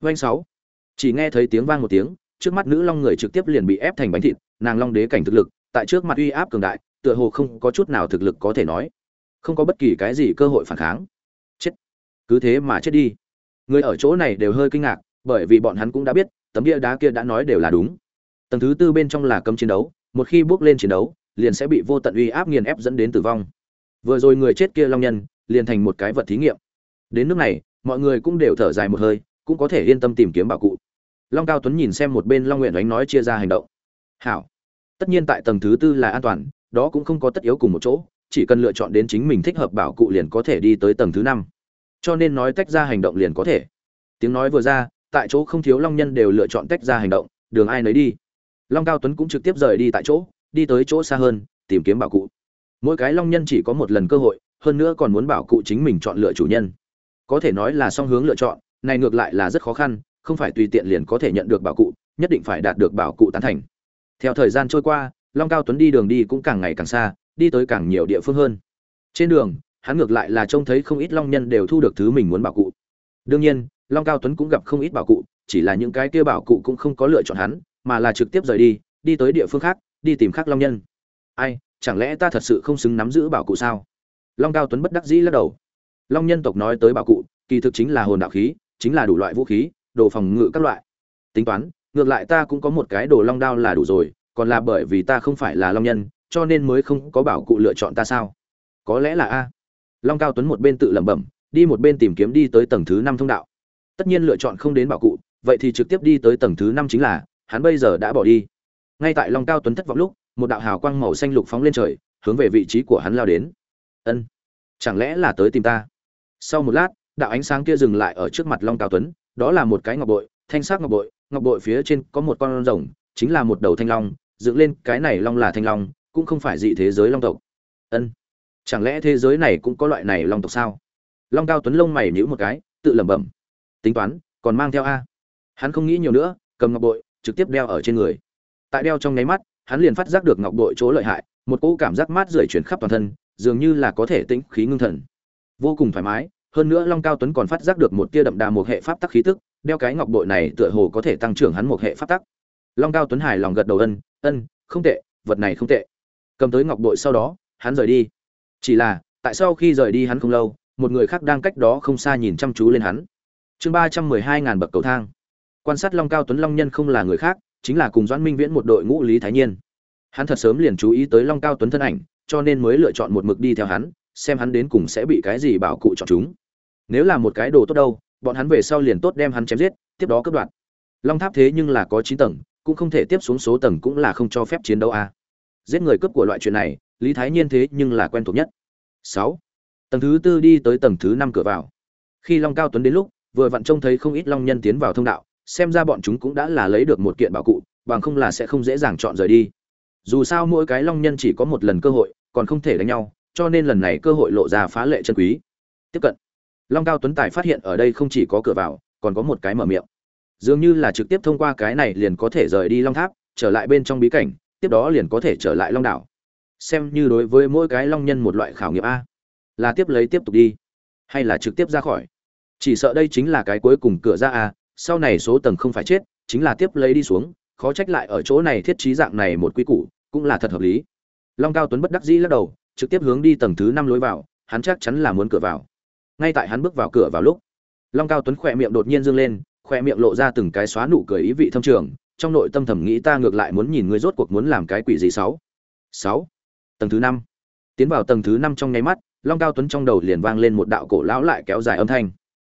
Vành sáu. Chỉ nghe thấy tiếng vang một tiếng, trước mắt nữ long người trực tiếp liền bị ép thành bánh thịt, nàng long đế cảnh thực lực, tại trước mặt uy áp cường đại, tựa hồ không có chút nào thực lực có thể nói, không có bất kỳ cái gì cơ hội phản kháng. Chết. Cứ thế mà chết đi. Người ở chỗ này đều hơi kinh ngạc, bởi vì bọn hắn cũng đã biết, tấm bia đá kia đã nói đều là đúng. Tầng thứ tư bên trong là cấm chiến đấu, một khi bước lên chiến đấu, liền sẽ bị vô tận uy áp nghiền ép dẫn đến tử vong. Vừa rồi người chết kia long nhân, liền thành một cái vật thí nghiệm. Đến nước này, mọi người cũng đều thở dài một hơi, cũng có thể yên tâm tìm kiếm bảo cụ. Long Cao Tuấn nhìn xem một bên Long Nguyện đánh nói chia ra hành động. "Hảo, tất nhiên tại tầng thứ tư là an toàn, đó cũng không có tất yếu cùng một chỗ, chỉ cần lựa chọn đến chính mình thích hợp bảo cụ liền có thể đi tới tầng thứ năm. Cho nên nói tách ra hành động liền có thể." Tiếng nói vừa ra, tại chỗ không thiếu long nhân đều lựa chọn tách ra hành động, đường ai nấy đi. Long Cao Tuấn cũng trực tiếp rời đi tại chỗ, đi tới chỗ xa hơn, tìm kiếm bảo cụ. Mỗi cái long nhân chỉ có một lần cơ hội, hơn nữa còn muốn bảo cụ chính mình chọn lựa chủ nhân. Có thể nói là song hướng lựa chọn, này ngược lại là rất khó khăn, không phải tùy tiện liền có thể nhận được bảo cụ, nhất định phải đạt được bảo cụ tán thành. Theo thời gian trôi qua, Long Cao Tuấn đi đường đi cũng càng ngày càng xa, đi tới càng nhiều địa phương hơn. Trên đường, hắn ngược lại là trông thấy không ít long nhân đều thu được thứ mình muốn bảo cụ. Đương nhiên, Long Cao Tuấn cũng gặp không ít bảo cụ, chỉ là những cái kia bảo cụ cũng không có lựa chọn hắn, mà là trực tiếp rời đi, đi tới địa phương khác, đi tìm khác long nhân. Ai, chẳng lẽ ta thật sự không xứng nắm giữ bảo cụ sao? Long Cao Tuấn bất đắc dĩ lắc đầu. Long nhân tộc nói tới bảo cụ, kỳ thực chính là hồn đạo khí, chính là đủ loại vũ khí, đồ phòng ngự các loại. Tính toán, ngược lại ta cũng có một cái đồ long đao là đủ rồi, còn là bởi vì ta không phải là long nhân, cho nên mới không có bảo cụ lựa chọn ta sao? Có lẽ là a. Long Cao Tuấn một bên tự lẩm bẩm, đi một bên tìm kiếm đi tới tầng thứ năm thông đạo tất nhiên lựa chọn không đến bảo cụ vậy thì trực tiếp đi tới tầng thứ năm chính là hắn bây giờ đã bỏ đi ngay tại long cao tuấn thất vọng lúc một đạo hào quang màu xanh lục phóng lên trời hướng về vị trí của hắn lao đến ân chẳng lẽ là tới tìm ta sau một lát đạo ánh sáng kia dừng lại ở trước mặt long cao tuấn, đó là một cái ngọc bội, thanh sắc ngọc bội ngọc bội phía trên có một con rồng, chính là một đầu thanh long, dựng lên cái này long là thanh long, cũng không phải dị thế giới long tộc. Ân, chẳng lẽ thế giới này cũng có loại này long tộc sao? Long cao tuấn lông mày nhíu một cái, tự lẩm bẩm. Tính toán, còn mang theo a. Hắn không nghĩ nhiều nữa, cầm ngọc bội, trực tiếp đeo ở trên người. Tại đeo trong nháy mắt, hắn liền phát giác được ngọc bội chỗ lợi hại, một cỗ cảm giác mát rượi chuyển khắp toàn thân, dường như là có thể tĩnh khí ngưng thần. Vô cùng thoải mái hơn nữa long cao tuấn còn phát giác được một tia đậm đà một hệ pháp tắc khí tức, đeo cái ngọc bội này tựa hồ có thể tăng trưởng hắn một hệ pháp tắc. Long cao tuấn hài lòng gật đầu ân ân, không tệ, vật này không tệ. Cầm tới ngọc bội sau đó, hắn rời đi. Chỉ là, tại sau khi rời đi hắn không lâu, một người khác đang cách đó không xa nhìn chăm chú lên hắn. Chương ba trăm mười hai ngàn bậc cầu thang. Quan sát long cao tuấn long nhân không là người khác, chính là cùng doãn minh viễn một đội ngũ lý thái nhiên. Hắn thật sớm liền chú ý tới long cao tuấn thân ảnh, cho nên mới lựa chọn một mực đi theo hắn, xem hắn đến cùng sẽ bị cái gì bảo cụ chọn chúng nếu là một cái đồ tốt đâu, bọn hắn về sau liền tốt đem hắn chém giết, tiếp đó cướp đoạt. Long tháp thế nhưng là có chín tầng, cũng không thể tiếp xuống số tầng cũng là không cho phép chiến đấu a. À. giết người cướp của loại chuyện này, lý thái nhiên thế nhưng là quen thuộc nhất. Sáu. Tầng thứ tư đi tới tầng thứ năm cửa vào. Khi long cao tuấn đến lúc, vừa vặn trông thấy không ít long nhân tiến vào thông đạo, xem ra bọn chúng cũng đã là lấy được một kiện bảo cụ, bằng không là sẽ không dễ dàng chọn rời đi. Dù sao mỗi cái long nhân chỉ có một lần cơ hội, còn không thể đánh nhau, cho nên lần này cơ hội lộ ra phá lệ chân quý. Tiếp cận long cao tuấn tài phát hiện ở đây không chỉ có cửa vào còn có một cái mở miệng. Dường như là trực tiếp thông qua cái này liền có thể rời đi long tháp trở lại bên trong bí cảnh tiếp đó liền có thể trở lại long đảo. Xem như đối với mỗi cái long nhân một loại khảo nghiệm a. Là tiếp lấy tiếp tục đi hay là trực tiếp ra khỏi? Chỉ sợ đây chính là cái cuối cùng cửa ra a, sau này số tầng không phải chết chính là tiếp lấy đi xuống khó trách lại ở chỗ này thiết trí dạng này một quy củ cũng là thật hợp lý. Long cao tuấn bất đắc dĩ lắc đầu trực tiếp hướng đi tầng thứ năm lối vào hắn chắc chắn là muốn cửa vào ngay tại hắn bước vào cửa vào lúc long cao tuấn khỏe miệng đột nhiên dương lên khỏe miệng lộ ra từng cái xóa nụ cười ý vị thâm trường trong nội tâm thầm nghĩ ta ngược lại muốn nhìn ngươi rốt cuộc muốn làm cái quỷ gì sáu? Sáu. Tầng thứ năm. Tiến vào tầng thứ năm trong nháy mắt long cao tuấn trong đầu liền vang lên một đạo cổ lão lại kéo dài âm thanh.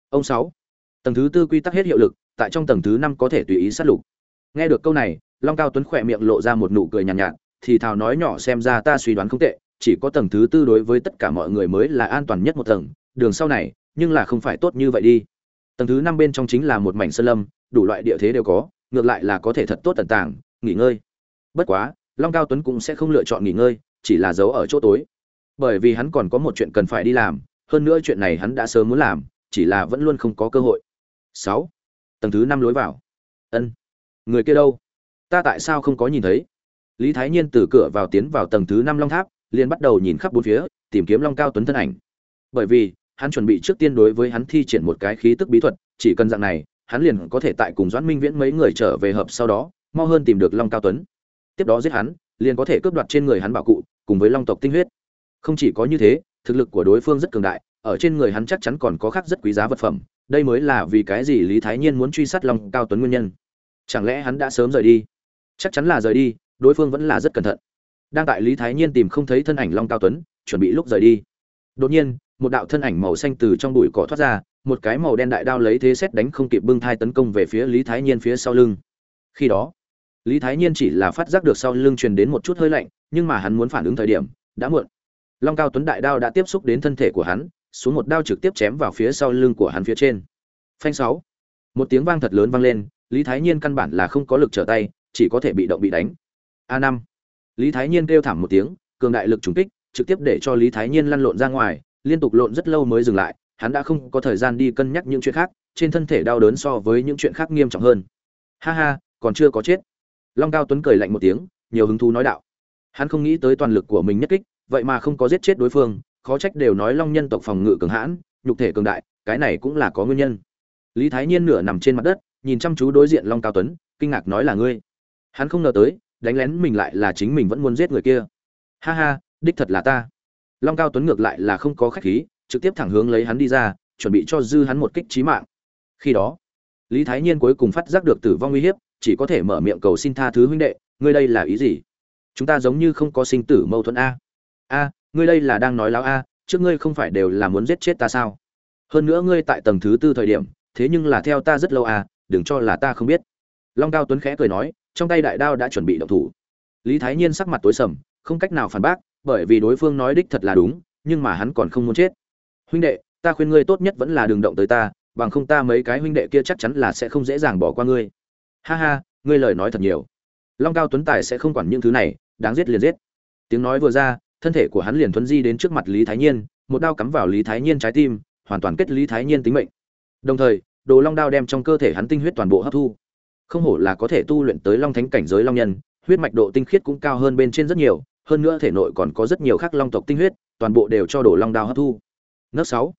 Ông sáu. Tầng thứ tư quy tắc hết hiệu lực tại trong tầng thứ năm có thể tùy ý sát lục. Nghe được câu này long cao tuấn khỏe miệng lộ ra một nụ cười nhàn nhạt, nhạt thì thào nói nhỏ xem ra ta suy đoán không tệ chỉ có tầng thứ tư đối với tất cả mọi người mới là an toàn nhất một tầng, đường sau này, nhưng là không phải tốt như vậy đi. Tầng thứ năm bên trong chính là một mảnh sơn lâm, đủ loại địa thế đều có, ngược lại là có thể thật tốt tận tàng, nghỉ ngơi. Bất quá, long cao tuấn cũng sẽ không lựa chọn nghỉ ngơi, chỉ là giấu ở chỗ tối. Bởi vì hắn còn có một chuyện cần phải đi làm, hơn nữa chuyện này hắn đã sớm muốn làm, chỉ là vẫn luôn không có cơ hội. Sáu. Tầng thứ năm lối vào. Ân. Người kia đâu? Ta tại sao không có nhìn thấy? Lý thái nhiên từ cửa vào tiến vào tầng thứ năm long tháp liền bắt đầu nhìn khắp bốn phía, tìm kiếm long cao tuấn thân ảnh. Bởi vì, hắn chuẩn bị trước tiên đối với hắn thi triển một cái khí tức bí thuật, chỉ cần dạng này, hắn liền có thể tại cùng doãn minh viễn mấy người trở về hợp sau đó, mau hơn tìm được long cao tuấn. Tiếp đó giết hắn, liền có thể cướp đoạt trên người hắn bảo cụ, cùng với long tộc tinh huyết. Không chỉ có như thế, thực lực của đối phương rất cường đại, ở trên người hắn chắc chắn còn có khác rất quý giá vật phẩm, đây mới là vì cái gì lý thái nhiên muốn truy sát long cao tuấn nguyên nhân. Chẳng lẽ hắn đã sớm rời đi? Chắc chắn là rời đi, đối phương vẫn là rất cẩn thận đang tại lý thái nhiên tìm không thấy thân ảnh long cao tuấn, chuẩn bị lúc rời đi. Đột nhiên, một đạo thân ảnh màu xanh từ trong bụi cỏ thoát ra, một cái màu đen đại đao lấy thế xét đánh không kịp bưng thai tấn công về phía lý thái nhiên phía sau lưng. Khi đó, lý thái nhiên chỉ là phát giác được sau lưng truyền đến một chút hơi lạnh, nhưng mà hắn muốn phản ứng thời điểm, đã muộn. Long cao tuấn đại đao đã tiếp xúc đến thân thể của hắn, xuống một đao trực tiếp chém vào phía sau lưng của hắn phía trên. Phanh sáu. Một tiếng vang thật lớn vang lên, lý thái nhiên căn bản là không có lực trở tay, chỉ có thể bị động bị đánh. A năm lý thái nhiên kêu thảm một tiếng, cường đại lực trùng kích, trực tiếp để cho lý thái nhiên lăn lộn ra ngoài, liên tục lộn rất lâu mới dừng lại, hắn đã không có thời gian đi cân nhắc những chuyện khác, trên thân thể đau đớn so với những chuyện khác nghiêm trọng hơn. Ha ha, còn chưa có chết. Long cao tuấn cười lạnh một tiếng, nhiều hứng thú nói đạo. Hắn không nghĩ tới toàn lực của mình nhất kích, vậy mà không có giết chết đối phương, khó trách đều nói long nhân tộc phòng ngự cường hãn, nhục thể cường đại, cái này cũng là có nguyên nhân. Lý thái nhiên nửa nằm trên mặt đất, nhìn chăm chú đối diện long cao tuấn, kinh ngạc nói là ngươi. Hắn không ngờ tới đánh lén mình lại là chính mình vẫn muốn giết người kia. Ha ha, đích thật là ta. Long cao tuấn ngược lại là không có khách khí, trực tiếp thẳng hướng lấy hắn đi ra, chuẩn bị cho dư hắn một kích trí mạng. Khi đó, lý thái nhiên cuối cùng phát giác được tử vong uy hiếp, chỉ có thể mở miệng cầu xin tha thứ huynh đệ, ngươi đây là ý gì? Chúng ta giống như không có sinh tử mâu thuẫn a. A, ngươi đây là đang nói láo a, trước ngươi không phải đều là muốn giết chết ta sao? Hơn nữa ngươi tại tầng thứ tư thời điểm, thế nhưng là theo ta rất lâu a, đừng cho là ta không biết. Long cao tuấn khẽ cười nói trong tay đại đao đã chuẩn bị động thủ. Lý thái nhiên sắc mặt tối sầm, không cách nào phản bác, bởi vì đối phương nói đích thật là đúng, nhưng mà hắn còn không muốn chết. Huynh đệ, ta khuyên ngươi tốt nhất vẫn là đừng động tới ta, bằng không ta mấy cái huynh đệ kia chắc chắn là sẽ không dễ dàng bỏ qua ngươi. Ha ha, ngươi lời nói thật nhiều. Long cao tuấn tài sẽ không quản những thứ này, đáng giết liền giết. Tiếng nói vừa ra, thân thể của hắn liền thuấn di đến trước mặt lý thái nhiên, một đao cắm vào lý thái nhiên trái tim, hoàn toàn kết lý thái nhiên tính mệnh. Đồng thời, đồ long đao đem trong cơ thể hắn tinh huyết toàn bộ hấp thu không hổ là có thể tu luyện tới long thánh cảnh giới long nhân, huyết mạch độ tinh khiết cũng cao hơn bên trên rất nhiều, hơn nữa thể nội còn có rất nhiều khác long tộc tinh huyết, toàn bộ đều cho đổ long đao hấp thu. Nấc sáu.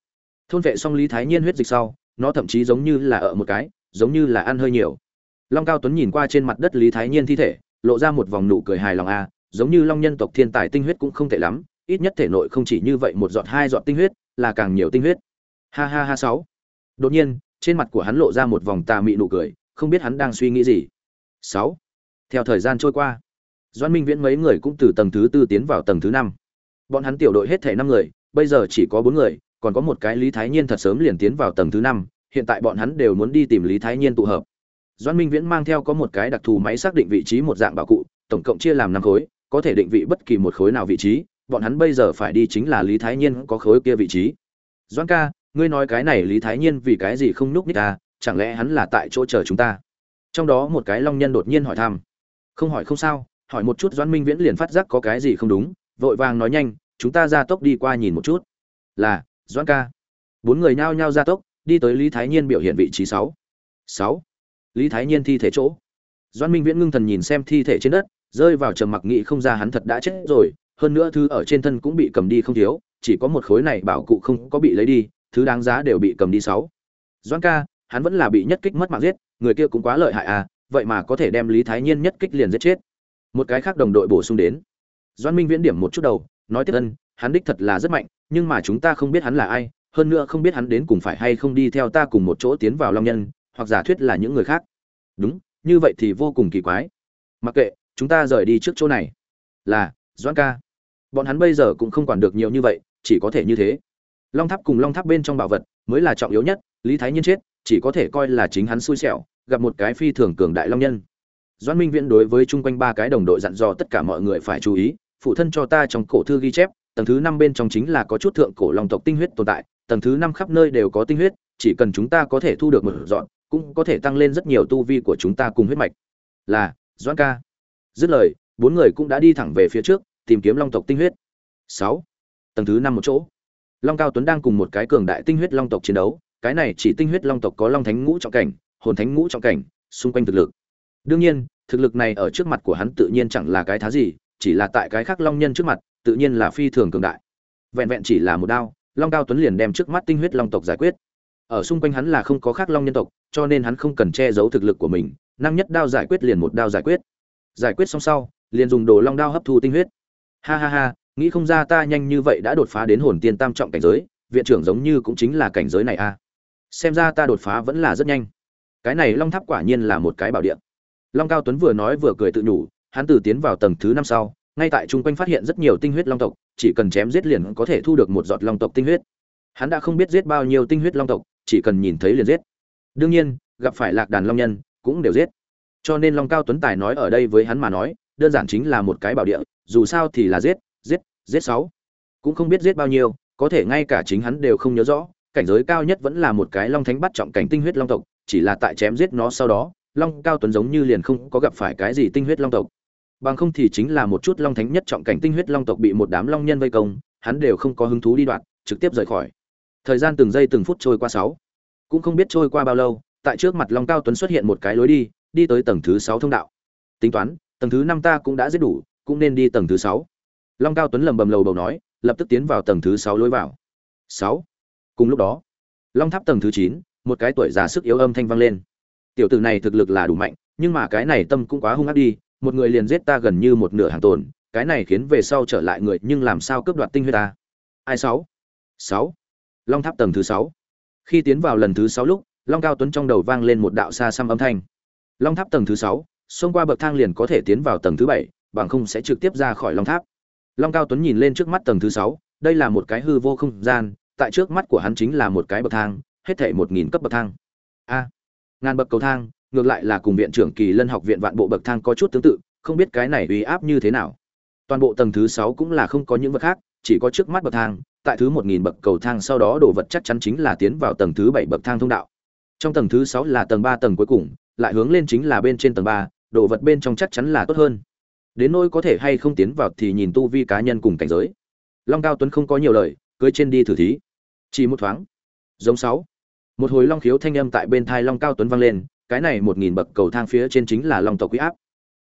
Thôn vệ xong lý thái nhiên huyết dịch sau, nó thậm chí giống như là ở một cái, giống như là ăn hơi nhiều. Long cao tuấn nhìn qua trên mặt đất lý thái nhiên thi thể, lộ ra một vòng nụ cười hài lòng a giống như long nhân tộc thiên tài tinh huyết cũng không tệ lắm, ít nhất thể nội không chỉ như vậy một giọt hai giọt tinh huyết, là càng nhiều tinh huyết. Ha ha ha sáu. Đột nhiên, trên mặt của hắn lộ ra một vòng tà mị nụ cười không biết hắn đang suy nghĩ gì. Sáu. Theo thời gian trôi qua, Doãn minh viễn mấy người cũng từ tầng thứ tư tiến vào tầng thứ năm. Bọn hắn tiểu đội hết thảy năm người, bây giờ chỉ có bốn người, còn có một cái lý thái nhiên thật sớm liền tiến vào tầng thứ năm, hiện tại bọn hắn đều muốn đi tìm lý thái nhiên tụ hợp. Doãn minh viễn mang theo có một cái đặc thù máy xác định vị trí một dạng bảo cụ, tổng cộng chia làm năm khối, có thể định vị bất kỳ một khối nào vị trí, bọn hắn bây giờ phải đi chính là lý thái nhiên có khối kia vị trí. Doãn ca, ngươi nói cái này lý thái nhiên vì cái gì không núp ních ta à? Chẳng lẽ hắn là tại chỗ chờ chúng ta? Trong đó một cái long nhân đột nhiên hỏi thăm. Không hỏi không sao, hỏi một chút doãn minh viễn liền phát giác có cái gì không đúng, vội vàng nói nhanh, chúng ta ra tốc đi qua nhìn một chút. Là, doãn ca. Bốn người nhao nhao ra tốc, đi tới lý thái nhiên biểu hiện vị trí sáu. Sáu. Lý thái nhiên thi thể chỗ. Doãn minh viễn ngưng thần nhìn xem thi thể trên đất, rơi vào trầm mặc nghĩ không ra hắn thật đã chết rồi, hơn nữa thứ ở trên thân cũng bị cầm đi không thiếu, chỉ có một khối này bảo cụ không có bị lấy đi, thứ đáng giá đều bị cầm đi sáu. Doãn ca hắn vẫn là bị nhất kích mất mạng giết, người kia cũng quá lợi hại à vậy mà có thể đem lý thái nhiên nhất kích liền giết chết. Một cái khác đồng đội bổ sung đến. Doan minh viễn điểm một chút đầu, nói tiếp ân, hắn đích thật là rất mạnh, nhưng mà chúng ta không biết hắn là ai, hơn nữa không biết hắn đến cùng phải hay không đi theo ta cùng một chỗ tiến vào long nhân, hoặc giả thuyết là những người khác. Đúng, như vậy thì vô cùng kỳ quái. Mặc kệ, chúng ta rời đi trước chỗ này. Là, doãn ca. Bọn hắn bây giờ cũng không quản được nhiều như vậy, chỉ có thể như thế. Long tháp cùng long tháp bên trong bảo vật mới là trọng yếu nhất, lý thái nhiên chết chỉ có thể coi là chính hắn xui xẻo, gặp một cái phi thường cường đại long nhân. Doãn minh viễn đối với chung quanh ba cái đồng đội dặn dò tất cả mọi người phải chú ý, phụ thân cho ta trong cổ thư ghi chép, tầng thứ năm bên trong chính là có chút thượng cổ long tộc tinh huyết tồn tại, tầng thứ năm khắp nơi đều có tinh huyết, chỉ cần chúng ta có thể thu được một dọn, cũng có thể tăng lên rất nhiều tu vi của chúng ta cùng huyết mạch. Là, doãn ca. Dứt lời, bốn người cũng đã đi thẳng về phía trước, tìm kiếm long tộc tinh huyết. Sáu. Tầng thứ năm một chỗ. Long cao tuấn đang cùng một cái cường đại tinh huyết long tộc chiến đấu cái này chỉ tinh huyết long tộc có long thánh ngũ trọng cảnh, hồn thánh ngũ trọng cảnh, xung quanh thực lực. Đương nhiên, thực lực này ở trước mặt của hắn tự nhiên chẳng là cái thá gì, chỉ là tại cái khác long nhân trước mặt, tự nhiên là phi thường cường đại. Vẹn vẹn chỉ là một đao, long cao tuấn liền đem trước mắt tinh huyết long tộc giải quyết. Ở xung quanh hắn là không có khác long nhân tộc, cho nên hắn không cần che giấu thực lực của mình, năng nhất đao giải quyết liền một đao giải quyết. Giải quyết xong sau, liền dùng đồ long đao hấp thu tinh huyết. Ha ha ha, nghĩ không ra ta nhanh như vậy đã đột phá đến hồn tiên tam trọng cảnh giới, viện trưởng giống như cũng chính là cảnh giới này a xem ra ta đột phá vẫn là rất nhanh. Cái này long tháp quả nhiên là một cái bảo địa. Long cao tuấn vừa nói vừa cười tự nhủ, hắn từ tiến vào tầng thứ năm sau, ngay tại chung quanh phát hiện rất nhiều tinh huyết long tộc, chỉ cần chém giết liền có thể thu được một giọt long tộc tinh huyết. Hắn đã không biết giết bao nhiêu tinh huyết long tộc, chỉ cần nhìn thấy liền giết. Đương nhiên, gặp phải lạc đàn long nhân cũng đều giết. Cho nên long cao tuấn tài nói ở đây với hắn mà nói, đơn giản chính là một cái bảo địa, dù sao thì là giết giết giết sáu. Cũng không biết giết bao nhiêu, có thể ngay cả chính hắn đều không nhớ rõ cảnh giới cao nhất vẫn là một cái long thánh bắt trọng cảnh tinh huyết long tộc, chỉ là tại chém giết nó sau đó, long cao tuấn giống như liền không có gặp phải cái gì tinh huyết long tộc. Bằng không thì chính là một chút long thánh nhất trọng cảnh tinh huyết long tộc bị một đám long nhân vây công, hắn đều không có hứng thú đi đoạn, trực tiếp rời khỏi. Thời gian từng giây từng phút trôi qua sáu. Cũng không biết trôi qua bao lâu, tại trước mặt long cao tuấn xuất hiện một cái lối đi đi tới tầng thứ sáu thông đạo. Tính toán, tầng thứ năm ta cũng đã giết đủ, cũng nên đi tầng thứ sáu. Long cao tuấn lầm bầm lầu bầu nói, lập tức tiến vào tầng thứ sáu lối vào. Sáu cùng lúc đó, long tháp tầng thứ chín, một cái tuổi già sức yếu âm thanh vang lên. Tiểu tử này thực lực là đủ mạnh, nhưng mà cái này tâm cũng quá hung ác đi, một người liền giết ta gần như một nửa hàng tồn, cái này khiến về sau trở lại người, nhưng làm sao cướp đoạt tinh huyết ta? Ai sáu? Sáu. Long tháp tầng thứ sáu. Khi tiến vào lần thứ sáu lúc, long cao tuấn trong đầu vang lên một đạo xa xăm âm thanh. Long tháp tầng thứ sáu, xông qua bậc thang liền có thể tiến vào tầng thứ bảy, bằng không sẽ trực tiếp ra khỏi long tháp. Long cao tuấn nhìn lên trước mắt tầng thứ sáu, đây là một cái hư vô không gian tại trước mắt của hắn chính là một cái bậc thang, hết thảy một nghìn cấp bậc thang. A, ngàn bậc cầu thang, ngược lại là cùng viện trưởng kỳ lân học viện vạn bộ bậc thang có chút tương tự, không biết cái này uy áp như thế nào. Toàn bộ tầng thứ sáu cũng là không có những vật khác, chỉ có trước mắt bậc thang, tại thứ một nghìn bậc cầu thang sau đó đồ vật chắc chắn chính là tiến vào tầng thứ bảy bậc thang thông đạo. Trong tầng thứ sáu là tầng ba tầng cuối cùng, lại hướng lên chính là bên trên tầng ba, đồ vật bên trong chắc chắn là tốt hơn. Đến nơi có thể hay không tiến vào thì nhìn tu vi cá nhân cùng cảnh giới. Long cao tuấn không có nhiều lời cưới trên đi thử thí. Chỉ một thoáng. Giống sáu. Một hồi long khiếu thanh âm tại bên thai long cao tuấn vang lên, cái này một nghìn bậc cầu thang phía trên chính là long tộc uy áp.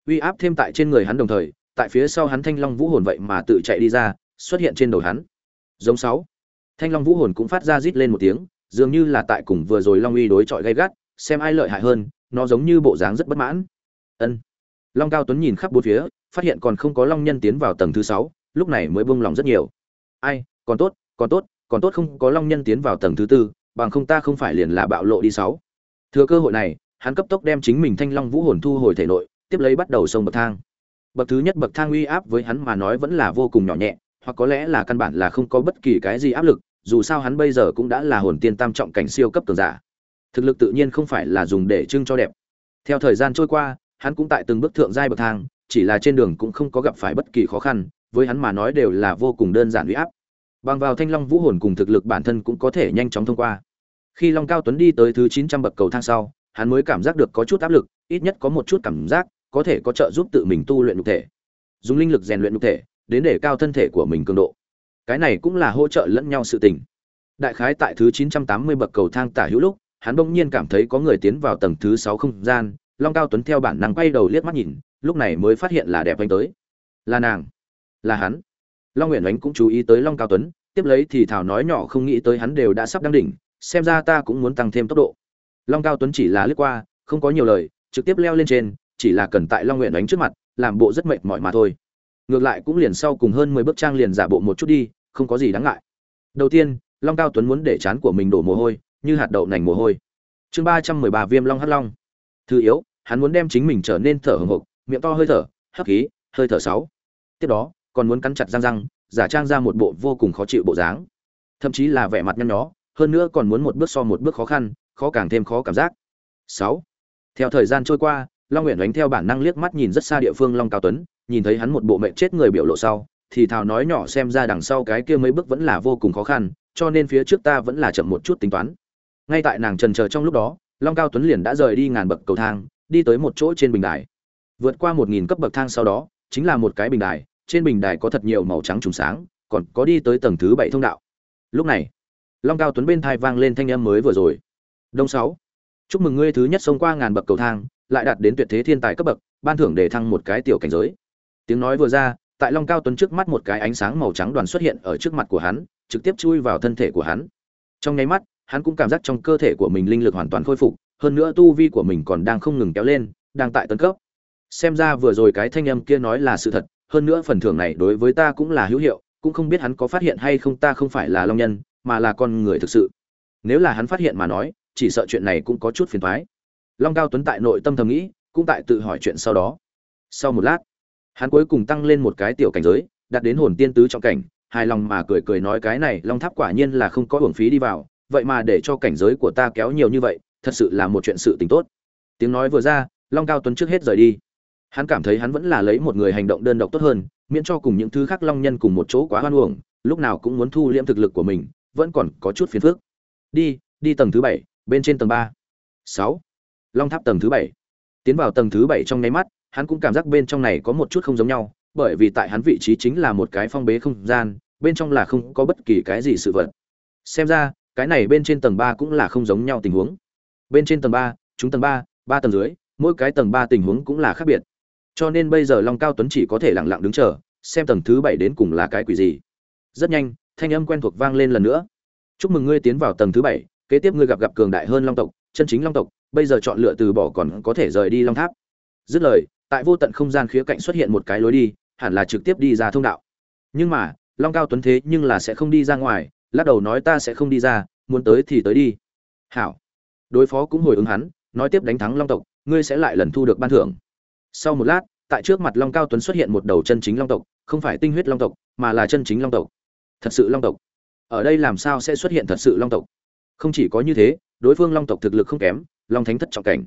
Uy áp thêm tại trên người hắn đồng thời, tại phía sau hắn thanh long vũ hồn vậy mà tự chạy đi ra, xuất hiện trên đầu hắn. Giống sáu. Thanh long vũ hồn cũng phát ra rít lên một tiếng, dường như là tại cùng vừa rồi long uy đối chọi gay gắt, xem ai lợi hại hơn, nó giống như bộ dáng rất bất mãn. Ân. Long cao tuấn nhìn khắp bốn phía, phát hiện còn không có long nhân tiến vào tầng thứ sáu, lúc này mới buông lòng rất nhiều. Ai, còn tốt còn tốt còn tốt không có long nhân tiến vào tầng thứ tư, bằng không ta không phải liền là bạo lộ đi sáu. Thừa cơ hội này, hắn cấp tốc đem chính mình thanh long vũ hồn thu hồi thể nội, tiếp lấy bắt đầu sông bậc thang. Bậc thứ nhất bậc thang uy áp với hắn mà nói vẫn là vô cùng nhỏ nhẹ, hoặc có lẽ là căn bản là không có bất kỳ cái gì áp lực, dù sao hắn bây giờ cũng đã là hồn tiên tam trọng cảnh siêu cấp cường giả. Thực lực tự nhiên không phải là dùng để trưng cho đẹp. Theo thời gian trôi qua, hắn cũng tại từng bước thượng giai bậc thang, chỉ là trên đường cũng không có gặp phải bất kỳ khó khăn, với hắn mà nói đều là vô cùng đơn giản uy áp bằng vào thanh long vũ hồn cùng thực lực bản thân cũng có thể nhanh chóng thông qua. Khi long cao tuấn đi tới thứ chín trăm bậc cầu thang sau, hắn mới cảm giác được có chút áp lực, ít nhất có một chút cảm giác có thể có trợ giúp tự mình tu luyện nhục thể, dùng linh lực rèn luyện nhục thể đến để cao thân thể của mình cường độ. Cái này cũng là hỗ trợ lẫn nhau sự tình. Đại khái tại thứ chín trăm tám mươi bậc cầu thang tả hữu lúc, hắn bỗng nhiên cảm thấy có người tiến vào tầng thứ sáu không gian, long cao tuấn theo bản năng quay đầu liếc mắt nhìn, lúc này mới phát hiện là đẹp anh tới. Là nàng. Là hắn long nguyện ánh cũng chú ý tới long cao tuấn, tiếp lấy thì thảo nói nhỏ không nghĩ tới hắn đều đã sắp đăng đỉnh, xem ra ta cũng muốn tăng thêm tốc độ. Long cao tuấn chỉ là lướt qua, không có nhiều lời, trực tiếp leo lên trên, chỉ là cần tại long nguyện ánh trước mặt, làm bộ rất mệt mỏi mà thôi. Ngược lại cũng liền sau cùng hơn mười bước trang liền giả bộ một chút đi, không có gì đáng ngại. Đầu tiên, long cao tuấn muốn để chán của mình đổ mồ hôi, như hạt đậu nành mồ hôi. Chương ba trăm mười ba viêm long hắt long. Thứ yếu, hắn muốn đem chính mình trở nên thở hồng hộc, miệng to hơi thở, hấp khí, hơi thở sáu. Tiếp đó còn muốn cắn chặt răng răng, giả trang ra một bộ vô cùng khó chịu bộ dáng. Thậm chí là vẻ mặt nhăn nhó, hơn nữa còn muốn một bước so một bước khó khăn, khó càng thêm khó cảm giác. Sáu. Theo thời gian trôi qua, long nguyện đánh theo bản năng liếc mắt nhìn rất xa địa phương long cao tuấn, nhìn thấy hắn một bộ mệnh chết người biểu lộ sau, thì thào nói nhỏ xem ra đằng sau cái kia mấy bước vẫn là vô cùng khó khăn, cho nên phía trước ta vẫn là chậm một chút tính toán. Ngay tại nàng trần chờ trong lúc đó, long cao tuấn liền đã rời đi ngàn bậc cầu thang, đi tới một chỗ trên bình đài. Vượt qua một nghìn cấp bậc thang sau đó, chính là một cái bình đài trên bình đài có thật nhiều màu trắng trùng sáng, còn có đi tới tầng thứ bảy thông đạo. Lúc này, long cao tuấn bên thai vang lên thanh âm mới vừa rồi. Đông sáu, chúc mừng ngươi thứ nhất xông qua ngàn bậc cầu thang, lại đạt đến tuyệt thế thiên tài cấp bậc, ban thưởng để thăng một cái tiểu cảnh giới. Tiếng nói vừa ra, tại long cao tuấn trước mắt một cái ánh sáng màu trắng đoàn xuất hiện ở trước mặt của hắn, trực tiếp chui vào thân thể của hắn. Trong nháy mắt, hắn cũng cảm giác trong cơ thể của mình linh lực hoàn toàn khôi phục, hơn nữa tu vi của mình còn đang không ngừng kéo lên, đang tại tấn cấp. Xem ra vừa rồi cái thanh âm kia nói là sự thật hơn nữa phần thưởng này đối với ta cũng là hữu hiệu, cũng không biết hắn có phát hiện hay không ta không phải là long nhân, mà là con người thực sự. Nếu là hắn phát hiện mà nói, chỉ sợ chuyện này cũng có chút phiền thoái long cao tuấn tại nội tâm thầm nghĩ, cũng tại tự hỏi chuyện sau đó. Sau một lát, hắn cuối cùng tăng lên một cái tiểu cảnh giới, đạt đến hồn tiên tứ trọng cảnh, hài lòng mà cười cười nói cái này long tháp quả nhiên là không có hưởng phí đi vào, vậy mà để cho cảnh giới của ta kéo nhiều như vậy, thật sự là một chuyện sự tình tốt. Tiếng nói vừa ra, long cao tuấn trước hết rời đi hắn cảm thấy hắn vẫn là lấy một người hành động đơn độc tốt hơn, miễn cho cùng những thứ khác long nhân cùng một chỗ quá hoan uổng, lúc nào cũng muốn thu liễm thực lực của mình, vẫn còn có chút phiền phức. Đi đi tầng thứ bảy, bên trên tầng ba. Sáu. Long tháp tầng thứ bảy. Tiến vào tầng thứ bảy trong nháy mắt, hắn cũng cảm giác bên trong này có một chút không giống nhau, bởi vì tại hắn vị trí chính là một cái phong bế không gian, bên trong là không có bất kỳ cái gì sự vật. Xem ra, cái này bên trên tầng ba cũng là không giống nhau tình huống. Bên trên tầng ba, chúng tầng ba ba tầng dưới, mỗi cái tầng ba tình huống cũng là khác biệt cho nên bây giờ long cao tuấn chỉ có thể lặng lặng đứng chờ, xem tầng thứ bảy đến cùng là cái quỷ gì. Rất nhanh, thanh âm quen thuộc vang lên lần nữa. Chúc mừng ngươi tiến vào tầng thứ bảy, kế tiếp ngươi gặp gặp cường đại hơn long tộc, chân chính long tộc, bây giờ chọn lựa từ bỏ còn có thể rời đi long tháp. Dứt lời, tại vô tận không gian khía cạnh xuất hiện một cái lối đi, hẳn là trực tiếp đi ra thông đạo. Nhưng mà, long cao tuấn thế nhưng là sẽ không đi ra ngoài, lắc đầu nói ta sẽ không đi ra, muốn tới thì tới đi. Hảo. Đối phó cũng hồi ứng hắn, nói tiếp đánh thắng long tộc, ngươi sẽ lại lần thu được ban thưởng sau một lát, tại trước mặt long cao tuấn xuất hiện một đầu chân chính long tộc, không phải tinh huyết long tộc, mà là chân chính long tộc. Thật sự long tộc. Ở đây làm sao sẽ xuất hiện thật sự long tộc? Không chỉ có như thế, đối phương long tộc thực lực không kém, long thánh thất trọng cảnh.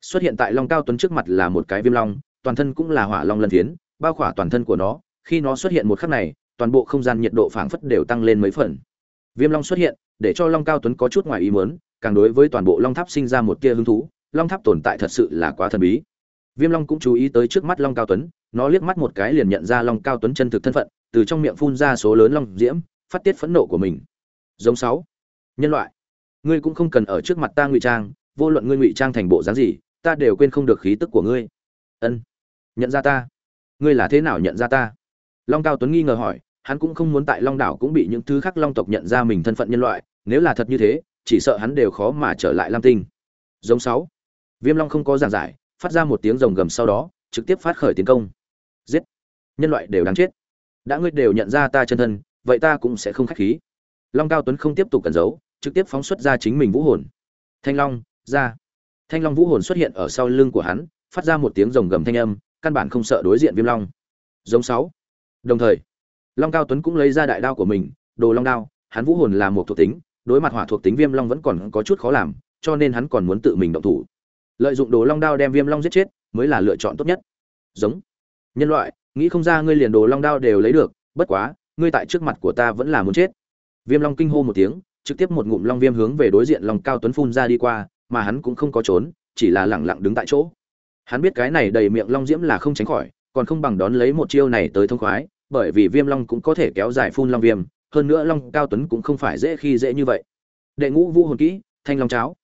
Xuất hiện tại long cao tuấn trước mặt là một cái viêm long, toàn thân cũng là hỏa long lân thiến, bao khỏa toàn thân của nó, khi nó xuất hiện một khắc này, toàn bộ không gian nhiệt độ phảng phất đều tăng lên mấy phần. Viêm long xuất hiện, để cho long cao tuấn có chút ngoài ý muốn, càng đối với toàn bộ long tháp sinh ra một tia hứng thú, long tháp tồn tại thật sự là quá thần bí viêm long cũng chú ý tới trước mắt long cao tuấn, nó liếc mắt một cái liền nhận ra long cao tuấn chân thực thân phận, từ trong miệng phun ra số lớn long diễm, phát tiết phẫn nộ của mình. Giống sáu. Nhân loại, ngươi cũng không cần ở trước mặt ta ngụy trang, vô luận ngươi ngụy trang thành bộ dáng gì, ta đều quên không được khí tức của ngươi. Ân, nhận ra ta. Ngươi là thế nào nhận ra ta? Long cao tuấn nghi ngờ hỏi, hắn cũng không muốn tại long đảo cũng bị những thứ khác long tộc nhận ra mình thân phận nhân loại, nếu là thật như thế, chỉ sợ hắn đều khó mà trở lại lam tinh. Giống sáu. Viêm long không có giảng giải phát ra một tiếng rồng gầm sau đó, trực tiếp phát khởi tiến công. Giết! Nhân loại đều đáng chết. Đã ngươi đều nhận ra ta chân thân, vậy ta cũng sẽ không khách khí. Long cao tuấn không tiếp tục cẩn giấu, trực tiếp phóng xuất ra chính mình vũ hồn. Thanh long, ra! Thanh long vũ hồn xuất hiện ở sau lưng của hắn, phát ra một tiếng rồng gầm thanh âm, căn bản không sợ đối diện viêm long. Giống sáu. Đồng thời, long cao tuấn cũng lấy ra đại đao của mình, đồ long đao, hắn vũ hồn là một thuộc tính, đối mặt hỏa thuộc tính viêm long vẫn còn có chút khó làm, cho nên hắn còn muốn tự mình động thủ lợi dụng đồ long đao đem viêm long giết chết, mới là lựa chọn tốt nhất. Giống. Nhân loại, nghĩ không ra ngươi liền đồ long đao đều lấy được, bất quá, ngươi tại trước mặt của ta vẫn là muốn chết. Viêm long kinh hô một tiếng, trực tiếp một ngụm long viêm hướng về đối diện long cao tuấn phun ra đi qua, mà hắn cũng không có trốn, chỉ là lẳng lặng đứng tại chỗ. Hắn biết cái này đầy miệng long diễm là không tránh khỏi, còn không bằng đón lấy một chiêu này tới thông khoái, bởi vì viêm long cũng có thể kéo dài phun long viêm, hơn nữa long cao tuấn cũng không phải dễ khi dễ như vậy. Đệ ngũ vũ hồn kỹ, thanh long cháo.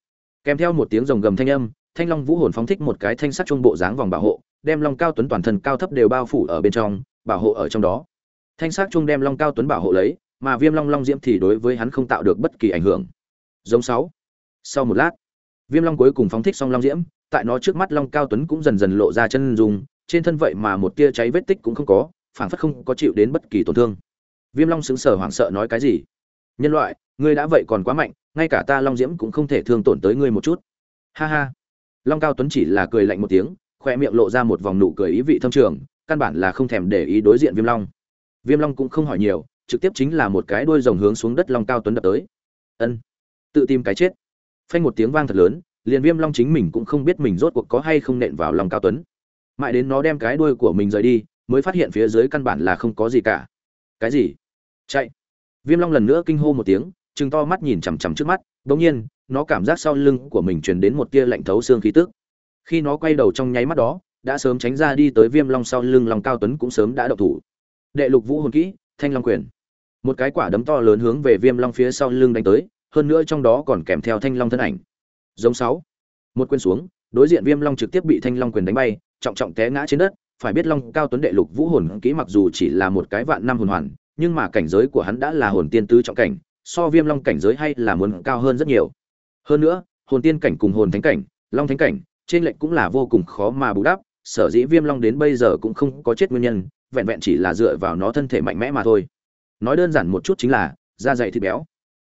Kèm theo một tiếng rồng gầm thanh âm thanh long vũ hồn phóng thích một cái thanh sắt trung bộ dáng vòng bảo hộ, đem long cao tuấn toàn thân cao thấp đều bao phủ ở bên trong, bảo hộ ở trong đó. Thanh sắc trung đem long cao tuấn bảo hộ lấy, mà viêm long long diễm thì đối với hắn không tạo được bất kỳ ảnh hưởng. Giống sáu. Sau một lát, viêm long cuối cùng phóng thích xong long diễm, tại nó trước mắt long cao tuấn cũng dần dần lộ ra chân dùng trên thân vậy mà một tia cháy vết tích cũng không có, phảng phất không có chịu đến bất kỳ tổn thương. Viêm long sững sờ hoảng sợ nói cái gì? Nhân loại, ngươi đã vậy còn quá mạnh, ngay cả ta long diễm cũng không thể thương tổn tới ngươi một chút. Ha ha long cao tuấn chỉ là cười lạnh một tiếng, khoe miệng lộ ra một vòng nụ cười ý vị thâm trường, căn bản là không thèm để ý đối diện viêm long. Viêm long cũng không hỏi nhiều, trực tiếp chính là một cái đuôi rồng hướng xuống đất long cao tuấn đập tới. Ân, tự tìm cái chết. Phanh một tiếng vang thật lớn, liền viêm long chính mình cũng không biết mình rốt cuộc có hay không nện vào long cao tuấn. Mãi đến nó đem cái đuôi của mình rời đi, mới phát hiện phía dưới căn bản là không có gì cả. Cái gì? Chạy. Viêm long lần nữa kinh hô một tiếng chừng to mắt nhìn chằm chằm trước mắt bỗng nhiên, nó cảm giác sau lưng của mình truyền đến một tia lạnh thấu xương khí tức. Khi nó quay đầu trong nháy mắt đó, đã sớm tránh ra đi tới viêm long sau lưng long cao tuấn cũng sớm đã động thủ. Đệ lục vũ hồn kỹ, thanh long quyền. Một cái quả đấm to lớn hướng về viêm long phía sau lưng đánh tới, hơn nữa trong đó còn kèm theo thanh long thân ảnh. Giống sáu. Một quyền xuống, đối diện viêm long trực tiếp bị thanh long quyền đánh bay, trọng trọng té ngã trên đất. Phải biết long cao tuấn đệ lục vũ hồn kỹ mặc dù chỉ là một cái vạn năm hồn hoàn, nhưng mà cảnh giới của hắn đã là hồn tiên tứ trọng cảnh so viêm long cảnh giới hay là muốn cao hơn rất nhiều. Hơn nữa, hồn tiên cảnh cùng hồn thánh cảnh, long thánh cảnh, trên lệnh cũng là vô cùng khó mà bù đắp, sở dĩ viêm long đến bây giờ cũng không có chết nguyên nhân, vẹn vẹn chỉ là dựa vào nó thân thể mạnh mẽ mà thôi. Nói đơn giản một chút chính là, da dày thịt béo.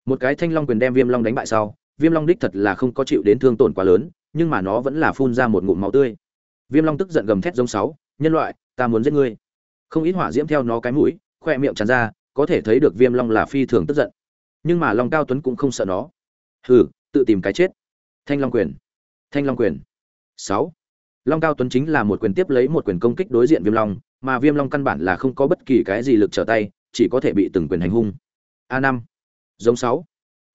Một cái thanh long quyền đem viêm long đánh bại sau, viêm long đích thật là không có chịu đến thương tổn quá lớn, nhưng mà nó vẫn là phun ra một ngụm máu tươi. Viêm long tức giận gầm thét giống sáu, nhân loại, ta muốn giết ngươi. Không ít hỏa diễm theo nó cái mũi khoe miệng tràn ra, có thể thấy được viêm long là phi thường tức giận nhưng mà long cao tuấn cũng không sợ nó. Hừ, tự tìm cái chết. Thanh long quyền. Thanh long quyền. Sáu. Long cao tuấn chính là một quyền tiếp lấy một quyền công kích đối diện viêm long, mà viêm long căn bản là không có bất kỳ cái gì lực trở tay, chỉ có thể bị từng quyền hành hung. A năm. Giống sáu.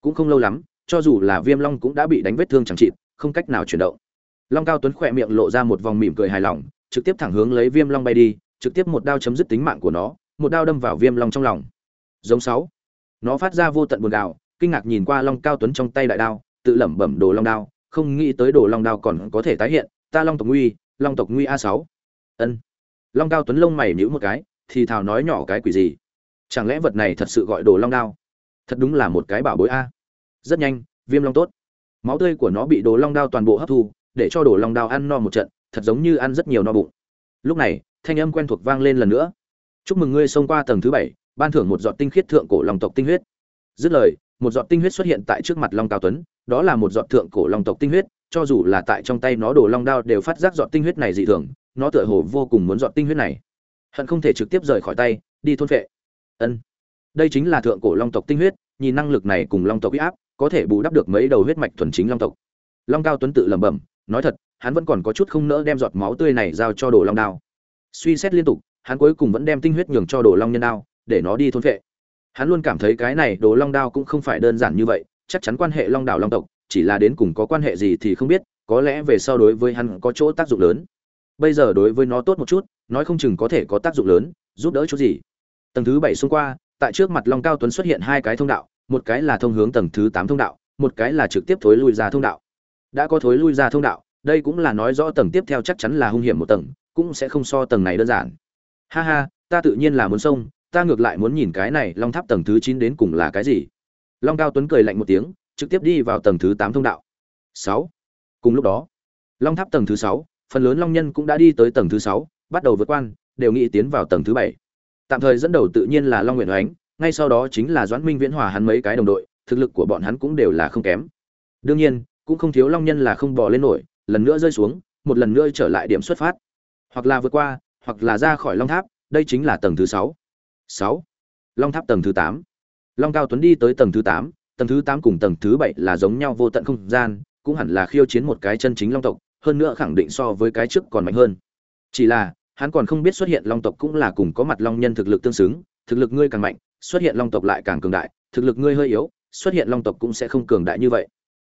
Cũng không lâu lắm, cho dù là viêm long cũng đã bị đánh vết thương chẳng trị không cách nào chuyển động. Long cao tuấn khỏe miệng lộ ra một vòng mỉm cười hài lòng, trực tiếp thẳng hướng lấy viêm long bay đi, trực tiếp một đao chấm dứt tính mạng của nó, một đao đâm vào viêm long trong lòng. Giống sáu nó phát ra vô tận buồn gạo kinh ngạc nhìn qua long cao tuấn trong tay đại đao, tự lẩm bẩm đồ long đao, không nghĩ tới đồ long đao còn có thể tái hiện, ta long tộc nguy, long tộc nguy a sáu. Ân. Long cao tuấn lông mày nhíu một cái, thì thào nói nhỏ cái quỷ gì? Chẳng lẽ vật này thật sự gọi đồ long đao? Thật đúng là một cái bảo bối a. Rất nhanh, viêm long tốt. Máu tươi của nó bị đồ long đao toàn bộ hấp thu, để cho đồ long đao ăn no một trận, thật giống như ăn rất nhiều no bụng. Lúc này, thanh âm quen thuộc vang lên lần nữa. Chúc mừng ngươi xông qua tầng thứ bảy ban thưởng một giọt tinh khiết thượng cổ long tộc tinh huyết. Dứt lời, một giọt tinh huyết xuất hiện tại trước mặt long cao tuấn, đó là một giọt thượng cổ long tộc tinh huyết, cho dù là tại trong tay nó đồ long đao đều phát giác giọt tinh huyết này dị thường, nó tựa hồ vô cùng muốn giọt tinh huyết này. Hận không thể trực tiếp rời khỏi tay, đi thôn phệ. Ân. Đây chính là thượng cổ long tộc tinh huyết, nhìn năng lực này cùng long tộc huyết áp, có thể bù đắp được mấy đầu huyết mạch thuần chính long tộc. Long cao tuấn tự lẩm bẩm, nói thật, hắn vẫn còn có chút không nỡ đem giọt máu tươi này giao cho đồ long đao. Suy xét liên tục, hắn cuối cùng vẫn đem tinh huyết nhường cho đồ long nhân đao để nó đi thôn phệ hắn luôn cảm thấy cái này đồ long đao cũng không phải đơn giản như vậy, chắc chắn quan hệ long đảo long tộc, chỉ là đến cùng có quan hệ gì thì không biết, có lẽ về sau đối với hắn có chỗ tác dụng lớn. Bây giờ đối với nó tốt một chút, nói không chừng có thể có tác dụng lớn, giúp đỡ chút gì. Tầng thứ bảy xung qua, tại trước mặt long cao tuấn xuất hiện hai cái thông đạo, một cái là thông hướng tầng thứ tám thông đạo, một cái là trực tiếp thối lui ra thông đạo. Đã có thối lui ra thông đạo, đây cũng là nói rõ tầng tiếp theo chắc chắn là hung hiểm một tầng, cũng sẽ không so tầng này đơn giản. Ha ha, ta tự nhiên là muốn xông ta ngược lại muốn nhìn cái này long tháp tầng thứ chín đến cùng là cái gì? Long cao tuấn cười lạnh một tiếng, trực tiếp đi vào tầng thứ tám thông đạo. Sáu. Cùng lúc đó, long tháp tầng thứ sáu, phần lớn long nhân cũng đã đi tới tầng thứ sáu, bắt đầu vượt quan, đều nghĩ tiến vào tầng thứ bảy. Tạm thời dẫn đầu tự nhiên là long nguyện oánh, ngay sau đó chính là doãn minh viễn hòa hắn mấy cái đồng đội, thực lực của bọn hắn cũng đều là không kém. Đương nhiên, cũng không thiếu long nhân là không bỏ lên nổi, lần nữa rơi xuống, một lần nữa trở lại điểm xuất phát. Hoặc là vượt qua, hoặc là ra khỏi long tháp, đây chính là tầng thứ sáu sáu. Long tháp tầng thứ tám. Long cao tuấn đi tới tầng thứ tám, tầng thứ tám cùng tầng thứ bảy là giống nhau vô tận không gian, cũng hẳn là khiêu chiến một cái chân chính long tộc, hơn nữa khẳng định so với cái trước còn mạnh hơn. Chỉ là, hắn còn không biết xuất hiện long tộc cũng là cùng có mặt long nhân thực lực tương xứng, thực lực ngươi càng mạnh, xuất hiện long tộc lại càng cường đại, thực lực ngươi hơi yếu, xuất hiện long tộc cũng sẽ không cường đại như vậy.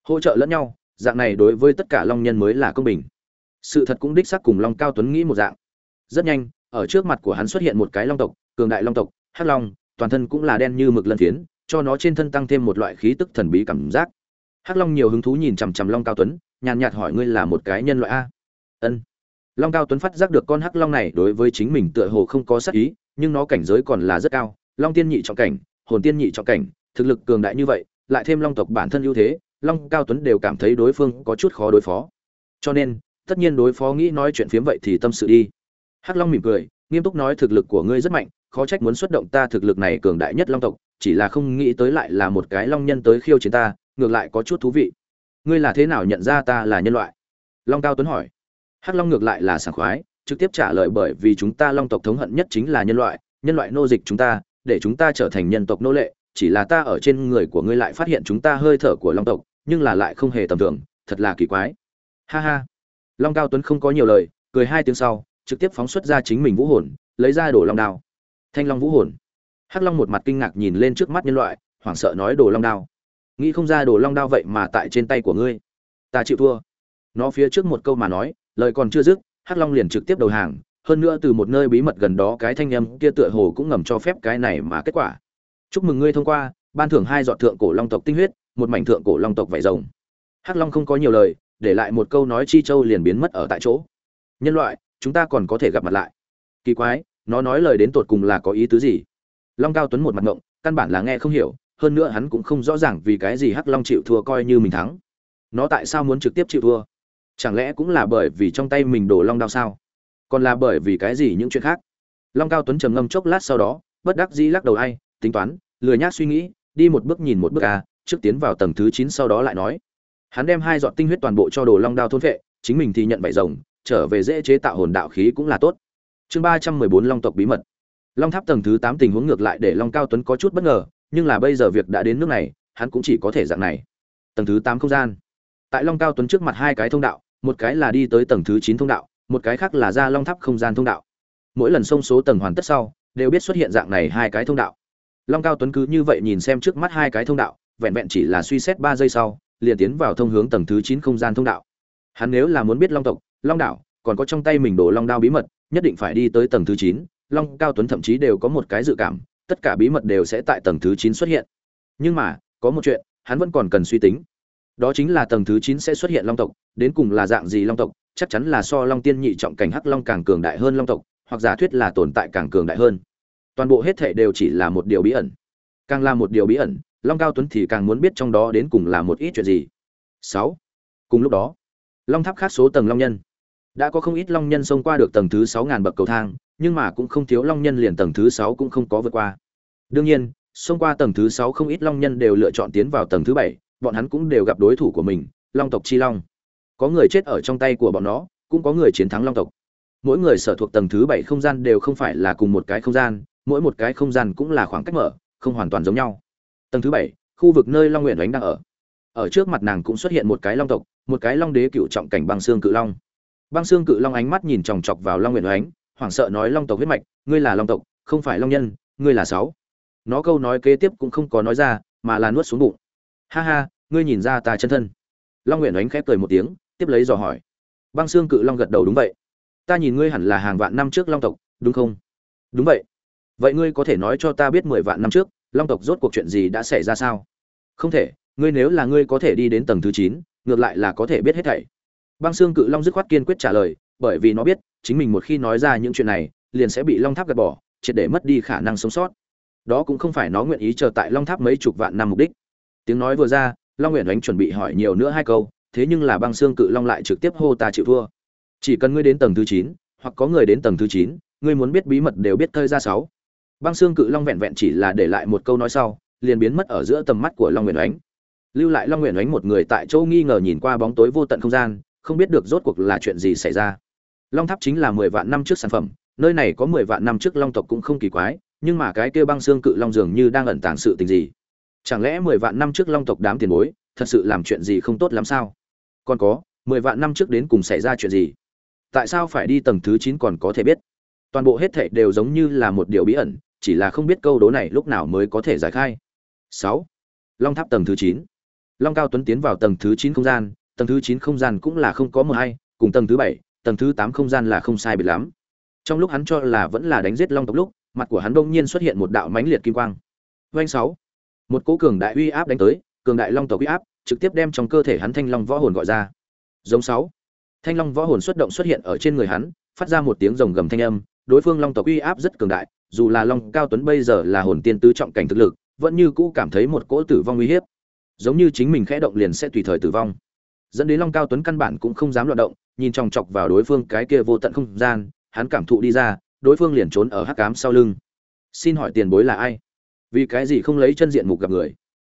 Hỗ trợ lẫn nhau, dạng này đối với tất cả long nhân mới là công bình. Sự thật cũng đích xác cùng long cao tuấn nghĩ một dạng. Rất nhanh, ở trước mặt của hắn xuất hiện một cái long tộc cường đại long tộc, hắc long, toàn thân cũng là đen như mực lân phiến, cho nó trên thân tăng thêm một loại khí tức thần bí cảm giác. Hắc long nhiều hứng thú nhìn chằm chằm long cao tuấn, nhàn nhạt hỏi ngươi là một cái nhân loại a? Ân. Long cao tuấn phát giác được con hắc long này đối với chính mình tựa hồ không có sắc ý, nhưng nó cảnh giới còn là rất cao. Long tiên nhị trọng cảnh, hồn tiên nhị trọng cảnh, thực lực cường đại như vậy, lại thêm long tộc bản thân ưu thế, long cao tuấn đều cảm thấy đối phương có chút khó đối phó. Cho nên, tất nhiên đối phó nghĩ nói chuyện phiếm vậy thì tâm sự đi. Hắc long mỉm cười, nghiêm túc nói thực lực của ngươi rất mạnh khó trách muốn xuất động ta thực lực này cường đại nhất long tộc, chỉ là không nghĩ tới lại là một cái long nhân tới khiêu chiến ta, ngược lại có chút thú vị. Ngươi là thế nào nhận ra ta là nhân loại? Long cao tuấn hỏi. Hắc long ngược lại là sảng khoái, trực tiếp trả lời bởi vì chúng ta long tộc thống hận nhất chính là nhân loại nhân loại nô dịch chúng ta, để chúng ta trở thành nhân tộc nô lệ, chỉ là ta ở trên người của ngươi lại phát hiện chúng ta hơi thở của long tộc, nhưng là lại không hề tầm thường, thật là kỳ quái. Ha ha. Long cao tuấn không có nhiều lời, cười hai tiếng sau, trực tiếp phóng xuất ra chính mình vũ hồn, lấy ra đổ long đao thanh long vũ hồn. Hắc long một mặt kinh ngạc nhìn lên trước mắt nhân loại, hoảng sợ nói, đồ long đao, nghĩ không ra đồ long đao vậy mà tại trên tay của ngươi. Ta chịu thua. Nó phía trước một câu mà nói, lời còn chưa dứt, hắc long liền trực tiếp đầu hàng, hơn nữa từ một nơi bí mật gần đó cái thanh âm kia tựa hồ cũng ngầm cho phép cái này mà kết quả. Chúc mừng ngươi thông qua, ban thưởng hai dọn thượng cổ long tộc tinh huyết, một mảnh thượng cổ long tộc vải rồng. Hắc long không có nhiều lời, để lại một câu nói chi châu liền biến mất ở tại chỗ. Nhân loại, chúng ta còn có thể gặp mặt lại. Kỳ quái nó nói lời đến tột cùng là có ý tứ gì? Long cao tuấn một mặt ngộng, căn bản là nghe không hiểu, hơn nữa hắn cũng không rõ ràng vì cái gì hắc long chịu thua coi như mình thắng. Nó tại sao muốn trực tiếp chịu thua? Chẳng lẽ cũng là bởi vì trong tay mình đổ long đao sao? Còn là bởi vì cái gì những chuyện khác? Long cao tuấn trầm ngâm chốc lát sau đó, bất đắc dĩ lắc đầu ai, tính toán, lười nhác suy nghĩ, đi một bước nhìn một bước à trước tiến vào tầng thứ chín sau đó lại nói. Hắn đem hai giọt tinh huyết toàn bộ cho đồ long đao thôn vệ, chính mình thì nhận bảy rồng, trở về dễ chế tạo hồn đạo khí cũng là tốt chương ba trăm mười bốn long tộc bí mật. Long tháp tầng thứ tám tình huống ngược lại để long cao tuấn có chút bất ngờ, nhưng là bây giờ việc đã đến nước này, hắn cũng chỉ có thể dạng này. Tầng thứ tám không gian. Tại long cao tuấn trước mặt hai cái thông đạo, một cái là đi tới tầng thứ chín thông đạo, một cái khác là ra long tháp không gian thông đạo. Mỗi lần xông số tầng hoàn tất sau, đều biết xuất hiện dạng này hai cái thông đạo. Long cao tuấn cứ như vậy nhìn xem trước mắt hai cái thông đạo, vẹn vẹn chỉ là suy xét ba giây sau, liền tiến vào thông hướng tầng thứ chín không gian thông đạo. Hắn nếu là muốn biết long tộc, long đảo còn có trong tay mình đổ long đao bí mật, nhất định phải đi tới tầng thứ chín, long, cao tuấn thậm chí đều có một cái dự cảm, tất cả bí mật đều sẽ tại tầng thứ chín xuất hiện. Nhưng mà, có một chuyện, hắn vẫn còn cần suy tính. Đó chính là tầng thứ chín sẽ xuất hiện long tộc, đến cùng là dạng gì long tộc, chắc chắn là so long tiên nhị trọng cảnh hắc long càng cường đại hơn long tộc, hoặc giả thuyết là tồn tại càng cường đại hơn. Toàn bộ hết thể đều chỉ là một điều bí ẩn. Càng là một điều bí ẩn, long, cao tuấn thì càng muốn biết trong đó đến cùng là một ít chuyện gì. Sáu. Cùng lúc đó, long tháp khác số tầng long nhân đã có không ít long nhân xông qua được tầng thứ sáu ngàn bậc cầu thang, nhưng mà cũng không thiếu long nhân liền tầng thứ sáu cũng không có vượt qua. Đương nhiên, xông qua tầng thứ sáu không ít long nhân đều lựa chọn tiến vào tầng thứ bảy, bọn hắn cũng đều gặp đối thủ của mình, long tộc chi long. Có người chết ở trong tay của bọn nó, cũng có người chiến thắng long tộc. Mỗi người sở thuộc tầng thứ bảy không gian đều không phải là cùng một cái không gian, mỗi một cái không gian cũng là khoảng cách mở, không hoàn toàn giống nhau. Tầng thứ bảy, khu vực nơi long nguyện đánh đang ở. Ở trước mặt nàng cũng xuất hiện một cái long tộc, một cái long đế cựu trọng cảnh băng xương cự long băng xương cự long ánh mắt nhìn chòng chọc vào long nguyện đánh hoảng sợ nói, long tộc huyết mạch, ngươi là long tộc, không phải long nhân, ngươi là sáu. Nó câu nói kế tiếp cũng không có nói ra, mà là nuốt xuống bụng. Ha ha, ngươi nhìn ra ta chân thân. Long nguyện đánh khép cười một tiếng, tiếp lấy dò hỏi. Băng xương cự long gật đầu, đúng vậy. Ta nhìn ngươi hẳn là hàng vạn năm trước long tộc, đúng không? Đúng vậy. Vậy ngươi có thể nói cho ta biết mười vạn năm trước, long tộc rốt cuộc chuyện gì đã xảy ra sao? Không thể, ngươi nếu là ngươi có thể đi đến tầng thứ chín, ngược lại là có thể biết hết thảy băng xương cự long dứt khoát kiên quyết trả lời, bởi vì nó biết, chính mình một khi nói ra những chuyện này, liền sẽ bị long tháp gạt bỏ, triệt để mất đi khả năng sống sót. Đó cũng không phải nó nguyện ý chờ tại long tháp mấy chục vạn năm mục đích. Tiếng nói vừa ra, long nguyện đánh chuẩn bị hỏi nhiều nữa hai câu, thế nhưng là băng xương cự long lại trực tiếp hô ta chịu thua. Chỉ cần ngươi đến tầng thứ chín, hoặc có người đến tầng thứ chín, ngươi muốn biết bí mật đều biết thơi ra sáu. Băng xương cự long vẹn vẹn chỉ là để lại một câu nói sau, liền biến mất ở giữa tầm mắt của long nguyện ánh. Lưu lại long nguyện ánh một người tại chỗ nghi ngờ nhìn qua bóng tối vô tận không gian không biết được rốt cuộc là chuyện gì xảy ra. Long tháp chính là mười vạn năm trước sản phẩm, nơi này có mười vạn năm trước long tộc cũng không kỳ quái, nhưng mà cái kia băng xương cự long dường như đang ẩn tàng sự tình gì? Chẳng lẽ mười vạn năm trước long tộc đám tiền bối, thật sự làm chuyện gì không tốt lắm sao? Còn có, mười vạn năm trước đến cùng xảy ra chuyện gì? Tại sao phải đi tầng thứ chín còn có thể biết? Toàn bộ hết thảy đều giống như là một điều bí ẩn, chỉ là không biết câu đố này lúc nào mới có thể giải khai. Sáu, long tháp tầng thứ chín. Long cao tuấn tiến vào tầng thứ chín không gian tầng thứ chín không gian cũng là không có mờ hay, cùng tầng thứ bảy, tầng thứ tám không gian là không sai biệt lắm. Trong lúc hắn cho là vẫn là đánh giết long tộc lúc, mặt của hắn đột nhiên xuất hiện một đạo mãnh liệt kim quang. Doanh sáu. Một cỗ cường đại uy áp đánh tới, cường đại long tộc uy áp trực tiếp đem trong cơ thể hắn thanh long võ hồn gọi ra. Giống sáu. Thanh long võ hồn xuất động xuất hiện ở trên người hắn, phát ra một tiếng rồng gầm thanh âm, đối phương long tộc uy áp rất cường đại, dù là long cao tuấn bây giờ là hồn tiên tứ trọng cảnh thực lực, vẫn như cũ cảm thấy một cỗ tử vong uy hiếp. Giống như chính mình khẽ động liền sẽ tùy thời tử vong dẫn đến long cao tuấn căn bản cũng không dám loạt động, nhìn chòng chọc vào đối phương cái kia vô tận không gian, hắn cảm thụ đi ra, đối phương liền trốn ở hắc cám sau lưng. Xin hỏi tiền bối là ai? Vì cái gì không lấy chân diện mục gặp người?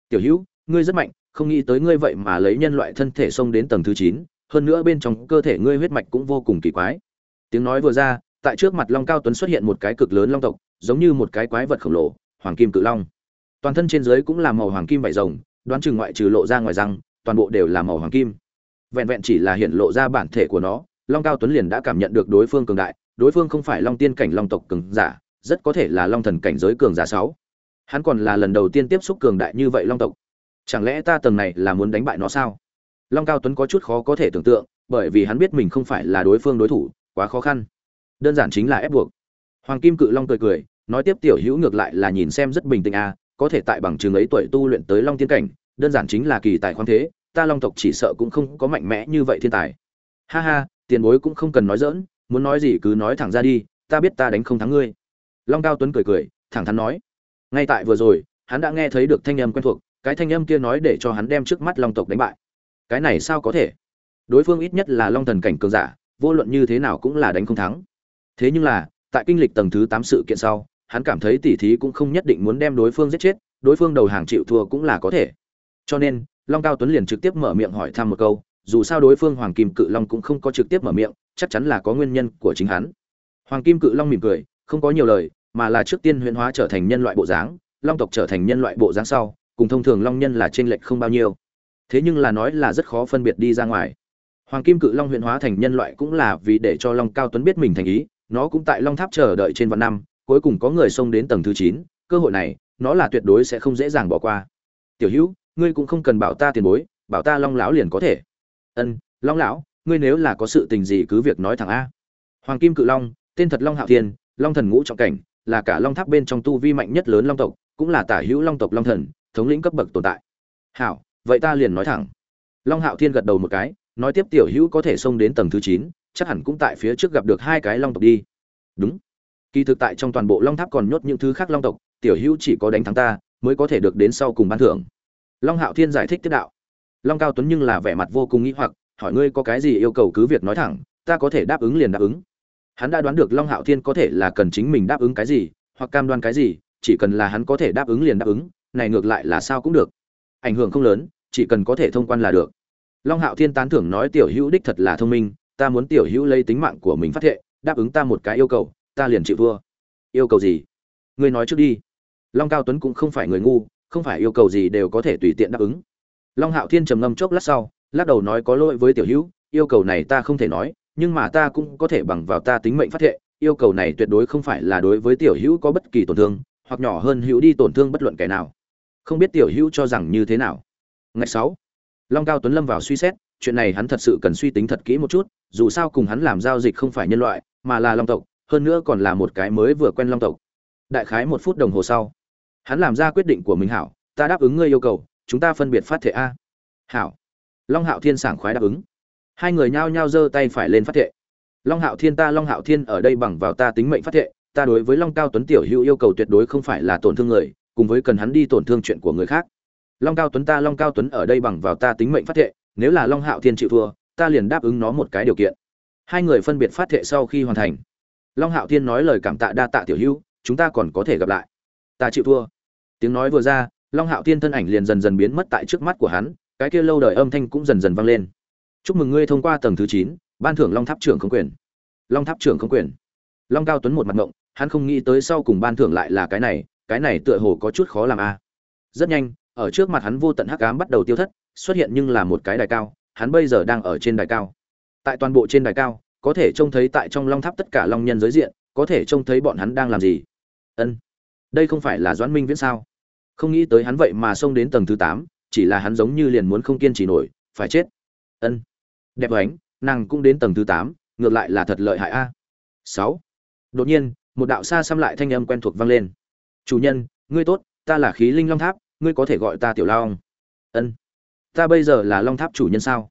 Tiểu hữu, ngươi rất mạnh, không nghĩ tới ngươi vậy mà lấy nhân loại thân thể xông đến tầng thứ chín, hơn nữa bên trong cơ thể ngươi huyết mạch cũng vô cùng kỳ quái. Tiếng nói vừa ra, tại trước mặt long cao tuấn xuất hiện một cái cực lớn long tộc, giống như một cái quái vật khổng lồ, hoàng kim cự long. Toàn thân trên dưới cũng là màu hoàng kim vải rồng, đoán chừng ngoại trừ lộ ra ngoài răng, toàn bộ đều là màu hoàng kim vẹn vẹn chỉ là hiện lộ ra bản thể của nó, long cao tuấn liền đã cảm nhận được đối phương cường đại, đối phương không phải long tiên cảnh long tộc cường giả, rất có thể là long thần cảnh giới cường giả sáu. Hắn còn là lần đầu tiên tiếp xúc cường đại như vậy long tộc. Chẳng lẽ ta tầng này là muốn đánh bại nó sao? Long cao tuấn có chút khó có thể tưởng tượng, bởi vì hắn biết mình không phải là đối phương đối thủ, quá khó khăn. Đơn giản chính là ép buộc. Hoàng kim cự long cười cười, nói tiếp tiểu hữu ngược lại là nhìn xem rất bình tĩnh a có thể tại bằng chứng ấy tuổi tu luyện tới long tiên cảnh, đơn giản chính là kỳ tài khoan thế ta long tộc chỉ sợ cũng không có mạnh mẽ như vậy thiên tài. Ha ha, tiền bối cũng không cần nói dỡn muốn nói gì cứ nói thẳng ra đi, ta biết ta đánh không thắng ngươi. Long cao tuấn cười cười, thẳng thắn nói. Ngay tại vừa rồi, hắn đã nghe thấy được thanh âm quen thuộc, cái thanh âm kia nói để cho hắn đem trước mắt long tộc đánh bại. Cái này sao có thể? Đối phương ít nhất là long thần cảnh cường giả, vô luận như thế nào cũng là đánh không thắng. Thế nhưng là, tại kinh lịch tầng thứ tám sự kiện sau, hắn cảm thấy tỉ thí cũng không nhất định muốn đem đối phương giết chết, đối phương đầu hàng chịu thua cũng là có thể. Cho nên long cao tuấn liền trực tiếp mở miệng hỏi thăm một câu, dù sao đối phương hoàng kim cự long cũng không có trực tiếp mở miệng, chắc chắn là có nguyên nhân của chính hắn. Hoàng kim cự long mỉm cười, không có nhiều lời, mà là trước tiên huyễn hóa trở thành nhân loại bộ dáng, long tộc trở thành nhân loại bộ dáng sau, cùng thông thường long nhân là trên lệch không bao nhiêu. Thế nhưng là nói là rất khó phân biệt đi ra ngoài. Hoàng kim cự long huyễn hóa thành nhân loại cũng là vì để cho long cao tuấn biết mình thành ý, nó cũng tại long tháp chờ đợi trên vạn năm, cuối cùng có người xông đến tầng thứ chín, cơ hội này, nó là tuyệt đối sẽ không dễ dàng bỏ qua. Tiểu hữu ngươi cũng không cần bảo ta tiền bối, bảo ta long lão liền có thể. Ân, long lão, ngươi nếu là có sự tình gì cứ việc nói thẳng a. Hoàng kim cự long, tên thật long hạo thiên, long thần ngũ trọng cảnh, là cả long tháp bên trong tu vi mạnh nhất lớn long tộc, cũng là tả hữu long tộc long thần, thống lĩnh cấp bậc tồn tại. Hảo, vậy ta liền nói thẳng. Long hạo thiên gật đầu một cái, nói tiếp tiểu hữu có thể xông đến tầng thứ chín, chắc hẳn cũng tại phía trước gặp được hai cái long tộc đi. Đúng. Kỳ thực tại trong toàn bộ long tháp còn nhốt những thứ khác long tộc, tiểu hữu chỉ có đánh thắng ta, mới có thể được đến sau cùng ban thưởng long hạo thiên giải thích tiếp đạo. Long cao tuấn nhưng là vẻ mặt vô cùng nghĩ hoặc, hỏi ngươi có cái gì yêu cầu cứ việc nói thẳng, ta có thể đáp ứng liền đáp ứng. Hắn đã đoán được long hạo thiên có thể là cần chính mình đáp ứng cái gì, hoặc cam đoan cái gì, chỉ cần là hắn có thể đáp ứng liền đáp ứng, này ngược lại là sao cũng được. Ảnh hưởng không lớn, chỉ cần có thể thông quan là được. Long hạo thiên tán thưởng nói tiểu hữu đích thật là thông minh, ta muốn tiểu hữu lấy tính mạng của mình phát thệ, đáp ứng ta một cái yêu cầu, ta liền chịu vua yêu cầu gì? Ngươi nói trước đi. Long cao tuấn cũng không phải người ngu không phải yêu cầu gì đều có thể tùy tiện đáp ứng. Long hạo thiên trầm ngâm chốc lát sau, lắc đầu nói có lỗi với tiểu hữu, yêu cầu này ta không thể nói, nhưng mà ta cũng có thể bằng vào ta tính mệnh phát thệ, yêu cầu này tuyệt đối không phải là đối với tiểu hữu có bất kỳ tổn thương, hoặc nhỏ hơn hữu đi tổn thương bất luận kẻ nào. Không biết tiểu hữu cho rằng như thế nào. Ngày sáu, long cao tuấn lâm vào suy xét, chuyện này hắn thật sự cần suy tính thật kỹ một chút, dù sao cùng hắn làm giao dịch không phải nhân loại, mà là long tộc, hơn nữa còn là một cái mới vừa quen long tộc. Đại khái một phút đồng hồ sau hắn làm ra quyết định của mình hảo, ta đáp ứng ngươi yêu cầu, chúng ta phân biệt phát thể a. Hảo. Long hạo thiên sảng khoái đáp ứng. Hai người nhao nhao giơ tay phải lên phát thệ long hạo thiên ta, long hạo thiên ở đây bằng vào ta tính mệnh phát thệ ta đối với long cao tuấn tiểu hữu yêu cầu tuyệt đối không phải là tổn thương người, cùng với cần hắn đi tổn thương chuyện của người khác. Long cao tuấn ta, long cao tuấn ở đây bằng vào ta tính mệnh phát thệ nếu là long hạo thiên chịu thua, ta liền đáp ứng nó một cái điều kiện. Hai người phân biệt phát thệ sau khi hoàn thành. Long hạo thiên nói lời cảm tạ đa tạ tiểu hữu, chúng ta còn có thể gặp lại. Ta chịu thua tiếng nói vừa ra, long hạo thiên thân ảnh liền dần dần biến mất tại trước mắt của hắn, cái kia lâu đời âm thanh cũng dần dần vang lên. Chúc mừng ngươi thông qua tầng thứ chín, ban thưởng long tháp trưởng không quyền. Long tháp trưởng không quyền. Long cao tuấn một mặt ngộng, hắn không nghĩ tới sau cùng ban thưởng lại là cái này cái này tựa hồ có chút khó làm a. Rất nhanh, ở trước mặt hắn vô tận hắc ám bắt đầu tiêu thất, xuất hiện nhưng là một cái đài cao, hắn bây giờ đang ở trên đài cao. Tại toàn bộ trên đài cao, có thể trông thấy tại trong long tháp tất cả long nhân giới diện, có thể trông thấy bọn hắn đang làm gì. Ân đây không phải là doãn minh viễn sao? Không nghĩ tới hắn vậy mà xông đến tầng thứ tám, chỉ là hắn giống như liền muốn không kiên trì nổi, phải chết. Ân, đẹp ánh nàng cũng đến tầng thứ tám, ngược lại là thật lợi hại a. Sáu, đột nhiên, một đạo xa xăm lại thanh âm quen thuộc vang lên. Chủ nhân, ngươi tốt, ta là khí linh long tháp, ngươi có thể gọi ta tiểu long. Ân, ta bây giờ là long tháp chủ nhân sao?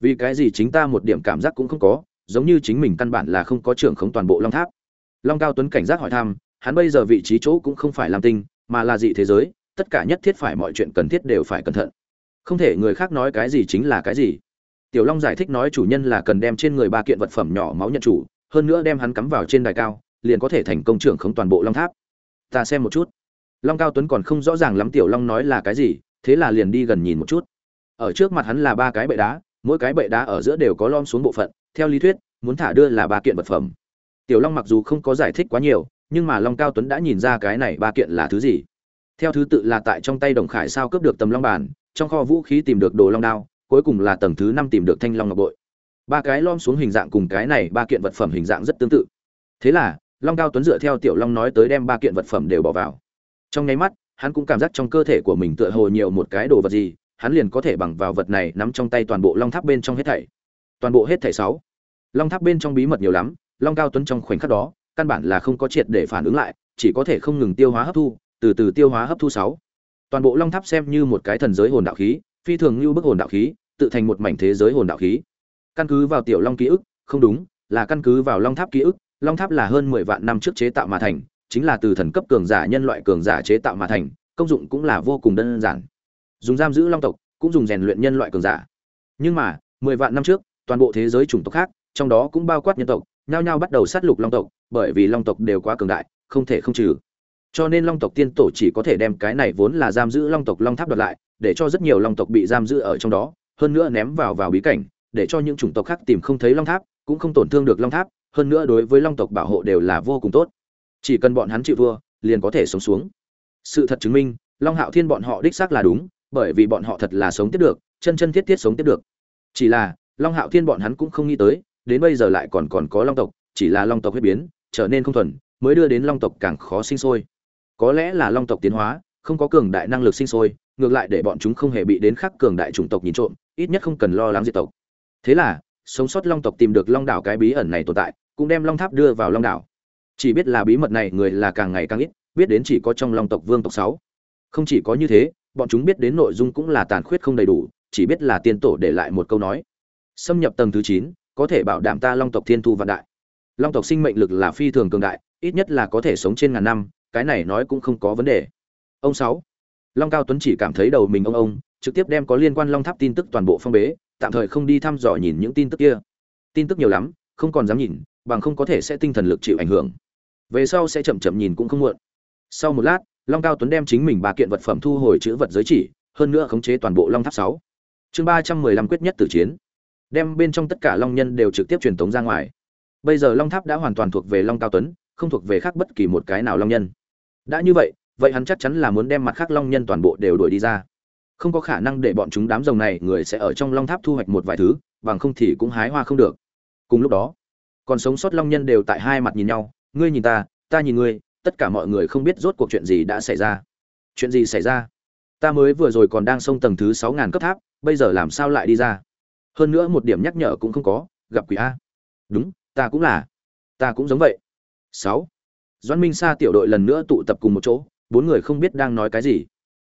Vì cái gì chính ta một điểm cảm giác cũng không có, giống như chính mình căn bản là không có trưởng khống toàn bộ long tháp. Long cao tuấn cảnh giác hỏi thăm hắn bây giờ vị trí chỗ cũng không phải làm tinh, mà là dị thế giới, tất cả nhất thiết phải mọi chuyện cần thiết đều phải cẩn thận. Không thể người khác nói cái gì chính là cái gì. Tiểu long giải thích nói chủ nhân là cần đem trên người ba kiện vật phẩm nhỏ máu nhận chủ, hơn nữa đem hắn cắm vào trên đài cao, liền có thể thành công trưởng khống toàn bộ long tháp. Ta xem một chút. Long cao tuấn còn không rõ ràng lắm tiểu long nói là cái gì, thế là liền đi gần nhìn một chút. Ở trước mặt hắn là ba cái bệ đá, mỗi cái bệ đá ở giữa đều có lom xuống bộ phận, theo lý thuyết, muốn thả đưa là ba kiện vật phẩm. Tiểu long mặc dù không có giải thích quá nhiều nhưng mà long cao tuấn đã nhìn ra cái này ba kiện là thứ gì. Theo thứ tự là tại trong tay đồng khải sao cướp được tầm long bản, trong kho vũ khí tìm được đồ long đao, cuối cùng là tầng thứ năm tìm được thanh long ngọc bội. Ba cái lom xuống hình dạng cùng cái này ba kiện vật phẩm hình dạng rất tương tự. Thế là, long cao tuấn dựa theo tiểu long nói tới đem ba kiện vật phẩm đều bỏ vào. Trong nháy mắt, hắn cũng cảm giác trong cơ thể của mình tựa hồ nhiều một cái đồ vật gì, hắn liền có thể bằng vào vật này nắm trong tay toàn bộ long tháp bên trong hết thảy. Toàn bộ hết thảy sáu. Long tháp bên trong bí mật nhiều lắm, long cao tuấn trong khoảnh khắc đó căn bản là không có triệt để phản ứng lại, chỉ có thể không ngừng tiêu hóa hấp thu, từ từ tiêu hóa hấp thu sáu. Toàn bộ long tháp xem như một cái thần giới hồn đạo khí, phi thường như bức hồn đạo khí, tự thành một mảnh thế giới hồn đạo khí. Căn cứ vào tiểu long ký ức, không đúng, là căn cứ vào long tháp ký ức, long tháp là hơn mười vạn năm trước chế tạo mà thành, chính là từ thần cấp cường giả nhân loại cường giả chế tạo mà thành, công dụng cũng là vô cùng đơn giản. Dùng giam giữ long tộc, cũng dùng rèn luyện nhân loại cường giả. Nhưng mà, mười vạn năm trước, toàn bộ thế giới chủng tộc khác, trong đó cũng bao quát nhân tộc, nhao nhao bắt đầu sát lục long tộc bởi vì long tộc đều quá cường đại, không thể không trừ. Cho nên long tộc tiên tổ chỉ có thể đem cái này vốn là giam giữ long tộc long tháp đoạt lại, để cho rất nhiều long tộc bị giam giữ ở trong đó, hơn nữa ném vào vào bí cảnh, để cho những chủng tộc khác tìm không thấy long tháp, cũng không tổn thương được long tháp, hơn nữa đối với long tộc bảo hộ đều là vô cùng tốt. Chỉ cần bọn hắn chịu thua, liền có thể sống xuống. Sự thật chứng minh, long hạo thiên bọn họ đích xác là đúng, bởi vì bọn họ thật là sống tiếp được, chân chân thiết thiết sống tiếp được. Chỉ là, long hạo thiên bọn hắn cũng không nghĩ tới, đến bây giờ lại còn còn có long tộc, chỉ là long tộc huyết biến trở nên không thuần, mới đưa đến long tộc càng khó sinh sôi. Có lẽ là long tộc tiến hóa, không có cường đại năng lực sinh sôi, ngược lại để bọn chúng không hề bị đến khắc cường đại chủng tộc nhìn trộm, ít nhất không cần lo lắng diệt tộc. Thế là, sống sót long tộc tìm được long đảo cái bí ẩn này tồn tại, cũng đem long tháp đưa vào long đảo. Chỉ biết là bí mật này người là càng ngày càng ít, biết đến chỉ có trong long tộc vương tộc sáu. Không chỉ có như thế, bọn chúng biết đến nội dung cũng là tàn khuyết không đầy đủ, chỉ biết là tiên tổ để lại một câu nói. Xâm nhập tầng thứ chín, có thể bảo đảm ta long tộc thiên thu vạn đại long tộc sinh mệnh lực là phi thường cường đại, ít nhất là có thể sống trên ngàn năm, cái này nói cũng không có vấn đề. Ông sáu. Long cao tuấn chỉ cảm thấy đầu mình ông ông, trực tiếp đem có liên quan long tháp tin tức toàn bộ phong bế, tạm thời không đi thăm dò nhìn những tin tức kia. Tin tức nhiều lắm, không còn dám nhìn, bằng không có thể sẽ tinh thần lực chịu ảnh hưởng. Về sau sẽ chậm chậm nhìn cũng không muộn. Sau một lát, long cao tuấn đem chính mình ba kiện vật phẩm thu hồi chữ vật giới chỉ, hơn nữa khống chế toàn bộ long tháp sáu. Chương ba trăm mười lăm quyết nhất tử chiến. Đem bên trong tất cả long nhân đều trực tiếp truyền tống ra ngoài bây giờ long tháp đã hoàn toàn thuộc về long cao tuấn, không thuộc về khác bất kỳ một cái nào long nhân. Đã như vậy vậy hắn chắc chắn là muốn đem mặt khác long nhân toàn bộ đều đuổi đi ra. Không có khả năng để bọn chúng đám rồng này người sẽ ở trong long tháp thu hoạch một vài thứ, bằng không thì cũng hái hoa không được. Cùng lúc đó, còn sống sót long nhân đều tại hai mặt nhìn nhau, ngươi nhìn ta ta nhìn ngươi, tất cả mọi người không biết rốt cuộc chuyện gì đã xảy ra. Chuyện gì xảy ra? Ta mới vừa rồi còn đang sông tầng thứ sáu ngàn cấp tháp, bây giờ làm sao lại đi ra? Hơn nữa một điểm nhắc nhở cũng không có, gặp quỷ a. Đúng ta cũng là. Ta cũng giống vậy. Sáu. Doãn minh sa tiểu đội lần nữa tụ tập cùng một chỗ, bốn người không biết đang nói cái gì.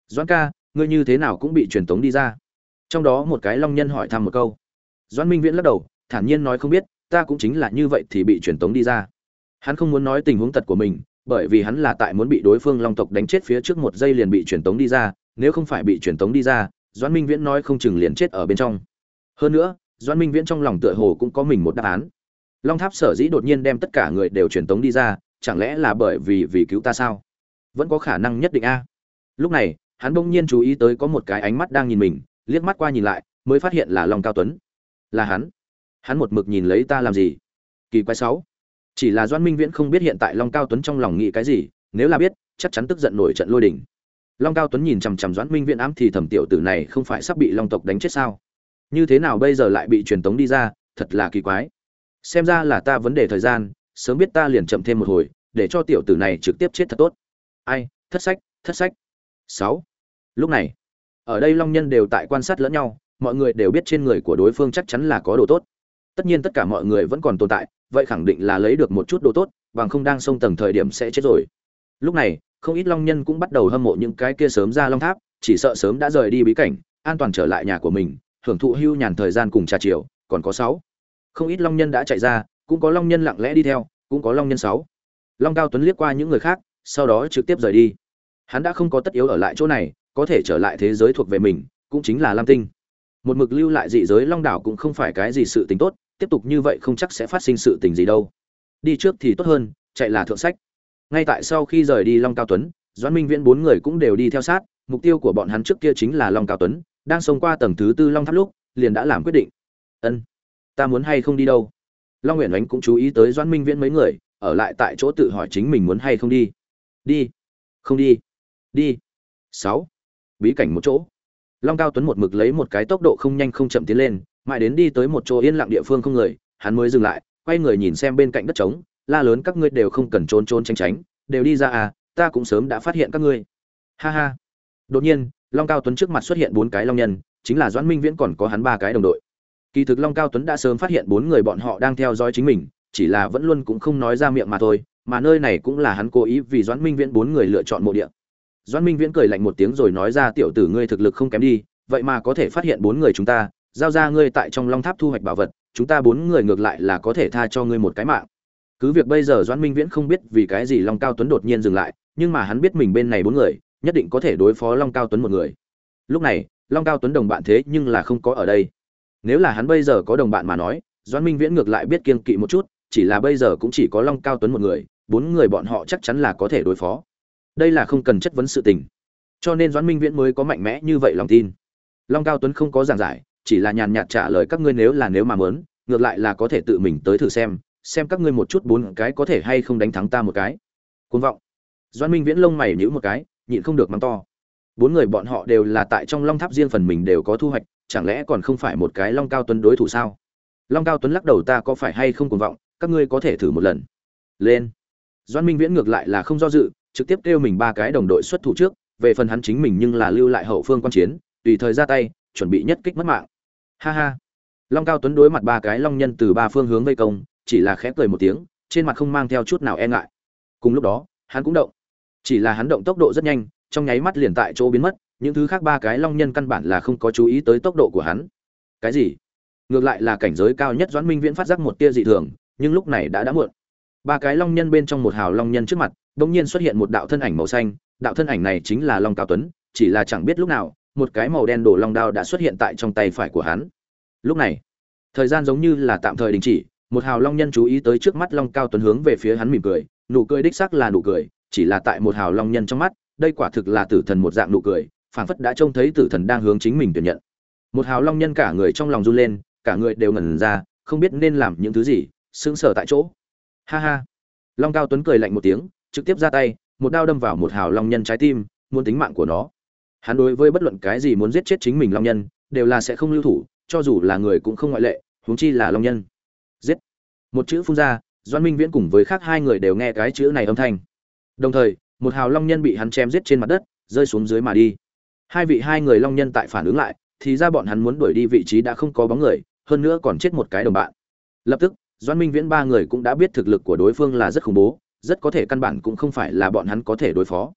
Doãn ca, ngươi như thế nào cũng bị truyền tống đi ra. Trong đó một cái long nhân hỏi thăm một câu. Doãn minh viễn lắc đầu, thản nhiên nói không biết, ta cũng chính là như vậy thì bị truyền tống đi ra. Hắn không muốn nói tình huống tật của mình, bởi vì hắn là tại muốn bị đối phương long tộc đánh chết phía trước một giây liền bị truyền tống đi ra, nếu không phải bị truyền tống đi ra, doãn minh viễn nói không chừng liền chết ở bên trong. Hơn nữa, doãn minh viễn trong lòng tựa hồ cũng có mình một đáp án long tháp sở dĩ đột nhiên đem tất cả người đều truyền tống đi ra, chẳng lẽ là bởi vì vì cứu ta sao? Vẫn có khả năng nhất định a. Lúc này, hắn bỗng nhiên chú ý tới có một cái ánh mắt đang nhìn mình, liếc mắt qua nhìn lại, mới phát hiện là long cao tuấn. Là hắn. Hắn một mực nhìn lấy ta làm gì? Kỳ quái sáu. Chỉ là doan minh viễn không biết hiện tại long cao tuấn trong lòng nghĩ cái gì, nếu là biết, chắc chắn tức giận nổi trận lôi đỉnh long cao tuấn nhìn chằm chằm doãn minh viễn ám thì thẩm tiểu tử này không phải sắp bị long tộc đánh chết sao? Như thế nào bây giờ lại bị truyền tống đi ra, thật là kỳ quái xem ra là ta vấn đề thời gian, sớm biết ta liền chậm thêm một hồi, để cho tiểu tử này trực tiếp chết thật tốt. Ai, thất sách thất sách. Sáu. Lúc này, ở đây long nhân đều tại quan sát lẫn nhau, mọi người đều biết trên người của đối phương chắc chắn là có đồ tốt. Tất nhiên tất cả mọi người vẫn còn tồn tại, vậy khẳng định là lấy được một chút đồ tốt, bằng không đang sông tầng thời điểm sẽ chết rồi. Lúc này, không ít long nhân cũng bắt đầu hâm mộ những cái kia sớm ra long tháp, chỉ sợ sớm đã rời đi bí cảnh, an toàn trở lại nhà của mình, hưởng thụ hưu nhàn thời gian cùng trà chiều, còn có sáu không ít long nhân đã chạy ra, cũng có long nhân lặng lẽ đi theo, cũng có long nhân sáu. Long cao tuấn liếc qua những người khác, sau đó trực tiếp rời đi. Hắn đã không có tất yếu ở lại chỗ này, có thể trở lại thế giới thuộc về mình, cũng chính là lam tinh. Một mực lưu lại dị giới long đảo cũng không phải cái gì sự tình tốt, tiếp tục như vậy không chắc sẽ phát sinh sự tình gì đâu. Đi trước thì tốt hơn, chạy là thượng sách. Ngay tại sau khi rời đi long cao tuấn, doãn minh viễn bốn người cũng đều đi theo sát, mục tiêu của bọn hắn trước kia chính là long cao tuấn, đang xông qua tầng thứ tư long tháp lúc, liền đã làm quyết định. Ân ta muốn hay không đi đâu? Long nguyện ánh cũng chú ý tới doãn minh viễn mấy người, ở lại tại chỗ tự hỏi chính mình muốn hay không đi. Đi. Không đi. Đi. Sáu. Bí cảnh một chỗ. Long cao tuấn một mực lấy một cái tốc độ không nhanh không chậm tiến lên, mãi đến đi tới một chỗ yên lặng địa phương không người, hắn mới dừng lại, quay người nhìn xem bên cạnh đất trống, la lớn các ngươi đều không cần trốn trốn tránh tránh, đều đi ra à ta cũng sớm đã phát hiện các ngươi. Ha ha. Đột nhiên, long cao tuấn trước mặt xuất hiện bốn cái long nhân, chính là doãn minh viễn còn có hắn ba cái đồng đội kỳ thực long cao tuấn đã sớm phát hiện bốn người bọn họ đang theo dõi chính mình, chỉ là vẫn luôn cũng không nói ra miệng mà thôi, mà nơi này cũng là hắn cố ý vì doãn minh viễn bốn người lựa chọn mộ địa. Doãn minh viễn cười lạnh một tiếng rồi nói ra, tiểu tử ngươi thực lực không kém đi, vậy mà có thể phát hiện bốn người chúng ta, giao ra ngươi tại trong long tháp thu hoạch bảo vật, chúng ta bốn người ngược lại là có thể tha cho ngươi một cái mạng. Cứ việc bây giờ doãn minh viễn không biết vì cái gì long cao tuấn đột nhiên dừng lại, nhưng mà hắn biết mình bên này bốn người, nhất định có thể đối phó long cao tuấn một người. Lúc này, long cao tuấn đồng bạn thế nhưng là không có ở đây nếu là hắn bây giờ có đồng bạn mà nói, doãn minh viễn ngược lại biết kiên kỵ một chút, chỉ là bây giờ cũng chỉ có long cao tuấn một người, bốn người bọn họ chắc chắn là có thể đối phó. Đây là không cần chất vấn sự tình. Cho nên doãn minh viễn mới có mạnh mẽ như vậy lòng tin. Long cao tuấn không có giảng giải, chỉ là nhàn nhạt trả lời các ngươi nếu là nếu mà mớn ngược lại là có thể tự mình tới thử xem xem các ngươi một chút bốn cái có thể hay không đánh thắng ta một cái. Côn vọng. Doãn minh viễn lông mày nhíu một cái, nhịn không được mắng to. Bốn người bọn họ đều là tại trong long tháp riêng phần mình đều có thu hoạch chẳng lẽ còn không phải một cái long cao tuấn đối thủ sao? Long cao tuấn lắc đầu, ta có phải hay không cuồng vọng, các ngươi có thể thử một lần. Lên. Doan minh viễn ngược lại là không do dự, trực tiếp kêu mình ba cái đồng đội xuất thủ trước, về phần hắn chính mình nhưng là lưu lại hậu phương quan chiến, tùy thời ra tay, chuẩn bị nhất kích mất mạng. Ha ha. Long cao tuấn đối mặt ba cái long nhân từ ba phương hướng vây công, chỉ là khẽ cười một tiếng, trên mặt không mang theo chút nào e ngại. Cùng lúc đó, hắn cũng động. Chỉ là hắn động tốc độ rất nhanh, trong nháy mắt liền tại chỗ biến mất những thứ khác ba cái long nhân căn bản là không có chú ý tới tốc độ của hắn. Cái gì? Ngược lại là cảnh giới cao nhất doãn minh viễn phát giác một tia dị thường, nhưng lúc này đã đã muộn. Ba cái long nhân bên trong một hào long nhân trước mặt đ ỗ n g nhiên xuất hiện một đạo thân ảnh màu xanh, đạo thân ảnh này chính là long cao tuấn, chỉ là chẳng biết lúc nào, một cái màu đen đổ long đao đã xuất hiện tại trong tay phải của hắn. Lúc này, thời gian giống như là tạm thời đình chỉ, một hào long nhân chú ý tới trước mắt long cao tuấn hướng về phía hắn mỉm cười, nụ cười đích sắc là nụ cười, chỉ là tại một hào long nhân trong mắt, đây quả thực là tử thần một dạng nụ cười phảng phất đã trông thấy tử thần đang hướng chính mình tuyển nhận. Một hào long nhân cả người trong lòng run lên, cả người đều ngẩn ra, không biết nên làm những thứ gì, sững sờ tại chỗ. Ha ha. Long cao tuấn cười lạnh một tiếng, trực tiếp ra tay, một đao đâm vào một hào long nhân trái tim, muốn tính mạng của nó. Hắn đối với bất luận cái gì muốn giết chết chính mình long nhân, đều là sẽ không lưu thủ, cho dù là người cũng không ngoại lệ, huống chi là long nhân. Giết. Một chữ phun ra doan minh viễn cùng với khác hai người đều nghe cái chữ này âm thanh. Đồng thời, một hào long nhân bị hắn chém giết trên mặt đất, rơi xuống dưới mà đi hai vị hai người long nhân tại phản ứng lại, thì ra bọn hắn muốn đuổi đi vị trí đã không có bóng người, hơn nữa còn chết một cái đồng bạn. Lập tức, doãn minh viễn ba người cũng đã biết thực lực của đối phương là rất khủng bố, rất có thể căn bản cũng không phải là bọn hắn có thể đối phó.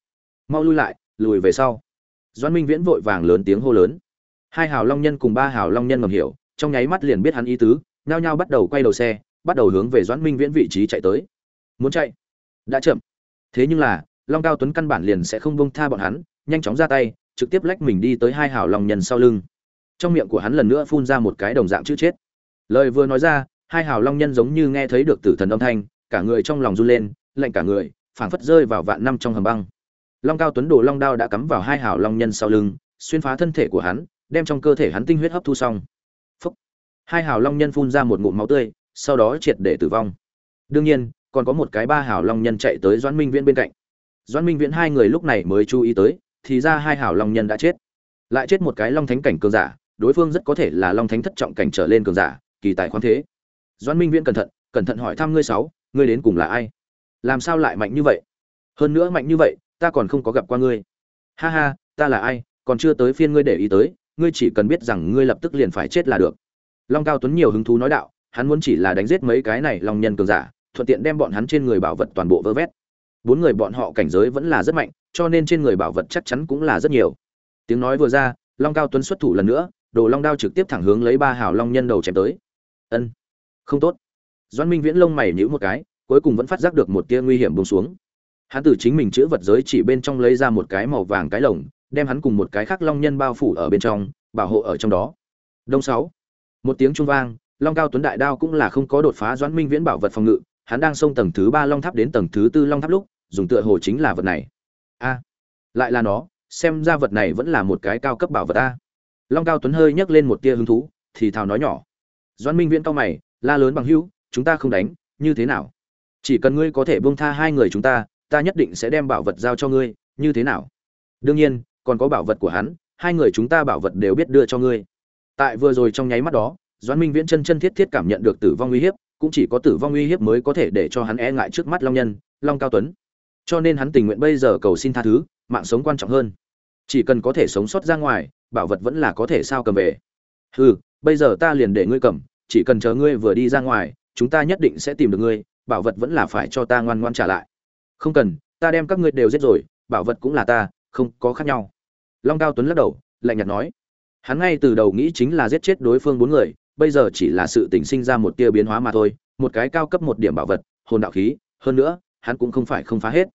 Mau lui lại, lùi về sau. Doãn minh viễn vội vàng lớn tiếng hô lớn. Hai hào long nhân cùng ba hào long nhân ngầm hiểu, trong nháy mắt liền biết hắn ý tứ, nhao nhao bắt đầu quay đầu xe, bắt đầu hướng về doãn minh viễn vị trí chạy tới. Muốn chạy? Đã chậm. Thế nhưng là, long cao tuấn căn bản liền sẽ không bông tha bọn hắn, nhanh chóng ra tay trực tiếp lách mình đi tới hai hào long nhân sau lưng. Trong miệng của hắn lần nữa phun ra một cái đồng dạng chữ chết. Lời vừa nói ra, hai hào long nhân giống như nghe thấy được tử thần âm thanh, cả người trong lòng run lên, lạnh cả người, phảng phất rơi vào vạn năm trong hầm băng. Long cao tuấn đồ long đao đã cắm vào hai hào long nhân sau lưng, xuyên phá thân thể của hắn, đem trong cơ thể hắn tinh huyết hấp thu xong. Phúc. hai hào long nhân phun ra một ngụm máu tươi, sau đó triệt để tử vong. Đương nhiên, còn có một cái ba hào long nhân chạy tới doãn minh viễn bên cạnh. Doãn minh viễn hai người lúc này mới chú ý tới thì ra hai hảo long nhân đã chết. Lại chết một cái long thánh cảnh cường giả, đối phương rất có thể là long thánh thất trọng cảnh trở lên cường giả, kỳ tài khoáng thế. Doãn minh viễn cẩn thận cẩn thận hỏi thăm ngươi sáu, ngươi đến cùng là ai? Làm sao lại mạnh như vậy? Hơn nữa mạnh như vậy, ta còn không có gặp qua ngươi. Ha ha, ta là ai? Còn chưa tới phiên ngươi để ý tới, ngươi chỉ cần biết rằng ngươi lập tức liền phải chết là được. Long cao tuấn nhiều hứng thú nói đạo, hắn muốn chỉ là đánh giết mấy cái này long nhân cường giả, thuận tiện đem bọn hắn trên người bảo vật toàn bộ vơ vét. Bốn người bọn họ cảnh giới vẫn là rất mạnh cho nên trên người bảo vật chắc chắn cũng là rất nhiều. Tiếng nói vừa ra, long cao tuấn xuất thủ lần nữa, đồ long đao trực tiếp thẳng hướng lấy ba hào long nhân đầu chém tới. Ân, không tốt. Doan minh viễn lông mày nhíu một cái, cuối cùng vẫn phát giác được một tia nguy hiểm buông xuống. Hắn từ chính mình chữ vật giới chỉ bên trong lấy ra một cái màu vàng cái lồng, đem hắn cùng một cái khác long nhân bao phủ ở bên trong, bảo hộ ở trong đó. Đông sáu, một tiếng trung vang, long cao tuấn đại đao cũng là không có đột phá doãn minh viễn bảo vật phòng ngự, hắn đang xông tầng thứ ba long tháp đến tầng thứ tư long tháp lúc, dùng tựa hồ chính là vật này a. Lại là nó, xem ra vật này vẫn là một cái cao cấp bảo vật a. Long cao tuấn hơi nhấc lên một tia hứng thú, thì thào nói nhỏ. Doan minh viễn cao mày, la lớn bằng hữu, chúng ta không đánh, như thế nào? Chỉ cần ngươi có thể buông tha hai người chúng ta ta nhất định sẽ đem bảo vật giao cho ngươi, như thế nào? Đương nhiên, còn có bảo vật của hắn, hai người chúng ta bảo vật đều biết đưa cho ngươi. Tại vừa rồi trong nháy mắt đó, doãn minh viễn chân chân thiết thiết cảm nhận được tử vong uy hiếp, cũng chỉ có tử vong uy hiếp mới có thể để cho hắn e ngại trước mắt long nhân, long cao tuấn cho nên hắn tình nguyện bây giờ cầu xin tha thứ, mạng sống quan trọng hơn. Chỉ cần có thể sống sót ra ngoài, bảo vật vẫn là có thể sao cầm về. Hừ, bây giờ ta liền để ngươi cầm, chỉ cần chờ ngươi vừa đi ra ngoài, chúng ta nhất định sẽ tìm được ngươi, bảo vật vẫn là phải cho ta ngoan ngoan trả lại. Không cần, ta đem các ngươi đều giết rồi, bảo vật cũng là ta, không có khác nhau. Long cao tuấn lắc đầu, lạnh nhạt nói. Hắn ngay từ đầu nghĩ chính là giết chết đối phương bốn người, bây giờ chỉ là sự tình sinh ra một tia biến hóa mà thôi, một cái cao cấp một điểm bảo vật, hồn đạo khí, hơn nữa hắn cũng không phải không phá hết.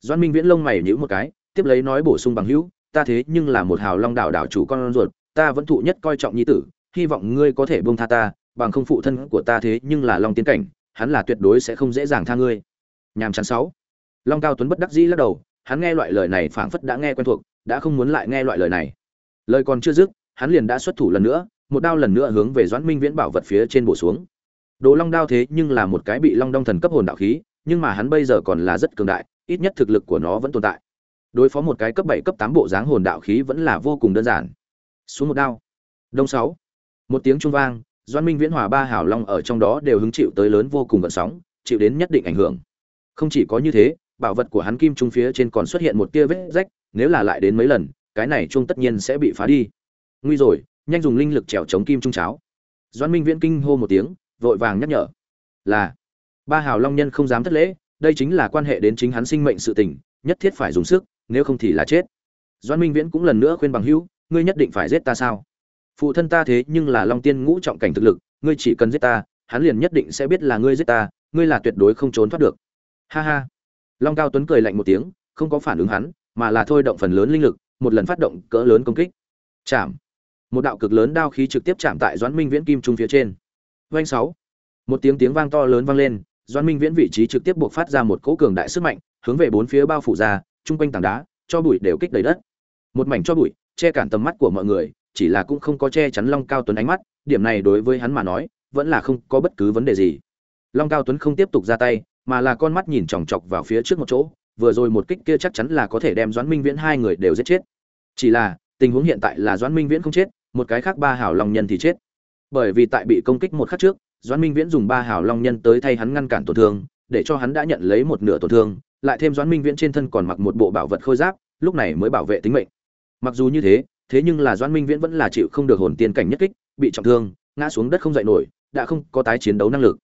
Doan minh viễn lông mày nhíu một cái, tiếp lấy nói bổ sung bằng hữu, ta thế nhưng là một hào long đảo đảo chủ con ruột, ta vẫn thụ nhất coi trọng nhi tử, hy vọng ngươi có thể buông tha ta, bằng không phụ thân của ta thế nhưng là long tiến cảnh, hắn là tuyệt đối sẽ không dễ dàng tha ngươi. Nhàm chán sáu. Long cao tuấn bất đắc dĩ lắc đầu, hắn nghe loại lời này phảng phất đã nghe quen thuộc, đã không muốn lại nghe loại lời này. Lời còn chưa dứt, hắn liền đã xuất thủ lần nữa, một đao lần nữa hướng về doãn minh viễn bảo vật phía trên bổ xuống. Đồ long đao thế nhưng là một cái bị long đong thần cấp hồn đạo khí nhưng mà hắn bây giờ còn là rất cường đại, ít nhất thực lực của nó vẫn tồn tại. Đối phó một cái cấp bảy, cấp tám bộ dáng hồn đạo khí vẫn là vô cùng đơn giản. Xuống một đao. Đông sáu. Một tiếng trung vang doan minh, viễn hòa, ba hảo long ở trong đó đều hứng chịu tới lớn vô cùng gợn sóng, chịu đến nhất định ảnh hưởng. Không chỉ có như thế, bảo vật của hắn kim trung phía trên còn xuất hiện một tia vết rách, nếu là lại đến mấy lần, cái này trung tất nhiên sẽ bị phá đi. Nguy rồi, nhanh dùng linh lực trèo chống kim trung cháo. Doan minh, viễn kinh hô một tiếng, vội vàng nhắc nhở. Là ba hào long nhân không dám thất lễ đây chính là quan hệ đến chính hắn sinh mệnh sự tình nhất thiết phải dùng sức nếu không thì là chết. Doan minh viễn cũng lần nữa khuyên bằng hữu ngươi nhất định phải giết ta sao? Phụ thân ta thế nhưng là long tiên ngũ trọng cảnh thực lực ngươi chỉ cần giết ta hắn liền nhất định sẽ biết là ngươi giết ta ngươi là tuyệt đối không trốn thoát được. Ha ha. Long cao tuấn cười lạnh một tiếng không có phản ứng hắn mà là thôi động phần lớn linh lực một lần phát động cỡ lớn công kích. Chạm. Một đạo cực lớn đao khí trực tiếp chạm tại doãn minh viễn kim trung phía trên. Vành sáu. Một tiếng tiếng vang to lớn vang lên, Doãn Minh Viễn vị trí trực tiếp buộc phát ra một cỗ cường đại sức mạnh, hướng về bốn phía bao phủ ra, trung quanh tảng đá, cho bụi đều kích đầy đất. Một mảnh cho bụi, che cản tầm mắt của mọi người, chỉ là cũng không có che chắn Long Cao Tuấn ánh mắt, điểm này đối với hắn mà nói, vẫn là không có bất cứ vấn đề gì. Long Cao Tuấn không tiếp tục ra tay, mà là con mắt nhìn chòng chọc vào phía trước một chỗ, vừa rồi một kích kia chắc chắn là có thể đem Doãn Minh Viễn hai người đều giết chết. Chỉ là, tình huống hiện tại là Doãn Minh Viễn không chết, một cái khác ba hảo long nhân thì chết bởi vì tại bị công kích một khắc trước doãn minh viễn dùng ba hào long nhân tới thay hắn ngăn cản tổn thương, để cho hắn đã nhận lấy một nửa tổn thương, lại thêm doãn minh viễn trên thân còn mặc một bộ bảo vật khôi giáp, lúc này mới bảo vệ tính mệnh. Mặc dù như thế thế nhưng là doãn minh viễn vẫn là chịu không được hồn tiên cảnh nhất kích, bị trọng thương, ngã xuống đất không dậy nổi, đã không có tái chiến đấu năng lực.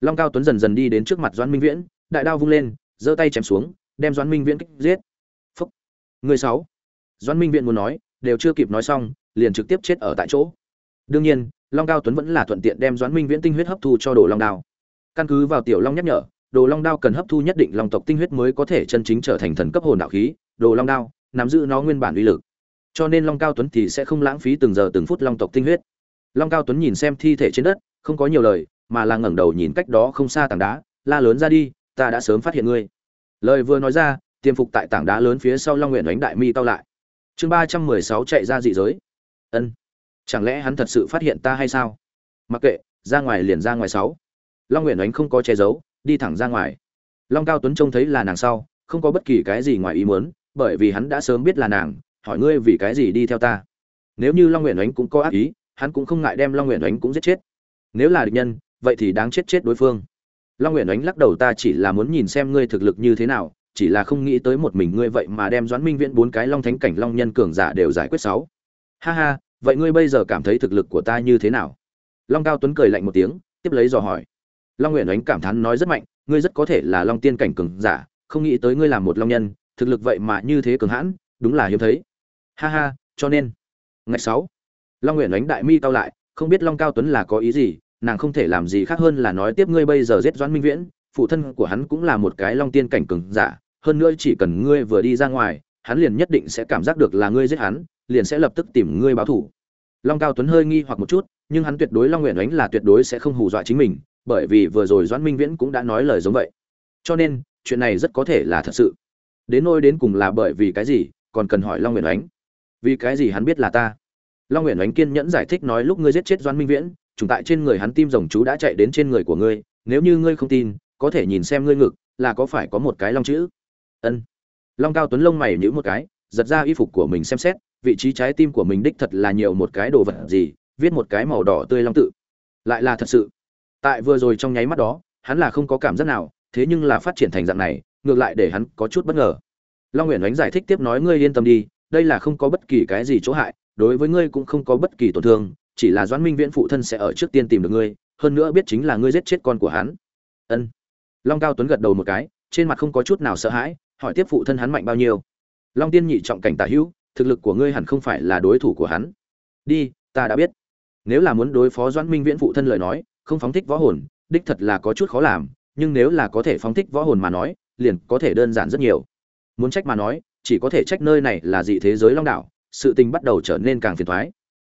Long cao tuấn dần dần đi đến trước mặt doãn minh viễn, đại đao vung lên, giơ tay chém xuống, đem doãn minh viễn kích giết. Phúc. Người sáu. Doãn minh viễn muốn nói, đều chưa kịp nói xong, liền trực tiếp chết ở tại chỗ. Đương nhiên long cao tuấn vẫn là thuận tiện đem doãn minh viễn tinh huyết hấp thu cho đồ long đao. Căn cứ vào tiểu long nhắc nhở, đồ long đao cần hấp thu nhất định long tộc tinh huyết mới có thể chân chính trở thành thần cấp hồn đạo khí, đồ long đao, nắm giữ nó nguyên bản uy lực. Cho nên long cao tuấn thì sẽ không lãng phí từng giờ từng phút long tộc tinh huyết. Long cao tuấn nhìn xem thi thể trên đất, không có nhiều lời, mà là ngẩng đầu nhìn cách đó không xa tảng đá, la lớn ra đi, ta đã sớm phát hiện ngươi. Lời vừa nói ra, tiêm phục tại tảng đá lớn phía sau long nguyện đánh đại mi tao lại. Chương ba trăm mười sáu chạy ra dị giới. Ân chẳng lẽ hắn thật sự phát hiện ta hay sao? Mặc kệ, ra ngoài liền ra ngoài sáu. Long nguyện ánh không có che giấu, đi thẳng ra ngoài. Long cao tuấn trông thấy là nàng sau, không có bất kỳ cái gì ngoài ý muốn, bởi vì hắn đã sớm biết là nàng, hỏi ngươi vì cái gì đi theo ta. Nếu như long nguyện ánh cũng có ác ý, hắn cũng không ngại đem long nguyện ánh cũng giết chết. Nếu là địch nhân, vậy thì đáng chết chết đối phương. Long nguyện ánh lắc đầu ta chỉ là muốn nhìn xem ngươi thực lực như thế nào, chỉ là không nghĩ tới một mình ngươi vậy mà đem doãn minh viễn bốn cái long thánh cảnh long nhân cường giả đều giải quyết sáu. Ha ha vậy ngươi bây giờ cảm thấy thực lực của ta như thế nào? Long cao tuấn cười lạnh một tiếng, tiếp lấy dò hỏi. Long nguyện ánh cảm thán nói rất mạnh, ngươi rất có thể là long tiên cảnh cường giả, không nghĩ tới ngươi làm một long nhân, thực lực vậy mà như thế cường hãn, đúng là hiếm thấy. Ha ha, cho nên. Ngày sáu, long nguyện ánh đại mi tao lại, không biết long cao tuấn là có ý gì, nàng không thể làm gì khác hơn là nói tiếp ngươi bây giờ giết doãn minh viễn, phụ thân của hắn cũng là một cái long tiên cảnh cường giả, hơn nữa chỉ cần ngươi vừa đi ra ngoài, hắn liền nhất định sẽ cảm giác được là ngươi giết hắn liền sẽ lập tức tìm ngươi báo thủ. Long cao tuấn hơi nghi hoặc một chút, nhưng hắn tuyệt đối long nguyện đánh là tuyệt đối sẽ không hù dọa chính mình, bởi vì vừa rồi doãn minh viễn cũng đã nói lời giống vậy. Cho nên, chuyện này rất có thể là thật sự. Đến nôi đến cùng là bởi vì cái gì, còn cần hỏi long nguyện đánh vì cái gì hắn biết là ta? Long nguyện đánh kiên nhẫn giải thích nói lúc ngươi giết chết doãn minh viễn, trùng tại trên người hắn tim rồng chú đã chạy đến trên người của ngươi, nếu như ngươi không tin, có thể nhìn xem ngươi ngực, là có phải có một cái long chữ? Ân. Long cao tuấn lông mày nhíu một cái, giật ra y phục của mình xem xét vị trí trái tim của mình đích thật là nhiều một cái đồ vật gì, viết một cái màu đỏ tươi long tự. Lại là thật sự. Tại vừa rồi trong nháy mắt đó, hắn là không có cảm giác nào, thế nhưng là phát triển thành dạng này, ngược lại để hắn có chút bất ngờ. Long nguyện ánh giải thích tiếp nói, ngươi yên tâm đi, đây là không có bất kỳ cái gì chỗ hại, đối với ngươi cũng không có bất kỳ tổn thương, chỉ là doãn minh viễn phụ thân sẽ ở trước tiên tìm được ngươi, hơn nữa biết chính là ngươi giết chết con của hắn. Ân. Long cao tuấn gật đầu một cái, trên mặt không có chút nào sợ hãi, hỏi tiếp phụ thân hắn mạnh bao nhiêu. Long tiên nhị trọng cảnh tả hữu thực lực của ngươi hẳn không phải là đối thủ của hắn. Đi, ta đã biết. Nếu là muốn đối phó doãn minh viễn phụ thân lời nói, không phóng thích võ hồn, đích thật là có chút khó làm, nhưng nếu là có thể phóng thích võ hồn mà nói, liền có thể đơn giản rất nhiều. Muốn trách mà nói, chỉ có thể trách nơi này là dị thế giới long đảo, sự tình bắt đầu trở nên càng phiền thoái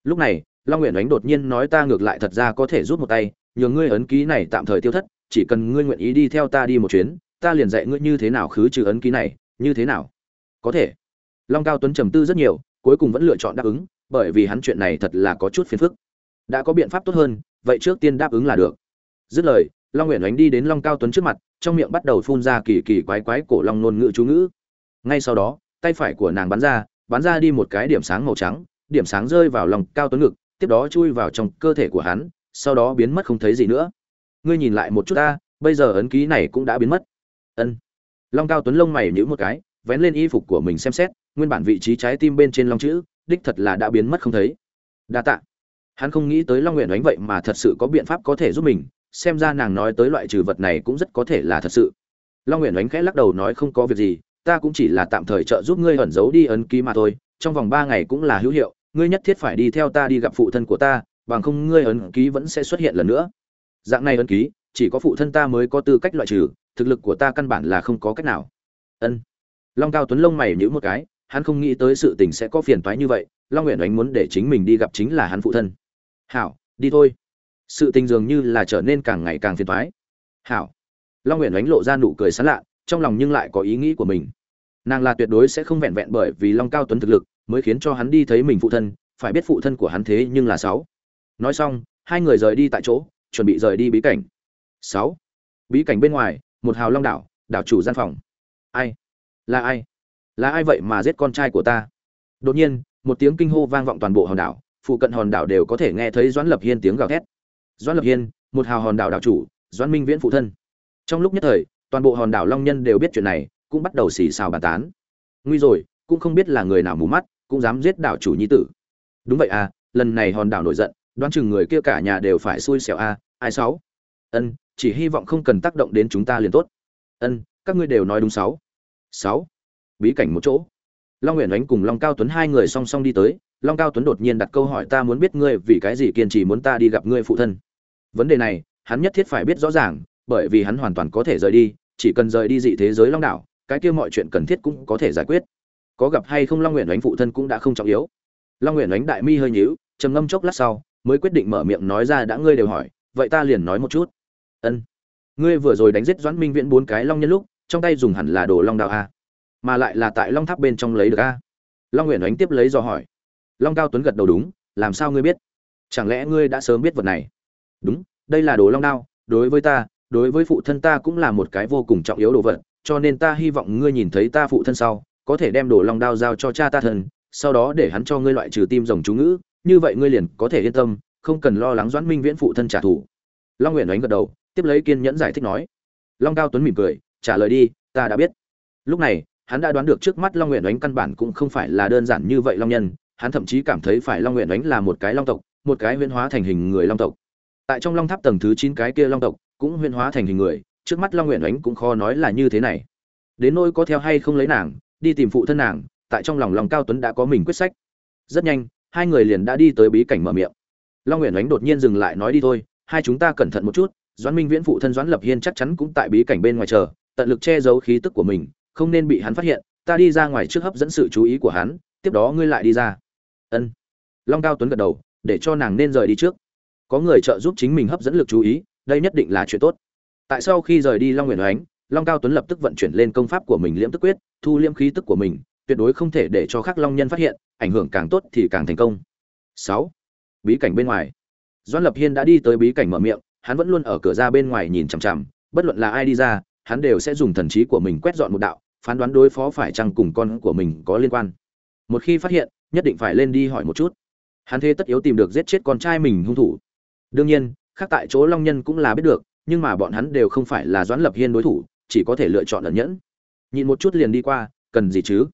lúc này, long nguyện ánh đột nhiên nói ta ngược lại thật ra có thể rút một tay nhờ ngươi ấn ký này tạm thời tiêu thất, chỉ cần ngươi nguyện ý đi theo ta đi một chuyến, ta liền dạy ngươi như thế nào khứ trừ ấn ký này, như thế nào? Có thể long cao tuấn trầm tư rất nhiều, cuối cùng vẫn lựa chọn đáp ứng, bởi vì hắn chuyện này thật là có chút phiền phức. Đã có biện pháp tốt hơn, vậy trước tiên đáp ứng là được. Dứt lời, long nguyện ánh đi đến long cao tuấn trước mặt, trong miệng bắt đầu phun ra kỳ kỳ quái quái cổ long ngôn ngữ chú ngữ. Ngay sau đó, tay phải của nàng bắn ra bắn ra đi một cái điểm sáng màu trắng, điểm sáng rơi vào lòng cao tuấn ngực, tiếp đó chui vào trong cơ thể của hắn, sau đó biến mất không thấy gì nữa. Ngươi nhìn lại một chút ta, bây giờ ấn ký này cũng đã biến mất. Ân. Long cao tuấn lông mày nhíu một cái vén lên y phục của mình xem xét, nguyên bản vị trí trái tim bên trên long chữ, đích thật là đã biến mất không thấy. Đa tạ. Hắn không nghĩ tới long nguyện đánh vậy mà thật sự có biện pháp có thể giúp mình, xem ra nàng nói tới loại trừ vật này cũng rất có thể là thật sự. Long nguyện đánh khẽ lắc đầu nói không có việc gì, ta cũng chỉ là tạm thời trợ giúp ngươi ẩn giấu đi ấn ký mà thôi, trong vòng ba ngày cũng là hữu hiệu, ngươi nhất thiết phải đi theo ta đi gặp phụ thân của ta, bằng không ngươi ấn ký vẫn sẽ xuất hiện lần nữa. Dạng này ấn ký, chỉ có phụ thân ta mới có tư cách loại trừ, thực lực của ta căn bản là không có cách nào. Ân long cao tuấn lông mày nhíu một cái, hắn không nghĩ tới sự tình sẽ có phiền toái như vậy, long nguyện Ánh muốn để chính mình đi gặp chính là hắn phụ thân. Hảo, đi thôi. Sự tình dường như là trở nên càng ngày càng phiền toái. Hảo. Long nguyện Ánh lộ ra nụ cười sán lạ, trong lòng nhưng lại có ý nghĩ của mình. Nàng là tuyệt đối sẽ không vẹn vẹn bởi vì long cao tuấn thực lực mới khiến cho hắn đi thấy mình phụ thân, phải biết phụ thân của hắn thế nhưng là sáu. Nói xong, hai người rời đi tại chỗ, chuẩn bị rời đi bí cảnh. Sáu. Bí cảnh bên ngoài, một hào long đảo đảo chủ gian phòng. Ai? Là ai? Là ai vậy mà giết con trai của ta? Đột nhiên một tiếng kinh hô vang vọng toàn bộ hòn đảo phụ cận hòn đảo đều có thể nghe thấy doãn lập hiên tiếng gào thét. Doãn lập hiên một hào hòn đảo đảo chủ doãn minh viễn phụ thân. Trong lúc nhất thời toàn bộ hòn đảo long nhân đều biết chuyện này cũng bắt đầu xì xào bàn tán. Nguy rồi cũng không biết là người nào mù mắt cũng dám giết đảo chủ nhi tử. Đúng vậy à lần này hòn đảo nổi giận đoán chừng người kia cả nhà đều phải xui xẻo a à, ai sáu? Ân chỉ hy vọng không cần tác động đến chúng ta liền tốt. Ân các ngươi đều nói đúng sáu sáu. Bí cảnh một chỗ. Long nguyện ánh cùng long cao tuấn hai người song song đi tới, long cao tuấn đột nhiên đặt câu hỏi ta muốn biết ngươi vì cái gì kiên trì muốn ta đi gặp ngươi phụ thân. Vấn đề này, hắn nhất thiết phải biết rõ ràng, bởi vì hắn hoàn toàn có thể rời đi, chỉ cần rời đi dị thế giới long đảo, cái kia mọi chuyện cần thiết cũng có thể giải quyết. Có gặp hay không long nguyện đánh phụ thân cũng đã không trọng yếu. Long nguyện đánh đại mi hơi nhíu, trầm ngâm chốc lát sau, mới quyết định mở miệng nói ra đã ngươi đều hỏi, vậy ta liền nói một chút. Ân. Ngươi vừa rồi đánh giết doãn minh viễn bốn cái long nhân lúc trong tay dùng hẳn là đồ long đào a, mà lại là tại long tháp bên trong lấy được a. Long nguyện đánh tiếp lấy do hỏi. Long cao tuấn gật đầu đúng, làm sao ngươi biết? Chẳng lẽ ngươi đã sớm biết vật này? Đúng, đây là đồ long đao, đối với ta, đối với phụ thân ta cũng là một cái vô cùng trọng yếu đồ vật, cho nên ta hy vọng ngươi nhìn thấy ta phụ thân sau, có thể đem đồ long đao giao cho cha ta thân sau đó để hắn cho ngươi loại trừ tim rồng chú ngữ, như vậy ngươi liền có thể yên tâm, không cần lo lắng doãn minh viễn phụ thân trả thù. Long nguyện đánh gật đầu, tiếp lấy kiên nhẫn giải thích nói. Long cao tuấn mỉm cười trả lời đi, ta đã biết. Lúc này, hắn đã đoán được trước mắt long nguyện đánh căn bản cũng không phải là đơn giản như vậy long nhân, hắn thậm chí cảm thấy phải long nguyện đánh là một cái long tộc, một cái huyễn hóa thành hình người long tộc. Tại trong long tháp tầng thứ chín cái kia long tộc, cũng huyễn hóa thành hình người, trước mắt long nguyện đánh cũng khó nói là như thế này. Đến nỗi có theo hay không lấy nàng, đi tìm phụ thân nàng, tại trong lòng lòng cao tuấn đã có mình quyết sách. Rất nhanh, hai người liền đã đi tới bí cảnh mở miệng. Long nguyện đánh đột nhiên dừng lại nói đi thôi, hai chúng ta cẩn thận một chút, doãn minh viễn phụ thân doãn lập hiên chắc chắn cũng tại bí cảnh bên ngoài chờ tận lực che giấu khí tức của mình, không nên bị hắn phát hiện, ta đi ra ngoài trước hấp dẫn sự chú ý của hắn, tiếp đó ngươi lại đi ra. Ân. Long cao tuấn gật đầu, để cho nàng nên rời đi trước. Có người trợ giúp chính mình hấp dẫn lực chú ý, đây nhất định là chuyện tốt. Tại sau khi rời đi long nguyện oánh, long cao tuấn lập tức vận chuyển lên công pháp của mình liễm tức quyết, thu liễm khí tức của mình, tuyệt đối không thể để cho khắc long nhân phát hiện, ảnh hưởng càng tốt thì càng thành công. Sáu. Bí cảnh bên ngoài. Doãn lập hiên đã đi tới bí cảnh mở miệng, hắn vẫn luôn ở cửa ra bên ngoài nhìn chằm chằm, bất luận là ai đi ra hắn đều sẽ dùng thần trí của mình quét dọn một đạo, phán đoán đối phó phải chăng cùng con của mình có liên quan. Một khi phát hiện, nhất định phải lên đi hỏi một chút. Hắn thế tất yếu tìm được giết chết con trai mình hung thủ. Đương nhiên, khác tại chỗ long nhân cũng là biết được, nhưng mà bọn hắn đều không phải là doãn lập hiên đối thủ, chỉ có thể lựa chọn ẩn nhẫn. Nhịn một chút liền đi qua, cần gì chứ?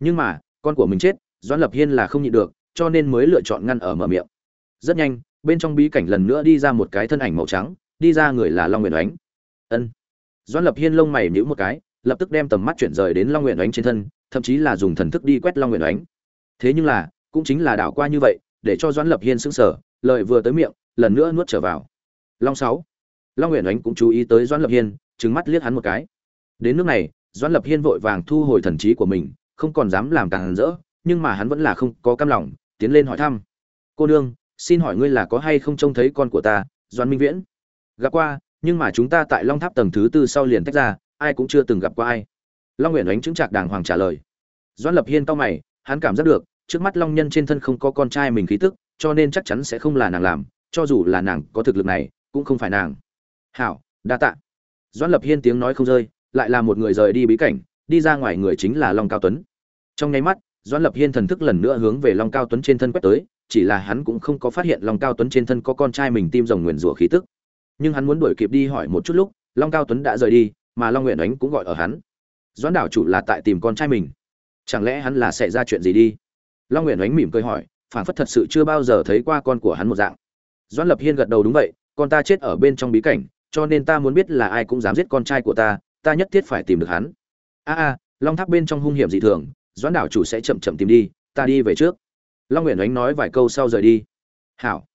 Nhưng mà, con của mình chết, doãn lập hiên là không nhịn được, cho nên mới lựa chọn ngăn ở mở miệng. Rất nhanh, bên trong bí cảnh lần nữa đi ra một cái thân ảnh màu trắng, đi ra người là long nguyện ánh. Ân doãn lập hiên lông mày nhíu một cái, lập tức đem tầm mắt chuyển rời đến long nguyện ánh trên thân, thậm chí là dùng thần thức đi quét long nguyện ánh thế nhưng là, cũng chính là đảo qua như vậy, để cho doãn lập hiên sững sờ, lời vừa tới miệng, lần nữa nuốt trở vào. Long sáu. Long nguyện ánh cũng chú ý tới doãn lập hiên, trừng mắt liếc hắn một cái. Đến nước này, doãn lập hiên vội vàng thu hồi thần trí của mình, không còn dám làm càng rỡ, nhưng mà hắn vẫn là không có cam lòng, tiến lên hỏi thăm. Cô nương, xin hỏi ngươi là có hay không trông thấy con của ta doan minh viễn? Gặp qua nhưng mà chúng ta tại long tháp tầng thứ tư sau liền tách ra, ai cũng chưa từng gặp qua ai. Long nguyện đánh chứng trạc đàng hoàng trả lời. Doan lập hiên to mày, hắn cảm giác được, trước mắt long nhân trên thân không có con trai mình khí tức, cho nên chắc chắn sẽ không là nàng làm, cho dù là nàng có thực lực này, cũng không phải nàng. Hảo, đa tạ. Doan lập hiên tiếng nói không rơi, lại là một người rời đi bí cảnh, đi ra ngoài người chính là long cao tuấn. Trong nháy mắt doan lập hiên thần thức lần nữa hướng về long cao tuấn trên thân quét tới, chỉ là hắn cũng không có phát hiện long cao tuấn trên thân có con trai mình tim rồng nguyền rủa khí tức nhưng hắn muốn đuổi kịp đi hỏi một chút lúc, long cao tuấn đã rời đi, mà long nguyện ánh cũng gọi ở hắn. Doãn đảo chủ là tại tìm con trai mình. Chẳng lẽ hắn là xảy ra chuyện gì đi? Long nguyện ánh mỉm cười hỏi phản phất thật sự chưa bao giờ thấy qua con của hắn một dạng. Doãn lập hiên gật đầu đúng vậy, con ta chết ở bên trong bí cảnh, cho nên ta muốn biết là ai cũng dám giết con trai của ta ta nhất thiết phải tìm được hắn. A a, long tháp bên trong hung hiểm dị thường, doãn đảo chủ sẽ chậm chậm tìm đi, ta đi về trước. Long nguyện ánh nói vài câu sau rời đi. Hảo.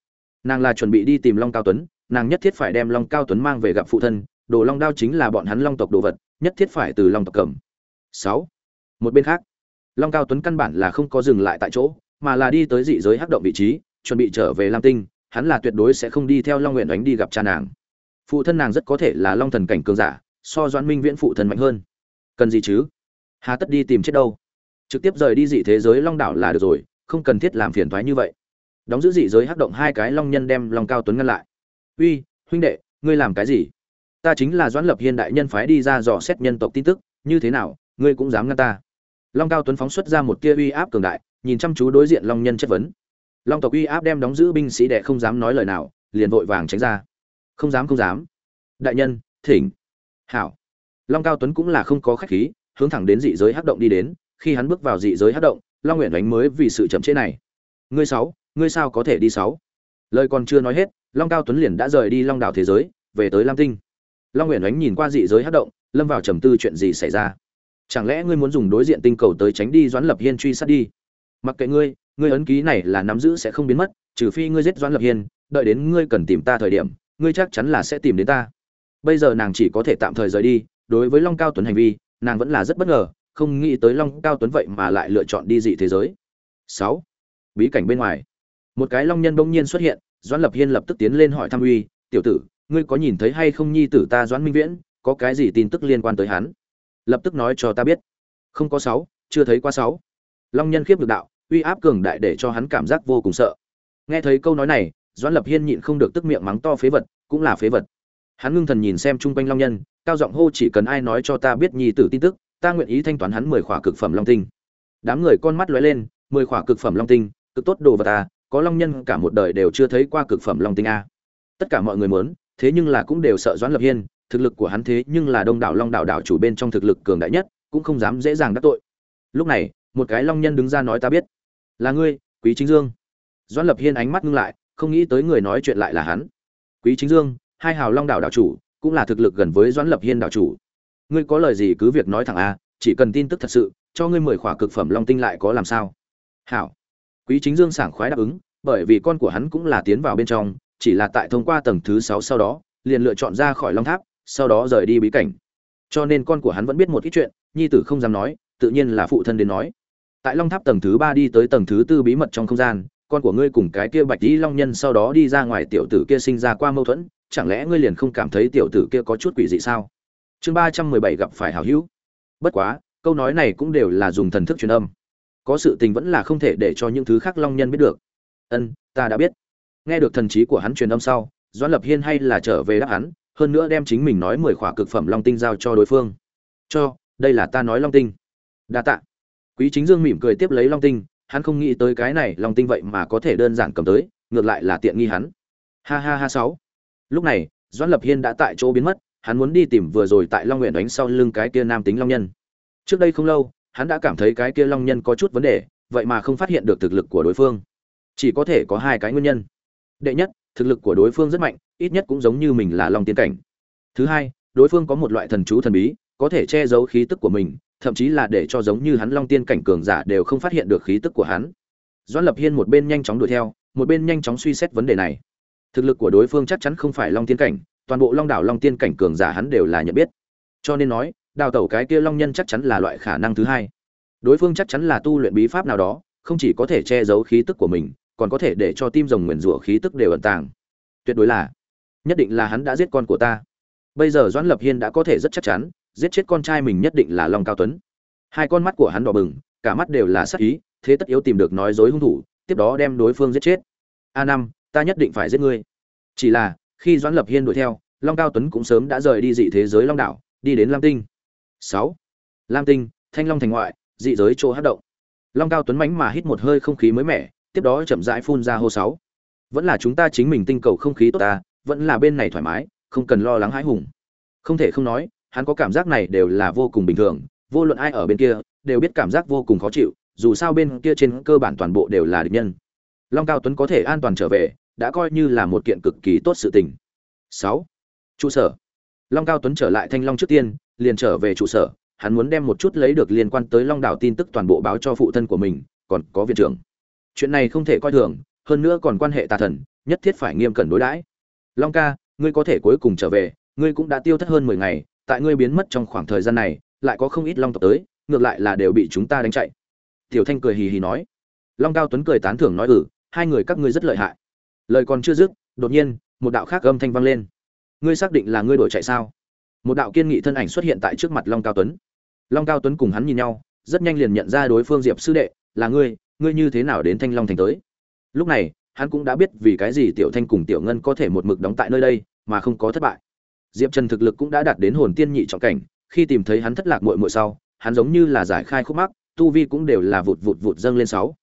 Nàng là chuẩn bị đi tìm long cao tuấn nàng nhất thiết phải đem long cao tuấn mang về gặp phụ thân, đồ long đao chính là bọn hắn long tộc đồ vật, nhất thiết phải từ long tộc cầm. Sáu, một bên khác, long cao tuấn căn bản là không có dừng lại tại chỗ, mà là đi tới dị giới hắc động vị trí, chuẩn bị trở về lam tinh, hắn là tuyệt đối sẽ không đi theo long nguyện đánh đi gặp cha nàng. Phụ thân nàng rất có thể là long thần cảnh cường giả, so doãn minh viễn phụ thần mạnh hơn. Cần gì chứ? Hà tất đi tìm chết đâu? Trực tiếp rời đi dị thế giới long đảo là được rồi, không cần thiết làm phiền thoái như vậy. Đóng giữ dị giới hắc động hai cái long nhân đem long cao tuấn ngăn lại uy, huynh đệ, ngươi làm cái gì? Ta chính là doãn lập hiên đại nhân phái đi ra dò xét nhân tộc tin tức, như thế nào, ngươi cũng dám ngăn ta? Long cao tuấn phóng xuất ra một tia uy áp cường đại, nhìn chăm chú đối diện long nhân chất vấn. Long tộc uy áp đem đóng giữ binh sĩ đệ không dám nói lời nào, liền vội vàng tránh ra. Không dám không dám. Đại nhân, thỉnh. Hảo. Long cao tuấn cũng là không có khách khí, hướng thẳng đến dị giới hắc động đi đến. Khi hắn bước vào dị giới hắc động, long nguyện đánh mới vì sự chậm trễ này. Ngươi sáu, ngươi sao có thể đi sáu? Lời còn chưa nói hết long cao tuấn liền đã rời đi long đảo thế giới, về tới lam tinh. Long nguyện ánh nhìn qua dị giới hát động, lâm vào trầm tư chuyện gì xảy ra. Chẳng lẽ ngươi muốn dùng đối diện tinh cầu tới tránh đi doãn lập hiên truy sát đi? Mặc kệ ngươi ngươi ấn ký này là nắm giữ sẽ không biến mất, trừ phi ngươi giết doãn lập hiên, đợi đến ngươi cần tìm ta thời điểm, ngươi chắc chắn là sẽ tìm đến ta. Bây giờ nàng chỉ có thể tạm thời rời đi, đối với long cao tuấn hành vi, nàng vẫn là rất bất ngờ, không nghĩ tới long cao tuấn vậy mà lại lựa chọn đi dị thế giới. Sáu, bí cảnh bên ngoài. Một cái long nhân bỗng nhiên xuất hiện doãn lập hiên lập tức tiến lên hỏi thăm uy, tiểu tử, ngươi có nhìn thấy hay không nhi tử ta doãn minh viễn? Có cái gì tin tức liên quan tới hắn? Lập tức nói cho ta biết. Không có sáu, chưa thấy qua sáu. Long nhân khiếp được đạo, uy áp cường đại để cho hắn cảm giác vô cùng sợ. Nghe thấy câu nói này, doãn lập hiên nhịn không được tức miệng mắng to phế vật, cũng là phế vật. Hắn ngưng thần nhìn xem chung quanh long nhân, cao giọng hô chỉ cần ai nói cho ta biết nhi tử tin tức, ta nguyện ý thanh toán hắn mười khỏa cực phẩm long tinh. Đám người con mắt lóe lên, mười khỏa cực phẩm long tinh, cực tốt đồ vật ta có long nhân cả một đời đều chưa thấy qua cực phẩm long tinh a. Tất cả mọi người muốn, thế nhưng là cũng đều sợ doãn lập hiên, thực lực của hắn thế nhưng là đông đảo long đảo đảo chủ bên trong thực lực cường đại nhất, cũng không dám dễ dàng đắc tội. Lúc này, một cái long nhân đứng ra nói ta biết. Là ngươi, quý chính dương. Doãn lập hiên ánh mắt ngưng lại, không nghĩ tới người nói chuyện lại là hắn. Quý chính dương, hai hào long đảo đảo chủ, cũng là thực lực gần với doãn lập hiên đảo chủ. Ngươi có lời gì cứ việc nói thẳng a, chỉ cần tin tức thật sự, cho ngươi mười khỏa cực phẩm long tinh lại có làm sao? Hảo quý chính dương sảng khoái đáp ứng, bởi vì con của hắn cũng là tiến vào bên trong, chỉ là tại thông qua tầng thứ sáu sau đó, liền lựa chọn ra khỏi long tháp, sau đó rời đi bí cảnh. Cho nên con của hắn vẫn biết một ít chuyện, nhi tử không dám nói, tự nhiên là phụ thân đến nói. Tại long tháp tầng thứ ba đi tới tầng thứ tư bí mật trong không gian, con của ngươi cùng cái kia bạch Y long nhân sau đó đi ra ngoài tiểu tử kia sinh ra qua mâu thuẫn, chẳng lẽ ngươi liền không cảm thấy tiểu tử kia có chút quỷ dị sao? Chương ba trăm mười bảy gặp phải hảo hữu. Bất quá, câu nói này cũng đều là dùng thần thức truyền âm có sự tình vẫn là không thể để cho những thứ khác long nhân biết được. Ân, ta đã biết. Nghe được thần trí của hắn truyền âm sau, doãn lập hiên hay là trở về đáp hắn hơn nữa đem chính mình nói mười khỏa cực phẩm long tinh giao cho đối phương. Cho, đây là ta nói long tinh. Đa tạ. Quý chính dương mỉm cười tiếp lấy long tinh, hắn không nghĩ tới cái này long tinh vậy mà có thể đơn giản cầm tới, ngược lại là tiện nghi hắn. Ha ha ha sáu. Lúc này, doãn lập hiên đã tại chỗ biến mất, hắn muốn đi tìm vừa rồi tại long nguyện đánh sau lưng cái kia nam tính long nhân. Trước đây không lâu hắn đã cảm thấy cái kia long nhân có chút vấn đề, vậy mà không phát hiện được thực lực của đối phương. Chỉ có thể có hai cái nguyên nhân. Đệ nhất, thực lực của đối phương rất mạnh, ít nhất cũng giống như mình là long tiên cảnh. Thứ hai, đối phương có một loại thần chú thần bí, có thể che giấu khí tức của mình, thậm chí là để cho giống như hắn long tiên cảnh cường giả đều không phát hiện được khí tức của hắn. Doãn lập hiên một bên nhanh chóng đuổi theo, một bên nhanh chóng suy xét vấn đề này. Thực lực của đối phương chắc chắn không phải long tiên cảnh, toàn bộ long đảo long tiên cảnh cường giả hắn đều là nhận biết. Cho nên nói đào tẩu cái kia long nhân chắc chắn là loại khả năng thứ hai. Đối phương chắc chắn là tu luyện bí pháp nào đó, không chỉ có thể che giấu khí tức của mình, còn có thể để cho tim rồng nguyền rủa khí tức đều ẩn tàng. Tuyệt đối là, nhất định là hắn đã giết con của ta. Bây giờ doãn lập hiên đã có thể rất chắc chắn, giết chết con trai mình nhất định là long cao tuấn. Hai con mắt của hắn đỏ bừng, cả mắt đều là sắc ý, thế tất yếu tìm được nói dối hung thủ, tiếp đó đem đối phương giết chết. A năm, ta nhất định phải giết ngươi. Chỉ là, khi doãn lập hiên đuổi theo, long cao tuấn cũng sớm đã rời đi dị thế giới long đảo, đi đến lam tinh sáu. Lam tinh, thanh long thành ngoại, dị giới chỗ hát động. Long cao tuấn mánh mà hít một hơi không khí mới mẻ, tiếp đó chậm rãi phun ra hô sáu. Vẫn là chúng ta chính mình tinh cầu không khí tốt ta, vẫn là bên này thoải mái, không cần lo lắng hãi hùng. Không thể không nói, hắn có cảm giác này đều là vô cùng bình thường, vô luận ai ở bên kia, đều biết cảm giác vô cùng khó chịu, dù sao bên kia trên cơ bản toàn bộ đều là địch nhân. Long cao tuấn có thể an toàn trở về, đã coi như là một kiện cực kỳ tốt sự tình. Sáu. Trụ sở. Long cao tuấn trở lại thanh long trước tiên liền trở về trụ sở, hắn muốn đem một chút lấy được liên quan tới long đảo tin tức toàn bộ báo cho phụ thân của mình, còn có viện trưởng. Chuyện này không thể coi thường, hơn nữa còn quan hệ tà thần, nhất thiết phải nghiêm cẩn đối đãi. Long ca, ngươi có thể cuối cùng trở về, ngươi cũng đã tiêu thất hơn mười ngày, tại ngươi biến mất trong khoảng thời gian này, lại có không ít long tộc tới, ngược lại là đều bị chúng ta đánh chạy. Tiểu thanh cười hì hì nói. Long cao tuấn cười tán thưởng nói ừ hai người các ngươi rất lợi hại. Lời còn chưa dứt, đột nhiên, một đạo khác âm thanh vang lên. Ngươi xác định là ngươi đổi chạy sao? Một đạo kiên nghị thân ảnh xuất hiện tại trước mặt long cao tuấn. Long cao tuấn cùng hắn nhìn nhau, rất nhanh liền nhận ra đối phương diệp sư đệ, là ngươi ngươi như thế nào đến thanh long thành tới? Lúc này, hắn cũng đã biết vì cái gì tiểu thanh cùng tiểu ngân có thể một mực đóng tại nơi đây, mà không có thất bại. Diệp trần thực lực cũng đã đạt đến hồn tiên nhị trọng cảnh, khi tìm thấy hắn thất lạc muội muội sau, hắn giống như là giải khai khúc mắc, tu vi cũng đều là vụt vụt vụt dâng lên sáu.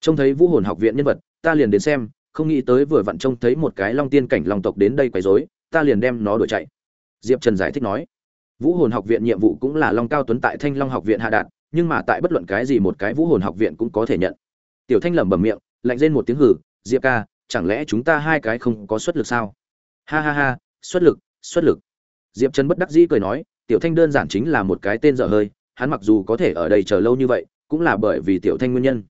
Trông thấy vũ hồn học viện nhân vật, ta liền đến xem, không nghĩ tới vừa vặn trông thấy một cái long tiên cảnh long tộc đến đây quấy rối, ta liền đem nó đuổi chạy diệp trần giải thích nói, vũ hồn học viện nhiệm vụ cũng là long cao tuấn tại thanh long học viện hạ đạt, nhưng mà tại bất luận cái gì một cái vũ hồn học viện cũng có thể nhận. Tiểu thanh lẩm bẩm miệng, lạnh lên một tiếng hử diệp ca, chẳng lẽ chúng ta hai cái không có xuất lực sao? Ha ha ha, xuất lực xuất lực. Diệp trần bất đắc dĩ cười nói, tiểu thanh đơn giản chính là một cái tên dở hơi, hắn mặc dù có thể ở đây chờ lâu như vậy, cũng là bởi vì tiểu thanh nguyên nhân.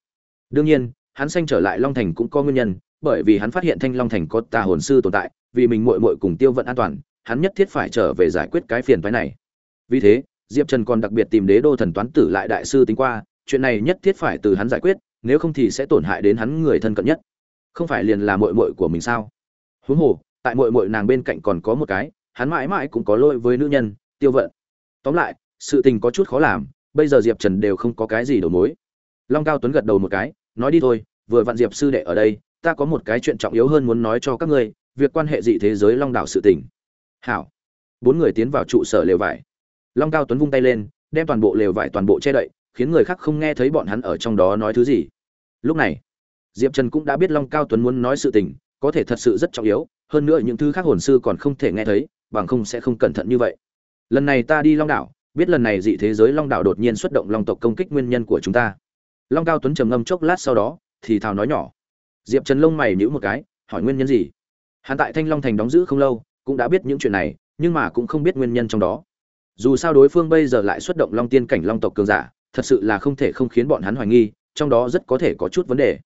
Đương nhiên, hắn sanh trở lại long thành cũng có nguyên nhân, bởi vì hắn phát hiện thanh long thành có tà hồn sư tồn tại, vì mình muội muội cùng tiêu vận an toàn hắn nhất thiết phải trở về giải quyết cái phiền phái này. Vì thế, diệp trần còn đặc biệt tìm đế đô thần toán tử lại đại sư tính qua, chuyện này nhất thiết phải từ hắn giải quyết, nếu không thì sẽ tổn hại đến hắn người thân cận nhất. Không phải liền là muội muội của mình sao? Huống hồ, tại muội muội nàng bên cạnh còn có một cái, hắn mãi mãi cũng có lỗi với nữ nhân, tiêu vận. Tóm lại, sự tình có chút khó làm, bây giờ diệp trần đều không có cái gì đầu mối. Long cao tuấn gật đầu một cái, nói đi thôi, vừa vặn diệp sư đệ ở đây, ta có một cái chuyện trọng yếu hơn muốn nói cho các ngươi, việc quan hệ dị thế giới long đảo sự tình hảo. Bốn người tiến vào trụ sở lều vải. Long cao tuấn vung tay lên, đem toàn bộ lều vải toàn bộ che đậy, khiến người khác không nghe thấy bọn hắn ở trong đó nói thứ gì. Lúc này, diệp trần cũng đã biết long cao tuấn muốn nói sự tình, có thể thật sự rất trọng yếu, hơn nữa những thứ khác hồn sư còn không thể nghe thấy, bằng không sẽ không cẩn thận như vậy. Lần này ta đi long đảo, biết lần này dị thế giới long đảo đột nhiên xuất động long tộc công kích nguyên nhân của chúng ta. Long cao tuấn trầm ngâm chốc lát sau đó, thì thào nói nhỏ. Diệp trần lông mày nhữ một cái, hỏi nguyên nhân gì? Hắn tại thanh long thành đóng giữ không lâu cũng đã biết những chuyện này, nhưng mà cũng không biết nguyên nhân trong đó. Dù sao đối phương bây giờ lại xuất động long tiên cảnh long tộc cường giả, thật sự là không thể không khiến bọn hắn hoài nghi, trong đó rất có thể có chút vấn đề.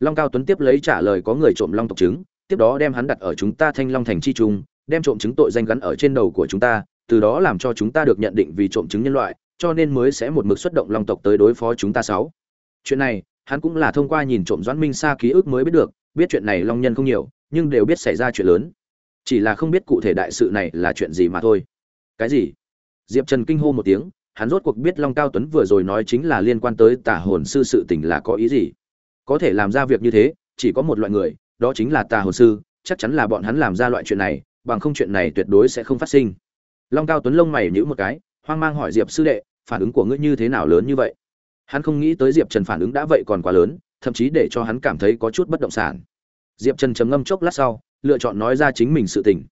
Long cao tuấn tiếp lấy trả lời có người trộm long tộc trứng, tiếp đó đem hắn đặt ở chúng ta thanh long thành chi trung, đem trộm trứng tội danh gắn ở trên đầu của chúng ta, từ đó làm cho chúng ta được nhận định vì trộm trứng nhân loại, cho nên mới sẽ một mực xuất động long tộc tới đối phó chúng ta sáu. Chuyện này, hắn cũng là thông qua nhìn trộm doãn minh xa ký ức mới biết được, biết chuyện này long nhân không nhiều, nhưng đều biết xảy ra chuyện lớn chỉ là không biết cụ thể đại sự này là chuyện gì mà thôi. Cái gì? Diệp trần kinh hô một tiếng, hắn rốt cuộc biết long cao tuấn vừa rồi nói chính là liên quan tới tà hồn sư sự tình là có ý gì. Có thể làm ra việc như thế, chỉ có một loại người, đó chính là tà hồn sư, chắc chắn là bọn hắn làm ra loại chuyện này, bằng không chuyện này tuyệt đối sẽ không phát sinh. Long cao tuấn lông mày nhữ một cái, hoang mang hỏi diệp sư đệ, phản ứng của ngươi như thế nào lớn như vậy? Hắn không nghĩ tới diệp trần phản ứng đã vậy còn quá lớn, thậm chí để cho hắn cảm thấy có chút bất động sản. Diệp trần trầm ngâm chốc lát sau lựa chọn nói ra chính mình sự tình.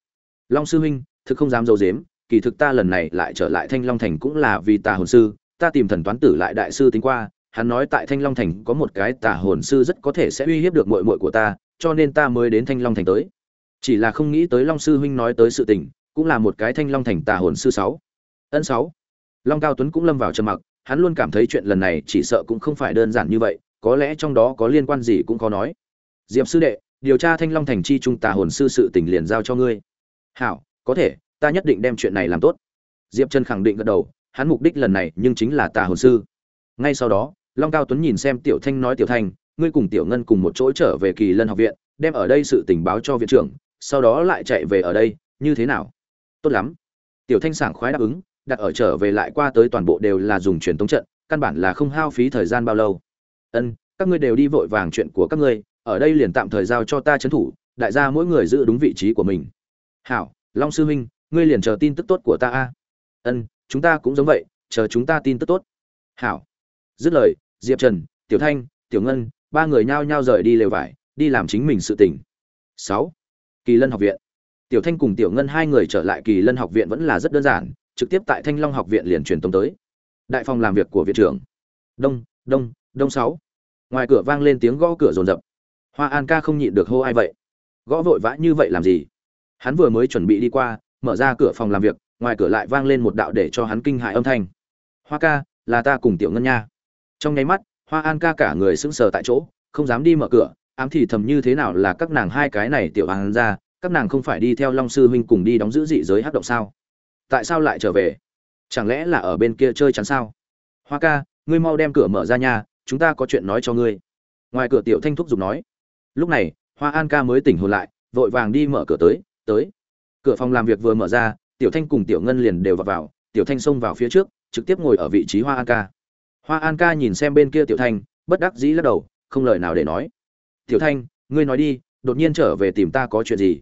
Long sư huynh, thực không dám d i ấ u dếm, kỳ thực ta lần này lại trở lại thanh long thành cũng là vì tà hồn sư, ta tìm thần toán tử lại đại sư tính qua, hắn nói tại thanh long thành có một cái tà hồn sư rất có thể sẽ uy hiếp được mội mội của ta, cho nên ta mới đến thanh long thành tới. Chỉ là không nghĩ tới long sư huynh nói tới sự tình, cũng là một cái thanh long thành tà hồn sư sáu. Ân sáu. Long cao tuấn cũng lâm vào trầm mặc, hắn luôn cảm thấy chuyện lần này chỉ sợ cũng không phải đơn giản như vậy, có lẽ trong đó có liên quan gì cũng có nói. Diệp sư đệ điều tra thanh long thành chi trung tà hồn sư sự tình liền giao cho ngươi. Hảo, có thể, ta nhất định đem chuyện này làm tốt. Diệp trần khẳng định gật đầu, hắn mục đích lần này nhưng chính là tà hồn sư. Ngay sau đó, long cao tuấn nhìn xem tiểu thanh nói tiểu thanh, ngươi cùng tiểu ngân cùng một chỗ trở về kỳ lân học viện, đem ở đây sự tình báo cho viện trưởng, sau đó lại chạy về ở đây, như thế nào? Tốt lắm. Tiểu thanh sảng khoái đáp ứng, đặt ở trở về lại qua tới toàn bộ đều là dùng truyền tống trận, căn bản là không hao phí thời gian bao lâu. Ân, các ngươi đều đi vội vàng chuyện của các ngươi ở đây liền tạm thời giao cho ta trấn thủ, đại gia mỗi người giữ đúng vị trí của mình. Hảo, long sư huynh ngươi liền chờ tin tức tốt của ta a. Ân, chúng ta cũng giống vậy, chờ chúng ta tin tức tốt. Hảo. Dứt lời, diệp trần, tiểu thanh, tiểu ngân, ba người nhao nhao rời đi lều vải, đi làm chính mình sự tình. Sáu. Kỳ lân học viện. Tiểu thanh cùng tiểu ngân hai người trở lại kỳ lân học viện vẫn là rất đơn giản, trực tiếp tại thanh long học viện liền truyền tống tới. Đại phòng làm việc của viện trưởng. Đông đông đông sáu. Ngoài cửa vang lên tiếng gõ cửa rồn rập hoa an ca không nhịn được hô ai vậy? Gõ vội vã như vậy làm gì? Hắn vừa mới chuẩn bị đi qua, mở ra cửa phòng làm việc, ngoài cửa lại vang lên một đạo để cho hắn kinh hại âm thanh. Hoa ca, là ta cùng tiểu ngân nha. Trong nháy mắt, hoa an ca cả người sững sờ tại chỗ, không dám đi mở cửa, ám thì thầm như thế nào là các nàng hai cái này tiểu an ra các nàng không phải đi theo long sư huynh cùng đi đóng giữ dị giới hát động sao? Tại sao lại trở về? Chẳng lẽ là ở bên kia chơi chắn sao? Hoa ca, ngươi mau đem cửa mở ra nha, chúng ta có chuyện nói cho ngươi. Ngoài cửa tiểu thanh thúc giục nói lúc này hoa an ca mới tỉnh hồn lại vội vàng đi mở cửa tới tới. Cửa phòng làm việc vừa mở ra tiểu thanh cùng tiểu ngân liền đều vào, vào tiểu thanh xông vào phía trước trực tiếp ngồi ở vị trí hoa an ca. Hoa an ca nhìn xem bên kia tiểu thanh bất đắc dĩ lắc đầu không lời nào để nói. Tiểu thanh ngươi nói đi đột nhiên trở về tìm ta có chuyện gì?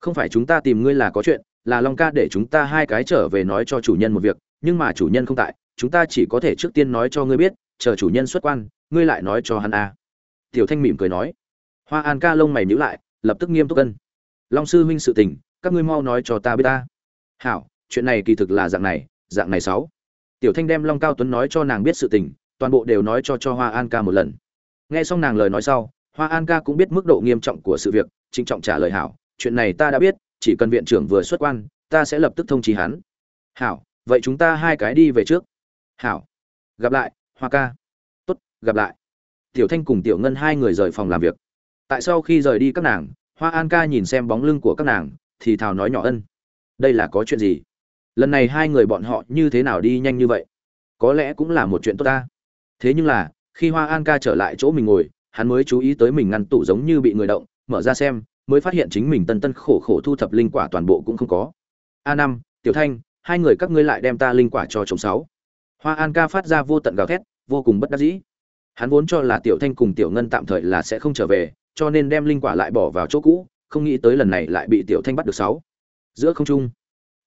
Không phải chúng ta tìm ngươi là có chuyện là long ca để chúng ta hai cái trở về nói cho chủ nhân một việc nhưng mà chủ nhân không tại chúng ta chỉ có thể trước tiên nói cho ngươi biết chờ chủ nhân xuất quan ngươi lại nói cho hắn a. Tiểu thanh mỉm cười nói hoa an ca lông mày nhíu lại, lập tức nghiêm túc cân. Long sư huynh sự tình, các ngươi mau nói cho ta biết ta. Hảo, chuyện này kỳ thực là dạng này dạng này sáu. Tiểu thanh đem long cao tuấn nói cho nàng biết sự tình, toàn bộ đều nói cho cho hoa an ca một lần. Nghe xong nàng lời nói sau, hoa an ca cũng biết mức độ nghiêm trọng của sự việc, trịnh trọng trả lời hảo, chuyện này ta đã biết, chỉ cần viện trưởng vừa xuất quan, ta sẽ lập tức thông trí hắn. Hảo, vậy chúng ta hai cái đi về trước. Hảo, gặp lại, hoa ca. Tốt, gặp lại. Tiểu thanh cùng tiểu ngân hai người rời phòng làm việc tại sau khi rời đi các nàng, hoa an ca nhìn xem bóng lưng của các nàng, thì thào nói nhỏ ân. Đây là có chuyện gì? Lần này hai người bọn họ như thế nào đi nhanh như vậy? Có lẽ cũng là một chuyện tốt ta. Thế nhưng là, khi hoa an ca trở lại chỗ mình ngồi, hắn mới chú ý tới mình ngăn tủ giống như bị người động, mở ra xem, mới phát hiện chính mình tân tân khổ khổ thu thập linh quả toàn bộ cũng không có. A năm, tiểu thanh, hai người các ngươi lại đem ta linh quả cho chồng sáu. Hoa an ca phát ra vô tận gào thét, vô cùng bất đắc dĩ hắn vốn cho là tiểu thanh cùng tiểu ngân tạm thời là sẽ không trở về, cho nên đem linh quả lại bỏ vào chỗ cũ, không nghĩ tới lần này lại bị tiểu thanh bắt được sáu. Giữa không trung,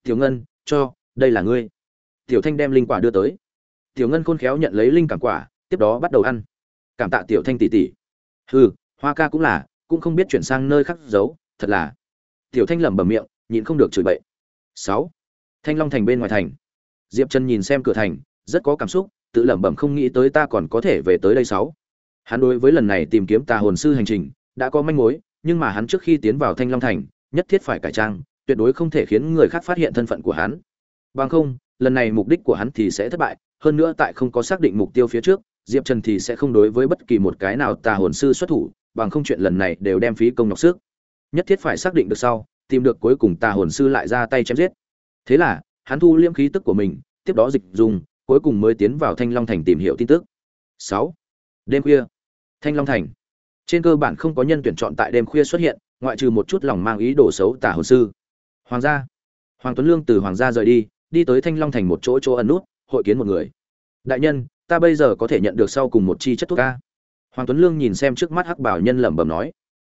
tiểu ngân, cho, đây là ngươi. Tiểu thanh đem linh quả đưa tới. Tiểu ngân khôn khéo nhận lấy linh cảm quả, tiếp đó bắt đầu ăn. Cảm tạ tiểu thanh tỉ tỉ. hừ, hoa ca cũng là, cũng không biết chuyển sang nơi khác giấu, thật là. Tiểu thanh lẩm bẩm miệng, nhịn không được chửi bậy. Sáu. Thanh long thành bên ngoài thành. Diệp trần nhìn xem cửa thành, rất có cảm xúc tự lẩm bẩm không nghĩ tới ta còn có thể về tới đây sáu. Hắn đối với lần này tìm kiếm tà hồn sư hành trình, đã có manh mối, nhưng mà hắn trước khi tiến vào thanh long thành, nhất thiết phải cải trang, tuyệt đối không thể khiến người khác phát hiện thân phận của hắn. Bằng không, lần này mục đích của hắn thì sẽ thất bại, hơn nữa tại không có xác định mục tiêu phía trước, diệp trần thì sẽ không đối với bất kỳ một cái nào tà hồn sư xuất thủ, bằng không chuyện lần này đều đem phí công nhọc sức. Nhất thiết phải xác định được sau, tìm được cuối cùng tà hồn sư lại ra tay chém giết. Thế là, hắn thu liêm khí tức của mình, tiếp đó dịch dùng cuối cùng mới tiến vào thanh long thành tìm hiểu tin tức. Sáu. Đêm khuya. Thanh long thành. Trên cơ bản không có nhân tuyển chọn tại đêm khuya xuất hiện, ngoại trừ một chút lòng mang ý đồ xấu tả hồn sư. Hoàng gia. Hoàng tuấn lương từ hoàng gia rời đi đi tới thanh long thành một chỗ chỗ ẩn nút, hội kiến một người. Đại nhân, ta bây giờ có thể nhận được sau cùng một chi chất thuốc ca. Hoàng tuấn lương nhìn xem trước mắt hắc bảo nhân lẩm bẩm nói.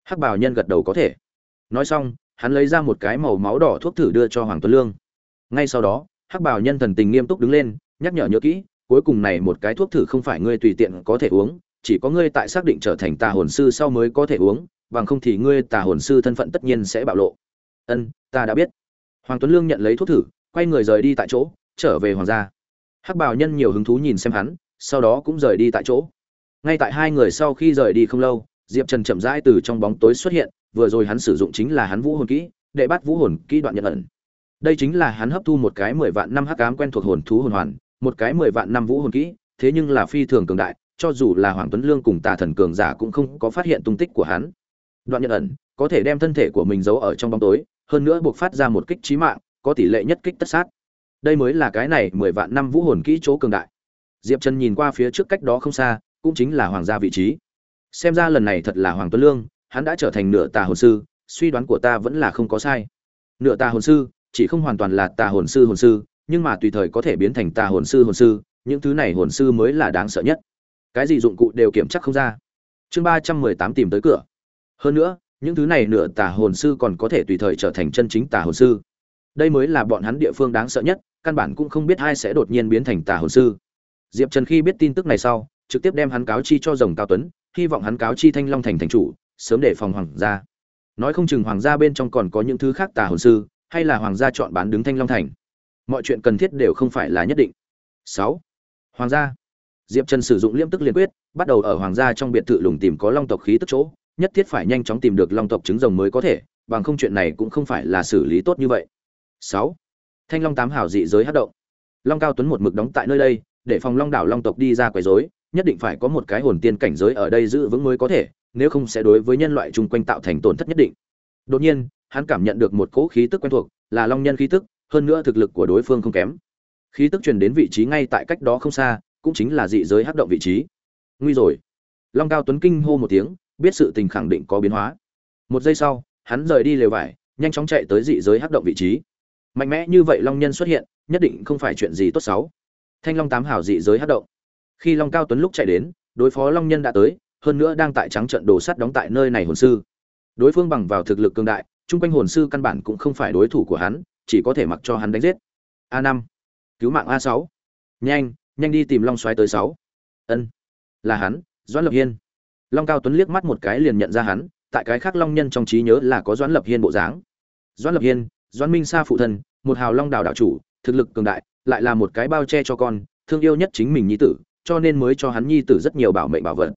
Hắc bảo nhân gật đầu có thể. Nói xong, hắn lấy ra một cái màu máu đỏ thuốc thử đưa cho hoàng tuấn lương. Ngay sau đó, hắc bảo nhân thần tình nghiêm túc đứng lên nhắc nhở nhớ kỹ, cuối cùng này một cái thuốc thử không phải ngươi tùy tiện có thể uống, chỉ có ngươi tại xác định trở thành tà hồn sư sau mới có thể uống, bằng không thì ngươi tà hồn sư thân phận tất nhiên sẽ bạo lộ. Ân, ta đã biết. Hoàng tuấn lương nhận lấy thuốc thử, quay người rời đi tại chỗ, trở về hoàng gia. Hắc bảo nhân nhiều hứng thú nhìn xem hắn, sau đó cũng rời đi tại chỗ. Ngay tại hai người sau khi rời đi không lâu, diệp trần chậm rãi từ trong bóng tối xuất hiện, vừa rồi hắn sử dụng chính là hắn vũ hồn kỹ đệ bắt vũ hồn kỹ đoạn nhận ẩn. Đây chính là hắn hấp thu một cái mười vạn năm hắc ám quen thuộc hồn thú hồn hoàn một cái mười vạn năm vũ hồn kỹ, thế nhưng là phi thường cường đại, cho dù là hoàng tuấn lương cùng tà thần cường giả cũng không có phát hiện tung tích của hắn. Đoạn nhận ẩn, có thể đem thân thể của mình giấu ở trong bóng tối, hơn nữa buộc phát ra một kích trí mạng, có tỷ lệ nhất kích tất sát. Đây mới là cái này mười vạn năm vũ hồn kỹ chỗ cường đại. Diệp trần nhìn qua phía trước cách đó không xa, cũng chính là hoàng gia vị trí. Xem ra lần này thật là hoàng tuấn lương, hắn đã trở thành nửa tà hồn sư, suy đoán của ta vẫn là không có sai. Nửa tà hồn sư, chỉ không hoàn toàn là tà hồn sư hồn sư nhưng mà tùy thời có thể biến thành tà hồn sư hồn sư, những thứ này hồn sư mới là đáng sợ nhất. Cái gì dụng cụ đều kiểm chắc không ra. Chương ba trăm mười tám tìm tới cửa. Hơn nữa, những thứ này nửa tà hồn sư còn có thể tùy thời trở thành chân chính tà hồn sư. Đây mới là bọn hắn địa phương đáng sợ nhất, căn bản cũng không biết ai sẽ đột nhiên biến thành tà hồn sư. Diệp trần khi biết tin tức này sau, trực tiếp đem hắn cáo chi cho rồng cao tuấn, hy vọng hắn cáo chi thanh long thành thành chủ, sớm để phòng hoàng gia. Nói không chừng hoàng gia bên trong còn có những thứ khác tà hồn sư, hay là hoàng gia chọn bán đứng thanh long thành mọi chuyện cần thiết đều không phải là nhất định. Sáu. Hoàng gia. Diệp trần sử dụng liêm tức liên quyết, bắt đầu ở hoàng gia trong biệt thự lùng tìm có long tộc khí tức chỗ, nhất thiết phải nhanh chóng tìm được long tộc trứng rồng mới có thể, bằng không chuyện này cũng không phải là xử lý tốt như vậy. Sáu. Thanh long tám hảo dị giới hát động. Long cao tuấn một mực đóng tại nơi đây, để phòng long đảo long tộc đi ra quấy rối, nhất định phải có một cái hồn tiên cảnh giới ở đây giữ vững mới có thể, nếu không sẽ đối với nhân loại chung quanh tạo thành tổn thất nhất định. Đột nhiên, hắn cảm nhận được một cỗ khí tức quen thuộc, là long nhân khí tức hơn nữa thực lực của đối phương không kém. Khí tức truyền đến vị trí ngay tại cách đó không xa, cũng chính là dị giới hắc động vị trí. Nguy rồi. Long cao tuấn kinh hô một tiếng, biết sự tình khẳng định có biến hóa. Một giây sau, hắn rời đi lều vải, nhanh chóng chạy tới dị giới hắc động vị trí. Mạnh mẽ như vậy long nhân xuất hiện, nhất định không phải chuyện gì tốt xấu. Thanh long tám hảo dị giới hắc động. Khi long cao tuấn lúc chạy đến, đối phó long nhân đã tới, hơn nữa đang tại trắng trận đồ sắt đóng tại nơi này hồn sư. Đối phương bằng vào thực lực cương đại, chung quanh hồn sư căn bản cũng không phải đối thủ của hắn chỉ có thể mặc cho hắn đánh giết. A năm. Cứu mạng a sáu. Nhanh nhanh đi tìm long xoáy tới sáu. Ân. Là hắn, doãn lập hiên. Long cao tuấn liếc mắt một cái liền nhận ra hắn, tại cái khác long nhân trong trí nhớ là có doãn lập hiên bộ dáng. Doãn lập hiên, doãn minh sa phụ thân, một hào long đảo đạo chủ, thực lực cường đại, lại là một cái bao che cho con, thương yêu nhất chính mình nhi tử, cho nên mới cho hắn nhi tử rất nhiều bảo mệnh bảo vật.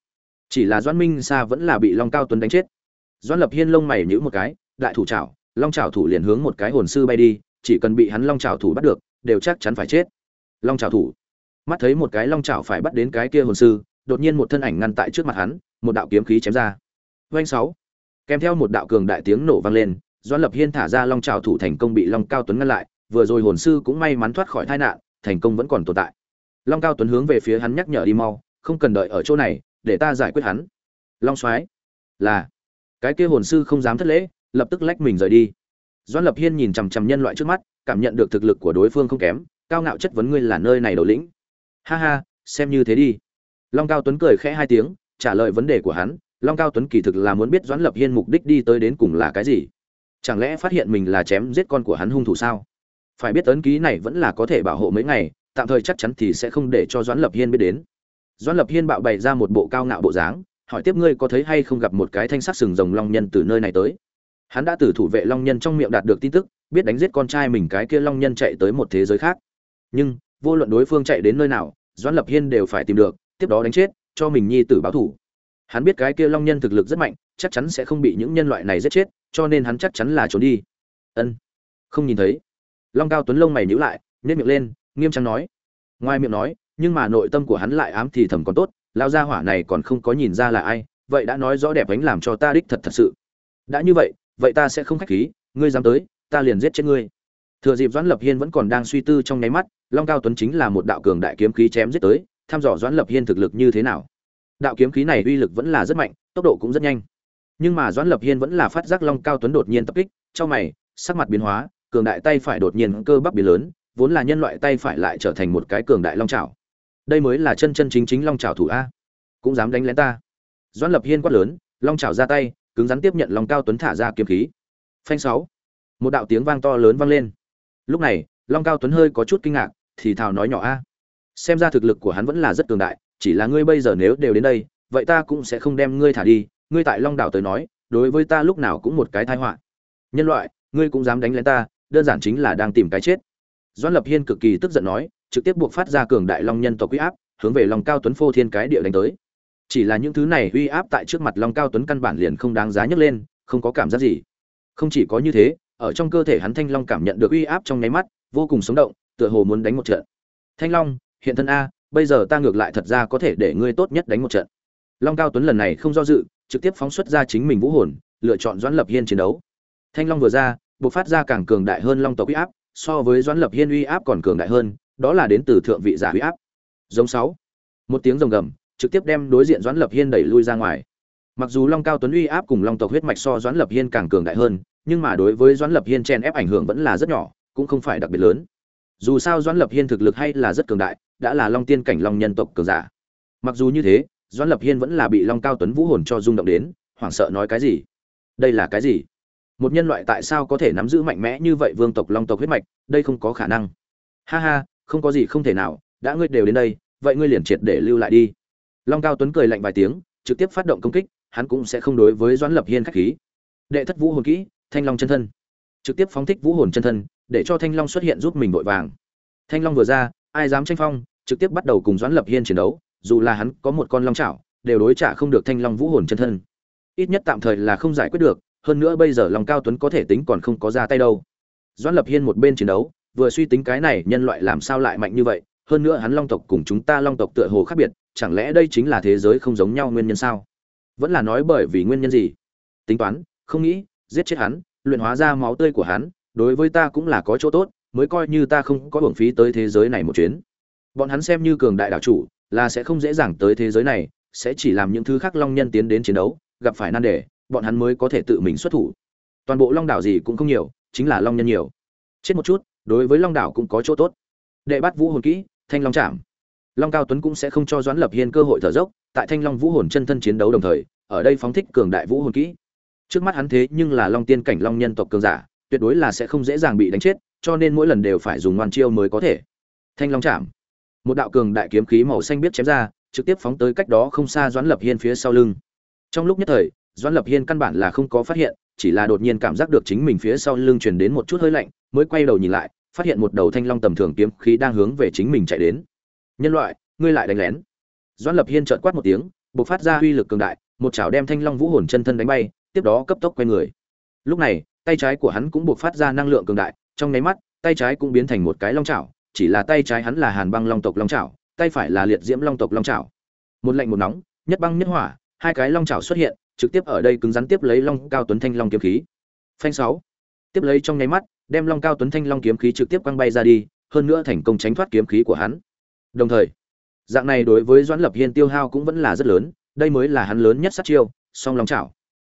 Chỉ là doãn minh sa vẫn là bị long cao tuấn đánh chết. Doãn lập hiên lông mày nhíu một cái, đại thủ trảo long trảo thủ liền hướng một cái hồn sư bay đi, chỉ cần bị hắn long trảo thủ bắt được, đều chắc chắn phải chết. Long trảo thủ. Mắt thấy một cái long trảo phải bắt đến cái kia hồn sư, đột nhiên một thân ảnh ngăn tại trước mặt hắn, một đạo kiếm khí chém ra. Vanh sáu. Kèm theo một đạo cường đại tiếng nổ vang lên, doãn lập hiên thả ra long trảo thủ thành công bị long cao tuấn ngăn lại, vừa rồi hồn sư cũng may mắn thoát khỏi tai nạn, thành công vẫn còn tồn tại. Long cao tuấn hướng về phía hắn nhắc nhở đi mau, không cần đợi ở chỗ này, để ta giải quyết hắn. Long soái, là, cái kia hồn sư không dám thất lễ lập tức lách mình rời đi. Doãn lập hiên nhìn chằm chằm nhân loại trước mắt, cảm nhận được thực lực của đối phương không kém, cao ngạo chất vấn ngươi là nơi này đầu lĩnh. Ha ha, xem như thế đi. Long cao tuấn cười khẽ hai tiếng, trả lời vấn đề của hắn, long cao tuấn kỳ thực là muốn biết doãn lập hiên mục đích đi tới đến cùng là cái gì. Chẳng lẽ phát hiện mình là chém giết con của hắn hung thủ sao? Phải biết ấn ký này vẫn là có thể bảo hộ mấy ngày, tạm thời chắc chắn thì sẽ không để cho doãn lập hiên biết đến. Doãn lập hiên bạo bày ra một bộ cao ngạo bộ dáng, hỏi tiếp ngươi có thấy hay không gặp một cái thanh sắc sừng rồng long nhân từ nơi này tới hắn đã từ thủ vệ long nhân trong miệng đạt được tin tức, biết đánh giết con trai mình cái kia long nhân chạy tới một thế giới khác. Nhưng, vô luận đối phương chạy đến nơi nào, doãn lập hiên đều phải tìm được, tiếp đó đánh chết, cho mình nhi tử báo thủ. Hắn biết cái kia long nhân thực lực rất mạnh, chắc chắn sẽ không bị những nhân loại này giết chết, cho nên hắn chắc chắn là trốn đi. Ân. Không nhìn thấy. Long cao tuấn lông mày nhíu lại, nhếch miệng lên, nghiêm trang nói. Ngoài miệng nói, nhưng mà nội tâm của hắn lại ám thì thầm còn tốt lao gia hỏa này còn không có nhìn ra là ai, vậy đã nói rõ đẹp ánh làm cho ta đích thật thật sự. Đã như vậy vậy ta sẽ không khách khí, ngươi dám tới, ta liền giết chết ngươi. Thừa dịp doãn lập hiên vẫn còn đang suy tư trong nháy mắt, long cao tuấn chính là một đạo cường đại kiếm khí chém giết tới, thăm dò doãn lập hiên thực lực như thế nào. Đạo kiếm khí này uy lực vẫn là rất mạnh, tốc độ cũng rất nhanh. Nhưng mà doãn lập hiên vẫn là phát giác long cao tuấn đột nhiên tập kích, trong mày, sắc mặt biến hóa, cường đại tay phải đột nhiên cơ bắp biến lớn, vốn là nhân loại tay phải lại trở thành một cái cường đại long trảo đây mới là chân chân chính chính long trảo thủ a. Cũng dám đánh lén ta. Doãn lập hiên quát lớn, long trảo ra tay cứng rắn tiếp nhận long cao tuấn thả ra kiếm khí. Phanh sáu. Một đạo tiếng vang to lớn vang lên. Lúc này, long cao tuấn hơi có chút kinh ngạc, thì thào nói nhỏ a. Xem ra thực lực của hắn vẫn là rất cường đại, chỉ là ngươi bây giờ nếu đều đến đây, vậy ta cũng sẽ không đem ngươi thả đi. Ngươi tại long đảo tới nói, đối với ta lúc nào cũng một cái tai họa. Nhân loại, ngươi cũng dám đánh lên ta, đơn giản chính là đang tìm cái chết. Doãn lập hiên cực kỳ tức giận nói, trực tiếp buộc phát ra cường đại long nhân tộc quý áp, hướng về long cao tuấn phô thiên cái địa đánh tới chỉ là những thứ này uy áp tại trước mặt long cao tuấn căn bản liền không đáng giá nhấc lên, không có cảm giác gì. Không chỉ có như thế, ở trong cơ thể hắn thanh long cảm nhận được uy áp trong nháy mắt, vô cùng sống động, tựa hồ muốn đánh một trận. Thanh long, hiện thân a, bây giờ ta ngược lại thật ra có thể để ngươi tốt nhất đánh một trận. Long cao tuấn lần này không do dự, trực tiếp phóng xuất ra chính mình vũ hồn, lựa chọn doãn lập hiên chiến đấu. Thanh long vừa ra buộc phát ra càng cường đại hơn long tộc uy áp, so với doãn lập hiên uy áp còn cường đại hơn, đó là đến từ thượng vị giả uy áp. Giống sáu. Một tiếng rồng gầm trực tiếp đem đối diện doãn lập hiên đẩy lui ra ngoài. Mặc dù long cao tuấn uy áp cùng long tộc huyết mạch so doãn lập hiên càng cường đại hơn, nhưng mà đối với doãn lập hiên chen ép ảnh hưởng vẫn là rất nhỏ, cũng không phải đặc biệt lớn. Dù sao doãn lập hiên thực lực hay là rất cường đại, đã là long tiên cảnh long nhân tộc cường giả. Mặc dù như thế, doãn lập hiên vẫn là bị long cao tuấn vũ hồn cho rung động đến, hoảng sợ nói cái gì? Đây là cái gì? Một nhân loại tại sao có thể nắm giữ mạnh mẽ như vậy vương tộc long tộc huyết mạch, đây không có khả năng. Ha ha, không có gì không thể nào, đã ngươi đều đến đây, vậy ngươi liền triệt để lưu lại đi long cao tuấn cười lạnh vài tiếng, trực tiếp phát động công kích, hắn cũng sẽ không đối với doãn lập hiên khách khí. Đệ thất vũ hồn kỹ, thanh long chân thân. Trực tiếp phóng thích vũ hồn chân thân, để cho thanh long xuất hiện giúp mình vội vàng. Thanh long vừa ra, ai dám tranh phong, trực tiếp bắt đầu cùng doãn lập hiên chiến đấu, dù là hắn có một con long chảo, đều đối trả không được thanh long vũ hồn chân thân. Ít nhất tạm thời là không giải quyết được, hơn nữa bây giờ long cao tuấn có thể tính còn không có ra tay đâu. Doãn lập hiên một bên chiến đấu, vừa suy tính cái này nhân loại làm sao lại mạnh như vậy hơn nữa hắn long tộc cùng chúng ta long tộc tựa hồ khác biệt, chẳng lẽ đây chính là thế giới không giống nhau nguyên nhân sao? Vẫn là nói bởi vì nguyên nhân gì? Tính toán, không nghĩ, giết chết hắn, luyện hóa ra máu tươi của hắn, đối với ta cũng là có chỗ tốt, mới coi như ta không có hưởng phí tới thế giới này một chuyến. Bọn hắn xem như cường đại đảo chủ, là sẽ không dễ dàng tới thế giới này, sẽ chỉ làm những thứ khác long nhân tiến đến chiến đấu, gặp phải nan đề, bọn hắn mới có thể tự mình xuất thủ. Toàn bộ long đảo gì cũng không nhiều, chính là long nhân nhiều. Chết một chút, đối với long đảo cũng có chỗ tốt. Đệ bắt vũ hồn kỹ thanh long chạm. Long cao tuấn cũng sẽ không cho doãn lập hiên cơ hội thở dốc, tại thanh long vũ hồn chân thân chiến đấu đồng thời, ở đây phóng thích cường đại vũ hồn kỹ. Trước mắt hắn thế nhưng là long tiên cảnh long nhân tộc cường giả, tuyệt đối là sẽ không dễ dàng bị đánh chết, cho nên mỗi lần đều phải dùng ngoan chiêu mới có thể. Thanh long chạm. Một đạo cường đại kiếm khí màu xanh biết chém ra, trực tiếp phóng tới cách đó không xa doãn lập hiên phía sau lưng. Trong lúc nhất thời, doãn lập hiên căn bản là không có phát hiện, chỉ là đột nhiên cảm giác được chính mình phía sau lưng truyền đến một chút hơi lạnh, mới quay đầu nhìn lại phát hiện một đầu thanh long tầm thường kiếm khí đang hướng về chính mình chạy đến. Nhân loại, ngươi lại đánh lén. Doãn lập hiên trợn quát một tiếng, bộc phát ra uy lực cường đại, một chảo đem thanh long vũ hồn chân thân đánh bay, tiếp đó cấp tốc quay người. Lúc này, tay trái của hắn cũng bộc phát ra năng lượng cường đại, trong nháy mắt, tay trái cũng biến thành một cái long chảo, chỉ là tay trái hắn là hàn băng long tộc long chảo, tay phải là liệt diễm long tộc long chảo. Một lạnh một nóng, nhất băng nhất hỏa, hai cái long chảo xuất hiện, trực tiếp ở đây cứng rắn tiếp lấy long cao tuấn thanh long kiếm khí. Phanh sáu. Tiếp lấy trong nháy mắt đem long cao tuấn thanh long kiếm khí trực tiếp quăng bay ra đi, hơn nữa thành công tránh thoát kiếm khí của hắn. Đồng thời, dạng này đối với doãn lập hiên tiêu hao cũng vẫn là rất lớn, đây mới là hắn lớn nhất sát chiêu, song long chảo.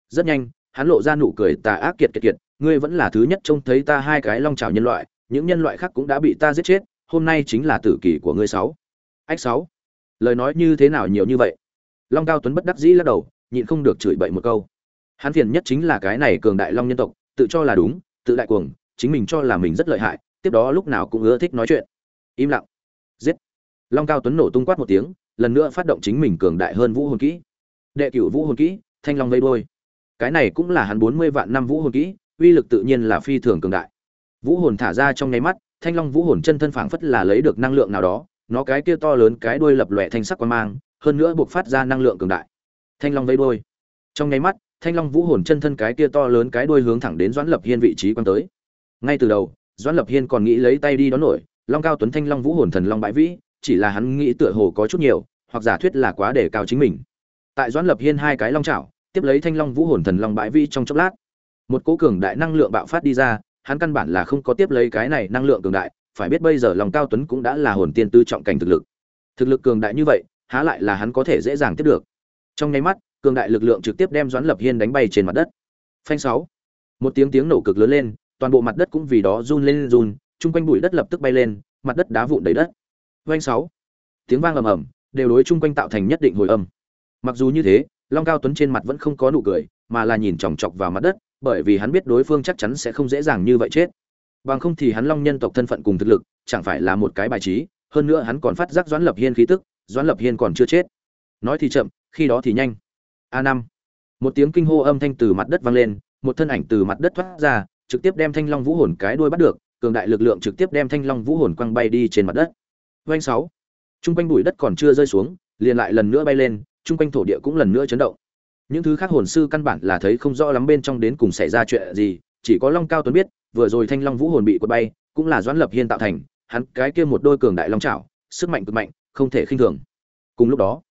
Rất nhanh, hắn lộ ra nụ cười tà ác kiệt kiệt kiệt, ngươi vẫn là thứ nhất trông thấy ta hai cái long chảo nhân loại, những nhân loại khác cũng đã bị ta giết chết, hôm nay chính là tử kỳ của ngươi sáu. Ách sáu. Lời nói như thế nào nhiều như vậy? Long cao tuấn bất đắc dĩ lắc đầu, nhịn không được chửi bậy một câu. Hắn phiền nhất chính là cái này cường đại long nhân tộc, tự cho là đúng, tự đại cuồng chính mình cho là mình rất lợi hại, tiếp đó lúc nào cũng ưa thích nói chuyện. Im lặng. Giết. Long cao tuấn nổ tung quát một tiếng, lần nữa phát động chính mình cường đại hơn vũ hồn kỹ. Đệ cửu vũ hồn kỹ, thanh long vây đôi cái này cũng là hắn bốn mươi vạn năm vũ hồn kỹ, uy lực tự nhiên là phi thường cường đại. Vũ hồn thả ra trong nháy mắt, thanh long vũ hồn chân thân phảng phất là lấy được năng lượng nào đó, nó cái kia to lớn cái đuôi lập lòe thanh sắc quan mang, hơn nữa buộc phát ra năng lượng cường đại. Thanh long vây đuôi. Trong nháy mắt, thanh long vũ hồn chân thân cái kia to lớn cái đuôi hướng thẳng đến doãn lập hiên vị trí quan tới ngay từ đầu, doãn lập hiên còn nghĩ lấy tay đi đón nổi, long cao tuấn thanh long vũ hồn thần long bãi vĩ, chỉ là hắn nghĩ tựa hồ có chút nhiều, hoặc giả thuyết là quá để cao chính mình. Tại doãn lập hiên hai cái long chảo, tiếp lấy thanh long vũ hồn thần long bãi vĩ trong chốc lát. Một cố cường đại năng lượng bạo phát đi ra, hắn căn bản là không có tiếp lấy cái này năng lượng cường đại, phải biết bây giờ lòng cao tuấn cũng đã là hồn tiên tư trọng cảnh thực lực. Thực lực cường đại như vậy, há lại là hắn có thể dễ dàng tiếp được. Trong nháy mắt, cường đại lực lượng trực tiếp đem doãn lập hiên đánh bay trên mặt đất. Phanh sáu. Một tiếng tiếng nổ cực lớn lên toàn bộ mặt đất cũng vì đó run lên run, chung quanh bụi đất lập tức bay lên, mặt đất đá vụn đầy đất. Oanh sáu. Tiếng vang ầm ầm, đều đối chung quanh tạo thành nhất định hồi âm. Mặc dù như thế, long cao tuấn trên mặt vẫn không có nụ cười, mà là nhìn chòng chọc vào mặt đất, bởi vì hắn biết đối phương chắc chắn sẽ không dễ dàng như vậy chết. Bằng không thì hắn long nhân tộc thân phận cùng thực lực, chẳng phải là một cái bài trí, hơn nữa hắn còn phát giác doãn lập hiên khí tức, doãn lập hiên còn chưa chết. Nói thì chậm, khi đó thì nhanh. A năm. Một tiếng kinh hô âm thanh từ mặt đất vang lên, một thân ảnh từ mặt đất thoát ra trực tiếp đem thanh long vũ hồn cái đuôi bắt được, cường đại lực lượng trực tiếp đem thanh long vũ hồn quăng bay đi trên mặt đất. Doanh sáu. Trung quanh bụi đất còn chưa rơi xuống, liền lại lần nữa bay lên, trung quanh thổ địa cũng lần nữa chấn động. Những thứ khác hồn sư căn bản là thấy không rõ lắm bên trong đến cùng xảy ra chuyện gì, chỉ có long cao tuấn biết, vừa rồi thanh long vũ hồn bị quật bay, cũng là doãn lập hiên tạo thành, hắn cái kia một đôi cường đại long chảo, sức mạnh cực mạnh, không thể khinh thường. Cùng lúc đó,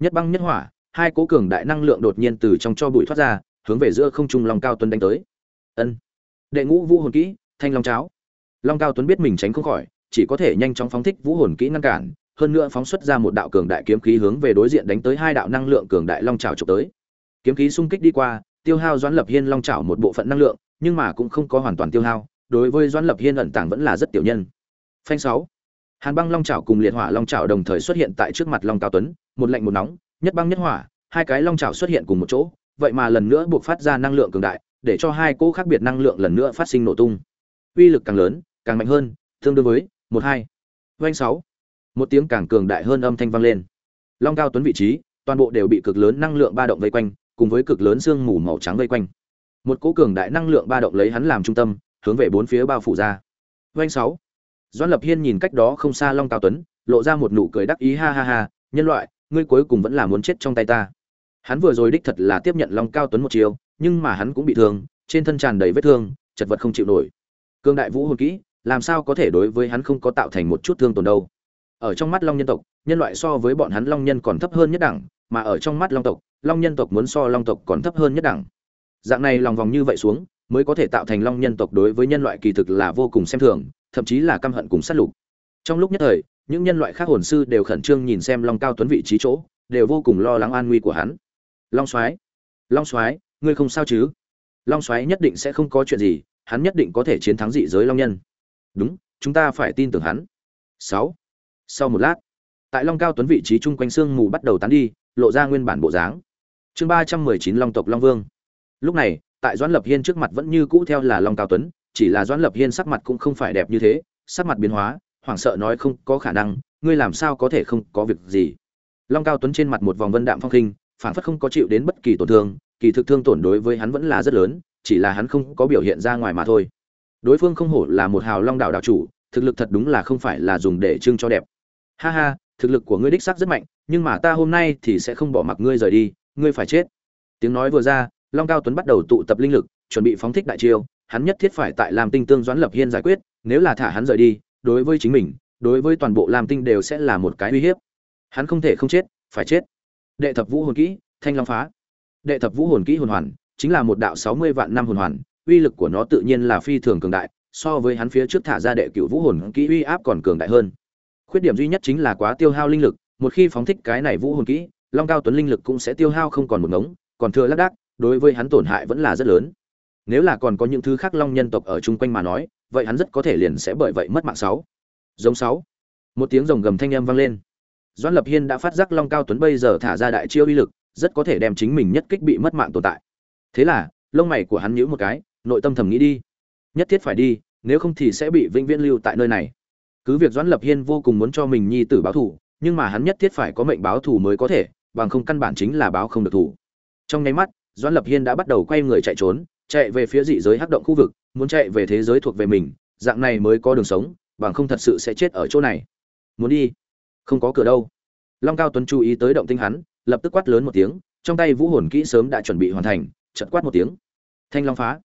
nhất băng nhất hỏa, hai cố cường đại năng lượng đột nhiên từ trong cho bụi thoát ra, hướng về giữa không trung long cao tuấn đánh tới. Ân đệ ngũ vũ hồn kỹ, thanh long cháo. Long cao tuấn biết mình tránh không khỏi, chỉ có thể nhanh chóng phóng thích vũ hồn kỹ ngăn cản, hơn nữa phóng xuất ra một đạo cường đại kiếm khí hướng về đối diện đánh tới hai đạo năng lượng cường đại long trào trục tới. Kiếm khí xung kích đi qua, tiêu hao doãn lập hiên long trào một bộ phận năng lượng, nhưng mà cũng không có hoàn toàn tiêu hao, đối với doãn lập hiên ẩn tàng vẫn là rất tiểu nhân. Phanh sáu. Hàn băng long trào cùng liệt hỏa long trào đồng thời xuất hiện tại trước mặt long cao tuấn, một lạnh một nóng, nhất băng nhất hỏa, hai cái long trào xuất hiện cùng một chỗ, vậy mà lần nữa buộc phát ra năng lượng cường đại để cho hai cỗ khác biệt năng lượng lần nữa phát sinh nổ tung. Uy lực càng lớn, càng mạnh hơn, tương đương với một hai doanh sáu. Một tiếng càng cường đại hơn âm thanh vang lên. Long cao tuấn vị trí, toàn bộ đều bị cực lớn năng lượng ba động vây quanh, cùng với cực lớn sương mù màu trắng vây quanh. Một cỗ cường đại năng lượng ba động lấy hắn làm trung tâm, hướng về bốn phía bao phủ ra. Doanh sáu. Doãn lập hiên nhìn cách đó không xa long cao tuấn, lộ ra một nụ cười đắc ý, ha ha ha, nhân loại, ngươi cuối cùng vẫn là muốn chết trong tay ta hắn vừa rồi đích thật là tiếp nhận long cao tuấn một chiều nhưng mà hắn cũng bị thương, trên thân tràn đầy vết thương, chật vật không chịu nổi. Cương đại vũ hồn kỹ, làm sao có thể đối với hắn không có tạo thành một chút thương tổn đâu? Ở trong mắt long nhân tộc, nhân loại so với bọn hắn long nhân còn thấp hơn nhất đẳng, mà ở trong mắt long tộc, long nhân tộc muốn so long tộc còn thấp hơn nhất đẳng. Dạng này lòng vòng như vậy xuống, mới có thể tạo thành long nhân tộc đối với nhân loại kỳ thực là vô cùng xem thường, thậm chí là căm hận cùng sát lục. Trong lúc nhất thời, những nhân loại khác hồn sư đều khẩn trương nhìn xem long cao tuấn vị trí chỗ, đều vô cùng lo lắng an nguy của hắn long soái long soái, ngươi không sao chứ? Long soái nhất định sẽ không có chuyện gì, hắn nhất định có thể chiến thắng dị giới long nhân. Đúng, chúng ta phải tin tưởng hắn. Sáu. Sau một lát, tại long cao tuấn vị trí chung quanh xương mù bắt đầu tán đi, lộ ra nguyên bản bộ dáng. Chương ba trăm mười chín long tộc long vương. Lúc này, tại doãn lập hiên trước mặt vẫn như cũ theo là long cao tuấn, chỉ là doãn lập hiên sắc mặt cũng không phải đẹp như thế, sắc mặt biến hóa, hoảng sợ nói không có khả năng, ngươi làm sao có thể không có việc gì? Long cao tuấn trên mặt một vòng vân đạm phong khinh phản phất không có chịu đến bất kỳ tổn thương, kỳ thực thương tổn đối với hắn vẫn là rất lớn, chỉ là hắn không có biểu hiện ra ngoài mà thôi. Đối phương không hổ là một hào long đảo đạo chủ, thực lực thật đúng là không phải là dùng để trưng cho đẹp. Ha ha, thực lực của ngươi đích xác rất mạnh, nhưng mà ta hôm nay thì sẽ không bỏ mặc ngươi rời đi, ngươi phải chết. Tiếng nói vừa ra, long cao tuấn bắt đầu tụ tập linh lực, chuẩn bị phóng thích đại chiêu, hắn nhất thiết phải tại làm tinh tương doãn lập hiên giải quyết, nếu là thả hắn rời đi, đối với chính mình, đối với toàn bộ làm tinh đều sẽ là một cái uy hiếp. Hắn không thể không chết, phải chết đệ thập vũ hồn kỹ, thanh long phá. Đệ thập vũ hồn kỹ hồn hoàn, chính là một đạo sáu mươi vạn năm hồn hoàn, uy lực của nó tự nhiên là phi thường cường đại, so với hắn phía trước thả ra đệ cửu vũ hồn kỹ uy áp còn cường đại hơn. Khuyết điểm duy nhất chính là quá tiêu hao linh lực, một khi phóng thích cái này vũ hồn kỹ, long cao tuấn linh lực cũng sẽ tiêu hao không còn một ngống, còn thừa lác đác, đối với hắn tổn hại vẫn là rất lớn. Nếu là còn có những thứ khác long nhân tộc ở chung quanh mà nói, vậy hắn rất có thể liền sẽ bởi vậy mất mạng sáu. Giống sáu. Một tiếng rồng gầm thanh âm vang lên. Doan lập hiên đã phát giác long cao tuấn bây giờ thả ra đại chiêu uy lực, rất có thể đem chính mình nhất kích bị mất mạng tồn tại. Thế là, lông mày của hắn nhíu một cái, nội tâm thầm nghĩ đi. Nhất thiết phải đi, nếu không thì sẽ bị vĩnh viễn lưu tại nơi này. Cứ việc doãn lập hiên vô cùng muốn cho mình nhi tử báo thù, nhưng mà hắn nhất thiết phải có mệnh báo thù mới có thể, bằng không căn bản chính là báo không được thù. Trong nháy mắt, doãn lập hiên đã bắt đầu quay người chạy trốn, chạy về phía dị giới hắc động khu vực, muốn chạy về thế giới thuộc về mình, dạng này mới có đường sống, bằng không thật sự sẽ chết ở chỗ này. Muốn đi không có cửa đâu. Long cao tuấn chú ý tới động tinh hắn, lập tức quát lớn một tiếng, trong tay vũ hồn kỹ sớm đã chuẩn bị hoàn thành chật quát một tiếng. Thanh long phá.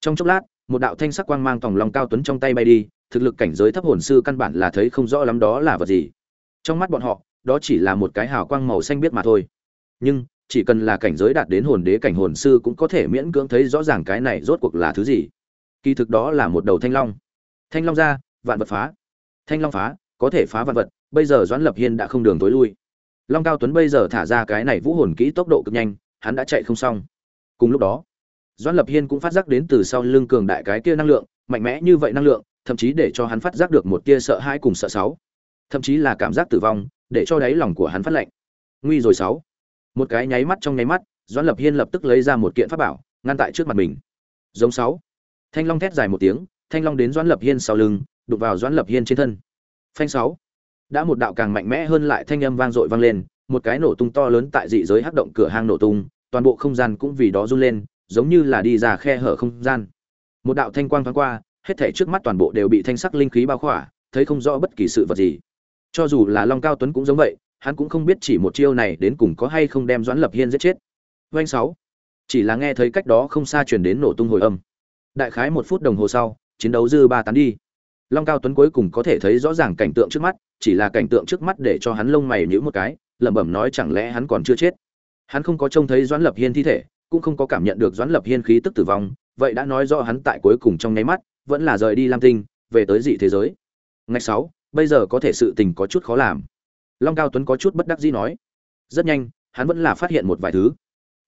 Trong chốc lát, một đạo thanh sắc quang mang tòng long cao tuấn trong tay bay đi, thực lực cảnh giới thấp hồn sư căn bản là thấy không rõ lắm đó là vật gì. Trong mắt bọn họ, đó chỉ là một cái hào quang màu xanh biết mà thôi. Nhưng, chỉ cần là cảnh giới đạt đến hồn đế cảnh hồn sư cũng có thể miễn cưỡng thấy rõ ràng cái này rốt cuộc là thứ gì. Kỳ thực đó là một đầu thanh long. Thanh long ra, vạn vật phá. Thanh long phá có thể phá vạn vật, bây giờ doãn lập hiên đã không đường tối lui. Long cao tuấn bây giờ thả ra cái này vũ hồn kỹ tốc độ cực nhanh, hắn đã chạy không xong. Cùng lúc đó, doãn lập hiên cũng phát giác đến từ sau lưng cường đại cái kia năng lượng, mạnh mẽ như vậy năng lượng, thậm chí để cho hắn phát giác được một tia sợ hãi cùng sợ sáu. Thậm chí là cảm giác tử vong, để cho đáy lòng của hắn phát lạnh. Nguy rồi sáu. Một cái nháy mắt trong nháy mắt, doãn lập hiên lập tức lấy ra một kiện pháp bảo, ngăn tại trước mặt mình. Giống sáu. Thanh long thét dài một tiếng, thanh long đến doãn lập hiên sau lưng đục vào doãn lập hiên trên thân phanh sáu. Đã một đạo càng mạnh mẽ hơn lại thanh âm vang dội vang lên, một cái nổ tung to lớn tại dị giới hắc động cửa hang nổ tung, toàn bộ không gian cũng vì đó run lên, giống như là đi ra khe hở không gian. Một đạo thanh quang thoáng qua, hết thảy trước mắt toàn bộ đều bị thanh sắc linh khí bao khỏa, thấy không rõ bất kỳ sự vật gì. Cho dù là long cao tuấn cũng giống vậy, hắn cũng không biết chỉ một chiêu này đến cùng có hay không đem doãn lập hiên giết chết. Doanh sáu. Chỉ là nghe thấy cách đó không xa truyền đến nổ tung hồi âm. Đại khái một phút đồng hồ sau, chiến đấu dư ba tán đi long cao tuấn cuối cùng có thể thấy rõ ràng cảnh tượng trước mắt, chỉ là cảnh tượng trước mắt để cho hắn lông mày nhíu một cái, lẩm bẩm nói chẳng lẽ hắn còn chưa chết? Hắn không có trông thấy doãn lập hiên thi thể, cũng không có cảm nhận được doãn lập hiên khí tức tử vong, vậy đã nói rõ hắn tại cuối cùng trong nháy mắt, vẫn là rời đi lam tinh, về tới dị thế giới. Ngày sáu, bây giờ có thể sự tình có chút khó làm. Long cao tuấn có chút bất đắc dĩ nói. Rất nhanh, hắn vẫn là phát hiện một vài thứ.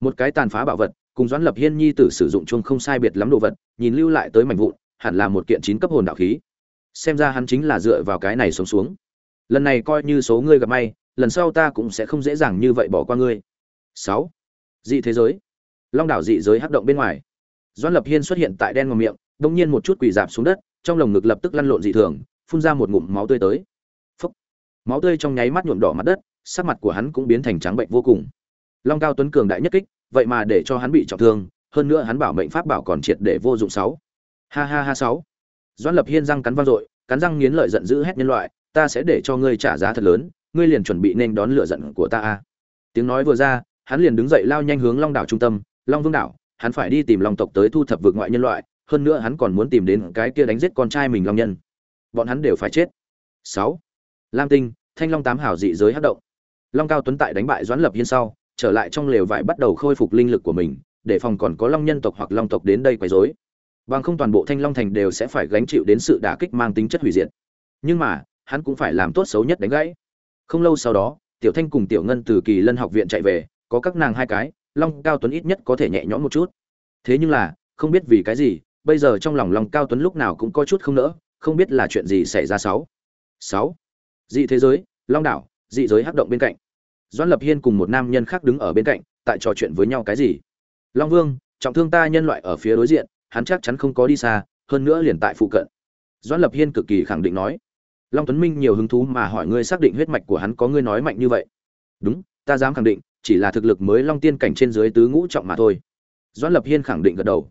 Một cái tàn phá bảo vật, cùng doãn lập hiên nhi tử sử dụng chung không sai biệt lắm đồ vật, nhìn lưu lại tới mảnh vụn, hẳn là một kiện chín cấp hồn đạo khí xem ra hắn chính là dựa vào cái này sống xuống. Lần này coi như số ngươi gặp may, lần sau ta cũng sẽ không dễ dàng như vậy bỏ qua ngươi. Sáu. Dị thế giới. Long đảo dị giới hắc động bên ngoài. Doan lập hiên xuất hiện tại đen ngòm miệng đông nhiên một chút quỳ dạp xuống đất, trong lồng ngực lập tức lăn lộn dị thường, phun ra một ngụm máu tươi tới. Phúc. máu tươi trong nháy mắt nhuộm đỏ mặt đất, sắc mặt của hắn cũng biến thành trắng bệnh vô cùng. Long cao tuấn cường đại nhất kích, vậy mà để cho hắn bị trọng thương, hơn nữa hắn bảo mệnh pháp bảo còn triệt để vô dụng sáu. Ha ha ha sáu doãn lập hiên răng cắn vang dội, cắn răng nghiến lợi giận dữ hét nhân loại, ta sẽ để cho ngươi trả giá thật lớn, ngươi liền chuẩn bị nên đón lửa giận của ta a. Tiếng nói vừa ra, hắn liền đứng dậy lao nhanh hướng long đảo trung tâm, long vương đảo, hắn phải đi tìm long tộc tới thu thập vực ngoại nhân loại, hơn nữa hắn còn muốn tìm đến cái kia đánh giết con trai mình long nhân. Bọn hắn đều phải chết. Sáu. Lam tinh, thanh long tám hảo dị giới hát động. Long cao tuấn tại đánh bại doãn lập hiên sau, trở lại trong lều vải bắt đầu khôi phục linh lực của mình, để phòng còn có long nhân tộc hoặc long tộc đến đây quấy rối bằng không toàn bộ thanh long thành đều sẽ phải gánh chịu đến sự đả kích mang tính chất hủy diệt. Nhưng mà, hắn cũng phải làm tốt xấu nhất đánh gãy. Không lâu sau đó, tiểu thanh cùng tiểu ngân từ kỳ lân học viện chạy về, có các nàng hai cái, long cao tuấn ít nhất có thể nhẹ nhõm một chút. Thế nhưng là, không biết vì cái gì, bây giờ trong lòng long cao tuấn lúc nào cũng có chút không nỡ, không biết là chuyện gì xảy ra sáu. Sáu. Dị thế giới, long đảo, dị giới hắc động bên cạnh. Doãn lập hiên cùng một nam nhân khác đứng ở bên cạnh, tại trò chuyện với nhau cái gì? Long vương, trọng thương ta nhân loại ở phía đối diện hắn chắc chắn không có đi xa, hơn nữa liền tại phụ cận. Doãn lập hiên cực kỳ khẳng định nói. Long tuấn minh nhiều hứng thú mà hỏi ngươi xác định huyết mạch của hắn có ngươi nói mạnh như vậy. Đúng, ta dám khẳng định, chỉ là thực lực mới long tiên cảnh trên dưới tứ ngũ trọng mà thôi. Doãn lập hiên khẳng định gật đầu.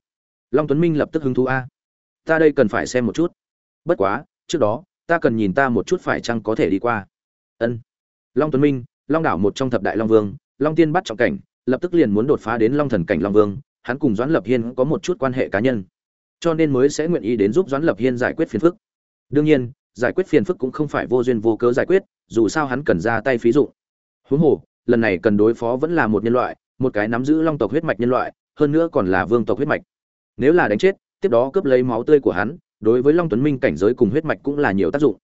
Long tuấn minh lập tức hứng thú a. Ta đây cần phải xem một chút. Bất quá, trước đó, ta cần nhìn ta một chút phải chăng có thể đi qua. Ân. Long tuấn minh, long đảo một trong thập đại long vương, long tiên bắt trọng cảnh, lập tức liền muốn đột phá đến long thần cảnh long vương hắn cùng doãn lập hiên có một chút quan hệ cá nhân, cho nên mới sẽ nguyện ý đến giúp doãn lập hiên giải quyết phiền phức. Đương nhiên, giải quyết phiền phức cũng không phải vô duyên vô cớ giải quyết, dù sao hắn cần ra tay phí dụ huống hồ, lần này cần đối phó vẫn là một nhân loại, một cái nắm giữ long tộc huyết mạch nhân loại, hơn nữa còn là vương tộc huyết mạch. Nếu là đánh chết, tiếp đó cướp lấy máu tươi của hắn, đối với long tuấn minh cảnh giới cùng huyết mạch cũng là nhiều tác dụng.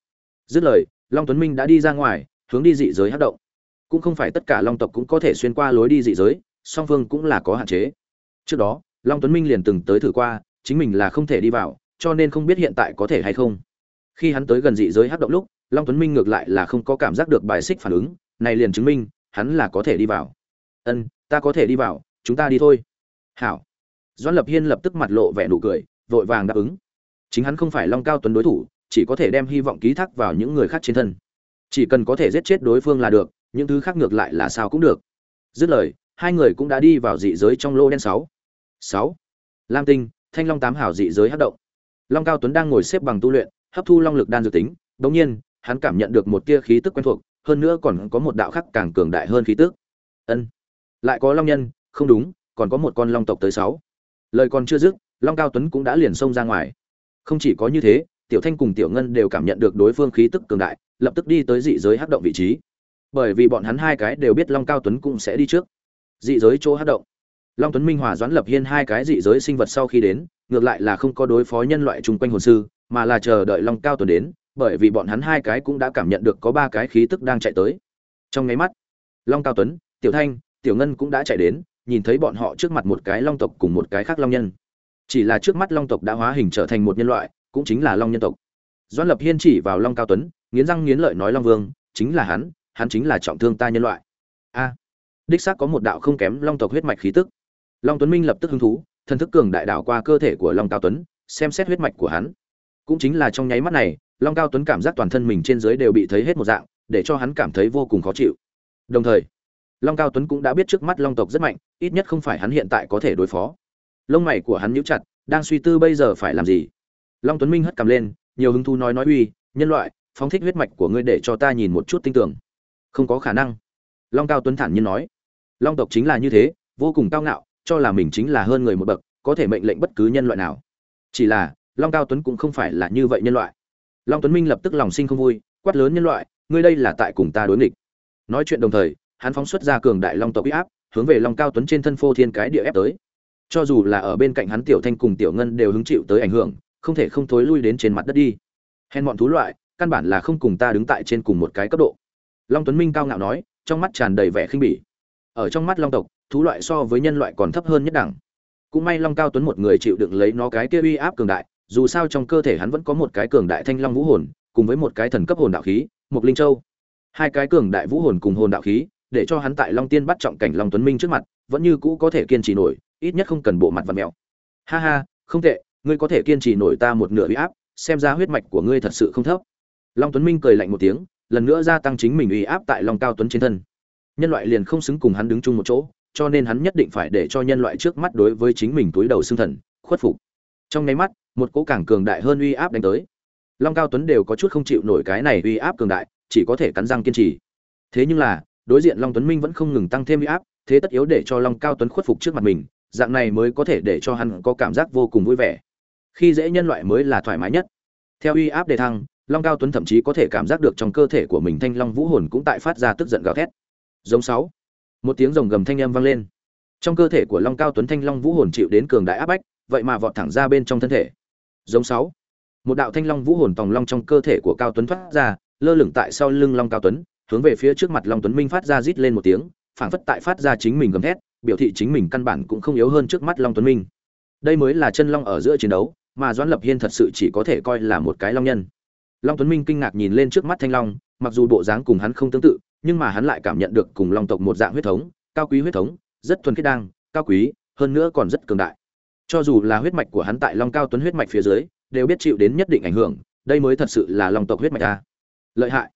Dứt lời, long tuấn minh đã đi ra ngoài, hướng đi dị giới hát động. Cũng không phải tất cả long tộc cũng có thể xuyên qua lối đi dị giới, song phương cũng là có hạn chế trước đó, long tuấn minh liền từng tới thử qua, chính mình là không thể đi vào, cho nên không biết hiện tại có thể hay không. Khi hắn tới gần dị giới hát động lúc, long tuấn minh ngược lại là không có cảm giác được bài xích phản ứng, này liền chứng minh, hắn là có thể đi vào. Ân, ta có thể đi vào, chúng ta đi thôi. Hảo. Doãn lập hiên lập tức mặt lộ vẻ nụ cười, vội vàng đáp ứng. Chính hắn không phải long cao tuấn đối thủ, chỉ có thể đem hy vọng ký thác vào những người khác trên thân. Chỉ cần có thể giết chết đối phương là được, những thứ khác ngược lại là sao cũng được. Dứt lời, hai người cũng đã đi vào dị giới trong lô đen sáu sáu. Lam tinh, thanh long tám hảo dị giới hát động. Long cao tuấn đang ngồi xếp bằng tu luyện, hấp thu long lực đan dược tính. Bỗng nhiên, hắn cảm nhận được một tia khí tức quen thuộc, hơn nữa còn có một đạo khắc càng cường đại hơn khí tức. Ân. Lại có long nhân, không đúng, còn có một con long tộc tới sáu. Lời còn chưa dứt, long cao tuấn cũng đã liền xông ra ngoài. Không chỉ có như thế, tiểu thanh cùng tiểu ngân đều cảm nhận được đối phương khí tức cường đại, lập tức đi tới dị giới hấp động vị trí. Bởi vì bọn hắn hai cái đều biết long cao tuấn cũng sẽ đi trước. Dị giới chỗ hấp động long tuấn minh hòa doãn lập hiên hai cái dị giới sinh vật sau khi đến, ngược lại là không có đối phó nhân loại chung quanh hồn sư, mà là chờ đợi long cao tuấn đến, bởi vì bọn hắn hai cái cũng đã cảm nhận được có ba cái khí tức đang chạy tới. Trong nháy mắt, long cao tuấn, tiểu thanh, tiểu ngân cũng đã chạy đến, nhìn thấy bọn họ trước mặt một cái long tộc cùng một cái khác long nhân. Chỉ là trước mắt long tộc đã hóa hình trở thành một nhân loại, cũng chính là long nhân tộc. Doãn lập hiên chỉ vào long cao tuấn, nghiến răng nghiến lợi nói long vương, chính là hắn hắn chính là trọng thương ta nhân loại. A, đích xác có một đạo không kém long tộc huyết mạch khí tức long tuấn minh lập tức hứng thú, thần thức cường đại đảo qua cơ thể của long cao tuấn, xem xét huyết mạch của hắn. Cũng chính là trong nháy mắt này, long cao tuấn cảm giác toàn thân mình trên dưới đều bị thấy hết một dạng, để cho hắn cảm thấy vô cùng khó chịu. Đồng thời, long cao tuấn cũng đã biết trước mắt long tộc rất mạnh, ít nhất không phải hắn hiện tại có thể đối phó. Lông mày của hắn nhíu chặt, đang suy tư bây giờ phải làm gì. Long tuấn minh hất cầm lên, nhiều hứng thú nói nói uy, nhân loại, phóng thích huyết mạch của ngươi để cho ta nhìn một chút tin tưởng không có khả năng. Long cao tuấn thản nhiên nói. Long tộc chính là như thế, vô cùng cao ngạo cho là mình chính là hơn người một bậc, có thể mệnh lệnh bất cứ nhân loại nào. Chỉ là, long cao tuấn cũng không phải là như vậy nhân loại. Long tuấn minh lập tức lòng sinh không vui, quát lớn nhân loại, ngươi đây là tại cùng ta đối nghịch. Nói chuyện đồng thời, hắn phóng xuất ra cường đại long tộc uy áp, hướng về long cao tuấn trên thân phô thiên cái địa ép tới. Cho dù là ở bên cạnh hắn tiểu thanh cùng tiểu ngân đều hứng chịu tới ảnh hưởng, không thể không thối lui đến trên mặt đất đi. Hèn bọn thú loại, căn bản là không cùng ta đứng tại trên cùng một cái cấp độ. Long tuấn minh cao ngạo nói, trong mắt tràn đầy vẻ khinh bỉ. Ở trong mắt long tộc thú loại so với nhân loại còn thấp hơn nhất đẳng. Cũng may long cao tuấn một người chịu đựng lấy nó cái kia uy áp cường đại, dù sao trong cơ thể hắn vẫn có một cái cường đại thanh long vũ hồn, cùng với một cái thần cấp hồn đạo khí một linh châu. Hai cái cường đại vũ hồn cùng hồn đạo khí, để cho hắn tại long tiên bắt trọng cảnh long tuấn minh trước mặt, vẫn như cũ có thể kiên trì nổi, ít nhất không cần bộ mặt và mèo. Ha ha, không tệ, ngươi có thể kiên trì nổi ta một nửa uy áp, xem ra huyết mạch của ngươi thật sự không thấp. Long tuấn minh cười lạnh một tiếng, lần nữa gia tăng chính mình uy áp tại long cao tuấn trên thân. Nhân loại liền không xứng cùng hắn đứng chung một chỗ cho nên hắn nhất định phải để cho nhân loại trước mắt đối với chính mình túi đầu xương thần, khuất phục. Trong nháy mắt, một cỗ càng cường đại hơn uy áp đánh tới. Long cao tuấn đều có chút không chịu nổi cái này uy áp cường đại, chỉ có thể cắn răng kiên trì. Thế nhưng là, đối diện long tuấn minh vẫn không ngừng tăng thêm uy áp, thế tất yếu để cho long cao tuấn khuất phục trước mặt mình, dạng này mới có thể để cho hắn có cảm giác vô cùng vui vẻ. Khi dễ nhân loại mới là thoải mái nhất. Theo uy áp đề thăng, long cao tuấn thậm chí có thể cảm giác được trong cơ thể của mình thanh long vũ hồn cũng tại phát ra tức giận gào thét. Giống sáu một tiếng rồng gầm thanh âm vang lên. Trong cơ thể của long cao tuấn thanh long vũ hồn chịu đến cường đại áp bách, vậy mà vọt thẳng ra bên trong thân thể. Giống sáu. Một đạo thanh long vũ hồn tòng long trong cơ thể của cao tuấn thoát ra, lơ lửng tại sau lưng long cao tuấn, hướng về phía trước mặt long tuấn minh phát ra rít lên một tiếng, phảng phất tại phát ra chính mình gầm thét, biểu thị chính mình căn bản cũng không yếu hơn trước mắt long tuấn minh. Đây mới là chân long ở giữa chiến đấu, mà doãn lập hiên thật sự chỉ có thể coi là một cái long nhân. Long tuấn minh kinh ngạc nhìn lên trước mắt thanh long, mặc dù bộ dáng cùng hắn không tương tự nhưng mà hắn lại cảm nhận được cùng long tộc một dạng huyết thống, cao quý huyết thống, rất thuần khiết đang, cao quý, hơn nữa còn rất cường đại. Cho dù là huyết mạch của hắn tại long cao tuấn huyết mạch phía dưới, đều biết chịu đến nhất định ảnh hưởng, đây mới thật sự là long tộc huyết mạch ta lợi hại.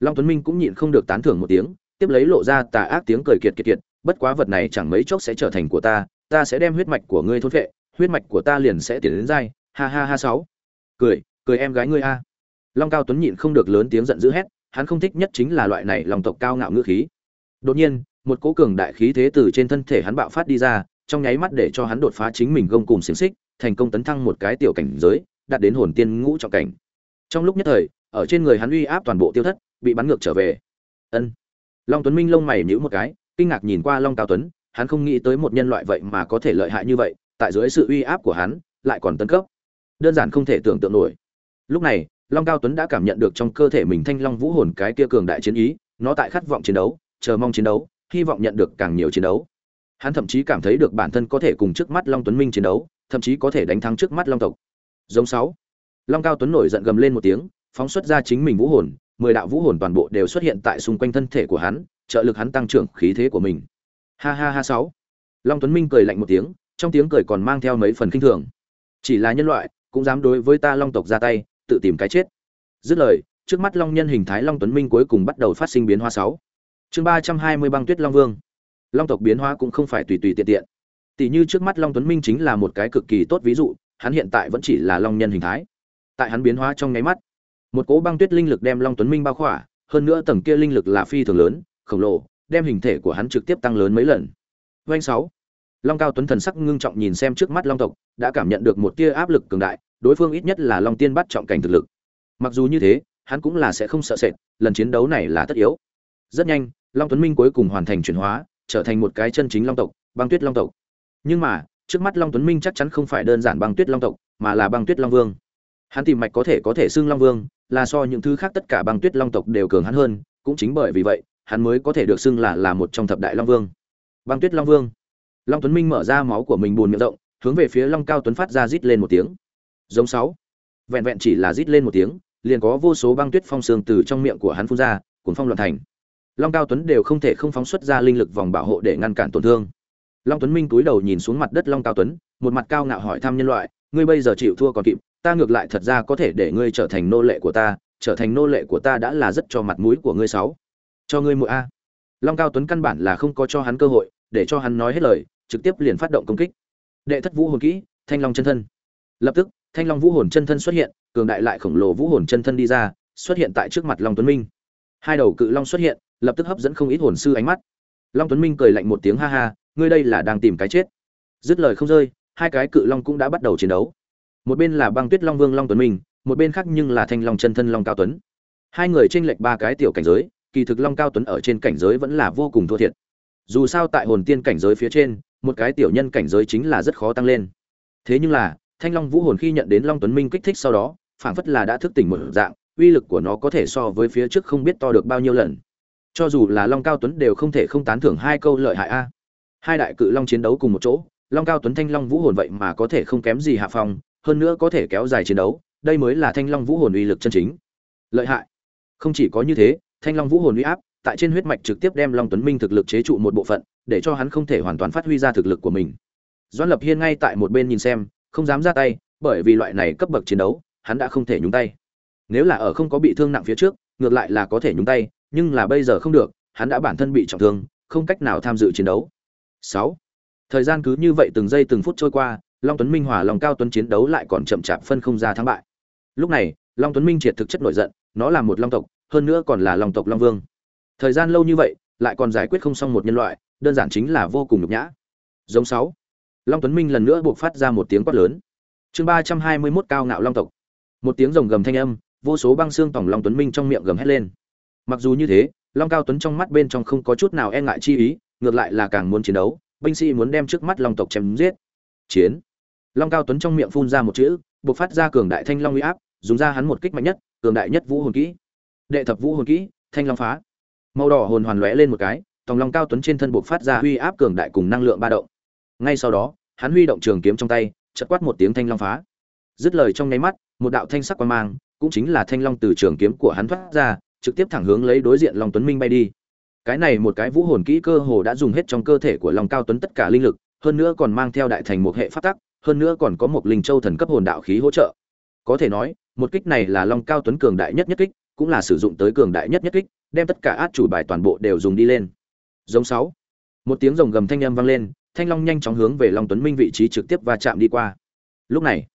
Long tuấn minh cũng nhịn không được tán thưởng một tiếng, tiếp lấy lộ ra tà ác tiếng cười kiệt kiệt kiệt, bất quá vật này chẳng mấy chốc sẽ trở thành của ta ta sẽ đem huyết mạch của ngươi thôn vệ huyết mạch của ta liền sẽ tiến đến dai, ha ha ha sáu. Cười cười em gái ngươi a. Long cao tuấn nhịn không được lớn tiếng giận dữ hét hắn không thích nhất chính là loại này lòng tộc cao ngạo ngữ khí. Đột nhiên, một cỗ cường đại khí thế từ trên thân thể hắn bạo phát đi ra, trong nháy mắt để cho hắn đột phá chính mình gông cùng xiềng xích, thành công tấn thăng một cái tiểu cảnh giới, đạt đến hồn tiên ngũ trọng cảnh. Trong lúc nhất thời, ở trên người hắn uy áp toàn bộ tiêu thất, bị bắn ngược trở về. Ân. Long tuấn minh lông mày nhíu một cái, kinh ngạc nhìn qua long cao tuấn, hắn không nghĩ tới một nhân loại vậy mà có thể lợi hại như vậy, tại dưới sự uy áp của hắn, lại còn tấn cấp. Đơn giản không thể tưởng tượng nổi. Lúc này long cao tuấn đã cảm nhận được trong cơ thể mình thanh long vũ hồn cái kia cường đại chiến ý, nó tại khát vọng chiến đấu, chờ mong chiến đấu, hy vọng nhận được càng nhiều chiến đấu. Hắn thậm chí cảm thấy được bản thân có thể cùng trước mắt long tuấn minh chiến đấu, thậm chí có thể đánh thắng trước mắt long tộc. Giống sáu, long cao tuấn nổi giận gầm lên một tiếng, phóng xuất ra chính mình vũ hồn, mười đạo vũ hồn toàn bộ đều xuất hiện tại xung quanh thân thể của hắn, trợ lực hắn tăng trưởng khí thế của mình. Ha ha ha sáu. Long tuấn minh cười lạnh một tiếng, trong tiếng cười còn mang theo mấy phần kinh thường. Chỉ là nhân loại, cũng dám đối với ta long tộc ra tay tự tìm cái chết. Dứt lời, trước mắt long nhân hình thái long tuấn minh cuối cùng bắt đầu phát sinh biến hóa sáu. Chương ba trăm hai mươi băng tuyết long vương. Long tộc biến hóa cũng không phải tùy tùy tiện tiện. Tỷ như trước mắt long tuấn minh chính là một cái cực kỳ tốt ví dụ, hắn hiện tại vẫn chỉ là long nhân hình thái. Tại hắn biến hóa trong nháy mắt, một cỗ băng tuyết linh lực đem long tuấn minh bao khỏa, hơn nữa tầng kia linh lực là phi thường lớn, khổng lồ, đem hình thể của hắn trực tiếp tăng lớn mấy lần. Doanh sáu. Long cao tuấn thần sắc ngưng trọng nhìn xem trước mắt long tộc, đã cảm nhận được một tia áp lực cường đại đối phương ít nhất là long tiên bắt trọng cảnh thực lực. Mặc dù như thế, hắn cũng là sẽ không sợ sệt, lần chiến đấu này là tất yếu. Rất nhanh, long tuấn minh cuối cùng hoàn thành chuyển hóa, trở thành một cái chân chính long tộc, băng tuyết long tộc. Nhưng mà, trước mắt long tuấn minh chắc chắn không phải đơn giản băng tuyết long tộc, mà là băng tuyết long vương. Hắn tìm mạch có thể có thể xưng long vương, là so những thứ khác tất cả băng tuyết long tộc đều cường hắn hơn, cũng chính bởi vì vậy, hắn mới có thể được xưng là là một trong thập đại long vương. Băng tuyết long vương. Long tuấn minh mở ra máu của mình buồn miệng rộng, hướng về phía long cao tuấn phát ra rít lên một tiếng giống sáu. Vẹn vẹn chỉ là rít lên một tiếng, liền có vô số băng tuyết phong sương từ trong miệng của hắn phun ra, cuốn phong loạn thành. Long cao tuấn đều không thể không phóng xuất ra linh lực vòng bảo hộ để ngăn cản tổn thương. Long tuấn minh túi đầu nhìn xuống mặt đất long cao tuấn, một mặt cao ngạo hỏi thăm nhân loại, ngươi bây giờ chịu thua còn kịp, ta ngược lại thật ra có thể để ngươi trở thành nô lệ của ta, trở thành nô lệ của ta đã là rất cho mặt mũi của ngươi sáu. Cho ngươi mũi a. Long cao tuấn căn bản là không có cho hắn cơ hội, để cho hắn nói hết lời, trực tiếp liền phát động công kích. Đệ thất vũ hồn kỹ, thanh long chân thân. Lập tức thanh long vũ hồn chân thân xuất hiện, cường đại lại khổng lồ vũ hồn chân thân đi ra, xuất hiện tại trước mặt long tuấn minh. Hai đầu cự long xuất hiện, lập tức hấp dẫn không ít hồn sư ánh mắt. Long tuấn minh cười lạnh một tiếng ha ha, ngươi đây là đang tìm cái chết. Dứt lời không rơi, hai cái cự long cũng đã bắt đầu chiến đấu. Một bên là băng tuyết long vương long tuấn minh, một bên khác nhưng là thanh long chân thân long cao tuấn. Hai người tranh lệch ba cái tiểu cảnh giới, kỳ thực long cao tuấn ở trên cảnh giới vẫn là vô cùng thua thiệt. Dù sao tại hồn tiên cảnh giới phía trên, một cái tiểu nhân cảnh giới chính là rất khó tăng lên. Thế nhưng là thanh long vũ hồn khi nhận đến long tuấn minh kích thích sau đó, phảng phất là đã thức tỉnh một dạng, uy lực của nó có thể so với phía trước không biết to được bao nhiêu lần. Cho dù là long cao tuấn đều không thể không tán thưởng hai câu lợi hại a. Hai đại cự long chiến đấu cùng một chỗ, long cao tuấn thanh long vũ hồn vậy mà có thể không kém gì hạ phong, hơn nữa có thể kéo dài chiến đấu, đây mới là thanh long vũ hồn uy lực chân chính. Lợi hại. Không chỉ có như thế, thanh long vũ hồn uy áp, tại trên huyết mạch trực tiếp đem long tuấn minh thực lực chế trụ một bộ phận, để cho hắn không thể hoàn toàn phát huy ra thực lực của mình. Doãn lập hiên ngay tại một bên nhìn xem không dám ra tay, bởi vì loại này cấp bậc chiến đấu, hắn đã không thể nhúng tay. Nếu là ở không có bị thương nặng phía trước, ngược lại là có thể nhúng tay, nhưng là bây giờ không được, hắn đã bản thân bị trọng thương, không cách nào tham dự chiến đấu. Sáu. Thời gian cứ như vậy từng giây từng phút trôi qua, long tuấn minh hòa long cao tuấn chiến đấu lại còn chậm chạp phân không ra thắng bại. Lúc này, long tuấn minh triệt thực chất nổi giận, nó là một long tộc, hơn nữa còn là long tộc long vương. Thời gian lâu như vậy, lại còn giải quyết không xong một nhân loại, đơn giản chính là vô cùng nhục nhã. Giống sáu long tuấn minh lần nữa buộc phát ra một tiếng quát lớn. Chương ba trăm hai mươi mốt cao ngạo long tộc. Một tiếng rồng gầm thanh âm, vô số băng xương tổng long tuấn minh trong miệng gầm hét lên. Mặc dù như thế, long cao tuấn trong mắt bên trong không có chút nào e ngại chi ý, ngược lại là càng muốn chiến đấu, binh sĩ muốn đem trước mắt long tộc chém giết. Chiến. Long cao tuấn trong miệng phun ra một chữ, buộc phát ra cường đại thanh long uy áp, dùng ra hắn một kích mạnh nhất, cường đại nhất vũ hồn kỹ. Đệ thập vũ hồn kỹ, thanh long phá. Màu đỏ hồn hoàn lóe lên một cái, tòng long cao tuấn trên thân buộc phát ra uy áp cường đại cùng năng lượng ba động ngay sau đó, hắn huy động trường kiếm trong tay chật quát một tiếng thanh long phá. Dứt lời trong nháy mắt, một đạo thanh sắc quan mang, cũng chính là thanh long từ trường kiếm của hắn thoát ra, trực tiếp thẳng hướng lấy đối diện long tuấn minh bay đi. Cái này một cái vũ hồn kỹ cơ hồ đã dùng hết trong cơ thể của long cao tuấn tất cả linh lực, hơn nữa còn mang theo đại thành một hệ phát tắc, hơn nữa còn có một linh châu thần cấp hồn đạo khí hỗ trợ. Có thể nói, một kích này là long cao tuấn cường đại nhất nhất kích, cũng là sử dụng tới cường đại nhất nhất kích, đem tất cả át chủ bài toàn bộ đều dùng đi lên. Giống sáu. Một tiếng rồng gầm thanh âm vang lên thanh long nhanh chóng hướng về long tuấn minh vị trí trực tiếp va chạm đi qua. Lúc này,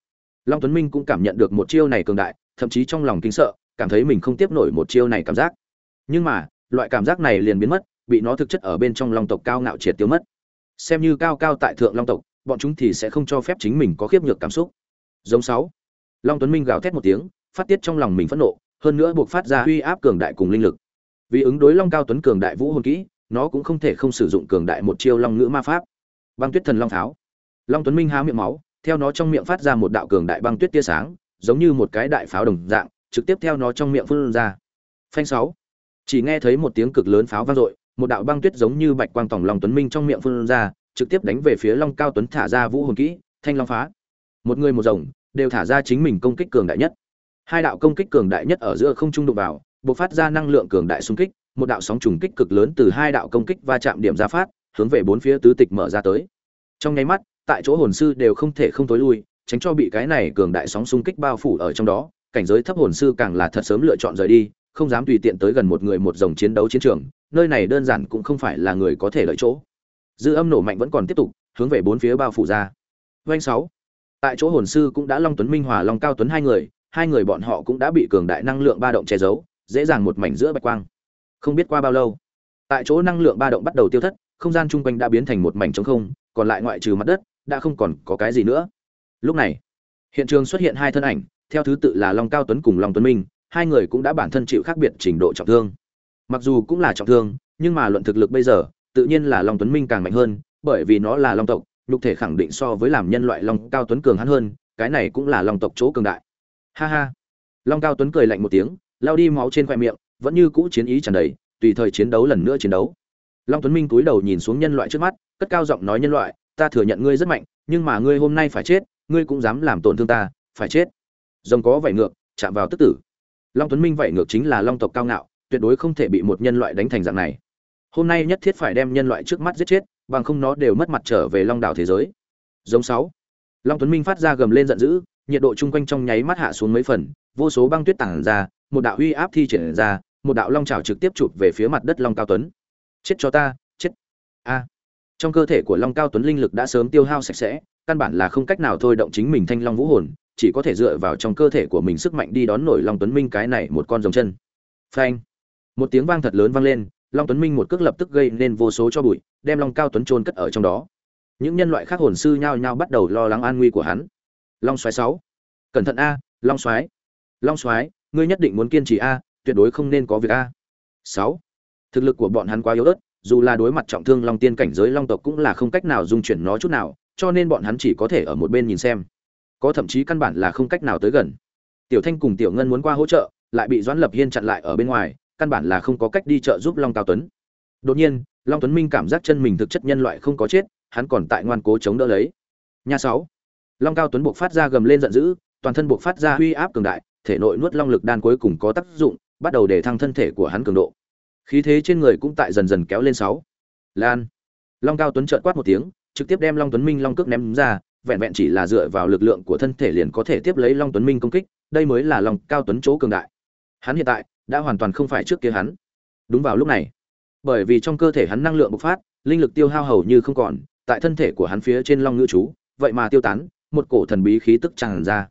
long tuấn minh cũng cảm nhận được một chiêu này cường đại, thậm chí trong lòng kinh sợ, cảm thấy mình không tiếp nổi một chiêu này cảm giác. Nhưng mà, loại cảm giác này liền biến mất, bị nó thực chất ở bên trong long tộc cao ngạo triệt tiêu mất. Xem như cao cao tại thượng long tộc, bọn chúng thì sẽ không cho phép chính mình có khiếp nhược cảm xúc. Giống sáu. Long tuấn minh gào thét một tiếng, phát tiết trong lòng mình phẫn nộ, hơn nữa buộc phát ra uy áp cường đại cùng linh lực. Vì ứng đối long cao tuấn cường đại vũ hồn kỹ, nó cũng không thể không sử dụng cường đại một chiêu long ngữ ma pháp băng tuyết thần long tháo long tuấn minh há miệng máu, theo nó trong miệng phát ra một đạo cường đại băng tuyết tia sáng, giống như một cái đại pháo đồng dạng, trực tiếp theo nó trong miệng phun ra. Phanh sáu. Chỉ nghe thấy một tiếng cực lớn pháo vang dội, một đạo băng tuyết giống như bạch quang tổng long tuấn minh trong miệng phun ra, trực tiếp đánh về phía long cao tuấn thả ra vũ hồn kỹ, thanh long phá. Một người một rồng, đều thả ra chính mình công kích cường đại nhất. Hai đạo công kích cường đại nhất ở giữa không trung đụng vào, bộc phát ra năng lượng cường đại xung kích, một đạo sóng trùng kích cực lớn từ hai đạo công kích va chạm điểm ra phát hướng về bốn phía tứ tịch mở ra tới. Trong nháy mắt, tại chỗ hồn sư đều không thể không tối lui, tránh cho bị cái này cường đại sóng xung kích bao phủ ở trong đó, cảnh giới thấp hồn sư càng là thật sớm lựa chọn rời đi, không dám tùy tiện tới gần một người một dòng chiến đấu chiến trường, nơi này đơn giản cũng không phải là người có thể lợi chỗ. Dư âm nổ mạnh vẫn còn tiếp tục, hướng về bốn phía bao phủ ra. Doanh sáu. Tại chỗ hồn sư cũng đã long tuấn minh, hòa long cao tuấn hai người hai người bọn họ cũng đã bị cường đại năng lượng ba động che giấu, dễ dàng một mảnh giữa bạch quang. Không biết qua bao lâu, tại chỗ năng lượng ba động bắt đầu tiêu thất không gian chung quanh đã biến thành một mảnh trống không, còn lại ngoại trừ mặt đất, đã không còn có cái gì nữa. Lúc này, hiện trường xuất hiện hai thân ảnh, theo thứ tự là long cao tuấn cùng long tuấn minh, hai người cũng đã bản thân chịu khác biệt trình độ trọng thương. Mặc dù cũng là trọng thương, nhưng mà luận thực lực bây giờ, tự nhiên là long tuấn minh càng mạnh hơn, bởi vì nó là long tộc, nhục thể khẳng định so với làm nhân loại long cao tuấn cường hắn hơn, cái này cũng là long tộc chỗ cường đại. Ha ha. Long cao tuấn cười lạnh một tiếng lao đi máu trên khoe miệng, vẫn như cũ chiến ý tràn đầy, tùy thời chiến đấu lần nữa chiến đấu long tuấn minh cúi đầu nhìn xuống nhân loại trước mắt, cất cao giọng nói nhân loại, ta thừa nhận ngươi rất mạnh, nhưng mà ngươi hôm nay phải chết, ngươi cũng dám làm tổn thương ta, phải chết. Rồng có vảy ngược, chạm vào tức tử. Long tuấn minh vảy ngược chính là long tộc cao ngạo, tuyệt đối không thể bị một nhân loại đánh thành dạng này. Hôm nay nhất thiết phải đem nhân loại trước mắt giết chết, bằng không nó đều mất mặt trở về long đảo thế giới. Giống sáu. Long tuấn minh phát ra gầm lên giận dữ, nhiệt độ chung quanh trong nháy mắt hạ xuống mấy phần, vô số băng tuyết tản ra, một đạo uy áp thi triển ra, một đạo long trào trực tiếp chụp về phía mặt đất long cao tuấn chết cho ta, chết. A. Trong cơ thể của long cao tuấn linh lực đã sớm tiêu hao sạch sẽ, căn bản là không cách nào thôi động chính mình thanh long vũ hồn, chỉ có thể dựa vào trong cơ thể của mình sức mạnh đi đón nổi long tuấn minh cái này một con rồng chân. Phanh. Một tiếng vang thật lớn vang lên, long tuấn minh một cước lập tức gây nên vô số cho bụi, đem long cao tuấn trôn cất ở trong đó. Những nhân loại khác hồn sư nhao nhao bắt đầu lo lắng an nguy của hắn. Long xoáy sáu. Cẩn thận a, long xoáy long xoáy ngươi nhất định muốn kiên trì a, tuyệt đối không nên có việc a. Sáu thực lực của bọn hắn quá yếu ớt, dù là đối mặt trọng thương long tiên cảnh giới long tộc cũng là không cách nào dung chuyển nó chút nào, cho nên bọn hắn chỉ có thể ở một bên nhìn xem. Có thậm chí căn bản là không cách nào tới gần. Tiểu thanh cùng tiểu ngân muốn qua hỗ trợ, lại bị doãn lập hiên chặn lại ở bên ngoài, căn bản là không có cách đi trợ giúp long cao tuấn. Đột nhiên, long tuấn minh cảm giác chân mình thực chất nhân loại không có chết, hắn còn tại ngoan cố chống đỡ lấy. Nhà sáu, long cao tuấn buộc phát ra gầm lên giận dữ, toàn thân buộc phát ra uy áp cường đại, thể nội nuốt long lực đan cuối cùng có tác dụng, bắt đầu để thăng thân thể của hắn cường độ khí thế trên người cũng tại dần dần kéo lên sáu. Lan. Long cao tuấn trợn quát một tiếng, trực tiếp đem long tuấn minh long cước ném ra, vẹn vẹn chỉ là dựa vào lực lượng của thân thể liền có thể tiếp lấy long tuấn minh công kích, đây mới là long cao tuấn chỗ cường đại. Hắn hiện tại đã hoàn toàn không phải trước kia hắn. Đúng vào lúc này, bởi vì trong cơ thể hắn năng lượng bộc phát, linh lực tiêu hao hầu như không còn, tại thân thể của hắn phía trên long ngữ chú, vậy mà tiêu tán, một cổ thần bí khí tức tràn ra.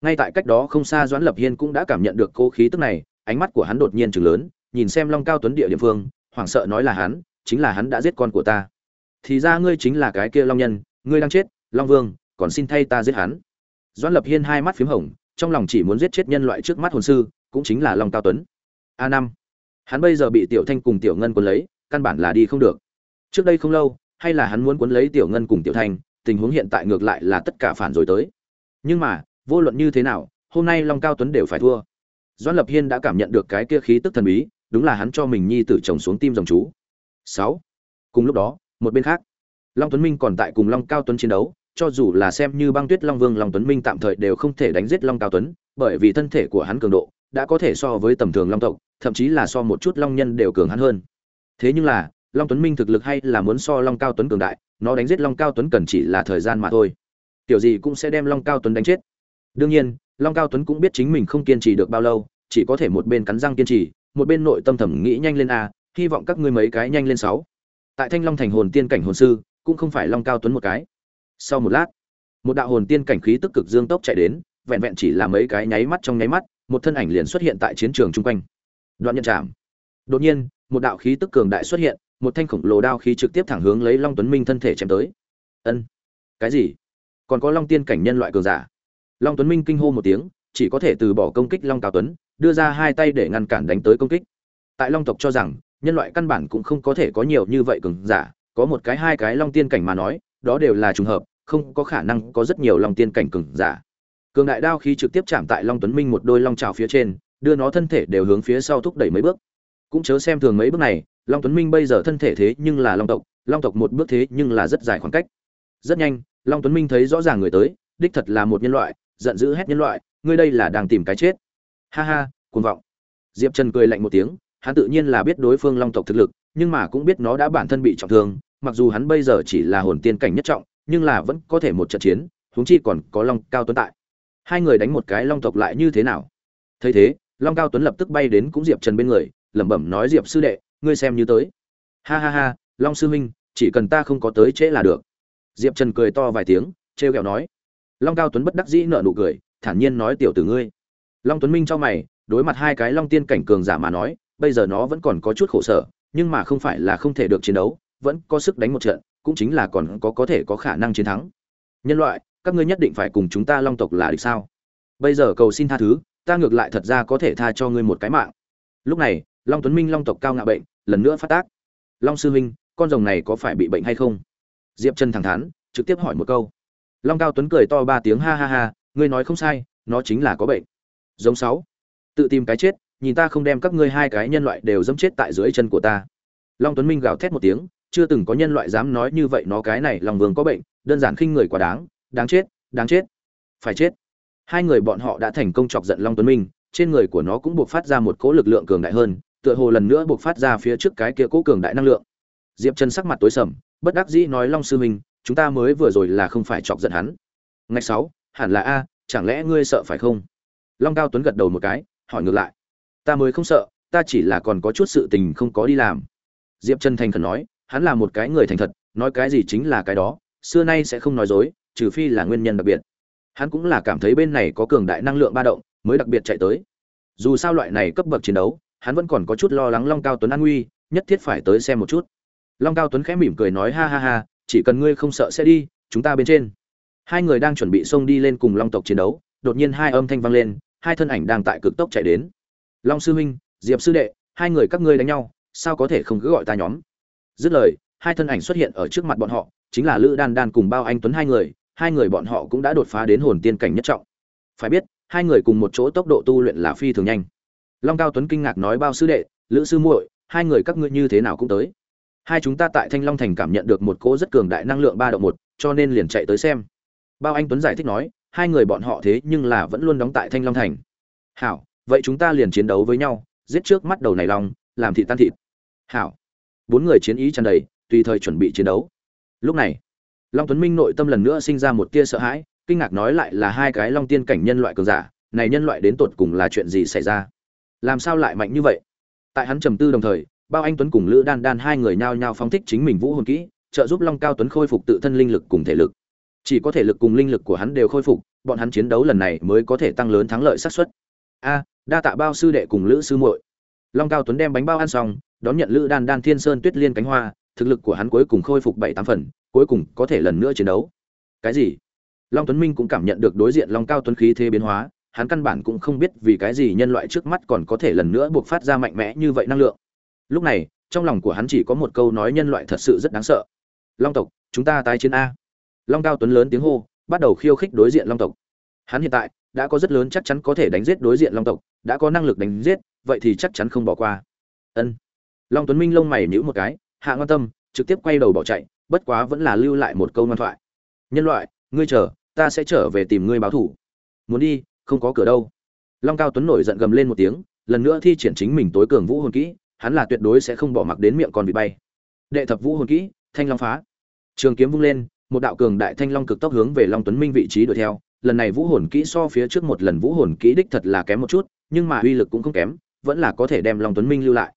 Ngay tại cách đó không xa doãn lập hiên cũng đã cảm nhận được cô khí tức này, ánh mắt của hắn đột nhiên chừng lớn nhìn xem long cao tuấn địa địa phương, hoảng sợ nói là hắn, chính là hắn đã giết con của ta. Thì ra ngươi chính là cái kia long nhân, ngươi đang chết, long vương, còn xin thay ta giết hắn. Doãn lập hiên hai mắt p h í m hồng, trong lòng chỉ muốn giết chết nhân loại trước mắt hồn sư, cũng chính là long cao tuấn. A năm. Hắn bây giờ bị tiểu thanh cùng tiểu ngân quân lấy, căn bản là đi không được. Trước đây không lâu, hay là hắn muốn cuốn lấy tiểu ngân cùng tiểu thanh, tình huống hiện tại ngược lại là tất cả phản rồi tới. Nhưng mà, vô luận như thế nào, hôm nay long cao tuấn đều phải thua. Doãn lập hiên đã cảm nhận được cái kia khí tức thần bí đúng là hắn cho mình nhi tử chồng xuống tim dòng chú. Sáu. Cùng lúc đó, một bên khác, long tuấn minh còn tại cùng long cao tuấn chiến đấu, cho dù là xem như băng tuyết long vương, long tuấn minh tạm thời đều không thể đánh giết long cao tuấn, bởi vì thân thể của hắn cường độ đã có thể so với tầm thường long tộc, thậm chí là so một chút long nhân đều cường hắn hơn. Thế nhưng là, long tuấn minh thực lực hay là muốn so long cao tuấn cường đại, nó đánh giết long cao tuấn cần chỉ là thời gian mà thôi. Tiểu gì cũng sẽ đem long cao tuấn đánh chết. Đương nhiên, long cao tuấn cũng biết chính mình không kiên trì được bao lâu, chỉ có thể một bên cắn răng kiên trì một bên nội tâm thẩm nghĩ nhanh lên a, hy vọng các ngươi mấy cái nhanh lên sáu. Tại thanh long thành hồn tiên cảnh hồn sư, cũng không phải long cao tuấn một cái. Sau một lát, một đạo hồn tiên cảnh khí tức cực dương tốc chạy đến, vẹn vẹn chỉ là mấy cái nháy mắt trong nháy mắt, một thân ảnh liền xuất hiện tại chiến trường chung quanh. Đoạn nhân chạm đột nhiên, một đạo khí tức cường đại xuất hiện, một thanh khổng lồ đao khí trực tiếp thẳng hướng lấy long tuấn minh thân thể chém tới. Ân, cái gì? Còn có long tiên cảnh nhân loại cường giả? Long tuấn minh kinh hô một tiếng chỉ có thể từ bỏ công kích long cao tuấn, đưa ra hai tay để ngăn cản đánh tới công kích. Tại long tộc cho rằng, nhân loại căn bản cũng không có thể có nhiều như vậy cường giả, có một cái hai cái long tiên cảnh mà nói, đó đều là trùng hợp, không có khả năng có rất nhiều long tiên cảnh cường giả. Cường đại đao khí trực tiếp chạm tại long tuấn minh một đôi long trào phía trên, đưa nó thân thể đều hướng phía sau thúc đẩy mấy bước. Cũng chớ xem thường mấy bước này, long tuấn minh bây giờ thân thể thế nhưng là long tộc long tộc một bước thế nhưng là rất dài khoảng cách. Rất nhanh, long tuấn minh thấy rõ ràng người tới, đích thật là một nhân loại giận dữ hét nhân loại, ngươi đây là đang tìm cái chết. Ha ha, cuồng vọng. Diệp trần cười lạnh một tiếng, hắn tự nhiên là biết đối phương long tộc thực lực, nhưng mà cũng biết nó đã bản thân bị trọng thương, mặc dù hắn bây giờ chỉ là hồn tiên cảnh nhất trọng, nhưng là vẫn có thể một trận chiến, huống chi còn có long cao tuấn tại. Hai người đánh một cái long tộc lại như thế nào? Thấy thế, long cao tuấn lập tức bay đến cũng diệp trần bên người, lẩm bẩm nói, diệp sư đệ, ngươi xem như tới. Ha ha ha, long sư huynh, chỉ cần ta không có tới trễ là được. Diệp trần cười to vài tiếng, trêu ghẹo nói long cao tuấn bất đắc dĩ nợ nụ cười, thản nhiên nói, tiểu tử ngươi. Long tuấn minh cho mày, đối mặt hai cái long tiên cảnh cường giả mà nói, bây giờ nó vẫn còn có chút khổ sở, nhưng mà không phải là không thể được chiến đấu, vẫn có sức đánh một trận, cũng chính là còn có có thể có khả năng chiến thắng. Nhân loại, các ngươi nhất định phải cùng chúng ta long tộc là địch sao? Bây giờ cầu xin tha thứ, ta ngược lại thật ra có thể tha cho ngươi một cái mạng. Lúc này, long tuấn minh long tộc cao ngạo bệnh, lần nữa phát tác. Long sư huynh, con rồng này có phải bị bệnh hay không? Diệp trần thẳng thắn, trực tiếp hỏi một câu long cao tuấn cười to ba tiếng, ha ha ha, ngươi nói không sai, nó chính là có bệnh. Giống sáu. Tự tìm cái chết, nhìn ta không đem các ngươi hai cái nhân loại đều dẫm chết tại dưới chân của ta. Long tuấn minh gào thét một tiếng, chưa từng có nhân loại dám nói như vậy nó cái này lòng vương có bệnh, đơn giản khinh người quá đáng đáng chết đáng chết. Phải chết. Hai người bọn họ đã thành công chọc giận long tuấn minh, trên người của nó cũng buộc phát ra một cỗ lực lượng cường đại hơn, tựa hồ lần nữa buộc phát ra phía trước cái kia cỗ cường đại năng lượng. Diệp chân sắc mặt tối sầm, bất đắc dĩ nói long sư minh chúng ta mới vừa rồi là không phải chọc giận hắn. Ngày sáu, hẳn là a, chẳng lẽ ngươi sợ phải không? Long cao tuấn gật đầu một cái, hỏi ngược lại. Ta mới không sợ, ta chỉ là còn có chút sự tình không có đi làm. Diệp chân thành khẩn nói, hắn là một cái người thành thật, nói cái gì chính là cái đó, xưa nay sẽ không nói dối, trừ phi là nguyên nhân đặc biệt. Hắn cũng là cảm thấy bên này có cường đại năng lượng ba động, mới đặc biệt chạy tới. Dù sao loại này cấp bậc chiến đấu, hắn vẫn còn có chút lo lắng long cao tuấn an nguy, nhất thiết phải tới xem một chút. Long cao tuấn khẽ mỉm cười nói, ha ha ha chỉ cần ngươi không sợ sẽ đi, chúng ta bên trên. Hai người đang chuẩn bị xông đi lên cùng long tộc chiến đấu, đột nhiên hai âm thanh vang lên, hai thân ảnh đang tại cực tốc chạy đến. Long sư huynh, diệp sư đệ, hai người các ngươi đánh nhau, sao có thể không cứ gọi ta nhóm? Dứt lời, hai thân ảnh xuất hiện ở trước mặt bọn họ, chính là lữ đan đan cùng bao anh tuấn hai người hai người bọn họ cũng đã đột phá đến hồn tiên cảnh nhất trọng. Phải biết, hai người cùng một chỗ tốc độ tu luyện là phi thường nhanh. Long cao tuấn kinh ngạc nói, bao sư đệ, lữ sư muội, hai người các ngươi như thế nào cũng tới hai chúng ta tại thanh long thành cảm nhận được một cỗ rất cường đại năng lượng ba động một, cho nên liền chạy tới xem. Bao anh tuấn giải thích nói, hai người bọn họ thế nhưng là vẫn luôn đóng tại thanh long thành. Hảo, vậy chúng ta liền chiến đấu với nhau, giết trước mắt đầu này long làm thịt tan thịt. Hảo. Bốn người chiến ý tràn đầy, tùy thời chuẩn bị chiến đấu. Lúc này, long tuấn minh nội tâm lần nữa sinh ra một tia sợ hãi, kinh ngạc nói lại là hai cái long tiên cảnh nhân loại cường giả, này nhân loại đến tột cùng là chuyện gì xảy ra? Làm sao lại mạnh như vậy? Tại hắn trầm tư đồng thời bao anh tuấn cùng lữ đan đan hai người nhao nhao phóng thích chính mình vũ hồn kỹ, trợ giúp long cao tuấn khôi phục tự thân linh lực cùng thể lực. Chỉ có thể lực cùng linh lực của hắn đều khôi phục, bọn hắn chiến đấu lần này mới có thể tăng lớn thắng lợi xác suất. A, đa tạ bao sư đệ cùng lữ sư muội. Long cao tuấn đem bánh bao ăn xong, đón nhận lữ đan đan thiên sơn tuyết liên cánh hoa, thực lực của hắn cuối cùng khôi phục bảy tám phần, cuối cùng có thể lần nữa chiến đấu. Cái gì? Long tuấn minh cũng cảm nhận được đối diện long cao tuấn khí thế biến hóa, hắn căn bản cũng không biết vì cái gì nhân loại trước mắt còn có thể lần nữa buộc phát ra mạnh mẽ như vậy năng lượng lúc này, trong lòng của hắn chỉ có một câu nói nhân loại thật sự rất đáng sợ. Long tộc, chúng ta tái chiến a. Long cao tuấn lớn tiếng hô, bắt đầu khiêu khích đối diện long tộc. Hắn hiện tại, đã có rất lớn chắc chắn có thể đánh giết đối diện long tộc, đã có năng lực đánh giết, vậy thì chắc chắn không bỏ qua. Ân. Long tuấn minh lông mày nhữ một cái, hạ ngon tâm, trực tiếp quay đầu bỏ chạy, bất quá vẫn là lưu lại một câu ngoan thoại. Nhân loại, ngươi chờ, ta sẽ trở về tìm ngươi báo thủ muốn đi, không có cửa đâu. Long cao tuấn nổi giận gầm lên một tiếng, lần nữa thi triển chính mình tối cường vũ hồn kỹ hắn là tuyệt đối sẽ không bỏ mặc đến miệng còn bị bay. Đệ thập vũ hồn kỹ, thanh long phá. Trường kiếm vung lên, một đạo cường đại thanh long cực tốc hướng về long tuấn minh vị trí đuổi theo. Lần này vũ hồn kỹ so phía trước một lần vũ hồn kỹ đích thật là kém một chút, nhưng mà uy lực cũng không kém, vẫn là có thể đem long tuấn minh lưu lại.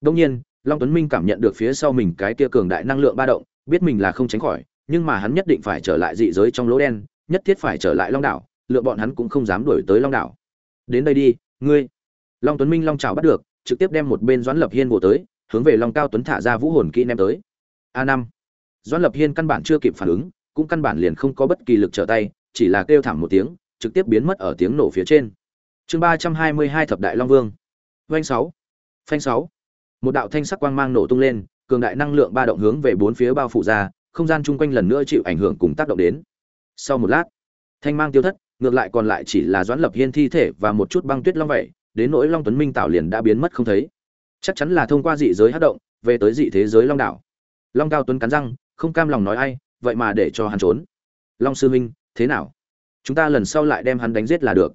Đông nhiên, long tuấn minh cảm nhận được phía sau mình cái kia cường đại năng lượng ba động, biết mình là không tránh khỏi, nhưng mà hắn nhất định phải trở lại dị giới trong lỗ đen, nhất thiết phải trở lại long đảo, lựa bọn hắn cũng không dám đuổi tới long đảo. Đến đây đi, ngươi. Long tuấn minh long trào bắt được trực tiếp đem một bên doãn lập hiên bổ tới, hướng về long cao tuấn thả ra vũ hồn kỹ ném tới. A năm. Doãn lập hiên căn bản chưa kịp phản ứng, cũng căn bản liền không có bất kỳ lực trở tay, chỉ là kêu thảm một tiếng, trực tiếp biến mất ở tiếng nổ phía trên. Chương ba trăm hai mươi hai thập đại long vương. Vanh sáu. Phanh sáu. Một đạo thanh sắc quang mang nổ tung lên, cường đại năng lượng ba động hướng về bốn phía bao phủ ra, không gian chung quanh lần nữa chịu ảnh hưởng cùng tác động đến. Sau một lát, thanh mang tiêu thất, ngược lại còn lại chỉ là doãn lập hiên thi thể và một chút băng tuyết long vậy đến nỗi long tuấn minh tạo liền đã biến mất không thấy. Chắc chắn là thông qua dị giới hát động, về tới dị thế giới long đảo. Long cao tuấn cắn răng, không cam lòng nói ai, vậy mà để cho hắn trốn. Long sư minh, thế nào? Chúng ta lần sau lại đem hắn đánh giết là được.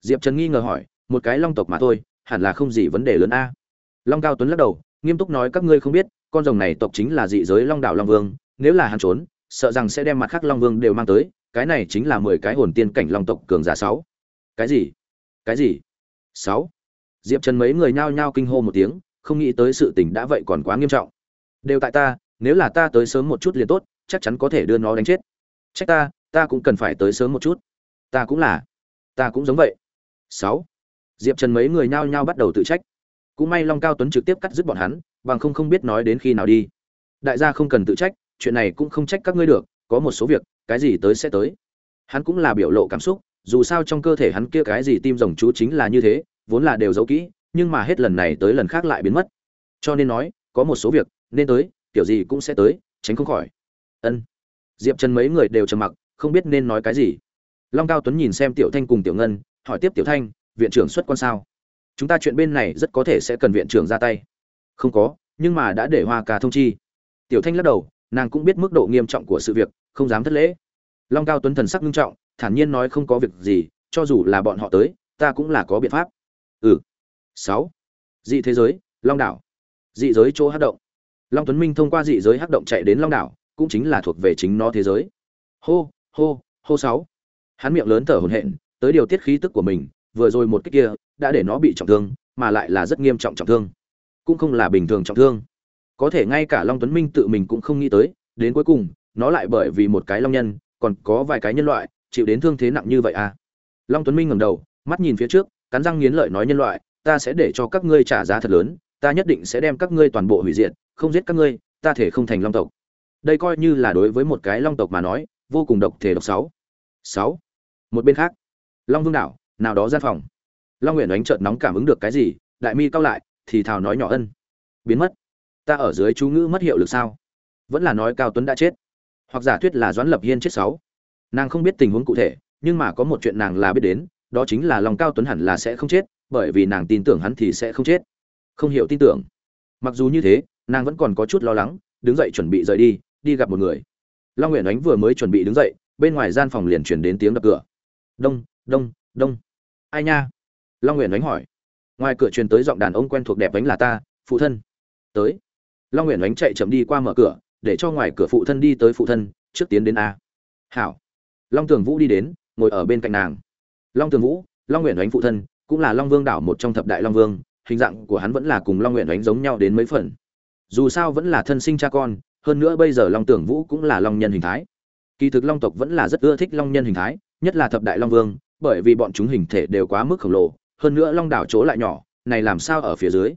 Diệp trần nghi ngờ hỏi, một cái long tộc mà thôi, hẳn là không gì vấn đề lớn a. Long cao tuấn lắc đầu, nghiêm túc nói các ngươi không biết, con rồng này tộc chính là dị giới long đảo long vương, nếu là hắn trốn, sợ rằng sẽ đem mặt khác long vương đều mang tới, cái này chính là mười cái hồn tiên cảnh long tộc cường giả sáu. Cái gì? Cái gì? Sáu. Diệp trần mấy người nhao nhao kinh hô một tiếng, không nghĩ tới sự tình đã vậy còn quá nghiêm trọng. Đều tại ta, nếu là ta tới sớm một chút liền tốt, chắc chắn có thể đưa nó đánh chết. Trách ta ta cũng cần phải tới sớm một chút. Ta cũng là. Ta cũng giống vậy. Sáu. Diệp trần mấy người nhao nhao bắt đầu tự trách. Cũng may long cao tuấn trực tiếp cắt dứt bọn hắn, bằng không không biết nói đến khi nào đi. Đại gia không cần tự trách, chuyện này cũng không trách các ngươi được, có một số việc, cái gì tới sẽ tới. Hắn cũng là biểu lộ cảm xúc dù sao trong cơ thể hắn kia cái gì tim rồng chú chính là như thế, vốn là đều giấu kỹ, nhưng mà hết lần này tới lần khác lại biến mất. Cho nên nói, có một số việc, nên tới, kiểu gì cũng sẽ tới, tránh không khỏi. Ân. Diệp trần mấy người đều trầm mặc, không biết nên nói cái gì. Long cao tuấn nhìn xem tiểu thanh cùng tiểu ngân, hỏi tiếp tiểu thanh, viện trưởng xuất quan sao? Chúng ta chuyện bên này rất có thể sẽ cần viện trưởng ra tay. Không có, nhưng mà đã để hoa cà thông chi. Tiểu thanh lắc đầu, nàng cũng biết mức độ nghiêm trọng của sự việc, không dám thất lễ. Long cao tuấn thần sắc nghiêm trọng thản nhiên nói không có việc gì, cho dù là bọn họ tới, ta cũng là có biện pháp. Ừ. Sáu. Dị thế giới, long đảo. Dị giới chỗ hát động. Long tuấn minh thông qua dị giới hát động chạy đến long đảo, cũng chính là thuộc về chính nó thế giới. Hô hô hô sáu. Hắn miệng lớn thở hổn hển, tới điều tiết khí tức của mình, vừa rồi một cái kia, đã để nó bị trọng thương, mà lại là rất nghiêm trọng trọng thương. Cũng không là bình thường trọng thương. Có thể ngay cả long tuấn minh tự mình cũng không nghĩ tới, đến cuối cùng, nó lại bởi vì một cái long nhân, còn có vài cái nhân loại chịu đến thương thế nặng như vậy à? Long tuấn minh ngẩng đầu, mắt nhìn phía trước, cắn răng nghiến lợi nói nhân loại, ta sẽ để cho các ngươi trả giá thật lớn, ta nhất định sẽ đem các ngươi toàn bộ hủy diệt, không giết các ngươi, ta thể không thành long tộc. Đây coi như là đối với một cái long tộc mà nói, vô cùng độc thể độc sáu. Sáu. Một bên khác, long vương đảo, nào đó gian phòng. Long nguyện đánh chợt nóng cảm ứng được cái gì, đại mi cao lại, thì thào nói nhỏ ân. Biến mất. Ta ở dưới chú ngữ mất hiệu lực sao? Vẫn là nói cao tuấn đã chết. Hoặc giả thuyết là doãn lập hiên chết sáu nàng không biết tình huống cụ thể, nhưng mà có một chuyện nàng là biết đến, đó chính là lòng cao tuấn hẳn là sẽ không chết, bởi vì nàng tin tưởng hắn thì sẽ không chết. Không hiểu tin tưởng. Mặc dù như thế, nàng vẫn còn có chút lo lắng, đứng dậy chuẩn bị rời đi đi gặp một người. Long nguyện ánh vừa mới chuẩn bị đứng dậy, bên ngoài gian phòng liền chuyển đến tiếng đập cửa. Đông đông đông. Ai nha? Long nguyện ánh hỏi. Ngoài cửa truyền tới giọng đàn ông quen thuộc đẹp ánh là ta, phụ thân. Tới. Long nguyện ánh chạy chậm đi qua mở cửa, để cho ngoài cửa phụ thân đi tới phụ thân, trước tiến đến a. Hảo long tường vũ đi đến, ngồi ở bên cạnh nàng. Long tường vũ, long nguyện đánh phụ thân, cũng là long vương đảo một trong thập đại long vương, hình dạng của hắn vẫn là cùng long nguyện đánh giống nhau đến mấy phần. Dù sao vẫn là thân sinh cha con, hơn nữa bây giờ long tưởng vũ cũng là long nhân hình thái. Kỳ thực long tộc vẫn là rất ưa thích long nhân hình thái, nhất là thập đại long vương, bởi vì bọn chúng hình thể đều quá mức khổng lồ, hơn nữa long đảo chỗ lại nhỏ, này làm sao ở phía dưới?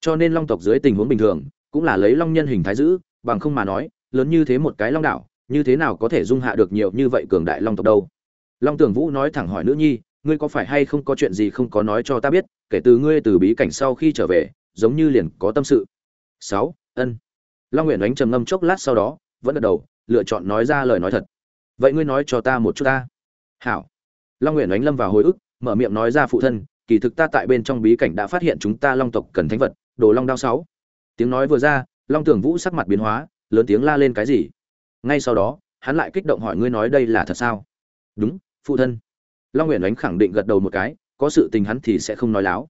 Cho nên long tộc dưới tình huống bình thường, cũng là lấy long nhân hình thái giữ, bằng không mà nói, lớn như thế một cái long đảo như thế nào có thể dung hạ được nhiều như vậy cường đại long tộc đâu? Long tưởng vũ nói thẳng hỏi nữ nhi, ngươi có phải hay không có chuyện gì không có nói cho ta biết, kể từ ngươi từ bí cảnh sau khi trở về, giống như liền có tâm sự. Sáu, ân. Long nguyện đánh trầm ngâm chốc lát sau đó, vẫn gật đầu, lựa chọn nói ra lời nói thật. Vậy ngươi nói cho ta một chút ta. Hảo. Long nguyện đánh lâm vào hồi ức, mở miệng nói ra phụ thân, kỳ thực ta tại bên trong bí cảnh đã phát hiện chúng ta long tộc cần thánh vật, đồ long đao sáu. Tiếng nói vừa ra, long tưởng vũ sắc mặt biến hóa, lớn tiếng la lên cái gì? Ngay sau đó, hắn lại kích động hỏi ngươi nói đây là thật sao? Đúng, phụ thân. Long nguyện ánh khẳng định gật đầu một cái, có sự tình hắn thì sẽ không nói láo.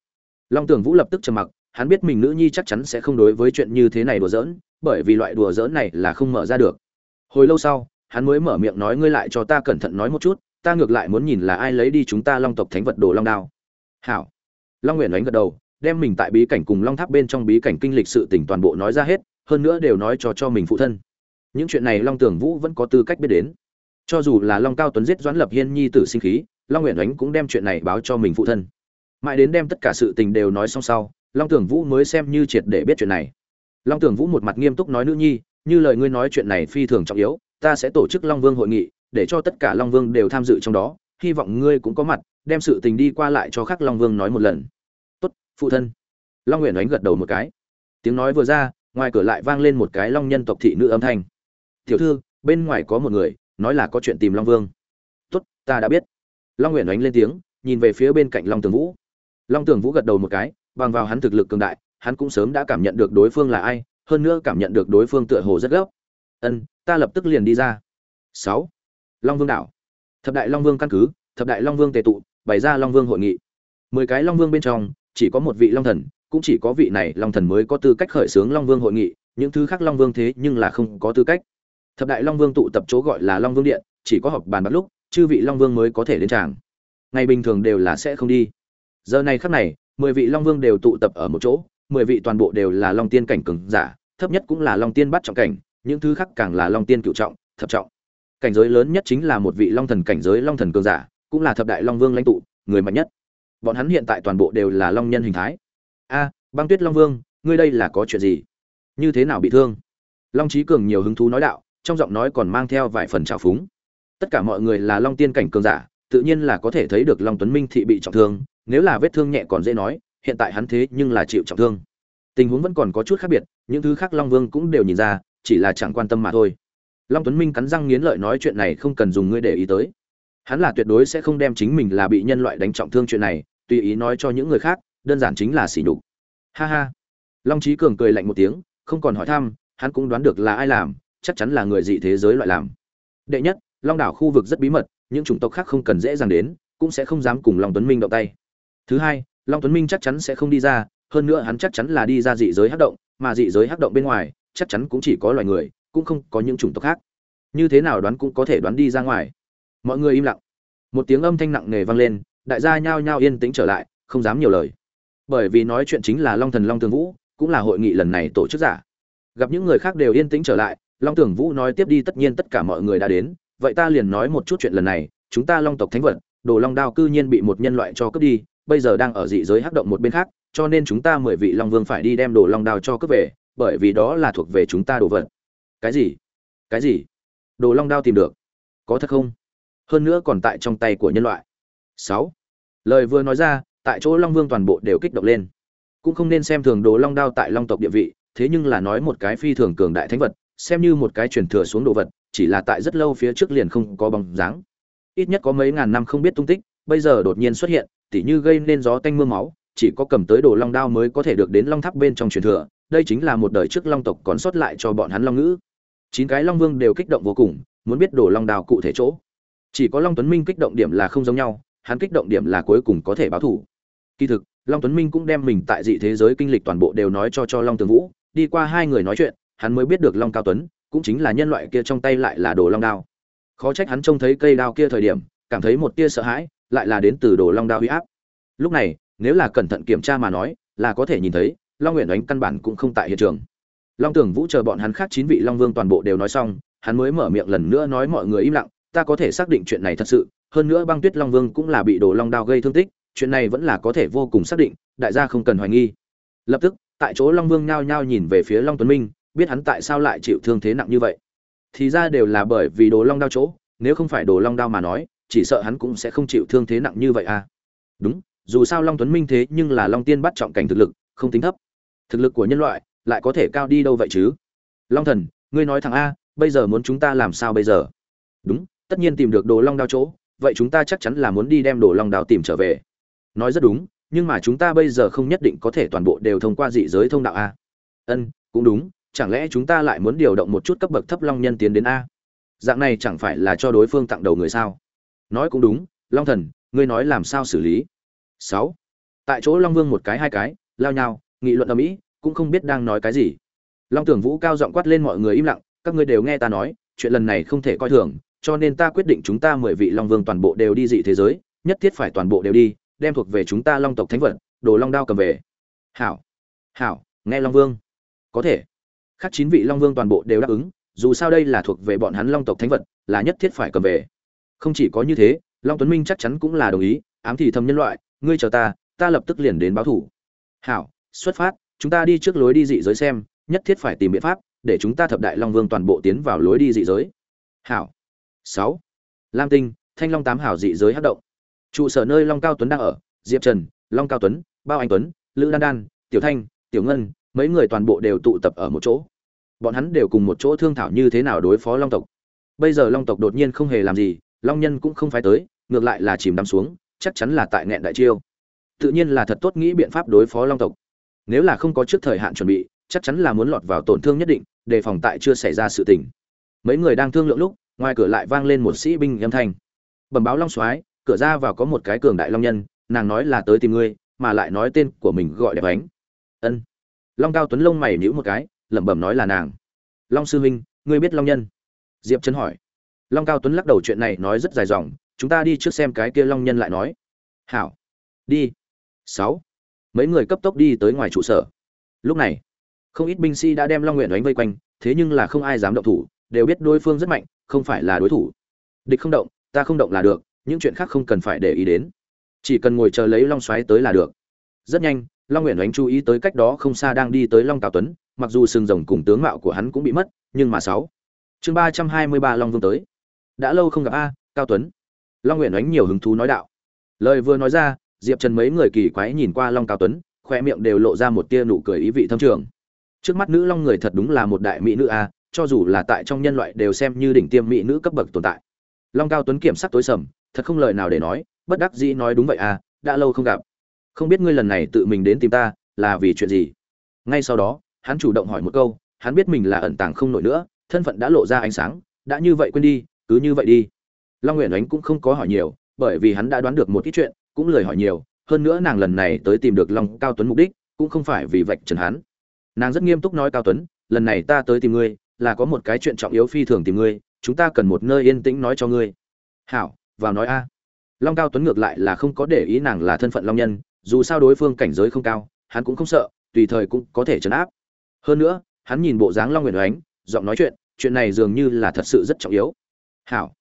Long tưởng vũ lập tức trầm mặc, hắn biết mình nữ nhi chắc chắn sẽ không đối với chuyện như thế này đùa giỡn, bởi vì loại đùa giỡn này là không mở ra được. Hồi lâu sau, hắn mới mở miệng nói ngươi lại cho ta cẩn thận nói một chút, ta ngược lại muốn nhìn là ai lấy đi chúng ta long tộc thánh vật đồ long đao. Hảo. Long nguyện ánh gật đầu, đem mình tại bí cảnh cùng long tháp bên trong bí cảnh kinh lịch sự tỉnh toàn bộ nói ra hết, hơn nữa đều nói cho cho mình phụ thân những chuyện này long tường vũ vẫn có tư cách biết đến. Cho dù là long cao tuấn giết doãn lập hiên nhi tử sinh khí, long nguyện Ánh cũng đem chuyện này báo cho mình phụ thân. Mãi đến đem tất cả sự tình đều nói xong sau, long tường vũ mới xem như triệt để biết chuyện này. Long tường vũ một mặt nghiêm túc nói nữ nhi, như lời ngươi nói chuyện này phi thường trọng yếu, ta sẽ tổ chức long vương hội nghị, để cho tất cả long vương đều tham dự trong đó, hy vọng ngươi cũng có mặt, đem sự tình đi qua lại cho khắc long vương nói một lần. Tốt, phụ thân. Long nguyện Ánh gật đầu một cái. Tiếng nói vừa ra, ngoài cửa lại vang lên một cái long nhân tộc thị nữ âm thanh tiểu thư, bên ngoài có một người, nói là có chuyện tìm long vương. Tốt, ta đã biết. Long nguyện đánh lên tiếng, nhìn về phía bên cạnh long tường vũ. Long tường vũ gật đầu một cái, bằng vào hắn thực lực cường đại, hắn cũng sớm đã cảm nhận được đối phương là ai, hơn nữa cảm nhận được đối phương tựa hồ rất gấp. Ân, ta lập tức liền đi ra. Sáu. Long vương đảo. Thập đại long vương căn cứ, thập đại long vương tề tụ, bày ra long vương hội nghị. Mười cái long vương bên trong, chỉ có một vị long thần, cũng chỉ có vị này long thần mới có tư cách khởi xướng long vương hội nghị, những thứ khác long vương thế nhưng là không có tư cách thập đại long vương tụ tập chỗ gọi là long vương điện, chỉ có họp bàn bắt lúc, chư vị long vương mới có thể đến tràng. Ngày bình thường đều là sẽ không đi. Giờ này khắc này, mười vị long vương đều tụ tập ở một chỗ, mười vị toàn bộ đều là long tiên cảnh cường giả, thấp nhất cũng là long tiên bắt trọng cảnh, những thứ khác càng là long tiên cựu trọng, thập trọng. Cảnh giới lớn nhất chính là một vị long thần cảnh giới long thần cường giả, cũng là thập đại long vương lãnh tụ, người mạnh nhất. Bọn hắn hiện tại toàn bộ đều là long nhân hình thái. A, băng tuyết long vương, ngươi đây là có chuyện gì? Như thế nào bị thương? Long trí cường nhiều hứng thú nói đạo trong giọng nói còn mang theo vài phần trào phúng. Tất cả mọi người là long tiên cảnh cường giả, tự nhiên là có thể thấy được long tuấn minh thị bị trọng thương, nếu là vết thương nhẹ còn dễ nói, hiện tại hắn thế nhưng là chịu trọng thương. Tình huống vẫn còn có chút khác biệt, những thứ khác long vương cũng đều nhìn ra, chỉ là chẳng quan tâm mà thôi. Long tuấn minh cắn răng nghiến lợi nói chuyện này không cần dùng ngươi để ý tới. Hắn là tuyệt đối sẽ không đem chính mình là bị nhân loại đánh trọng thương chuyện này, tùy ý nói cho những người khác, đơn giản chính là sỉ nhục. Ha ha. Long trí cường cười lạnh một tiếng, không còn hỏi thăm, hắn cũng đoán được là ai làm chắc chắn là người dị thế giới loại làm. Đệ nhất, long đảo khu vực rất bí mật, những chủng tộc khác không cần dễ dàng đến, cũng sẽ không dám cùng long tuấn minh động tay. Thứ hai, long tuấn minh chắc chắn sẽ không đi ra, hơn nữa hắn chắc chắn là đi ra dị giới hắc động, mà dị giới hắc động bên ngoài, chắc chắn cũng chỉ có loài người, cũng không có những chủng tộc khác. Như thế nào đoán cũng có thể đoán đi ra ngoài. Mọi người im lặng. Một tiếng âm thanh nặng nề vang lên, đại gia nhao nhao yên tĩnh trở lại, không dám nhiều lời. Bởi vì nói chuyện chính là long thần long tường vũ, cũng là hội nghị lần này tổ chức giả. Gặp những người khác đều yên tĩnh trở lại long Tưởng vũ nói tiếp đi, tất nhiên tất cả mọi người đã đến, vậy ta liền nói một chút chuyện lần này, chúng ta long tộc thánh vật, đồ long đao cư nhiên bị một nhân loại cho cướp đi, bây giờ đang ở dị giới hắc động một bên khác, cho nên chúng ta mười vị long vương phải đi đem đồ long đao cho cướp về, bởi vì đó là thuộc về chúng ta đồ vật. Cái gì? Cái gì? Đồ long đao tìm được. Có thật không? Hơn nữa còn tại trong tay của nhân loại. Sáu. Lời vừa nói ra, tại chỗ long vương toàn bộ đều kích động lên. Cũng không nên xem thường đồ long đao tại long tộc địa vị, thế nhưng là nói một cái phi thường cường đại thánh vật xem như một cái truyền thừa xuống đồ vật, chỉ là tại rất lâu phía trước liền không có bóng dáng. Ít nhất có mấy ngàn năm không biết tung tích, bây giờ đột nhiên xuất hiện, tỉ như gây nên gió tanh mưa máu, chỉ có cầm tới đồ long đao mới có thể được đến long tháp bên trong truyền thừa, đây chính là một đời trước long tộc còn sót lại cho bọn hắn long ngữ. Chín cái long vương đều kích động vô cùng, muốn biết đồ long đao cụ thể chỗ. Chỉ có long tuấn minh kích động điểm là không giống nhau, hắn kích động điểm là cuối cùng có thể báo thủ kỳ thực, long tuấn minh cũng đem mình tại dị thế giới kinh lịch toàn bộ đều nói cho cho long tường vũ, đi qua hai người nói chuyện hắn mới biết được long cao tuấn, cũng chính là nhân loại kia trong tay lại là đồ long đao. Khó trách hắn trông thấy cây đao kia thời điểm, cảm thấy một tia sợ hãi, lại là đến từ đồ long đao huy áp. Lúc này, nếu là cẩn thận kiểm tra mà nói, là có thể nhìn thấy, long nguyện đánh căn bản cũng không tại hiện trường. Long tưởng vũ chờ bọn hắn khác chín vị long vương toàn bộ đều nói xong, hắn mới mở miệng lần nữa nói mọi người im lặng, ta có thể xác định chuyện này thật sự, hơn nữa băng tuyết long vương cũng là bị đồ long đao gây thương tích, chuyện này vẫn là có thể vô cùng xác định, đại gia không cần hoài nghi. Lập tức, tại chỗ long vương nhao nhao nhìn về phía long tuấn minh biết hắn tại sao lại chịu thương thế nặng như vậy. Thì ra đều là bởi vì đồ long đao chỗ, nếu không phải đồ long đao mà nói, chỉ sợ hắn cũng sẽ không chịu thương thế nặng như vậy à. Đúng, dù sao long tuấn minh thế nhưng là long tiên bắt trọng cảnh thực lực, không tính thấp. Thực lực của nhân loại, lại có thể cao đi đâu vậy chứ? Long thần, ngươi nói thằng a, bây giờ muốn chúng ta làm sao bây giờ? Đúng, tất nhiên tìm được đồ long đao chỗ, vậy chúng ta chắc chắn là muốn đi đem đồ long đao tìm trở về. Nói rất đúng, nhưng mà chúng ta bây giờ không nhất định có thể toàn bộ đều thông qua dị giới thông đạo a. Ân, cũng đúng chẳng lẽ chúng ta lại muốn điều động một chút cấp bậc thấp long nhân tiến đến a? Dạng này chẳng phải là cho đối phương tặng đầu người sao? Nói cũng đúng, long thần, ngươi nói làm sao xử lý? Sáu. Tại chỗ long vương một cái hai cái, lao nhau, nghị luận ở mỹ cũng không biết đang nói cái gì. Long tưởng vũ cao giọng quát lên mọi người im lặng, các ngươi đều nghe ta nói, chuyện lần này không thể coi thường, cho nên ta quyết định chúng ta mười vị long vương toàn bộ đều đi dị thế giới, nhất thiết phải toàn bộ đều đi, đem thuộc về chúng ta long tộc thánh vật, đồ long đao cầm về. Hảo. Hảo, nghe long vương. Có thể khác chín vị long vương toàn bộ đều đáp ứng, dù sao đây là thuộc về bọn hắn long tộc thánh vật, là nhất thiết phải cầm về. Không chỉ có như thế, long tuấn minh chắc chắn cũng là đồng ý, ám thì thầm nhân loại, ngươi chờ ta ta lập tức liền đến báo thủ. Hảo, xuất phát, chúng ta đi trước lối đi dị giới xem, nhất thiết phải tìm biện pháp, để chúng ta thập đại long vương toàn bộ tiến vào lối đi dị giới. Hảo. Sáu. Lam tinh, thanh long tám hảo dị giới hát động. Trụ sở nơi long cao tuấn đang ở, diệp trần, long cao tuấn, bao anh tuấn, lữ đan đan, tiểu thanh, tiểu ngân mấy người toàn bộ đều tụ tập ở một chỗ. Bọn hắn đều cùng một chỗ thương thảo như thế nào đối phó long tộc. Bây giờ long tộc đột nhiên không hề làm gì, long nhân cũng không phải tới, ngược lại là chìm đắm xuống, chắc chắn là tại nghẹn đại chiêu. Tự nhiên là thật tốt nghĩ biện pháp đối phó long tộc. Nếu là không có trước thời hạn chuẩn bị, chắc chắn là muốn lọt vào tổn thương nhất định, đề phòng tại chưa xảy ra sự tình. Mấy người đang thương lượng lúc, ngoài cửa lại vang lên một sĩ binh âm thanh. Bẩm báo long soái, cửa ra vào có một cái cường đại long nhân, nàng nói là tới tìm ngươi, mà lại nói tên của mình gọi đẹp ánh ân long cao tuấn lông mày nhíu một cái, lẩm bẩm nói là nàng. Long sư huynh ngươi biết long nhân? Diệp trấn hỏi. Long cao tuấn lắc đầu chuyện này nói rất dài dòng, chúng ta đi trước xem cái kia long nhân lại nói. Hảo. Đi. Sáu. Mấy người cấp tốc đi tới ngoài trụ sở. Lúc này, không ít binh sĩ đã đem long nguyện đánh vây quanh, thế nhưng là không ai dám động thủ, đều biết đối phương rất mạnh, không phải là đối thủ. Địch không động, ta không động là được, những chuyện khác không cần phải để ý đến. Chỉ cần ngồi chờ lấy long xoáy tới là được. Rất nhanh long nguyện đánh chú ý tới cách đó không xa đang đi tới long cao tuấn, mặc dù sừng rồng cùng tướng mạo của hắn cũng bị mất, nhưng mà sáu. Chương ba trăm hai mươi ba long vương tới. Đã lâu không gặp a, cao tuấn. Long nguyện đánh nhiều hứng thú nói đạo. Lời vừa nói ra, diệp trần mấy người kỳ quái nhìn qua long cao tuấn, khoe miệng đều lộ ra một tia nụ cười ý vị thâm trường. Trước mắt nữ long người thật đúng là một đại mỹ nữ a, cho dù là tại trong nhân loại đều xem như đỉnh tiêm mỹ nữ cấp bậc tồn tại. Long cao tuấn kiểm sắc tối sầm, thật không lời nào để nói, bất đắc dĩ nói đúng vậy à đã lâu không gặp không biết ngươi lần này tự mình đến tìm ta, là vì chuyện gì? Ngay sau đó, hắn chủ động hỏi một câu, hắn biết mình là ẩn tàng không nổi nữa, thân phận đã lộ ra ánh sáng, đã như vậy quên đi, cứ như vậy đi. Long nguyện ánh cũng không có hỏi nhiều, bởi vì hắn đã đoán được một ít chuyện, cũng lời hỏi nhiều, hơn nữa nàng lần này tới tìm được long cao tuấn mục đích, cũng không phải vì vạch trần hắn. Nàng rất nghiêm túc nói, cao tuấn, lần này ta tới tìm ngươi, là có một cái chuyện trọng yếu phi thường tìm ngươi, chúng ta cần một nơi yên tĩnh nói cho ngươi. Hảo, vào nói a. Long cao tuấn ngược lại là không có để ý nàng là thân phận long nhân dù sao đối phương cảnh giới không cao, hắn cũng không sợ, tùy thời cũng có thể chấn áp. Hơn nữa, hắn nhìn bộ dáng long nguyện oánh, giọng nói chuyện chuyện này dường như là thật sự rất trọng yếu. Hảo.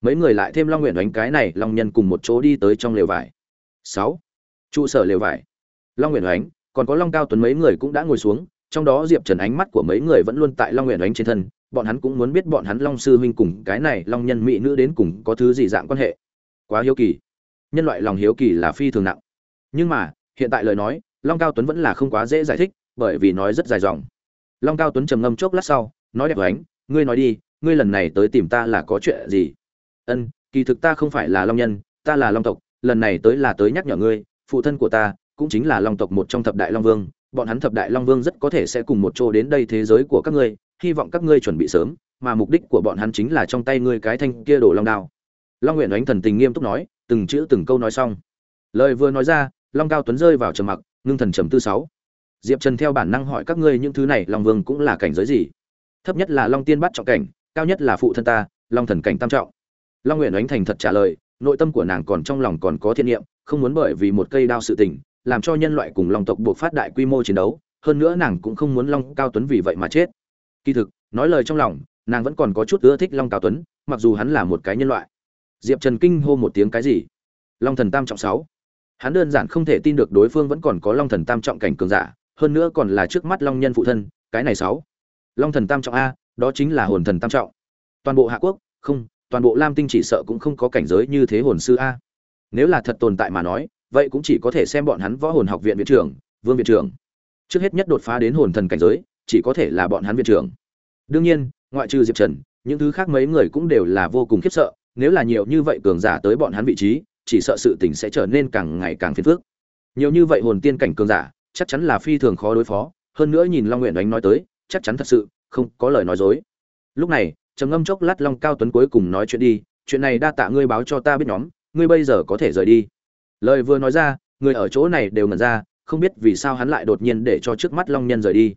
Mấy người lại thêm long nguyện oánh cái này, long nhân cùng một chỗ đi tới trong lều vải. Sáu. Trụ sở lều vải. Long nguyện oánh, còn có long cao tuấn mấy người cũng đã ngồi xuống, trong đó diệp trần ánh mắt của mấy người vẫn luôn tại long nguyện oánh trên thân, bọn hắn cũng muốn biết bọn hắn long sư huynh cùng cái này long nhân mỹ nữ đến cùng có thứ gì dạng quan hệ. Quá hiếu kỳ. Nhân loại lòng hiếu kỳ là phi thường nặng nhưng mà, hiện tại lời nói, long cao tuấn vẫn là không quá dễ giải thích, bởi vì nói rất dài dòng. Long cao tuấn trầm ngâm chốc lát sau, nói đẹp ánh, ngươi nói đi, ngươi lần này tới tìm ta là có chuyện gì? Ân, kỳ thực ta không phải là long nhân, ta là long tộc, lần này tới là tới nhắc nhở ngươi, phụ thân của ta cũng chính là long tộc một trong thập đại long vương, bọn hắn thập đại long vương rất có thể sẽ cùng một chỗ đến đây thế giới của các ngươi, hy vọng các ngươi chuẩn bị sớm, mà mục đích của bọn hắn chính là trong tay ngươi cái thanh kia đổ long đao. Long nguyện ánh thần tình nghiêm túc nói, từng chữ từng câu nói xong. Lời vừa nói ra long cao tuấn rơi vào trầm mặc, ngưng thần trầm tư sáu. Diệp trần theo bản năng hỏi các ngươi những thứ này, long vương cũng là cảnh giới gì? Thấp nhất là long tiên bắt trọng cảnh, cao nhất là phụ thân ta, long thần cảnh tam trọng. Long nguyện ánh thành thật trả lời, nội tâm của nàng còn trong lòng còn có thiên niệm, không muốn bởi vì một cây đao sự tình, làm cho nhân loại cùng long tộc buộc phát đại quy mô chiến đấu, hơn nữa nàng cũng không muốn long cao tuấn vì vậy mà chết. Kỳ thực, nói lời trong lòng, nàng vẫn còn có chút ưa thích long cao tuấn, mặc dù hắn là một cái nhân loại. Diệp trần kinh hô một tiếng cái gì? Long thần tam trọng sáu hắn đơn giản không thể tin được đối phương vẫn còn có long thần tam trọng cảnh cường giả, hơn nữa còn là trước mắt long nhân phụ thân, cái này sáu. Long thần tam trọng a, đó chính là hồn thần tam trọng. Toàn bộ hạ quốc, không, toàn bộ lam tinh chỉ sợ cũng không có cảnh giới như thế hồn sư a. Nếu là thật tồn tại mà nói, vậy cũng chỉ có thể xem bọn hắn võ hồn học viện viện trưởng, vương viện trưởng. Trước hết nhất đột phá đến hồn thần cảnh giới, chỉ có thể là bọn hắn viện trưởng. Đương nhiên, ngoại trừ diệp trần, những thứ khác mấy người cũng đều là vô cùng khiếp sợ, nếu là nhiều như vậy cường giả tới bọn hắn vị trí chỉ sợ sự tình sẽ trở nên càng ngày càng phiền phức. Nhiều như vậy hồn tiên cảnh cường giả, chắc chắn là phi thường khó đối phó. Hơn nữa nhìn long nguyện đánh nói tới, chắc chắn thật sự không có lời nói dối. Lúc này, trầm ngâm chốc lát long cao tuấn cuối cùng nói chuyện đi, chuyện này đa tạ ngươi báo cho ta biết nhóm, ngươi bây giờ có thể rời đi. Lời vừa nói ra, người ở chỗ này đều ngẩn ra, không biết vì sao hắn lại đột nhiên để cho trước mắt long nhân rời đi.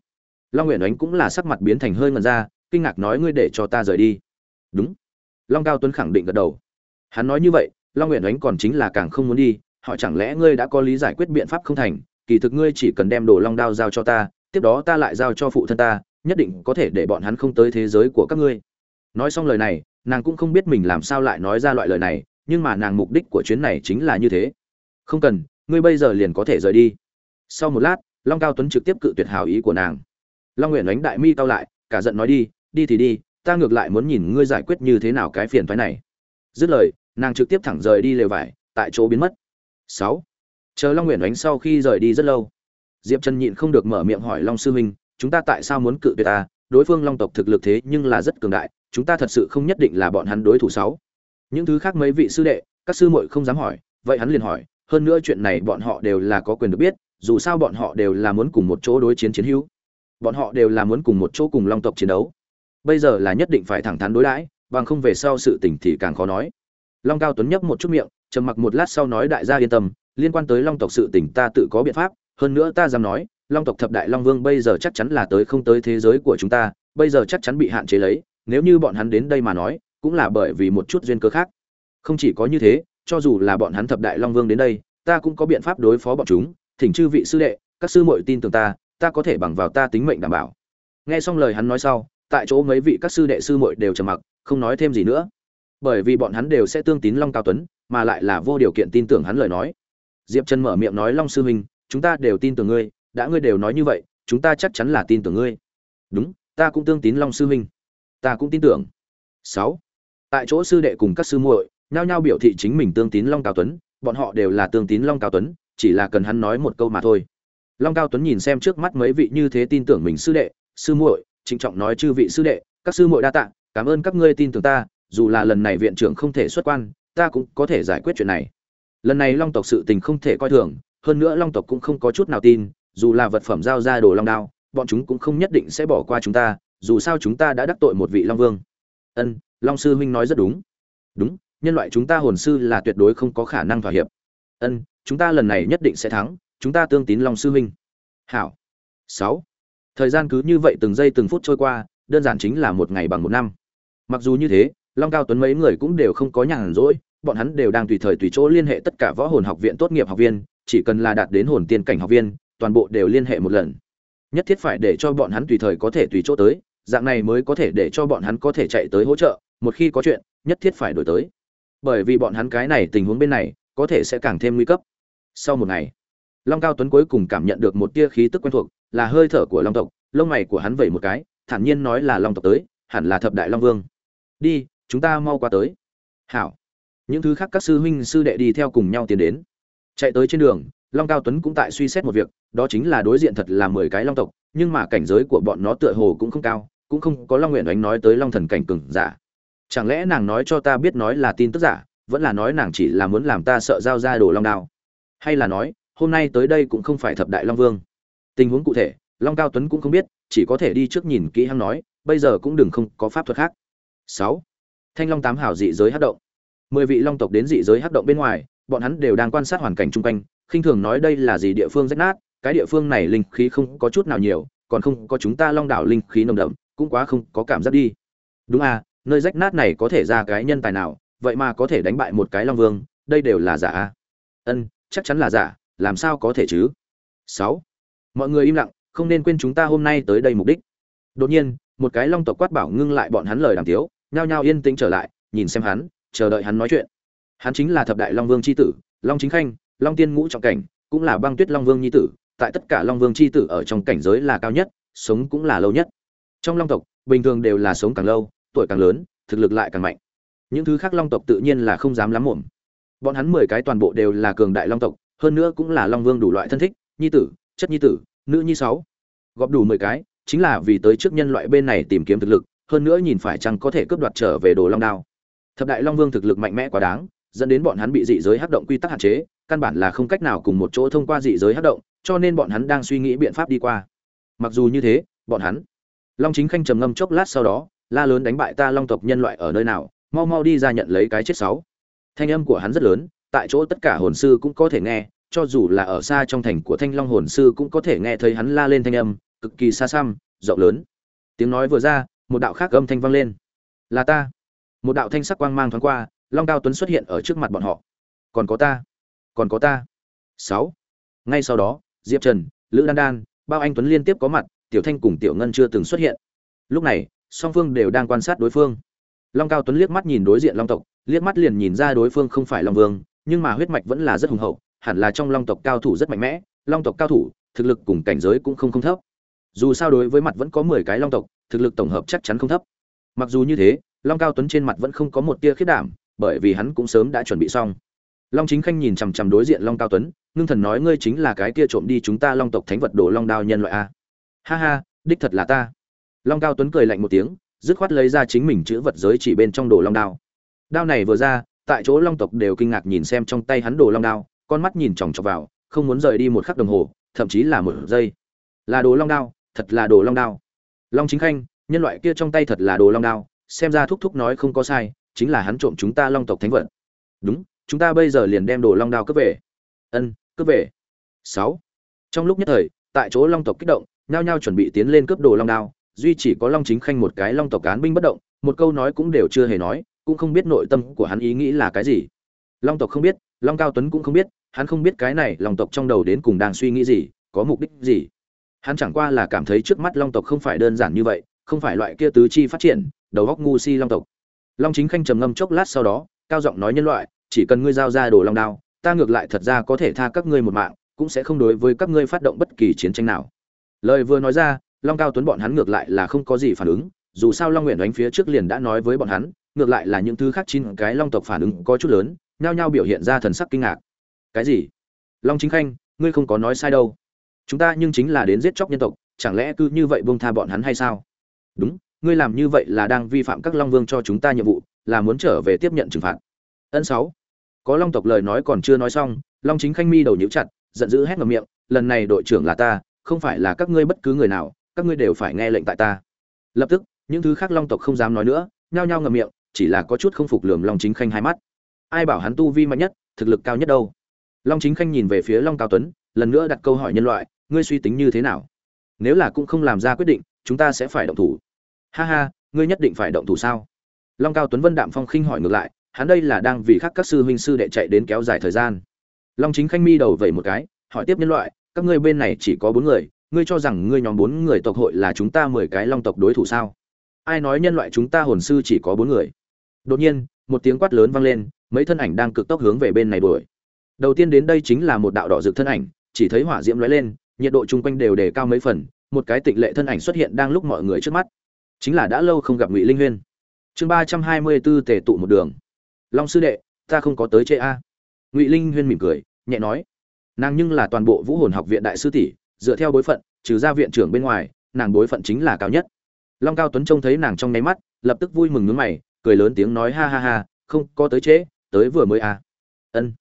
Long nguyện Oánh cũng là sắc mặt biến thành hơi ngẩn ra, kinh ngạc nói, ngươi để cho ta rời đi. Đúng. Long cao tuấn khẳng định gật đầu. Hắn nói như vậy long nguyện ánh còn chính là càng không muốn đi, họ chẳng lẽ ngươi đã có lý giải quyết biện pháp không thành, kỳ thực ngươi chỉ cần đem đồ long đao giao cho ta, tiếp đó ta lại giao cho phụ thân ta, nhất định có thể để bọn hắn không tới thế giới của các ngươi. Nói xong lời này, nàng cũng không biết mình làm sao lại nói ra loại lời này, nhưng mà nàng mục đích của chuyến này chính là như thế. Không cần, ngươi bây giờ liền có thể rời đi. Sau một lát, long cao tuấn trực tiếp cự tuyệt hào ý của nàng. Long nguyện đánh đại mi tao lại, cả giận nói đi đi thì đi, ta ngược lại muốn nhìn ngươi giải quyết như thế nào cái phiền thoái này. Dứt lời nàng trực tiếp thẳng rời đi lều vải, tại chỗ biến mất. Sáu. Chờ long nguyện đánh sau khi rời đi rất lâu, diệp trần nhịn không được mở miệng hỏi long sư huynh chúng ta tại sao muốn cự tuyệt ta? Đối phương long tộc thực lực thế nhưng là rất cường đại, chúng ta thật sự không nhất định là bọn hắn đối thủ. Sáu. Những thứ khác mấy vị sư đệ, các sư muội không dám hỏi, vậy hắn liền hỏi, hơn nữa chuyện này bọn họ đều là có quyền được biết, dù sao bọn họ đều là muốn cùng một chỗ đối chiến chiến hữu. Bọn họ đều là muốn cùng một chỗ cùng long tộc chiến đấu. Bây giờ là nhất định phải thẳng thắn đối đãi, bằng không về sau sự tình thì càng khó nói long cao tuấn nhấp một chút miệng, trầm mặc một lát sau nói đại gia yên tâm, liên quan tới long tộc sự tình ta tự có biện pháp, hơn nữa ta dám nói, long tộc thập đại long vương bây giờ chắc chắn là tới không tới thế giới của chúng ta, bây giờ chắc chắn bị hạn chế lấy, nếu như bọn hắn đến đây mà nói, cũng là bởi vì một chút duyên cơ khác. Không chỉ có như thế, cho dù là bọn hắn thập đại long vương đến đây, ta cũng có biện pháp đối phó bọn chúng, thỉnh chư vị sư đệ, các sư muội tin tưởng ta ta có thể bằng vào ta tính mệnh đảm bảo. Nghe xong lời hắn nói sau, tại chỗ mấy vị các sư đệ sư muội đều trầm mặc, không nói thêm gì nữa bởi vì bọn hắn đều sẽ tương tín long cao tuấn, mà lại là vô điều kiện tin tưởng hắn lời nói. Diệp trần mở miệng nói, long sư huynh, chúng ta đều tin tưởng ngươi, đã ngươi đều nói như vậy, chúng ta chắc chắn là tin tưởng ngươi. Đúng, ta cũng tương tín long sư huynh. Ta cũng tin tưởng. Sáu, tại chỗ sư đệ cùng các sư muội nhao nhao biểu thị chính mình tương tín long cao tuấn, bọn họ đều là tương tín long cao tuấn, chỉ là cần hắn nói một câu mà thôi. Long cao tuấn nhìn xem trước mắt mấy vị như thế tin tưởng mình sư đệ, sư muội, trịnh trọng nói, chư vị sư đệ, các sư muội đa tạ, cảm ơn các ngươi tin tưởng ta dù là lần này viện trưởng không thể xuất quan, ta cũng có thể giải quyết chuyện này. Lần này long tộc sự tình không thể coi thường, hơn nữa long tộc cũng không có chút nào tin, dù là vật phẩm giao ra đồ long đao, bọn chúng cũng không nhất định sẽ bỏ qua chúng ta, dù sao chúng ta đã đắc tội một vị long vương. Ân, long sư huynh nói rất đúng. Đúng, nhân loại chúng ta hồn sư là tuyệt đối không có khả năng thỏa hiệp. Ân, chúng ta lần này nhất định sẽ thắng, chúng ta tương tín long sư huynh. Hảo. Sáu. Thời gian cứ như vậy từng giây từng phút trôi qua, đơn giản chính là một ngày bằng một năm. Mặc dù như thế long cao tuấn mấy người cũng đều không có nhàn rỗi, bọn hắn đều đang tùy thời tùy chỗ liên hệ tất cả võ hồn học viện tốt nghiệp học viên, chỉ cần là đạt đến hồn tiên cảnh học viên, toàn bộ đều liên hệ một lần. Nhất thiết phải để cho bọn hắn tùy thời có thể tùy chỗ tới, dạng này mới có thể để cho bọn hắn có thể chạy tới hỗ trợ, một khi có chuyện, nhất thiết phải đổi tới. Bởi vì bọn hắn cái này tình huống bên này, có thể sẽ càng thêm nguy cấp. Sau một ngày, long cao tuấn cuối cùng cảm nhận được một tia khí tức quen thuộc, là hơi thở của long tộc, lông mày của hắn vẩy một cái, thản nhiên nói là long tộc tới, hẳn là thập đại long vương. Đi chúng ta mau qua tới. Hảo. Những thứ khác các sư huynh sư đệ đi theo cùng nhau tiến đến. Chạy tới trên đường, long cao tuấn cũng tại suy xét một việc, đó chính là đối diện thật là mười cái long tộc, nhưng mà cảnh giới của bọn nó tựa hồ cũng không cao, cũng không có long nguyện đánh nói tới long thần cảnh cừng giả. Chẳng lẽ nàng nói cho ta biết nói là tin tức giả, vẫn là nói nàng chỉ là muốn làm ta sợ giao ra đồ long đao? Hay là nói, hôm nay tới đây cũng không phải thập đại long vương? Tình huống cụ thể, long cao tuấn cũng không biết, chỉ có thể đi trước nhìn kỹ hắn nói, bây giờ cũng đừng không có pháp thuật khác. Sáu thanh long tám hảo dị giới hắc động. Mười vị long tộc đến dị giới hắc động bên ngoài, bọn hắn đều đang quan sát hoàn cảnh chung quanh, khinh thường nói đây là gì địa phương rách nát, cái địa phương này linh khí không có chút nào nhiều, còn không có chúng ta long đảo linh khí nồng đậm, cũng quá không có cảm giác đi. Đúng à nơi rách nát này có thể ra cái nhân tài nào, vậy mà có thể đánh bại một cái long vương, đây đều là giả à? Ân, chắc chắn là giả, làm sao có thể chứ? Sáu, mọi người im lặng, không nên quên chúng ta hôm nay tới đây mục đích. Đột nhiên, một cái long tộc quát bảo ngưng lại bọn hắn lời đàm tiếu nhao nhao yên tĩnh trở lại, nhìn xem hắn, chờ đợi hắn nói chuyện. Hắn chính là thập đại long vương chi tử, long chính khanh, long tiên ngũ trọng cảnh, cũng là băng tuyết long vương nhi tử, tại tất cả long vương chi tử ở trong cảnh giới là cao nhất, sống cũng là lâu nhất. Trong long tộc, bình thường đều là sống càng lâu, tuổi càng lớn, thực lực lại càng mạnh. Những thứ khác long tộc tự nhiên là không dám lắm muộn. Bọn hắn mười cái toàn bộ đều là cường đại long tộc, hơn nữa cũng là long vương đủ loại thân thích, nhi tử, chất nhi tử, nữ nhi sáu. Góp đủ mười cái, chính là vì tới trước nhân loại bên này tìm kiếm thực lực hơn nữa nhìn phải chăng có thể cướp đoạt trở về đồ long đao. Thập đại long vương thực lực mạnh mẽ quá đáng, dẫn đến bọn hắn bị dị giới hắc động quy tắc hạn chế, căn bản là không cách nào cùng một chỗ thông qua dị giới hắc động, cho nên bọn hắn đang suy nghĩ biện pháp đi qua. Mặc dù như thế, bọn hắn, long chính khanh trầm ngâm chốc lát sau đó, la lớn đánh bại ta long tộc nhân loại ở nơi nào, mau mau đi ra nhận lấy cái chết sáu. Thanh âm của hắn rất lớn, tại chỗ tất cả hồn sư cũng có thể nghe, cho dù là ở xa trong thành của thanh long hồn sư cũng có thể nghe thấy hắn la lên thanh âm, cực kỳ xa xăm, rộng lớn. Tiếng nói vừa ra một đạo khác âm thanh vang lên. Là ta. Một đạo thanh sắc quang mang thoáng qua, long cao tuấn xuất hiện ở trước mặt bọn họ. Còn có ta, còn có ta. Sáu. Ngay sau đó, diệp trần, lữ đan đan, bao anh tuấn liên tiếp có mặt, tiểu thanh cùng tiểu ngân chưa từng xuất hiện. Lúc này, song phương đều đang quan sát đối phương. Long cao tuấn liếc mắt nhìn đối diện long tộc, liếc mắt liền nhìn ra đối phương không phải long vương, nhưng mà huyết mạch vẫn là rất hùng hậu, hẳn là trong long tộc cao thủ rất mạnh mẽ, long tộc cao thủ, thực lực cùng cảnh giới cũng không không thấp dù sao đối với mặt vẫn có mười cái long tộc, thực lực tổng hợp chắc chắn không thấp. Mặc dù như thế, long cao tuấn trên mặt vẫn không có một tia khiết đảm, bởi vì hắn cũng sớm đã chuẩn bị xong. Long chính khanh nhìn chằm chằm đối diện long cao tuấn, ngưng thần nói, ngươi chính là cái kia trộm đi chúng ta long tộc thánh vật đồ long đao nhân loại a. Ha ha, đích thật là ta. Long cao tuấn cười lạnh một tiếng, dứt khoát lấy ra chính mình chữ vật giới chỉ bên trong đồ long đao. Đao này vừa ra, tại chỗ long tộc đều kinh ngạc nhìn xem trong tay hắn đồ long đao, con mắt nhìn chòng chọc vào, không muốn rời đi một khắc đồng hồ, thậm chí là một giây. Là đồ long đao thật là đồ long đao. Long chính khanh, nhân loại kia trong tay thật là đồ long đao, xem ra thúc thúc nói không có sai, chính là hắn trộm chúng ta long tộc thánh vật. Đúng, chúng ta bây giờ liền đem đồ long đao cướp về. Ân, cướp về. Sáu. Trong lúc nhất thời, tại chỗ long tộc kích động, nhao nhao chuẩn bị tiến lên cướp đồ long đao, duy chỉ có long chính khanh một cái long tộc cán binh bất động, một câu nói cũng đều chưa hề nói, cũng không biết nội tâm của hắn ý nghĩ là cái gì. Long tộc không biết, long cao tuấn cũng không biết, hắn không biết cái này long tộc trong đầu đến cùng đang suy nghĩ gì, có mục đích gì hắn chẳng qua là cảm thấy trước mắt long tộc không phải đơn giản như vậy, không phải loại kia tứ chi phát triển, đầu góc ngu si long tộc. Long chính khanh trầm ngâm chốc lát sau đó, cao giọng nói nhân loại, chỉ cần ngươi giao ra đồ long đao, ta ngược lại thật ra có thể tha các ngươi một mạng, cũng sẽ không đối với các ngươi phát động bất kỳ chiến tranh nào. Lời vừa nói ra, long cao tuấn bọn hắn ngược lại là không có gì phản ứng, dù sao long nguyện đánh phía trước liền đã nói với bọn hắn, ngược lại là những thứ khác chín cái long tộc phản ứng có chút lớn, nhao nhao biểu hiện ra thần sắc kinh ngạc. Cái gì? Long chính khanh, ngươi không có nói sai đâu chúng ta nhưng chính là đến giết chóc nhân tộc, chẳng lẽ cứ như vậy buông tha bọn hắn hay sao? Đúng, ngươi làm như vậy là đang vi phạm các long vương cho chúng ta nhiệm vụ, là muốn trở về tiếp nhận trừng phạt. Ân sáu. Có long tộc lời nói còn chưa nói xong, long chính khanh mi đầu nhíu chặt, giận dữ hét ngầm miệng, lần này đội trưởng là ta, không phải là các ngươi bất cứ người nào, các ngươi đều phải nghe lệnh tại ta. Lập tức, những thứ khác long tộc không dám nói nữa, nhao nhao ngậm miệng, chỉ là có chút không phục lườm long chính khanh hai mắt. Ai bảo hắn tu vi mạnh nhất, thực lực cao nhất đâu? Long chính khanh nhìn về phía long cao tuấn lần nữa đặt câu hỏi nhân loại, ngươi suy tính như thế nào? Nếu là cũng không làm ra quyết định, chúng ta sẽ phải động thủ. Ha ha, ngươi nhất định phải động thủ sao? Long cao tuấn vân đạm phong khinh hỏi ngược lại, hắn đây là đang vì khác các sư huynh sư đệ chạy đến kéo dài thời gian. Long chính khanh mi đầu vẩy một cái, hỏi tiếp nhân loại, các ngươi bên này chỉ có bốn người, ngươi cho rằng ngươi nhóm bốn người tộc hội là chúng ta mười cái long tộc đối thủ sao? Ai nói nhân loại chúng ta hồn sư chỉ có bốn người? Đột nhiên, một tiếng quát lớn vang lên, mấy thân ảnh đang cực tốc hướng về bên này đuổi. Đầu tiên đến đây chính là một đạo đỏ rực thân ảnh chỉ thấy hỏa diễm lóe lên nhiệt độ chung quanh đều đề cao mấy phần một cái tịnh lệ thân ảnh xuất hiện đang lúc mọi người trước mắt. Chính là đã lâu không gặp ngụy linh huyên. Chương ba trăm hai mươi b ố tề tụ một đường. Long sư đệ ta không có tới chê a. Ngụy linh huyên mỉm cười nhẹ nói. Nàng nhưng là toàn bộ vũ hồn học viện đại sư tỷ dựa theo bối phận trừ ra viện trưởng bên ngoài nàng bối phận chính là cao nhất. Long cao tuấn trông thấy nàng trong nháy mắt lập tức vui mừng nhướng mày cười lớn tiếng nói ha ha ha không có tới chế, tới vừa mới a. Ân.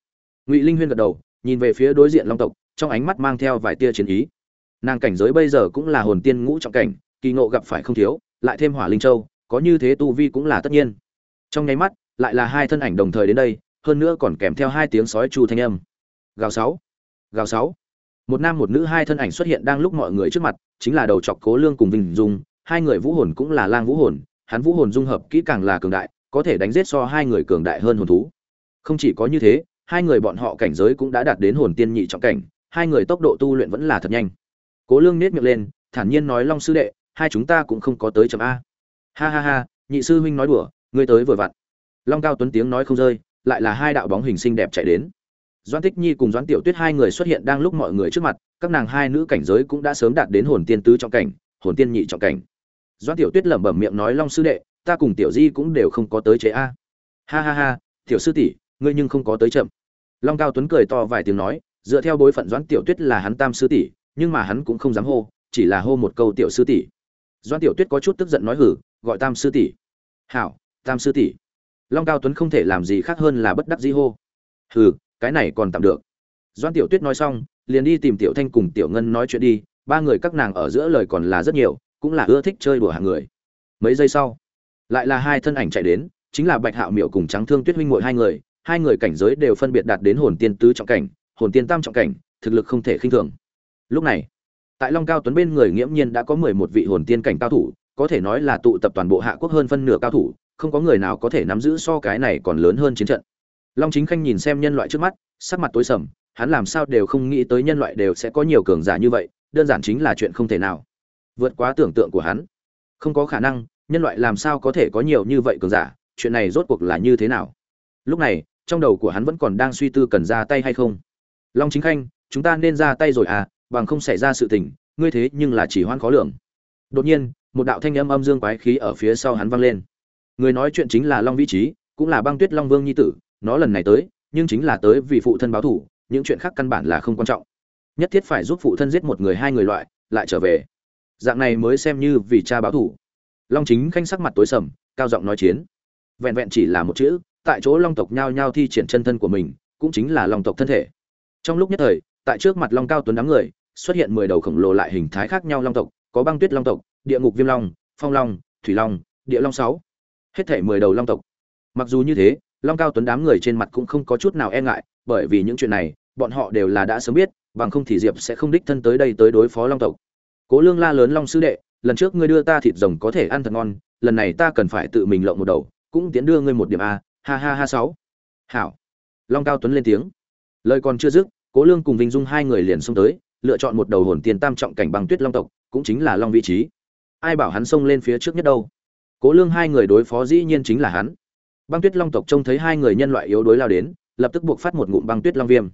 Ngụy linh huyên gật đầu nhìn về phía đối diện long tộc trong ánh mắt mang theo vài tia chiến ý. Nàng cảnh giới bây giờ cũng là hồn tiên ngũ trọng cảnh, kỳ ngộ gặp phải không thiếu, lại thêm hỏa linh châu, có như thế tu vi cũng là tất nhiên. Trong nháy mắt, lại là hai thân ảnh đồng thời đến đây, hơn nữa còn kèm theo hai tiếng sói chu thanh âm. Gào sáu gào sáu. Một nam một nữ hai thân ảnh xuất hiện đang lúc mọi người trước mặt, chính là đầu chọc cố lương cùng vinh dung, hai người vũ hồn cũng là lang vũ hồn, hắn vũ hồn dung hợp kỹ càng là cường đại, có thể đánh giết so hai người cường đại hơn hồn thú. Không chỉ có như thế, hai người bọn họ cảnh giới cũng đã đạt đến hồn tiên nhị trọng cảnh hai người tốc độ tu luyện vẫn là thật nhanh. Cố lương nết miệng lên, thản nhiên nói, long sư đệ, hai chúng ta cũng không có tới chậm a. Ha ha ha, nhị sư huynh nói đùa, ngươi tới vừa vặn. Long cao tuấn tiếng nói không rơi, lại là hai đạo bóng hình xinh đẹp chạy đến. Doãn tích nhi cùng doãn tiểu tuyết hai người xuất hiện đang lúc mọi người trước mặt, các nàng hai nữ cảnh giới cũng đã sớm đạt đến hồn tiên tứ trọng cảnh, hồn tiên nhị trọng cảnh. Doãn tiểu tuyết lẩm bẩm miệng nói, long sư đệ, ta cùng tiểu di cũng đều không có tới chế a. Ha ha ha, tiểu sư tỷ, ngươi nhưng không có tới chậm. Long cao tuấn cười to vài tiếng nói dựa theo bối phận doãn tiểu tuyết là hắn tam sư tỷ, nhưng mà hắn cũng không dám hô, chỉ là hô một câu tiểu sư tỷ. Doãn tiểu tuyết có chút tức giận nói hử, gọi tam sư tỷ. Hảo, tam sư tỷ. Long cao tuấn không thể làm gì khác hơn là bất đắc dĩ hô. Hừ, cái này còn tạm được. Doãn tiểu tuyết nói xong, liền đi tìm tiểu thanh cùng tiểu ngân nói chuyện đi, ba người các nàng ở giữa lời còn là rất nhiều, cũng là ưa thích chơi đùa hàng người. Mấy giây sau, lại là hai thân ảnh chạy đến, chính là bạch hạo miểu cùng trắng thương tuyết huynh muội hai người hai người cảnh giới đều phân biệt đạt đến hồn tiên tứ trọng cảnh hồn tiên tam trọng cảnh, thực lực không thể khinh thường. Lúc này, tại long cao tuấn bên người nghiễm nhiên đã có mười một vị hồn tiên cảnh cao thủ, có thể nói là tụ tập toàn bộ hạ quốc hơn phân nửa cao thủ, không có người nào có thể nắm giữ so cái này còn lớn hơn chiến trận. Long chính khanh nhìn xem nhân loại trước mắt, sắc mặt tối sầm, hắn làm sao đều không nghĩ tới nhân loại đều sẽ có nhiều cường giả như vậy, đơn giản chính là chuyện không thể nào. Vượt quá tưởng tượng của hắn. Không có khả năng, nhân loại làm sao có thể có nhiều như vậy cường giả, chuyện này rốt cuộc là như thế nào? Lúc này, trong đầu của hắn vẫn còn đang suy tư cần ra tay hay không long chính khanh, chúng ta nên ra tay rồi à bằng không xảy ra sự tình, ngươi thế nhưng là chỉ hoan khó lường. Đột nhiên, một đạo thanh âm âm dương quái khí ở phía sau hắn vang lên. Người nói chuyện chính là long vĩ trí, cũng là băng tuyết long vương nhi tử, nó lần này tới, nhưng chính là tới vì phụ thân báo thủ, những chuyện khác căn bản là không quan trọng. Nhất thiết phải giúp phụ thân giết một người hai người loại, lại trở về. Dạng này mới xem như vì cha báo thủ. Long chính khanh sắc mặt tối sầm, cao giọng nói chiến. Vẹn vẹn chỉ là một chữ, tại chỗ long tộc nhao nhao thi triển chân thân của mình, cũng chính là long tộc thân thể trong lúc nhất thời, tại trước mặt long cao tuấn đám người, xuất hiện mười đầu khổng lồ lại hình thái khác nhau long tộc, có băng tuyết long tộc, địa ngục viêm long, phong long, thủy long, địa long sáu. Hết thể mười đầu long tộc. Mặc dù như thế, long cao tuấn đám người trên mặt cũng không có chút nào e ngại, bởi vì những chuyện này, bọn họ đều là đã sớm biết, bằng không thì diệp sẽ không đích thân tới đây tới đối phó long tộc. Cố lương la lớn long sư đệ, lần trước ngươi đưa ta thịt rồng có thể ăn thật ngon, lần này ta cần phải tự mình lộng một đầu, cũng tiến đưa ngươi một điểm a, ha ha ha sáu. Hảo. Long cao tuấn lên tiếng lời còn chưa dứt, cố lương cùng vinh dung hai người liền xông tới, lựa chọn một đầu hồn tiền tam trọng cảnh băng tuyết long tộc, cũng chính là long vị trí. Ai bảo hắn xông lên phía trước nhất đâu? Cố lương hai người đối phó dĩ nhiên chính là hắn. Băng tuyết long tộc trông thấy hai người nhân loại yếu đối lao đến, lập tức buộc phát một ngụm băng tuyết long viêm.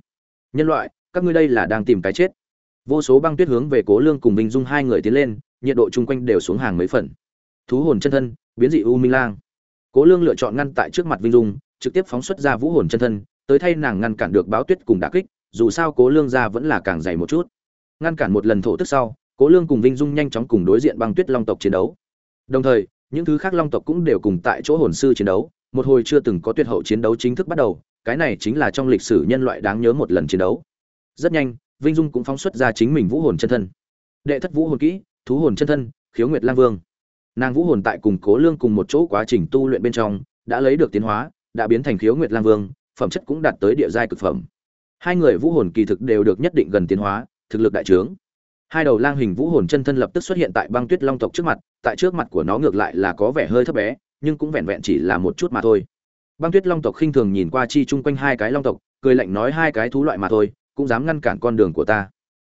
Nhân loại, các ngươi đây là đang tìm cái chết. Vô số băng tuyết hướng về cố lương cùng vinh dung hai người tiến lên, nhiệt độ chung quanh đều xuống hàng mấy phần. Thú hồn chân thân, biến dị u minh lang. Cố lương lựa chọn ngăn tại trước mặt vinh dung, trực tiếp phóng xuất ra vũ hồn chân thân tới thay nàng ngăn cản được báo tuyết cùng đả kích, dù sao cố lương ra vẫn là càng dày một chút. Ngăn cản một lần thổ tức sau, cố lương cùng vinh dung nhanh chóng cùng đối diện băng tuyết long tộc chiến đấu. Đồng thời, những thứ khác long tộc cũng đều cùng tại chỗ hồn sư chiến đấu, một hồi chưa từng có tuyệt hậu chiến đấu chính thức bắt đầu, cái này chính là trong lịch sử nhân loại đáng nhớ một lần chiến đấu. Rất nhanh, vinh dung cũng phóng xuất ra chính mình vũ hồn chân thân. Đệ thất vũ hồn kỹ, thú hồn chân thân, khiếu nguyệt lang vương. Nàng vũ hồn tại cùng cố lương cùng một chỗ quá trình tu luyện bên trong, đã lấy được tiến hóa, đã biến thành khiếu nguyệt lang vương phẩm chất cũng đạt tới địa giai cực phẩm. Hai người vũ hồn kỳ thực đều được nhất định gần tiến hóa, thực lực đại trướng. Hai đầu lang hình vũ hồn chân thân lập tức xuất hiện tại băng tuyết long tộc trước mặt, tại trước mặt của nó ngược lại là có vẻ hơi thấp bé, nhưng cũng vẹn vẹn chỉ là một chút mà thôi. Băng tuyết long tộc khinh thường nhìn qua chi chung quanh hai cái long tộc, cười lạnh nói hai cái thú loại mà thôi, cũng dám ngăn cản con đường của ta.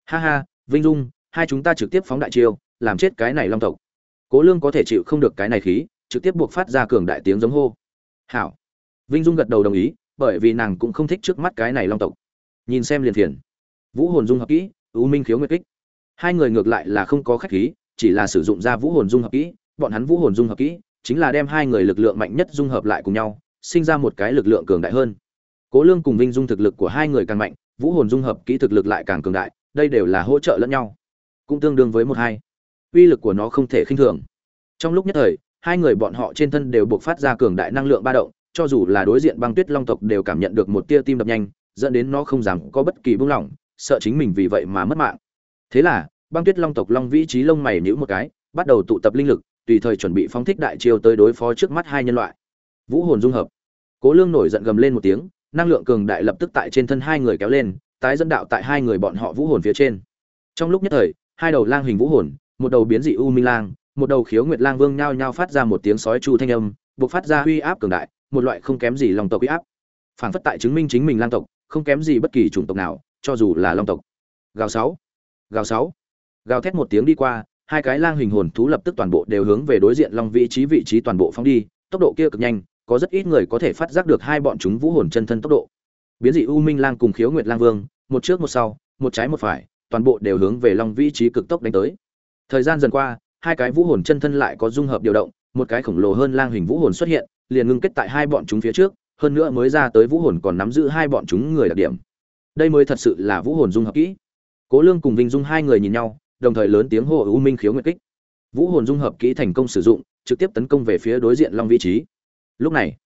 Ha ha, vinh dung, hai chúng ta trực tiếp phóng đại chiêu, làm chết cái này long tộc. Cố lương có thể chịu không được cái này khí, trực tiếp buộc phát ra cường đại tiếng giống hô. Hảo. Vinh dung gật đầu đồng ý bởi vì nàng cũng không thích trước mắt cái này long tộc. Nhìn xem liền phiền. Vũ hồn dung hợp kỹ ưu minh khiếu nguyệt kích. Hai người ngược lại là không có khách khí, chỉ là sử dụng ra vũ hồn dung hợp kỹ, bọn hắn vũ hồn dung hợp kỹ, chính là đem hai người lực lượng mạnh nhất dung hợp lại cùng nhau, sinh ra một cái lực lượng cường đại hơn. Cố lương cùng vinh dung thực lực của hai người càng mạnh, vũ hồn dung hợp kỹ thực lực lại càng cường đại, đây đều là hỗ trợ lẫn nhau. Cũng tương đương với một hai. Uy lực của nó không thể khinh thường. Trong lúc nhất thời, hai người bọn họ trên thân đều buộc phát ra cường đại năng lượng ba động cho dù là đối diện băng tuyết long tộc đều cảm nhận được một tia tim đập nhanh, dẫn đến nó không dám có bất kỳ buông lỏng, sợ chính mình vì vậy mà mất mạng. Thế là, băng tuyết long tộc long vĩ trí lông mày nhíu một cái, bắt đầu tụ tập linh lực, tùy thời chuẩn bị phóng thích đại chiêu tới đối phó trước mắt hai nhân loại. Vũ hồn dung hợp. Cố lương nổi giận gầm lên một tiếng, năng lượng cường đại lập tức tại trên thân hai người kéo lên, tái dẫn đạo tại hai người bọn họ vũ hồn phía trên. Trong lúc nhất thời, hai đầu lang hình vũ hồn, một đầu biến dị u minh lang, một đầu khiếu nguyệt lang vương nhao nhao phát ra một tiếng sói chu thanh âm buộc phát ra uy áp cường đại một loại không kém gì long tộc uy áp. Phản phất tại chứng minh chính mình lang tộc, không kém gì bất kỳ chủng tộc nào, cho dù là long tộc. Gào sáu gào sáu, gào thét một tiếng đi qua, hai cái lang hình hồn thú lập tức toàn bộ đều hướng về đối diện long vị trí vị trí toàn bộ phóng đi, tốc độ kia cực nhanh, có rất ít người có thể phát giác được hai bọn chúng vũ hồn chân thân tốc độ. Biến dị u minh lang cùng khiếu nguyệt lang vương, một trước một sau, một trái một phải, toàn bộ đều hướng về long vị trí cực tốc đánh tới. Thời gian dần qua, hai cái vũ hồn chân thân lại có dung hợp điều động, một cái khổng lồ hơn lang hình vũ hồn xuất hiện liền ngưng kết tại hai bọn chúng phía trước, hơn nữa mới ra tới vũ hồn còn nắm giữ hai bọn chúng người đặc điểm. Đây mới thật sự là vũ hồn dung hợp kỹ. Cố lương cùng vinh dung hai người nhìn nhau, đồng thời lớn tiếng hô u minh khiếu nguyệt kích. Vũ hồn dung hợp kỹ thành công sử dụng, trực tiếp tấn công về phía đối diện long vị trí. Lúc này,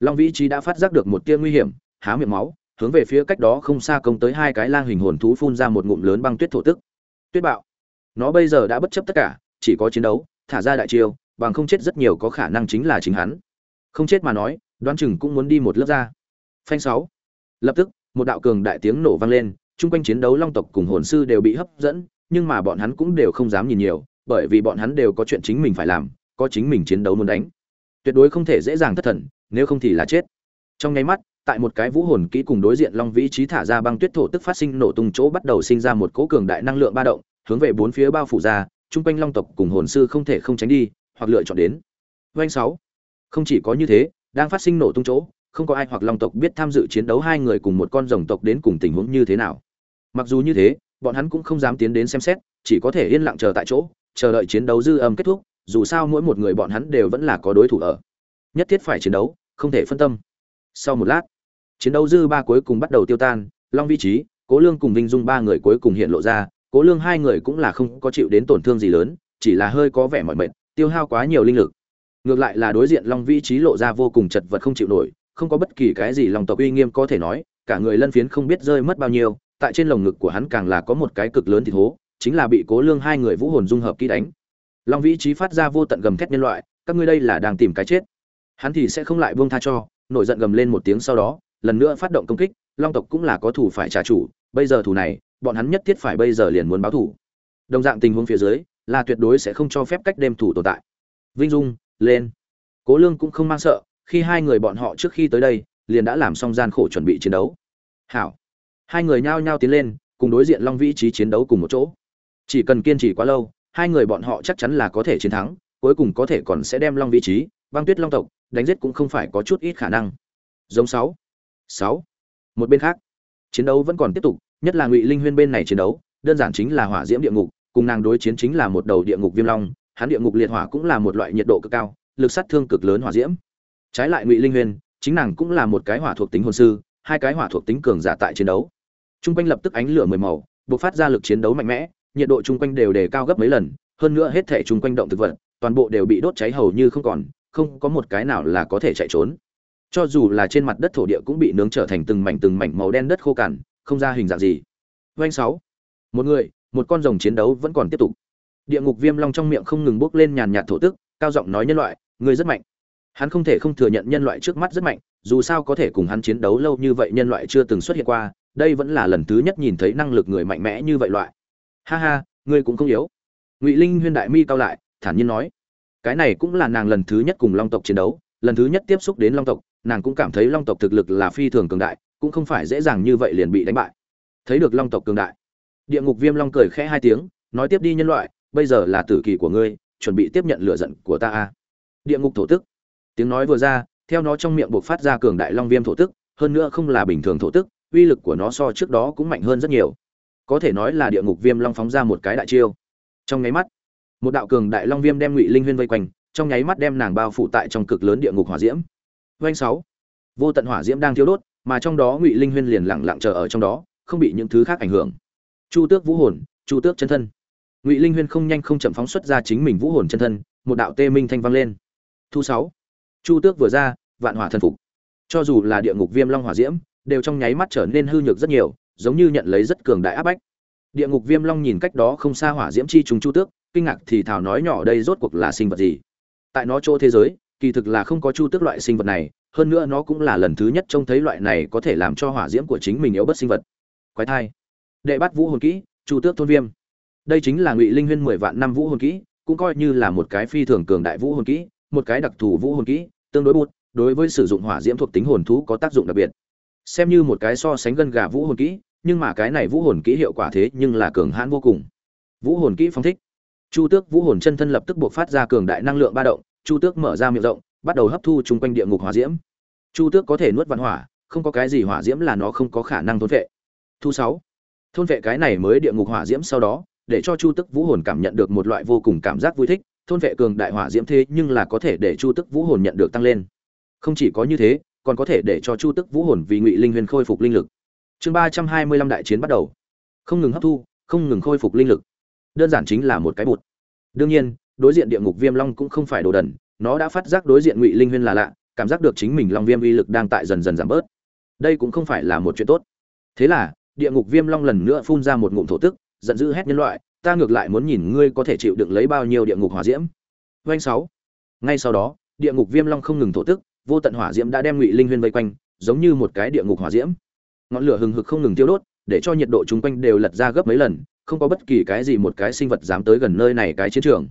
long vị trí đã phát giác được một tia nguy hiểm, há miệng máu, hướng về phía cách đó không xa công tới hai cái lang hình hồn thú phun ra một ngụm lớn băng tuyết thổ tức. Tuyết bạo. Nó bây giờ đã bất chấp tất cả, chỉ có chiến đấu, thả ra đại chiêu, bằng không chết rất nhiều có khả năng chính là chính hắn không chết mà nói, đoán chừng cũng muốn đi một lớp ra. Phanh sáu. Lập tức, một đạo cường đại tiếng nổ vang lên, chung quanh chiến đấu long tộc cùng hồn sư đều bị hấp dẫn, nhưng mà bọn hắn cũng đều không dám nhìn nhiều, bởi vì bọn hắn đều có chuyện chính mình phải làm, có chính mình chiến đấu muốn đánh. Tuyệt đối không thể dễ dàng thất thần, nếu không thì là chết. Trong nháy mắt, tại một cái vũ hồn kỹ cùng đối diện long vĩ trí thả ra băng tuyết thổ tức phát sinh nổ tung chỗ bắt đầu sinh ra một cỗ cường đại năng lượng ba động, hướng về bốn phía bao phủ ra, chung quanh long tộc cùng hồn sư không thể không tránh đi, hoặc lựa chọn đến. Doanh sáu không chỉ có như thế, đang phát sinh nổ tung chỗ, không có ai hoặc long tộc biết tham dự chiến đấu hai người cùng một con rồng tộc đến cùng tình huống như thế nào. Mặc dù như thế, bọn hắn cũng không dám tiến đến xem xét, chỉ có thể yên lặng chờ tại chỗ, chờ đợi chiến đấu dư âm kết thúc, dù sao mỗi một người bọn hắn đều vẫn là có đối thủ ở. Nhất thiết phải chiến đấu, không thể phân tâm. Sau một lát, chiến đấu dư ba cuối cùng bắt đầu tiêu tan, long vị trí, cố lương cùng vinh dung ba người cuối cùng hiện lộ ra, cố lương hai người cũng là không có chịu đến tổn thương gì lớn, chỉ là hơi có vẻ mỏi mệt, tiêu hao quá nhiều linh lực ngược lại là đối diện long Vĩ trí lộ ra vô cùng chật vật không chịu nổi, không có bất kỳ cái gì lòng tộc uy nghiêm có thể nói, cả người lân phiến không biết rơi mất bao nhiêu, tại trên lồng ngực của hắn càng là có một cái cực lớn thịt hố, chính là bị cố lương hai người vũ hồn dung hợp kỹ đánh. Long vĩ trí phát ra vô tận gầm thét nhân loại, các ngươi đây là đang tìm cái chết. Hắn thì sẽ không lại buông tha cho, nổi giận gầm lên một tiếng sau đó, lần nữa phát động công kích, long tộc cũng là có thủ phải trả chủ, bây giờ thủ này, bọn hắn nhất thiết phải bây giờ liền muốn báo thủ. Đồng dạng tình huống phía dưới, là tuyệt đối sẽ không cho phép cách đêm thủ tồn tại. Vinh dung lên. Cố lương cũng không mang sợ, khi hai người bọn họ trước khi tới đây, liền đã làm xong gian khổ chuẩn bị chiến đấu. Hảo. Hai người nhao nhao tiến lên, cùng đối diện long vĩ trí chiến đấu cùng một chỗ. Chỉ cần kiên trì quá lâu, hai người bọn họ chắc chắn là có thể chiến thắng, cuối cùng có thể còn sẽ đem long vĩ trí băng tuyết long tộc, đánh giết cũng không phải có chút ít khả năng. Giống sáu. Sáu. Một bên khác, chiến đấu vẫn còn tiếp tục, nhất là ngụy linh huyên bên này chiến đấu, đơn giản chính là hỏa diễm địa ngục, cùng nàng đối chiến chính là một đầu địa ngục viêm long hắn địa ngục liệt hỏa cũng là một loại nhiệt độ cực cao lực sát thương cực lớn hỏa diễm trái lại ngụy linh huyền, chính nàng cũng là một cái hỏa thuộc tính hồn sư hai cái hỏa thuộc tính cường giả tại chiến đấu Trung quanh lập tức ánh lửa mười màu, bộc phát ra lực chiến đấu mạnh mẽ, nhiệt độ trung quanh đều đề cao gấp mấy lần, hơn nữa hết thể trung quanh động thực vật, toàn bộ đều bị đốt cháy hầu như không còn, không có một cái nào là có thể chạy trốn. Cho dù là trên mặt đất thổ địa cũng bị nướng trở thành từng mảnh từng mảnh màu đen đất khô cằn, không ra hình dạng gì. Vành sáu, một người, một con rồng chiến đấu vẫn còn tiếp tục. Địa ngục viêm long trong miệng không ngừng bốc lên nhàn nhạt thổ tức, cao giọng nói nhân loại, người rất mạnh. Hắn không thể không thừa nhận nhân loại trước mắt rất mạnh, dù sao có thể cùng hắn chiến đấu lâu như vậy nhân loại chưa từng xuất hiện qua, đây vẫn là lần thứ nhất nhìn thấy năng lực người mạnh mẽ như vậy loại. Ha ha ngươi cũng không yếu. Ngụy linh huyên đại mi cao lại thản nhiên nói cái này cũng là nàng lần thứ nhất cùng long tộc chiến đấu lần thứ nhất tiếp xúc đến long tộc nàng cũng cảm thấy long tộc thực lực là phi thường cường đại cũng không phải dễ dàng như vậy liền bị đánh bại. Thấy được long tộc cường đại địa ngục viêm long cười khẽ hai tiếng nói tiếp đi nhân loại bây giờ là tử kỳ của ngươi, chuẩn bị tiếp nhận lửa giận của ta a. Địa ngục thổ tức. Tiếng nói vừa ra, theo nó trong miệng buộc phát ra cường đại long viêm thổ tức, hơn nữa không là bình thường thổ tức, uy lực của nó so trước đó cũng mạnh hơn rất nhiều. Có thể nói là địa ngục viêm long phóng ra một cái đại chiêu. Trong nháy mắt, một đạo cường đại long viêm đem ngụy linh huyên vây quanh, trong nháy mắt đem nàng bao phủ tại trong cực lớn địa ngục hỏa diễm. Doanh sáu. Vô tận hỏa diễm đang thiêu đốt, mà trong đó ngụy linh huyên liền lặng lặng chờ ở trong đó, không bị những thứ khác ảnh hưởng. Chu tước vũ hồn, chu tước chân thân ngụy linh huyên không nhanh không chậm phóng xuất ra chính mình vũ hồn chân thân một đạo tê minh thanh vang lên thu sáu chu tước vừa ra vạn hỏa thần phục cho dù là địa ngục viêm long hỏa diễm đều trong nháy mắt trở nên hư nhược rất nhiều giống như nhận lấy rất cường đại áp bách địa ngục viêm long nhìn cách đó không xa hỏa diễm chi trùng chu tước kinh ngạc thì thảo nói nhỏ đây rốt cuộc là sinh vật gì tại nó chỗ thế giới kỳ thực là không có chu tước loại sinh vật này hơn nữa nó cũng là lần thứ nhất trông thấy loại này có thể làm cho hỏa diễm của chính mình yếu bất sinh vật quái thai đệ bắt vũ hồn kỹ chu tước thôn viêm đây chính là ngụy linh huyên mười vạn năm vũ hồn kỹ, cũng coi như là một cái phi thường cường đại vũ hồn kỹ, một cái đặc thù vũ hồn kỹ, tương đối bút đối với sử dụng hỏa diễm thuộc tính hồn thú có tác dụng đặc biệt. Xem như một cái so sánh gân gà vũ hồn kỹ, nhưng mà cái này vũ hồn kỹ hiệu quả thế nhưng là cường hãn vô cùng. Vũ hồn kỹ phong thích. Chu tước vũ hồn chân thân lập tức buộc phát ra cường đại năng lượng ba động, chu tước mở ra miệng rộng, bắt đầu hấp thu chung quanh địa ngục hỏa diễm. Chu tước có thể nuốt văn hỏa, không có cái gì hỏa diễm là nó không có khả năng thôn vệ. Thu sáu. Thôn vệ cái này mới địa ngục hỏa diễm sau đó để cho chu tức vũ hồn cảm nhận được một loại vô cùng cảm giác vui thích, thôn vệ cường đại hỏa diễm thế nhưng là có thể để chu tức vũ hồn nhận được tăng lên. Không chỉ có như thế, còn có thể để cho chu tức vũ hồn vì ngụy linh huyền khôi phục linh lực. Chương ba trăm hai mươi lăm đại chiến bắt đầu. Không ngừng hấp thu, không ngừng khôi phục linh lực. Đơn giản chính là một cái bụt. Đương nhiên, đối diện địa ngục viêm long cũng không phải đồ đần, nó đã phát giác đối diện ngụy linh huyên là lạ, cảm giác được chính mình long viêm uy lực đang tại dần dần giảm bớt. Đây cũng không phải là một chuyện tốt. Thế là, địa ngục viêm long lần nữa phun ra một ngụm thổ tức giận dữ hét nhân loại, ta ngược lại muốn nhìn ngươi có thể chịu đựng lấy bao nhiêu địa ngục hỏa diễm. Doanh sáu. Ngay sau đó, địa ngục viêm long không ngừng thổ tức, vô tận hỏa diễm đã đem ngụy linh huyên vây quanh, giống như một cái địa ngục hỏa diễm. Ngọn lửa hừng hực không ngừng tiêu đốt, để cho nhiệt độ chung quanh đều lật ra gấp mấy lần, không có bất kỳ cái gì một cái sinh vật dám tới gần nơi này cái chiến trường.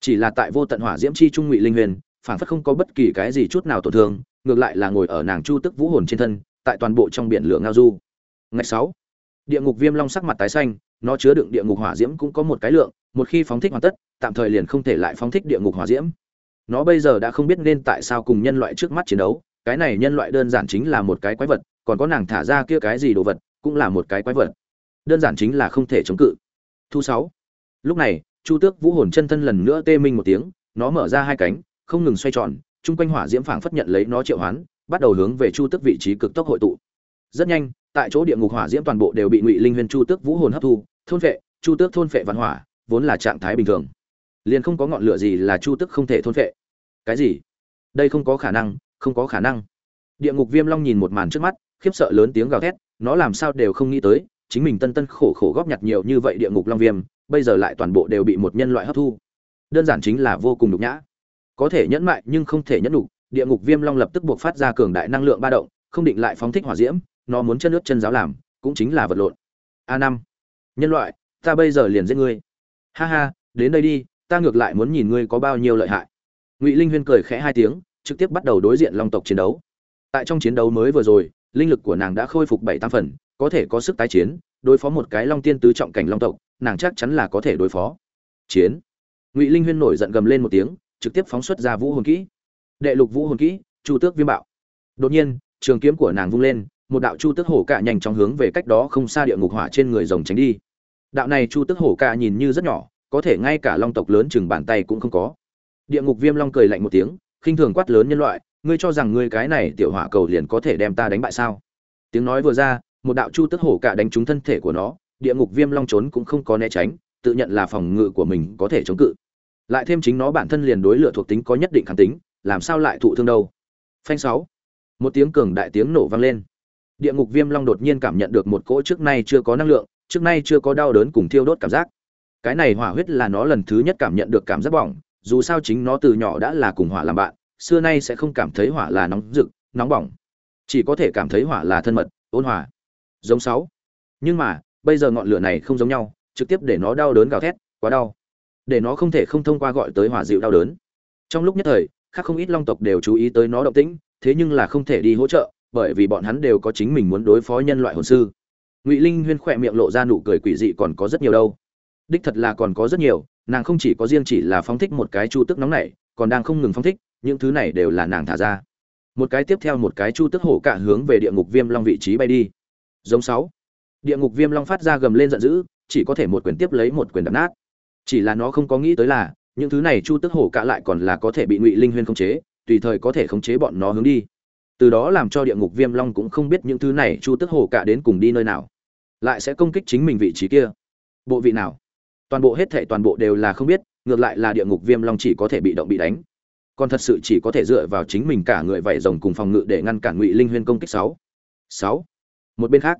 Chỉ là tại vô tận hỏa diễm chi trung ngụy linh huyền phản phất không có bất kỳ cái gì chút nào tổn thương, ngược lại là ngồi ở nàng chu tức vũ hồn trên thân, tại toàn bộ trong biển lửa ngao du. Ngày sáu. Địa ngục viêm long sắc mặt tái xanh nó chứa đựng địa ngục hỏa diễm cũng có một cái lượng, một khi phóng thích hoàn tất, tạm thời liền không thể lại phóng thích địa ngục hỏa diễm. Nó bây giờ đã không biết nên tại sao cùng nhân loại trước mắt chiến đấu, cái này nhân loại đơn giản chính là một cái quái vật, còn có nàng thả ra kia cái gì đồ vật, cũng là một cái quái vật. Đơn giản chính là không thể chống cự. Thu sáu. Lúc này, chu tước vũ hồn chân thân lần nữa tê minh một tiếng, nó mở ra hai cánh, không ngừng xoay tròn, chung quanh hỏa diễm phảng phất nhận lấy nó triệu hoán, bắt đầu hướng về chu tước vị trí cực tốc hội tụ. Rất nhanh tại chỗ địa ngục hỏa diễm toàn bộ đều bị ngụy linh huyên chu tước vũ hồn hấp thu, thôn vệ, chu tước thôn vệ văn hỏa, vốn là trạng thái bình thường. Liền không có ngọn lửa gì là chu tước không thể thôn vệ. Cái gì? Đây không có khả năng, không có khả năng. Địa ngục viêm long nhìn một màn trước mắt, khiếp sợ lớn tiếng gào thét, nó làm sao đều không nghĩ tới, chính mình tân tân khổ khổ góp nhặt nhiều như vậy địa ngục long viêm, bây giờ lại toàn bộ đều bị một nhân loại hấp thu. Đơn giản chính là vô cùng nhục nhã. Có thể nhẫn mại nhưng không thể nhẫn đủ địa ngục viêm long lập tức buộc phát ra cường đại năng lượng ba động, không định lại phóng thích hỏa diễm nó muốn chân nước chân giáo làm, cũng chính là vật lộn. A năm, nhân loại, ta bây giờ liền giết ngươi. Ha ha, đến đây đi, ta ngược lại muốn nhìn ngươi có bao nhiêu lợi hại. Ngụy linh huyên cười khẽ hai tiếng, trực tiếp bắt đầu đối diện long tộc chiến đấu. Tại trong chiến đấu mới vừa rồi, linh lực của nàng đã khôi phục bảy tam phần, có thể có sức tái chiến, đối phó một cái long tiên tứ trọng cảnh long tộc, nàng chắc chắn là có thể đối phó. Chiến. Ngụy linh huyên nổi giận gầm lên một tiếng, trực tiếp phóng xuất ra vũ hồn kỹ. Đệ lục vũ hồn kỹ, chu tước viêm bạo. Đột nhiên, trường kiếm của nàng vung lên một đạo chu tước hổ cả nhanh chóng hướng về cách đó không xa địa ngục hỏa trên người rồng tránh đi. Đạo này chu tước hổ cả nhìn như rất nhỏ, có thể ngay cả long tộc lớn chừng bàn tay cũng không có. Địa ngục viêm long cười lạnh một tiếng, khinh thường quát lớn nhân loại, ngươi cho rằng ngươi cái này tiểu hỏa cầu liền có thể đem ta đánh bại sao? Tiếng nói vừa ra, một đạo chu tức hổ cả đánh trúng thân thể của nó, địa ngục viêm long trốn cũng không có né tránh, tự nhận là phòng ngự của mình có thể chống cự. Lại thêm chính nó bản thân liền đối lửa thuộc tính có nhất định kháng tính, làm sao lại thụ thương đâu? Phanh sáu. Một tiếng cường đại tiếng nổ vang lên địa ngục viêm long đột nhiên cảm nhận được một cỗ trước nay chưa có năng lượng, trước nay chưa có đau đớn cùng thiêu đốt cảm giác. Cái này hỏa huyết là nó lần thứ nhất cảm nhận được cảm giác bỏng, dù sao chính nó từ nhỏ đã là cùng hỏa làm bạn, xưa nay sẽ không cảm thấy hỏa là nóng rực, nóng bỏng. Chỉ có thể cảm thấy hỏa là thân mật, ôn hòa. Giống sáu. Nhưng mà, bây giờ ngọn lửa này không giống nhau, trực tiếp để nó đau đớn gào thét, quá đau. Để nó không thể không thông qua gọi tới hỏa dịu đau đớn. Trong lúc nhất thời, khác không ít long tộc đều chú ý tới nó động tĩnh, thế nhưng là không thể đi hỗ trợ bởi vì bọn hắn đều có chính mình muốn đối phó nhân loại hồn sư. Ngụy linh huyên khỏe miệng lộ ra nụ cười quỷ dị còn có rất nhiều đâu. Đích thật là còn có rất nhiều, nàng không chỉ có riêng chỉ là phóng thích một cái chu tức nóng này, còn đang không ngừng phóng thích, những thứ này đều là nàng thả ra. Một cái tiếp theo một cái chu tức hổ cả hướng về địa ngục viêm long vị trí bay đi. Giống sáu. Địa ngục viêm long phát ra gầm lên giận dữ, chỉ có thể một quyền tiếp lấy một quyền đập nát. Chỉ là nó không có nghĩ tới là, những thứ này chu tức hổ cả lại còn là có thể bị ngụy linh huyên khống chế, tùy thời có thể khống chế bọn nó hướng đi từ đó làm cho địa ngục viêm long cũng không biết những thứ này chu tức hồ cả đến cùng đi nơi nào. Lại sẽ công kích chính mình vị trí kia. Bộ vị nào? Toàn bộ hết thệ toàn bộ đều là không biết, ngược lại là địa ngục viêm long chỉ có thể bị động bị đánh. Còn thật sự chỉ có thể dựa vào chính mình cả người vảy rồng cùng phòng ngự để ngăn cản ngụy linh huyên công kích sáu. Sáu. Một bên khác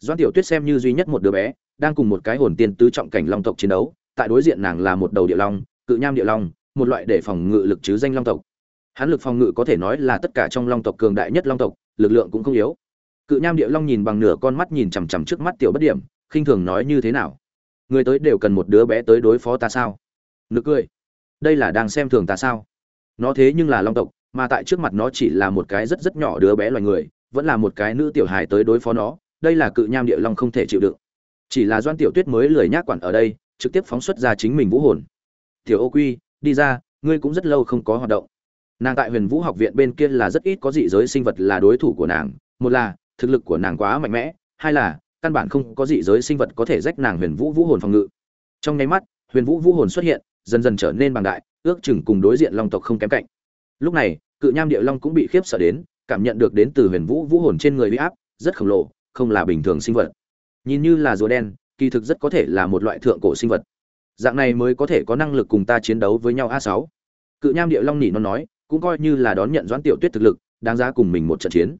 doan tiểu tuyết xem như duy nhất một đứa bé, đang cùng một cái hồn tiên tứ trọng cảnh long tộc chiến đấu, tại đối diện nàng là một đầu địa long, cự nham địa long, một loại để phòng ngự lực chứ danh long tộc hắn lực phòng ngự có thể nói là tất cả trong long tộc cường đại nhất long tộc, lực lượng cũng không yếu. Cự nham địa long nhìn bằng nửa con mắt nhìn chằm chằm trước mắt tiểu bất điểm, khinh thường nói như thế nào? Người tới đều cần một đứa bé tới đối phó ta sao? Nực cười. Đây là đang xem thường ta sao? Nó thế nhưng là long tộc, mà tại trước mặt nó chỉ là một cái rất rất nhỏ đứa bé loài người, vẫn là một cái nữ tiểu hài tới đối phó nó, đây là cự nham địa long không thể chịu đựng. Chỉ là doan tiểu tuyết mới lười nhác quản ở đây, trực tiếp phóng xuất ra chính mình vũ hồn. Tiểu ô quy, đi ra, ngươi cũng rất lâu không có hoạt động nàng tại huyền vũ học viện bên kia là rất ít có dị giới sinh vật là đối thủ của nàng. Một là, thực lực của nàng quá mạnh mẽ. Hai là, căn bản không có dị giới sinh vật có thể rách nàng huyền vũ vũ hồn phòng ngự. Trong nháy mắt, huyền vũ vũ hồn xuất hiện, dần dần trở nên bằng đại, ước chừng cùng đối diện long tộc không kém cạnh. Lúc này, cự nham địa long cũng bị khiếp sợ đến, cảm nhận được đến từ huyền vũ vũ hồn trên người huy áp, rất khổng lồ, không là bình thường sinh vật. Nhìn như là rùa đen, kỳ thực rất có thể là một loại thượng cổ sinh vật. Dạng này mới có thể có năng lực cùng ta chiến đấu với nhau a sáu. Cự nham địa long nỉ nó nói cũng coi như là đón nhận doãn tiểu tuyết thực lực, đáng giá cùng mình một trận chiến.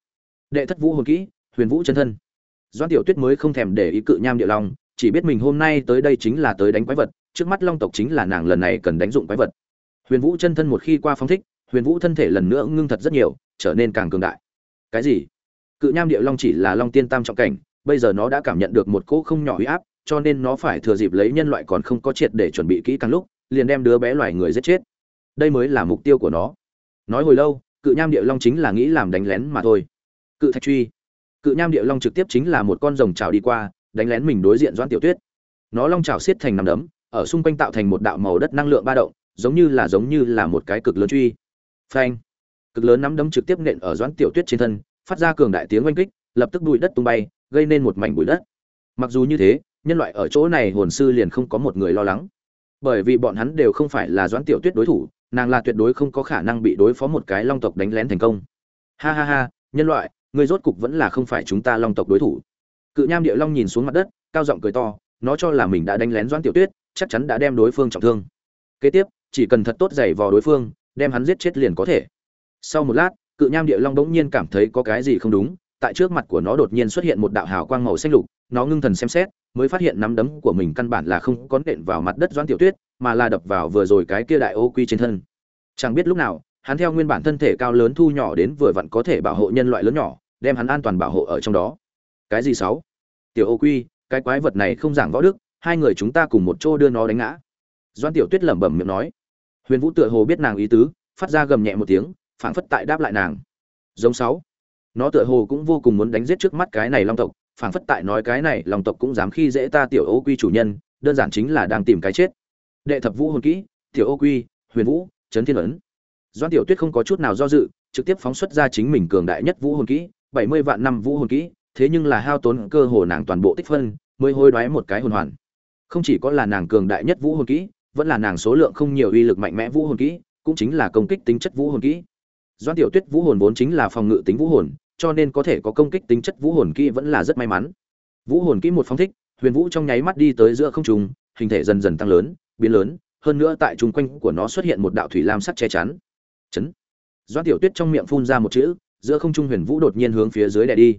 Đệ thất vũ hồn kỹ, huyền vũ chân thân. Doãn tiểu tuyết mới không thèm để ý cự nham địa long, chỉ biết mình hôm nay tới đây chính là tới đánh quái vật, trước mắt long tộc chính là nàng lần này cần đánh dụng quái vật. Huyền vũ chân thân một khi qua phóng thích, huyền vũ thân thể lần nữa ngưng thật rất nhiều, trở nên càng cường đại. Cái gì? Cự nham địa long chỉ là long tiên tam trọng cảnh, bây giờ nó đã cảm nhận được một cỗ không nhỏ huy áp, cho nên nó phải thừa dịp lấy nhân loại còn không có triệt để chuẩn bị kỹ càng lúc, liền đem đứa bé loài người giết chết. Đây mới là mục tiêu của nó nói hồi lâu, cự nham địa long chính là nghĩ làm đánh lén mà thôi. Cự thạch truy. Cự nham địa long trực tiếp chính là một con rồng trào đi qua, đánh lén mình đối diện doãn tiểu tuyết. Nó long trào xiết thành nằm đấm, ở xung quanh tạo thành một đạo màu đất năng lượng ba động, giống như là giống như là một cái cực lớn truy. Phanh. Cực lớn nắm đấm trực tiếp nện ở doãn tiểu tuyết trên thân, phát ra cường đại tiếng oanh kích, lập tức bụi đất tung bay, gây nên một mảnh bụi đất. Mặc dù như thế, nhân loại ở chỗ này hồn sư liền không có một người lo lắng. Bởi vì bọn hắn đều không phải là doãn tiểu tuyết đối thủ nàng là tuyệt đối không có khả năng bị đối phó một cái long tộc đánh lén thành công. Ha ha ha, nhân loại người rốt cục vẫn là không phải chúng ta long tộc đối thủ. Cự nham địa long nhìn xuống mặt đất, cao giọng cười to, nó cho là mình đã đánh lén doãn tiểu tuyết, chắc chắn đã đem đối phương trọng thương. Kế tiếp, chỉ cần thật tốt giày vò đối phương, đem hắn giết chết liền có thể. Sau một lát, cự nham địa long bỗng nhiên cảm thấy có cái gì không đúng, tại trước mặt của nó đột nhiên xuất hiện một đạo hào quang màu xanh lục, nó ngưng thần xem xét, mới phát hiện nắm đấm của mình căn bản là không có nện vào mặt đất doãn tiểu tuyết mà là đập vào vừa rồi cái kia đại ô quy trên thân. Chẳng biết lúc nào, hắn theo nguyên bản thân thể cao lớn thu nhỏ đến vừa vặn có thể bảo hộ nhân loại lớn nhỏ, đem hắn an toàn bảo hộ ở trong đó. Cái gì sáu? Tiểu ô quy, cái quái vật này không giảng võ đức, hai người chúng ta cùng một chỗ đưa nó đánh ngã. Doan tiểu tuyết lẩm bẩm miệng nói. Huyền vũ tựa hồ biết nàng ý tứ, phát ra gầm nhẹ một tiếng, phảng phất tại đáp lại nàng. Giống sáu. Nó tựa hồ cũng vô cùng muốn đánh giết trước mắt cái này long tộc, phảng phất tại nói cái này long tộc cũng dám khi dễ ta tiểu ô quy chủ nhân, đơn giản chính là đang tìm cái chết đệ thập vũ hồn kỹ, tiểu ô quy, huyền vũ, trấn thiên ấn. Doan tiểu tuyết không có chút nào do dự, trực tiếp phóng xuất ra chính mình cường đại nhất vũ hồn kỹ, bảy mươi vạn năm vũ hồn kỹ, thế nhưng là hao tốn cơ hồ nàng toàn bộ tích phân, mới hối đoái một cái hồn hoàn. Không chỉ có là nàng cường đại nhất vũ hồn kỹ, vẫn là nàng số lượng không nhiều uy lực mạnh mẽ vũ hồn kỹ, cũng chính là công kích tính chất vũ hồn kỹ. Doan tiểu tuyết vũ hồn vốn chính là phòng ngự tính vũ hồn, cho nên có thể có công kích tính chất vũ hồn kỹ vẫn là rất may mắn. Vũ hồn kỹ một phong thích, huyền vũ trong nháy mắt đi tới giữa không trung, hình thể dần dần tăng lớn biến lớn, hơn nữa tại trung quanh của nó xuất hiện một đạo thủy lam sắc che chắn. Chấn. Doan tiểu tuyết trong miệng phun ra một chữ, giữa không trung huyền vũ đột nhiên hướng phía dưới đè đi.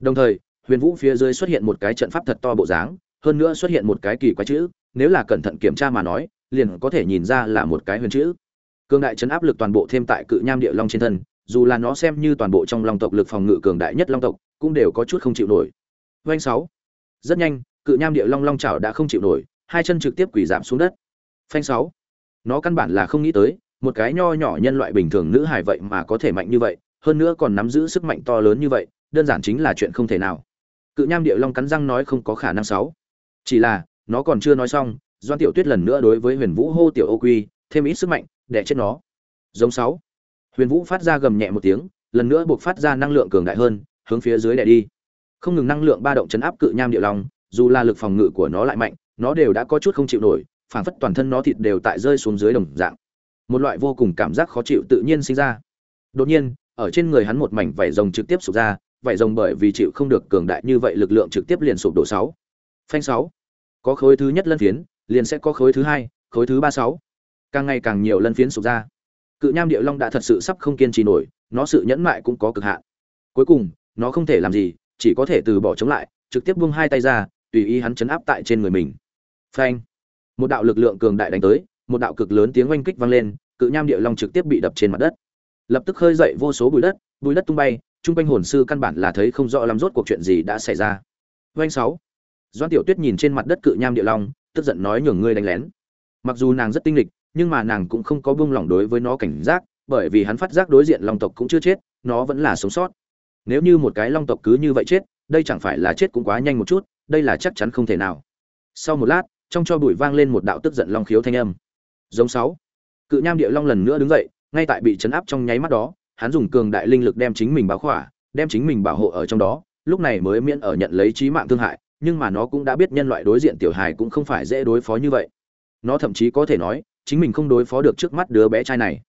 Đồng thời, huyền vũ phía dưới xuất hiện một cái trận pháp thật to bộ dáng, hơn nữa xuất hiện một cái kỳ quái chữ, nếu là cẩn thận kiểm tra mà nói, liền có thể nhìn ra là một cái huyền chữ. Cường đại chấn áp lực toàn bộ thêm tại cự nham địa long trên thân, dù là nó xem như toàn bộ trong long tộc lực phòng ngự cường đại nhất long tộc, cũng đều có chút không chịu nổi. Doanh sáu. Rất nhanh, cự nham địa long long chảo đã không chịu nổi hai chân trực tiếp quỳ giảm xuống đất. Phanh sáu. Nó căn bản là không nghĩ tới, một cái nho nhỏ nhân loại bình thường nữ hài vậy mà có thể mạnh như vậy, hơn nữa còn nắm giữ sức mạnh to lớn như vậy, đơn giản chính là chuyện không thể nào. Cự nham địa long cắn răng nói không có khả năng sáu. Chỉ là, nó còn chưa nói xong doan tiểu tuyết lần nữa đối với huyền vũ hô tiểu ô quy, thêm ít sức mạnh để chết nó. Giống sáu. Huyền vũ phát ra gầm nhẹ một tiếng, lần nữa buộc phát ra năng lượng cường đại hơn, hướng phía dưới đè đi. Không ngừng năng lượng ba động chấn áp cự nham địa long, dù là lực phòng ngự của nó lại mạnh nó đều đã có chút không chịu nổi phản phất toàn thân nó thịt đều tại rơi xuống dưới đồng dạng. Một loại vô cùng cảm giác khó chịu tự nhiên sinh ra. Đột nhiên, ở trên người hắn một mảnh vảy rồng trực tiếp sụp ra, vảy rồng bởi vì chịu không được cường đại như vậy lực lượng trực tiếp liền sụp đổ sáu. Phanh sáu. Có khối thứ nhất lân phiến, liền sẽ có khối thứ hai, khối thứ ba sáu. Càng ngày càng nhiều lân phiến sụp ra. Cự nham địa long đã thật sự sắp không kiên trì nổi, nó sự nhẫn mại cũng có cực hạn. Cuối cùng, nó không thể làm gì, chỉ có thể từ bỏ chống lại, trực tiếp buông hai tay ra, tùy ý hắn chấn áp tại trên người mình phanh. Một đạo lực lượng cường đại đánh tới, một đạo cực lớn tiếng oanh kích vang lên, cự nham địa long trực tiếp bị đập trên mặt đất. Lập tức khơi dậy vô số bụi đất bụi đất tung bay chung quanh hồn sư căn bản là thấy không rõ lắm rốt cuộc chuyện gì đã xảy ra. Oanh sáu. Doan tiểu tuyết nhìn trên mặt đất cự nham địa long, tức giận nói nhường ngươi đánh lén. Mặc dù nàng rất tinh lịch nhưng mà nàng cũng không có buông lỏng đối với nó cảnh giác, bởi vì hắn phát giác đối diện long tộc cũng chưa chết, nó vẫn là sống sót. Nếu như một cái long tộc cứ như vậy chết, đây chẳng phải là chết cũng quá nhanh một chút, đây là chắc chắn không thể nào. Sau một lát trong cho bụi vang lên một đạo tức giận long khiếu thanh âm. Giống sáu. Cự nham địa long lần nữa đứng dậy, ngay tại bị chấn áp trong nháy mắt đó, hắn dùng cường đại linh lực đem chính mình bao khỏa, đem chính mình bảo hộ ở trong đó, lúc này mới miễn ở nhận lấy chí mạng thương hại, nhưng mà nó cũng đã biết nhân loại đối diện tiểu hài cũng không phải dễ đối phó như vậy. Nó thậm chí có thể nói, chính mình không đối phó được trước mắt đứa bé trai này.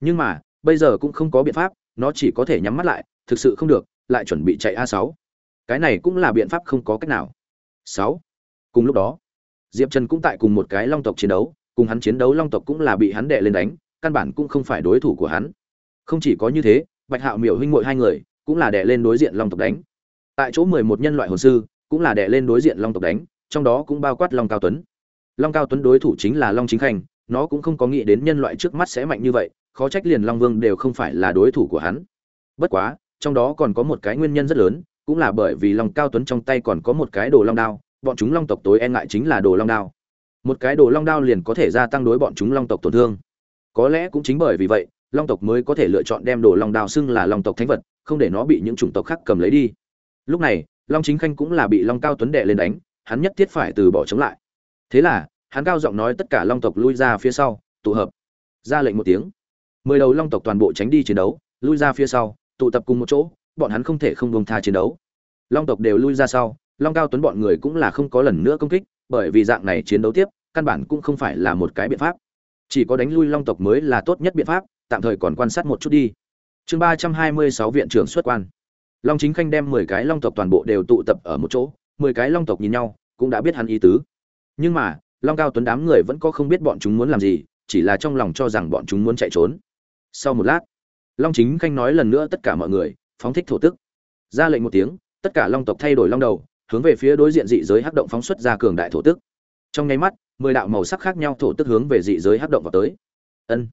Nhưng mà, bây giờ cũng không có biện pháp, nó chỉ có thể nhắm mắt lại, thực sự không được, lại chuẩn bị chạy a sáu. Cái này cũng là biện pháp không có cách nào. Sáu. Cùng lúc đó diệp trần cũng tại cùng một cái long tộc chiến đấu, cùng hắn chiến đấu long tộc cũng là bị hắn đệ lên đánh, căn bản cũng không phải đối thủ của hắn. Không chỉ có như thế, bạch hạo miểu huynh muội hai người cũng là đệ lên đối diện long tộc đánh. Tại chỗ mười một nhân loại hồn sư cũng là đệ lên đối diện long tộc đánh, trong đó cũng bao quát long cao tuấn. Long cao tuấn đối thủ chính là long chính khanh, nó cũng không có nghĩ đến nhân loại trước mắt sẽ mạnh như vậy, khó trách liền long vương đều không phải là đối thủ của hắn. Bất quá, trong đó còn có một cái nguyên nhân rất lớn, cũng là bởi vì long cao tuấn trong tay còn có một cái đồ long đao bọn chúng long tộc tối e ngại chính là đồ long đao. Một cái đồ long đao liền có thể gia tăng đối bọn chúng long tộc tổn thương. Có lẽ cũng chính bởi vì vậy, long tộc mới có thể lựa chọn đem đồ long đao xưng là long tộc thánh vật, không để nó bị những chủng tộc khác cầm lấy đi. Lúc này, long chính khanh cũng là bị long cao tuấn đệ lên đánh, hắn nhất thiết phải từ bỏ chống lại. Thế là, hắn cao giọng nói tất cả long tộc lui ra phía sau, tụ hợp. Ra lệnh một tiếng. Mười đầu long tộc toàn bộ tránh đi chiến đấu, lui ra phía sau, tụ tập cùng một chỗ, bọn hắn không thể không buông tha chiến đấu. Long tộc đều lui ra sau long cao tuấn bọn người cũng là không có lần nữa công kích, bởi vì dạng này chiến đấu tiếp, căn bản cũng không phải là một cái biện pháp. Chỉ có đánh lui long tộc mới là tốt nhất biện pháp, tạm thời còn quan sát một chút đi. Chương ba trăm hai mươi sáu viện trưởng xuất quan. Long chính khanh đem mười cái long tộc toàn bộ đều tụ tập ở một chỗ, mười cái long tộc nhìn nhau, cũng đã biết hắn ý tứ. Nhưng mà, long cao tuấn đám người vẫn có không biết bọn chúng muốn làm gì, chỉ là trong lòng cho rằng bọn chúng muốn chạy trốn. Sau một lát, long chính khanh nói lần nữa tất cả mọi người, phóng thích thổ tức. Ra lệnh một tiếng, tất cả long tộc thay đổi long đầu hướng về phía đối diện dị giới hắc động phóng xuất ra cường đại thổ tức. Trong nháy mắt, mười đạo màu sắc khác nhau thổ tức hướng về dị giới hắc động vào tới. Ân,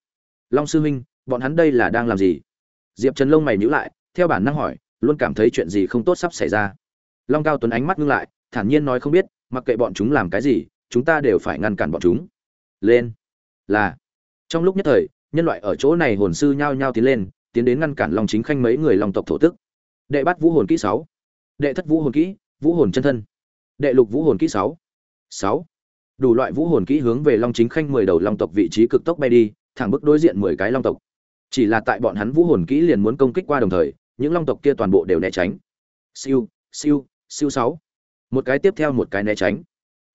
long sư huynh, bọn hắn đây là đang làm gì? Diệp trần lông mày nhíu lại, theo bản năng hỏi, luôn cảm thấy chuyện gì không tốt sắp xảy ra. Long cao tuấn ánh mắt ngưng lại, thản nhiên nói không biết, mặc kệ bọn chúng làm cái gì, chúng ta đều phải ngăn cản bọn chúng. Lên, là, trong lúc nhất thời, nhân loại ở chỗ này hồn sư nhao nhao tiến lên, tiến đến ngăn cản long chính khanh mấy người long tộc thổ tức. Đệ bắt vũ hồn kỹ sáu. Đệ thất vũ hồn kỹ vũ hồn chân thân. Đệ lục vũ hồn kỹ sáu. Sáu. Đủ loại vũ hồn kỹ hướng về long chính khanh mười đầu long tộc vị trí cực tốc bay đi, thẳng bức đối diện mười cái long tộc. Chỉ là tại bọn hắn vũ hồn kỹ liền muốn công kích qua đồng thời, những long tộc kia toàn bộ đều né tránh. Siêu siêu siêu sáu. Một cái tiếp theo một cái né tránh.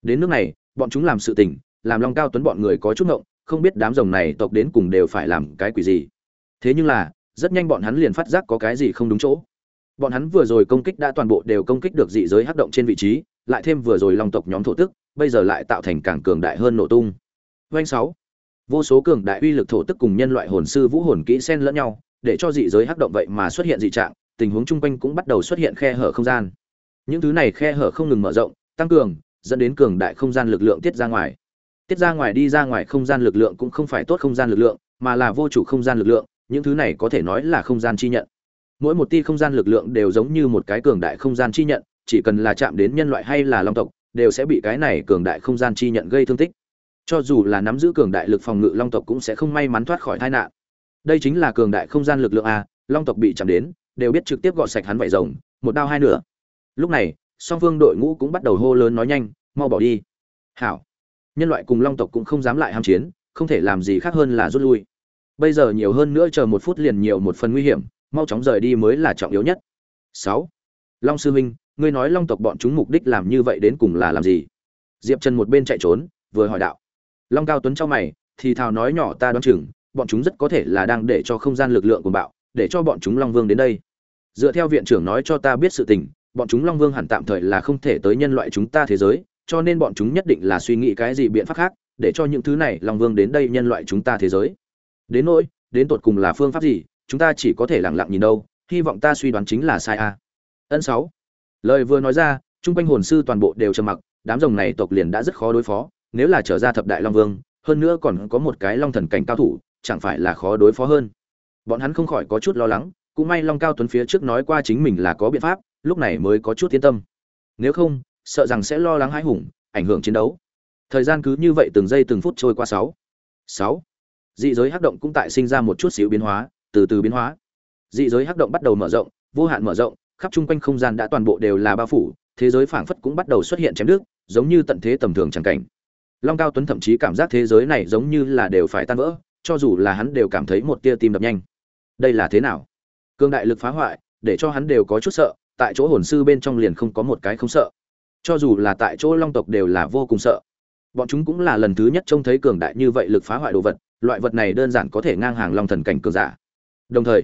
Đến nước này, bọn chúng làm sự tình, làm long cao tuấn bọn người có chút ngộng, không biết đám rồng này tộc đến cùng đều phải làm cái quỷ gì. Thế nhưng là, rất nhanh bọn hắn liền phát giác có cái gì không đúng chỗ bọn hắn vừa rồi công kích đã toàn bộ đều công kích được dị giới hắc động trên vị trí, lại thêm vừa rồi long tộc nhóm thổ tức, bây giờ lại tạo thành càng cường đại hơn nổ tung. Doanh sáu. Vô số cường đại uy lực thổ tức cùng nhân loại hồn sư vũ hồn kỹ xen lẫn nhau, để cho dị giới hắc động vậy mà xuất hiện dị trạng, tình huống chung quanh cũng bắt đầu xuất hiện khe hở không gian. Những thứ này khe hở không ngừng mở rộng, tăng cường, dẫn đến cường đại không gian lực lượng tiết ra ngoài. Tiết ra ngoài đi ra ngoài không gian lực lượng cũng không phải tốt không gian lực lượng, mà là vô chủ không gian lực lượng, những thứ này có thể nói là không gian chi nhận mỗi một ti không gian lực lượng đều giống như một cái cường đại không gian chi nhận, chỉ cần là chạm đến nhân loại hay là long tộc, đều sẽ bị cái này cường đại không gian chi nhận gây thương tích. Cho dù là nắm giữ cường đại lực phòng ngự, long tộc cũng sẽ không may mắn thoát khỏi tai nạn. Đây chính là cường đại không gian lực lượng a, long tộc bị chạm đến, đều biết trực tiếp gọt sạch hắn vảy rồng, một đao hai nửa. Lúc này, song phương đội ngũ cũng bắt đầu hô lớn nói nhanh, mau bỏ đi. Hảo. Nhân loại cùng long tộc cũng không dám lại ham chiến, không thể làm gì khác hơn là rút lui. Bây giờ nhiều hơn nữa chờ một phút liền nhiều một phần nguy hiểm mau chóng rời đi mới là trọng yếu nhất. Sáu, long sư huynh, ngươi nói long tộc bọn chúng mục đích làm như vậy đến cùng là làm gì? Diệp trần một bên chạy trốn, vừa hỏi đạo. Long cao tuấn trao mày, thì thào nói nhỏ ta đoán chừng, bọn chúng rất có thể là đang để cho không gian lực lượng của bạo, để cho bọn chúng long vương đến đây. Dựa theo viện trưởng nói cho ta biết sự tình, bọn chúng long vương hẳn tạm thời là không thể tới nhân loại chúng ta thế giới, cho nên bọn chúng nhất định là suy nghĩ cái gì biện pháp khác, để cho những thứ này long vương đến đây nhân loại chúng ta thế giới. Đến nỗi, đến tột cùng là phương pháp gì chúng ta chỉ có thể lặng lặng nhìn đâu hy vọng ta suy đoán chính là sai a ân sáu lời vừa nói ra Trung quanh hồn sư toàn bộ đều trầm mặc, đám rồng này tộc liền đã rất khó đối phó, nếu là trở ra thập đại long vương, hơn nữa còn có một cái long thần cảnh cao thủ, chẳng phải là khó đối phó hơn. Bọn hắn không khỏi có chút lo lắng, cũng may Long Cao Tuấn phía trước nói qua chính mình là có biện pháp, lúc này mới có chút yên tâm. Nếu không, sợ rằng sẽ lo lắng hãi hùng, ảnh hưởng chiến đấu. Thời gian cứ như vậy từng giây từng phút trôi qua sáu. Sáu. Dị giới hắc động cũng tại sinh ra một chút xíu biến hóa, từ từ biến hóa. Dị giới hắc động bắt đầu mở rộng, vô hạn mở rộng, khắp trung quanh không gian đã toàn bộ đều là bao phủ, thế giới phảng phất cũng bắt đầu xuất hiện chém nước, giống như tận thế tầm thường chẳng cảnh. Long Cao Tuấn thậm chí cảm giác thế giới này giống như là đều phải tan vỡ, cho dù là hắn đều cảm thấy một tia tim đập nhanh. Đây là thế nào? Cương đại lực phá hoại, để cho hắn đều có chút sợ, tại chỗ hồn sư bên trong liền không có một cái không sợ. Cho dù là tại chỗ Long tộc đều là vô cùng sợ. Bọn chúng cũng là lần thứ nhất trông thấy cường đại như vậy lực phá hoại đồ vật, loại vật này đơn giản có thể ngang hàng Long thần cảnh cường giả. Đồng thời,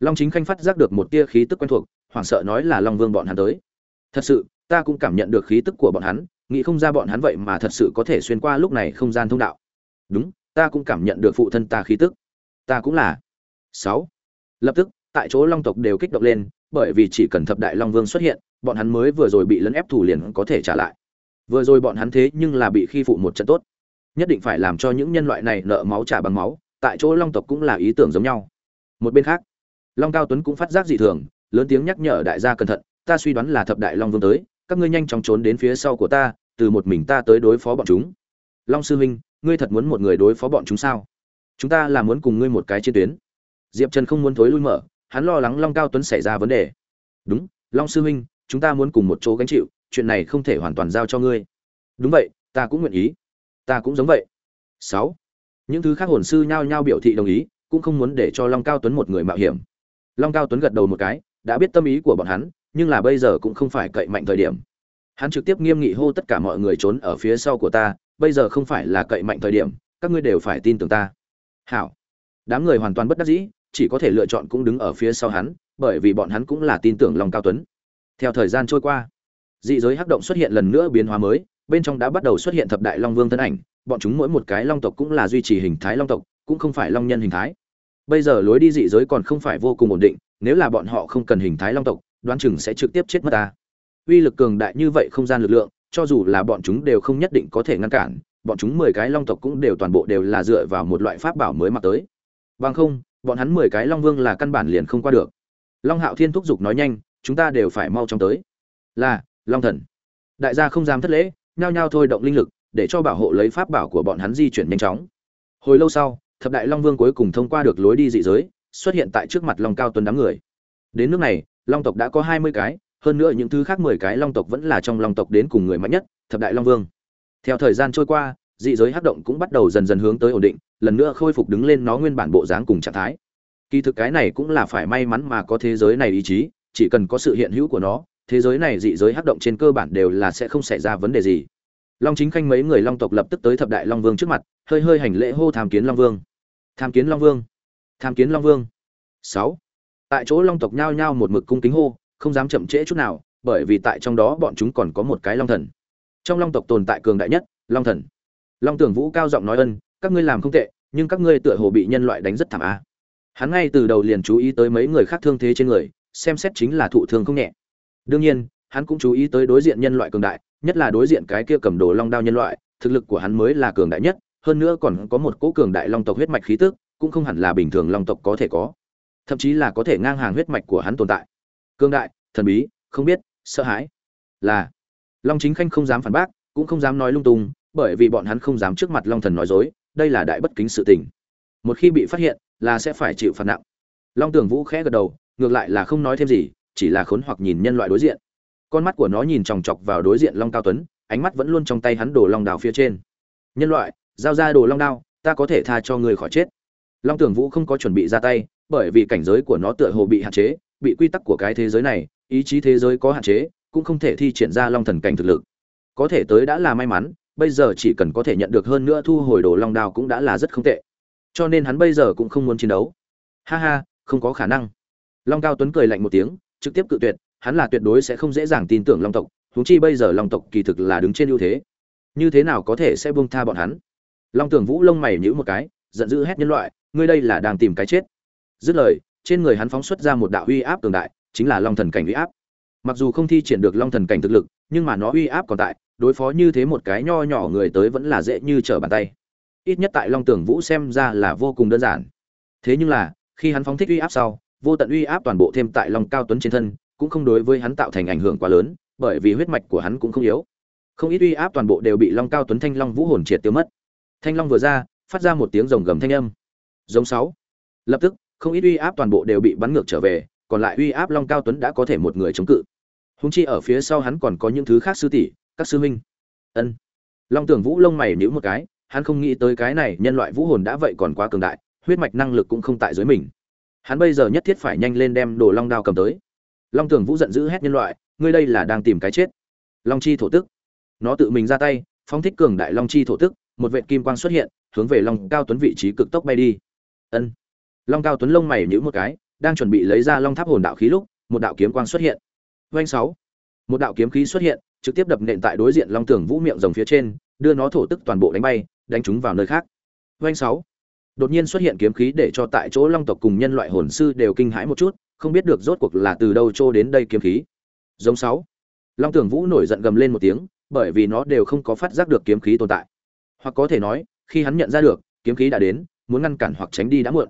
Long Chính Khanh phát giác được một tia khí tức quen thuộc, hoảng sợ nói là Long Vương bọn hắn tới. Thật sự, ta cũng cảm nhận được khí tức của bọn hắn, nghĩ không ra bọn hắn vậy mà thật sự có thể xuyên qua lúc này không gian thông đạo. Đúng, ta cũng cảm nhận được phụ thân ta khí tức. Ta cũng là. sáu Lập tức, tại chỗ Long tộc đều kích động lên, bởi vì chỉ cần thập đại Long Vương xuất hiện, bọn hắn mới vừa rồi bị lấn ép thủ liền có thể trả lại. Vừa rồi bọn hắn thế nhưng là bị khi phụ một trận tốt. Nhất định phải làm cho những nhân loại này nợ máu trả bằng máu, tại chỗ Long tộc cũng là ý tưởng giống nhau. Một bên khác, Long Cao Tuấn cũng phát giác dị thường, lớn tiếng nhắc nhở đại gia cẩn thận, ta suy đoán là thập đại long vương tới, các ngươi nhanh chóng trốn đến phía sau của ta, từ một mình ta tới đối phó bọn chúng. Long sư huynh, ngươi thật muốn một người đối phó bọn chúng sao? Chúng ta là muốn cùng ngươi một cái chiến tuyến. Diệp Trần không muốn thối lui mở, hắn lo lắng Long Cao Tuấn xảy ra vấn đề. Đúng, Long sư huynh, chúng ta muốn cùng một chỗ gánh chịu, chuyện này không thể hoàn toàn giao cho ngươi. Đúng vậy, ta cũng nguyện ý. Ta cũng giống vậy. sáu, Những thứ khác hồn sư nhao nhao biểu thị đồng ý, cũng không muốn để cho Long Cao Tuấn một người mạo hiểm. Long Cao Tuấn gật đầu một cái, đã biết tâm ý của bọn hắn, nhưng là bây giờ cũng không phải cậy mạnh thời điểm. Hắn trực tiếp nghiêm nghị hô tất cả mọi người trốn ở phía sau của ta, bây giờ không phải là cậy mạnh thời điểm, các ngươi đều phải tin tưởng ta. Hảo. Đám người hoàn toàn bất đắc dĩ, chỉ có thể lựa chọn cũng đứng ở phía sau hắn, bởi vì bọn hắn cũng là tin tưởng Long Cao Tuấn. Theo thời gian trôi qua, dị giới hắc động xuất hiện lần nữa biến hóa mới, bên trong đã bắt đầu xuất hiện thập đại long vương thân ảnh, bọn chúng mỗi một cái long tộc cũng là duy trì hình thái long tộc, cũng không phải long nhân hình thái. Bây giờ lối đi dị giới còn không phải vô cùng ổn định, nếu là bọn họ không cần hình thái long tộc, đoán chừng sẽ trực tiếp chết mất ta. Uy lực cường đại như vậy không gian lực lượng, cho dù là bọn chúng đều không nhất định có thể ngăn cản, bọn chúng mười cái long tộc cũng đều toàn bộ đều là dựa vào một loại pháp bảo mới mặc tới. Bằng không, bọn hắn mười cái long vương là căn bản liền không qua được. Long Hạo Thiên thúc giục nói nhanh, chúng ta đều phải mau chóng tới. Là, Long Thần. Đại gia không dám thất lễ, nhao nhao thôi động linh lực, để cho bảo hộ lấy pháp bảo của bọn hắn di chuyển nhanh chóng. Hồi lâu sau, thập đại long vương cuối cùng thông qua được lối đi dị giới, xuất hiện tại trước mặt Long Cao Tuấn đám người. Đến nước này, long tộc đã có hai mươi cái, hơn nữa những thứ khác mười cái long tộc vẫn là trong long tộc đến cùng người mạnh nhất, thập đại long vương. Theo thời gian trôi qua, dị giới hắc động cũng bắt đầu dần dần hướng tới ổn định, lần nữa khôi phục đứng lên nó nguyên bản bộ dáng cùng trạng thái. Kỳ thực cái này cũng là phải may mắn mà có thế giới này ý chí, chỉ cần có sự hiện hữu của nó, thế giới này dị giới hắc động trên cơ bản đều là sẽ không xảy ra vấn đề gì. Long Chính Khanh mấy người long tộc lập tức tới thập đại long vương trước mặt, hơi hơi hành lễ hô tham kiến long vương. Tham kiến long vương. Tham kiến long vương. Sáu. tại chỗ long tộc nhao nhao một mực cung kính hô không dám chậm trễ chút nào bởi vì tại trong đó bọn chúng còn có một cái long thần trong long tộc tồn tại cường đại nhất long thần long tưởng vũ cao giọng nói ân các ngươi làm không tệ nhưng các ngươi tựa hồ bị nhân loại đánh rất thảm á hắn ngay từ đầu liền chú ý tới mấy người khác thương thế trên người xem xét chính là thụ thương không nhẹ đương nhiên hắn cũng chú ý tới đối diện nhân loại cường đại nhất là đối diện cái kia cầm đồ long đao nhân loại, thực lực của hắn mới là cường đại nhất, hơn nữa còn có một cỗ cường đại long tộc huyết mạch khí tức, cũng không hẳn là bình thường long tộc có thể có. Thậm chí là có thể ngang hàng huyết mạch của hắn tồn tại. Cường đại, thần bí, không biết, sợ hãi. Là, long chính khanh không dám phản bác, cũng không dám nói lung tung, bởi vì bọn hắn không dám trước mặt long thần nói dối, đây là đại bất kính sự tình. Một khi bị phát hiện, là sẽ phải chịu phạt nặng. Long tưởng vũ khẽ gật đầu, ngược lại là không nói thêm gì, chỉ là khốn hoặc nhìn nhân loại đối diện con mắt của nó nhìn chòng chọc vào đối diện long cao tuấn ánh mắt vẫn luôn trong tay hắn đổ long đào phía trên nhân loại giao ra đồ long đao ta có thể tha cho người khỏi chết long Tưởng vũ không có chuẩn bị ra tay bởi vì cảnh giới của nó tựa hồ bị hạn chế, bị quy tắc của cái thế giới này, ý chí thế giới có hạn chế, cũng không thể thi triển ra long thần cảnh thực lực. Có thể tới đã là may mắn, bây giờ chỉ cần có thể nhận được hơn nữa thu hồi đồ long đao cũng đã là rất không tệ. Cho nên hắn bây giờ cũng không muốn chiến đấu. Ha ha, không có khả năng. Long Cao Tuấn cười lạnh một tiếng, trực tiếp cự tuyệt, hắn là tuyệt đối sẽ không dễ dàng tin tưởng Long tộc, huống chi bây giờ Long tộc kỳ thực là đứng trên ưu thế. Như thế nào có thể sẽ buông tha bọn hắn? Long Tưởng Vũ lông mày nhíu một cái, giận dữ hét nhân loại, ngươi đây là đang tìm cái chết dứt lời trên người hắn phóng xuất ra một đạo uy áp cường đại chính là long thần cảnh uy áp mặc dù không thi triển được long thần cảnh thực lực nhưng mà nó uy áp còn tại đối phó như thế một cái nho nhỏ người tới vẫn là dễ như trở bàn tay ít nhất tại long tưởng vũ xem ra là vô cùng đơn giản thế nhưng là khi hắn phóng thích uy áp sau vô tận uy áp toàn bộ thêm tại long cao tuấn trên thân cũng không đối với hắn tạo thành ảnh hưởng quá lớn, bởi vì huyết mạch của hắn cũng không yếu. Không ít uy áp toàn bộ đều bị long cao tuấn thanh long vũ hồn triệt tiêu mất. Thanh long vừa ra, phát ra một tiếng rồng gầm thanh âm. Giống sáu. Lập tức, không ít uy áp toàn bộ đều bị bắn ngược trở về, còn lại uy áp long cao tuấn đã có thể một người chống cự. Hùng chi ở phía sau hắn còn có những thứ khác sư tỷ, các sư huynh. Ân. Long tưởng vũ lông mày nhíu một cái, hắn không nghĩ tới cái này nhân loại vũ hồn đã vậy còn quá cường đại, huyết mạch năng lực cũng không tại dưới mình. Hắn bây giờ nhất thiết phải nhanh lên đem đồ long đao cầm tới long tưởng vũ giận dữ hét nhân loại, ngươi đây là đang tìm cái chết. Long chi thổ tức. Nó tự mình ra tay, phóng thích cường đại long chi thổ tức, một vệt kim quang xuất hiện, hướng về long cao tuấn vị trí cực tốc bay đi. Ân. Long cao tuấn lông mày nhíu một cái, đang chuẩn bị lấy ra long tháp hồn đạo khí lúc, một đạo kiếm quang xuất hiện. Doanh sáu. Một đạo kiếm khí xuất hiện, trực tiếp đập nện tại đối diện long tường vũ miệng rồng phía trên, đưa nó thổ tức toàn bộ đánh bay, đánh chúng vào nơi khác. Doanh sáu. Đột nhiên xuất hiện kiếm khí để cho tại chỗ long tộc cùng nhân loại hồn sư đều kinh hãi một chút không biết được rốt cuộc là từ đâu trô đến đây kiếm khí. Giống sáu. Long tường vũ nổi giận gầm lên một tiếng, bởi vì nó đều không có phát giác được kiếm khí tồn tại. Hoặc có thể nói, khi hắn nhận ra được, kiếm khí đã đến, muốn ngăn cản hoặc tránh đi đã muộn.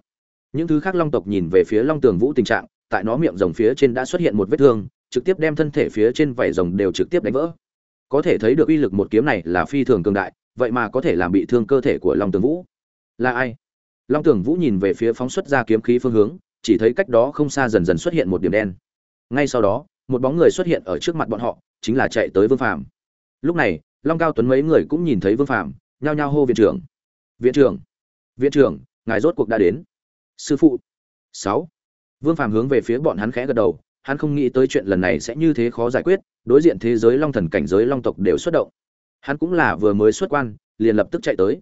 Những thứ khác long tộc nhìn về phía long tường vũ tình trạng, tại nó miệng rồng phía trên đã xuất hiện một vết thương, trực tiếp đem thân thể phía trên vảy rồng đều trực tiếp đánh vỡ. Có thể thấy được uy lực một kiếm này là phi thường cường đại, vậy mà có thể làm bị thương cơ thể của long tường vũ. Là ai? Long tường vũ nhìn về phía phóng xuất ra kiếm khí phương hướng chỉ thấy cách đó không xa dần dần xuất hiện một điểm đen. Ngay sau đó, một bóng người xuất hiện ở trước mặt bọn họ, chính là chạy tới vương phàm. Lúc này, long cao tuấn mấy người cũng nhìn thấy vương phàm, nhao nhao hô viện trưởng. Viện trưởng viện trưởng, ngài rốt cuộc đã đến. Sư phụ. Sáu. Vương phàm hướng về phía bọn hắn khẽ gật đầu, hắn không nghĩ tới chuyện lần này sẽ như thế khó giải quyết, đối diện thế giới long thần cảnh giới long tộc đều xuất động. Hắn cũng là vừa mới xuất quan, liền lập tức chạy tới.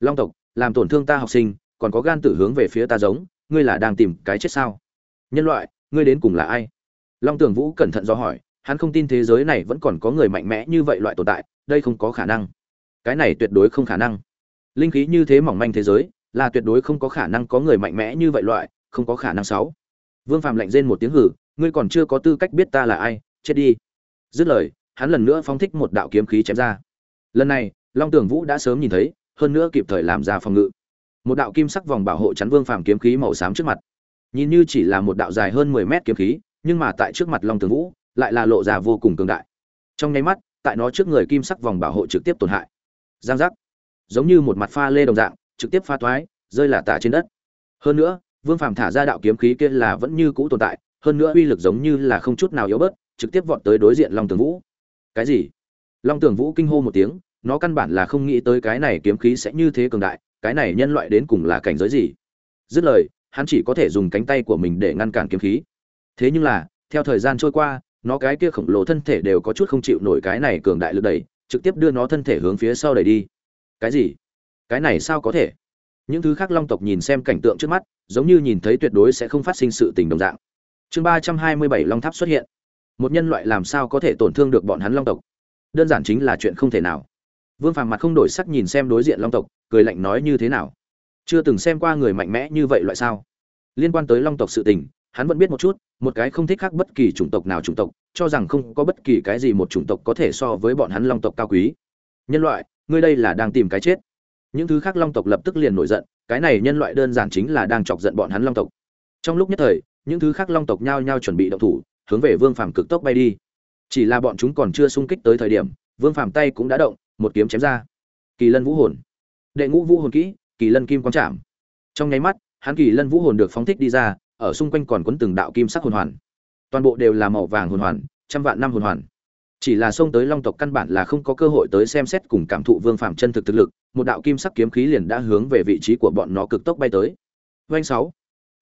Long tộc, làm tổn thương ta học sinh, còn có gan tử hướng về phía ta giống ngươi là đang tìm cái chết sao? Nhân loại, ngươi đến cùng là ai? Long tường vũ cẩn thận do hỏi, hắn không tin thế giới này vẫn còn có người mạnh mẽ như vậy loại tồn tại, đây không có khả năng. Cái này tuyệt đối không khả năng. Linh khí như thế mỏng manh thế giới, là tuyệt đối không có khả năng có người mạnh mẽ như vậy loại, không có khả năng sáu. Vương phàm lạnh rên một tiếng hử, ngươi còn chưa có tư cách biết ta là ai, chết đi. Dứt lời, hắn lần nữa phóng thích một đạo kiếm khí chém ra. Lần này, long tường vũ đã sớm nhìn thấy, hơn nữa kịp thời làm ra phòng ngự một đạo kim sắc vòng bảo hộ chắn vương phàm kiếm khí màu xám trước mặt. Nhìn như chỉ là một đạo dài hơn mười mét kiếm khí, nhưng mà tại trước mặt long tường vũ, lại là lộ ra vô cùng cường đại. Trong nháy mắt, tại nó trước người kim sắc vòng bảo hộ trực tiếp tổn hại. Giang giác. Giống như một mặt pha lê đồng dạng, trực tiếp pha toái, rơi là tả trên đất. Hơn nữa, vương phàm thả ra đạo kiếm khí kia là vẫn như cũ tồn tại, hơn nữa uy lực giống như là không chút nào yếu bớt, trực tiếp vọt tới đối diện long tường vũ. Cái gì? Long tường vũ kinh hô một tiếng, nó căn bản là không nghĩ tới cái này kiếm khí sẽ như thế cường đại cái này nhân loại đến cùng là cảnh giới gì? Dứt lời, hắn chỉ có thể dùng cánh tay của mình để ngăn cản kiếm khí. Thế nhưng là, theo thời gian trôi qua, nó cái kia khổng lồ thân thể đều có chút không chịu nổi cái này cường đại lực đẩy, trực tiếp đưa nó thân thể hướng phía sau đẩy đi. Cái gì? Cái này sao có thể? Những thứ khác long tộc nhìn xem cảnh tượng trước mắt, giống như nhìn thấy tuyệt đối sẽ không phát sinh sự tình đồng dạng. Chương ba trăm hai mươi bảy long tháp xuất hiện. Một nhân loại làm sao có thể tổn thương được bọn hắn long tộc? Đơn giản chính là chuyện không thể nào. Vương phàm mặt không đổi sắc nhìn xem đối diện long tộc cười lạnh nói như thế nào? Chưa từng xem qua người mạnh mẽ như vậy loại sao? Liên quan tới long tộc sự tình, hắn vẫn biết một chút, một cái không thích khác bất kỳ chủng tộc nào chủng tộc, cho rằng không có bất kỳ cái gì một chủng tộc có thể so với bọn hắn long tộc cao quý. Nhân loại, ngươi đây là đang tìm cái chết. Những thứ khác long tộc lập tức liền nổi giận, cái này nhân loại đơn giản chính là đang chọc giận bọn hắn long tộc. Trong lúc nhất thời, những thứ khác long tộc nhao nhao chuẩn bị động thủ, hướng về vương phàm cực tốc bay đi. Chỉ là bọn chúng còn chưa xung kích tới thời điểm, vương phàm tay cũng đã động, một kiếm chém ra. Kỳ lân vũ hồn đệ ngũ vũ hồn kỹ, kỳ lân kim quang chạm trong nháy mắt, hắn kỳ lân vũ hồn được phóng thích đi ra, ở xung quanh còn quấn từng đạo kim sắc hồn hoàn. Toàn bộ đều là màu vàng hồn hoàn, trăm vạn năm hồn hoàn. Chỉ là xông tới long tộc căn bản là không có cơ hội tới xem xét cùng cảm thụ vương phạm chân thực thực lực, một đạo kim sắc kiếm khí liền đã hướng về vị trí của bọn nó cực tốc bay tới. Doanh sáu.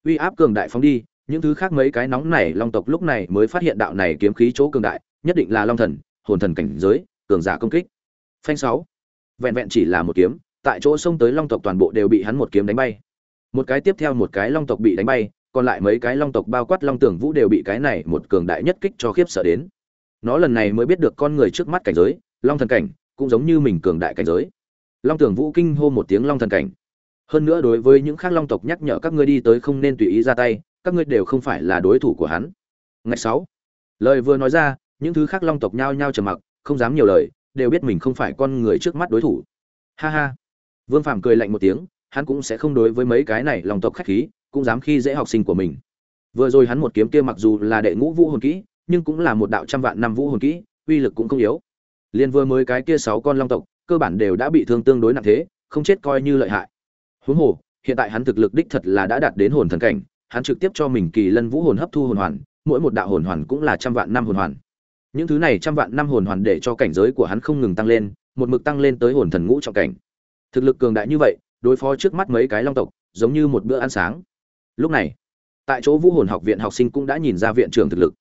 Uy áp cường đại phóng đi, những thứ khác mấy cái nóng này long tộc lúc này mới phát hiện đạo này kiếm khí chỗ cường đại, nhất định là long thần, hồn thần cảnh giới, cường giả công kích. Phanh sáu. Vẹn vẹn chỉ là một kiếm tại chỗ xông tới long tộc toàn bộ đều bị hắn một kiếm đánh bay. Một cái tiếp theo một cái long tộc bị đánh bay, còn lại mấy cái long tộc bao quát long tưởng vũ đều bị cái này một cường đại nhất kích cho khiếp sợ đến. Nó lần này mới biết được con người trước mắt cảnh giới, long thần cảnh, cũng giống như mình cường đại cảnh giới. Long tưởng vũ kinh hô một tiếng long thần cảnh. Hơn nữa đối với những khác long tộc nhắc nhở các ngươi đi tới không nên tùy ý ra tay, các ngươi đều không phải là đối thủ của hắn. Ngày sáu. Lời vừa nói ra, những thứ khác long tộc nhao nhao trầm mặc, không dám nhiều lời, đều biết mình không phải con người trước mắt đối thủ. Ha ha vương phàm cười lạnh một tiếng, hắn cũng sẽ không đối với mấy cái này lòng tộc khách khí, cũng dám khi dễ học sinh của mình. Vừa rồi hắn một kiếm kia mặc dù là đệ ngũ vũ hồn kỹ, nhưng cũng là một đạo trăm vạn năm vũ hồn kỹ, uy lực cũng không yếu. Liên vừa mới cái kia sáu con long tộc, cơ bản đều đã bị thương tương đối nặng thế, không chết coi như lợi hại. Huống hồ, hiện tại hắn thực lực đích thật là đã đạt đến hồn thần cảnh, hắn trực tiếp cho mình kỳ lân vũ hồn hấp thu hồn hoàn, mỗi một đạo hồn hoàn cũng là trăm vạn năm hồn hoàn. Những thứ này trăm vạn năm hồn hoàn để cho cảnh giới của hắn không ngừng tăng lên, một mực tăng lên tới hồn thần ngũ trọng cảnh thực lực cường đại như vậy, đối phó trước mắt mấy cái long tộc, giống như một bữa ăn sáng. Lúc này, tại chỗ vũ hồn học viện học sinh cũng đã nhìn ra viện trưởng thực lực.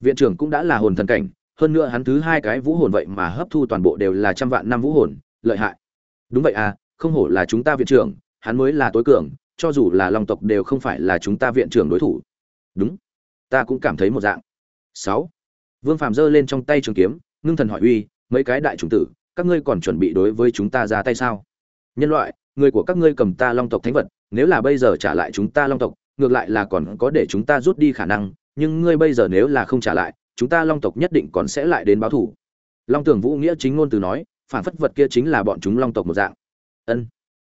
Viện trưởng cũng đã là hồn thần cảnh, hơn nữa hắn thứ hai cái vũ hồn vậy mà hấp thu toàn bộ đều là trăm vạn năm vũ hồn, lợi hại. Đúng vậy à không hổ là chúng ta viện trưởng, hắn mới là tối cường, cho dù là long tộc đều không phải là chúng ta viện trưởng đối thủ. Đúng, ta cũng cảm thấy một dạng. Sáu, vương phàm giơ lên trong tay trường kiếm, ngưng thần hỏi uy, mấy cái đại chủng tử, các ngươi còn chuẩn bị đối với chúng ta ra tay sao? Nhân loại, người của các ngươi cầm ta long tộc thánh vật, nếu là bây giờ trả lại chúng ta long tộc, ngược lại là còn có để chúng ta rút đi khả năng, nhưng ngươi bây giờ nếu là không trả lại, chúng ta long tộc nhất định còn sẽ lại đến báo thủ long tưởng vũ nghĩa chính ngôn từ nói, phản phất vật kia chính là bọn chúng long tộc một dạng. Ân.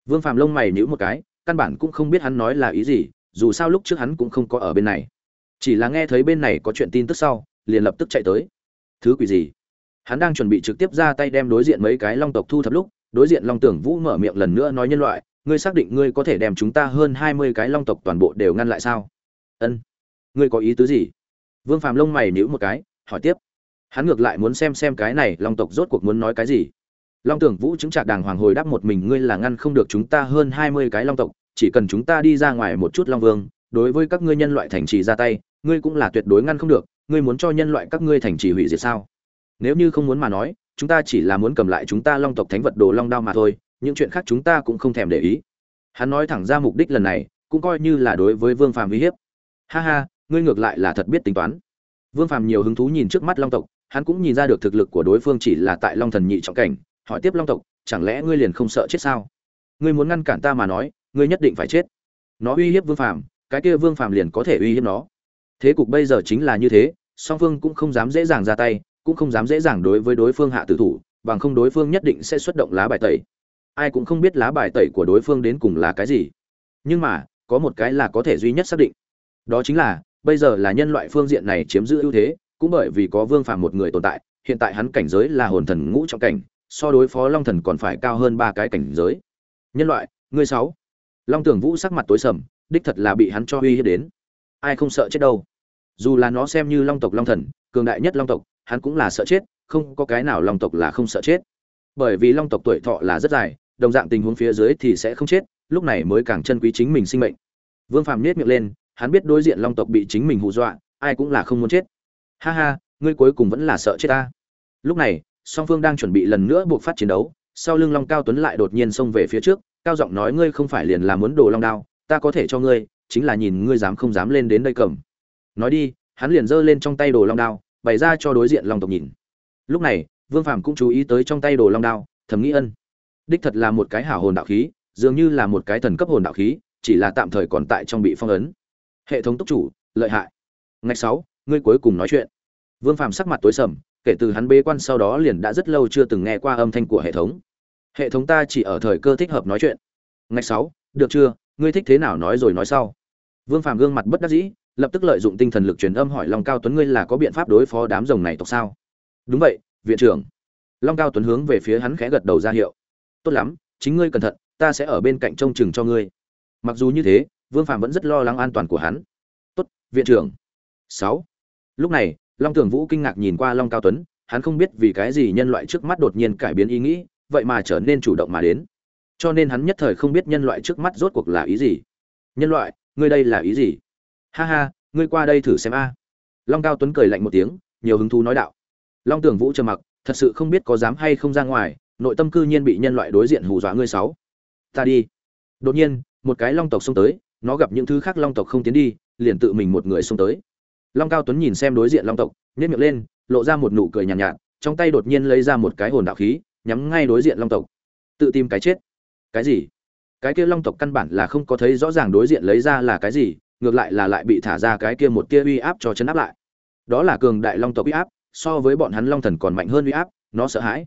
Vương phàm lông mày nhíu một cái, căn bản cũng không biết hắn nói là ý gì, dù sao lúc trước hắn cũng không có ở bên này. Chỉ là nghe thấy bên này có chuyện tin tức sau, liền lập tức chạy tới. Thứ quỷ gì? Hắn đang chuẩn bị trực tiếp ra tay đem đối diện mấy cái long tộc thu thập lúc đối diện long tưởng vũ mở miệng lần nữa nói nhân loại, ngươi xác định ngươi có thể đem chúng ta hơn hai mươi cái long tộc toàn bộ đều ngăn lại sao? Ân. Ngươi có ý tứ gì? Vương phàm lông mày níu một cái, hỏi tiếp. Hắn ngược lại muốn xem xem cái này long tộc rốt cuộc muốn nói cái gì. Long tưởng vũ chứng trạc đàng hoàng hồi đáp một mình, ngươi là ngăn không được chúng ta hơn hai mươi cái long tộc, chỉ cần chúng ta đi ra ngoài một chút long vương, đối với các ngươi nhân loại thành trì ra tay, ngươi cũng là tuyệt đối ngăn không được, ngươi muốn cho nhân loại các ngươi thành trì hủy diệt sao? Nếu như không muốn mà nói chúng ta chỉ là muốn cầm lại chúng ta long tộc thánh vật đồ long đao mà thôi, những chuyện khác chúng ta cũng không thèm để ý. Hắn nói thẳng ra mục đích lần này, cũng coi như là đối với vương phàm uy hiếp. Ha ha, ngươi ngược lại là thật biết tính toán. Vương phàm nhiều hứng thú nhìn trước mắt long tộc, hắn cũng nhìn ra được thực lực của đối phương chỉ là tại long thần nhị trọng cảnh, hỏi tiếp long tộc, chẳng lẽ ngươi liền không sợ chết sao? Ngươi muốn ngăn cản ta mà nói, ngươi nhất định phải chết. Nó uy hiếp vương phàm, cái kia vương phàm liền có thể uy hiếp nó. Thế cục bây giờ chính là như thế, song phương cũng không dám dễ dàng ra tay cũng không dám dễ dàng đối với đối phương hạ tử thủ, bằng không đối phương nhất định sẽ xuất động lá bài tẩy. Ai cũng không biết lá bài tẩy của đối phương đến cùng là cái gì. Nhưng mà, có một cái là có thể duy nhất xác định. Đó chính là, bây giờ là nhân loại phương diện này chiếm giữ ưu thế, cũng bởi vì có vương phàm một người tồn tại, hiện tại hắn cảnh giới là hồn thần ngũ trọng cảnh, so đối phó long thần còn phải cao hơn ba cái cảnh giới. Nhân loại, ngươi sáu. Long tưởng vũ sắc mặt tối sầm, đích thật là bị hắn cho uy hiếp đến. Ai không sợ chết đâu. Dù là nó xem như long tộc long thần, cường đại nhất long tộc hắn cũng là sợ chết, không có cái nào long tộc là không sợ chết. Bởi vì long tộc tuổi thọ là rất dài, đồng dạng tình huống phía dưới thì sẽ không chết, lúc này mới càng chân quý chính mình sinh mệnh. Vương phàm nết miệng lên, hắn biết đối diện long tộc bị chính mình hù dọa, ai cũng là không muốn chết. Ha ha, ngươi cuối cùng vẫn là sợ chết ta. Lúc này, song phương đang chuẩn bị lần nữa buộc phát chiến đấu, sau lưng long cao tuấn lại đột nhiên xông về phía trước, cao giọng nói ngươi không phải liền là muốn đồ long đao, ta có thể cho ngươi, chính là nhìn ngươi dám không dám lên đến đây cầm. Nói đi, hắn liền giơ lên trong tay đồ long đao bày ra cho đối diện long tộc nhìn. Lúc này, vương phàm cũng chú ý tới trong tay đồ long đao, thầm nghĩ ân. Đích thật là một cái hảo hồn đạo khí, dường như là một cái thần cấp hồn đạo khí, chỉ là tạm thời còn tại trong bị phong ấn. Hệ thống túc chủ, lợi hại. Ngày sáu, ngươi cuối cùng nói chuyện. Vương phàm sắc mặt tối sầm, kể từ hắn bế quan sau đó liền đã rất lâu chưa từng nghe qua âm thanh của hệ thống. Hệ thống ta chỉ ở thời cơ thích hợp nói chuyện. Ngày sáu, được chưa? Ngươi thích thế nào nói rồi nói sau. Vương phàm gương mặt bất đắc dĩ lập tức lợi dụng tinh thần lực truyền âm hỏi long cao tuấn, ngươi là có biện pháp đối phó đám rồng này tộc sao? Đúng vậy, viện trưởng. Long cao tuấn hướng về phía hắn khẽ gật đầu ra hiệu. Tốt lắm, chính ngươi cẩn thận, ta sẽ ở bên cạnh trông chừng cho ngươi. Mặc dù như thế, vương phạm vẫn rất lo lắng an toàn của hắn. Tốt, viện trưởng. Sáu. Lúc này, long tường vũ kinh ngạc nhìn qua long cao tuấn, hắn không biết vì cái gì nhân loại trước mắt đột nhiên cải biến ý nghĩ, vậy mà trở nên chủ động mà đến. Cho nên hắn nhất thời không biết nhân loại trước mắt rốt cuộc là ý gì. Nhân loại, ngươi đây là ý gì? Ha ha ngươi qua đây thử xem a. Long cao tuấn cười lạnh một tiếng nhiều hứng thú nói đạo. Long Tưởng vũ trầm mặc thật sự không biết có dám hay không ra ngoài nội tâm cư nhiên bị nhân loại đối diện hù dọa ngươi sáu. Ta đi. Đột nhiên một cái long tộc xông tới nó gặp những thứ khác long tộc không tiến đi liền tự mình một người xông tới. Long cao tuấn nhìn xem đối diện long tộc nhét miệng lên lộ ra một nụ cười nhàn nhạt, nhạt trong tay đột nhiên lấy ra một cái hồn đạo khí nhắm ngay đối diện long tộc. Tự tìm cái chết. Cái gì? Cái kia long tộc căn bản là không có thấy rõ ràng đối diện lấy ra là cái gì ngược lại là lại bị thả ra cái kia một tia uy áp cho chấn áp lại. Đó là cường đại long tộc uy áp, so với bọn hắn long thần còn mạnh hơn uy áp, nó sợ hãi.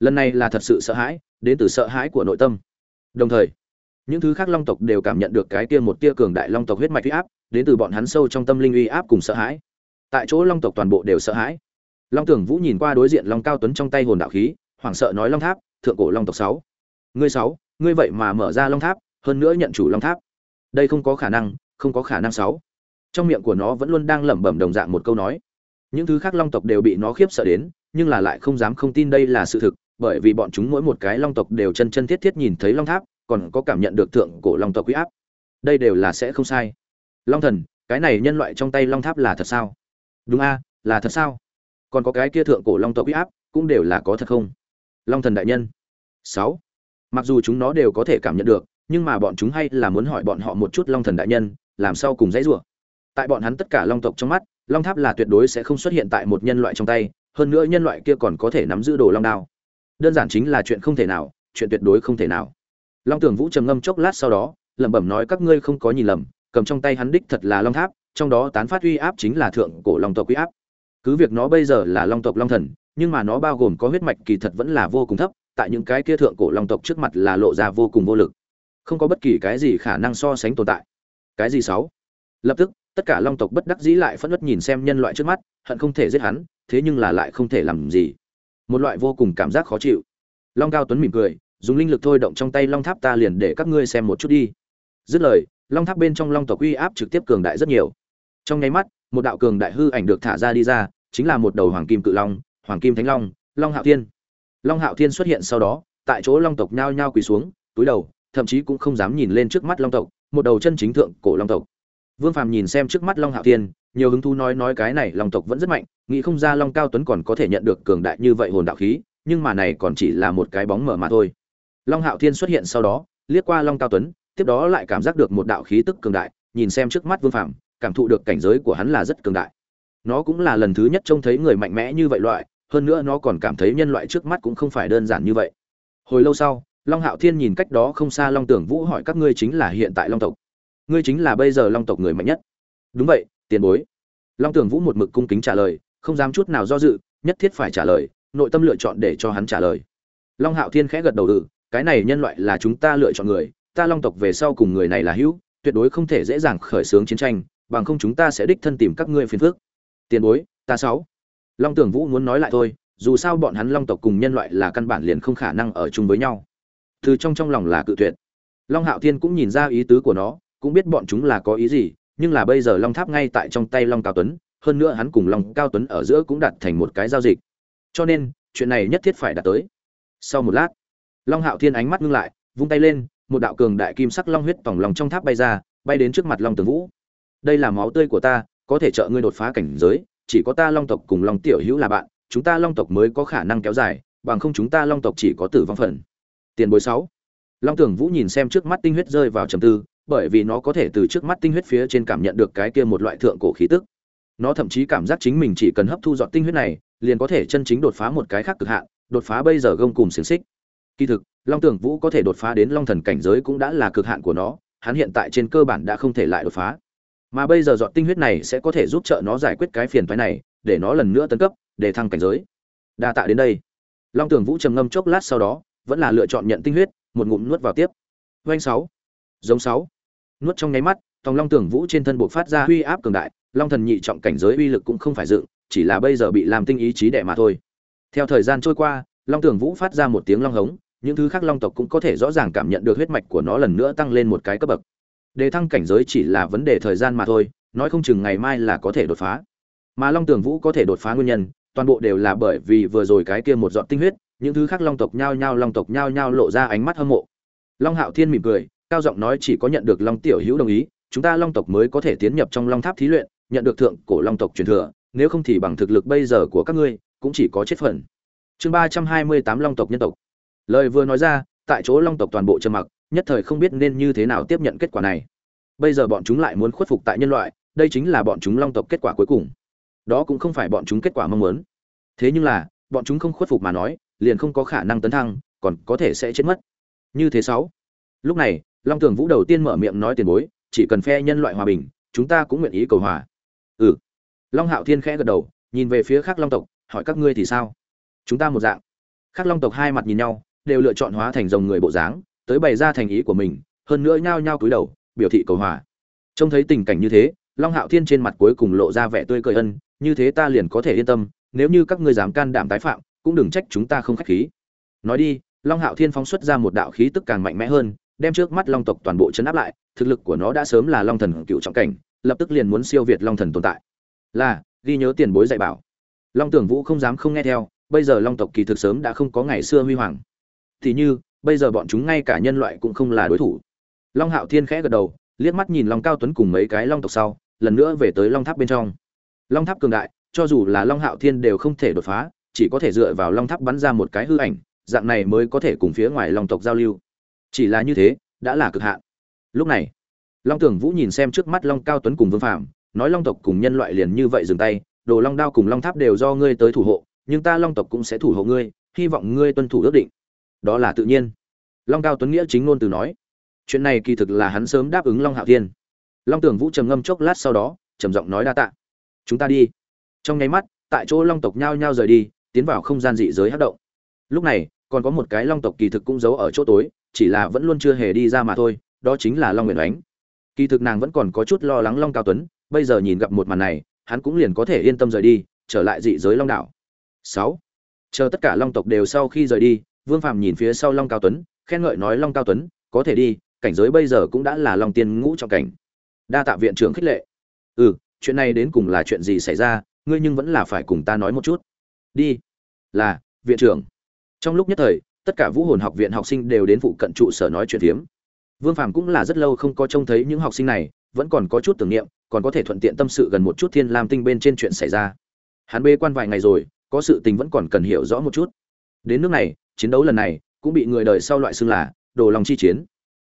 Lần này là thật sự sợ hãi, đến từ sợ hãi của nội tâm. Đồng thời, những thứ khác long tộc đều cảm nhận được cái kia một tia cường đại long tộc huyết mạch uy áp, đến từ bọn hắn sâu trong tâm linh uy áp cùng sợ hãi. Tại chỗ long tộc toàn bộ đều sợ hãi. Long tưởng vũ nhìn qua đối diện long cao tuấn trong tay hồn đạo khí, hoảng sợ nói long tháp, thượng cổ long tộc sáu. Ngươi sáu, ngươi vậy mà mở ra long tháp, hơn nữa nhận chủ long tháp. Đây không có khả năng không có khả năng sáu. Trong miệng của nó vẫn luôn đang lẩm bẩm đồng dạng một câu nói. Những thứ khác long tộc đều bị nó khiếp sợ đến, nhưng là lại không dám không tin đây là sự thực, bởi vì bọn chúng mỗi một cái long tộc đều chân chân thiết thiết nhìn thấy long tháp, còn có cảm nhận được thượng cổ long tộc quý áp. Đây đều là sẽ không sai. Long thần, cái này nhân loại trong tay long tháp là thật sao? Đúng a, là thật sao? Còn có cái kia thượng cổ long tộc quý áp, cũng đều là có thật không? Long thần đại nhân. Sáu. Mặc dù chúng nó đều có thể cảm nhận được, nhưng mà bọn chúng hay là muốn hỏi bọn họ một chút long thần đại nhân làm sao cùng dãy rủa. Tại bọn hắn tất cả long tộc trong mắt, long tháp là tuyệt đối sẽ không xuất hiện tại một nhân loại trong tay, hơn nữa nhân loại kia còn có thể nắm giữ đồ long đao. Đơn giản chính là chuyện không thể nào, chuyện tuyệt đối không thể nào. Long Tưởng vũ trầm ngâm chốc lát sau đó, lẩm bẩm nói, các ngươi không có nhìn lầm, cầm trong tay hắn đích thật là long tháp, trong đó tán phát uy áp chính là thượng cổ long tộc uy áp. Cứ việc nó bây giờ là long tộc long thần, nhưng mà nó bao gồm có huyết mạch kỳ thật vẫn là vô cùng thấp, tại những cái kia thượng cổ long tộc trước mặt là lộ ra vô cùng vô lực. Không có bất kỳ cái gì khả năng so sánh tồn tại cái gì sáu? Lập tức, tất cả long tộc bất đắc dĩ lại phẫn nộ nhìn xem nhân loại trước mắt, hận không thể giết hắn, thế nhưng là lại không thể làm gì. Một loại vô cùng cảm giác khó chịu. Long cao tuấn mỉm cười, dùng linh lực thôi động trong tay long tháp ta liền để các ngươi xem một chút đi. Dứt lời, long tháp bên trong long tộc uy áp trực tiếp cường đại rất nhiều. Trong nháy mắt, một đạo cường đại hư ảnh được thả ra đi ra, chính là một đầu hoàng kim cự long, hoàng kim thánh long long hạo thiên. Long hạo thiên xuất hiện sau đó, tại chỗ long tộc nhao nhao quỳ xuống, túi đầu thậm chí cũng không dám nhìn lên trước mắt long tộc, một đầu chân chính thượng cổ long tộc. Vương phàm nhìn xem trước mắt long hạo thiên, nhiều hứng thú nói nói cái này long tộc vẫn rất mạnh, nghĩ không ra long cao tuấn còn có thể nhận được cường đại như vậy hồn đạo khí, nhưng mà này còn chỉ là một cái bóng mở mà thôi. Long hạo thiên xuất hiện sau đó, liếc qua long cao tuấn, tiếp đó lại cảm giác được một đạo khí tức cường đại, nhìn xem trước mắt vương phàm, cảm thụ được cảnh giới của hắn là rất cường đại. Nó cũng là lần thứ nhất trông thấy người mạnh mẽ như vậy loại, hơn nữa nó còn cảm thấy nhân loại trước mắt cũng không phải đơn giản như vậy. Hồi lâu sau long hạo thiên nhìn cách đó không xa long tưởng vũ hỏi các ngươi chính là hiện tại long tộc. Ngươi chính là bây giờ long tộc người mạnh nhất. Đúng vậy, tiền bối. Long tưởng vũ một mực cung kính trả lời, không dám chút nào do dự, nhất thiết phải trả lời, nội tâm lựa chọn để cho hắn trả lời. Long hạo thiên khẽ gật đầu ừ cái này nhân loại là chúng ta lựa chọn người, ta long tộc về sau cùng người này là hữu, tuyệt đối không thể dễ dàng khởi xướng chiến tranh, bằng không chúng ta sẽ đích thân tìm các ngươi phiền phước tiền bối, ta sáu. Long tưởng vũ muốn nói lại thôi, dù sao bọn hắn long tộc cùng nhân loại là căn bản liền không khả năng ở chung với nhau từ trong trong lòng là cự tuyệt. Long hạo thiên cũng nhìn ra ý tứ của nó, cũng biết bọn chúng là có ý gì, nhưng là bây giờ long tháp ngay tại trong tay long cao tuấn, hơn nữa hắn cùng long cao tuấn ở giữa cũng đặt thành một cái giao dịch. Cho nên, chuyện này nhất thiết phải đạt tới. Sau một lát, long hạo thiên ánh mắt ngưng lại, vung tay lên, một đạo cường đại kim sắc long huyết tổng lòng trong tháp bay ra, bay đến trước mặt long tường vũ. Đây là máu tươi của ta, có thể trợ ngươi đột phá cảnh giới, chỉ có ta long tộc cùng long tiểu hữu là bạn, chúng ta long tộc mới có khả năng kéo dài, bằng không chúng ta long tộc chỉ có tử vong phần tiền bối sáu. Long tưởng vũ nhìn xem trước mắt tinh huyết rơi vào trầm tư, bởi vì nó có thể từ trước mắt tinh huyết phía trên cảm nhận được cái kia một loại thượng cổ khí tức. Nó thậm chí cảm giác chính mình chỉ cần hấp thu dọn tinh huyết này, liền có thể chân chính đột phá một cái khác cực hạn, đột phá bây giờ gông cùng xiềng xích. Kỳ thực, long tưởng vũ có thể đột phá đến long thần cảnh giới cũng đã là cực hạn của nó, hắn hiện tại trên cơ bản đã không thể lại đột phá. Mà bây giờ dọn tinh huyết này sẽ có thể giúp trợ nó giải quyết cái phiền phái này, để nó lần nữa tấn cấp, để thăng cảnh giới. Đa tạ đến đây. Long tưởng vũ trầm ngâm chốc lát sau đó vẫn là lựa chọn nhận tinh huyết, một ngụm nuốt vào tiếp. Doanh sáu, giống sáu. Nuốt trong nháy mắt, tòng long tưởng vũ trên thân buộc phát ra uy áp cường đại, long thần nhị trọng cảnh giới uy lực cũng không phải dựng, chỉ là bây giờ bị làm tinh ý chí đẻ mà thôi. Theo thời gian trôi qua, long tưởng vũ phát ra một tiếng long hống, những thứ khác long tộc cũng có thể rõ ràng cảm nhận được huyết mạch của nó lần nữa tăng lên một cái cấp bậc. Đề thăng cảnh giới chỉ là vấn đề thời gian mà thôi, nói không chừng ngày mai là có thể đột phá. Mà long tưởng vũ có thể đột phá nguyên nhân, toàn bộ đều là bởi vì vừa rồi cái kia một giọt tinh huyết những thứ khác long tộc nhao nhao long tộc nhao nhao lộ ra ánh mắt hâm mộ. Long hạo thiên mỉm cười, cao giọng nói chỉ có nhận được long tiểu hữu đồng ý, chúng ta long tộc mới có thể tiến nhập trong long tháp thí luyện, nhận được thượng cổ long tộc truyền thừa, nếu không thì bằng thực lực bây giờ của các ngươi, cũng chỉ có chết phần. Chương ba trăm hai mươi tám long tộc nhân tộc. Lời vừa nói ra, tại chỗ long tộc toàn bộ trầm mặc, nhất thời không biết nên như thế nào tiếp nhận kết quả này. Bây giờ bọn chúng lại muốn khuất phục tại nhân loại, đây chính là bọn chúng long tộc kết quả cuối cùng. Đó cũng không phải bọn chúng kết quả mong muốn. Thế nhưng là, bọn chúng không khuất phục mà nói liền không có khả năng tấn thăng, còn có thể sẽ chết mất. Như thế sáu. Lúc này, long tường vũ đầu tiên mở miệng nói tiền bối, chỉ cần phe nhân loại hòa bình, chúng ta cũng nguyện ý cầu hòa. Ừ. Long hạo thiên khẽ gật đầu, nhìn về phía khác long tộc, hỏi các ngươi thì sao? Chúng ta một dạng. Khác long tộc hai mặt nhìn nhau, đều lựa chọn hóa thành dòng người bộ dáng, tới bày ra thành ý của mình, hơn nữa nhao nhao cúi đầu, biểu thị cầu hòa. Trông thấy tình cảnh như thế, long hạo thiên trên mặt cuối cùng lộ ra vẻ tươi cười ân, như thế ta liền có thể yên tâm, nếu như các ngươi dám can đảm tái phạm cũng đừng trách chúng ta không khách khí. Nói đi, long hạo thiên phóng xuất ra một đạo khí tức càng mạnh mẽ hơn, đem trước mắt long tộc toàn bộ chấn áp lại, thực lực của nó đã sớm là long thần cựu trọng cảnh, lập tức liền muốn siêu việt long thần tồn tại. Là, ghi nhớ tiền bối dạy bảo. Long tưởng vũ không dám không nghe theo, bây giờ long tộc kỳ thực sớm đã không có ngày xưa huy hoàng. Thì như, bây giờ bọn chúng ngay cả nhân loại cũng không là đối thủ. Long hạo thiên khẽ gật đầu, liếc mắt nhìn long cao tuấn cùng mấy cái long tộc sau, lần nữa về tới long tháp bên trong. Long tháp cường đại, cho dù là long hạo thiên đều không thể đột phá chỉ có thể dựa vào long tháp bắn ra một cái hư ảnh, dạng này mới có thể cùng phía ngoài long tộc giao lưu. Chỉ là như thế, đã là cực hạn. Lúc này, long tưởng vũ nhìn xem trước mắt long cao tuấn cùng vương phạm nói long tộc cùng nhân loại liền như vậy dừng tay, đồ long đao cùng long tháp đều do ngươi tới thủ hộ, nhưng ta long tộc cũng sẽ thủ hộ ngươi, hy vọng ngươi tuân thủ ước định. Đó là tự nhiên. Long cao tuấn nghĩa chính ngôn từ nói, chuyện này kỳ thực là hắn sớm đáp ứng long hạo thiên. Long tưởng vũ trầm ngâm chốc lát sau đó, trầm giọng nói đa tạ. Chúng ta đi. Trong nháy mắt, tại chỗ long tộc nhao nhao rời đi tiến vào không gian dị giới hấp động. Lúc này, còn có một cái long tộc kỳ thực cũng giấu ở chỗ tối, chỉ là vẫn luôn chưa hề đi ra mà thôi, đó chính là long nguyện đánh kỳ thực nàng vẫn còn có chút lo lắng long cao tuấn, bây giờ nhìn gặp một màn này, hắn cũng liền có thể yên tâm rời đi, trở lại dị giới long đảo sáu, chờ tất cả long tộc đều sau khi rời đi, vương phạm nhìn phía sau long cao tuấn, khen ngợi nói long cao tuấn, có thể đi, cảnh giới bây giờ cũng đã là long tiên ngũ trọng cảnh. Đa tạ viện trưởng khích lệ. Ừ chuyện này đến cùng là chuyện gì xảy ra, ngươi nhưng vẫn là phải cùng ta nói một chút đi. Là, viện trưởng. Trong lúc nhất thời, tất cả vũ hồn học viện học sinh đều đến phụ cận trụ sở nói chuyện phiếm. Vương phàm cũng là rất lâu không có trông thấy những học sinh này, vẫn còn có chút tưởng niệm, còn có thể thuận tiện tâm sự gần một chút thiên lam tinh bên trên chuyện xảy ra. Hắn bê quan vài ngày rồi, có sự tình vẫn còn cần hiểu rõ một chút. Đến nước này, chiến đấu lần này, cũng bị người đời sau loại xưng là đồ lòng chi chiến.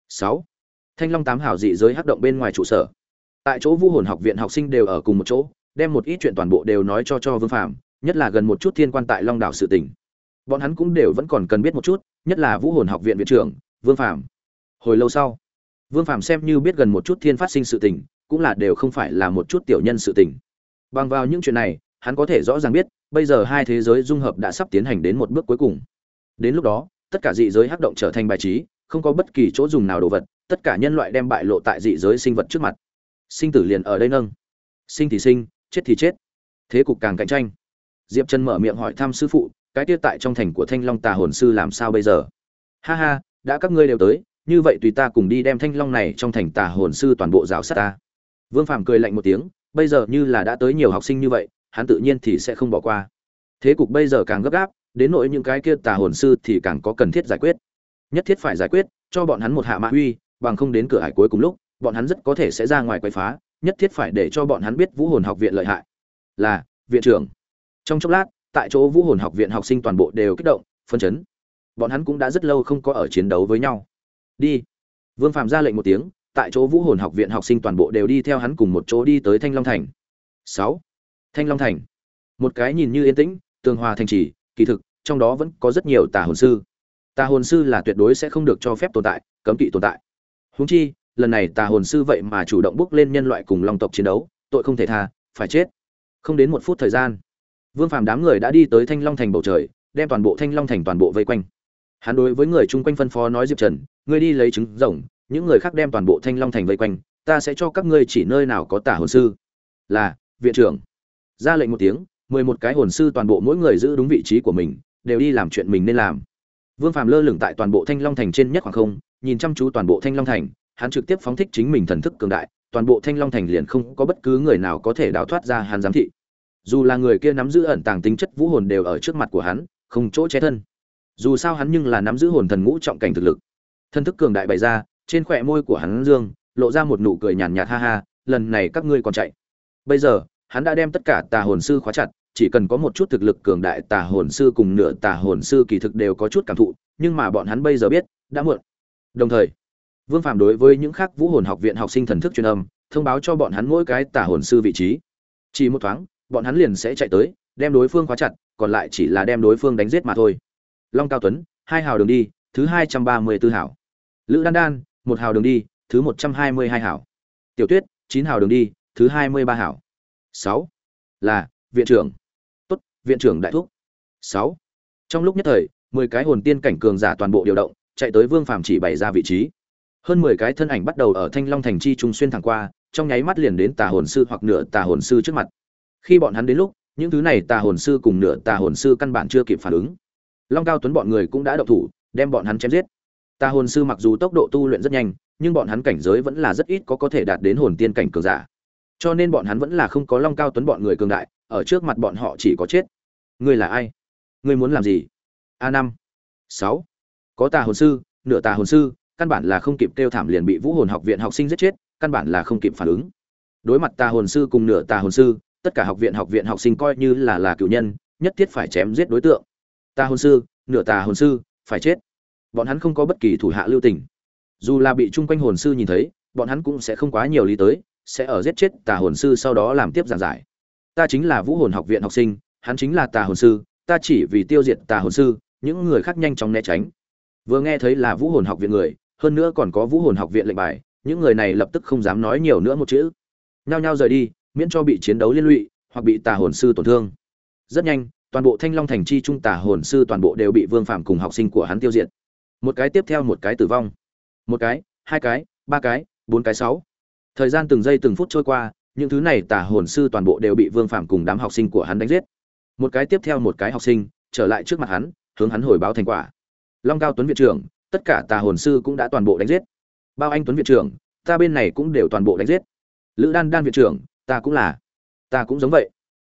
Sáu. Thanh long tám hảo dị giới hắc động bên ngoài trụ sở. Tại chỗ vũ hồn học viện học sinh đều ở cùng một chỗ, đem một ít chuyện toàn bộ đều nói cho cho vương phàm nhất là gần một chút thiên quan tại long đảo sự tình. Bọn hắn cũng đều vẫn còn cần biết một chút, nhất là vũ hồn học viện viện trưởng, vương phàm. Hồi lâu sau, vương phàm xem như biết gần một chút thiên phát sinh sự tình, cũng là đều không phải là một chút tiểu nhân sự tình. Bằng vào những chuyện này, hắn có thể rõ ràng biết, bây giờ hai thế giới dung hợp đã sắp tiến hành đến một bước cuối cùng. Đến lúc đó, tất cả dị giới hắc động trở thành bài trí, không có bất kỳ chỗ dùng nào đồ vật, tất cả nhân loại đem bại lộ tại dị giới sinh vật trước mặt. Sinh tử liền ở đây nâng. Sinh thì sinh, chết thì chết. Thế cục càng cạnh tranh diệp trần mở miệng hỏi thăm sư phụ, cái tiết tại trong thành của thanh long tà hồn sư làm sao bây giờ? Ha ha, đã các ngươi đều tới, như vậy tùy ta cùng đi đem thanh long này trong thành tà hồn sư toàn bộ rào sát ta. Vương phàm cười lạnh một tiếng, bây giờ như là đã tới nhiều học sinh như vậy, hắn tự nhiên thì sẽ không bỏ qua. Thế cục bây giờ càng gấp gáp, đến nỗi những cái kia tà hồn sư thì càng có cần thiết giải quyết. Nhất thiết phải giải quyết, cho bọn hắn một hạ mã uy, bằng không đến cửa hải cuối cùng lúc, bọn hắn rất có thể sẽ ra ngoài quay phá, nhất thiết phải để cho bọn hắn biết vũ hồn học viện lợi hại. Là, viện trưởng trong chốc lát, tại chỗ vũ hồn học viện học sinh toàn bộ đều kích động phân chấn. Bọn hắn cũng đã rất lâu không có ở chiến đấu với nhau. Đi. Vương phạm ra lệnh một tiếng, tại chỗ vũ hồn học viện học sinh toàn bộ đều đi theo hắn cùng một chỗ đi tới thanh long thành. Sáu. Thanh long thành. Một cái nhìn như yên tĩnh, tường hòa thành trì, kỳ thực, trong đó vẫn có rất nhiều tà hồn sư. Tà hồn sư là tuyệt đối sẽ không được cho phép tồn tại, cấm kỵ tồn tại. Húng chi, lần này tà hồn sư vậy mà chủ động bước lên nhân loại cùng long tộc chiến đấu, tội không thể tha, phải chết. Không đến một phút thời gian vương phàm đám người đã đi tới thanh long thành bầu trời, đem toàn bộ thanh long thành toàn bộ vây quanh. Hắn đối với người chung quanh phân phó nói diệp trần, ngươi đi lấy trứng rồng, những người khác đem toàn bộ thanh long thành vây quanh, ta sẽ cho các ngươi chỉ nơi nào có tả hồn sư. Là, viện trưởng. Ra lệnh một tiếng, mười một cái hồn sư toàn bộ mỗi người giữ đúng vị trí của mình, đều đi làm chuyện mình nên làm. Vương phàm lơ lửng tại toàn bộ thanh long thành trên nhất khoảng không, nhìn chăm chú toàn bộ thanh long thành, hắn trực tiếp phóng thích chính mình thần thức cường đại, toàn bộ thanh long thành liền không có bất cứ người nào có thể đào thoát ra hắn giám thị dù là người kia nắm giữ ẩn tàng tính chất vũ hồn đều ở trước mặt của hắn, không chỗ che thân. Dù sao hắn nhưng là nắm giữ hồn thần ngũ trọng cảnh thực lực. Thân thức cường đại bày ra, trên khỏe môi của hắn dương, lộ ra một nụ cười nhàn nhạt ha ha, lần này các ngươi còn chạy. Bây giờ, hắn đã đem tất cả tà hồn sư khóa chặt, chỉ cần có một chút thực lực cường đại tà hồn sư cùng nửa tà hồn sư kỳ thực đều có chút cảm thụ, nhưng mà bọn hắn bây giờ biết, đã muộn. Đồng thời, vương phạm đối với những khác vũ hồn học viện học sinh thần thức truyền âm, thông báo cho bọn hắn mỗi cái tà hồn sư vị trí. Chỉ một thoáng bọn hắn liền sẽ chạy tới, đem đối phương khóa chặt, còn lại chỉ là đem đối phương đánh giết mà thôi. Long cao tuấn, hai hào đường đi, thứ hai trăm ba mươi b ố hảo lữ đan đan, một hào đường đi, thứ một trăm hai mươi hai hảo tiểu tuyết, chín hào đường đi, thứ hai mươi ba hảo sáu, là, viện trưởng. Tốt, viện trưởng đại thúc. Sáu, trong lúc nhất thời, mười cái hồn tiên cảnh cường giả toàn bộ điều động, chạy tới vương phàm chỉ bày ra vị trí. Hơn mười cái thân ảnh bắt đầu ở thanh long thành chi trung xuyên thẳng qua, trong nháy mắt liền đến tà hồn sư hoặc nửa tà hồn sư trước mặt khi bọn hắn đến lúc, những thứ này tà hồn sư cùng nửa tà hồn sư căn bản chưa kịp phản ứng. Long cao tuấn bọn người cũng đã động thủ, đem bọn hắn chém giết. Tà hồn sư mặc dù tốc độ tu luyện rất nhanh, nhưng bọn hắn cảnh giới vẫn là rất ít có có thể đạt đến hồn tiên cảnh cường giả. Cho nên bọn hắn vẫn là không có long cao tuấn bọn người cường đại, ở trước mặt bọn họ chỉ có chết. Ngươi là ai? Ngươi muốn làm gì? A năm. Sáu. Có tà hồn sư, nửa tà hồn sư, căn bản là không kịp kêu thảm liền bị vũ hồn học viện học sinh giết chết, căn bản là không kịp phản ứng. Đối mặt tà hồn sư cùng nửa tà hồn sư tất cả học viện học viện học sinh coi như là là cựu nhân, nhất thiết phải chém giết đối tượng. Ta hồn sư, nửa tà hồn sư, phải chết. Bọn hắn không có bất kỳ thủ hạ lưu tình. Dù là bị chung quanh hồn sư nhìn thấy, bọn hắn cũng sẽ không quá nhiều lý tới, sẽ ở giết chết tà hồn sư sau đó làm tiếp giảng giải. Ta chính là vũ hồn học viện học sinh, hắn chính là tà hồn sư, ta chỉ vì tiêu diệt tà hồn sư, những người khác nhanh chóng né tránh. Vừa nghe thấy là vũ hồn học viện người, hơn nữa còn có vũ hồn học viện lệnh bài, những người này lập tức không dám nói nhiều nữa một chữ. Nhao nhao rời đi miễn cho bị chiến đấu liên lụy hoặc bị tà hồn sư tổn thương. Rất nhanh, toàn bộ thanh long thành chi trung tà hồn sư toàn bộ đều bị vương phạm cùng học sinh của hắn tiêu diệt. Một cái tiếp theo một cái tử vong. Một cái, hai cái, ba cái, bốn cái, sáu. Thời gian từng giây từng phút trôi qua, những thứ này tà hồn sư toàn bộ đều bị vương phạm cùng đám học sinh của hắn đánh giết. Một cái tiếp theo một cái học sinh trở lại trước mặt hắn, hướng hắn hồi báo thành quả. Long cao tuấn viện trưởng, tất cả tà hồn sư cũng đã toàn bộ đánh giết. Bao anh tuấn viện trưởng, ta bên này cũng đều toàn bộ đánh giết. Lữ đan đan viện trưởng ta cũng là. Ta cũng giống vậy.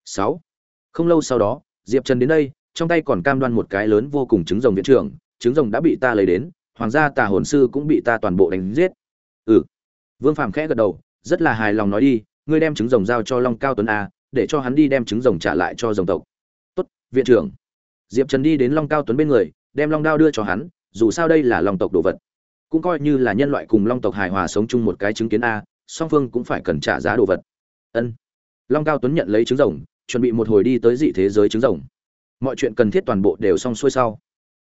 Sáu. Không lâu sau đó, diệp trần đến đây, trong tay còn cam đoan một cái lớn vô cùng trứng rồng viện trưởng, trứng rồng đã bị ta lấy đến, hoàng gia tà hồn sư cũng bị ta toàn bộ đánh giết. Ừ. Vương phàm khẽ gật đầu, rất là hài lòng nói đi, ngươi đem trứng rồng giao cho long cao tuấn a, để cho hắn đi đem trứng rồng trả lại cho rồng tộc. Tốt, viện trưởng. Diệp trần đi đến long cao tuấn bên người, đem long đao đưa cho hắn, dù sao đây là long tộc đồ vật. Cũng coi như là nhân loại cùng long tộc hài hòa sống chung một cái chứng kiến a, song phương cũng phải cần trả giá đồ vật ân. Long cao tuấn nhận lấy trứng rồng, chuẩn bị một hồi đi tới dị thế giới trứng rồng. Mọi chuyện cần thiết toàn bộ đều xong xuôi sau.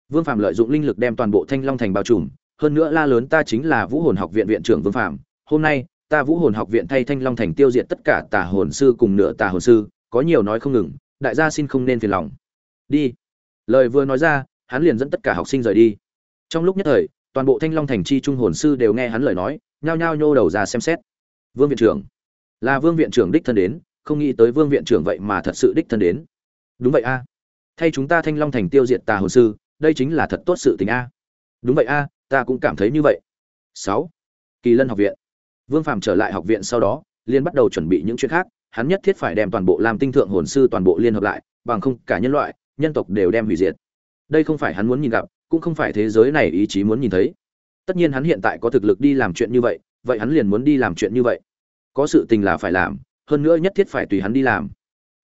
Vương phạm lợi dụng linh lực đem toàn bộ thanh long thành bao trùm, hơn nữa la lớn ta chính là vũ hồn học viện viện trưởng vương phạm hôm nay, ta vũ hồn học viện thay thanh long thành tiêu diệt tất cả tà hồn sư cùng nửa tà hồn sư, có nhiều nói không ngừng, đại gia xin không nên phiền lòng. Đi. Lời vừa nói ra, hắn liền dẫn tất cả học sinh rời đi. Trong lúc nhất thời, toàn bộ thanh long thành chi trung hồn sư đều nghe hắn lời nói, nhao nhao nhô đầu ra xem xét. Vương viện trưởng là vương viện trưởng đích thân đến, không nghĩ tới vương viện trưởng vậy mà thật sự đích thân đến. Đúng vậy a. Thay chúng ta thanh long thành tiêu diệt tà hồ sư, đây chính là thật tốt sự tình a. Đúng vậy a, ta cũng cảm thấy như vậy. Sáu. Kỳ lân học viện. Vương phàm trở lại học viện sau đó liên bắt đầu chuẩn bị những chuyện khác. Hắn nhất thiết phải đem toàn bộ làm tinh thượng hồn sư toàn bộ liên hợp lại, bằng không cả nhân loại, nhân tộc đều đem hủy diệt. Đây không phải hắn muốn nhìn gặp, cũng không phải thế giới này ý chí muốn nhìn thấy. Tất nhiên hắn hiện tại có thực lực đi làm chuyện như vậy vậy hắn liền muốn đi làm chuyện như vậy có sự tình là phải làm, hơn nữa nhất thiết phải tùy hắn đi làm.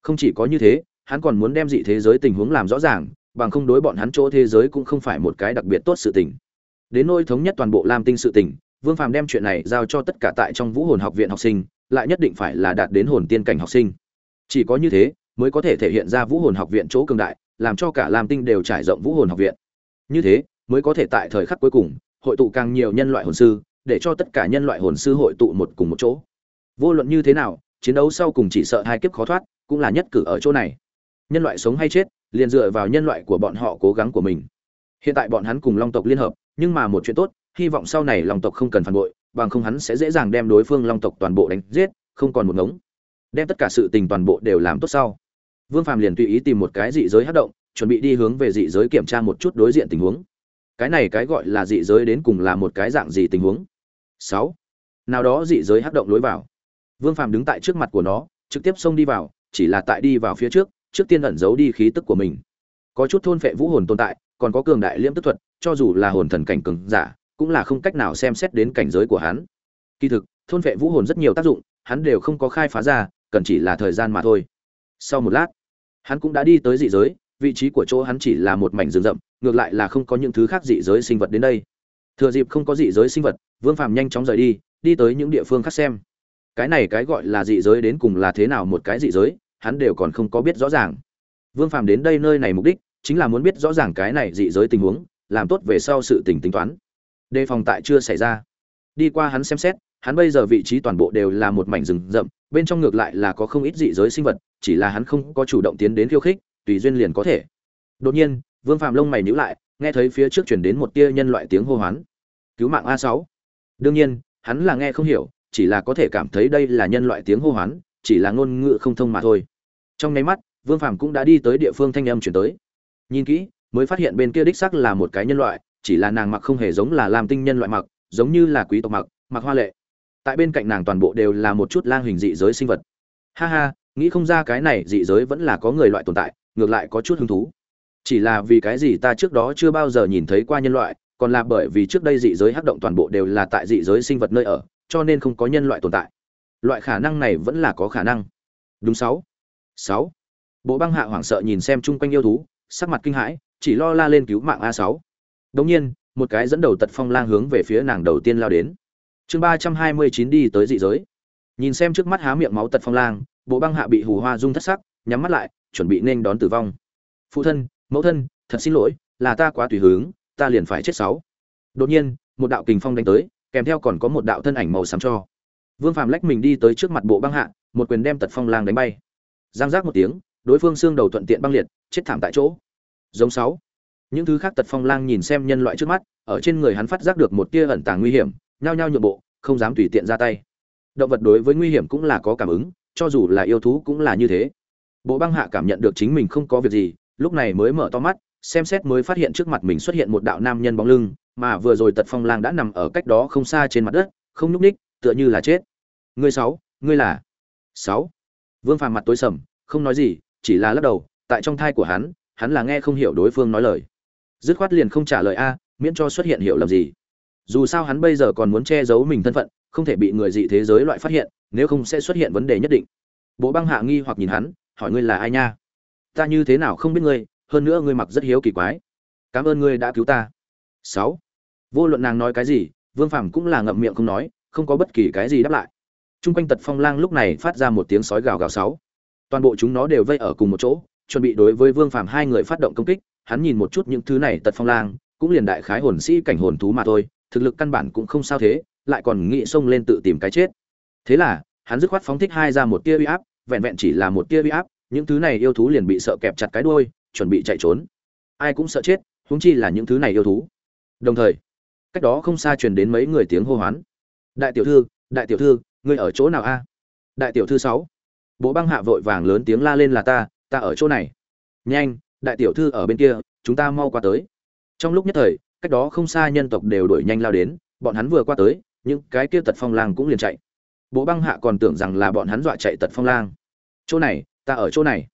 Không chỉ có như thế, hắn còn muốn đem dị thế giới tình huống làm rõ ràng, bằng không đối bọn hắn chỗ thế giới cũng không phải một cái đặc biệt tốt sự tình. Đến nôi thống nhất toàn bộ lam tinh sự tình, vương phàm đem chuyện này giao cho tất cả tại trong vũ hồn học viện học sinh, lại nhất định phải là đạt đến hồn tiên cảnh học sinh. Chỉ có như thế, mới có thể thể hiện ra vũ hồn học viện chỗ cường đại, làm cho cả lam tinh đều trải rộng vũ hồn học viện. Như thế, mới có thể tại thời khắc cuối cùng, hội tụ càng nhiều nhân loại hồn sư, để cho tất cả nhân loại hồn sư hội tụ một cùng một chỗ vô luận như thế nào, chiến đấu sau cùng chỉ sợ hai kiếp khó thoát, cũng là nhất cử ở chỗ này. Nhân loại sống hay chết, liền dựa vào nhân loại của bọn họ cố gắng của mình. Hiện tại bọn hắn cùng long tộc liên hợp, nhưng mà một chuyện tốt, hy vọng sau này long tộc không cần phản bội, bằng không hắn sẽ dễ dàng đem đối phương long tộc toàn bộ đánh giết, không còn một ngống. Đem tất cả sự tình toàn bộ đều làm tốt sau. Vương phàm liền tùy ý tìm một cái dị giới hát động, chuẩn bị đi hướng về dị giới kiểm tra một chút đối diện tình huống. Cái này cái gọi là dị giới đến cùng là một cái dạng gì tình huống? Sáu. Nào đó dị giới hát động lối vào vương phàm đứng tại trước mặt của nó, trực tiếp xông đi vào, chỉ là tại đi vào phía trước trước tiên ẩn giấu đi khí tức của mình. Có chút thôn phệ vũ hồn tồn tại, còn có cường đại liễm tức thuật, cho dù là hồn thần cảnh cường giả, cũng là không cách nào xem xét đến cảnh giới của hắn. Kỳ thực, thôn phệ vũ hồn rất nhiều tác dụng, hắn đều không có khai phá ra, cần chỉ là thời gian mà thôi. Sau một lát, hắn cũng đã đi tới dị giới, vị trí của chỗ hắn chỉ là một mảnh rừng rậm, ngược lại là không có những thứ khác dị giới sinh vật đến đây. Thừa dịp không có dị giới sinh vật, vương phàm nhanh chóng rời đi đi tới những địa phương khác xem cái này cái gọi là dị giới đến cùng là thế nào một cái dị giới, hắn đều còn không có biết rõ ràng. Vương phàm đến đây nơi này mục đích, chính là muốn biết rõ ràng cái này dị giới tình huống, làm tốt về sau sự tình tính toán. Đề phòng tại chưa xảy ra. Đi qua hắn xem xét, hắn bây giờ vị trí toàn bộ đều là một mảnh rừng rậm, bên trong ngược lại là có không ít dị giới sinh vật, chỉ là hắn không có chủ động tiến đến khiêu khích, tùy duyên liền có thể. Đột nhiên, vương phạm lông mày nhíu lại, nghe thấy phía trước chuyển đến một tia nhân loại tiếng hô hoán. Cứu mạng a sáu. Đương nhiên, hắn là nghe không hiểu chỉ là có thể cảm thấy đây là nhân loại tiếng hô hoán, chỉ là ngôn ngữ không thông mà thôi. Trong nháy mắt, vương phàm cũng đã đi tới địa phương thanh âm chuyển tới. Nhìn kỹ, mới phát hiện bên kia đích sắc là một cái nhân loại, chỉ là nàng mặc không hề giống là làm tinh nhân loại mặc, giống như là quý tộc mặc mặc hoa lệ. Tại bên cạnh nàng toàn bộ đều là một chút lang hình dị giới sinh vật. Ha ha, nghĩ không ra cái này dị giới vẫn là có người loại tồn tại, ngược lại có chút hứng thú. Chỉ là vì cái gì ta trước đó chưa bao giờ nhìn thấy qua nhân loại, còn là bởi vì trước đây dị giới hắc động toàn bộ đều là tại dị giới sinh vật nơi ở cho nên không có nhân loại tồn tại. Loại khả năng này vẫn là có khả năng. Đúng sáu. Sáu. Bộ băng hạ hoảng sợ nhìn xem chung quanh yêu thú, sắc mặt kinh hãi, chỉ lo la lên cứu mạng a sáu. Đống nhiên, một cái dẫn đầu tật phong lang hướng về phía nàng đầu tiên lao đến. Chương ba trăm hai mươi chín đi tới dị giới. Nhìn xem trước mắt há miệng máu tật phong lang, bộ băng hạ bị hù hoa rung thất sắc, nhắm mắt lại, chuẩn bị nên đón tử vong. Phụ thân, mẫu thân, thật xin lỗi, là ta quá tùy hướng ta liền phải chết sáu. Đột nhiên, một đạo kình phong đánh tới kèm theo còn có một đạo thân ảnh màu xám cho. Vương phàm lách mình đi tới trước mặt bộ băng hạ, một quyền đem tật phong lang đánh bay. Giang giác một tiếng, đối phương xương đầu thuận tiện băng liệt, chết thảm tại chỗ. Giống sáu. Những thứ khác tật phong lang nhìn xem nhân loại trước mắt, ở trên người hắn phát giác được một tia ẩn tàng nguy hiểm, nhao nhao nhượng bộ, không dám tùy tiện ra tay. Động vật đối với nguy hiểm cũng là có cảm ứng, cho dù là yêu thú cũng là như thế. Bộ băng hạ cảm nhận được chính mình không có việc gì, lúc này mới mở to mắt xem xét mới phát hiện trước mặt mình xuất hiện một đạo nam nhân bóng lưng mà vừa rồi tật phong lang đã nằm ở cách đó không xa trên mặt đất không nhúc nhích, tựa như là chết. Ngươi sáu ngươi là sáu. Vương phàm mặt tối sầm không nói gì chỉ là lắc đầu tại trong thai của hắn hắn là nghe không hiểu đối phương nói lời. Dứt khoát liền không trả lời a miễn cho xuất hiện hiểu lầm gì. Dù sao hắn bây giờ còn muốn che giấu mình thân phận không thể bị người dị thế giới loại phát hiện nếu không sẽ xuất hiện vấn đề nhất định. Bộ băng hạ nghi hoặc nhìn hắn hỏi ngươi là ai nha? Ta như thế nào không biết ngươi hơn nữa ngươi mặc rất hiếu kỳ quái. Cảm ơn ngươi đã cứu ta. Sáu. Vô luận nàng nói cái gì, vương phàm cũng là ngậm miệng không nói, không có bất kỳ cái gì đáp lại. Chung quanh tật phong lang lúc này phát ra một tiếng sói gào gào sáu. Toàn bộ chúng nó đều vây ở cùng một chỗ, chuẩn bị đối với vương phàm hai người phát động công kích, hắn nhìn một chút những thứ này tật phong lang, cũng liền đại khái hồn sĩ cảnh hồn thú mà thôi, thực lực căn bản cũng không sao thế, lại còn nghĩ xông lên tự tìm cái chết. Thế là, hắn dứt khoát phóng thích hai ra một tia uy áp, vẹn vẹn chỉ là một tia uy áp, những thứ này yêu thú liền bị sợ kẹp chặt cái đuôi chuẩn bị chạy trốn. Ai cũng sợ chết, huống chi là những thứ này yêu thú. Đồng thời, cách đó không xa truyền đến mấy người tiếng hô hoán. Đại tiểu thư, đại tiểu thư, ngươi ở chỗ nào a? Đại tiểu thư sáu. Bộ băng hạ vội vàng lớn tiếng la lên là ta ta ở chỗ này. Nhanh, đại tiểu thư ở bên kia, chúng ta mau qua tới. Trong lúc nhất thời, cách đó không xa nhân tộc đều đuổi nhanh lao đến, bọn hắn vừa qua tới, những cái kia tật phong lang cũng liền chạy. Bộ băng hạ còn tưởng rằng là bọn hắn dọa chạy tật phong lang. Chỗ này, ta ở chỗ này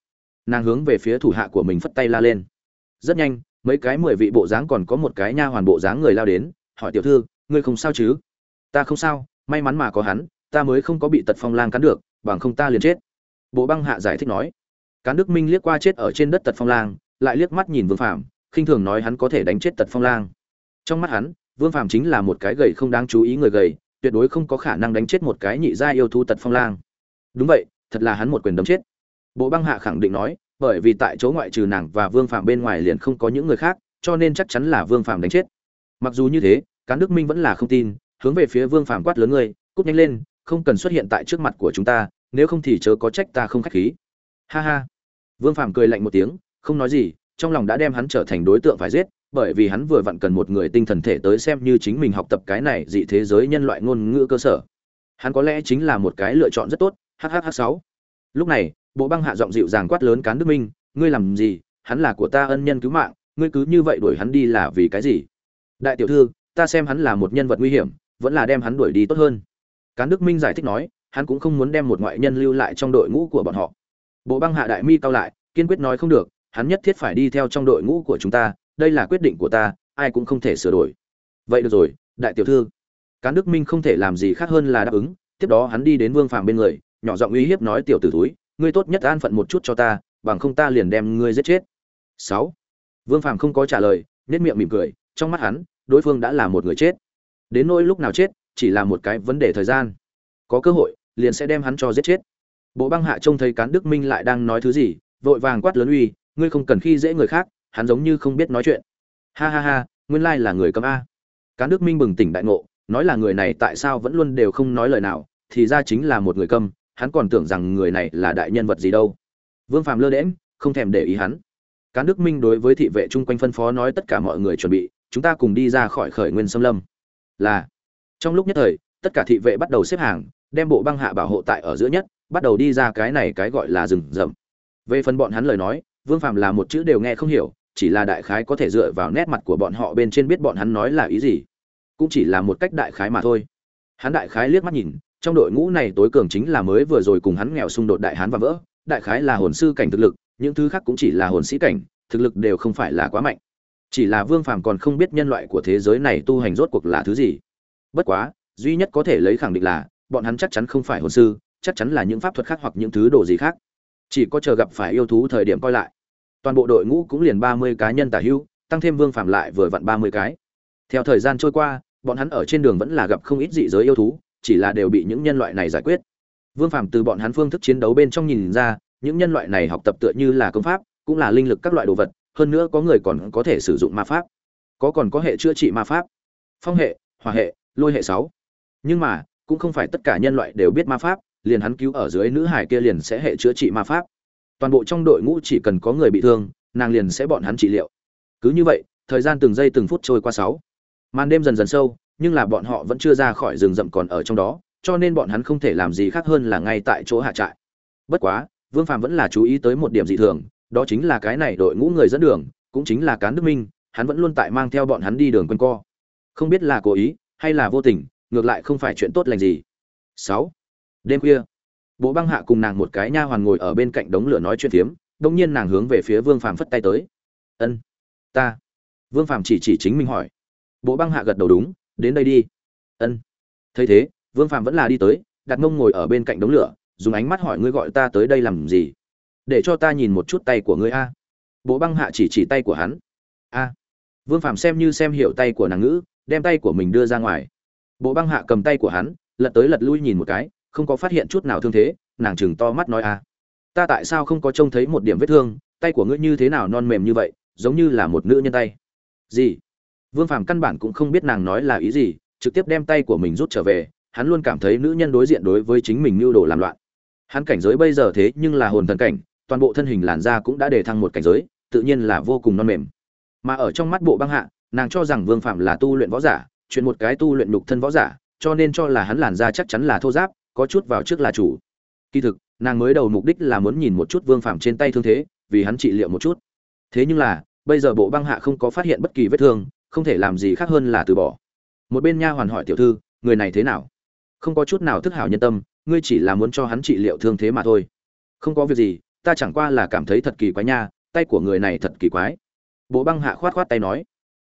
nàng hướng về phía thủ hạ của mình phất tay la lên. Rất nhanh, mấy cái mười vị bộ dáng còn có một cái nha hoàn bộ dáng người lao đến, hỏi tiểu thư, ngươi không sao chứ? Ta không sao, may mắn mà có hắn, ta mới không có bị tật phong lang cắn được, bằng không ta liền chết. Bộ băng hạ giải thích nói. Cán đức minh liếc qua chết ở trên đất tật phong lang, lại liếc mắt nhìn vương phạm khinh thường nói hắn có thể đánh chết tật phong lang. Trong mắt hắn, vương phạm chính là một cái gầy không đáng chú ý người gầy, tuyệt đối không có khả năng đánh chết một cái nhị gia yêu thú tật phong lang. Đúng vậy, thật là hắn một quyền đấm chết bộ băng hạ khẳng định nói, bởi vì tại chỗ ngoại trừ nàng và vương phạm bên ngoài liền không có những người khác, cho nên chắc chắn là vương phạm đánh chết. Mặc dù như thế, cán đức minh vẫn là không tin, hướng về phía vương phạm quát lớn ngươi cút nhanh lên, không cần xuất hiện tại trước mặt của chúng ta, nếu không thì chớ có trách ta không khách khí. Ha ha. Vương phạm cười lạnh một tiếng, không nói gì, trong lòng đã đem hắn trở thành đối tượng phải giết, bởi vì hắn vừa vặn cần một người tinh thần thể tới xem như chính mình học tập cái này dị thế giới nhân loại ngôn ngữ cơ sở. Hắn có lẽ chính là một cái lựa chọn rất tốt. Hhh sáu. Lúc này bộ băng hạ giọng dịu dàng quát lớn cán đức minh, ngươi làm gì? Hắn là của ta ân nhân cứu mạng, ngươi cứ như vậy đuổi hắn đi là vì cái gì? Đại tiểu thư, ta xem hắn là một nhân vật nguy hiểm, vẫn là đem hắn đuổi đi tốt hơn. Cán đức minh giải thích nói, hắn cũng không muốn đem một ngoại nhân lưu lại trong đội ngũ của bọn họ. Bộ băng hạ đại mi cao lại, kiên quyết nói không được, hắn nhất thiết phải đi theo trong đội ngũ của chúng ta, đây là quyết định của ta, ai cũng không thể sửa đổi. Vậy được rồi, đại tiểu thư. Cán đức minh không thể làm gì khác hơn là đáp ứng, tiếp đó hắn đi đến vương phàm bên người, nhỏ giọng uy hiếp nói tiểu tử túi ngươi tốt nhất an phận một chút cho ta, bằng không ta liền đem ngươi giết chết. Sáu. Vương phàm không có trả lời nét miệng mỉm cười, trong mắt hắn, đối phương đã là một người chết. Đến nỗi lúc nào chết, chỉ là một cái vấn đề thời gian. Có cơ hội, liền sẽ đem hắn cho giết chết. Bộ băng hạ trông thấy cán đức minh lại đang nói thứ gì, vội vàng quát lớn uy, ngươi không cần khi dễ người khác, hắn giống như không biết nói chuyện. Ha ha ha, nguyên lai là người cấm a. Cán đức minh bừng tỉnh đại ngộ, nói là người này tại sao vẫn luôn đều không nói lời nào, thì ra chính là một người câm hắn còn tưởng rằng người này là đại nhân vật gì đâu. Vương phàm lơ đễm không thèm để ý hắn. Cán đức minh đối với thị vệ chung quanh phân phó nói tất cả mọi người chuẩn bị, chúng ta cùng đi ra khỏi khởi nguyên xâm lâm. Là. Trong lúc nhất thời, tất cả thị vệ bắt đầu xếp hàng, đem bộ băng hạ bảo hộ tại ở giữa nhất, bắt đầu đi ra cái này cái gọi là rừng rậm. Về phần bọn hắn lời nói, vương phàm là một chữ đều nghe không hiểu, chỉ là đại khái có thể dựa vào nét mặt của bọn họ bên trên biết bọn hắn nói là ý gì. Cũng chỉ là một cách đại khái mà thôi. Hắn đại khái liếc mắt nhìn trong đội ngũ này tối cường chính là mới vừa rồi cùng hắn nghèo xung đột đại hán và vỡ, đại khái là hồn sư cảnh thực lực, những thứ khác cũng chỉ là hồn sĩ cảnh, thực lực đều không phải là quá mạnh. Chỉ là vương phàm còn không biết nhân loại của thế giới này tu hành rốt cuộc là thứ gì. Bất quá, duy nhất có thể lấy khẳng định là, bọn hắn chắc chắn không phải hồn sư, chắc chắn là những pháp thuật khác hoặc những thứ đồ gì khác. Chỉ có chờ gặp phải yêu thú thời điểm coi lại. Toàn bộ đội ngũ cũng liền ba mươi cá nhân tả hữu tăng thêm vương phạm lại vừa vặn ba mươi cái. Theo thời gian trôi qua, bọn hắn ở trên đường vẫn là gặp không ít dị giới yêu thú chỉ là đều bị những nhân loại này giải quyết. Vương phạm từ bọn hắn phương thức chiến đấu bên trong nhìn ra, những nhân loại này học tập tựa như là công pháp, cũng là linh lực các loại đồ vật, hơn nữa có người còn có thể sử dụng ma pháp. Có còn có hệ chữa trị ma pháp. Phong hệ, hỏa hệ, lôi hệ sáu. Nhưng mà, cũng không phải tất cả nhân loại đều biết ma pháp, liền hắn cứu ở dưới nữ hải kia liền sẽ hệ chữa trị ma pháp. Toàn bộ trong đội ngũ chỉ cần có người bị thương, nàng liền sẽ bọn hắn trị liệu. Cứ như vậy, thời gian từng giây từng phút trôi qua sáu. Màn đêm dần dần sâu nhưng là bọn họ vẫn chưa ra khỏi rừng rậm còn ở trong đó, cho nên bọn hắn không thể làm gì khác hơn là ngay tại chỗ hạ trại. Bất quá, vương phàm vẫn là chú ý tới một điểm dị thường, đó chính là cái này đội ngũ người dẫn đường, cũng chính là cán đức minh, hắn vẫn luôn tại mang theo bọn hắn đi đường quân co. Không biết là cố ý, hay là vô tình, ngược lại không phải chuyện tốt lành gì. Sáu. Đêm khuya bộ băng hạ cùng nàng một cái nha hoàn ngồi ở bên cạnh đống lửa nói chuyện phiếm đột nhiên nàng hướng về phía vương phàm phất tay tới. Ân, ta. Vương phàm chỉ chỉ chính mình hỏi. Bộ băng hạ gật đầu đúng đến đây đi. Ân. Thấy thế, vương phàm vẫn là đi tới, đặt mông ngồi ở bên cạnh đống lửa, dùng ánh mắt hỏi ngươi gọi ta tới đây làm gì? Để cho ta nhìn một chút tay của ngươi a. Bộ băng hạ chỉ chỉ tay của hắn. A. Vương phàm xem như xem hiểu tay của nàng ngữ, đem tay của mình đưa ra ngoài. Bộ băng hạ cầm tay của hắn, lật tới lật lui nhìn một cái, không có phát hiện chút nào thương thế, nàng chừng to mắt nói a. Ta tại sao không có trông thấy một điểm vết thương, tay của ngươi như thế nào non mềm như vậy, giống như là một nữ nhân tay. Gì? Vương phàm căn bản cũng không biết nàng nói là ý gì trực tiếp đem tay của mình rút trở về hắn luôn cảm thấy nữ nhân đối diện đối với chính mình mưu đồ làm loạn. Hắn cảnh giới bây giờ thế nhưng là hồn thần cảnh toàn bộ thân hình làn da cũng đã đề thăng một cảnh giới tự nhiên là vô cùng non mềm. Mà ở trong mắt bộ băng hạ nàng cho rằng vương phạm là tu luyện võ giả chuyện một cái tu luyện nhục thân võ giả cho nên cho là hắn làn da chắc chắn là thô ráp, có chút vào trước là chủ. Kỳ thực nàng mới đầu mục đích là muốn nhìn một chút vương phạm trên tay thương thế vì hắn trị liệu một chút. Thế nhưng là bây giờ bộ băng hạ không có phát hiện bất kỳ vết thương không thể làm gì khác hơn là từ bỏ. Một bên nha hoàn hỏi tiểu thư, người này thế nào? Không có chút nào thức hảo nhân tâm, ngươi chỉ là muốn cho hắn trị liệu thương thế mà thôi. Không có việc gì, ta chẳng qua là cảm thấy thật kỳ quái nha, tay của người này thật kỳ quái. Bộ băng hạ khoát khoát tay nói,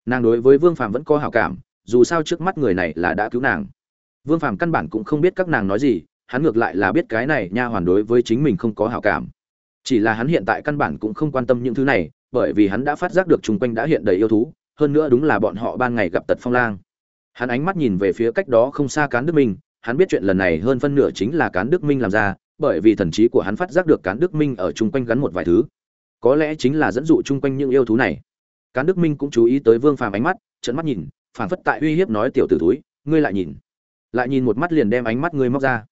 nàng đối với vương phàm vẫn có hảo cảm, dù sao trước mắt người này là đã cứu nàng. Vương phàm căn bản cũng không biết các nàng nói gì, hắn ngược lại là biết cái này nha hoàn đối với chính mình không có hảo cảm. Chỉ là hắn hiện tại căn bản cũng không quan tâm những thứ này, bởi vì hắn đã phát giác được chung quanh đã hiện đầy yêu thú hơn nữa đúng là bọn họ ban ngày gặp tật phong lang. Hắn ánh mắt nhìn về phía cách đó không xa cán đức minh, hắn biết chuyện lần này hơn phân nửa chính là cán đức minh làm ra, bởi vì thần trí của hắn phát giác được cán đức minh ở chung quanh gắn một vài thứ. Có lẽ chính là dẫn dụ chung quanh những yêu thú này. Cán đức minh cũng chú ý tới vương phàm ánh mắt trận mắt nhìn phản phất tại uy hiếp nói tiểu t ử túi ngươi lại nhìn. Lại nhìn một mắt liền đem ánh mắt ngươi móc ra.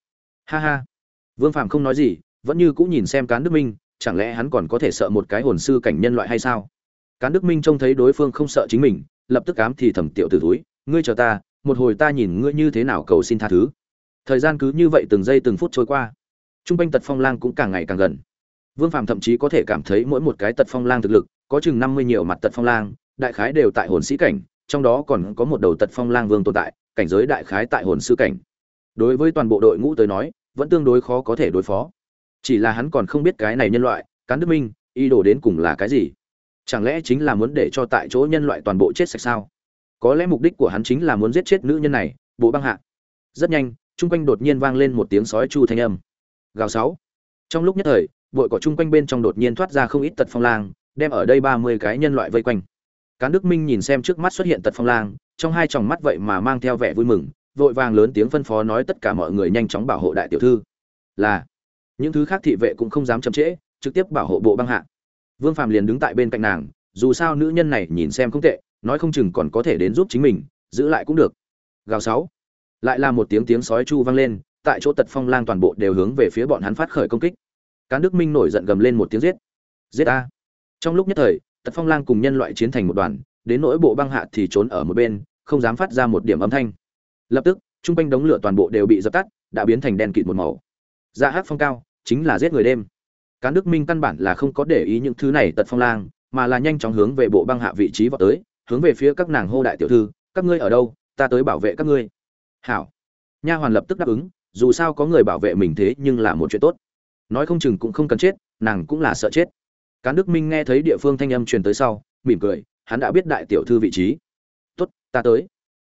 Ha ha. Vương phàm không nói gì, vẫn như cũng nhìn xem cán đức minh, chẳng lẽ hắn còn có thể sợ một cái hồn sư cảnh nhân loại hay sao? Cán đức minh trông thấy đối phương không sợ chính mình lập tức cám thì thầm tiểu t túi ngươi chờ ta một hồi ta nhìn ngươi như thế nào cầu xin tha thứ thời gian cứ như vậy từng giây từng phút trôi qua Trung quanh Tật Phong Lang cũng càng ngày càng gần. Vương Phàm thậm chí có thể cảm thấy mỗi một cái Tật Phong Lang thực lực, có chừng năm mươi nhiều mặt Tật Phong Lang, đại khái đều tại hồn sĩ cảnh, trong đó còn có một đầu Tật Phong Lang vương tồn tại, cảnh giới đại khái tại hồn sư cảnh. Đối với toàn bộ đội ngũ tới nói, vẫn tương đối khó có thể đối phó. Chỉ là hắn còn không biết cái này nhân loại, Cán Đức Minh, ý đồ đến cùng là cái gì? Chẳng lẽ chính là muốn để cho tại chỗ nhân loại toàn bộ chết sạch sao? Có lẽ mục đích của hắn chính là muốn giết chết nữ nhân này, Bộ Băng Hạ. Rất nhanh, trung quanh đột nhiên vang lên một tiếng sói chu thanh âm. Gào sáu. Trong lúc nhất thời bụi cỏ chung quanh bên trong đột nhiên thoát ra không ít tật phong lang đem ở đây ba mươi cái nhân loại vây quanh. Cán đức minh nhìn xem trước mắt xuất hiện tật phong lang trong hai tròng mắt vậy mà mang theo vẻ vui mừng vội vàng lớn tiếng phân phó nói tất cả mọi người nhanh chóng bảo hộ đại tiểu thư. Là những thứ khác thị vệ cũng không dám chậm trễ trực tiếp bảo hộ bộ băng hạ vương phàm liền đứng tại bên cạnh nàng, dù sao nữ nhân này nhìn xem không tệ, nói không chừng còn có thể đến giúp chính mình, giữ lại cũng được. Gào sáu. Lại là một tiếng tiếng sói chu vang lên, tại chỗ tật phong lang toàn bộ đều hướng về phía bọn hắn phát khởi công kích. Cán đức minh nổi giận gầm lên một tiếng giết. Giết a. Trong lúc nhất thời, tật phong lang cùng nhân loại chiến thành một đoàn, đến nỗi bộ băng hạ thì trốn ở một bên, không dám phát ra một điểm âm thanh. Lập tức trung quanh đống lửa toàn bộ đều bị dập tắt, đã biến thành đen kịt một màu. Dạ hát phong cao, chính là giết người đêm cán đức minh căn bản là không có để ý những thứ này tật phong lang, mà là nhanh chóng hướng về bộ băng hạ vị trí vào tới, hướng về phía các nàng hô đại tiểu thư, các ngươi ở đâu? Ta tới bảo vệ các ngươi. Hảo. Nha hoàn lập tức đáp ứng, dù sao có người bảo vệ mình thế nhưng là một chuyện tốt. Nói không chừng cũng không cần chết, nàng cũng là sợ chết. Cán đức minh nghe thấy địa phương thanh âm truyền tới sau, mỉm cười, hắn đã biết đại tiểu thư vị trí. Tốt, ta tới.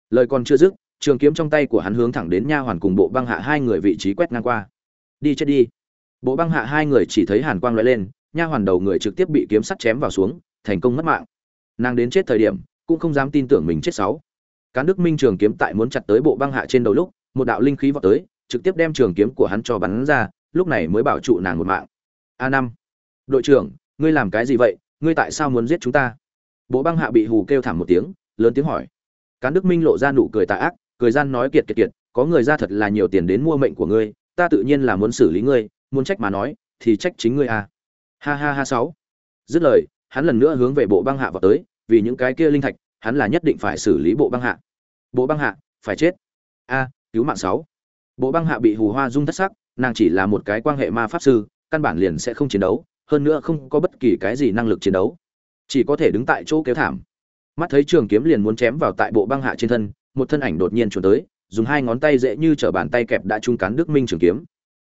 Lời còn chưa dứt, trường kiếm trong tay của hắn hướng thẳng đến nha hoàn cùng bộ băng hạ hai người vị trí quét ngang qua. Đi chết đi bộ băng hạ hai người chỉ thấy hàn quang lóe lên, nha hoàn đầu người trực tiếp bị kiếm sắt chém vào xuống, thành công mất mạng. Nàng đến chết thời điểm, cũng không dám tin tưởng mình chết sáu. Cán đức minh trường kiếm tại muốn chặt tới bộ băng hạ trên đầu lúc, một đạo linh khí vọt tới, trực tiếp đem trường kiếm của hắn cho bắn ra, lúc này mới bảo trụ nàng một mạng. A năm. Đội trưởng, ngươi làm cái gì vậy? Ngươi tại sao muốn giết chúng ta? Bộ băng hạ bị hù kêu thảm một tiếng, lớn tiếng hỏi. Cán đức minh lộ ra nụ cười tà ác, cười gian nói kiệt kiệt kiệt, có người ra thật là nhiều tiền đến mua mệnh của ngươi, ta tự nhiên là muốn xử lý ngươi muốn trách mà nói, thì trách chính ngươi à. ha ha ha sáu. Dứt lời, hắn lần nữa hướng về bộ băng hạ vào tới, vì những cái kia linh thạch, hắn là nhất định phải xử lý bộ băng hạ. Bộ băng hạ, phải chết. A, cứu mạng sáu. Bộ băng hạ bị hù hoa dung thất sắc, nàng chỉ là một cái quan hệ ma pháp sư, căn bản liền sẽ không chiến đấu, hơn nữa không có bất kỳ cái gì năng lực chiến đấu. Chỉ có thể đứng tại chỗ kéo thảm. Mắt thấy trường kiếm liền muốn chém vào tại bộ băng hạ trên thân, một thân ảnh đột nhiên trốn tới, dùng hai ngón tay dễ như trở bàn tay kẹp đã trung cán đức minh trường kiếm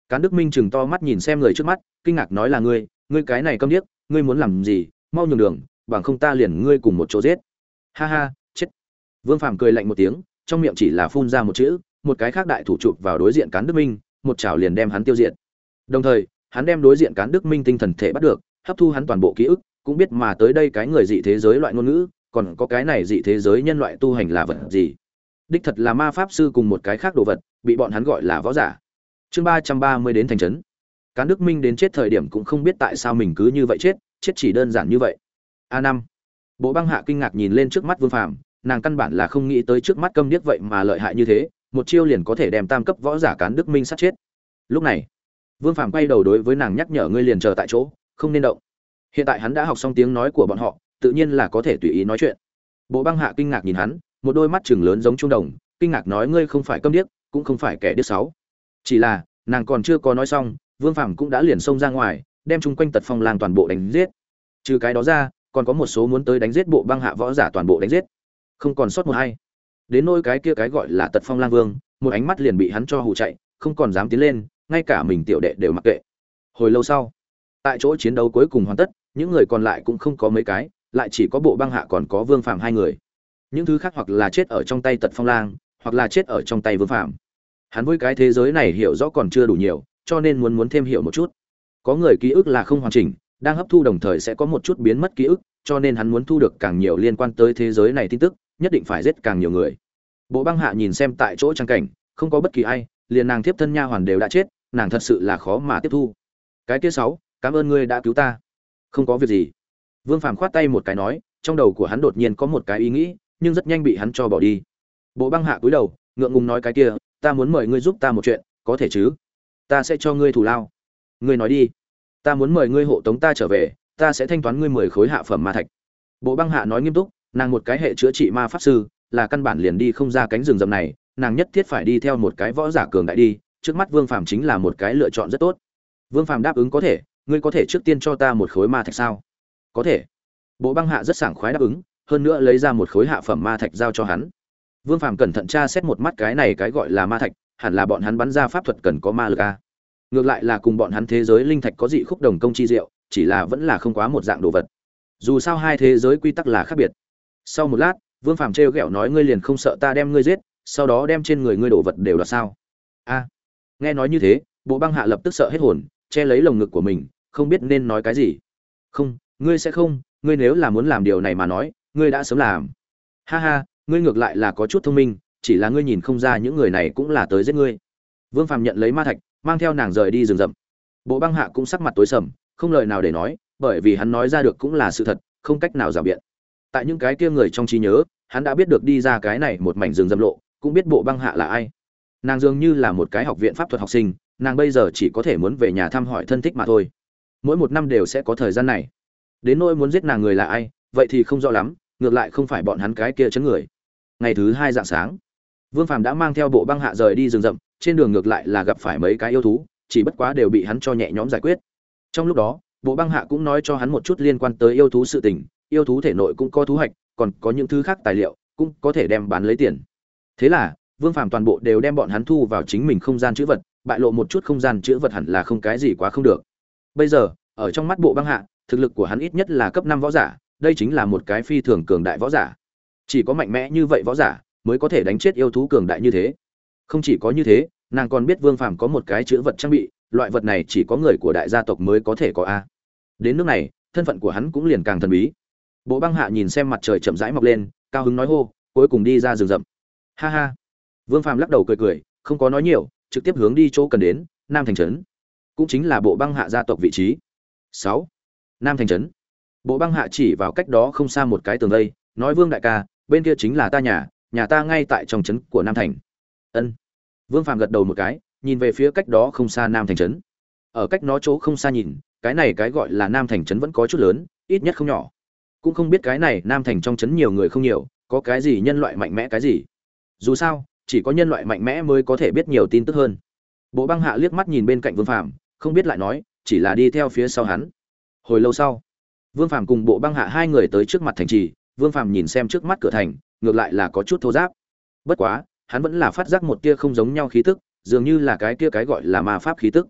cán đức minh chừng to mắt nhìn xem người trước mắt, kinh ngạc nói là ngươi ngươi cái này câm điếc, ngươi muốn làm gì, mau nhường đường, bằng không ta liền ngươi cùng một chỗ giết. Ha ha, chết. Vương phàm cười lạnh một tiếng, trong miệng chỉ là phun ra một chữ, một cái khác đại thủ chụp vào đối diện cán đức minh, một chảo liền đem hắn tiêu diệt. Đồng thời, hắn đem đối diện cán đức minh tinh thần thể bắt được, hấp thu hắn toàn bộ ký ức, cũng biết mà tới đây cái người dị thế giới loại ngôn ngữ, còn có cái này dị thế giới nhân loại tu hành là vật gì. Đích thật là ma pháp sư cùng một cái khác đồ vật, bị bọn hắn gọi là võ giả chương ba trăm ba mươi đến thành trấn. Cán đức minh đến chết thời điểm cũng không biết tại sao mình cứ như vậy chết chết chỉ đơn giản như vậy. A năm. Bộ băng hạ kinh ngạc nhìn lên trước mắt vương phàm, nàng căn bản là không nghĩ tới trước mắt câm điếc vậy mà lợi hại như thế, một chiêu liền có thể đem tam cấp võ giả cán đức minh sát chết. Lúc này, vương phàm quay đầu đối với nàng nhắc nhở ngươi liền chờ tại chỗ, không nên động. Hiện tại hắn đã học xong tiếng nói của bọn họ, tự nhiên là có thể tùy ý nói chuyện. Bộ băng hạ kinh ngạc nhìn hắn, một đôi mắt chừng lớn giống trung đồng, kinh ngạc nói ngươi không phải câm điếc, cũng không phải kẻ điếc sáu chỉ là, nàng còn chưa có nói xong, vương phàm cũng đã liền xông ra ngoài, đem chung quanh tật phong lang toàn bộ đánh giết. Trừ cái đó ra, còn có một số muốn tới đánh giết bộ băng hạ võ giả toàn bộ đánh giết. Không còn sót một hay đến nôi cái kia cái gọi là tật phong lang vương, một ánh mắt liền bị hắn cho hù chạy, không còn dám tiến lên, ngay cả mình tiểu đệ đều mặc kệ. Hồi lâu sau, tại chỗ chiến đấu cuối cùng hoàn tất, những người còn lại cũng không có mấy cái, lại chỉ có bộ băng hạ còn có vương phạm hai người. Những thứ khác hoặc là chết ở trong tay tật phong lang, hoặc là chết ở trong tay vương phạm hắn với cái thế giới này hiểu rõ còn chưa đủ nhiều, cho nên muốn muốn thêm hiểu một chút. Có người ký ức là không hoàn chỉnh, đang hấp thu đồng thời sẽ có một chút biến mất ký ức, cho nên hắn muốn thu được càng nhiều liên quan tới thế giới này tin tức, nhất định phải giết càng nhiều người. Bộ băng hạ nhìn xem tại chỗ trang cảnh, không có bất kỳ ai, liền nàng tiếp thân nha hoàn đều đã chết, nàng thật sự là khó mà tiếp thu. Cái kia sáu, cảm ơn ngươi đã cứu ta. Không có việc gì. Vương phàm khoát tay một cái nói, trong đầu của hắn đột nhiên có một cái ý nghĩ, nhưng rất nhanh bị hắn cho bỏ đi. Bộ băng hạ cúi đầu, ngượng ngùng nói cái kia ta muốn mời ngươi giúp ta một chuyện, có thể chứ? Ta sẽ cho ngươi thù lao. Ngươi nói đi. Ta muốn mời ngươi hộ tống ta trở về, ta sẽ thanh toán ngươi mười khối hạ phẩm ma thạch. Bộ băng hạ nói nghiêm túc, nàng một cái hệ chữa trị ma pháp sư, là căn bản liền đi không ra cánh rừng rậm này, nàng nhất thiết phải đi theo một cái võ giả cường đại đi, trước mắt vương phàm chính là một cái lựa chọn rất tốt. Vương phàm đáp ứng có thể, ngươi có thể trước tiên cho ta một khối ma thạch sao? Có thể. Bộ băng hạ rất sảng khoái đáp ứng, hơn nữa lấy ra một khối hạ phẩm ma thạch giao cho hắn vương phàm cẩn thận tra xét một mắt cái này cái gọi là ma thạch, hẳn là bọn hắn bắn ra pháp thuật cần có ma lực a. Ngược lại là cùng bọn hắn thế giới linh thạch có dị khúc đồng công chi diệu, chỉ là vẫn là không quá một dạng đồ vật. Dù sao hai thế giới quy tắc là khác biệt. Sau một lát, vương phàm trêu ghẹo nói ngươi liền không sợ ta đem ngươi giết, sau đó đem trên người ngươi đồ vật đều là sao? A. Nghe nói như thế, bộ băng hạ lập tức sợ hết hồn, che lấy lồng ngực của mình, không biết nên nói cái gì. Không, ngươi sẽ không, ngươi nếu là muốn làm điều này mà nói, ngươi đã sớm làm. Ha ha ngươi ngược lại là có chút thông minh, chỉ là ngươi nhìn không ra những người này cũng là tới giết ngươi. Vương phàm nhận lấy ma thạch, mang theo nàng rời đi rừng rậm. Bộ băng hạ cũng sắc mặt tối sầm, không lời nào để nói, bởi vì hắn nói ra được cũng là sự thật, không cách nào rào biện. Tại những cái kia người trong trí nhớ, hắn đã biết được đi ra cái này một mảnh rừng rậm lộ, cũng biết bộ băng hạ là ai. Nàng dường như là một cái học viện pháp thuật học sinh, nàng bây giờ chỉ có thể muốn về nhà thăm hỏi thân thích mà thôi. Mỗi một năm đều sẽ có thời gian này. Đến nỗi muốn giết nàng người là ai, vậy thì không rõ lắm, ngược lại không phải bọn hắn cái kia chấn người ngày thứ hai dạng sáng. Vương phàm đã mang theo bộ băng hạ rời đi rừng rậm, trên đường ngược lại là gặp phải mấy cái yêu thú, chỉ bất quá đều bị hắn cho nhẹ nhõm giải quyết. Trong lúc đó, bộ băng hạ cũng nói cho hắn một chút liên quan tới yêu thú sự tình, yêu thú thể nội cũng có thú hạch, còn có những thứ khác tài liệu, cũng có thể đem bán lấy tiền. Thế là, vương phàm toàn bộ đều đem bọn hắn thu vào chính mình không gian chữ vật, bại lộ một chút không gian chữ vật hẳn là không cái gì quá không được. Bây giờ, ở trong mắt bộ băng hạ, thực lực của hắn ít nhất là cấp năm võ giả, đây chính là một cái phi thường cường đại võ giả chỉ có mạnh mẽ như vậy võ giả mới có thể đánh chết yêu thú cường đại như thế. Không chỉ có như thế, nàng còn biết vương phàm có một cái chữ vật trang bị, loại vật này chỉ có người của đại gia tộc mới có thể có a. Đến nước này, thân phận của hắn cũng liền càng thần bí. Bộ băng hạ nhìn xem mặt trời chậm rãi mọc lên, cao hứng nói hô, cuối cùng đi ra rừng rậm. Ha ha. Vương phàm lắc đầu cười cười, không có nói nhiều, trực tiếp hướng đi chỗ cần đến, nam thành trấn. Cũng chính là bộ băng hạ gia tộc vị trí. Sáu. Nam thành trấn. Bộ băng hạ chỉ vào cách đó không xa một cái tường lây nói vương đại ca bên kia chính là ta nhà nhà ta ngay tại trong trấn của nam thành. Ân. Vương phàm gật đầu một cái, nhìn về phía cách đó không xa nam thành trấn. Ở cách nó chỗ không xa nhìn, cái này cái gọi là nam thành trấn vẫn có chút lớn, ít nhất không nhỏ. Cũng không biết cái này nam thành trong trấn nhiều người không nhiều, có cái gì nhân loại mạnh mẽ cái gì. Dù sao, chỉ có nhân loại mạnh mẽ mới có thể biết nhiều tin tức hơn. Bộ băng hạ liếc mắt nhìn bên cạnh vương phàm, không biết lại nói, chỉ là đi theo phía sau hắn. Hồi lâu sau, vương phàm cùng bộ băng hạ hai người tới trước mặt thành trì vương phàm nhìn xem trước mắt cửa thành, ngược lại là có chút thô giáp. Bất quá, hắn vẫn là phát giác một tia không giống nhau khí tức, dường như là cái kia cái gọi là ma pháp khí tức.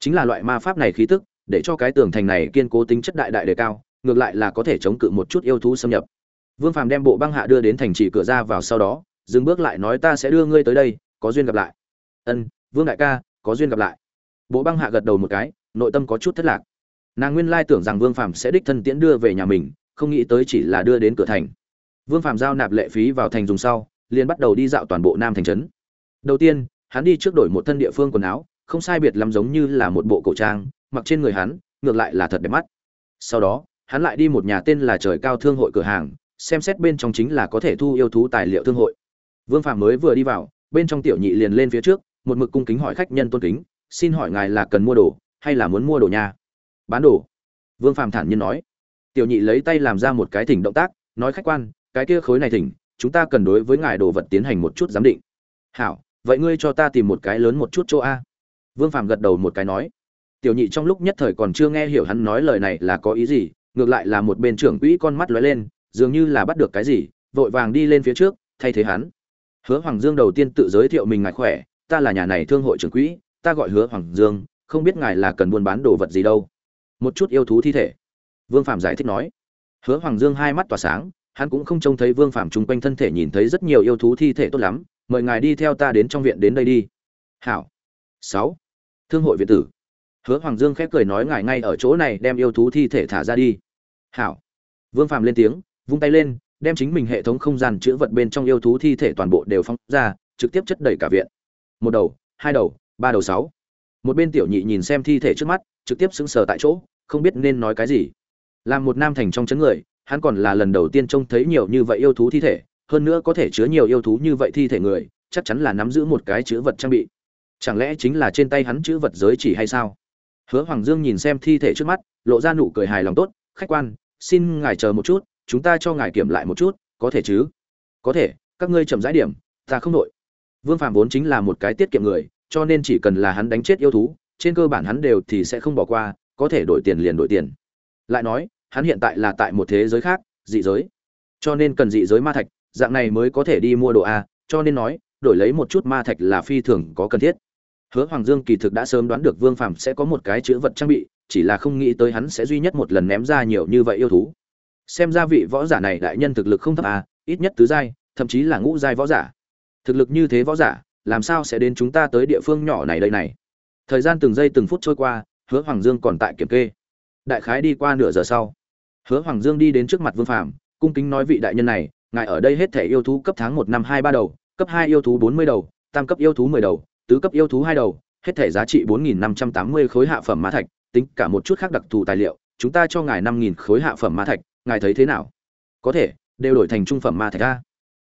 Chính là loại ma pháp này khí tức, để cho cái tường thành này kiên cố tính chất đại đại đề cao, ngược lại là có thể chống cự một chút yêu thú xâm nhập. Vương phàm đem bộ băng hạ đưa đến thành trì cửa ra vào sau đó, dừng bước lại nói ta sẽ đưa ngươi tới đây, có duyên gặp lại. Ân, vương đại ca, có duyên gặp lại. Bộ băng hạ gật đầu một cái, nội tâm có chút thất lạc. Nàng nguyên lai tưởng rằng vương phàm sẽ đích thân tiễn đưa về nhà mình không nghĩ tới chỉ là đưa đến cửa thành. Vương Phạm giao nạp lệ phí vào thành dùng sau, liền bắt đầu đi dạo toàn bộ nam thành trấn. Đầu tiên, hắn đi trước đổi một thân địa phương quần áo, không sai biệt lắm giống như là một bộ cổ trang, mặc trên người hắn, ngược lại là thật đẹp mắt. Sau đó, hắn lại đi một nhà tên là trời cao thương hội cửa hàng, xem xét bên trong chính là có thể thu yêu thú tài liệu thương hội. Vương phạm mới vừa đi vào, bên trong tiểu nhị liền lên phía trước, một mực cung kính hỏi khách nhân tôn kính, xin hỏi ngài là cần mua đồ, hay là muốn mua đồ nha? Bán đồ. Vương phạm thản nhiên nói tiểu nhị lấy tay làm ra một cái thỉnh động tác, nói khách quan, cái kia khối này thỉnh, chúng ta cần đối với ngài đồ vật tiến hành một chút giám định. Hảo, vậy ngươi cho ta tìm một cái lớn một chút chỗ a. Vương phạm gật đầu một cái nói. Tiểu nhị trong lúc nhất thời còn chưa nghe hiểu hắn nói lời này là có ý gì, ngược lại là một bên trưởng quỹ con mắt lóe lên, dường như là bắt được cái gì, vội vàng đi lên phía trước, thay thế hắn. Hứa hoàng dương đầu tiên tự giới thiệu mình ngài khỏe, ta là nhà này thương hội trưởng quỹ, ta gọi hứa hoàng dương, không biết ngài là cần buôn bán đồ vật gì đâu. Một chút yêu thú thi thể vương phạm giải thích nói. Hứa hoàng dương hai mắt tỏa sáng, hắn cũng không trông thấy vương phạm chung quanh thân thể nhìn thấy rất nhiều yêu thú thi thể tốt lắm, mời ngài đi theo ta đến trong viện đến đây đi. Hảo. Sáu. Thương hội viện tử. Hứa hoàng dương khép cười nói ngài ngay ở chỗ này đem yêu thú thi thể thả ra đi. Hảo. Vương phạm lên tiếng, vung tay lên, đem chính mình hệ thống không gian chữa vật bên trong yêu thú thi thể toàn bộ đều phóng ra, trực tiếp chất đầy cả viện. Một đầu, hai đầu, ba đầu, sáu. Một bên tiểu nhị nhìn xem thi thể trước mắt, trực tiếp sững sờ tại chỗ, không biết nên nói cái gì làm một nam thành trong chấn người, hắn còn là lần đầu tiên trông thấy nhiều như vậy yêu thú thi thể, hơn nữa có thể chứa nhiều yêu thú như vậy thi thể người, chắc chắn là nắm giữ một cái chữ vật trang bị. Chẳng lẽ chính là trên tay hắn chữ vật giới chỉ hay sao? Hứa hoàng dương nhìn xem thi thể trước mắt, lộ ra nụ cười hài lòng tốt, khách quan, xin ngài chờ một chút, chúng ta cho ngài kiểm lại một chút, có thể chứ? Có thể, các ngươi chậm rãi điểm, ta không nội vương phạm vốn chính là một cái tiết kiệm người, cho nên chỉ cần là hắn đánh chết yêu thú, trên cơ bản hắn đều thì sẽ không bỏ qua, có thể đổi tiền liền đổi tiền lại nói, hắn hiện tại là tại một thế giới khác, dị giới. Cho nên cần dị giới ma thạch, dạng này mới có thể đi mua đồ a, cho nên nói, đổi lấy một chút ma thạch là phi thường có cần thiết. Hứa hoàng dương kỳ thực đã sớm đoán được vương phàm sẽ có một cái chữ vật trang bị, chỉ là không nghĩ tới hắn sẽ duy nhất một lần ném ra nhiều như vậy yêu thú. Xem ra vị võ giả này đại nhân thực lực không thấp à ít nhất tứ giai, thậm chí là ngũ giai võ giả. Thực lực như thế võ giả, làm sao sẽ đến chúng ta tới địa phương nhỏ này đây này? Thời gian từng giây từng phút trôi qua, hứa hoàng dương còn tại kiểm kê đại khái đi qua nửa giờ sau. Hứa hoàng dương đi đến trước mặt vương phàm, cung kính nói vị đại nhân này, ngài ở đây hết thể yêu thú cấp tháng một năm hai ba đầu, cấp hai yêu thú bốn mươi đầu, tam cấp yêu thú mười đầu, tứ cấp yêu thú hai đầu, hết thể giá trị bốn nghìn năm trăm tám mươi khối hạ phẩm ma thạch, tính cả một chút khác đặc thù tài liệu, chúng ta cho ngài năm nghìn khối hạ phẩm ma thạch, ngài thấy thế nào? Có thể, đều đổi thành trung phẩm ma thạch a.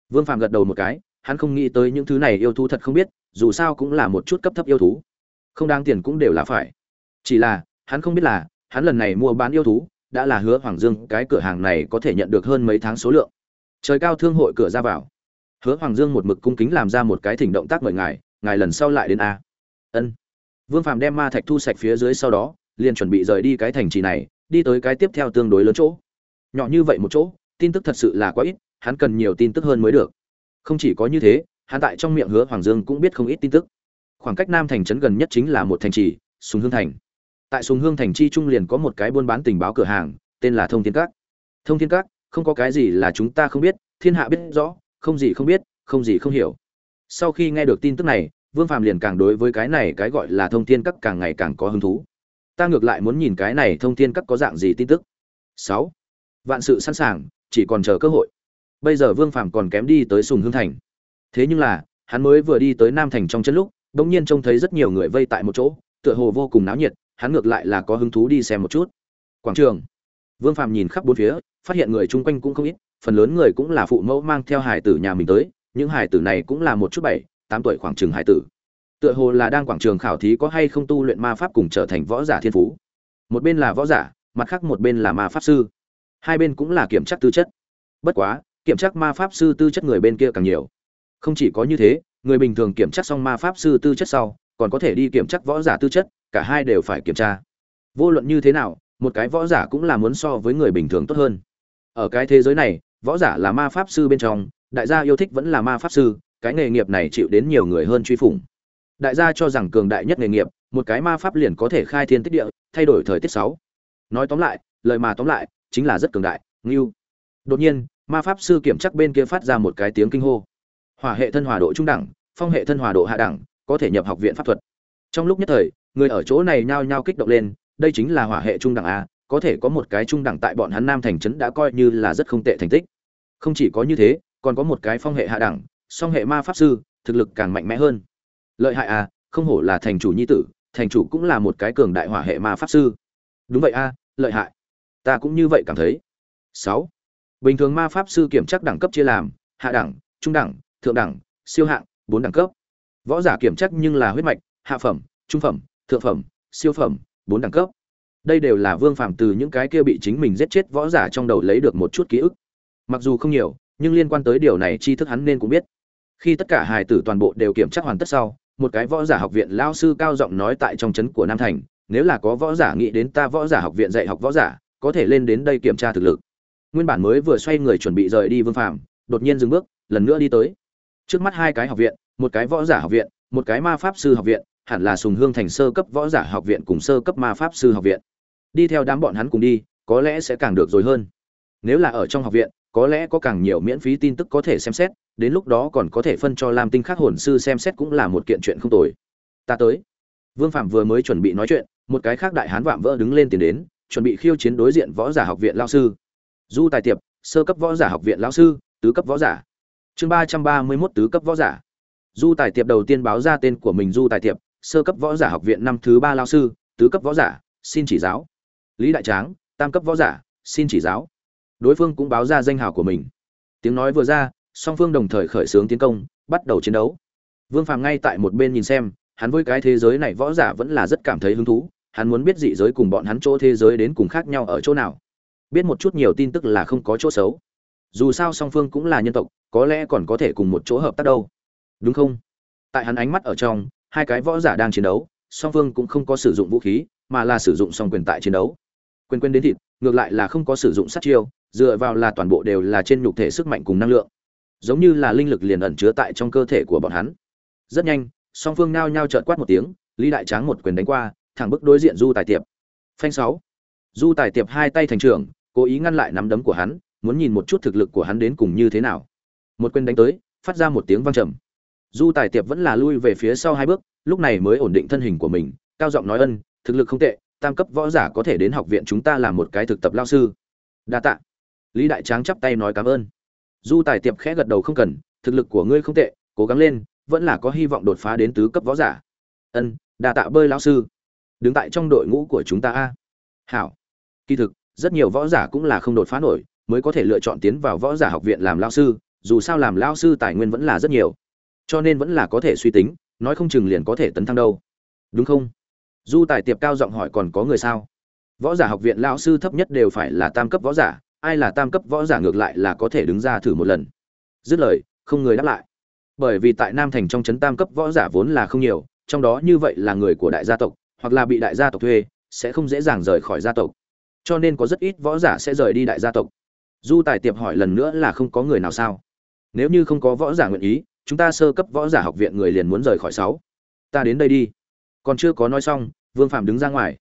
Vương phạm gật đầu một cái, hắn không nghĩ tới những thứ này yêu thú thật không biết, dù sao cũng là một chút cấp thấp yêu thú. Không đáng tiền cũng đều là phải. Chỉ là, hắn không biết là hắn lần này mua bán yêu thú, đã là hứa hoàng dương, cái cửa hàng này có thể nhận được hơn mấy tháng số lượng. Trời cao thương hội cửa ra vào. Hứa hoàng dương một mực cung kính làm ra một cái thỉnh động tác mời ngài ngài lần sau lại đến a. Ân. Vương phàm đem ma thạch thu sạch phía dưới sau đó, liền chuẩn bị rời đi cái thành trì này, đi tới cái tiếp theo tương đối lớn chỗ. Nhỏ như vậy một chỗ, tin tức thật sự là quá ít, hắn cần nhiều tin tức hơn mới được. Không chỉ có như thế, hắn tại trong miệng hứa hoàng dương cũng biết không ít tin tức. Khoảng cách nam thành trấn gần nhất chính là một thành trì, sùng hương thành tại sùng hương thành chi trung liền có một cái buôn bán tình báo cửa hàng, tên là thông thiên các. Thông thiên các, không có cái gì là chúng ta không biết, thiên hạ biết rõ, không gì không biết, không gì không hiểu. Sau khi nghe được tin tức này, vương phàm liền càng đối với cái này cái gọi là thông thiên các càng ngày càng có hứng thú. Ta ngược lại muốn nhìn cái này thông thiên các có dạng gì tin tức. Sáu. Vạn sự sẵn sàng, chỉ còn chờ cơ hội. Bây giờ vương phàm còn kém đi tới sùng hương thành. Thế nhưng là, hắn mới vừa đi tới nam thành trong chân lúc đ ỗ n g nhiên trông thấy rất nhiều người vây tại một chỗ, tựa hồ vô cùng náo nhiệt hắn ngược lại là có hứng thú đi xem một chút. Quảng trường. Vương phàm nhìn khắp bốn phía, phát hiện người chung quanh cũng không ít, phần lớn người cũng là phụ mẫu mang theo hải tử nhà mình tới, những hải tử này cũng là một chút bảy, tám tuổi khoảng trường hải tử. Tựa hồ là đang quảng trường khảo thí có hay không tu luyện ma pháp cùng trở thành võ giả thiên phú. Một bên là võ giả, mặt khác một bên là ma pháp sư. Hai bên cũng là kiểm tra tư chất. Bất quá, kiểm tra ma pháp sư tư chất người bên kia càng nhiều. Không chỉ có như thế, người bình thường kiểm tra xong ma pháp sư tư chất sau, còn có thể đi kiểm tra võ giả tư chất cả hai đều phải kiểm tra. Vô luận như thế nào, một cái võ giả cũng là muốn so với người bình thường tốt hơn. Ở cái thế giới này, võ giả là ma pháp sư bên trong, đại gia yêu thích vẫn là ma pháp sư, cái nghề nghiệp này chịu đến nhiều người hơn truy phủng. Đại gia cho rằng cường đại nhất nghề nghiệp, một cái ma pháp liền có thể khai thiên tích địa, thay đổi thời tiết sáu. Nói tóm lại, lời mà tóm lại, chính là rất cường đại, ngưu. Đột nhiên, ma pháp sư kiểm chắc bên kia phát ra một cái tiếng kinh hô. Hỏa hệ thân hòa độ trung đẳng, phong hệ thân hòa độ hạ đẳng, có thể nhập học viện pháp thuật. Trong lúc nhất thời người ở chỗ này nhao nhao kích động lên, đây chính là hỏa hệ trung đẳng a, có thể có một cái trung đẳng tại bọn hắn nam thành trấn đã coi như là rất không tệ thành tích. Không chỉ có như thế, còn có một cái phong hệ hạ đẳng, song hệ ma pháp sư, thực lực càng mạnh mẽ hơn. Lợi hại a, không hổ là thành chủ nhi tử, thành chủ cũng là một cái cường đại hỏa hệ ma pháp sư. Đúng vậy a, lợi hại. Ta cũng như vậy cảm thấy. Sáu. Bình thường ma pháp sư kiểm tra đẳng cấp chia làm, hạ đẳng, trung đẳng, thượng đẳng, siêu hạng, bốn đẳng cấp. Võ giả kiểm tra nhưng là huyết mạch, hạ phẩm, trung phẩm thượng phẩm siêu phẩm bốn đẳng cấp. Đây đều là vương phàm từ những cái kia bị chính mình giết chết võ giả trong đầu lấy được một chút ký ức. Mặc dù không nhiều nhưng liên quan tới điều này tri thức hắn nên cũng biết. Khi tất cả hài tử toàn bộ đều kiểm tra hoàn tất sau một cái võ giả học viện lao sư cao giọng nói tại trong trấn của nam thành nếu là có võ giả nghĩ đến ta võ giả học viện dạy học võ giả có thể lên đến đây kiểm tra thực lực. Nguyên bản mới vừa xoay người chuẩn bị rời đi vương phàm, đột nhiên dừng bước lần nữa đi tới. Trước mắt hai cái học viện một cái võ giả học viện một cái ma pháp sư học viện hẳn là sùng hương thành sơ cấp võ giả học viện cùng sơ cấp ma pháp sư học viện. Đi theo đám bọn hắn cùng đi, có lẽ sẽ càng được rồi hơn. Nếu là ở trong học viện, có lẽ có càng nhiều miễn phí tin tức có thể xem xét, đến lúc đó còn có thể phân cho lam tinh khắc hồn sư xem xét cũng là một kiện chuyện không tồi. Ta tới. Vương phạm vừa mới chuẩn bị nói chuyện, một cái khác đại hán vạm vỡ đứng lên tiến đến, chuẩn bị khiêu chiến đối diện võ giả học viện lao sư. Du tài tiệp, sơ cấp võ giả học viện lao sư, tứ cấp võ giả. Chương ba trăm ba mươi mốt tứ cấp võ giả. Du tài tiệp đầu tiên báo ra tên của mình du tài tiệp sơ cấp võ giả học viện năm thứ ba lao sư, tứ cấp võ giả, xin chỉ giáo. Lý đại tráng, tam cấp võ giả, xin chỉ giáo. Đối phương cũng báo ra danh hào của mình. Tiếng nói vừa ra, song phương đồng thời khởi xướng tiến công, bắt đầu chiến đấu. Vương phàm ngay tại một bên nhìn xem, hắn với cái thế giới này võ giả vẫn là rất cảm thấy hứng thú, hắn muốn biết dị giới cùng bọn hắn chỗ thế giới đến cùng khác nhau ở chỗ nào. Biết một chút nhiều tin tức là không có chỗ xấu. Dù sao song phương cũng là nhân tộc, có lẽ còn có thể cùng một chỗ hợp tác đâu. Đúng không? Tại hắn ánh mắt ở trong hai cái võ giả đang chiến đấu, song phương cũng không có sử dụng vũ khí, mà là sử dụng song quyền tại chiến đấu. Quyền quyền đến thịt, ngược lại là không có sử dụng sát chiêu, dựa vào là toàn bộ đều là trên nhục thể sức mạnh cùng năng lượng. Giống như là linh lực liền ẩn chứa tại trong cơ thể của bọn hắn. Rất nhanh, song phương nao nhao trợn quát một tiếng, lý đại tráng một quyền đánh qua, thẳng bức đối diện du tài tiệp. Phanh sáu. Du tài tiệp hai tay thành trưởng, cố ý ngăn lại nắm đấm của hắn, muốn nhìn một chút thực lực của hắn đến cùng như thế nào. Một quyền đánh tới, phát ra một tiếng vang trầm du tài tiệp vẫn là lui về phía sau hai bước, lúc này mới ổn định thân hình của mình, cao giọng nói ân, thực lực không tệ, tam cấp võ giả có thể đến học viện chúng ta làm một cái thực tập lao sư. Đa tạ. Lý đại tráng chắp tay nói cảm ơn. Du tài tiệp khẽ gật đầu không cần, thực lực của ngươi không tệ, cố gắng lên, vẫn là có hy vọng đột phá đến tứ cấp võ giả. Ân, đa tạ bơi lao sư. Đứng tại trong đội ngũ của chúng ta a. Hảo. Kỳ thực, rất nhiều võ giả cũng là không đột phá nổi, mới có thể lựa chọn tiến vào võ giả học viện làm lao sư, dù sao làm lao sư tài nguyên vẫn là rất nhiều cho nên vẫn là có thể suy tính, nói không chừng liền có thể tấn thăng đâu. Đúng không? Du tài tiệp cao giọng hỏi còn có người sao? Võ giả học viện lao sư thấp nhất đều phải là tam cấp võ giả, ai là tam cấp võ giả ngược lại là có thể đứng ra thử một lần. Dứt lời, không người đáp lại. Bởi vì tại nam thành trong trấn tam cấp võ giả vốn là không nhiều, trong đó như vậy là người của đại gia tộc, hoặc là bị đại gia tộc thuê, sẽ không dễ dàng rời khỏi gia tộc. Cho nên có rất ít võ giả sẽ rời đi đại gia tộc. Du tài tiệp hỏi lần nữa là không có người nào sao? Nếu như không có võ giả nguyện ý chúng ta sơ cấp võ giả học viện người liền muốn rời khỏi sáu. Ta đến đây đi. Còn chưa có nói xong, vương phạm đứng ra ngoài.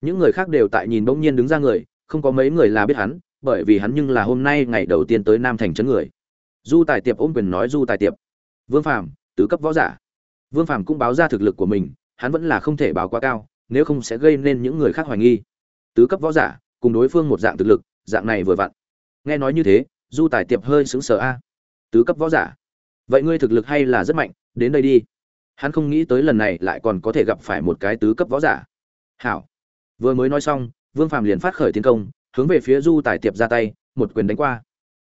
Những người khác đều tại nhìn bỗng nhiên đứng ra người, không có mấy người là biết hắn, bởi vì hắn nhưng là hôm nay ngày đầu tiên tới nam thành trấn người. Du tài tiệp ôm quyền nói du tài tiệp. Vương phạm tứ cấp võ giả. Vương phạm cũng báo ra thực lực của mình, hắn vẫn là không thể báo quá cao, nếu không sẽ gây nên những người khác hoài nghi. Tứ cấp võ giả, cùng đối phương một dạng thực lực, dạng này vừa vặn. Nghe nói như thế, du tài tiệp hơi sững sờ a. Tứ cấp võ giả vậy ngươi thực lực hay là rất mạnh, đến đây đi. Hắn không nghĩ tới lần này lại còn có thể gặp phải một cái tứ cấp võ giả. Hảo. Vừa mới nói xong, vương phàm liền phát khởi tiến công, hướng về phía du tài tiệp ra tay, một quyền đánh qua.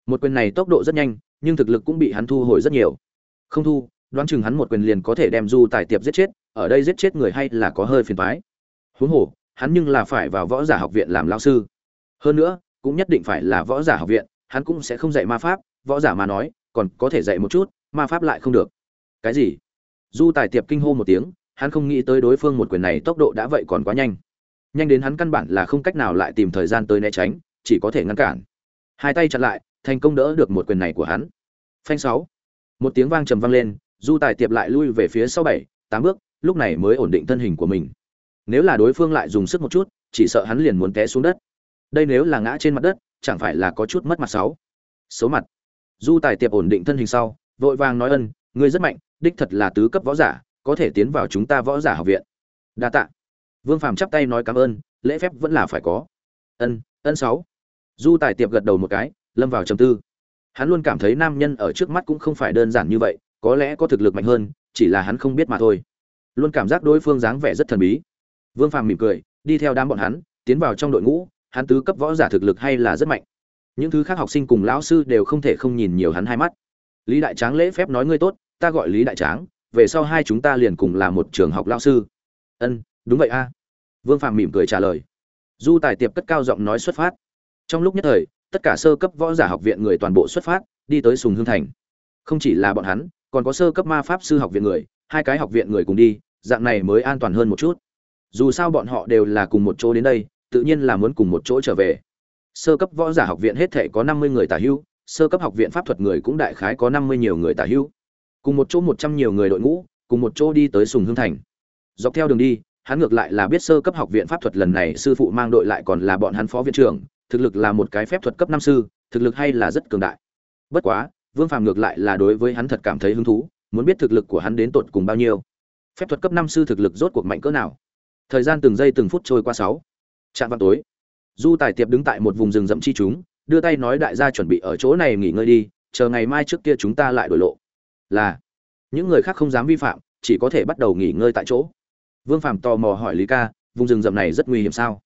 Một quyền này tốc độ rất nhanh, nhưng thực lực cũng bị hắn thu hồi rất nhiều. Không thu, đoán chừng hắn một quyền liền có thể đem du tài tiệp giết chết, ở đây giết chết người hay là có hơi phiền toái. Huống hồ, hắn nhưng là phải vào võ giả học viện làm lao sư. Hơn nữa, cũng nhất định phải là võ giả học viện, hắn cũng sẽ không dạy ma pháp, võ giả mà nói, còn có thể dạy một chút ma pháp lại không được. Cái gì? Du tài tiệp kinh hô một tiếng, hắn không nghĩ tới đối phương một quyền này tốc độ đã vậy còn quá nhanh. Nhanh đến hắn căn bản là không cách nào lại tìm thời gian tới né tránh, chỉ có thể ngăn cản. Hai tay chặn lại, thành công đỡ được một quyền này của hắn. Phanh sáu. Một tiếng vang trầm vang lên du tài tiệp lại lui về phía sau bảy, tám bước, lúc này mới ổn định thân hình của mình. Nếu là đối phương lại dùng sức một chút, chỉ sợ hắn liền muốn té xuống đất. Đây nếu là ngã trên mặt đất, chẳng phải là có chút mất mặt sáu. Xấu mặt. Du tài tiệp ổn định thân hình sau vội vàng nói ân, ngươi rất mạnh, đích thật là tứ cấp võ giả, có thể tiến vào chúng ta võ giả học viện. Đa tạ. Vương phàm chắp tay nói cảm ơn, lễ phép vẫn là phải có. Ân ân sáu. Du tài tiệp gật đầu một cái, lâm vào trầm tư. Hắn luôn cảm thấy nam nhân ở trước mắt cũng không phải đơn giản như vậy, có lẽ có thực lực mạnh hơn, chỉ là hắn không biết mà thôi. Luôn cảm giác đối phương dáng vẻ rất thần bí. Vương phàm mỉm cười, đi theo đám bọn hắn, tiến vào trong đội ngũ, hắn tứ cấp võ giả thực lực hay là rất mạnh. Những thứ khác học sinh cùng lão sư đều không thể không nhìn nhiều hắn hai mắt lý đại tráng lễ phép nói ngươi tốt, ta gọi lý đại tráng, về sau hai chúng ta liền cùng là một trường học lão sư. Ân, đúng vậy a. Vương phạm mỉm cười trả lời. Du tài tiệp cất cao giọng nói xuất phát. Trong lúc nhất thời, tất cả sơ cấp võ giả học viện người toàn bộ xuất phát, đi tới sùng hương thành. Không chỉ là bọn hắn, còn có sơ cấp ma pháp sư học viện người, hai cái học viện người cùng đi, dạng này mới an toàn hơn một chút. Dù sao bọn họ đều là cùng một chỗ đến đây, tự nhiên là muốn cùng một chỗ trở về. Sơ cấp võ giả học viện hết thể có năm mươi người tả hữu sơ cấp học viện pháp thuật người cũng đại khái có năm mươi nhiều người tả hữu. Cùng một chỗ một trăm nhiều người đội ngũ, cùng một chỗ đi tới sùng hương thành. Dọc theo đường đi, hắn ngược lại là biết sơ cấp học viện pháp thuật lần này sư phụ mang đội lại còn là bọn hắn phó viện trưởng, thực lực là một cái phép thuật cấp năm sư, thực lực hay là rất cường đại. Bất quá, vương phàm ngược lại là đối với hắn thật cảm thấy hứng thú, muốn biết thực lực của hắn đến tột cùng bao nhiêu. Phép thuật cấp năm sư thực lực rốt cuộc mạnh cỡ nào? Thời gian từng giây từng phút trôi qua sáu. Trạm vào tối. Du tài tiệp đứng tại một vùng rừng rậm chi chúng đưa tay nói đại gia chuẩn bị ở chỗ này nghỉ ngơi đi, chờ ngày mai trước kia chúng ta lại đổi lộ. Là, những người khác không dám vi phạm, chỉ có thể bắt đầu nghỉ ngơi tại chỗ. Vương phạm tò mò hỏi lý ca, vùng rừng rậm này rất nguy hiểm sao?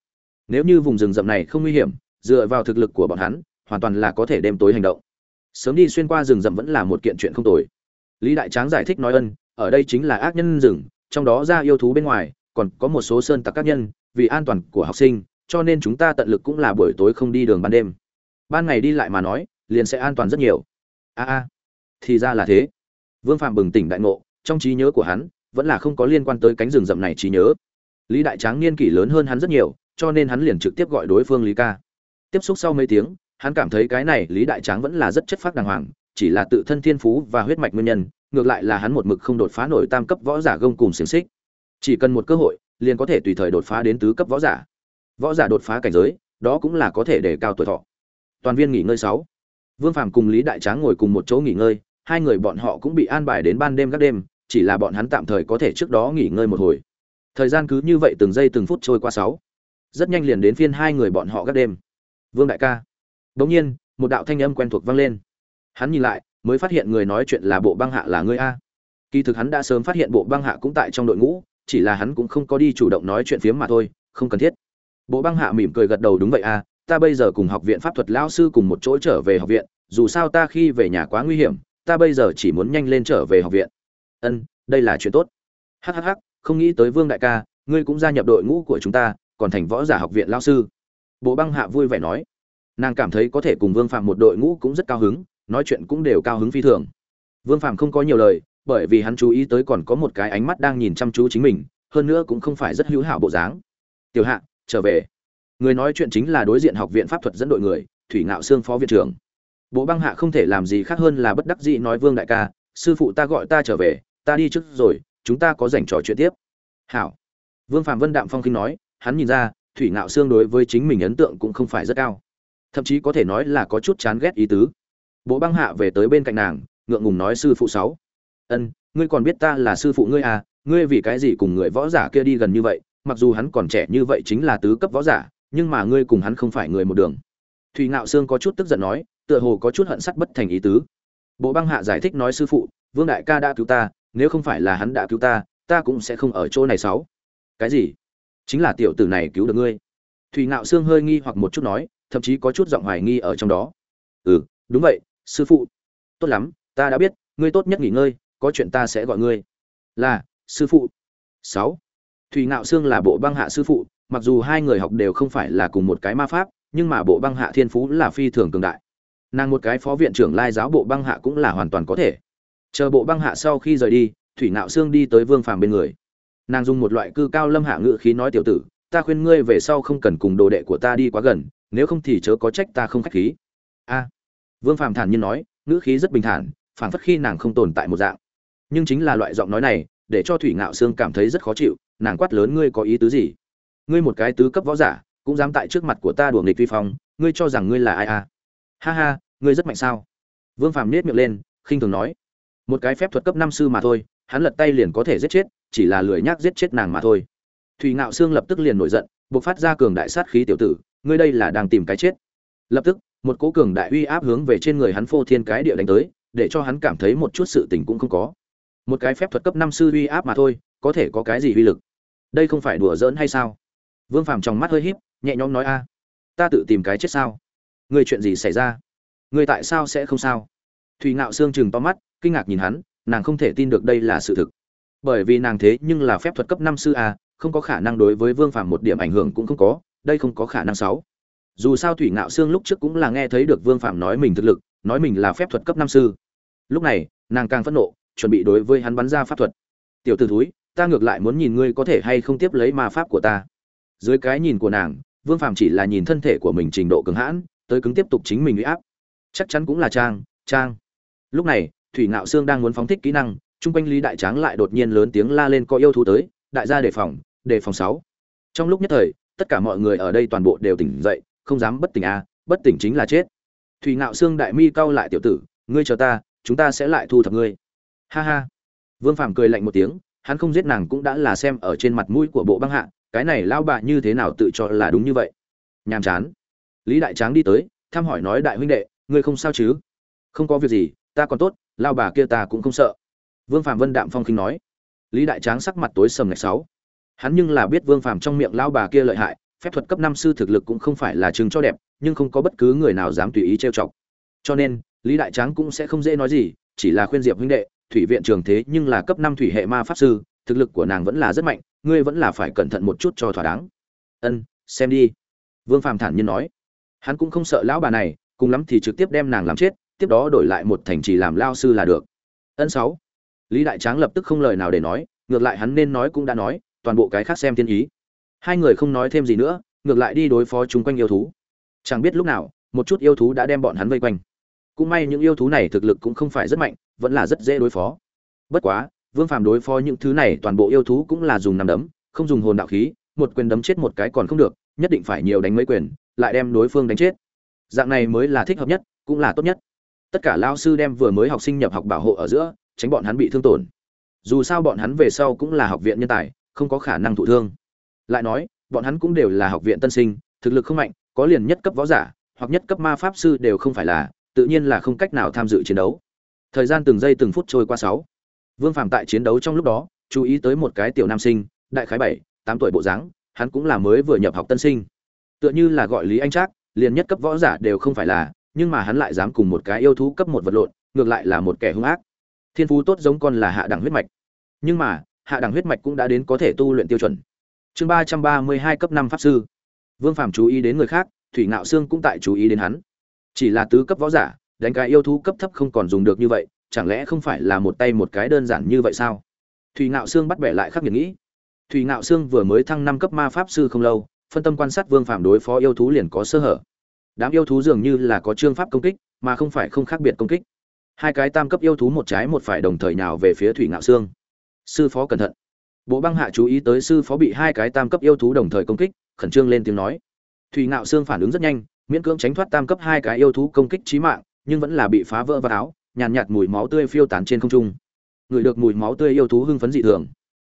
Nếu như vùng rừng rậm này không nguy hiểm, dựa vào thực lực của bọn hắn, hoàn toàn là có thể đêm tối hành động. Sớm đi xuyên qua rừng rậm vẫn là một kiện chuyện không tồi. Lý đại tráng giải thích nói ân, ở đây chính là ác nhân rừng, trong đó ra yêu thú bên ngoài, còn có một số sơn tặc các nhân, vì an toàn của học sinh, cho nên chúng ta tận lực cũng là buổi tối không đi đường ban đêm ban ngày đi lại mà nói, liền sẽ an toàn rất nhiều. A a, thì ra là thế. Vương phạm bừng tỉnh đại ngộ, trong trí nhớ của hắn, vẫn là không có liên quan tới cánh rừng rậm này trí nhớ. Lý đại tráng niên kỷ lớn hơn hắn rất nhiều, cho nên hắn liền trực tiếp gọi đối phương lý ca. Tiếp xúc sau mấy tiếng, hắn cảm thấy cái này lý đại tráng vẫn là rất chất phác đàng hoàng, chỉ là tự thân thiên phú và huyết mạch nguyên nhân, ngược lại là hắn một mực không đột phá nổi tam cấp võ giả gông cùng xiềng xích. Chỉ cần một cơ hội, liền có thể tùy thời đột phá đến tứ cấp võ giả. Võ giả đột phá cảnh giới, đó cũng là có thể để cao tuổi thọ toàn viên nghỉ ngơi sáu. Vương phàm cùng lý đại tráng ngồi cùng một chỗ nghỉ ngơi, hai người bọn họ cũng bị an bài đến ban đêm các đêm, chỉ là bọn hắn tạm thời có thể trước đó nghỉ ngơi một hồi. Thời gian cứ như vậy từng giây từng phút trôi qua sáu. Rất nhanh liền đến phiên hai người bọn họ các đêm. Vương đại ca. Đ nhiên, một đạo thanh âm quen thuộc vang lên. Hắn nhìn lại, mới phát hiện người nói chuyện là bộ băng hạ là ngươi a. Kỳ thực hắn đã sớm phát hiện bộ băng hạ cũng tại trong đội ngũ, chỉ là hắn cũng không có đi chủ động nói chuyện phiếm mà thôi, không cần thiết. Bộ băng hạ mỉm cười gật đầu đúng vậy a ta bây giờ cùng học viện pháp thuật lão sư cùng một chỗ trở về học viện dù sao ta khi về nhà quá nguy hiểm ta bây giờ chỉ muốn nhanh lên trở về học viện. Ân đây là chuyện tốt. Hắc hắc hắc, không nghĩ tới vương đại ca ngươi cũng gia nhập đội ngũ của chúng ta còn thành võ giả học viện lão sư. Bộ băng hạ vui vẻ nói. Nàng cảm thấy có thể cùng vương phạm một đội ngũ cũng rất cao hứng nói chuyện cũng đều cao hứng phi thường. Vương phạm không có nhiều lời bởi vì hắn chú ý tới còn có một cái ánh mắt đang nhìn chăm chú chính mình hơn nữa cũng không phải rất hữu hảo bộ dáng. Tiểu hạ trở về người nói chuyện chính là đối diện học viện pháp thuật dẫn đội người, thủy ngạo sương phó viện trưởng. Bộ băng hạ không thể làm gì khác hơn là bất đắc dĩ nói vương đại ca, sư phụ ta gọi ta trở về, ta đi trước rồi, chúng ta có dành trò chuyện tiếp. Hảo. Vương phạm vân đạm phong khinh nói, hắn nhìn ra, thủy ngạo sương đối với chính mình ấn tượng cũng không phải rất cao. Thậm chí có thể nói là có chút chán ghét ý tứ. Bộ băng hạ về tới bên cạnh nàng, ngượng ngùng nói sư phụ sáu. Ân, ngươi còn biết ta là sư phụ ngươi à? Ngươi vì cái gì cùng người võ giả kia đi gần như vậy? Mặc dù hắn còn trẻ như vậy chính là tứ cấp võ giả nhưng mà ngươi cùng hắn không phải người một đường. Thùy ngạo sương có chút tức giận nói, tựa hồ có chút hận sắt bất thành ý tứ. Bộ băng hạ giải thích nói sư phụ, vương đại ca đã cứu ta, nếu không phải là hắn đã cứu ta ta cũng sẽ không ở chỗ này sáu. Cái gì? Chính là tiểu tử này cứu được ngươi. Thùy ngạo sương hơi nghi hoặc một chút nói, thậm chí có chút giọng hoài nghi ở trong đó. Ừ đúng vậy, sư phụ. Tốt lắm, ta đã biết, ngươi tốt nhất nghỉ ngơi, có chuyện ta sẽ gọi ngươi. Là, sư phụ. Sáu. Thùy ngạo sương là bộ băng hạ sư phụ mặc dù hai người học đều không phải là cùng một cái ma pháp, nhưng mà bộ băng hạ thiên phú là phi thường cường đại. Nàng một cái phó viện trưởng lai giáo bộ băng hạ cũng là hoàn toàn có thể. Chờ bộ băng hạ sau khi rời đi, thủy nạo xương đi tới vương phàm bên người. Nàng dùng một loại cư cao lâm hạ ngự khí nói tiểu tử, ta khuyên ngươi về sau không cần cùng đồ đệ của ta đi quá gần, nếu không thì chớ có trách ta không khách khí. A. Vương phàm thản nhiên nói, ngữ khí rất bình thản phản phất khi nàng không tồn tại một dạng. Nhưng chính là loại giọng nói này, để cho thủy ngạo sương cảm thấy rất khó chịu, nàng quát lớn ngươi có ý tứ gì? Ngươi một cái tứ cấp võ giả, cũng dám tại trước mặt của ta đùa nghịch vi phong, ngươi cho rằng ngươi là ai à? Ha ha, ngươi rất mạnh sao? Vương phàm nết miệng lên, khinh thường nói. Một cái phép thuật cấp năm sư mà thôi, hắn lật tay liền có thể giết chết, chỉ là lười nhác giết chết nàng mà thôi. Thùy ngạo sương lập tức liền nổi giận buộc phát ra cường đại sát khí tiểu tử, ngươi đây là đang tìm cái chết. Lập tức, một cỗ cường đại uy áp hướng về trên người hắn phô thiên cái địa đánh tới, để cho hắn cảm thấy một chút sự tình cũng không có. Một cái phép thuật cấp năm sư uy áp mà thôi, có thể có cái gì uy lực? Đây không phải đùa giỡn hay sao? Vương phàm trong mắt hơi híp, nhẹ nhõm nói, a, ta tự tìm cái chết sao? Ngươi chuyện gì xảy ra? Ngươi tại sao sẽ không sao? Thủy ngạo xương chừng to mắt, kinh ngạc nhìn hắn, nàng không thể tin được đây là sự thực. Bởi vì nàng thế nhưng là phép thuật cấp năm sư a, không có khả năng đối với vương phàm một điểm ảnh hưởng cũng không có, đây không có khả năng sáu. Dù sao thủy ngạo Sương lúc trước cũng là nghe thấy được vương phạm nói mình thực lực, nói mình là phép thuật cấp năm sư. Lúc này, nàng càng phẫn nộ, chuẩn bị đối với hắn bắn ra pháp thuật. Tiểu t ử thúi, ta ngược lại muốn nhìn ngươi có thể hay không tiếp lấy ma pháp của ta dưới cái nhìn của nàng, vương phạm chỉ là nhìn thân thể của mình trình độ cứng hãn, tới cứng tiếp tục chính mình uy áp. Chắc chắn cũng là trang trang. Lúc này, thủy ngạo sương đang muốn phóng thích kỹ năng, chung quanh lý đại tráng lại đột nhiên lớn tiếng la lên có yêu thú tới, đại gia đề phòng đề phòng sáu. Trong lúc nhất thời, tất cả mọi người ở đây toàn bộ đều tỉnh dậy, không dám bất tỉnh à bất tỉnh chính là chết. Thủy ngạo xương đại mi cau lại tiểu tử, ngươi chờ ta, chúng ta sẽ lại thu thập ngươi. Ha ha. Vương phàm cười lạnh một tiếng, hắn không giết nàng cũng đã là xem ở trên mặt mũi của bộ băng hạ cái này lao bà như thế nào tự cho là đúng như vậy? Nhàm chán. Lý đại tráng đi tới, thăm hỏi nói, đại huynh đệ, ngươi không sao chứ? Không có việc gì, ta còn tốt lao bà kia ta cũng không sợ. Vương phạm vân đạm phong khinh nói. Lý đại tráng sắc mặt tối sầm ngày sáu. Hắn nhưng là biết vương phạm trong miệng lao bà kia lợi hại, phép thuật cấp năm sư thực lực cũng không phải là chứng cho đẹp, nhưng không có bất cứ người nào dám tùy ý trêu chọc. Cho nên, lý đại tráng cũng sẽ không dễ nói gì, chỉ là khuyên diệp huynh đệ, thủy viện trường thế nhưng là cấp năm thủy hệ ma pháp sư, thực lực của nàng vẫn là rất mạnh ngươi vẫn là phải cẩn thận một chút cho thỏa đáng. Ân, xem đi. Vương phàm thản nhiên nói. Hắn cũng không sợ lão bà này, cùng lắm thì trực tiếp đem nàng làm chết, tiếp đó đổi lại một thành trì làm lao sư là được. Ân sáu. Lý đại tráng lập tức không lời nào để nói, ngược lại hắn nên nói cũng đã nói, toàn bộ cái khác xem thiên ý. Hai người không nói thêm gì nữa, ngược lại đi đối phó chung quanh yêu thú. Chẳng biết lúc nào, một chút yêu thú đã đem bọn hắn vây quanh. Cũng may những yêu thú này thực lực cũng không phải rất mạnh, vẫn là rất dễ đối phó. Bất quá vương phàm đối phó những thứ này toàn bộ yêu thú cũng là dùng nằm đấm, không dùng hồn đạo khí, một quyền đấm chết một cái còn không được, nhất định phải nhiều đánh mấy quyền, lại đem đối phương đánh chết. Dạng này mới là thích hợp nhất, cũng là tốt nhất. Tất cả lao sư đem vừa mới học sinh nhập học bảo hộ ở giữa, tránh bọn hắn bị thương tổn. Dù sao bọn hắn về sau cũng là học viện nhân tài, không có khả năng thụ thương. Lại nói, bọn hắn cũng đều là học viện tân sinh, thực lực không mạnh, có liền nhất cấp võ giả, hoặc nhất cấp ma pháp sư đều không phải là, tự nhiên là không cách nào tham dự chiến đấu. Thời gian từng giây từng phút trôi qua sáu vương phàm tại chiến đấu trong lúc đó, chú ý tới một cái tiểu nam sinh, đại khái bảy, tám tuổi bộ dáng, hắn cũng là mới vừa nhập học tân sinh. Tựa như là gọi lý anh trác, liền nhất cấp võ giả đều không phải là, nhưng mà hắn lại dám cùng một cái yêu thú cấp một vật lộn, ngược lại là một kẻ hung ác. Thiên phú tốt giống con là hạ đẳng huyết mạch. Nhưng mà, hạ đẳng huyết mạch cũng đã đến có thể tu luyện tiêu chuẩn. Chương ba trăm ba mươi hai cấp năm pháp sư. Vương phàm chú ý đến người khác, thủy ngạo sương cũng tại chú ý đến hắn. Chỉ là tứ cấp võ giả, đánh cái yêu thú cấp thấp không còn dùng được như vậy chẳng lẽ không phải là một tay một cái đơn giản như vậy sao? Thủy ngạo sương bắt bẻ lại khắc nghiệt nghĩ. Thủy ngạo sương vừa mới thăng năm cấp ma pháp sư không lâu, phân tâm quan sát vương phàm đối phó yêu thú liền có sơ hở. Đám yêu thú dường như là có chương pháp công kích, mà không phải không khác biệt công kích. Hai cái tam cấp yêu thú một trái một phải đồng thời nào về phía thủy ngạo sương. Sư phó cẩn thận. Bộ băng hạ chú ý tới sư phó bị hai cái tam cấp yêu thú đồng thời công kích, khẩn trương lên tiếng nói. Thủy ngạo sương phản ứng rất nhanh, miễn cưỡng tránh thoát tam cấp hai cái yêu thú công kích trí mạng, nhưng vẫn là bị phá vỡ vào áo nhàn nhạt, nhạt mùi máu tươi phiêu tán trên không trung. Người được mùi máu tươi yêu thú hưng phấn dị thường.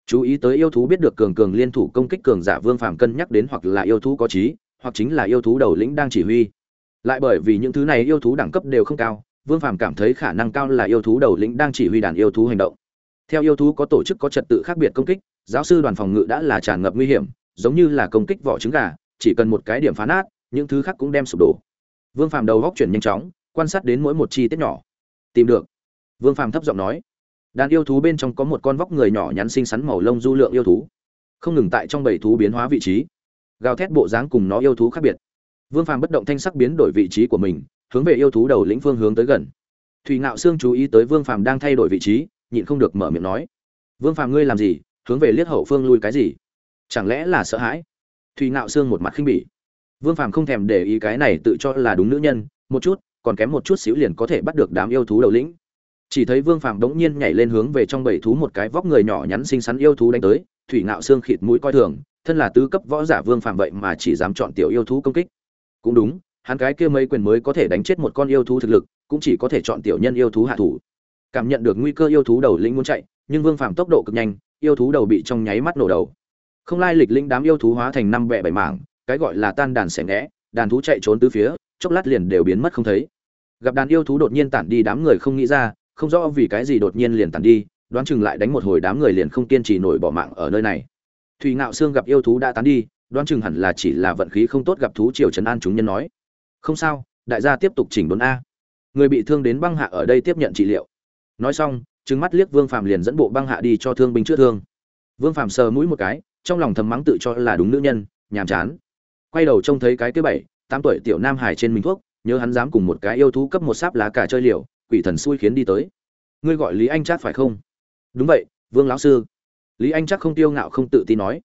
Chú ý tới yêu thú biết được cường cường liên thủ công kích cường giả vương phàm cân nhắc đến hoặc là yêu thú có trí hoặc chính là yêu thú đầu lĩnh đang chỉ huy. Lại bởi vì những thứ này yêu thú đẳng cấp đều không cao vương phàm cảm thấy khả năng cao là yêu thú đầu lĩnh đang chỉ huy đàn yêu thú hành động. Theo yêu thú có tổ chức có trật tự khác biệt công kích giáo sư đoàn phòng ngự đã là tràn ngập nguy hiểm giống như là công kích vỏ trứng gà chỉ cần một cái điểm phá nát những thứ khác cũng đem sụp đổ. Vương phàm đầu góc chuyển nhanh chóng quan sát đến mỗi một chi tiết nhỏ tìm được. Vương phàm thấp giọng nói, đàn yêu thú bên trong có một con vóc người nhỏ nhắn xinh xắn màu lông du lượng yêu thú, không ngừng tại trong bảy thú biến hóa vị trí, gào thét bộ dáng cùng nó yêu thú khác biệt. Vương phàm bất động thanh sắc biến đổi vị trí của mình, hướng về yêu thú đầu lĩnh phương hướng tới gần. Thùy ngạo sương chú ý tới vương phàm đang thay đổi vị trí, nhịn không được mở miệng nói, vương phàm ngươi làm gì? Hướng về liếc hậu phương lui cái gì? Chẳng lẽ là sợ hãi? Thùy ngạo sương một mặt khinh bỉ. Vương phàm không thèm để ý cái này tự cho là đúng nữ nhân, một chút còn kém một chút xíu liền có thể bắt được đám yêu thú đầu lĩnh. Chỉ thấy vương phàm đống nhiên nhảy lên hướng về trong bầy thú một cái vóc người nhỏ nhắn xinh xắn yêu thú đánh tới, thủy ngạo xương khịt mũi coi thường, thân là tứ cấp võ giả vương phàm vậy mà chỉ dám chọn tiểu yêu thú công kích. Cũng đúng, hắn cái kia mấy quyền mới có thể đánh chết một con yêu thú thực lực, cũng chỉ có thể chọn tiểu nhân yêu thú hạ thủ. Cảm nhận được nguy cơ yêu thú đầu lĩnh muốn chạy, nhưng vương phàm tốc độ cực nhanh, yêu thú đầu bị trong nháy mắt nổ đầu. Không lai lịch linh đám yêu thú hóa thành năm bẹ bảy mảng, cái gọi là tan đàn xẻ ngẽ đàn thú chạy trốn từ phía, chốc lát liền đều biến mất không thấy gặp đàn yêu thú đột nhiên tản đi đám người không nghĩ ra, không rõ vì cái gì đột nhiên liền tản đi, đoán chừng lại đánh một hồi đám người liền không kiên trì nổi bỏ mạng ở nơi này. Thùy ngạo xương gặp yêu thú đã tán đi, đoán chừng hẳn là chỉ là vận khí không tốt gặp thú triều trấn an chúng nhân nói. Không sao, đại gia tiếp tục chỉnh đốn a. Người bị thương đến băng hạ ở đây tiếp nhận trị liệu. Nói xong, trừng mắt liếc vương phàm liền dẫn bộ băng hạ đi cho thương binh chữa thương. Vương phàm sờ mũi một cái, trong lòng thầm mắng tự cho là đúng nữ nhân, nhàm chán. Quay đầu trông thấy cái thứ bảy, tám tuổi tiểu nam hải trên mình thuốc nhớ hắn dám cùng một cái yêu thú cấp một sáp lá cả chơi liều quỷ thần xui khiến đi tới. Ngươi gọi lý anh chắc phải không? Đúng vậy vương lão sư. Lý anh chắc không tiêu ngạo không tự tin nói.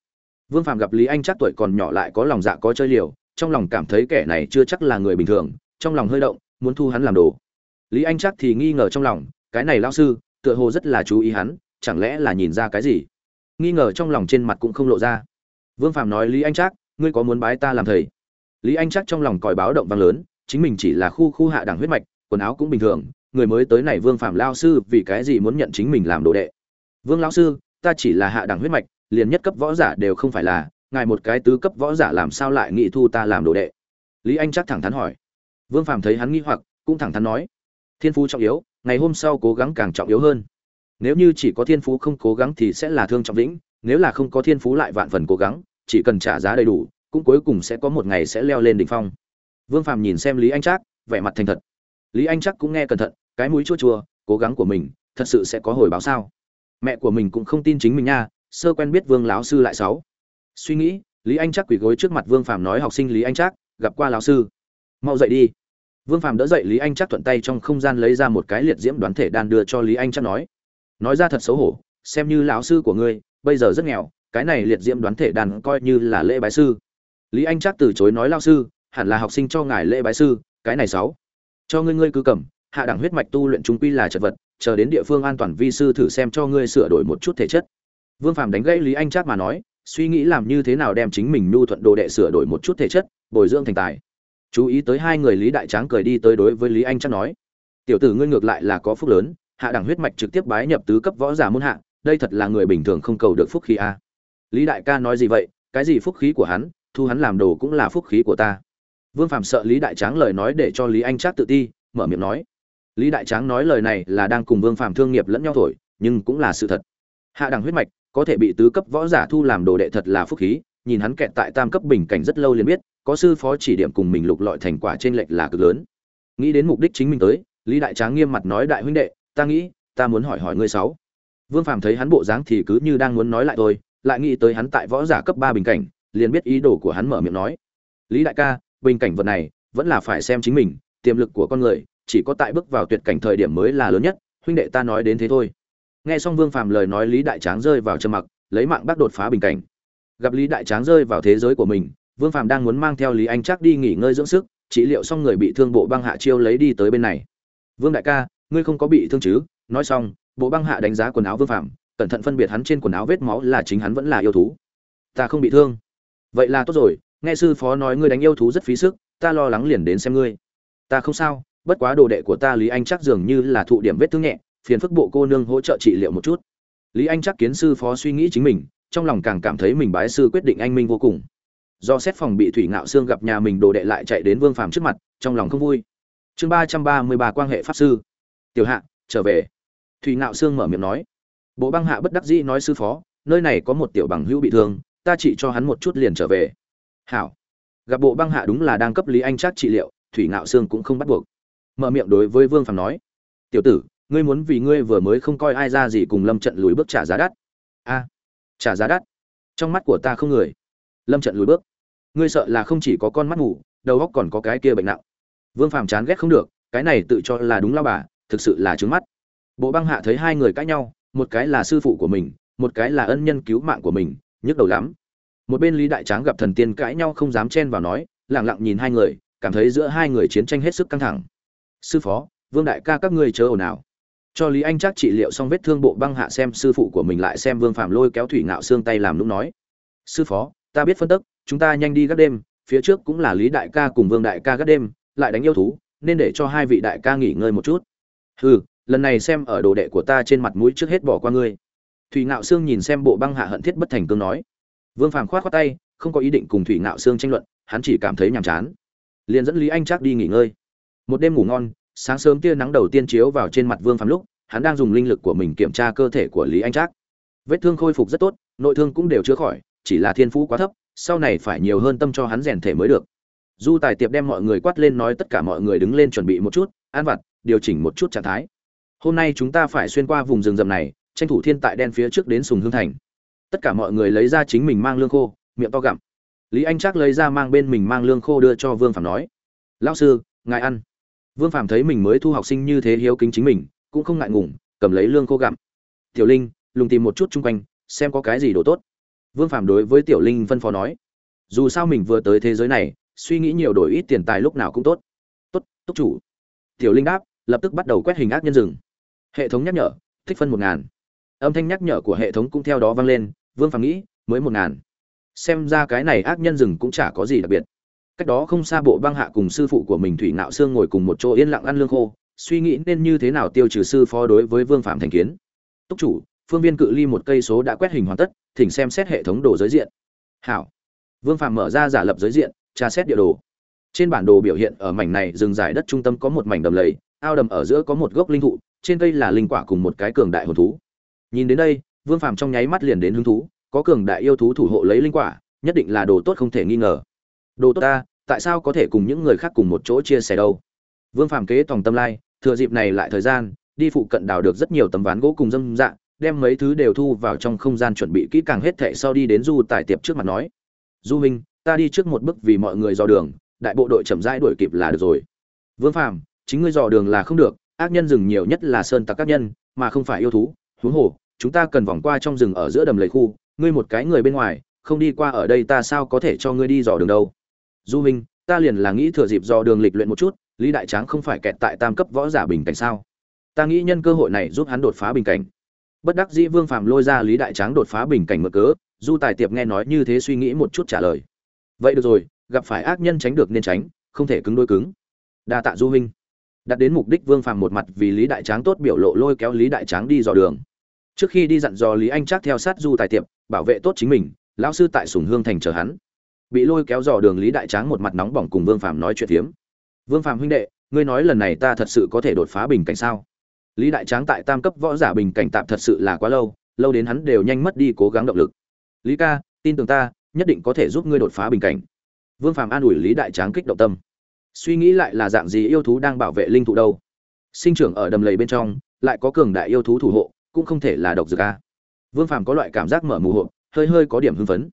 Vương phạm gặp lý anh chắc tuổi còn nhỏ lại có lòng dạ có chơi liều trong lòng cảm thấy kẻ này chưa chắc là người bình thường trong lòng hơi động muốn thu hắn làm đồ. Lý anh chắc thì nghi ngờ trong lòng cái này lão sư tựa hồ rất là chú ý hắn chẳng lẽ là nhìn ra cái gì? Nghi ngờ trong lòng trên mặt cũng không lộ ra. Vương phạm nói lý anh Trác, ngươi có muốn bái ta làm thầy? Lý anh Trác trong lòng còi báo động vang lớn chính mình chỉ là khu khu hạ đẳng huyết mạch, quần áo cũng bình thường, người mới tới này vương phạm lao sư vì cái gì muốn nhận chính mình làm đồ đệ? Vương lão sư, ta chỉ là hạ đẳng huyết mạch, liền nhất cấp võ giả đều không phải là, ngài một cái tứ cấp võ giả làm sao lại nghị thu ta làm đồ đệ? Lý anh chắc thẳng thắn hỏi. Vương phạm thấy hắn nghi hoặc, cũng thẳng thắn nói. Thiên phú trọng yếu, ngày hôm sau cố gắng càng trọng yếu hơn. Nếu như chỉ có thiên phú không cố gắng thì sẽ là thương trọng lĩnh nếu là không có thiên phú lại vạn phần cố gắng, chỉ cần trả giá đầy đủ, cũng cuối cùng sẽ có một ngày sẽ leo lên đỉnh phong vương phạm nhìn xem lý anh trác, vẻ mặt thành thật. Lý anh Trác cũng nghe cẩn thận, cái mũi chua chua, cố gắng của mình, thật sự sẽ có hồi báo sao? Mẹ của mình cũng không tin chính mình nha, sơ quen biết vương lão sư lại sáu. Suy nghĩ, lý anh Trác quỳ gối trước mặt vương phàm nói, học sinh lý anh Trác, gặp qua lão sư. Mau dậy đi. Vương phàm đỡ dậy lý anh Trác thuận tay trong không gian lấy ra một cái liệt diễm đoán thể đan đưa cho lý anh Trác nói nói ra thật xấu hổ, xem như lão sư của ngươi, bây giờ rất nghèo, cái này liệt diễm đoán thể đan coi như là lễ bái sư. Lý anh Trác từ chối nói, lão sư hẳn là học sinh cho ngài lễ bái sư, cái này sáu. Cho ngươi ngươi cứ cầm, hạ đẳng huyết mạch tu luyện chúng quy là chật vật, chờ đến địa phương an toàn vi sư thử xem cho ngươi sửa đổi một chút thể chất. Vương phàm đánh gãy lý anh trác mà nói, suy nghĩ làm như thế nào đem chính mình nhu thuận đồ đệ sửa đổi một chút thể chất, bồi dưỡng thành tài. Chú ý tới hai người lý đại tráng cười đi tới đối với lý anh trác nói, tiểu tử ngươi ngược lại là có phúc lớn, hạ đẳng huyết mạch trực tiếp bái nhập tứ cấp võ giả môn hạ, đây thật là người bình thường không cầu được phúc khí a. Lý đại ca nói gì vậy? Cái gì phúc khí của hắn? Thu hắn làm đồ cũng là phúc khí của ta. Vương Phạm sợ Lý Đại Tráng lời nói để cho Lý Anh Trác tự ti, mở miệng nói. Lý Đại Tráng nói lời này là đang cùng Vương Phạm thương nghiệp lẫn nhau thổi, nhưng cũng là sự thật. Hạ đẳng huyết mạch, có thể bị tứ cấp võ giả thu làm đồ đệ thật là phúc khí, nhìn hắn kẹt tại tam cấp bình cảnh rất lâu liền biết, có sư phó chỉ điểm cùng mình lục lọi thành quả trên lệch là cực lớn. nghĩ đến mục đích chính mình tới lý đại tráng nghiêm mặt nói đại huynh đệ ta nghĩ ta muốn hỏi hỏi ngươi sáu vương phàm thấy hắn bộ dáng thì cứ như đang muốn nói lại tôi lại nghĩ tới hắn tại võ giả cấp ba bình cảnh liền biết ý đồ của hắn mở miệng nói lý đại ca bình cảnh vật này vẫn là phải xem chính mình, tiềm lực của con người, chỉ có tại bước vào tuyệt cảnh thời điểm mới là lớn nhất, huynh đệ ta nói đến thế thôi. Nghe xong vương phàm lời nói lý đại tráng rơi vào trầm mặc, lấy mạng bác đột phá bình cảnh. Gặp lý đại tráng rơi vào thế giới của mình, vương phàm đang muốn mang theo lý anh chắc đi nghỉ ngơi dưỡng sức, trị liệu xong người bị thương bộ băng hạ chiêu lấy đi tới bên này. Vương đại ca, ngươi không có bị thương chứ? Nói xong, bộ băng hạ đánh giá quần áo vương phàm, cẩn thận phân biệt hắn trên quần áo vết máu là chính hắn vẫn là yêu thú. Ta không bị thương. Vậy là tốt rồi nghe sư phó nói ngươi đánh yêu thú rất phí sức, ta lo lắng liền đến xem ngươi. Ta không sao, bất quá đồ đệ của ta lý anh chắc dường như là thụ điểm vết thương nhẹ, phiền phức bộ cô nương hỗ trợ trị liệu một chút. Lý anh chắc kiến sư phó suy nghĩ chính mình, trong lòng càng cảm thấy mình bái sư quyết định anh minh vô cùng. Do xét phòng bị thủy ngạo xương gặp nhà mình đồ đệ lại chạy đến vương phàm trước mặt, trong lòng không vui. Chương ba trăm ba mươi ba quan hệ pháp sư. Tiểu hạ, trở về. Thủy ngạo xương mở miệng nói. Bộ băng hạ bất đắc dĩ nói sư phó, nơi này có một tiểu bằng hữu bị thương, ta chỉ cho hắn một chút liền trở về hảo. Gặp bộ băng hạ đúng là đang cấp lý anh trác trị liệu, thủy ngạo xương cũng không bắt buộc. Mở miệng đối với vương phàm nói, tiểu tử, ngươi muốn vì ngươi vừa mới không coi ai ra gì cùng lâm trận lùi bước trả giá đắt? A, trả giá đắt? Trong mắt của ta không người. Lâm trận lùi bước? Ngươi sợ là không chỉ có con mắt ngủ, đầu óc còn có cái kia bệnh nặng. Vương phàm chán ghét không được, cái này tự cho là đúng lao bà, thực sự là trướng mắt. Bộ băng hạ thấy hai người cãi nhau, một cái là sư phụ của mình, một cái là ân nhân cứu mạng của mình, nhức đầu lắm một bên lý đại tráng gặp thần tiên cãi nhau không dám chen vào nói lẳng lặng nhìn hai người, cảm thấy giữa hai người chiến tranh hết sức căng thẳng. Sư phó, vương đại ca các ngươi chớ ồn ào. Cho lý anh chắc trị liệu xong vết thương bộ băng hạ xem sư phụ của mình lại xem vương phạm lôi kéo thủy ngạo xương tay làm lúc nói. Sư phó, ta biết phân tức, chúng ta nhanh đi gác đêm, phía trước cũng là lý đại ca cùng vương đại ca gác đêm, lại đánh yêu thú, nên để cho hai vị đại ca nghỉ ngơi một chút. Hừ, lần này xem ở đồ đệ của ta trên mặt mũi trước hết bỏ qua ngươi. Thủy ngạo xương nhìn xem bộ băng hạ hận thiết bất thành cương nói vương phàm khoát khoát tay, không có ý định cùng thủy ngạo sương tranh luận, hắn chỉ cảm thấy nhàm chán. Liền dẫn lý anh Trác đi nghỉ ngơi. Một đêm ngủ ngon, sáng sớm tia nắng đầu tiên chiếu vào trên mặt vương phàm lúc, hắn đang dùng linh lực của mình kiểm tra cơ thể của lý anh trác. Vết thương khôi phục rất tốt, nội thương cũng đều chữa khỏi, chỉ là thiên phú quá thấp, sau này phải nhiều hơn tâm cho hắn rèn thể mới được. Du tài tiệp đem mọi người quát lên nói tất cả mọi người đứng lên chuẩn bị một chút, an vặt, điều chỉnh một chút trạng thái. Hôm nay chúng ta phải xuyên qua vùng rừng rậm này, tranh thủ thiên tại đen phía trước đến sùng hương thành tất cả mọi người lấy ra chính mình mang lương khô, miệng to gặm. Lý anh chắc lấy ra mang bên mình mang lương khô đưa cho vương phạm nói, lão sư, ngài ăn. Vương phạm thấy mình mới thu học sinh như thế hiếu kính chính mình, cũng không ngại ngùng, cầm lấy lương khô gặm. Tiểu linh, lùng tìm một chút chung quanh, xem có cái gì đồ tốt. Vương phạm đối với tiểu linh phân phó nói, dù sao mình vừa tới thế giới này, suy nghĩ nhiều đổi ít tiền tài lúc nào cũng tốt. Tốt, túc chủ. Tiểu linh đáp, lập tức bắt đầu quét hình ác nhân rừng. Hệ thống nhắc nhở thích phân một ngàn. Âm thanh nhắc nhở của hệ thống cũng theo đó vang lên vương Phàm nghĩ, mới một ngàn. Xem ra cái này ác nhân rừng cũng chả có gì đặc biệt. Cách đó không xa bộ băng hạ cùng sư phụ của mình thủy ngạo sương ngồi cùng một chỗ yên lặng ăn lương khô, suy nghĩ nên như thế nào tiêu trừ sư phó đối với vương phạm thành kiến. Túc chủ, phương viên cự ly một cây số đã quét hình hoàn tất, thỉnh xem xét hệ thống đồ giới diện. Hảo. Vương phạm mở ra giả lập giới diện, tra xét địa đồ. Trên bản đồ biểu hiện ở mảnh này rừng dài đất trung tâm có một mảnh đầm lầy, ao đầm ở giữa có một gốc linh thụ, trên cây là linh quả cùng một cái cường đại hồn thú. Nhìn đến đây vương phạm trong nháy mắt liền đến hứng thú, có cường đại yêu thú thủ hộ lấy linh quả, nhất định là đồ tốt không thể nghi ngờ. Đồ tốt ta, tại sao có thể cùng những người khác cùng một chỗ chia sẻ đâu? Vương phạm kế tòng tâm lai, thừa dịp này lại thời gian, đi phụ cận đào được rất nhiều tấm ván gỗ cùng dâm dạ đem mấy thứ đều thu vào trong không gian chuẩn bị kỹ càng hết thảy sau đi đến du tài tiệp trước mặt nói, du minh ta đi trước một bước vì mọi người dò đường, đại bộ đội chậm rãi đuổi kịp là được rồi. Vương phàm, chính ngươi dò đường là không được, ác nhân rừng nhiều nhất là sơn tặc các nhân, mà không phải yêu thú, huống hồ chúng ta cần vòng qua trong rừng ở giữa đầm lầy khu, ngươi một cái người bên ngoài, không đi qua ở đây ta sao có thể cho ngươi đi dò đường đâu? Du minh, ta liền là nghĩ thừa dịp dò đường lịch luyện một chút, lý đại tráng không phải kẹt tại tam cấp võ giả bình cảnh sao? Ta nghĩ nhân cơ hội này giúp hắn đột phá bình cảnh. Bất đắc dĩ vương phạm lôi ra lý đại tráng đột phá bình cảnh mở cớ, du tài tiệp nghe nói như thế suy nghĩ một chút trả lời. Vậy được rồi, gặp phải ác nhân tránh được nên tránh, không thể cứng đôi cứng. Đa tạ du huynh đặt đến mục đích vương phạm một mặt vì lý đại tráng tốt biểu lộ lôi kéo lý đại tráng đi dò đường trước khi đi dặn dò lý anh Trác theo sát du tài Tiệm bảo vệ tốt chính mình, lão sư tại sùng hương thành chờ hắn. Bị lôi kéo dò đường lý đại tráng một mặt nóng bỏng cùng vương phạm nói chuyện phiếm vương phạm huynh đệ, ngươi nói lần này ta thật sự có thể đột phá bình cảnh sao? Lý đại tráng tại tam cấp võ giả bình cảnh tạm thật sự là quá lâu lâu đến hắn đều nhanh mất đi cố gắng động lực. Lý ca, tin tưởng ta, nhất định có thể giúp ngươi đột phá bình cảnh. Vương phạm an ủi lý đại tráng kích động tâm. Suy nghĩ lại là dạng gì yêu thú đang bảo vệ linh thụ đâu? Sinh trưởng ở đầm lầy bên trong, lại có cường đại yêu thú thủ hộ cũng không thể là độc dược a. Vương phàm có loại cảm giác mở mù hộp, hơi hơi có điểm hưng phấn.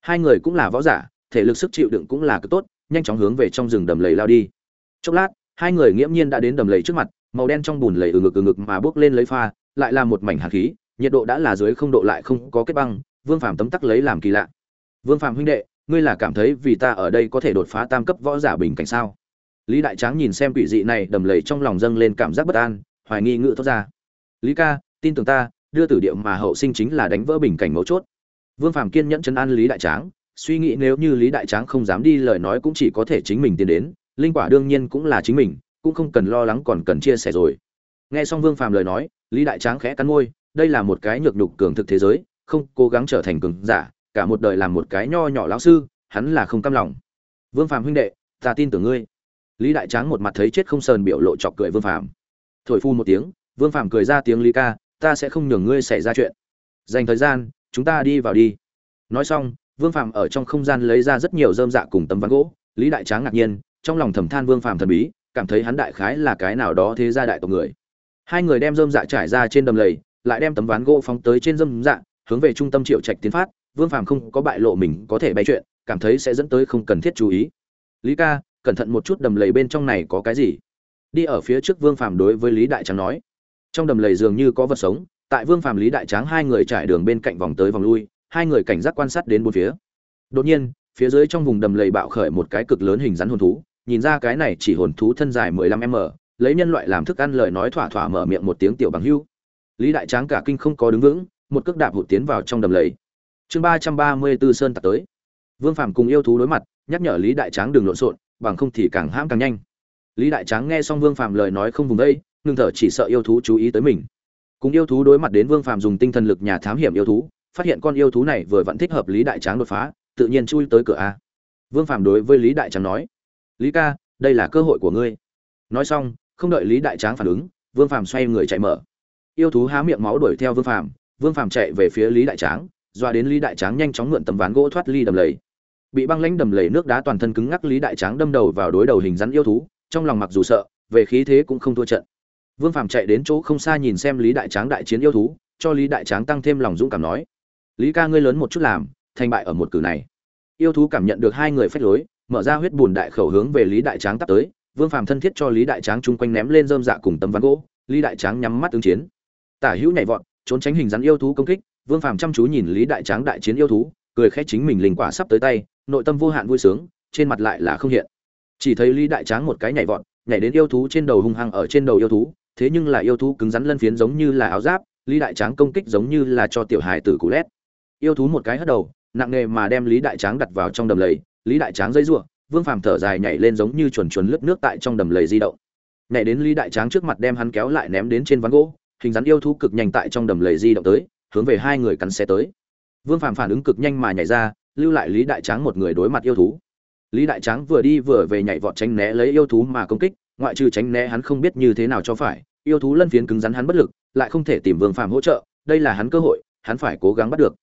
Hai người cũng là võ giả, thể lực sức chịu đựng cũng là cực tốt, nhanh chóng hướng về trong rừng đầm lầy lao đi. Chốc lát, hai người nghiễm nhiên đã đến đầm lầy trước mặt, màu đen trong bùn lầy ừ ngực ừ ngực mà bước lên lấy pha, lại là một mảnh hạt khí, nhiệt độ đã là dưới không độ lại không có kết băng, vương phàm tấm tắc lấy làm kỳ lạ. Vương phàm huynh đệ, ngươi là cảm thấy vì ta ở đây có thể đột phá tam cấp võ giả bình cảnh sao? Lý đại tráng nhìn xem quỷ dị này đầm lầy trong lòng dâng lên cảm giác bất an, hoài nghi ngự thoát ra. Lý ca tin tưởng ta, đưa tử điệu mà hậu sinh chính là đánh vỡ bình cảnh mấu chốt. Vương phàm kiên nhẫn chấn an lý đại tráng, suy nghĩ nếu như lý đại tráng không dám đi, lời nói cũng chỉ có thể chính mình tiến đến, linh quả đương nhiên cũng là chính mình, cũng không cần lo lắng còn cần chia sẻ rồi. Nghe xong vương phàm lời nói, lý đại tráng khẽ cắn môi, đây là một cái nhược nhục cường thực thế giới, không cố gắng trở thành cường giả, cả một đời làm một cái nho nhỏ lão sư, hắn là không cam lòng. Vương phàm huynh đệ, ta tin tưởng ngươi. Lý đại tráng một mặt thấy chết không sờn biểu lộ chọc cười vương phàm. Thổi phu một tiếng, vương phàm cười ra tiếng lý ca ta sẽ không nhường ngươi xảy ra chuyện. Dành thời gian, chúng ta đi vào đi. Nói xong, vương phạm ở trong không gian lấy ra rất nhiều dơm dạ cùng tấm ván gỗ. Lý đại tráng ngạc nhiên, trong lòng thầm than vương phạm thần bí, cảm thấy hắn đại khái là cái nào đó thế gia đại tộc người. Hai người đem dơm dạ trải ra trên đầm lầy, lại đem tấm ván gỗ phóng tới trên dơm dạ hướng về trung tâm triệu trạch tiến phát. Vương phạm không có bại lộ mình có thể bay chuyện, cảm thấy sẽ dẫn tới không cần thiết chú ý. Lý ca, cẩn thận một chút đầm lầy bên trong này có cái gì? Đi ở phía trước vương phạm đối với lý đại tráng nói trong đầm lầy dường như có vật sống, tại vương phàm lý đại tráng hai người trải đường bên cạnh vòng tới vòng lui, hai người cảnh giác quan sát đến bốn phía. Đột nhiên, phía dưới trong vùng đầm lầy bạo khởi một cái cực lớn hình rắn hồn thú, nhìn ra cái này chỉ hồn thú thân dài mười lăm m, lấy nhân loại làm thức ăn lời nói thỏa thỏa mở miệng một tiếng tiểu bằng hưu. Lý đại tráng cả kinh không có đứng vững, một cước đạp hụt tiến vào trong đầm lầy. Chương ba trăm ba mươi b ố sơn tạc tới. Vương phàm cùng yêu thú đối mặt, nhắc nhở lý đại tráng đừng lộn xộn, bằng không thì càng hãm càng nhanh. Lý đại tráng nghe xong vương phàm lời nói không vùng đây ngưng thở chỉ sợ yêu thú chú ý tới mình. Cùng yêu thú đối mặt đến vương phàm dùng tinh thần lực nhà thám hiểm yêu thú, phát hiện con yêu thú này vừa vẫn thích hợp lý đại tráng đột phá, tự nhiên chui tới cửa a. Vương phàm đối với lý đại tráng nói, lý ca, đây là cơ hội của ngươi. Nói xong, không đợi lý đại tráng phản ứng, vương phàm xoay người chạy mở. Yêu thú há miệng máu đuổi theo vương phàm vương phàm chạy về phía lý đại tráng doa đến lý đại tráng nhanh chóng mượn tấm ván gỗ thoát ly đầm lầy. Bị băng lãnh đầm lầy nước đá toàn thân cứng ngắc, lý đại tráng đâm đầu vào đối đầu hình rắn yêu thú, trong lòng mặc dù sợ, về khí thế cũng không thua trận vương phàm chạy đến chỗ không xa nhìn xem lý đại tráng đại chiến yêu thú, cho lý đại tráng tăng thêm lòng dũng cảm nói, lý ca ngươi lớn một chút làm, thành bại ở một cử này. Yêu thú cảm nhận được hai người phách lối, mở ra huyết bùn đại khẩu hướng về lý đại tráng tấp tới, vương phàm thân thiết cho lý đại tráng chung quanh ném lên dơm dạ cùng tấm ván gỗ, lý đại tráng nhắm mắt ứng chiến. Tả hữu nhảy vọt, trốn tránh hình rắn yêu thú công kích, vương phàm chăm chú nhìn lý đại tráng đại chiến yêu thú, cười khẽ chính mình linh quả sắp tới tay, nội tâm vô hạn vui sướng, trên mặt lại là không hiện. Chỉ thấy lý đại tráng một cái nhảy vọt, nhảy đến yêu thú trên đầu hung hăng ở trên đầu yêu thú thế nhưng là yêu thú cứng rắn lân phiến giống như là áo giáp, lý đại tráng công kích giống như là cho tiểu hài tử cú lét. Yêu thú một cái hất đầu, nặng nề mà đem lý đại tráng đặt vào trong đầm lầy, lý đại tráng dây giụa vương phàm thở dài nhảy lên giống như chuồn chuồn lướt nước tại trong đầm lầy di động. Nhảy đến lý đại tráng trước mặt đem hắn kéo lại ném đến trên ván gỗ, hình dáng yêu thú cực nhanh tại trong đầm lầy di động tới, hướng về hai người cắn xe tới. Vương phàm phản ứng cực nhanh mà nhảy ra, lưu lại lý đại tráng một người đối mặt yêu thú. Lý đại tráng vừa đi vừa về nhảy vọt tránh né lấy yêu thú mà công kích ngoại trừ tránh né hắn không biết như thế nào cho phải, yêu thú lân phiến cứng rắn hắn bất lực, lại không thể tìm vương phàm hỗ trợ, đây là hắn cơ hội, hắn phải cố gắng bắt được.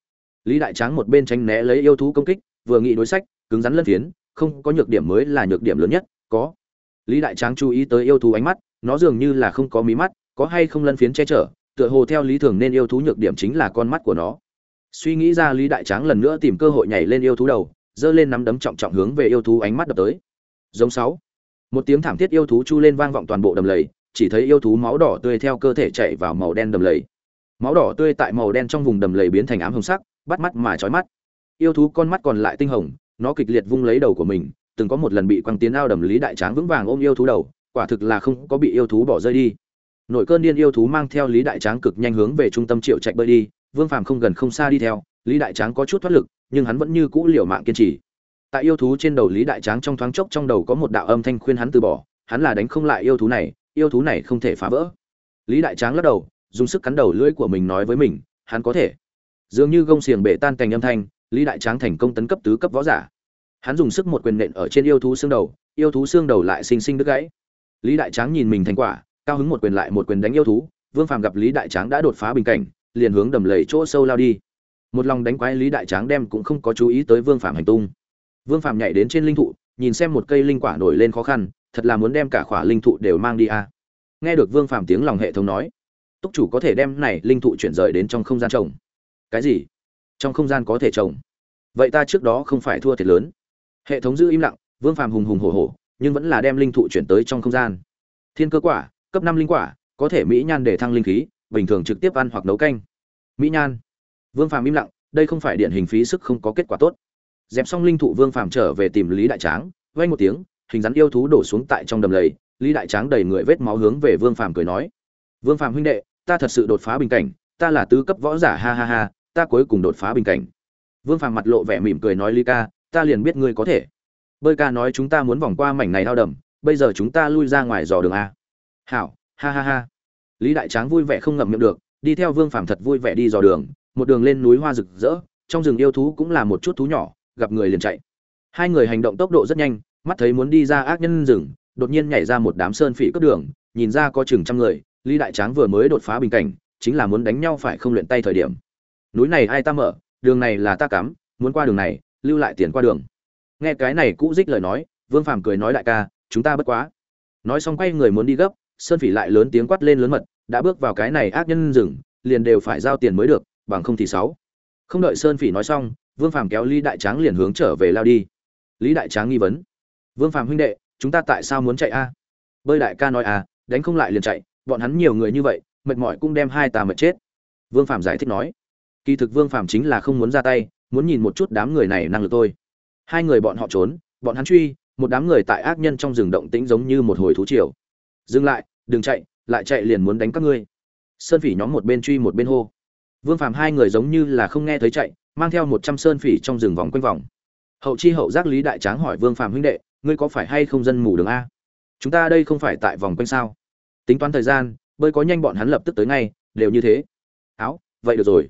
Lý đại tráng một bên tránh né lấy yêu thú công kích, vừa nghĩ đối sách, cứng rắn lân phiến, không có nhược điểm mới là nhược điểm lớn nhất, có. Lý đại tráng chú ý tới yêu thú ánh mắt, nó dường như là không có mí mắt, có hay không lân phiến che chở, tựa hồ theo lý thường nên yêu thú nhược điểm chính là con mắt của nó. Suy nghĩ ra lý đại tráng lần nữa tìm cơ hội nhảy lên yêu thú đầu, giơ lên nắm đấm trọng trọng hướng về yêu thú ánh mắt đập tới. Giống sáu một tiếng thảm thiết yêu thú chu lên vang vọng toàn bộ đầm lầy, chỉ thấy yêu thú máu đỏ tươi theo cơ thể chạy vào màu đen đầm lầy. Máu đỏ tươi tại màu đen trong vùng đầm lầy biến thành ám hồng sắc, bắt mắt mà chói mắt. Yêu thú con mắt còn lại tinh hồng, nó kịch liệt vung lấy đầu của mình, từng có một lần bị quăng tiến ao đầm lý đại tráng vững vàng ôm yêu thú đầu, quả thực là không có bị yêu thú bỏ rơi đi. Nội cơn điên yêu thú mang theo lý đại tráng cực nhanh hướng về trung tâm triệu chạy bơi đi, vương phàm không gần không xa đi theo, lý đại tráng có chút thoát lực, nhưng hắn vẫn như cũ liều mạng kiên trì tại yêu thú trên đầu lý đại tráng trong thoáng chốc trong đầu có một đạo âm thanh khuyên hắn từ bỏ, hắn là đánh không lại yêu thú này, yêu thú này không thể phá vỡ. Lý đại tráng lắc đầu, dùng sức cắn đầu lưỡi của mình nói với mình, hắn có thể. Dường như gông xiềng bể tan cành âm thanh, lý đại tráng thành công tấn cấp tứ cấp võ giả. Hắn dùng sức một quyền nện ở trên yêu thú xương đầu, yêu thú xương đầu lại xinh xinh đứt gãy. Lý đại tráng nhìn mình thành quả, cao hứng một quyền lại một quyền đánh yêu thú, vương phàm gặp lý đại tráng đã đột phá bình cảnh, liền hướng đầm lầy chỗ sâu lao đi. Một lòng đánh quái lý đại tráng đem cũng không có chú ý tới vương phàm hành tung vương phàm nhảy đến trên linh thụ, nhìn xem một cây linh quả nổi lên khó khăn, thật là muốn đem cả khỏa linh thụ đều mang đi a nghe được vương phàm tiếng lòng hệ thống nói, túc chủ có thể đem này linh thụ chuyển rời đến trong không gian trồng. Cái gì? Trong không gian có thể trồng? Vậy ta trước đó không phải thua thiệt lớn. Hệ thống giữ im lặng, vương phàm hùng hùng hổ hổ, nhưng vẫn là đem linh thụ chuyển tới trong không gian. Thiên cơ quả, cấp năm linh quả, có thể mỹ nhan để thăng linh khí, bình thường trực tiếp ăn hoặc nấu canh. Mỹ nhan. Vương phàm im lặng, đây không phải điển hình phí sức không có kết quả tốt dẹp xong linh thụ vương phàm trở về tìm lý đại tráng vay một tiếng, hình rắn yêu thú đổ xuống tại trong đầm lầy, lý đại tráng đầy người vết máu hướng về vương phàm cười nói, vương phàm huynh đệ, ta thật sự đột phá bình cảnh, ta là tứ cấp võ giả, ha ha ha, ta cuối cùng đột phá bình cảnh. Vương phàm mặt lộ vẻ mỉm cười nói, lý ca, ta liền biết ngươi có thể. Bơi ca nói chúng ta muốn vòng qua mảnh này thao đầm, bây giờ chúng ta lui ra ngoài dò đường a. Hảo, ha ha ha. Lý đại tráng vui vẻ không ngậm miệng được, đi theo vương phàm thật vui vẻ đi dò đường, một đường lên núi hoa rực rỡ, trong rừng yêu thú cũng là một chút thú nhỏ gặp người liền chạy. Hai người hành động tốc độ rất nhanh, mắt thấy muốn đi ra ác nhân rừng, đột nhiên nhảy ra một đám sơn phỉ cướp đường, nhìn ra có chừng trăm người, lý đại tráng vừa mới đột phá bình cảnh, chính là muốn đánh nhau phải không luyện tay thời điểm. Núi này ai ta mở, đường này là ta cắm, muốn qua đường này, lưu lại tiền qua đường. Nghe cái này cũ dích lời nói, vương phàm cười nói đại ca, chúng ta bất quá. Nói xong quay người muốn đi gấp, sơn phỉ lại lớn tiếng quát lên lớn mật, đã bước vào cái này ác nhân rừng, liền đều phải giao tiền mới được, bằng không thì sáu. Không đợi sơn phỉ nói xong vương phàm kéo lý đại tráng liền hướng trở về lao đi. Lý đại tráng nghi vấn, vương phàm huynh đệ, chúng ta tại sao muốn chạy a? Bơi đại ca nói à đánh không lại liền chạy, bọn hắn nhiều người như vậy, mệt mỏi cũng đem hai ta mệt chết. Vương phàm giải thích nói, kỳ thực vương phàm chính là không muốn ra tay, muốn nhìn một chút đám người này năng lực thôi. Hai người bọn họ trốn, bọn hắn truy, một đám người tại ác nhân trong rừng động tĩnh giống như một hồi thú triều. Dừng lại, đừng chạy, lại chạy liền muốn đánh các ngươi. Sơn phỉ nhóm một bên truy một bên hô. Vương phàm hai người giống như là không nghe thấy chạy mang theo một trăm sơn phỉ trong rừng vòng quanh vòng. Hậu chi hậu giác lý đại tráng hỏi vương phạm huynh đệ, ngươi có phải hay không dân mù đường a? Chúng ta đây không phải tại vòng quanh sao? Tính toán thời gian, bơi có nhanh bọn hắn lập tức tới ngay, đều như thế. Áo, vậy được rồi.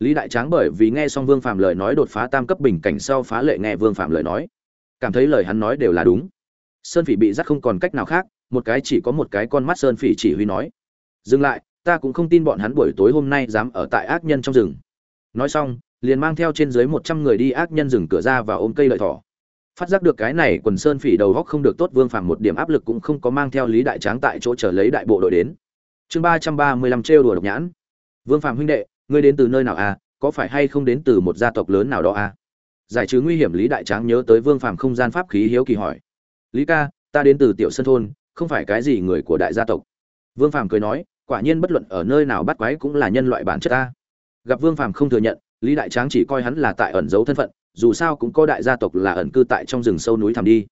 Lý đại tráng bởi vì nghe xong vương phạm lời nói đột phá tam cấp bình cảnh sau phá lệ nghe vương phạm lời nói. Cảm thấy lời hắn nói đều là đúng. Sơn phỉ bị dắt không còn cách nào khác, một cái chỉ có một cái con mắt sơn phỉ chỉ huy nói. Dừng lại, ta cũng không tin bọn hắn buổi tối hôm nay dám ở tại ác nhân trong rừng. Nói xong liền mang theo trên dưới một trăm người đi ác nhân rừng cửa ra và ôm cây lợi thỏ. Phát giác được cái này, quần sơn phỉ đầu góc không được tốt, vương phàm một điểm áp lực cũng không có mang theo lý đại tráng tại chỗ chờ lấy đại bộ đội đến. Chương ba trăm ba mươi lăm trêu đùa độc nhãn. Vương phàm huynh đệ, ngươi đến từ nơi nào à? Có phải hay không đến từ một gia tộc lớn nào đó à? Giải trừ nguy hiểm, lý đại tráng nhớ tới vương phàm không gian pháp khí hiếu kỳ hỏi. Lý ca, ta đến từ tiểu sân thôn, không phải cái gì người của đại gia tộc. Vương phàm cười nói, quả nhiên bất luận ở nơi nào bắt quái cũng là nhân loại bản chất ta. Gặp vương phàm không thừa nhận lý đại tráng chỉ coi hắn là tại ẩn giấu thân phận, dù sao cũng có đại gia tộc là ẩn cư tại trong rừng sâu núi thẳm đi.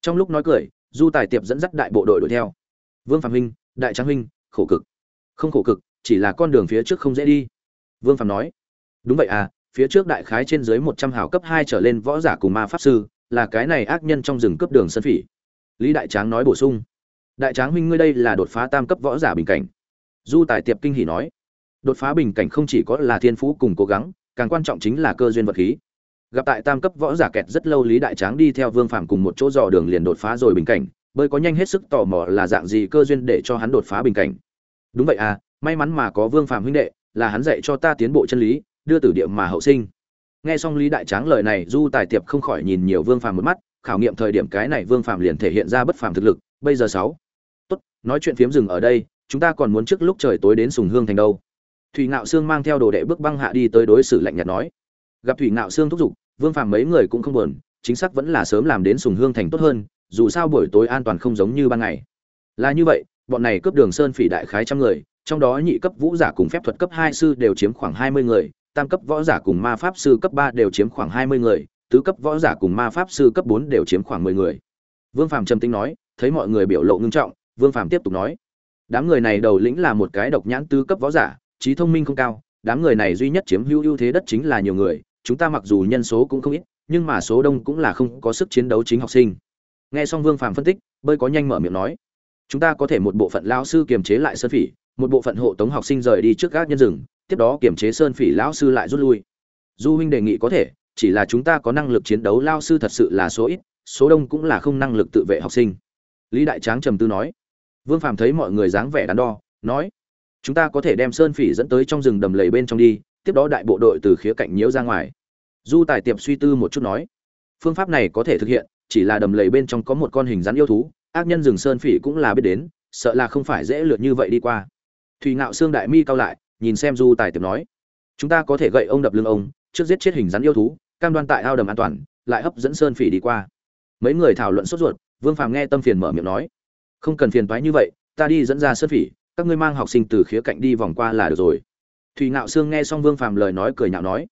Trong lúc nói cười, du tài tiệp dẫn dắt đại bộ đội đuổi theo. Vương phạm huynh, đại tráng huynh, khổ cực. Không khổ cực, chỉ là con đường phía trước không dễ đi. Vương phạm nói, đúng vậy à phía trước đại khái trên dưới một trăm hào cấp hai trở lên võ giả cùng ma pháp sư, là cái này ác nhân trong rừng cướp đường sân phỉ. Lý đại tráng nói bổ sung, đại tráng huynh ngươi đây là đột phá tam cấp võ giả bình cảnh. Du tài tiệp kinh hỉ nói, đột phá bình cảnh không chỉ có là thiên phú cùng cố gắng càng quan trọng chính là cơ duyên vật khí. Gặp tại tam cấp võ giả kẹt rất lâu lý đại tráng đi theo vương phạm cùng một chỗ dò đường liền đột phá rồi bình cảnh, bơi có nhanh hết sức tò mò là dạng gì cơ duyên để cho hắn đột phá bình cảnh. Đúng vậy à may mắn mà có vương phạm huynh đệ, là hắn dạy cho ta tiến bộ chân lý, đưa tử địa mà hậu sinh. Nghe xong lý đại tráng lời này, du tài tiệp không khỏi nhìn nhiều vương phạm một mắt, khảo nghiệm thời điểm cái này vương phạm liền thể hiện ra bất phàm thực lực, bây giờ sáu. Tốt, nói chuyện phiếm dừng ở đây, chúng ta còn muốn trước lúc trời tối đến sùng hương thành đâu thủy ngạo sương mang theo đồ đệ bước băng hạ đi tới đối xử lạnh nhạt nói. Gặp thủy ngạo sương thúc giục, vương phàm mấy người cũng không buồn, chính xác vẫn là sớm làm đến sùng hương thành tốt hơn, dù sao buổi tối an toàn không giống như ban ngày. Là như vậy, bọn này cướp đường sơn phỉ đại khái trăm người, trong đó nhị cấp vũ giả cùng phép thuật cấp hai sư đều chiếm khoảng hai mươi người, tam cấp võ giả cùng ma pháp sư cấp ba đều chiếm khoảng hai mươi người, tứ cấp võ giả cùng ma pháp sư cấp bốn đều chiếm khoảng mười người. Vương phàm trầm tính nói, thấy mọi người biểu lộ ngưng trọng, vương phàm tiếp tục nói. Đám người này đầu lĩnh là một cái độc nhãn tứ cấp võ giả trí thông minh không cao, đám người này duy nhất chiếm hữu ưu thế đất chính là nhiều người, chúng ta mặc dù nhân số cũng không ít, nhưng mà số đông cũng là không có sức chiến đấu chính học sinh. Nghe xong vương phàm phân tích, bơi có nhanh mở miệng nói, chúng ta có thể một bộ phận lao sư kiềm chế lại sơn phỉ, một bộ phận hộ tống học sinh rời đi trước gác nhân rừng, tiếp đó kiềm chế sơn phỉ lão sư lại rút lui. Du huynh đề nghị có thể, chỉ là chúng ta có năng lực chiến đấu lao sư thật sự là số ít, số đông cũng là không năng lực tự vệ học sinh. Lý đại tráng trầm tư nói. Vương phàm thấy mọi người dáng vẻ đắn đo, nói chúng ta có thể đem sơn phỉ dẫn tới trong rừng đầm lầy bên trong đi, tiếp đó đại bộ đội từ khía cạnh nhiễu ra ngoài. Du tài tiệp suy tư một chút nói. Phương pháp này có thể thực hiện, chỉ là đầm lầy bên trong có một con hình rắn yêu thú, ác nhân rừng sơn phỉ cũng là biết đến, sợ là không phải dễ lượt như vậy đi qua. Thùy ngạo xương đại mi cao lại, nhìn xem du tài tiệp nói. Chúng ta có thể gậy ông đập lưng ông, trước giết chết hình rắn yêu thú, cam đoan tại ao đầm an toàn, lại hấp dẫn sơn phỉ đi qua. Mấy người thảo luận sốt ruột, vương phàm nghe tâm phiền mở miệng nói. Không cần phiền toái như vậy, ta đi dẫn ra sơn phỉ các ngươi mang học sinh từ khía cạnh đi vòng qua là được rồi. Thùy ngạo sương nghe xong vương phàm lời nói cười nhạo nói,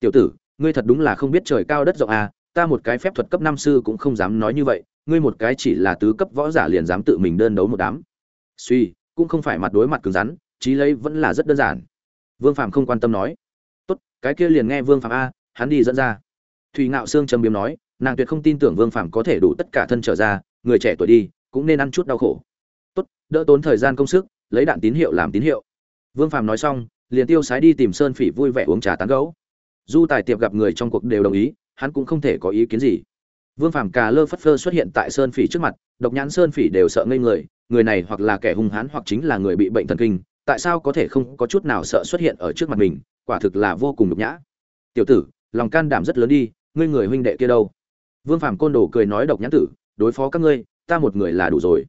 tiểu tử, ngươi thật đúng là không biết trời cao đất rộng à ta một cái phép thuật cấp năm sư cũng không dám nói như vậy, ngươi một cái chỉ là tứ cấp võ giả liền dám tự mình đơn đấu một đám. Suy, cũng không phải mặt đối mặt cứng rắn, trí lấy vẫn là rất đơn giản. Vương phàm không quan tâm nói, tốt, cái kia liền nghe vương phàm a, hắn đi dẫn ra. Thùy ngạo sương trầm biếm nói, nàng tuyệt không tin tưởng vương phàm có thể đủ tất cả thân trở ra, người trẻ tuổi đi, cũng nên ăn chút đau khổ. Tốt, đỡ tốn thời gian công sức lấy đạn tín hiệu làm tín hiệu. Vương phàm nói xong, liền tiêu sái đi tìm sơn phỉ vui vẻ uống trà tán gấu du tài tiệp gặp người trong cuộc đều đồng ý, hắn cũng không thể có ý kiến gì. Vương phàm cà lơ phất phơ xuất hiện tại sơn phỉ trước mặt, độc nhãn sơn phỉ đều sợ ngây người người này hoặc là kẻ hung hãn hoặc chính là người bị bệnh thần kinh, tại sao có thể không có chút nào sợ xuất hiện ở trước mặt mình, quả thực là vô cùng nhục nhã. Tiểu tử, lòng can đảm rất lớn đi, ngươi người huynh đệ kia đâu? Vương phàm côn đồ cười nói độc nhãn tử, đối phó các ngươi, ta một người là đủ rồi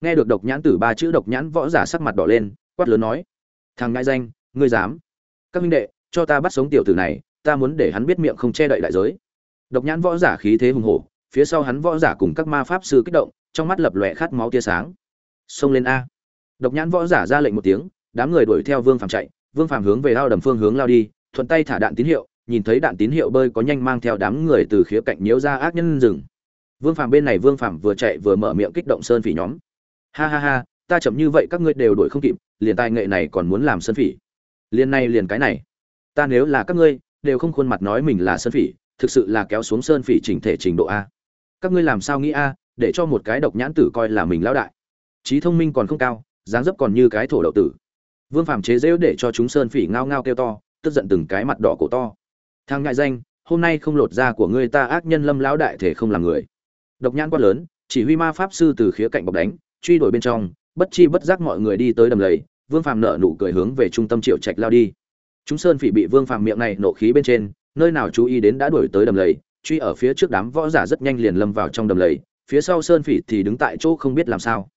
nghe được độc nhãn tử ba chữ độc nhãn võ giả sắc mặt đỏ lên, quát lớn nói, thằng ngại danh, ngươi dám? Các huynh đệ, cho ta bắt sống tiểu tử này, ta muốn để hắn biết miệng không che đậy đại giới. Độc nhãn võ giả khí thế hùng hổ, phía sau hắn võ giả cùng các ma pháp sư kích động, trong mắt lập lòe khát máu tia sáng. Xông lên a. Độc nhãn võ giả ra lệnh một tiếng, đám người đuổi theo vương phàm chạy. Vương phàm hướng về lao đầm phương hướng lao đi, thuận tay thả đạn tín hiệu, nhìn thấy đạn tín hiệu bơi có nhanh mang theo đám người từ khía cạnh nhiễu ra ác nhân rừng. Vương phàm bên này vương phàm vừa chạy vừa mở miệng kích động sơn phỉ nhóm ha ha ha, ta chậm như vậy các ngươi đều đuổi không kịp, liền tài nghệ này còn muốn làm sơn phỉ. Liền này liền cái này. Ta nếu là các ngươi, đều không khuôn mặt nói mình là sơn phỉ, thực sự là kéo xuống sơn phỉ chỉnh thể trình độ a. Các ngươi làm sao nghĩ a, để cho một cái độc nhãn tử coi là mình lão đại. Trí thông minh còn không cao, dáng dấp còn như cái thổ đậu tử. Vương phàm chế dễu để cho chúng sơn phỉ ngao ngao kêu to, tức giận từng cái mặt đỏ cổ to. Thang ngại danh, hôm nay không lột da của ngươi ta ác nhân lâm lão đại thể không làm người. Độc nhãn quát lớn, chỉ huy ma pháp sư từ khía cạnh bọc đánh truy đuổi bên trong, bất chi bất giác mọi người đi tới đầm lầy, vương phàm nở nụ cười hướng về trung tâm triệu trạch lao đi. Chúng sơn phỉ bị vương phàm miệng này nộ khí bên trên, nơi nào chú ý đến đã đuổi tới đầm lầy, truy ở phía trước đám võ giả rất nhanh liền lâm vào trong đầm lầy, phía sau sơn phỉ thì đứng tại chỗ không biết làm sao.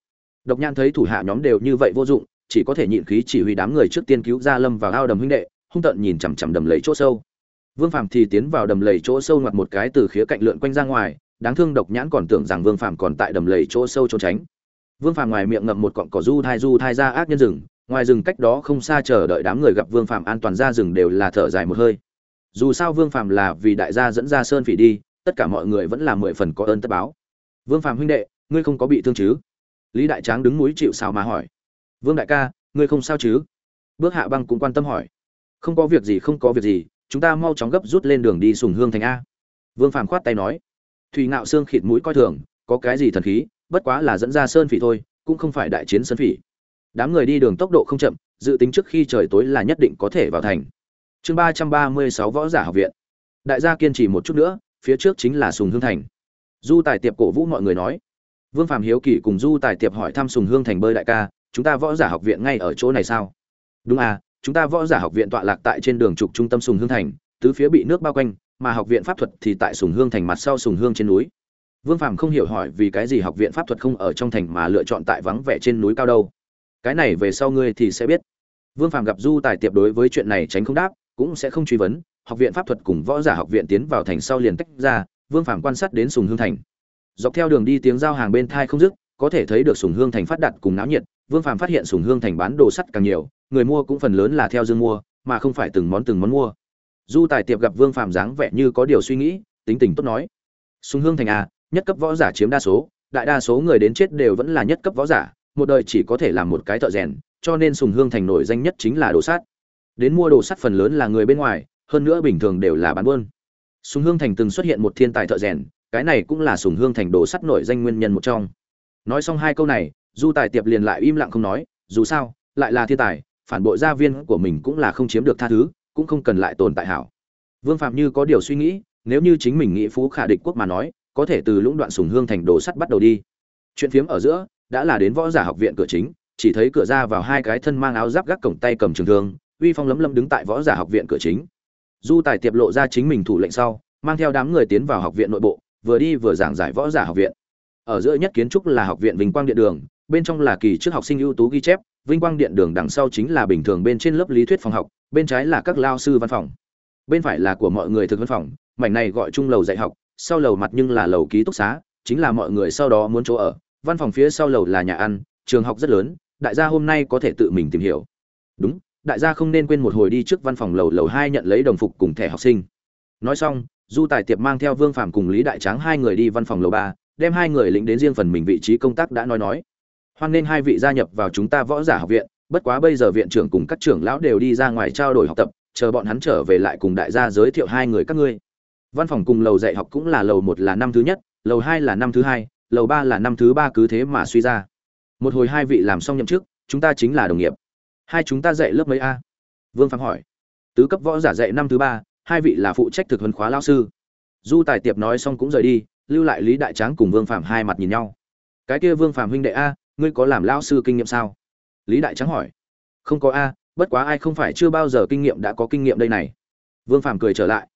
Độc Nhan thấy thủ hạ nhóm đều như vậy vô dụng, chỉ có thể nhịn khí chỉ huy đám người trước tiên cứu ra lâm vào ao đầm huynh đệ, hung tận nhìn chằm chằm đầm lầy chỗ sâu. Vương phàm thì tiến vào đầm lầy chỗ sâu ngoặt một cái từ khía cạnh lượn quanh ra ngoài, đáng thương độc nhãn còn tưởng rằng vương phàm còn tại đầm lầy chỗ sâu trốn tránh vương phàm ngoài miệng ngậm một cọng cỏ du thai du thai ra ác nhân rừng, ngoài rừng cách đó không xa chờ đợi đám người gặp vương phàm an toàn ra rừng đều là thở dài một hơi. Dù sao vương phàm là vì đại gia dẫn ra sơn phỉ đi, tất cả mọi người vẫn là mười phần có ơn tất báo. Vương phàm huynh đệ, ngươi không có bị thương chứ? Lý đại tráng đứng núi chịu sào mà hỏi. Vương đại ca, ngươi không sao chứ? Bước hạ băng cũng quan tâm hỏi. Không có việc gì, không có việc gì, chúng ta mau chóng gấp rút lên đường đi sùng hương thành a. Vương phàm khoát tay nói. Thủy ngạo xương khịt mũi coi thường, có cái gì thần khí? Bất quá là dẫn ra sơn phỉ thôi, cũng không phải đại chiến sơn phỉ. Đám người đi đường tốc độ không chậm, dự tính trước khi trời tối là nhất định có thể vào thành. Chương ba trăm ba mươi sáu võ giả học viện. Đại gia kiên trì một chút nữa, phía trước chính là sùng hương thành. Du tài tiệp cổ vũ mọi người nói. Vương phạm hiếu kỳ cùng du tài tiệp hỏi thăm sùng hương thành bơi đại ca, chúng ta võ giả học viện ngay ở chỗ này sao? Đúng à chúng ta võ giả học viện tọa lạc tại trên đường trục trung tâm sùng hương thành, tứ phía bị nước bao quanh, mà học viện pháp thuật thì tại sùng hương thành mặt sau sùng hương trên núi vương Phàm không hiểu hỏi vì cái gì học viện pháp thuật không ở trong thành mà lựa chọn tại vắng vẻ trên núi cao đâu. Cái này về sau ngươi thì sẽ biết. Vương Phàm gặp du tài tiệp đối với chuyện này tránh không đáp, cũng sẽ không truy vấn. Học viện pháp thuật cùng võ giả học viện tiến vào thành sau liền tách ra, vương Phàm quan sát đến sùng hương thành. Dọc theo đường đi tiếng giao hàng bên thai không dứt, có thể thấy được sùng hương thành phát đạt cùng náo nhiệt. Vương Phàm phát hiện sùng hương thành bán đồ sắt càng nhiều, người mua cũng phần lớn là theo dương mua, mà không phải từng món từng món mua. Du tài tiệp gặp vương Phàm dáng vẻ như có điều suy nghĩ, tính tình tốt nói. Sùng hương thành à nhất cấp võ giả chiếm đa số, đại đa số người đến chết đều vẫn là nhất cấp võ giả, một đời chỉ có thể làm một cái thợ rèn, cho nên sùng hương thành nổi danh nhất chính là đồ sắt. Đến mua đồ sắt phần lớn là người bên ngoài, hơn nữa bình thường đều là bán buôn. Sùng hương thành từng xuất hiện một thiên tài thợ rèn, cái này cũng là sùng hương thành đồ sắt nổi danh nguyên nhân một trong. Nói xong hai câu này, du tài tiệp liền lại im lặng không nói, dù sao, lại là thiên tài, phản bội gia viên của mình cũng là không chiếm được tha thứ, cũng không cần lại tồn tại hảo. Vương phạm như có điều suy nghĩ, nếu như chính mình nghĩ phú khả địch quốc mà nói có thể từ lũng đoạn sùng hương thành đồ sắt bắt đầu đi. Chuyện phiếm ở giữa đã là đến võ giả học viện cửa chính, chỉ thấy cửa ra vào hai cái thân mang áo giáp gác cổng tay cầm trường thương, uy phong lấm lấm đứng tại võ giả học viện cửa chính. Du tài tiệp lộ ra chính mình thủ lệnh sau, mang theo đám người tiến vào học viện nội bộ, vừa đi vừa giảng giải võ giả học viện. Ở giữa nhất kiến trúc là học viện vinh quang điện đường, bên trong là kỳ trước học sinh ưu tú ghi chép, vinh quang điện đường đằng sau chính là bình thường bên trên lớp lý thuyết phòng học, bên trái là các lao sư văn phòng. Bên phải là của mọi người thực văn phòng, mảnh này gọi chung lầu dạy học sau lầu mặt nhưng là lầu ký túc xá, chính là mọi người sau đó muốn chỗ ở. Văn phòng phía sau lầu là nhà ăn, trường học rất lớn, đại gia hôm nay có thể tự mình tìm hiểu. Đúng, đại gia không nên quên một hồi đi trước văn phòng lầu lầu hai nhận lấy đồng phục cùng thẻ học sinh. Nói xong, du tài tiệp mang theo vương phạm cùng lý đại tráng hai người đi văn phòng lầu ba, đem hai người lĩnh đến riêng phần mình vị trí công tác đã nói nói. Hoan nên hai vị gia nhập vào chúng ta võ giả học viện, bất quá bây giờ viện trưởng cùng các trưởng lão đều đi ra ngoài trao đổi học tập, chờ bọn hắn trở về lại cùng đại gia giới thiệu hai người các ngươi văn phòng cùng lầu dạy học cũng là lầu một là năm thứ nhất, lầu hai là năm thứ hai, lầu ba là năm thứ ba cứ thế mà suy ra. Một hồi hai vị làm xong nhậm chức, chúng ta chính là đồng nghiệp. Hai chúng ta dạy lớp mấy a? Vương phạm hỏi. Tứ cấp võ giả dạy năm thứ ba, hai vị là phụ trách thực huấn khóa lao sư. Du tài tiệp nói xong cũng rời đi, lưu lại lý đại tráng cùng vương phạm hai mặt nhìn nhau. Cái kia vương phạm huynh đệ a, ngươi có làm lao sư kinh nghiệm sao? Lý đại tráng hỏi. Không có a, bất quá ai không phải chưa bao giờ kinh nghiệm đã có kinh nghiệm đây này. Vương phạm cười trở lại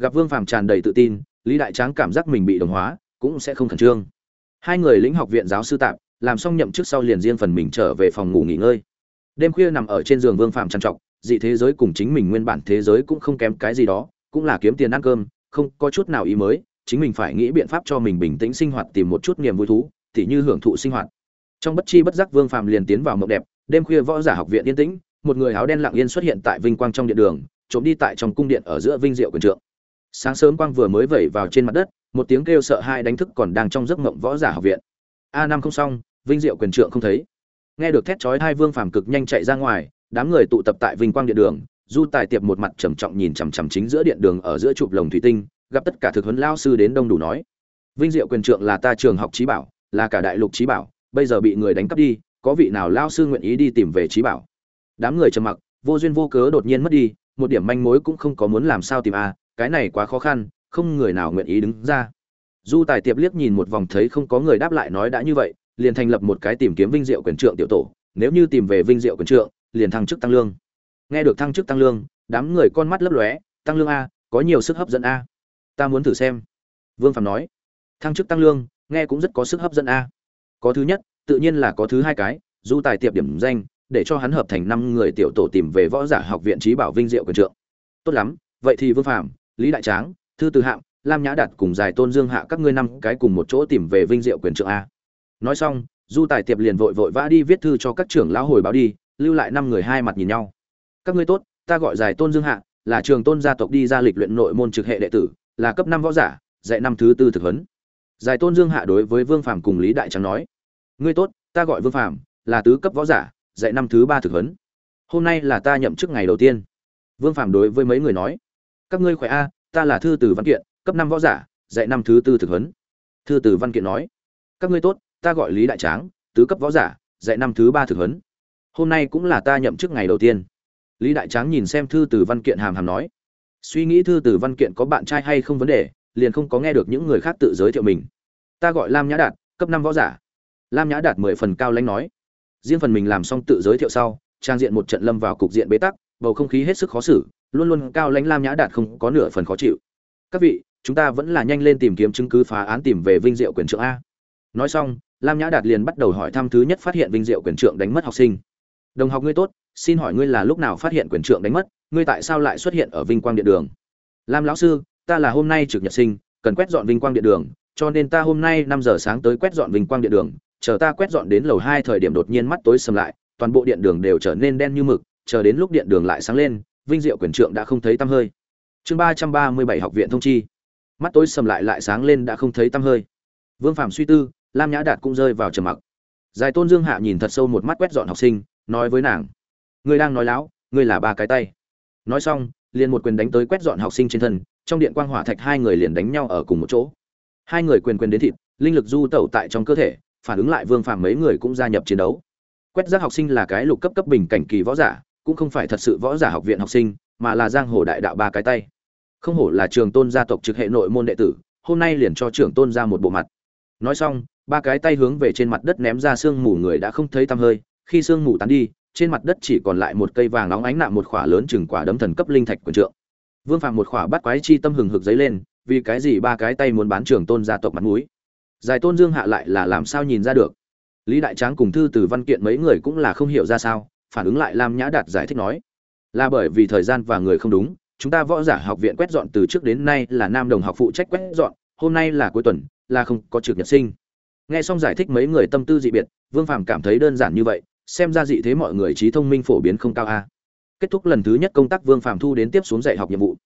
gặp vương phạm tràn đầy tự tin, lý đại tráng cảm giác mình bị đồng hóa, cũng sẽ không khẩn trương. Hai người lĩnh học viện giáo sư tạm, làm xong nhậm chức sau liền riêng phần mình trở về phòng ngủ nghỉ ngơi. Đêm khuya nằm ở trên giường vương phạm trằn trọc, dị thế giới cùng chính mình nguyên bản thế giới cũng không kém cái gì đó, cũng là kiếm tiền ăn cơm, không có chút nào ý mới, chính mình phải nghĩ biện pháp cho mình bình tĩnh sinh hoạt tìm một chút niềm vui thú, tỉ như hưởng thụ sinh hoạt. Trong bất chi bất giác vương phạm liền tiến vào mộng đẹp, đêm khuya võ giả học viện yên tĩnh, một người áo đen lặng yên xuất hiện tại vinh quang trong điện đường, trộm đi tại trong cung điện ở giữa vinh diệu quyền trượng sáng sớm quang vừa mới vẩy vào trên mặt đất, một tiếng kêu sợ hai đánh thức còn đang trong giấc mộng võ giả học viện. A năm không xong, vinh diệu quyền trượng không thấy. Nghe được thét chói hai vương phàm cực nhanh chạy ra ngoài, đám người tụ tập tại vinh quang điện đường, du tài tiệp một mặt trầm trọng nhìn chằm chằm chính giữa điện đường ở giữa chụp lồng thủy tinh, gặp tất cả thực huấn lao sư đến đông đủ nói. Vinh diệu quyền trượng là ta trường học trí bảo, là cả đại lục trí bảo, bây giờ bị người đánh cắp đi, có vị nào lao sư nguyện ý đi tìm về trí bảo? Đám người trầm mặc, vô duyên vô cớ đột nhiên mất đi, một điểm manh mối cũng không có muốn làm sao tìm a cái này quá khó khăn, không người nào nguyện ý đứng ra. Du tài tiệp liếc nhìn một vòng thấy không có người đáp lại nói đã như vậy, liền thành lập một cái tìm kiếm vinh diệu quyền trượng tiểu tổ, nếu như tìm về vinh diệu quyền trượng, liền thăng chức tăng lương. Nghe được thăng chức tăng lương, đám người con mắt lấp lóe, tăng lương a, có nhiều sức hấp dẫn a. Ta muốn thử xem. Vương phạm nói. Thăng chức tăng lương, nghe cũng rất có sức hấp dẫn a. Có thứ nhất, tự nhiên là có thứ hai cái du tài tiệp điểm danh, để cho hắn hợp thành năm người tiểu tổ tìm về võ giả học viện trí bảo vinh diệu quyền trượng. Tốt lắm, vậy thì vương phạm lý đại tráng, thư từ hạng lam nhã đạt cùng giải tôn dương hạ các ngươi năm cái cùng một chỗ tìm về vinh diệu quyền trượng a. Nói xong, du tài tiệp liền vội vội vã đi viết thư cho các trưởng lão hồi báo đi, lưu lại năm người hai mặt nhìn nhau. Các ngươi tốt, ta gọi giải tôn dương hạ, là trường tôn gia tộc đi ra lịch luyện nội môn trực hệ đệ tử, là cấp năm võ giả, dạy năm thứ tư thực huấn. Giải tôn dương hạ đối với vương phàm cùng lý đại trắng nói, ngươi tốt, ta gọi vương phàm, là tứ cấp võ giả, dạy năm thứ ba thực huấn. Hôm nay là ta nhậm chức ngày đầu tiên. Vương phàm đối với mấy người nói các ngươi khỏe a, ta là thư từ văn kiện, cấp năm võ giả, dạy năm thứ tư thực huấn. Thư từ văn kiện nói, các ngươi tốt, ta gọi lý đại tráng, tứ cấp võ giả, dạy năm thứ ba thực huấn. Hôm nay cũng là ta nhậm chức ngày đầu tiên. Lý đại tráng nhìn xem thư từ văn kiện hàm hàm nói, suy nghĩ thư từ văn kiện có bạn trai hay không vấn đề, liền không có nghe được những người khác tự giới thiệu mình. Ta gọi lam nhã đạt, cấp năm võ giả. Lam nhã đạt mười phần cao lãnh nói, riêng phần mình làm xong tự giới thiệu sau, trang diện một trận lâm vào cục diện bế tắc, bầu không khí hết sức khó xử luôn luôn cao lãnh lam nhã đạt không có nửa phần khó chịu. Các vị, chúng ta vẫn là nhanh lên tìm kiếm chứng cứ phá án tìm về vinh diệu quyền trưởng a. Nói xong, lam nhã đạt liền bắt đầu hỏi thăm thứ nhất phát hiện vinh diệu quyền trượng đánh mất học sinh. Đồng học ngươi tốt, xin hỏi ngươi là lúc nào phát hiện quyền trượng đánh mất, ngươi tại sao lại xuất hiện ở vinh quang điện đường? Lam lão sư, ta là hôm nay trực nhật sinh, cần quét dọn vinh quang điện đường, cho nên ta hôm nay năm giờ sáng tới quét dọn vinh quang điện đường, chờ ta quét dọn đến lầu hai thời điểm đột nhiên mắt tối sầm lại, toàn bộ điện đường đều trở nên đen như mực, chờ đến lúc điện đường lại sáng lên vinh diệu quyền trượng đã không thấy tăm hơi. Chương ba trăm ba mươi bảy học viện thông chi. Mắt tối sầm lại lại sáng lên đã không thấy tăm hơi. Vương phạm suy tư, lam nhã đạt cũng rơi vào trầm mặc. Giải tôn dương hạ nhìn thật sâu một mắt quét dọn học sinh, nói với nàng, ngươi đang nói láo, ngươi là ba cái tay. Nói xong, liền một quyền đánh tới quét dọn học sinh trên thân, trong điện quang hỏa thạch hai người liền đánh nhau ở cùng một chỗ. Hai người quyền quyền đến thịt, linh lực du tẩu tại trong cơ thể, phản ứng lại vương phàm mấy người cũng gia nhập chiến đấu. Quét rác học sinh là cái lục cấp cấp bình cảnh kỳ võ giả cũng không phải thật sự võ giả học viện học sinh, mà là giang hồ đại đạo ba cái tay. Không hổ là trường tôn gia tộc trực hệ nội môn đệ tử, hôm nay liền cho trưởng tôn ra một bộ mặt. Nói xong, ba cái tay hướng về trên mặt đất ném ra sương mù người đã không thấy tăm hơi, khi sương mù tán đi, trên mặt đất chỉ còn lại một cây vàng nóng ánh nạm một khỏa lớn chừng quả đấm thần cấp linh thạch quần trượng. Vương phạm một khỏa bắt quái chi tâm hừng hực giấy lên, vì cái gì ba cái tay muốn bán trường tôn gia tộc mặt mũi? Giải tôn dương hạ lại là làm sao nhìn ra được? Lý đại tráng cùng thư từ văn kiện mấy người cũng là không hiểu ra sao phản ứng lại lam nhã đạt giải thích nói, là bởi vì thời gian và người không đúng, chúng ta võ giả học viện quét dọn từ trước đến nay là nam đồng học phụ trách quét dọn, hôm nay là cuối tuần, là không có trực nhật sinh. Nghe xong giải thích mấy người tâm tư dị biệt, vương phàm cảm thấy đơn giản như vậy, xem ra dị thế mọi người trí thông minh phổ biến không cao a. Kết thúc lần thứ nhất công tác, vương phàm thu đến tiếp xuống dạy học nhiệm vụ.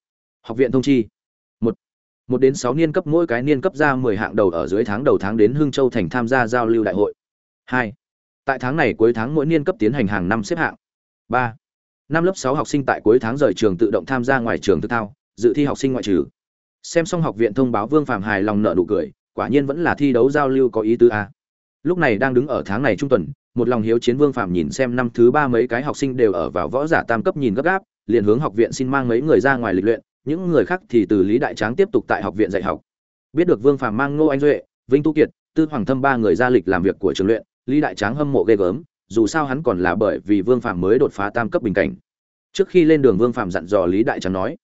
Học viện thông chi. Một một đến sáu niên cấp, mỗi cái niên cấp ra mười hạng đầu ở dưới tháng đầu tháng đến hương châu thành tham gia giao lưu đại hội. Hai tại tháng này cuối tháng mỗi niên cấp tiến hành hàng năm xếp hạng. Ba. Năm lớp sáu học sinh tại cuối tháng rời trường tự động tham gia ngoài trường thực thao, dự thi học sinh ngoại trừ. Xem xong học viện thông báo vương phạm hài lòng nợ nụ cười, quả nhiên vẫn là thi đấu giao lưu có ý tứ a. Lúc này đang đứng ở tháng này trung tuần, một lòng hiếu chiến vương phạm nhìn xem năm thứ ba mấy cái học sinh đều ở vào võ giả tam cấp nhìn gấp gáp, liền hướng học viện xin mang mấy người ra ngoài lịch luyện, những người khác thì từ lý đại tráng tiếp tục tại học viện dạy học. Biết được vương phạm mang ngô anh duệ, vinh tu kiệt, tư hoàng thâm ba người ra lịch làm việc của trường luyện lý đại tráng hâm mộ ghê gớm, dù sao hắn còn là bởi vì vương phạm mới đột phá tam cấp bình cảnh. Trước khi lên đường vương phạm dặn dò lý đại tráng nói,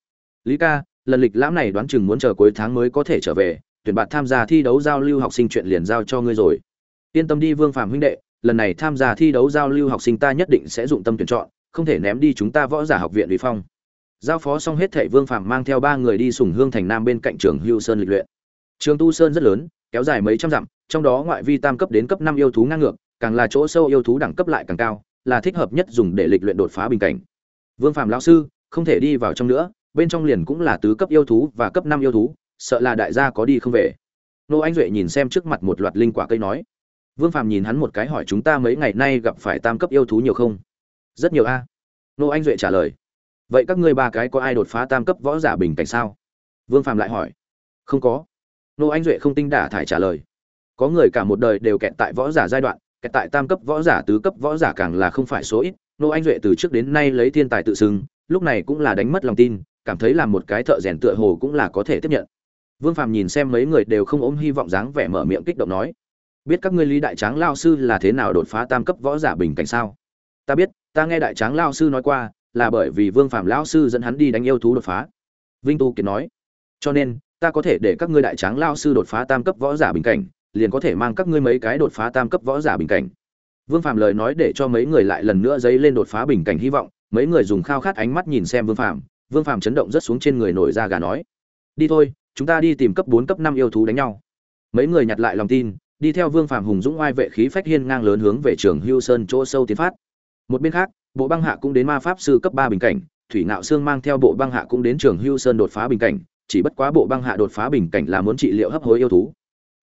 lý ca, lần lịch lãm này đoán chừng muốn chờ cuối tháng mới có thể trở về, tuyển bạn tham gia thi đấu giao lưu học sinh chuyện liền giao cho ngươi rồi. Yên tâm đi vương phạm huynh đệ, lần này tham gia thi đấu giao lưu học sinh ta nhất định sẽ dụng tâm tuyển chọn, không thể ném đi chúng ta võ giả học viện vì phong. Giao phó xong hết thảy, vương phạm mang theo ba người đi sùng hương thành nam bên cạnh trường hưu sơn lịch luyện. Trường tu sơn rất lớn, kéo dài mấy trăm dặm trong đó ngoại vi tam cấp đến cấp năm yêu thú ngang ngược, càng là chỗ sâu yêu thú đẳng cấp lại càng cao, là thích hợp nhất dùng để lịch luyện đột phá bình cảnh. Vương phạm lão sư, không thể đi vào trong nữa, bên trong liền cũng là tứ cấp yêu thú và cấp năm yêu thú, sợ là đại gia có đi không về. Nô anh duệ nhìn xem trước mặt một loạt linh quả cây nói. Vương phạm nhìn hắn một cái hỏi chúng ta mấy ngày nay gặp phải tam cấp yêu thú nhiều không? Rất nhiều a. Nô anh duệ trả lời. Vậy các ngươi ba cái có ai đột phá tam cấp võ giả bình cảnh sao? Vương phạm lại hỏi. Không có. Nô anh duệ không tinh đả thải trả lời có người cả một đời đều kẹt tại võ giả giai đoạn, kẹt tại tam cấp võ giả, tứ cấp võ giả càng là không phải số ít. Nô anh duệ từ trước đến nay lấy thiên tài tự xưng, lúc này cũng là đánh mất lòng tin, cảm thấy làm một cái thợ rèn tựa hồ cũng là có thể tiếp nhận. Vương phàm nhìn xem mấy người đều không ôm hy vọng dáng vẻ mở miệng kích động nói, biết các ngươi lý đại tráng lao sư là thế nào đột phá tam cấp võ giả bình cảnh sao? Ta biết, ta nghe đại tráng lao sư nói qua, là bởi vì vương phàm lao sư dẫn hắn đi đánh yêu thú đột phá. Vinh tu kiệt nói, cho nên, ta có thể để các ngươi đại tráng lao sư đột phá tam cấp võ giả bình cảnh liền có thể mang các ngươi mấy cái đột phá tam cấp võ giả bình cảnh. Vương Phạm lời nói để cho mấy người lại lần nữa dấy lên đột phá bình cảnh hy vọng, mấy người dùng khao khát ánh mắt nhìn xem vương Phạm. vương Phạm chấn động rất xuống trên người nổi ra gà nói, đi thôi, chúng ta đi tìm cấp bốn, cấp năm yêu thú đánh nhau. Mấy người nhặt lại lòng tin, đi theo vương Phạm hùng dũng oai vệ khí phách hiên ngang lớn hướng về trường hưu sơn chỗ sâu tiến phát. Một bên khác, bộ băng hạ cũng đến ma pháp sư cấp ba bình cảnh, thủy nạo xương mang theo bộ băng hạ cũng đến trường hưu sơn đột phá bình cảnh, chỉ bất quá bộ băng hạ đột phá bình cảnh là muốn trị liệu hấp hối yêu thú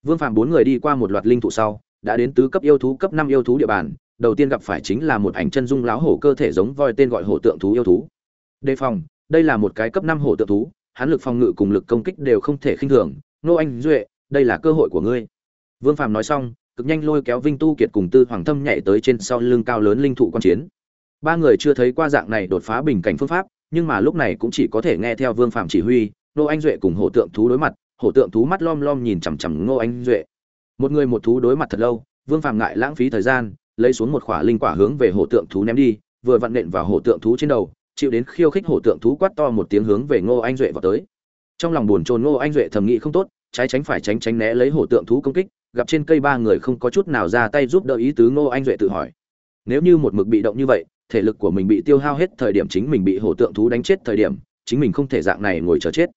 vương phàm bốn người đi qua một loạt linh thụ sau, đã đến tứ cấp yêu thú, cấp năm yêu thú địa bàn. Đầu tiên gặp phải chính là một ảnh chân dung láo hổ cơ thể giống voi tên gọi hổ tượng thú yêu thú. Đề phòng, đây là một cái cấp năm hổ tượng thú, hắn lực phòng ngự cùng lực công kích đều không thể khinh thường. Nô anh duệ, đây là cơ hội của ngươi. Vương phàm nói xong, cực nhanh lôi kéo vinh tu kiệt cùng tư hoàng thâm nhảy tới trên sau lưng cao lớn linh thụ quan chiến. Ba người chưa thấy qua dạng này đột phá bình cảnh phương pháp, nhưng mà lúc này cũng chỉ có thể nghe theo vương phàm chỉ huy, nô anh duệ cùng hổ tượng thú đối mặt hổ tượng thú mắt lom lom nhìn chằm chằm ngô anh duệ. Một người một thú đối mặt thật lâu, vương phàm ngại lãng phí thời gian, lấy xuống một quả linh quả hướng về hổ tượng thú ném đi, vừa vặn nện vào hổ tượng thú trên đầu, chịu đến khiêu khích hổ tượng thú quát to một tiếng hướng về ngô anh duệ vào tới. Trong lòng buồn chồn ngô anh duệ thầm nghĩ không tốt, trái tránh phải tránh tránh né lấy hổ tượng thú công kích, gặp trên cây ba người không có chút nào ra tay giúp đỡ ý tứ ngô anh duệ tự hỏi. Nếu như một mực bị động như vậy, thể lực của mình bị tiêu hao hết thời điểm chính mình bị hổ tượng thú đánh chết thời điểm, chính mình không thể dạng này ngồi chờ chết.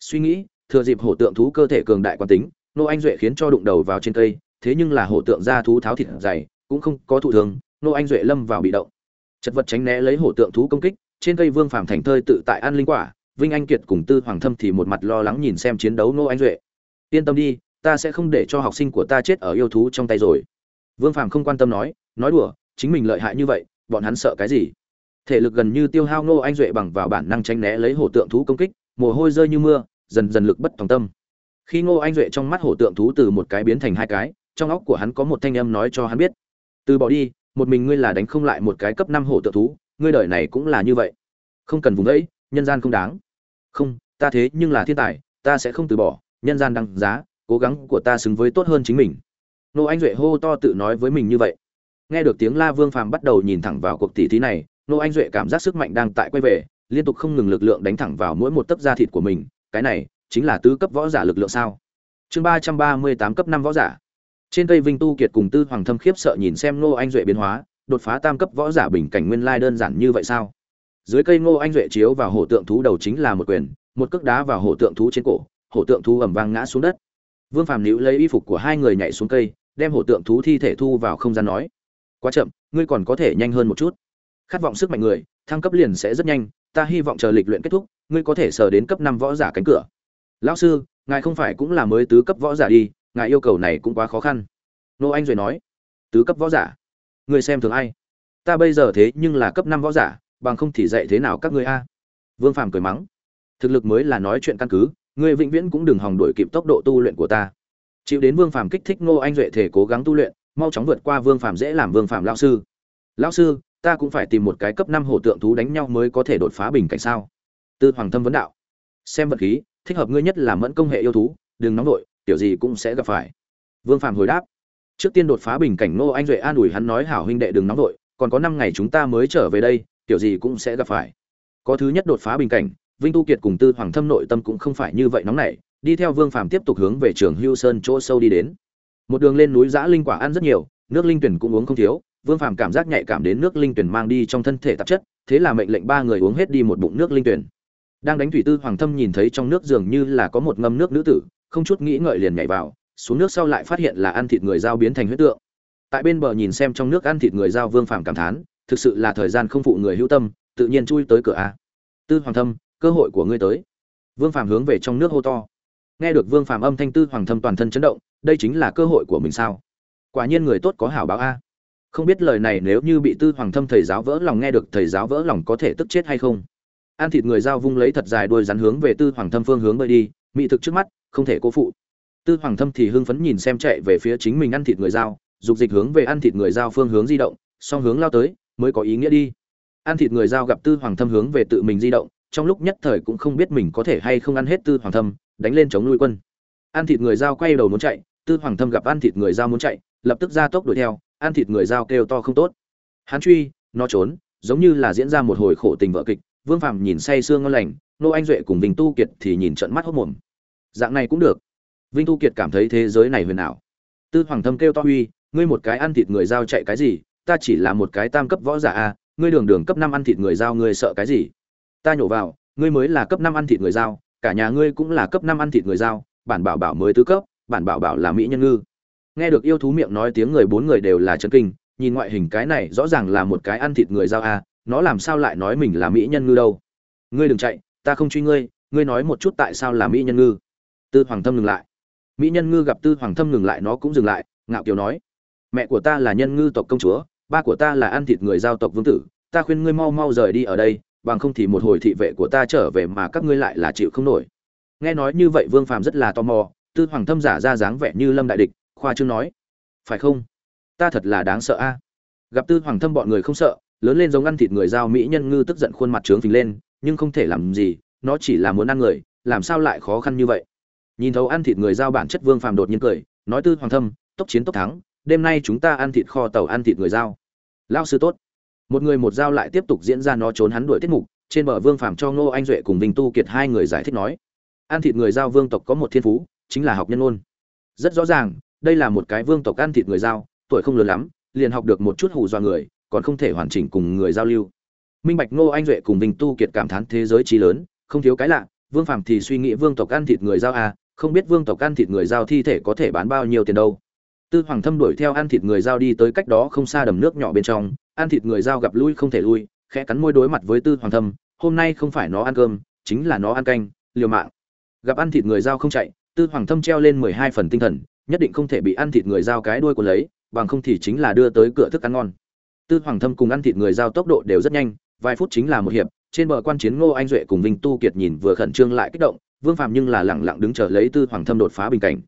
Suy nghĩ thừa dịp hổ tượng thú cơ thể cường đại quán tính, nô anh duệ khiến cho đụng đầu vào trên cây, thế nhưng là hổ tượng ra thú tháo thịt dày, cũng không có thụ thường nô anh duệ lâm vào bị động. Chật vật tránh né lấy hổ tượng thú công kích, trên cây vương phàm thành thơi tự tại an linh quả, vinh anh kiệt cùng tư hoàng thâm thì một mặt lo lắng nhìn xem chiến đấu nô anh duệ. Yên tâm đi, ta sẽ không để cho học sinh của ta chết ở yêu thú trong tay rồi. Vương phàm không quan tâm nói nói đùa, chính mình lợi hại như vậy, bọn hắn sợ cái gì? Thể lực gần như tiêu hao nô anh duệ bằng vào bản năng tránh né lấy hổ tượng thú công kích, mồ hôi rơi như mưa dần dần lực bất tòng tâm. Khi ngô anh duệ trong mắt hổ tượng thú từ một cái biến thành hai cái, trong óc của hắn có một thanh âm nói cho hắn biết. Từ bỏ đi, một mình ngươi là đánh không lại một cái cấp năm hổ tượng thú, ngươi đời này cũng là như vậy. Không cần vùng ấy nhân gian không đáng. Không, ta thế nhưng là thiên tài, ta sẽ không từ bỏ, nhân gian đăng giá, cố gắng của ta xứng với tốt hơn chính mình. Nô anh duệ hô to tự nói với mình như vậy. Nghe được tiếng la vương phàm bắt đầu nhìn thẳng vào cuộc tỷ thí này nô anh duệ cảm giác sức mạnh đang tại quay về, liên tục không ngừng lực lượng đánh thẳng vào mỗi một tấc da thịt của mình cái này chính là tứ cấp võ giả lực lượng sao? Chương ba trăm ba mươi tám cấp năm võ giả. Trên cây vinh tu kiệt cùng tư hoàng thâm khiếp sợ nhìn xem ngô anh duệ biến hóa, đột phá tam cấp võ giả bình cảnh nguyên lai đơn giản như vậy sao? Dưới cây ngô anh duệ chiếu vào hổ tượng thú đầu chính là một quyền, một cước đá vào hổ tượng thú trên cổ, hổ tượng thú ầm vang ngã xuống đất. Vương phàm níu lấy y phục của hai người nhảy xuống cây, đem hổ tượng thú thi thể thu vào không gian nói, quá chậm, ngươi còn có thể nhanh hơn một chút. Khát vọng sức mạnh người, thăng cấp liền sẽ rất nhanh, ta hy vọng chờ lịch luyện kết thúc ngươi có thể sờ đến cấp năm võ giả cánh cửa. Lão sư, ngài không phải cũng là mới tứ cấp võ giả đi, ngài yêu cầu này cũng quá khó khăn. Nô anh rồi nói, tứ cấp võ giả? Ngươi xem thường ai? Ta bây giờ thế nhưng là cấp năm võ giả, bằng không thì dạy thế nào các ngươi a? Vương phàm cười mắng, thực lực mới là nói chuyện căn cứ, ngươi vĩnh viễn cũng đừng hòng đuổi kịp tốc độ tu luyện của ta. Chịu đến vương phàm kích thích ngô anh duệ thể cố gắng tu luyện, mau chóng vượt qua vương phàm dễ làm vương phàm lão sư. Lão sư, ta cũng phải tìm một cái cấp năm hổ tượng thú đánh nhau mới có thể đột phá bình cảnh sao? Tư hoàng thâm vấn đạo. Xem vật khí, thích hợp ngươi nhất là mẫn công hệ yêu thú, đừng nóng vội, tiểu gì cũng sẽ gặp phải. Vương phàm hồi đáp. Trước tiên đột phá bình cảnh nô anh duệ an ủi hắn nói hảo huynh đệ đừng nóng vội, còn có năm ngày chúng ta mới trở về đây, tiểu gì cũng sẽ gặp phải. Có thứ nhất đột phá bình cảnh, vinh tu kiệt cùng tư hoàng thâm nội tâm cũng không phải như vậy nóng nảy, đi theo vương phàm tiếp tục hướng về trường hưu sơn chỗ sâu đi đến. Một đường lên núi giã linh quả ăn rất nhiều, nước linh tuyển cũng uống không thiếu, vương phàm cảm giác nhạy cảm đến nước linh tuyển mang đi trong thân thể tạp chất, thế là mệnh lệnh ba người uống hết đi một bụng nước linh tuyển đang đánh thủy tư hoàng thâm nhìn thấy trong nước dường như là có một ngâm nước nữ tử, không chút nghĩ ngợi liền nhảy vào, xuống nước sau lại phát hiện là ăn thịt người dao biến thành huyết tượng. Tại bên bờ nhìn xem trong nước ăn thịt người dao vương phàm cảm thán, thực sự là thời gian không phụ người hữu tâm, tự nhiên chui tới cửa a. Tư hoàng thâm, cơ hội của ngươi tới. Vương phàm hướng về trong nước hô to. Nghe được vương phàm âm thanh tư hoàng thâm toàn thân chấn động, đây chính là cơ hội của mình sao? Quả nhiên người tốt có hảo báo a. Không biết lời này nếu như bị tư hoàng thâm thầy giáo vỡ lòng nghe được, thầy giáo vỡ lòng có thể tức chết hay không? Ăn thịt người dao vung lấy thật dài đuôi rắn hướng về tư hoàng thâm phương hướng bơi đi, mỹ thực trước mắt, không thể cố phụ. Tư hoàng thâm thì hưng phấn nhìn xem chạy về phía chính mình ăn thịt người dao dục dịch hướng về ăn thịt người dao phương hướng di động, song hướng lao tới, mới có ý nghĩa đi. Ăn thịt người dao gặp tư hoàng thâm hướng về tự mình di động, trong lúc nhất thời cũng không biết mình có thể hay không ăn hết tư hoàng thâm, đánh lên chống nuôi quân. Ăn thịt người dao quay đầu muốn chạy, tư hoàng thâm gặp ăn thịt người dao muốn chạy, lập tức ra tốc đuổi theo, ăn thịt người dao kêu to không tốt. Hắn truy, nó trốn, giống như là diễn ra một hồi khổ tình vợ kịch vương phạm nhìn say sương ngon lành, nô anh duệ cùng vinh tu kiệt thì nhìn trận mắt hốc mồm. Dạng này cũng được. Vinh tu kiệt cảm thấy thế giới này huyền ảo. Tư hoàng thâm kêu to huy, ngươi một cái ăn thịt người dao chạy cái gì? Ta chỉ là một cái tam cấp võ giả a, ngươi đường đường cấp năm ăn thịt người dao ngươi sợ cái gì? Ta nhổ vào, ngươi mới là cấp năm ăn thịt người dao cả nhà ngươi cũng là cấp năm ăn thịt người dao bản bảo bảo mới tứ cấp, bản bảo bảo là mỹ nhân ngư. Nghe được yêu thú miệng nói tiếng người bốn người đều là chân kinh, nhìn ngoại hình cái này rõ ràng là một cái ăn thịt người dao a nó làm sao lại nói mình là mỹ nhân ngư đâu? Ngươi đừng chạy, ta không truy ngươi ngươi nói một chút tại sao là mỹ nhân ngư. Tư hoàng thâm ngừng lại. Mỹ nhân ngư gặp tư hoàng thâm ngừng lại, nó cũng dừng lại, ngạo kiều nói, mẹ của ta là nhân ngư tộc công chúa, ba của ta là ăn thịt người giao tộc vương tử, ta khuyên ngươi mau mau rời đi ở đây, bằng không thì một hồi thị vệ của ta trở về mà các ngươi lại là chịu không nổi. Nghe nói như vậy, vương phàm rất là tò mò, tư hoàng thâm giả ra dáng vẻ như lâm đại địch, khoa trương nói, phải không? Ta thật là đáng sợ a. Gặp tư hoàng thâm bọn người không sợ lớn lên giống ăn thịt người giao mỹ nhân ngư tức giận khuôn mặt trướng phình lên, nhưng không thể làm gì, nó chỉ là muốn ăn người, làm sao lại khó khăn như vậy? Nhìn thấu ăn thịt người giao bản chất vương phàm đột nhiên cười, nói tư hoàng thâm, tốc chiến tốc thắng, đêm nay chúng ta ăn thịt kho tàu ăn thịt người giao. Lao sư tốt. Một người một giao lại tiếp tục diễn ra nó trốn hắn đuổi tiết mục, trên bờ vương phàm cho ngô anh duệ cùng vinh tu kiệt hai người giải thích nói, ăn thịt người giao vương tộc có một thiên phú, chính là học nhân ôn rất rõ ràng, đây là một cái vương tộc ăn thịt người giao, tuổi không lớn lắm, liền học được một chút hù do người còn không thể hoàn chỉnh cùng người giao lưu. Minh bạch ngô anh duệ cùng vinh tu kiệt cảm thán thế giới trí lớn, không thiếu cái lạ, vương phàm thì suy nghĩ vương tộc ăn thịt người giao à không biết vương tộc ăn thịt người giao thi thể có thể bán bao nhiêu tiền đâu. Tư hoàng thâm đuổi theo ăn thịt người giao đi tới cách đó không xa đầm nước nhỏ bên trong, ăn thịt người giao gặp lui không thể lui, khẽ cắn môi đối mặt với tư hoàng thâm, hôm nay không phải nó ăn cơm, chính là nó ăn canh, liều mạng. Gặp ăn thịt người giao không chạy, tư hoàng thâm treo lên mười hai phần tinh thần, nhất định không thể bị ăn thịt người giao cái đuôi của lấy, bằng không thì chính là đưa tới cửa thức ăn ngon tư hoàng thâm cùng ăn thịt người giao tốc độ đều rất nhanh, vài phút chính là một hiệp, trên bờ quan chiến ngô anh duệ cùng vinh tu kiệt nhìn vừa khẩn trương lại kích động, vương phạm nhưng là lẳng lặng đứng chờ lấy tư hoàng thâm đột phá bình cảnh.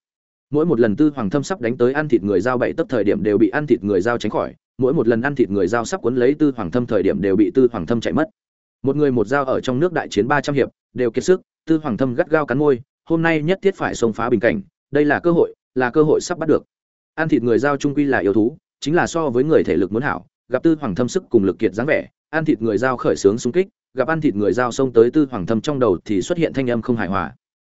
Mỗi một lần tư hoàng thâm sắp đánh tới ăn thịt người giao bảy tấp thời điểm đều bị ăn thịt người giao tránh khỏi, mỗi một lần ăn thịt người giao sắp cuốn lấy tư hoàng thâm thời điểm đều bị tư hoàng thâm chạy mất. Một người một dao ở trong nước đại chiến ba trăm hiệp, đều kiệt sức, tư hoàng thâm gắt gao cắn môi, hôm nay nhất thiết phải xông phá bình cảnh, đây là cơ hội, là cơ hội sắp bắt được. Ăn thịt người giao trung quy là yêu thú, chính là so với người thể lực muốn hảo gặp tư hoàng thâm sức cùng lực kiệt dáng vẻ, ăn thịt người giao khởi sướng xung kích, gặp ăn thịt người giao xông tới tư hoàng thâm trong đầu thì xuất hiện thanh âm không hài hòa.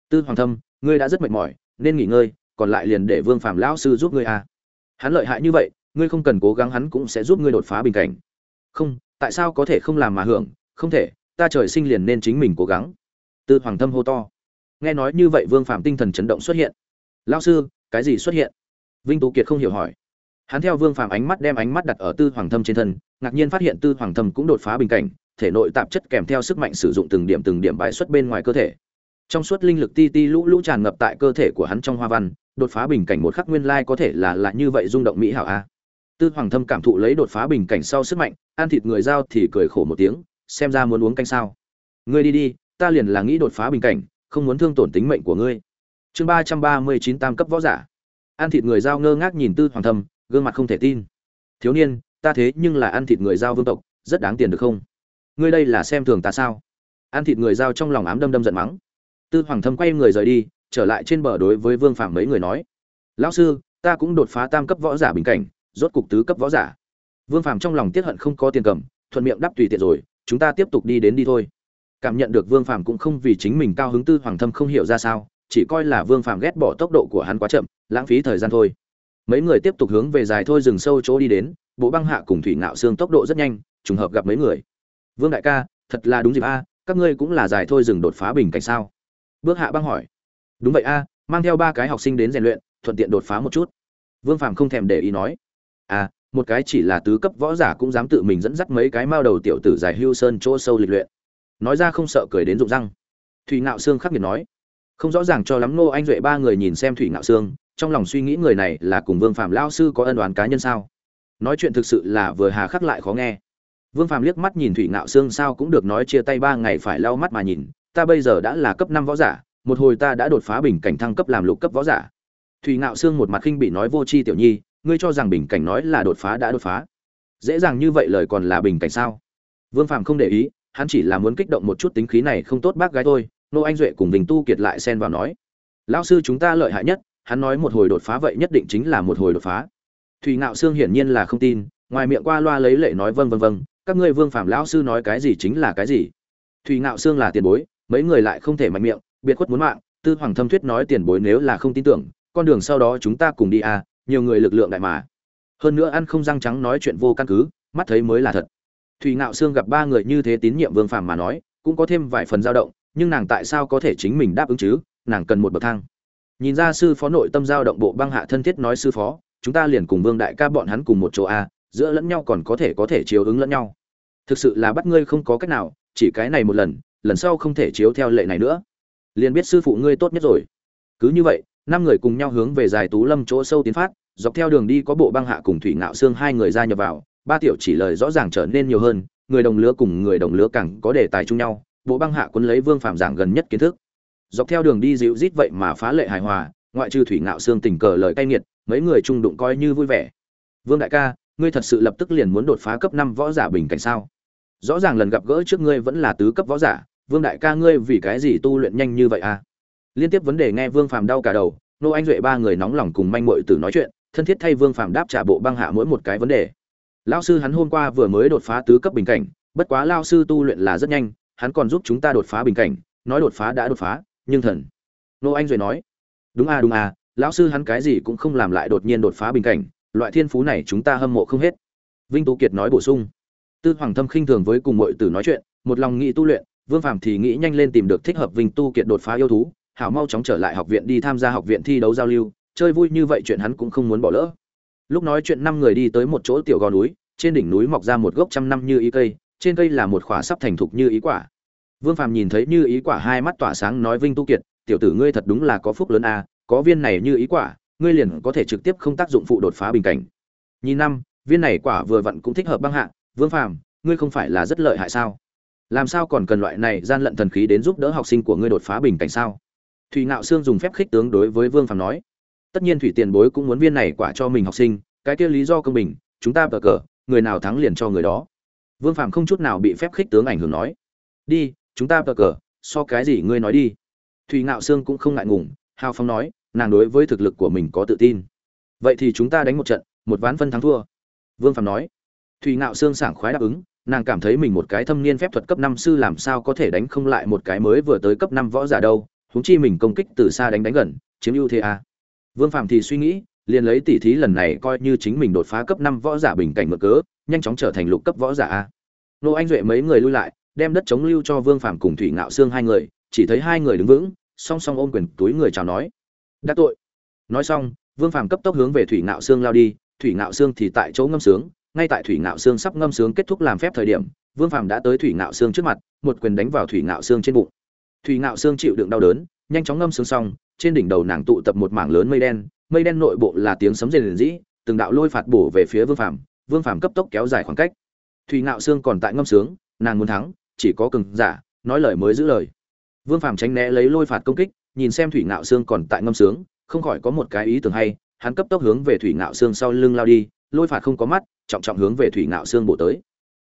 Tư hoàng thâm, ngươi đã rất mệt mỏi, nên nghỉ ngơi, còn lại liền để vương phạm lão sư giúp ngươi à. hắn lợi hại như vậy, ngươi không cần cố gắng hắn cũng sẽ giúp ngươi đột phá bình cảnh. Không, tại sao có thể không làm mà hưởng? Không thể, ta trời sinh liền nên chính mình cố gắng. Tư hoàng thâm hô to. Nghe nói như vậy vương phạm tinh thần chấn động xuất hiện. Lão sư, cái gì xuất hiện? Vinh tú kiệt không hiểu hỏi hắn theo vương phàm ánh mắt đem ánh mắt đặt ở tư hoàng thâm trên thân, ngạc nhiên phát hiện tư hoàng thâm cũng đột phá bình cảnh, thể nội tạp chất kèm theo sức mạnh sử dụng từng điểm từng điểm bài xuất bên ngoài cơ thể. Trong suốt linh lực ti ti lũ lũ tràn ngập tại cơ thể của hắn trong hoa văn, đột phá bình cảnh một khắc nguyên lai có thể là lại như vậy rung động mỹ hảo a. Tư hoàng thâm cảm thụ lấy đột phá bình cảnh sau sức mạnh, ăn thịt người giao thì cười khổ một tiếng, xem ra muốn uống canh sao. Ngươi đi đi, ta liền là nghĩ đột phá bình cảnh, không muốn thương tổn tính mệnh của ngươi. Chương ba trăm ba mươi chín tam cấp võ giả. Ăn thịt người giao ngơ ngác nhìn tư hoàng thâm gương mặt không thể tin. Thiếu niên, ta thế nhưng là ăn thịt người giao vương tộc, rất đáng tiền được không? Ngươi đây là xem thường ta sao? Ăn thịt người giao trong lòng ám đâm đâm giận mắng. Tư hoàng thâm quay người rời đi, trở lại trên bờ đối với vương Phàm mấy người nói. Lão sư, ta cũng đột phá tam cấp võ giả bình cảnh, rốt cục tứ cấp võ giả. Vương Phàm trong lòng tiết hận không có tiền cầm, thuận miệng đáp tùy tiện rồi, chúng ta tiếp tục đi đến đi thôi. Cảm nhận được vương Phàm cũng không vì chính mình cao hứng tư hoàng thâm không hiểu ra sao, chỉ coi là vương Phàm ghét bỏ tốc độ của hắn quá chậm, lãng phí thời gian thôi mấy người tiếp tục hướng về dài thôi rừng sâu chỗ đi đến, bộ băng hạ cùng thủy ngạo xương tốc độ rất nhanh, trùng hợp gặp mấy người. Vương đại ca, thật là đúng dịp a, các ngươi cũng là dài thôi rừng đột phá bình cảnh sao? Bước hạ băng hỏi. Đúng vậy a, mang theo ba cái học sinh đến rèn luyện, thuận tiện đột phá một chút. Vương phàm không thèm để ý nói. À một cái chỉ là tứ cấp võ giả cũng dám tự mình dẫn dắt mấy cái mao đầu tiểu tử dài hưu sơn chỗ sâu lịch luyện. Nói ra không sợ cười đến rụng răng. Thủy ngạo sương khắc nghiệt nói. Không rõ ràng cho lắm nô anh duệ ba người nhìn xem thủy ngạo sương trong lòng suy nghĩ người này là cùng vương phạm lao sư có ân oán cá nhân sao? Nói chuyện thực sự là vừa hà khắc lại khó nghe. Vương phạm liếc mắt nhìn thủy ngạo sương sao cũng được nói chia tay ba ngày phải lau mắt mà nhìn, ta bây giờ đã là cấp năm võ giả, một hồi ta đã đột phá bình cảnh thăng cấp làm lục cấp võ giả. Thủy ngạo sương một mặt khinh bị nói, vô tri tiểu nhi, ngươi cho rằng bình cảnh nói là đột phá đã đột phá. Dễ dàng như vậy lời còn là bình cảnh sao? Vương phạm không để ý, hắn chỉ là muốn kích động một chút tính khí này không tốt bác gái thôi nô anh duệ cùng bình tu kiệt lại xen vào nói, lão sư chúng ta lợi hại nhất hắn nói một hồi đột phá vậy nhất định chính là một hồi đột phá. Thủy ngạo sương hiển nhiên là không tin, ngoài miệng qua loa lấy lệ nói vâng vâng vâng các ngươi vương phạm lão sư nói cái gì chính là cái gì. Thủy ngạo sương là tiền bối, mấy người lại không thể mạnh miệng, biệt khuất muốn mạng, tư hoàng thâm thuyết nói tiền bối nếu là không tin tưởng, con đường sau đó chúng ta cùng đi à nhiều người lực lượng đại mà. Hơn nữa ăn không răng trắng nói chuyện vô căn cứ, mắt thấy mới là thật. Thủy ngạo sương gặp ba người như thế tín nhiệm vương phàm mà nói, cũng có thêm vài phần dao động, nhưng nàng tại sao có thể chính mình đáp ứng chứ, nàng cần một bậc thang nhìn ra sư phó nội tâm giao động bộ băng hạ thân thiết nói sư phó, chúng ta liền cùng vương đại ca bọn hắn cùng một chỗ a giữa lẫn nhau còn có thể có thể chiếu ứng lẫn nhau. Thực sự là bắt ngươi không có cách nào, chỉ cái này một lần lần sau không thể chiếu theo lệ này nữa. Liền biết sư phụ ngươi tốt nhất rồi. Cứ như vậy, năm người cùng nhau hướng về dài tú lâm chỗ sâu tiến phát, dọc theo đường đi có bộ băng hạ cùng thủy ngạo xương hai người ra nhập vào, ba tiểu chỉ lời rõ ràng trở nên nhiều hơn, người đồng lứa cùng người đồng lứa càng có đề tài chung nhau, bộ băng hạ quân lấy vương phạm giảng gần nhất kiến thức dọc theo đường đi dịu rít vậy mà phá lệ hài hòa, ngoại trừ thủy ngạo xương tình cờ lời cay nghiệt, mấy người chung đụng coi như vui vẻ. Vương đại ca, ngươi thật sự lập tức liền muốn đột phá cấp năm võ giả bình cảnh sao? Rõ ràng lần gặp gỡ trước ngươi vẫn là tứ cấp võ giả, vương đại ca ngươi vì cái gì tu luyện nhanh như vậy à? Liên tiếp vấn đề nghe vương phàm đau cả đầu, nô anh duệ ba người nóng lòng cùng manh muội tử nói chuyện, thân thiết thay vương phàm đáp trả bộ băng hạ mỗi một cái vấn đề. Lao sư hắn hôm qua vừa mới đột phá tứ cấp bình cảnh, bất quá lao sư tu luyện là rất nhanh, hắn còn giúp chúng ta đột phá bình cảnh, nói đột phá đã đột phá nhưng thần nô anh duệ nói đúng à đúng à lão sư hắn cái gì cũng không làm lại đột nhiên đột phá bình cảnh loại thiên phú này chúng ta hâm mộ không hết vinh tú kiệt nói bổ sung tư hoàng thâm khinh thường với cùng mọi tử nói chuyện một lòng nghĩ tu luyện Vương Phàm thì nghĩ nhanh lên tìm được thích hợp Vinh Tu Kiệt đột phá yêu thú, hảo mau chóng trở lại học viện đi tham gia học viện thi đấu giao lưu, chơi vui như vậy chuyện hắn cũng không muốn bỏ lỡ. Lúc nói chuyện năm người đi tới một chỗ tiểu gò núi, trên đỉnh núi mọc ra một gốc trăm năm như ý cây, trên cây là một khỏa sắp thành thục như ý quả. Vương Phàm nhìn thấy như ý quả hai mắt tỏa sáng nói Vinh Tu Kiệt, tiểu tử ngươi thật đúng là có phúc lớn a, có viên này như ý quả, ngươi liền có thể trực tiếp không tác dụng phụ đột phá bình cảnh. Nhìn năm, viên này quả vừa vặn cũng thích hợp băng hạ, Vương Phàm, ngươi không phải là rất lợi hại sao? làm sao còn cần loại này gian lận thần khí đến giúp đỡ học sinh của ngươi đột phá bình cảnh sao? Thủy ngạo sương dùng phép khích tướng đối với vương phàm nói. Tất nhiên thủy tiền bối cũng muốn viên này quả cho mình học sinh cái kia lý do công bình chúng ta cờ cờ người nào thắng liền cho người đó. Vương phàm không chút nào bị phép khích tướng ảnh hưởng nói. Đi chúng ta bờ cờ, so cái gì ngươi nói đi. Thùy ngạo sương cũng không ngại ngùng, hào phong nói, nàng đối với thực lực của mình có tự tin. Vậy thì chúng ta đánh một trận, một ván phân thắng thua. Vương phàm nói. Thùy ngạo sương sảng khoái đáp ứng, nàng cảm thấy mình một cái thâm niên phép thuật cấp năm sư làm sao có thể đánh không lại một cái mới vừa tới cấp năm võ giả đâu, huống chi mình công kích từ xa đánh đánh gần, chiếm ưu thế a. Vương phạm thì suy nghĩ, liền lấy tỷ thí lần này coi như chính mình đột phá cấp năm võ giả bình cảnh mở cớ, nhanh chóng trở thành lục cấp võ giả a. Nô anh duệ mấy người lui lại đem đất chống lưu cho vương phàm cùng thủy ngạo xương hai người, chỉ thấy hai người đứng vững, song song ôm quyền túi người chào nói. Đắc tội. Nói xong, vương phàm cấp tốc hướng về thủy ngạo xương lao đi, thủy ngạo xương thì tại chỗ ngâm sướng, ngay tại thủy ngạo xương sắp ngâm sướng kết thúc làm phép thời điểm, vương phàm đã tới thủy ngạo xương trước mặt, một quyền đánh vào thủy ngạo xương trên bụng. Thủy ngạo xương chịu đựng đau đớn, nhanh chóng ngâm sướng xong, trên đỉnh đầu nàng tụ tập một mảng lớn mây đen mây đen nội bộ là tiếng sấm rền rĩ, từng đạo lôi phạt bổ về phía vương phàm vương phàm cấp tốc kéo dài khoảng cách. Thủy ngạo xương còn tại ngâm sướng, nàng muốn thắng chỉ có cường giả, nói lời mới giữ lời. Vương phàm tránh né lấy lôi phạt công kích, nhìn xem thủy ngạo xương còn tại ngâm sướng, không khỏi có một cái ý tưởng hay, hắn cấp tốc hướng về thủy ngạo xương sau lưng lao đi, lôi phạt không có mắt, trọng trọng hướng về thủy ngạo xương bổ tới.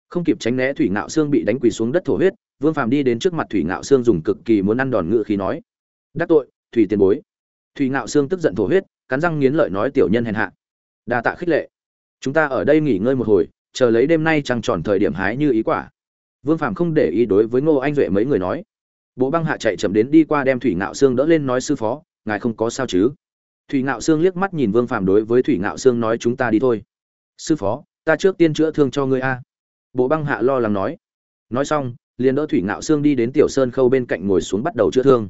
Không kịp tránh né thủy ngạo xương bị đánh quỳ xuống đất thổ huyết, vương phàm đi đến trước mặt thủy ngạo xương dùng cực kỳ muốn ăn đòn ngự khí nói, đắc tội, thủy tiền bối. Thủy ngạo xương tức giận thổ huyết, cắn răng nghiến lợi nói, tiểu nhân hèn hạ. Đa tạ khích lệ. Chúng ta ở đây nghỉ ngơi một hồi, chờ lấy đêm nay trăng tròn thời điểm hái như ý quả vương Phạm không để ý đối với ngô anh duệ mấy người nói. Bộ băng hạ chạy chậm đến đi qua đem thủy ngạo Sương đỡ lên nói, sư phó, ngài không có sao chứ? Thủy ngạo Sương liếc mắt nhìn vương Phạm đối với thủy ngạo Sương nói, chúng ta đi thôi. Sư phó, ta trước tiên chữa thương cho ngươi a. Bộ băng hạ lo lắng nói. Nói xong, liền đỡ thủy ngạo Sương đi đến tiểu sơn khâu bên cạnh ngồi xuống bắt đầu chữa thương.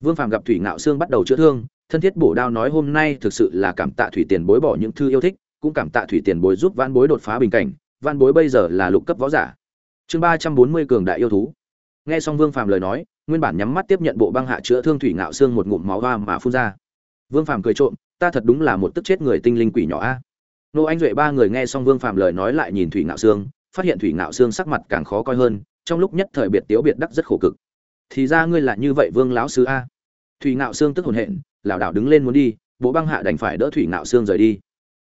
Vương Phạm gặp thủy ngạo Sương bắt đầu chữa thương, thân thiết bổ đao nói, hôm nay thực sự là cảm tạ thủy tiền bối bỏ những thư yêu thích, cũng cảm tạ thủy tiền bối giúp van bối đột phá bình cảnh van bối bây giờ là lục cấp võ giả chương ba trăm bốn mươi cường đại yêu thú. Nghe xong vương phàm lời nói, nguyên bản nhắm mắt tiếp nhận bộ băng hạ chữa thương thủy ngạo xương một ngụm máu hoa mà phun ra. Vương phàm cười trộm, ta thật đúng là một tức chết người tinh linh quỷ nhỏ a. Nô anh duệ ba người nghe xong vương phàm lời nói lại nhìn thủy ngạo xương, phát hiện thủy ngạo xương sắc mặt càng khó coi hơn, trong lúc nhất thời biệt tiếu biệt đắc rất khổ cực. Thì ra ngươi là như vậy vương lão sứ a. Thủy ngạo xương tức hồn hện, lảo đảo đứng lên muốn đi, bộ băng hạ đành phải đỡ thủy ngạo xương rời đi.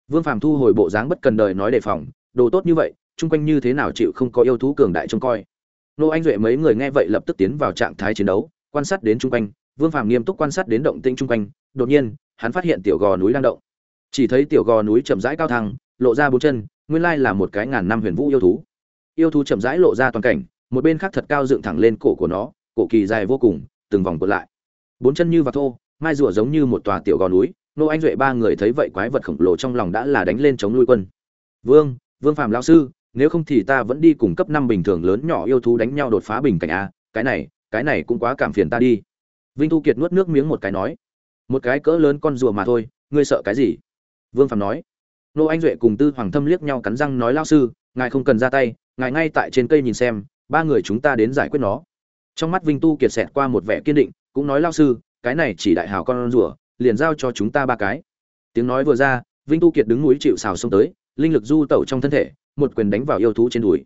Vương phàm thu hồi bộ dáng bất cần đời nói đề phòng, đồ tốt như vậy chung quanh như thế nào chịu không có yêu thú cường đại trông coi. Nô anh duệ mấy người nghe vậy lập tức tiến vào trạng thái chiến đấu, quan sát đến chung quanh, vương phàm nghiêm túc quan sát đến động tĩnh chung quanh, đột nhiên, hắn phát hiện tiểu gò núi đang động. Chỉ thấy tiểu gò núi chậm rãi cao thăng, lộ ra bốn chân, nguyên lai là một cái ngàn năm huyền vũ yêu thú. Yêu thú chậm rãi lộ ra toàn cảnh, một bên khác thật cao dựng thẳng lên cổ của nó, cổ kỳ dài vô cùng, từng vòng cuộn lại. Bốn chân như và thô, mai rùa giống như một tòa tiểu gò núi, nô anh duệ ba người thấy vậy quái vật khổng lồ trong lòng đã là đánh lên chống nuôi quân. Vương vương phàm lão sư nếu không thì ta vẫn đi cùng cấp năm bình thường lớn nhỏ yêu thú đánh nhau đột phá bình cảnh a, cái này cái này cũng quá cảm phiền ta đi. Vinh thu kiệt nuốt nước miếng một cái nói, một cái cỡ lớn con rùa mà thôi, ngươi sợ cái gì? Vương phàm nói, nô anh duệ cùng tư hoàng thâm liếc nhau cắn răng nói lao sư, ngài không cần ra tay, ngài ngay tại trên cây nhìn xem, ba người chúng ta đến giải quyết nó. Trong mắt vinh tu kiệt xẹt qua một vẻ kiên định, cũng nói lao sư, cái này chỉ đại hào con rùa, liền giao cho chúng ta ba cái. Tiếng nói vừa ra, vinh tu kiệt đứng núi chịu xào xông tới, linh lực du tẩu trong thân thể một quyền đánh vào yêu thú trên đùi.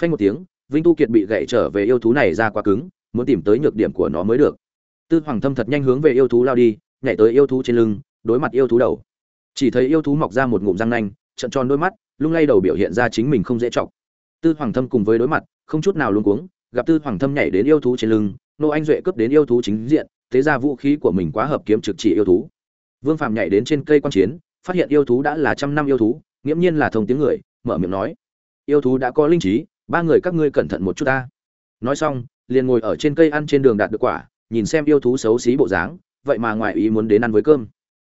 Phanh một tiếng, vinh tu kiệt bị gậy trở về yêu thú này ra quá cứng, muốn tìm tới nhược điểm của nó mới được. Tư hoàng thâm thật nhanh hướng về yêu thú lao đi, nhảy tới yêu thú trên lưng, đối mặt yêu thú đầu. Chỉ thấy yêu thú mọc ra một ngụm răng nanh trận tròn đôi mắt, lung lay đầu biểu hiện ra chính mình không dễ chọc. Tư hoàng thâm cùng với đối mặt, không chút nào luống cuống, gặp tư hoàng thâm nhảy đến yêu thú trên lưng, nô anh duệ cướp đến yêu thú chính diện, thế ra vũ khí của mình quá hợp kiếm trực chỉ yêu thú. Vương phạm nhảy đến trên cây quan chiến, phát hiện yêu thú đã là trăm năm yêu thú, nghiễm nhiên là thông tiếng người mở miệng nói. Yêu thú đã có linh trí, ba người các ngươi cẩn thận một chút ta. Nói xong, liền ngồi ở trên cây ăn trên đường đạt được quả, nhìn xem yêu thú xấu xí bộ dáng, vậy mà ngoại ý muốn đến ăn với cơm.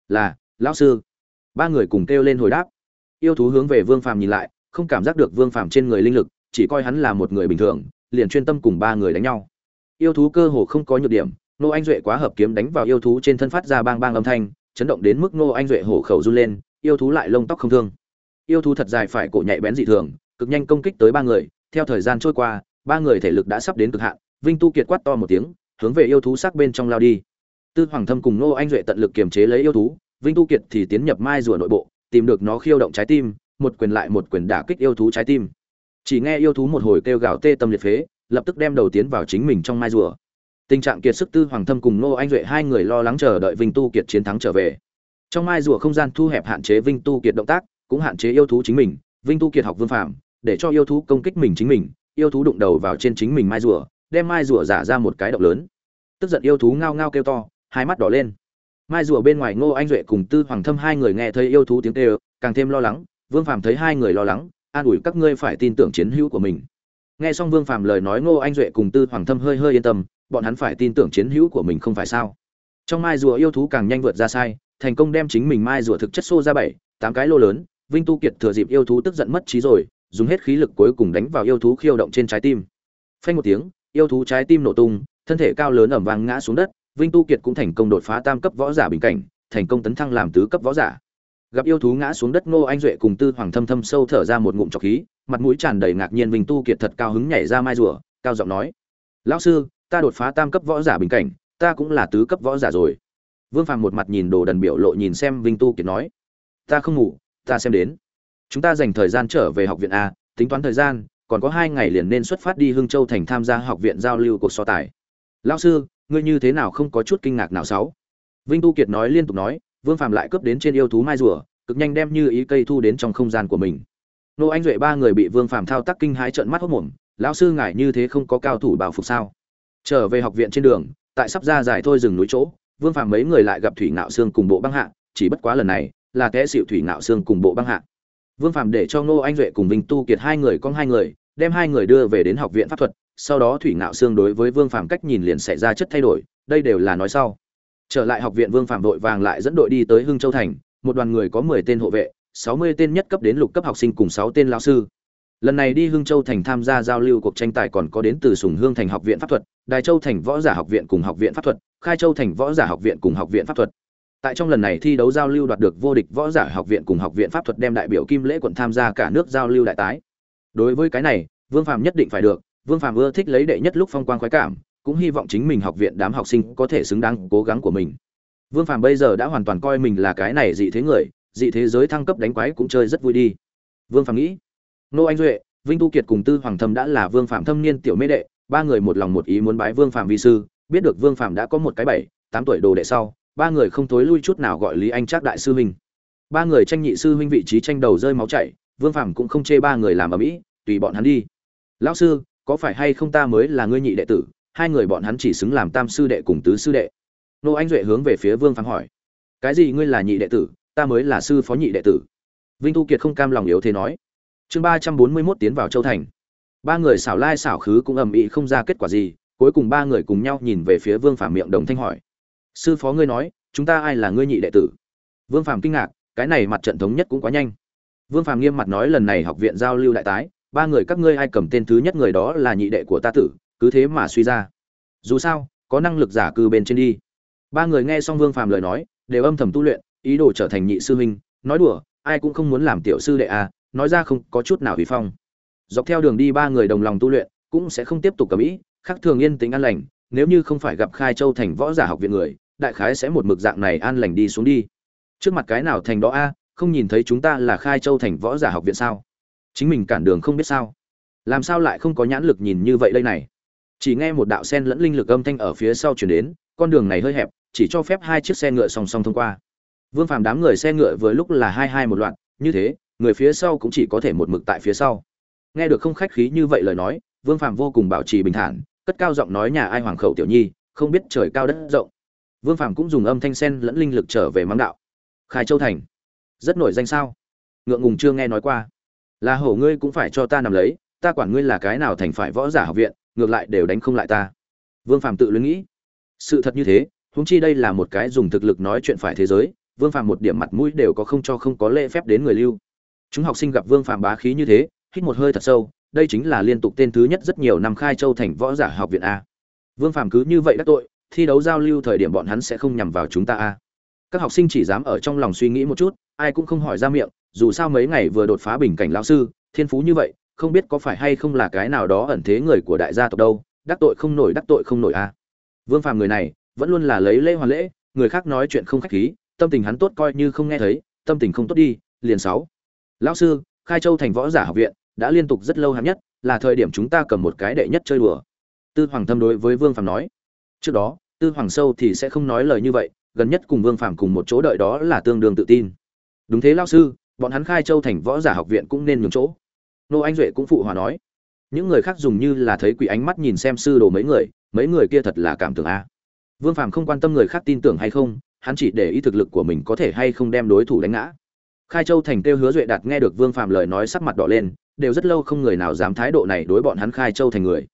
Là, lão sư. Ba người cùng kêu lên hồi đáp. Yêu thú hướng về vương phàm nhìn lại, không cảm giác được vương phàm trên người linh lực, chỉ coi hắn là một người bình thường, liền chuyên tâm cùng ba người đánh nhau. Yêu thú cơ hồ không có nhược điểm nô anh duệ quá hợp kiếm đánh vào yêu thú trên thân phát ra bang bang âm thanh, chấn động đến mức nô anh duệ hổ khẩu run lên, yêu thú lại lông tóc không thương yêu thú thật dài phải cổ nhạy bén dị thường, cực nhanh công kích tới ba người, theo thời gian trôi qua, ba người thể lực đã sắp đến cực hạn, vinh tu kiệt quát to một tiếng, hướng về yêu thú sắc bên trong lao đi. Tư hoàng thâm cùng nô anh duệ tận lực kiềm chế lấy yêu thú, vinh tu kiệt thì tiến nhập mai rùa nội bộ, tìm được nó khiêu động trái tim, một quyền lại một quyền đả kích yêu thú trái tim. Chỉ nghe yêu thú một hồi kêu gào tê tâm liệt phế, lập tức đem đầu tiến vào chính mình trong mai rùa. Tình trạng kiệt sức tư hoàng thâm cùng nô anh duệ hai người lo lắng chờ đợi vinh tu kiệt chiến thắng trở về. Trong mai rùa không gian thu hẹp hạn chế vinh tu kiệt động tác cũng hạn chế yêu thú chính mình, vinh tu kiệt học vương phạm để cho yêu thú công kích mình chính mình, yêu thú đụng đầu vào trên chính mình mai rùa, đem mai rùa giả ra một cái động lớn. Tức giận yêu thú ngao ngao kêu to, hai mắt đỏ lên. Mai rùa bên ngoài ngô anh duệ cùng tư hoàng thâm hai người nghe thấy yêu thú tiếng kêu, càng thêm lo lắng, vương phàm thấy hai người lo lắng, an ủi các ngươi phải tin tưởng chiến hữu của mình. Nghe xong vương phàm lời nói ngô anh duệ cùng tư hoàng thâm hơi hơi yên tâm, bọn hắn phải tin tưởng chiến hữu của mình không phải sao. Trong mai rùa yêu thú càng nhanh vượt ra sai, thành công đem chính mình mai rùa thực chất xô ra bảy, tám cái lô lớn vinh tu kiệt thừa dịp yêu thú tức giận mất trí rồi, dùng hết khí lực cuối cùng đánh vào yêu thú khiêu động trên trái tim. Phanh một tiếng, yêu thú trái tim nổ tung, thân thể cao lớn ầm vang ngã xuống đất, vinh tu kiệt cũng thành công đột phá tam cấp võ giả bình cảnh, thành công tấn thăng làm tứ cấp võ giả. Gặp yêu thú ngã xuống đất, ngô anh duệ cùng tư hoàng thâm thâm sâu thở ra một ngụm trọc khí, mặt mũi tràn đầy ngạc nhiên vinh tu kiệt thật cao hứng nhảy ra mai rùa, cao giọng nói, lão sư, ta đột phá tam cấp võ giả bình cảnh, ta cũng là tứ cấp võ giả rồi. Vương phàm một mặt nhìn đồ đần biểu lộ nhìn xem vinh tu kiệt nói, ta không ngủ ta xem đến. Chúng ta dành thời gian trở về học viện a, tính toán thời gian, còn có hai ngày liền nên xuất phát đi hưng châu thành tham gia học viện giao lưu cuộc so tài. Lão sư, ngươi như thế nào không có chút kinh ngạc nào sáu? Vinh tu kiệt nói liên tục nói, vương phàm lại cướp đến trên yêu thú mai rùa, cực nhanh đem như ý cây thu đến trong không gian của mình. Nô anh duệ ba người bị vương phàm thao tác kinh hãi trợn mắt hốc mồm, lão sư ngại như thế không có cao thủ bảo phục sao? Trở về học viện trên đường, tại sắp ra giải thôi dừng núi chỗ, vương phàm mấy người lại gặp thủy ngạo xương cùng bộ băng hạ, chỉ bất quá lần này là té xịu thủy ngạo xương cùng bộ băng hạ. Vương phàm để cho ngô anh duệ cùng vinh tu kiệt hai người con hai người, đem hai người đưa về đến học viện pháp thuật, sau đó thủy ngạo xương đối với vương phàm cách nhìn liền xảy ra chất thay đổi, đây đều là nói sau. Trở lại học viện vương phàm đội vàng lại dẫn đội đi tới hưng châu thành, một đoàn người có mười tên hộ vệ, sáu mươi tên nhất cấp đến lục cấp học sinh cùng sáu tên lao sư. Lần này đi hưng châu thành tham gia giao lưu cuộc tranh tài còn có đến từ sùng hương thành học viện pháp thuật, đài châu thành võ giả học viện cùng học viện pháp thuật, khai châu thành võ giả học viện cùng học viện pháp thuật tại trong lần này thi đấu giao lưu đoạt được vô địch võ giả học viện cùng học viện pháp thuật đem đại biểu kim lễ quận tham gia cả nước giao lưu đại tái. Đối với cái này, vương phạm nhất định phải được, vương phạm ưa thích lấy đệ nhất lúc phong quang khoái cảm, cũng hy vọng chính mình học viện đám học sinh có thể xứng đáng cố gắng của mình. Vương phạm bây giờ đã hoàn toàn coi mình là cái này dị thế người, dị thế giới thăng cấp đánh quái cũng chơi rất vui đi. Vương phạm nghĩ, nô anh duệ, vinh tu kiệt cùng tư hoàng thâm đã là vương phạm thâm niên tiểu mê đệ, ba người một lòng một ý muốn bái vương phạm vi sư, biết được vương phạm đã có một cái bảy, tám tuổi đồ đệ sau ba người không tối lui chút nào gọi lý anh trác đại sư huynh. Ba người tranh nhị sư huynh vị trí tranh đầu rơi máu chảy, vương phàm cũng không chê ba người làm ở mỹ, tùy bọn hắn đi. Lão sư, có phải hay không ta mới là ngươi nhị đệ tử, hai người bọn hắn chỉ xứng làm tam sư đệ cùng tứ sư đệ? Nô anh duệ hướng về phía vương phàm hỏi. Cái gì ngươi là nhị đệ tử, ta mới là sư phó nhị đệ tử? Vinh tu kiệt không cam lòng yếu thế nói. Chương ba trăm bốn mươi mốt tiến vào châu thành. Ba người xảo lai xảo khứ cũng ầm ĩ không ra kết quả gì, cuối cùng ba người cùng nhau nhìn về phía vương phàm miệng đồng thanh hỏi sư phó ngươi nói, chúng ta ai là ngươi nhị đệ tử? Vương phàm kinh ngạc, cái này mặt trận thống nhất cũng quá nhanh. Vương phàm nghiêm mặt nói lần này học viện giao lưu đại tái, ba người các ngươi ai cầm tên thứ nhất người đó là nhị đệ của ta tử, cứ thế mà suy ra. Dù sao, có năng lực giả cư bên trên đi. Ba người nghe xong vương phàm lời nói, đều âm thầm tu luyện, ý đồ trở thành nhị sư huynh, nói đùa, ai cũng không muốn làm tiểu sư đệ à nói ra không có chút nào hủy phong. Dọc theo đường đi ba người đồng lòng tu luyện, cũng sẽ không tiếp tục cầm ý, khác thường yên tĩnh an lành, nếu như không phải gặp khai châu thành võ giả học viện người đại khái sẽ một mực dạng này an lành đi xuống đi. Trước mặt cái nào thành đó a, không nhìn thấy chúng ta là khai châu thành võ giả học viện sao? Chính mình cản đường không biết sao. Làm sao lại không có nhãn lực nhìn như vậy đây này? Chỉ nghe một đạo sen lẫn linh lực âm thanh ở phía sau chuyển đến, con đường này hơi hẹp, chỉ cho phép hai chiếc xe ngựa song song thông qua. Vương phàm đám người xe ngựa vừa lúc là hai hai một loạt, như thế, người phía sau cũng chỉ có thể một mực tại phía sau. Nghe được không khách khí như vậy lời nói, vương phàm vô cùng bảo trì bình thản, cất cao giọng nói nhà ai hoàng khẩu tiểu nhi, không biết trời cao đất rộng vương phàm cũng dùng âm thanh sen lẫn linh lực trở về mắng đạo. Khai châu thành. Rất nổi danh sao? Ngượng ngùng chưa nghe nói qua. Là hổ ngươi cũng phải cho ta nằm lấy, ta quản ngươi là cái nào thành phải võ giả học viện, ngược lại đều đánh không lại ta. Vương phàm tự luyến nghĩ. Sự thật như thế, huống chi đây là một cái dùng thực lực nói chuyện phải thế giới, vương phàm một điểm mặt mũi đều có không cho không có lễ phép đến người lưu. Chúng học sinh gặp vương phàm bá khí như thế, hít một hơi thật sâu, đây chính là liên tục tên thứ nhất rất nhiều năm khai châu thành võ giả học viện a. Vương phàm cứ như vậy đắc tội thi đấu giao lưu thời điểm bọn hắn sẽ không nhằm vào chúng ta a. Các học sinh chỉ dám ở trong lòng suy nghĩ một chút, ai cũng không hỏi ra miệng, dù sao mấy ngày vừa đột phá bình cảnh lão sư, thiên phú như vậy, không biết có phải hay không là cái nào đó ẩn thế người của đại gia tộc đâu, đắc tội không nổi, đắc tội không nổi a. Vương phàm người này, vẫn luôn là lấy lễ hoàn lễ, người khác nói chuyện không khách khí, tâm tình hắn tốt coi như không nghe thấy, tâm tình không tốt đi, liền sáu. Lão sư, khai châu thành võ giả học viện, đã liên tục rất lâu hạng nhất, là thời điểm chúng ta cầm một cái đệ nhất chơi đùa. Tư hoàng thâm đối với vương phàm nói. Trước đó tư hoàng sâu thì sẽ không nói lời như vậy, gần nhất cùng vương phàm cùng một chỗ đợi đó là tương đương tự tin. Đúng thế lão sư, bọn hắn khai châu thành võ giả học viện cũng nên nhường chỗ. Nô anh duệ cũng phụ hòa nói. Những người khác dùng như là thấy quỷ ánh mắt nhìn xem sư đồ mấy người mấy người kia thật là cảm tưởng a. Vương phàm không quan tâm người khác tin tưởng hay không, hắn chỉ để ý thực lực của mình có thể hay không đem đối thủ đánh ngã. Khai châu thành tiêu hứa duệ đạt nghe được vương phàm lời nói sắc mặt đỏ lên, đều rất lâu không người nào dám thái độ này đối bọn hắn khai châu thành người.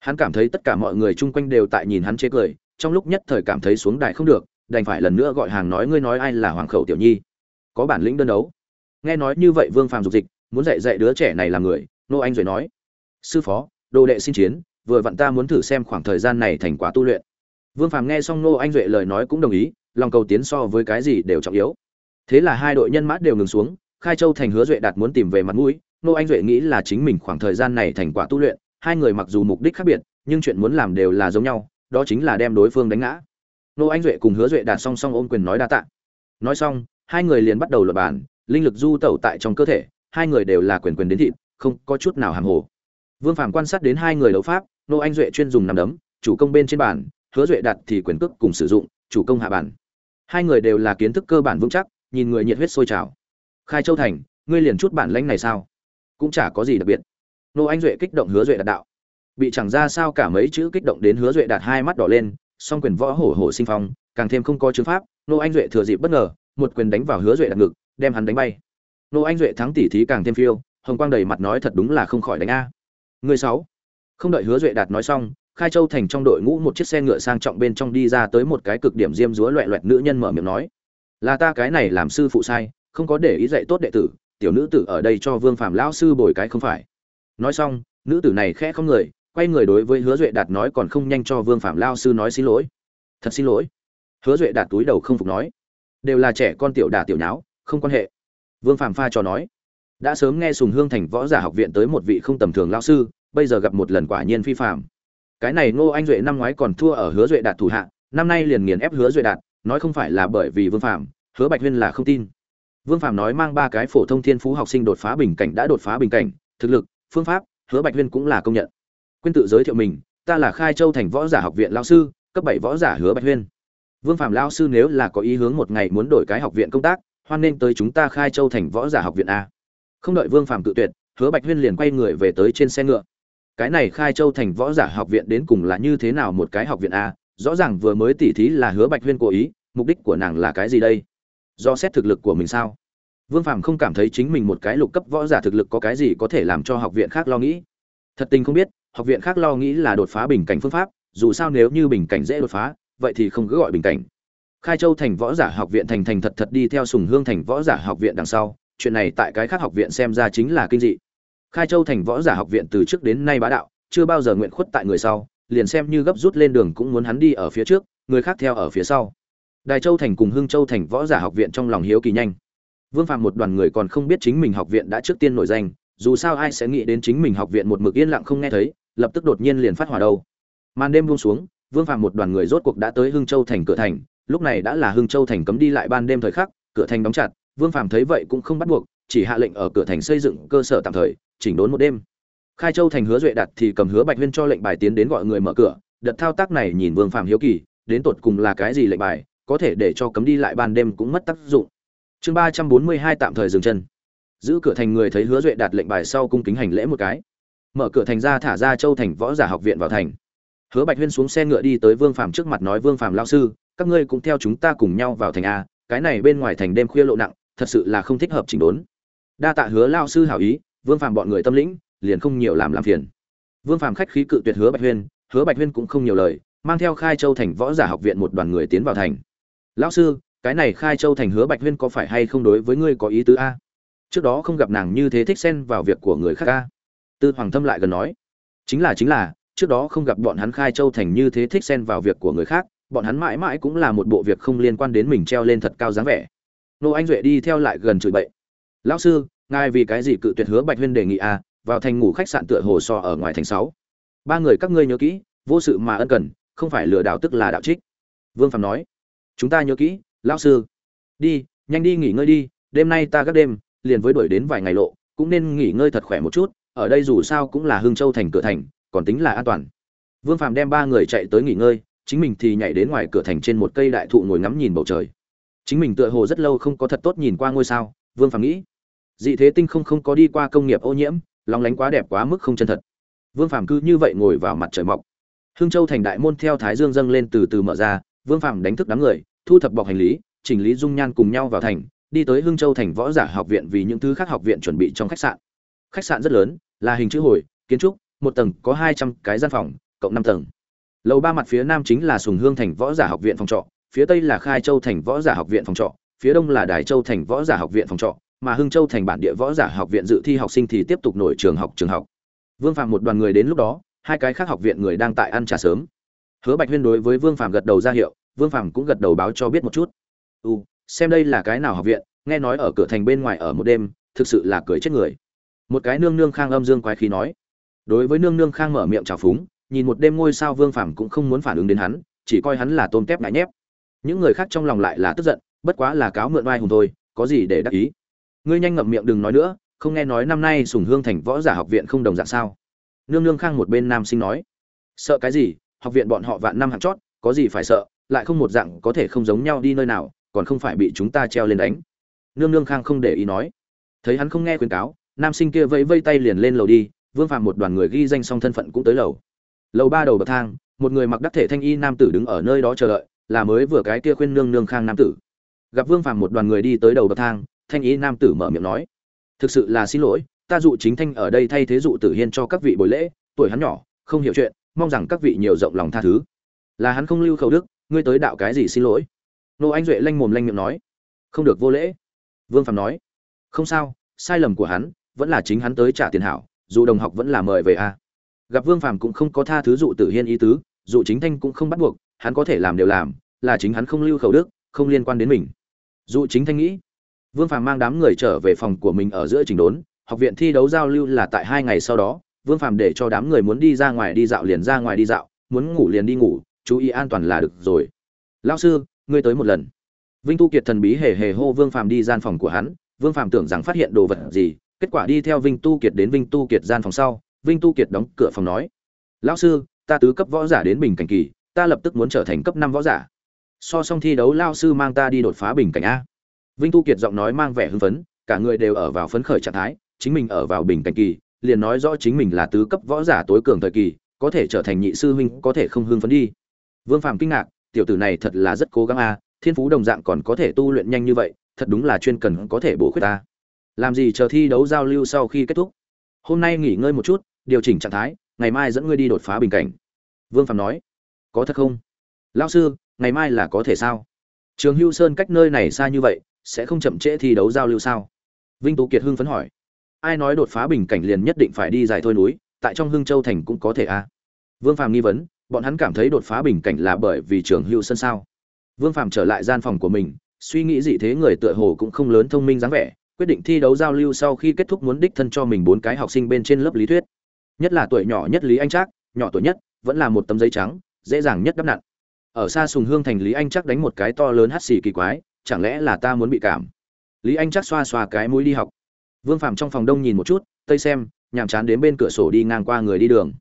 Hắn cảm thấy tất cả mọi người chung quanh đều tại nhìn hắn chế cười trong lúc nhất thời cảm thấy xuống đài không được, đành phải lần nữa gọi hàng nói ngươi nói ai là hoàng khẩu tiểu nhi. Có bản lĩnh đơn đấu. Nghe nói như vậy vương phàm dục dịch, muốn dạy dạy đứa trẻ này là người, nô anh rồi nói, sư phó, đồ đệ xin chiến, vừa vặn ta muốn thử xem khoảng thời gian này thành quả tu luyện. Vương phàm nghe xong nô anh duệ lời nói cũng đồng ý, lòng cầu tiến so với cái gì đều trọng yếu. Thế là hai đội nhân mã đều ngừng xuống, khai châu thành hứa duệ đạt muốn tìm về mặt mũi, nô anh duệ nghĩ là chính mình khoảng thời gian này thành quả tu luyện, hai người mặc dù mục đích khác biệt, nhưng chuyện muốn làm đều là giống nhau đó chính là đem đối phương đánh ngã. Nô anh duệ cùng hứa duệ đạt song song ôm quyền nói đa tạ. Nói xong, hai người liền bắt đầu luật bàn, linh lực du tẩu tại trong cơ thể, hai người đều là quyền quyền đến thịt, không có chút nào hàng hồ. Vương phàm quan sát đến hai người đấu pháp, nô anh duệ chuyên dùng nằm đấm, chủ công bên trên bàn, hứa duệ đặt thì quyền cước cùng sử dụng, chủ công hạ bàn. Hai người đều là kiến thức cơ bản vững chắc, nhìn người nhiệt huyết sôi trào. Khai châu thành, ngươi liền chút bản lãnh này sao? Cũng chả có gì đặc biệt. Nô anh duệ kích động hứa duệ đạt đạo bị chẳng ra sao cả mấy chữ kích động đến hứa duệ đạt hai mắt đỏ lên, song quyền võ hổ hổ sinh phong, càng thêm không có chứng pháp, nô anh duệ thừa dịp bất ngờ, một quyền đánh vào hứa duệ đạt ngực, đem hắn đánh bay. Nô anh duệ thắng tỷ thí càng thêm phiêu, hồng quang đầy mặt nói thật đúng là không khỏi đánh a. Người sáu. Không đợi hứa duệ đạt nói xong, khai châu thành trong đội ngũ một chiếc xe ngựa sang trọng bên trong đi ra tới một cái cực điểm diêm dúa loẹ loẹt nữ nhân mở miệng nói. Là ta cái này làm sư phụ sai, không có để ý dạy tốt đệ tử, tiểu nữ tử ở đây cho vương phạm lão sư bồi cái không phải. Nói xong, nữ tử này khẽ không người quay người đối với hứa duệ đạt nói còn không nhanh cho vương phạm lao sư nói xin lỗi. Thật xin lỗi. Hứa duệ đạt túi đầu không phục nói. Đều là trẻ con tiểu đà tiểu nháo, không quan hệ. Vương phạm pha cho nói. Đã sớm nghe sùng hương thành võ giả học viện tới một vị không tầm thường lao sư, bây giờ gặp một lần quả nhiên phi phạm cái này ngô anh duệ năm ngoái còn thua ở hứa duệ đạt thủ hạ, năm nay liền nghiền ép hứa duệ đạt, nói không phải là bởi vì vương phạm, hứa bạch huyên là không tin. Vương phạm nói mang ba cái phổ thông thiên phú học sinh đột phá bình cảnh đã đột phá bình cảnh, thực lực, phương pháp, hứa bạch huyên cũng là công nhận quên tự giới thiệu mình, ta là khai châu thành võ giả học viện lao sư, cấp bảy võ giả hứa bạch huyên. Vương phạm lao sư nếu là có ý hướng một ngày muốn đổi cái học viện công tác, hoan nên tới chúng ta khai châu thành võ giả học viện a. Không đợi vương phạm tự tuyệt, hứa bạch huyên liền quay người về tới trên xe ngựa. Cái này khai châu thành võ giả học viện đến cùng là như thế nào một cái học viện a? Rõ ràng vừa mới tỉ thí là hứa bạch huyên cố ý, mục đích của nàng là cái gì đây? Do xét thực lực của mình sao? Vương phạm không cảm thấy chính mình một cái lục cấp võ giả thực lực có cái gì có thể làm cho học viện khác lo nghĩ. Thật tình không biết học viện khác lo nghĩ là đột phá bình cảnh phương pháp, dù sao nếu như bình cảnh dễ đột phá, vậy thì không cứ gọi bình cảnh. Khai châu thành võ giả học viện thành thành thật thật đi theo sùng hương thành võ giả học viện đằng sau, chuyện này tại cái khác học viện xem ra chính là kinh dị. Khai châu thành võ giả học viện từ trước đến nay bá đạo, chưa bao giờ nguyện khuất tại người sau, liền xem như gấp rút lên đường cũng muốn hắn đi ở phía trước, người khác theo ở phía sau. Đài châu thành cùng Hương châu thành võ giả học viện trong lòng hiếu kỳ nhanh. Vương phạm một đoàn người còn không biết chính mình học viện đã trước tiên nổi danh, dù sao ai sẽ nghĩ đến chính mình học viện một mực yên lặng không nghe thấy lập tức đột nhiên liền phát hỏa đâu. Màn đêm buông xuống, vương phạm một đoàn người rốt cuộc đã tới hưng châu thành cửa thành, lúc này đã là hưng châu thành cấm đi lại ban đêm thời khắc, cửa thành đóng chặt, vương phạm thấy vậy cũng không bắt buộc, chỉ hạ lệnh ở cửa thành xây dựng cơ sở tạm thời, chỉnh đốn một đêm. Khai châu thành hứa duệ đặt thì cầm hứa bạch huyên cho lệnh bài tiến đến gọi người mở cửa, đợt thao tác này nhìn vương phạm hiếu kỳ, đến tột cùng là cái gì lệnh bài, có thể để cho cấm đi lại ban đêm cũng mất tác dụng. Chương ba trăm bốn mươi hai tạm thời dừng chân. Giữ cửa thành người thấy hứa duệ đạt lệnh bài sau cung kính hành lễ một cái mở cửa thành ra thả ra châu thành võ giả học viện vào thành. Hứa bạch huyên xuống xe ngựa đi tới vương phàm trước mặt nói, vương phàm lao sư, các ngươi cũng theo chúng ta cùng nhau vào thành a, cái này bên ngoài thành đêm khuya lộ nặng, thật sự là không thích hợp chỉnh đốn. Đa tạ hứa lao sư hảo ý, vương phàm bọn người tâm lĩnh, liền không nhiều làm làm phiền. Vương phàm khách khí cự tuyệt hứa bạch huyên, hứa bạch huyên cũng không nhiều lời, mang theo khai châu thành võ giả học viện một đoàn người tiến vào thành. Lão sư, cái này khai châu thành hứa bạch huyên có phải hay không đối với ngươi có ý tứ a? Trước đó không gặp nàng như thế thích xen vào việc của người khác a tư hoàng thâm lại gần nói, chính là chính là, trước đó không gặp bọn hắn khai châu thành như thế thích xen vào việc của người khác, bọn hắn mãi mãi cũng là một bộ việc không liên quan đến mình treo lên thật cao dáng vẻ. Nô anh duệ đi theo lại gần chửi bậy, lão sư, ngài vì cái gì cự tuyệt hứa bạch huyên đề nghị a vào thành ngủ khách sạn tựa hồ so ở ngoài thành sáu. Ba người các ngươi nhớ kỹ, vô sự mà ân cần, không phải lừa đảo tức là đạo trích. Vương phạm nói, chúng ta nhớ kỹ, lão sư. Đi, nhanh đi nghỉ ngơi đi, đêm nay ta gác đêm, liền với đuổi đến vài ngày lộ, cũng nên nghỉ ngơi thật khỏe một chút ở đây dù sao cũng là hương châu thành cửa thành, còn tính là an toàn. Vương phạm đem ba người chạy tới nghỉ ngơi, chính mình thì nhảy đến ngoài cửa thành trên một cây đại thụ ngồi ngắm nhìn bầu trời. Chính mình tựa hồ rất lâu không có thật tốt nhìn qua ngôi sao, vương phạm nghĩ. Dị thế tinh không không có đi qua công nghiệp ô nhiễm, lóng lánh quá đẹp quá mức không chân thật. Vương phạm cứ như vậy ngồi vào mặt trời mọc. Hương châu thành đại môn theo thái dương dâng lên từ từ mở ra, vương phạm đánh thức đám người, thu thập bọc hành lý, chỉnh lý dung nhan cùng nhau vào thành, đi tới hương châu thành võ giả học viện vì những thứ khác học viện chuẩn bị trong khách sạn. Khách sạn rất lớn là hình chữ hồi, kiến trúc, một tầng có hai trăm cái gian phòng, cộng năm tầng. Lầu ba mặt phía nam chính là sùng hương thành võ giả học viện phòng trọ, phía tây là khai châu thành võ giả học viện phòng trọ, phía đông là đài châu thành võ giả học viện phòng trọ, mà hưng châu thành bản địa võ giả học viện dự thi học sinh thì tiếp tục nổi trường học trường học. Vương phạm một đoàn người đến lúc đó, hai cái khác học viện người đang tại ăn trà sớm. Hứa bạch huyên đối với vương phạm gật đầu ra hiệu, vương phạm cũng gật đầu báo cho biết một chút. U xem đây là cái nào học viện, nghe nói ở cửa thành bên ngoài ở một đêm, thực sự là cười chết người một cái nương nương khang âm dương quái khí nói. Đối với nương nương khang mở miệng trào phúng, nhìn một đêm ngôi sao vương phàm cũng không muốn phản ứng đến hắn, chỉ coi hắn là tôm tép ngại nhép. Những người khác trong lòng lại là tức giận, bất quá là cáo mượn oai hùng thôi, có gì để đắc ý. Ngươi nhanh ngậm miệng đừng nói nữa, không nghe nói năm nay sùng hương thành võ giả học viện không đồng dạng sao? Nương nương khang một bên nam sinh nói. Sợ cái gì, học viện bọn họ vạn năm hạng chót, có gì phải sợ, lại không một dạng có thể không giống nhau đi nơi nào, còn không phải bị chúng ta treo lên đánh. Nương nương khang không để ý nói. Thấy hắn không nghe khuyên cáo nam sinh kia vẫy vây tay liền lên lầu đi, vương phạm một đoàn người ghi danh xong thân phận cũng tới lầu. Lầu ba đầu bậc thang, một người mặc đắc thể thanh y nam tử đứng ở nơi đó chờ đợi, là mới vừa cái kia khuyên nương nương khang nam tử. Gặp vương phạm một đoàn người đi tới đầu bậc thang, thanh y nam tử mở miệng nói, thực sự là xin lỗi, ta dụ chính thanh ở đây thay thế dụ tử hiên cho các vị buổi lễ, tuổi hắn nhỏ, không hiểu chuyện, mong rằng các vị nhiều rộng lòng tha thứ. Là hắn không lưu khẩu đức, ngươi tới đạo cái gì xin lỗi? Nô anh duệ lanh mồm lanh miệng nói, không được vô lễ. Vương phạm nói, không sao, sai lầm của hắn vẫn là chính hắn tới trả tiền hảo, dù đồng học vẫn là mời về a. Gặp vương phàm cũng không có tha thứ dụ tử hiên ý tứ, dụ chính thanh cũng không bắt buộc, hắn có thể làm đều làm, là chính hắn không lưu khẩu đức, không liên quan đến mình. Dụ chính thanh nghĩ, vương phàm mang đám người trở về phòng của mình ở giữa trình đốn, học viện thi đấu giao lưu là tại hai ngày sau đó, vương phàm để cho đám người muốn đi ra ngoài đi dạo liền ra ngoài đi dạo, muốn ngủ liền đi ngủ, chú ý an toàn là được rồi. Lao sư, ngươi tới một lần. Vinh tu kiệt thần bí hề hề hô vương phàm đi gian phòng của hắn, vương phàm tưởng rằng phát hiện đồ vật gì kết quả đi theo vinh tu kiệt đến vinh tu kiệt gian phòng sau, vinh tu kiệt đóng cửa phòng nói, lão sư, ta tứ cấp võ giả đến bình cảnh kỳ, ta lập tức muốn trở thành cấp năm võ giả. So xong thi đấu lao sư mang ta đi đột phá bình cảnh a. Vinh tu kiệt giọng nói mang vẻ hưng phấn, cả người đều ở vào phấn khởi trạng thái, chính mình ở vào bình cảnh kỳ, liền nói rõ chính mình là tứ cấp võ giả tối cường thời kỳ, có thể trở thành nhị sư huynh có thể không hưng phấn đi. Vương phạm kinh ngạc, tiểu tử này thật là rất cố gắng a, thiên phú đồng dạng còn có thể tu luyện nhanh như vậy, thật đúng là chuyên cần có thể bổ khuyết ta làm gì chờ thi đấu giao lưu sau khi kết thúc? Hôm nay nghỉ ngơi một chút, điều chỉnh trạng thái, ngày mai dẫn ngươi đi đột phá bình cảnh. Vương phạm nói. Có thật không? Lao sư, ngày mai là có thể sao? Trường hưu sơn cách nơi này xa như vậy, sẽ không chậm trễ thi đấu giao lưu sao? Vinh tú kiệt hưng phấn hỏi. Ai nói đột phá bình cảnh liền nhất định phải đi dài thôi núi, tại trong hưng châu thành cũng có thể à? Vương phạm nghi vấn. Bọn hắn cảm thấy đột phá bình cảnh là bởi vì trường hưu sơn sao? Vương phạm trở lại gian phòng của mình, suy nghĩ gì thế người tựa hồ cũng không lớn thông minh dáng vẻ quyết định thi đấu giao lưu sau khi kết thúc muốn đích thân cho mình bốn cái học sinh bên trên lớp lý thuyết. Nhất là tuổi nhỏ nhất lý anh trác, nhỏ tuổi nhất, vẫn là một tấm giấy trắng, dễ dàng nhất đắp nặn. Ở xa sùng hương thành lý anh trác đánh một cái to lớn hắt xì kỳ quái, chẳng lẽ là ta muốn bị cảm? Lý anh trác xoa xoa cái mũi đi học. Vương phàm trong phòng đông nhìn một chút, tây xem, nhàm chán đến bên cửa sổ đi ngang qua người đi đường.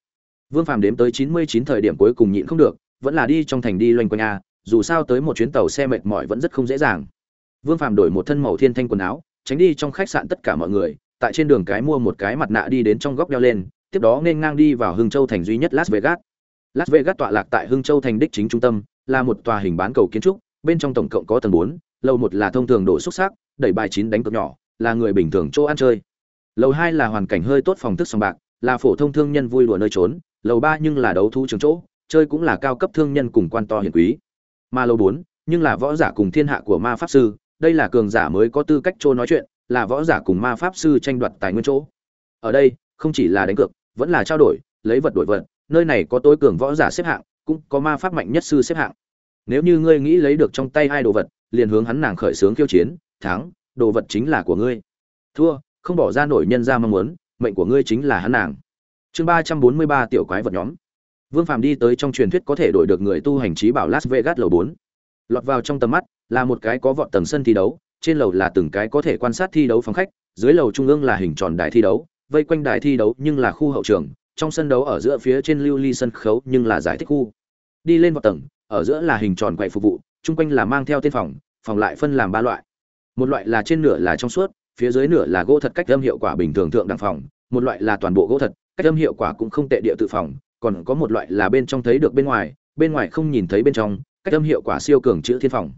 Vương phàm đếm tới chín mươi chín thời điểm cuối cùng nhịn không được, vẫn là đi trong thành đi loanh quanh a, dù sao tới một chuyến tàu xe mệt mỏi vẫn rất không dễ dàng. Vương phàm đổi một thân màu thiên thanh quần áo tránh đi trong khách sạn tất cả mọi người tại trên đường cái mua một cái mặt nạ đi đến trong góc đeo lên tiếp đó nên ngang đi vào Hưng Châu thành duy nhất Las Vegas. Las Vegas tọa lạc tại Hưng Châu thành đích chính trung tâm, là một tòa hình bán cầu kiến trúc, bên trong tổng cộng có tầng bốn, lầu một là thông thường độ xuất sắc, đẩy bài chín đánh cược nhỏ, là người bình thường chỗ ăn chơi. Lầu hai là hoàn cảnh hơi tốt phòng thức sòng bạc, là phổ thông thương nhân vui đùa nơi trốn, lầu ba nhưng là đấu thú trường chỗ, chơi cũng là cao cấp thương nhân cùng quan to hiển quý. Mà lầu bốn, nhưng là võ giả cùng thiên hạ của ma pháp sư, đây là cường giả mới có tư cách trô nói chuyện, là võ giả cùng ma pháp sư tranh đoạt tài nguyên chỗ. Ở đây, không chỉ là đánh cược, vẫn là trao đổi lấy vật đổi vật nơi này có tối cường võ giả xếp hạng cũng có ma pháp mạnh nhất sư xếp hạng. Nếu như ngươi nghĩ lấy được trong tay hai đồ vật liền hướng hắn nàng khởi xướng khiêu chiến thắng đồ vật chính là của ngươi. Thua không bỏ ra nổi nhân ra mong muốn mệnh của ngươi chính là hắn nàng. Chương ba trăm bốn mươi ba tiểu quái vật nhóm. Vương phàm đi tới trong truyền thuyết có thể đổi được người tu hành trí bảo las vegas lầu bốn. Lọt vào trong tầm mắt là một cái có vọt tầng sân thi đấu, trên lầu là từng cái có thể quan sát thi đấu phòng khách, dưới lầu trung ương là hình tròn đài thi đấu, vây quanh đài thi đấu nhưng là khu hậu trường, trong sân đấu ở giữa phía trên lưu ly sân khấu nhưng là giải thích khu. Đi lên vọt tầng, ở giữa là hình tròn quầy phục vụ, chung quanh là mang theo tên phòng phòng lại phân làm ba loại. Một loại là trên nửa là trong suốt, phía dưới nửa là gỗ thật cách âm hiệu quả bình thường thượng đẳng phòng, một loại là toàn bộ gỗ thật cách âm hiệu quả cũng không tệ địa tự phòng, còn có một loại là bên trong thấy được bên ngoài bên ngoài không nhìn thấy bên trong, cách âm hiệu quả siêu cường chữ thiên phòng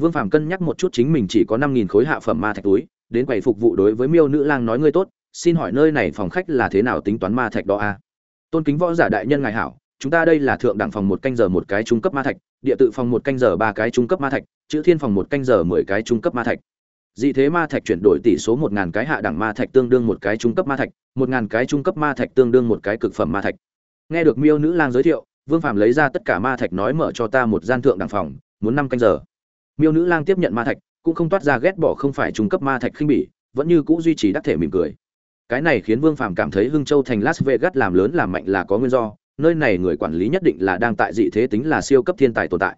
vương phàm cân nhắc một chút chính mình chỉ có năm nghìn khối hạ phẩm ma thạch túi, đến quầy phục vụ đối với miêu nữ lang nói ngươi tốt, xin hỏi nơi này phòng khách là thế nào tính toán ma thạch đó a? Tôn kính võ giả đại nhân ngài hảo, chúng ta đây là thượng đẳng phòng một canh giờ một cái trung cấp ma thạch, địa tự phòng một canh giờ ba cái trung cấp ma thạch, chữ thiên phòng một canh giờ mười cái trung cấp ma thạch. Dị thế ma thạch chuyển đổi tỷ số một ngàn cái hạ đẳng ma thạch tương đương một cái trung cấp ma thạch, một ngàn cái trung cấp ma thạch tương đương một cái cực phẩm ma thạch. Nghe được miêu nữ lang giới thiệu, vương phạm lấy ra tất cả ma thạch nói mở cho ta một gian thượng đẳng phòng, muốn năm canh giờ miêu nữ lang tiếp nhận ma thạch, cũng không toát ra ghét bỏ không phải trung cấp ma thạch khinh bỉ, vẫn như cũ duy trì đắc thể mỉm cười. Cái này khiến vương phạm cảm thấy hưng châu thành las vegas làm lớn làm mạnh là có nguyên do, nơi này người quản lý nhất định là đang tại dị thế tính là siêu cấp thiên tài tồn tại.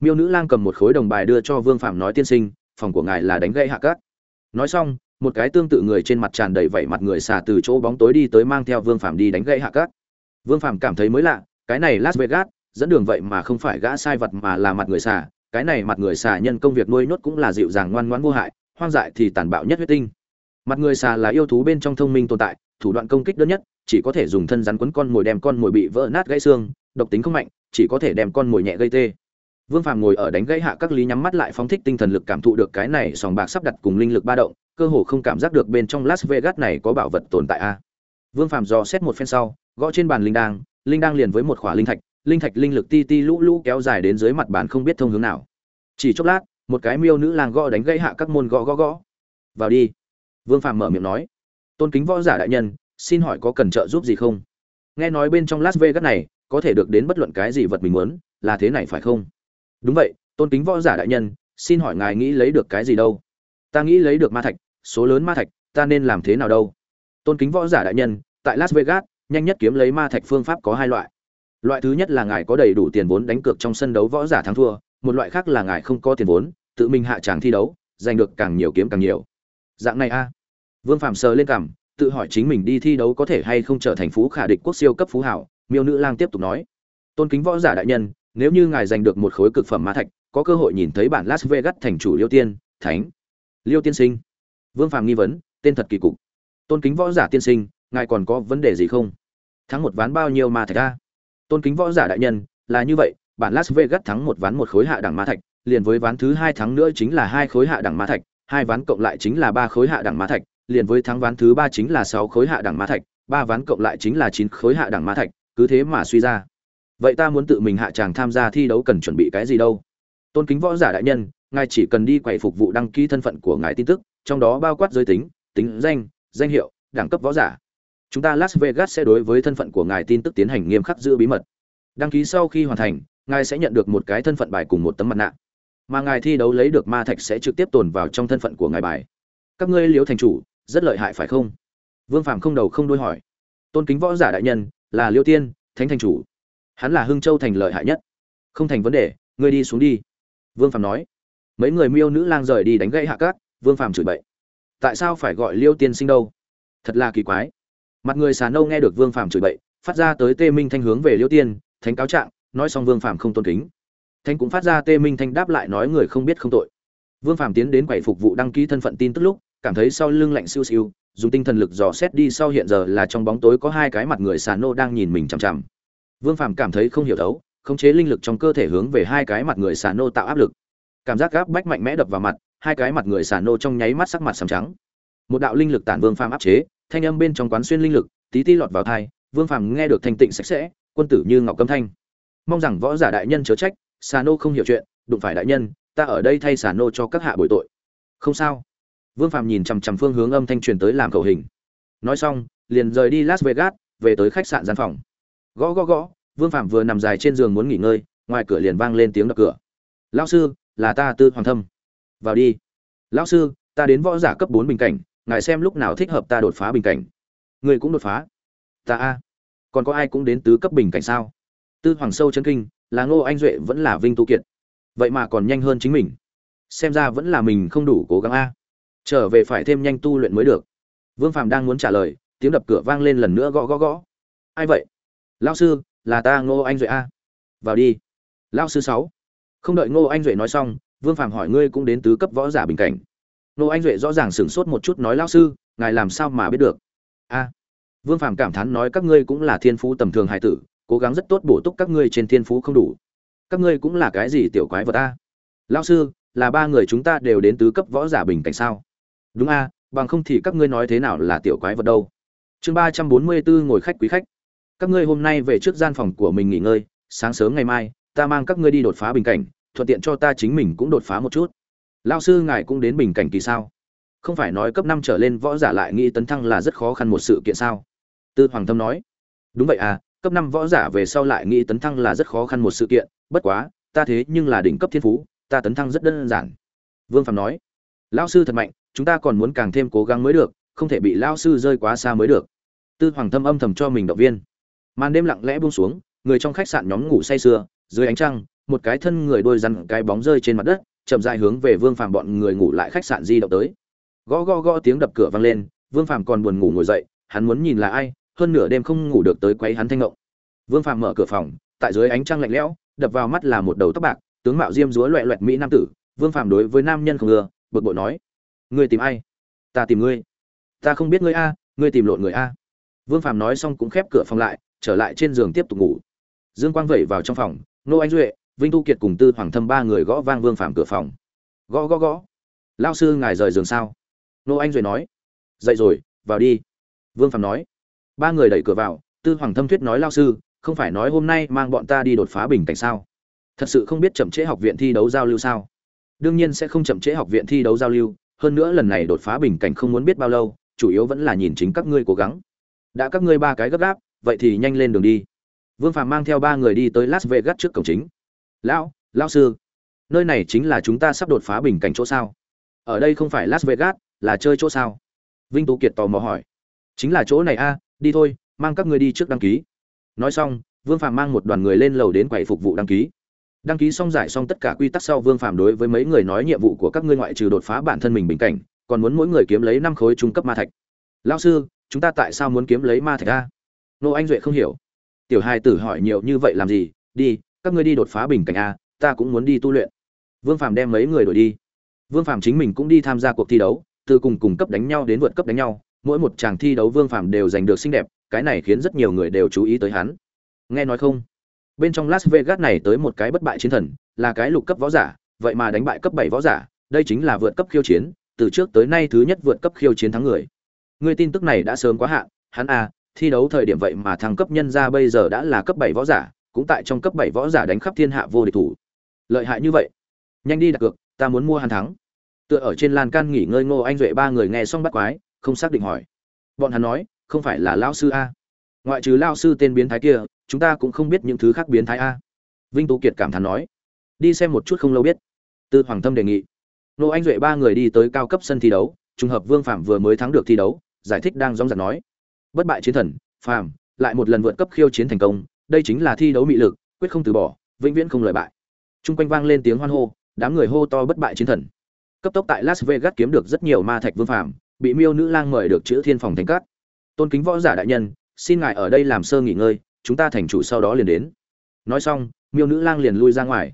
Miêu nữ lang cầm một khối đồng bài đưa cho vương phạm nói tiên sinh, phòng của ngài là đánh gây hạ cát. Nói xong, một cái tương tự người trên mặt tràn đầy vảy mặt người xà từ chỗ bóng tối đi tới mang theo vương phạm đi đánh gây hạ cát. Vương phạm cảm thấy mới lạ, cái này las vegas, dẫn đường vậy mà không phải gã sai vật mà là mặt người xà cái này mặt người xà nhân công việc nuôi nhốt cũng là dịu dàng ngoan ngoãn vô hại, hoang dại thì tàn bạo nhất huyết tinh. Mặt người xà là yêu thú bên trong thông minh tồn tại, thủ đoạn công kích đơn nhất, chỉ có thể dùng thân rắn quấn con mồi đem con mồi bị vỡ nát gãy xương, độc tính không mạnh, chỉ có thể đem con mồi nhẹ gây tê. Vương phàm ngồi ở đánh gãy hạ các lý nhắm mắt lại phóng thích tinh thần lực cảm thụ được cái này sòng bạc sắp đặt cùng linh lực ba động, cơ hồ không cảm giác được bên trong las vegas này có bảo vật tồn tại a. Vương phàm dò xét một phen sau, gõ trên bàn linh đang linh đang liền với một khỏa linh thạch linh thạch linh lực ti ti lũ lũ kéo dài đến dưới mặt bàn không biết thông hướng nào. Chỉ chốc lát, một cái miêu nữ lang gõ đánh gãy hạ các môn gõ gõ gõ. Vào đi. Vương phàm mở miệng nói. Tôn kính võ giả đại nhân, xin hỏi có cần trợ giúp gì không? Nghe nói bên trong las vegas này, có thể được đến bất luận cái gì vật mình muốn, là thế này phải không? Đúng vậy, tôn kính võ giả đại nhân, xin hỏi ngài nghĩ lấy được cái gì đâu? Ta nghĩ lấy được ma thạch, số lớn ma thạch, ta nên làm thế nào đâu? Tôn kính võ giả đại nhân, tại las vegas, nhanh nhất kiếm lấy ma thạch phương pháp có hai loại loại thứ nhất là ngài có đầy đủ tiền vốn đánh cược trong sân đấu võ giả thắng thua, một loại khác là ngài không có tiền vốn, tự mình hạ tràng thi đấu, giành được càng nhiều kiếm càng nhiều. Dạng này a. Vương phạm sờ lên cảm tự hỏi chính mình đi thi đấu có thể hay không trở thành phú khả địch quốc siêu cấp phú hảo, miêu nữ lang tiếp tục nói. Tôn kính võ giả đại nhân, nếu như ngài giành được một khối cực phẩm ma thạch, có cơ hội nhìn thấy bản las vegas thành chủ liêu tiên, thánh. Liêu tiên sinh. Vương phạm nghi vấn, tên thật kỳ cục. Tôn kính võ giả tiên sinh, ngài còn có vấn đề gì không? Thắng một ván bao nhiêu ma thạch a? Tôn kính võ giả đại nhân, là như vậy, bản las vegas thắng một ván một khối hạ đẳng ma thạch, liền với ván thứ hai thắng nữa chính là hai khối hạ đẳng ma thạch, hai ván cộng lại chính là ba khối hạ đẳng ma thạch, liền với thắng ván thứ ba chính là sáu khối hạ đẳng ma thạch, ba ván cộng lại chính là chín khối hạ đẳng ma thạch, cứ thế mà suy ra. Vậy ta muốn tự mình hạ tràng tham gia thi đấu cần chuẩn bị cái gì đâu? Tôn kính võ giả đại nhân, ngài chỉ cần đi quầy phục vụ đăng ký thân phận của ngài tin tức, trong đó bao quát giới tính tính danh danh hiệu, đẳng cấp võ giả chúng ta las vegas sẽ đối với thân phận của ngài tin tức tiến hành nghiêm khắc giữ bí mật. Đăng ký sau khi hoàn thành, ngài sẽ nhận được một cái thân phận bài cùng một tấm mặt nạ. Mà ngài thi đấu lấy được ma thạch sẽ trực tiếp tồn vào trong thân phận của ngài bài. Các ngươi liếu thành chủ, rất lợi hại phải không? Vương phạm không đầu không đuôi hỏi. Tôn kính võ giả đại nhân, là liêu tiên, thánh thành chủ. Hắn là hưng châu thành lợi hại nhất. Không thành vấn đề, ngươi đi xuống đi. Vương phạm nói. Mấy người miêu nữ lang rời đi đánh gãy hạ cát, vương phạm chửi bậy. Tại sao phải gọi liêu tiên sinh đâu? Thật là kỳ quái mặt người xà nâu nghe được vương phạm chửi bậy, phát ra tới tê minh thanh hướng về liêu tiên, thánh cáo trạng, nói xong vương phạm không tôn kính. Thanh cũng phát ra tê minh thanh đáp lại nói người không biết không tội. Vương phạm tiến đến quầy phục vụ đăng ký thân phận tin tức lúc, cảm thấy sau lưng lạnh siêu siêu, dùng tinh thần lực dò xét đi sau hiện giờ là trong bóng tối có hai cái mặt người xà nô đang nhìn mình chằm chằm. Vương phàm cảm thấy không hiểu thấu khống chế linh lực trong cơ thể hướng về hai cái mặt người xà nô tạo áp lực. Cảm giác gáp bách mạnh mẽ đập vào mặt, hai cái mặt người xà nô trong nháy mắt sắc mặt sầm trắng. Một đạo linh lực tản vương phàm áp chế thanh âm bên trong quán xuyên linh lực, tí tí lọt vào thai vương phàm nghe được thanh tịnh sạch sẽ, quân tử như ngọc câm thanh. Mong rằng võ giả đại nhân chớ trách, xà nô không hiểu chuyện, đụng phải đại nhân, ta ở đây thay xà nô cho các hạ bồi tội. Không sao. Vương phàm nhìn chằm chằm phương hướng âm thanh truyền tới làm khẩu hình. Nói xong, liền rời đi las vegas, về tới khách sạn gian phòng. Gõ gõ gõ, vương Phàm vừa nằm dài trên giường muốn nghỉ ngơi, ngoài cửa liền vang lên tiếng đập cửa. Lão sư, là ta tư hoàng thâm. Vào đi. Lão sư, ta đến võ giả cấp bốn bình cảnh ngài xem lúc nào thích hợp ta đột phá bình cảnh. Người cũng đột phá. Ta a. Còn có ai cũng đến tứ cấp bình cảnh sao? Tư hoàng sâu chân kinh, là ngô anh duệ vẫn là vinh tu kiệt. Vậy mà còn nhanh hơn chính mình. Xem ra vẫn là mình không đủ cố gắng a. Trở về phải thêm nhanh tu luyện mới được. Vương phạm đang muốn trả lời, tiếng đập cửa vang lên lần nữa gõ gõ gõ. Ai vậy? Lao sư, là ta ngô anh duệ a. Vào đi. Lao sư sáu. Không đợi ngô anh duệ nói xong, vương phạm hỏi ngươi cũng đến tứ cấp võ giả bình cảnh nô anh duệ rõ ràng sửng sốt một chút nói lao sư, ngài làm sao mà biết được? A, vương phàm cảm thán nói, các ngươi cũng là thiên phú tầm thường hài tử, cố gắng rất tốt bổ túc các ngươi trên thiên phú không đủ. Các ngươi cũng là cái gì tiểu quái vật a lao sư, là ba người chúng ta đều đến tứ cấp võ giả bình cảnh sao? Đúng a, bằng không thì các ngươi nói thế nào là tiểu quái vật đâu. Chương ba trăm bốn mươi bốn ngồi khách quý khách. Các ngươi hôm nay về trước gian phòng của mình nghỉ ngơi, sáng sớm ngày mai, ta mang các ngươi đi đột phá bình cảnh, thuận tiện cho ta chính mình cũng đột phá một chút lao sư ngài cũng đến bình cảnh kỳ sao? Không phải nói cấp năm trở lên võ giả lại nghĩ tấn thăng là rất khó khăn một sự kiện sao? Tư hoàng thâm nói. Đúng vậy à cấp năm võ giả về sau lại nghĩ tấn thăng là rất khó khăn một sự kiện, bất quá, ta thế nhưng là đỉnh cấp thiên phú, ta tấn thăng rất đơn giản. Vương phạm nói. Lão sư thật mạnh, chúng ta còn muốn càng thêm cố gắng mới được, không thể bị lão sư rơi quá xa mới được. Tư hoàng thâm âm thầm cho mình động viên. Màn đêm lặng lẽ buông xuống, người trong khách sạn nhóm ngủ say sưa, dưới ánh trăng, một cái thân người đôi rắn cái bóng rơi trên mặt đất chậm dài hướng về vương phàm bọn người ngủ lại khách sạn di động tới. Gõ gõ gõ tiếng đập cửa vang lên, vương phàm còn buồn ngủ ngồi dậy, hắn muốn nhìn là ai, hơn nửa đêm không ngủ được tới quấy hắn thanh ngộng. Vương phàm mở cửa phòng, tại dưới ánh trăng lạnh lẽo, đập vào mắt là một đầu tóc bạc, tướng mạo diêm dúa loẹ loẹt mỹ nam tử. Vương phàm đối với nam nhân không ưa bực bội nói, ngươi tìm ai? Ta tìm ngươi. Ta không biết ngươi a, ngươi tìm lộn người a. Vương phàm nói xong cũng khép cửa phòng lại, trở lại trên giường tiếp tục ngủ. Dương quang vẩy vào trong phòng, nô anh duệ vinh tu kiệt cùng tư hoàng thâm ba người gõ vang vương phàm cửa phòng. Gõ gõ gõ. Lao sư ngài rời giường sao? Nô anh duệ nói. Dậy rồi, vào đi. Vương phàm nói. Ba người đẩy cửa vào, tư hoàng thâm thuyết nói lao sư, không phải nói hôm nay mang bọn ta đi đột phá bình cảnh sao? Thật sự không biết chậm trễ học viện thi đấu giao lưu sao? Đương nhiên sẽ không chậm trễ học viện thi đấu giao lưu, hơn nữa lần này đột phá bình cảnh không muốn biết bao lâu, chủ yếu vẫn là nhìn chính các ngươi cố gắng. Đã các ngươi ba cái gấp gáp, vậy thì nhanh lên đường đi. Vương phàm mang theo ba người đi tới las vegas trước cổng chính lão lão sư, nơi này chính là chúng ta sắp đột phá bình cảnh chỗ sao? Ở đây không phải las vegas, là chơi chỗ sao? Vinh tú kiệt tò mò hỏi. Chính là chỗ này a, đi thôi, mang các ngươi đi trước đăng ký. Nói xong, vương phàm mang một đoàn người lên lầu đến quầy phục vụ đăng ký. Đăng ký xong giải xong tất cả quy tắc sau, vương phàm đối với mấy người nói nhiệm vụ của các ngươi ngoại trừ đột phá bản thân mình bình cảnh, còn muốn mỗi người kiếm lấy năm khối trung cấp ma thạch. Lao sư, chúng ta tại sao muốn kiếm lấy ma thạch a? Nô anh duệ không hiểu. Tiểu hai tử hỏi nhiều như vậy làm gì? Đi các ngươi đi đột phá bình cảnh a, ta cũng muốn đi tu luyện. Vương phàm đem mấy người đổi đi. Vương phàm chính mình cũng đi tham gia cuộc thi đấu, từ cùng cùng cấp đánh nhau đến vượt cấp đánh nhau, mỗi một chàng thi đấu vương phàm đều giành được xinh đẹp, cái này khiến rất nhiều người đều chú ý tới hắn. Nghe nói không? Bên trong las vegas này tới một cái bất bại chiến thần, là cái lục cấp võ giả, vậy mà đánh bại cấp bảy võ giả, đây chính là vượt cấp khiêu chiến, từ trước tới nay thứ nhất vượt cấp khiêu chiến thắng người. Người tin tức này đã sớm quá hạn, hắn à thi đấu thời điểm vậy mà thăng cấp nhân ra bây giờ đã là cấp bảy võ giả cũng tại trong cấp bảy võ giả đánh khắp thiên hạ vô địch thủ. Lợi hại như vậy, nhanh đi đặt cược, ta muốn mua hắn thắng. Tựa ở trên lan can nghỉ ngơi ngô anh duệ ba người nghe xong bắt quái, không xác định hỏi. Bọn hắn nói, không phải là lao sư a. Ngoại trừ lao sư tên biến thái kia, chúng ta cũng không biết những thứ khác biến thái a. Vinh tú kiệt cảm thán nói. Đi xem một chút không lâu biết. Tư hoàng Tâm đề nghị. Nô anh duệ ba người đi tới cao cấp sân thi đấu, trùng hợp vương phạm vừa mới thắng được thi đấu, giải thích đang dóng dạc nói. Bất bại chiến thần Phạm lại một lần vượt cấp khiêu chiến thành công đây chính là thi đấu mị lực quyết không từ bỏ vĩnh viễn không lời bại. Chung quanh vang lên tiếng hoan hô đám người hô to bất bại chiến thần. Cấp tốc tại las vegas kiếm được rất nhiều ma thạch vương phàm bị miêu nữ lang mời được chữ thiên phòng thành cát. Tôn kính võ giả đại nhân xin ngài ở đây làm sơ nghỉ ngơi chúng ta thành chủ sau đó liền đến. Nói xong miêu nữ lang liền lui ra ngoài.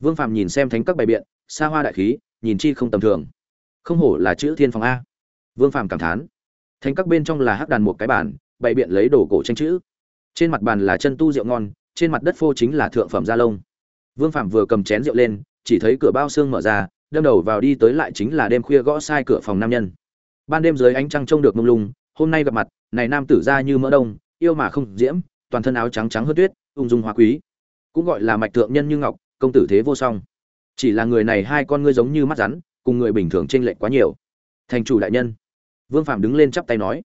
Vương phàm nhìn xem thánh các bày biện xa hoa đại khí nhìn chi không tầm thường. Không hổ là chữ thiên phòng a. Vương phàm cảm thán. Thánh các bên trong là hắc đàn một cái bản, bày biện lấy đồ cổ tranh chữ trên mặt bàn là chân tu rượu ngon, trên mặt đất phô chính là thượng phẩm da lông. Vương phạm vừa cầm chén rượu lên, chỉ thấy cửa bao xương mở ra, đâm đầu vào đi tới lại chính là đêm khuya gõ sai cửa phòng nam nhân. Ban đêm dưới ánh trăng trông được mông lung, hôm nay gặp mặt, này nam tử ra như mỡ đông, yêu mà không diễm, toàn thân áo trắng trắng hơn tuyết, ung dung hoa quý. Cũng gọi là mạch thượng nhân như ngọc, công tử thế vô song. Chỉ là người này hai con ngươi giống như mắt rắn, cùng người bình thường chênh lệch quá nhiều. Thành chủ đại nhân. Vương phạm đứng lên chắp tay nói.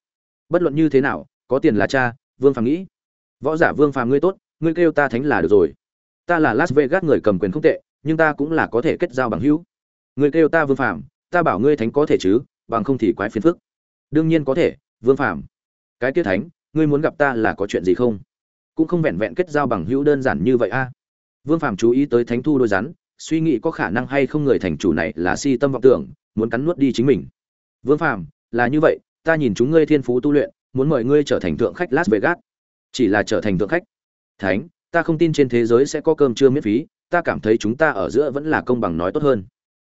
Bất luận như thế nào, có tiền là cha, vương phạm nghĩ võ giả vương phàm ngươi tốt ngươi kêu ta thánh là được rồi. Ta là las vegas người cầm quyền không tệ nhưng ta cũng là có thể kết giao bằng hữu. Ngươi kêu ta vương phàm, ta bảo ngươi thánh có thể chứ bằng không thì quái phiền phức. Đương nhiên có thể vương phàm. cái tiết thánh ngươi muốn gặp ta là có chuyện gì không? Cũng không vẹn vẹn kết giao bằng hữu đơn giản như vậy a. Vương phàm chú ý tới thánh thu đôi rắn suy nghĩ có khả năng hay không người thành chủ này là si tâm vọng tưởng muốn cắn nuốt đi chính mình. Vương phàm, là như vậy ta nhìn chúng ngươi thiên phú tu luyện muốn mời ngươi trở thành thượng khách las vegas chỉ là trở thành thượng khách. Thánh, ta không tin trên thế giới sẽ có cơm trưa miễn phí, ta cảm thấy chúng ta ở giữa vẫn là công bằng nói tốt hơn.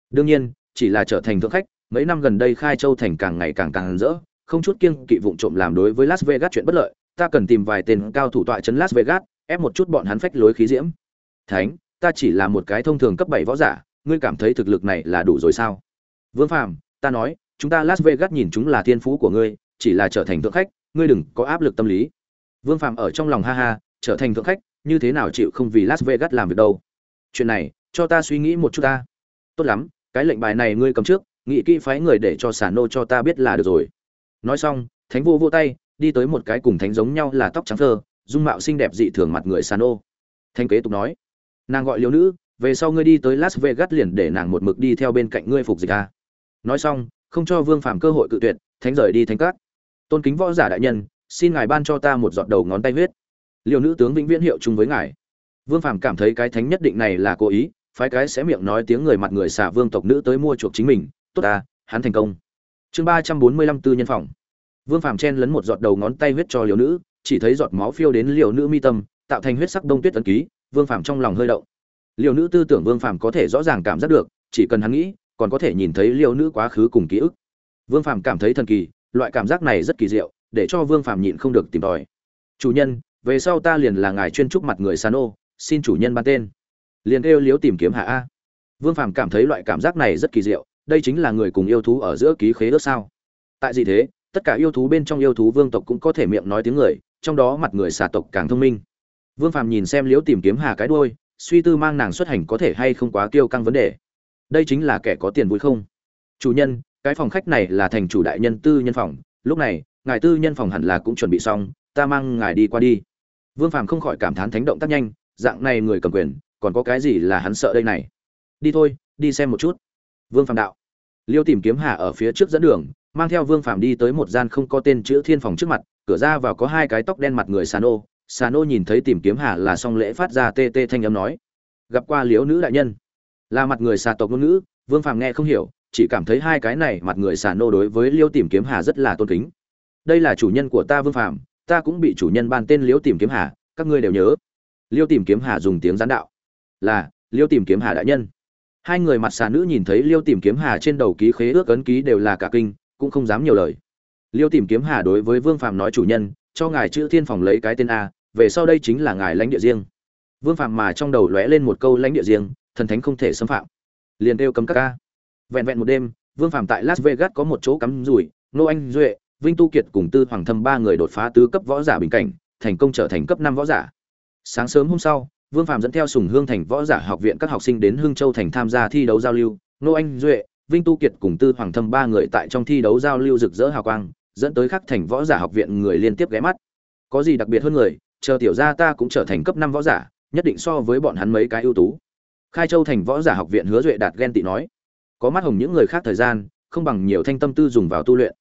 Đương nhiên, chỉ là trở thành thượng khách, mấy năm gần đây khai châu thành càng ngày càng càng rỡ, không chút kiêng kỵ vụng trộm làm đối với las vegas chuyện bất lợi, ta cần tìm vài tên cao thủ tọa trấn las vegas, ép một chút bọn hắn phách lối khí diễm. Thánh, ta chỉ là một cái thông thường cấp bảy võ giả, ngươi cảm thấy thực lực này là đủ rồi sao? Vương phàm, ta nói, chúng ta las vegas nhìn chúng là thiên phú của ngươi, chỉ là trở thành thượng khách, ngươi đừng có áp lực tâm lý vương phạm ở trong lòng ha ha, trở thành thượng khách, như thế nào chịu không vì las vegas làm việc đâu? Chuyện này, cho ta suy nghĩ một chút ta. Tốt lắm, cái lệnh bài này ngươi cầm trước, nghị kỹ phái người để cho Sả nô cho ta biết là được rồi. Nói xong, thánh vô vô tay, đi tới một cái cùng thánh giống nhau là tóc trắng thơ, dung mạo xinh đẹp dị thường mặt người Sả nô. Thanh kế tục nói, nàng gọi liều nữ, về sau ngươi đi tới las vegas liền để nàng một mực đi theo bên cạnh ngươi phục dịch a. Nói xong, không cho vương phạm cơ hội cự tuyệt, thánh rời đi thánh cát. Tôn kính võ giả đại nhân xin ngài ban cho ta một giọt đầu ngón tay huyết. Liều nữ tướng vĩnh viễn hiệu chung với ngài. Vương phạm cảm thấy cái thánh nhất định này là cố ý, phái cái sẽ miệng nói tiếng người mặt người xả vương tộc nữ tới mua chuộc chính mình. Tốt ta, hắn thành công. Chương ba trăm bốn mươi lăm tư nhân phòng. Vương phạm chen lấn một giọt đầu ngón tay huyết cho liều nữ, chỉ thấy giọt máu phiêu đến liều nữ mi tâm, tạo thành huyết sắc đông tuyết tấn ký, vương phạm trong lòng hơi động. Liều nữ tư tưởng vương phạm có thể rõ ràng cảm giác được, chỉ cần hắn nghĩ, còn có thể nhìn thấy liều nữ quá khứ cùng ký ức. Vương phạm cảm thấy thần kỳ, loại cảm giác này rất kỳ diệu để cho vương phạm nhịn không được tìm tòi. Chủ nhân, về sau ta liền là ngài chuyên trúc mặt người san ô, xin chủ nhân ban tên. Liền kêu liếu tìm kiếm hạ a. Vương phạm cảm thấy loại cảm giác này rất kỳ diệu, đây chính là người cùng yêu thú ở giữa ký khế ước sao. Tại gì thế, tất cả yêu thú bên trong yêu thú vương tộc cũng có thể miệng nói tiếng người, trong đó mặt người xà tộc càng thông minh. Vương phạm nhìn xem liếu tìm kiếm hà cái đuôi, suy tư mang nàng xuất hành có thể hay không quá kiêu căng vấn đề. Đây chính là kẻ có tiền vui không? Chủ nhân, cái phòng khách này là thành chủ đại nhân tư nhân phòng, lúc này ngài tư nhân phòng hẳn là cũng chuẩn bị xong, ta mang ngài đi qua đi. Vương phàm không khỏi cảm thán thánh động tác nhanh, dạng này người cầm quyền, còn có cái gì là hắn sợ đây này? Đi thôi, đi xem một chút. Vương phàm đạo. Liêu tìm kiếm hà ở phía trước dẫn đường, mang theo vương phàm đi tới một gian không có tên chữ thiên phòng trước mặt, cửa ra vào có hai cái tóc đen mặt người xà Ô. xà Ô nhìn thấy tìm kiếm hà là xong lễ phát ra tê tê thanh âm nói. Gặp qua liếu nữ đại nhân. Là mặt người xà tộc ngôn ngữ, vương phàm nghe không hiểu, chỉ cảm thấy hai cái này mặt người xà nô đối với liêu tìm kiếm hà rất là tôn kính đây là chủ nhân của ta vương phàm, ta cũng bị chủ nhân ban tên liêu tìm kiếm hà, các ngươi đều nhớ. Liêu tìm kiếm hà dùng tiếng gián đạo. Là, liêu tìm kiếm hà đại nhân. Hai người mặt xà nữ nhìn thấy liêu tìm kiếm hà trên đầu ký khế ước ấn ký đều là cả kinh, cũng không dám nhiều lời. Liêu tìm kiếm hà đối với vương phàm nói chủ nhân, cho ngài chữ thiên phòng lấy cái tên a, về sau đây chính là ngài lãnh địa riêng. Vương phàm mà trong đầu lóe lên một câu lãnh địa riêng, thần thánh không thể xâm phạm. Liền kêu cấm các ca vẹn vẹn một đêm, vương phàm tại las vegas có một chỗ cắm rủi nô anh duệ vinh tu kiệt cùng tư hoàng thâm ba người đột phá tứ cấp võ giả bình cảnh, thành công trở thành cấp năm võ giả. Sáng sớm hôm sau, vương Phạm dẫn theo sùng hương thành võ giả học viện các học sinh đến hương châu thành tham gia thi đấu giao lưu. Nô anh duệ, vinh tu kiệt cùng tư hoàng thâm ba người tại trong thi đấu giao lưu rực rỡ hào quang, dẫn tới khắc thành võ giả học viện người liên tiếp ghé mắt. Có gì đặc biệt hơn người, chờ tiểu gia ta cũng trở thành cấp năm võ giả, nhất định so với bọn hắn mấy cái ưu tú. Khai châu thành võ giả học viện hứa duệ đạt ghen tị nói, có mắt hồng những người khác thời gian, không bằng nhiều thanh tâm tư dùng vào tu luyện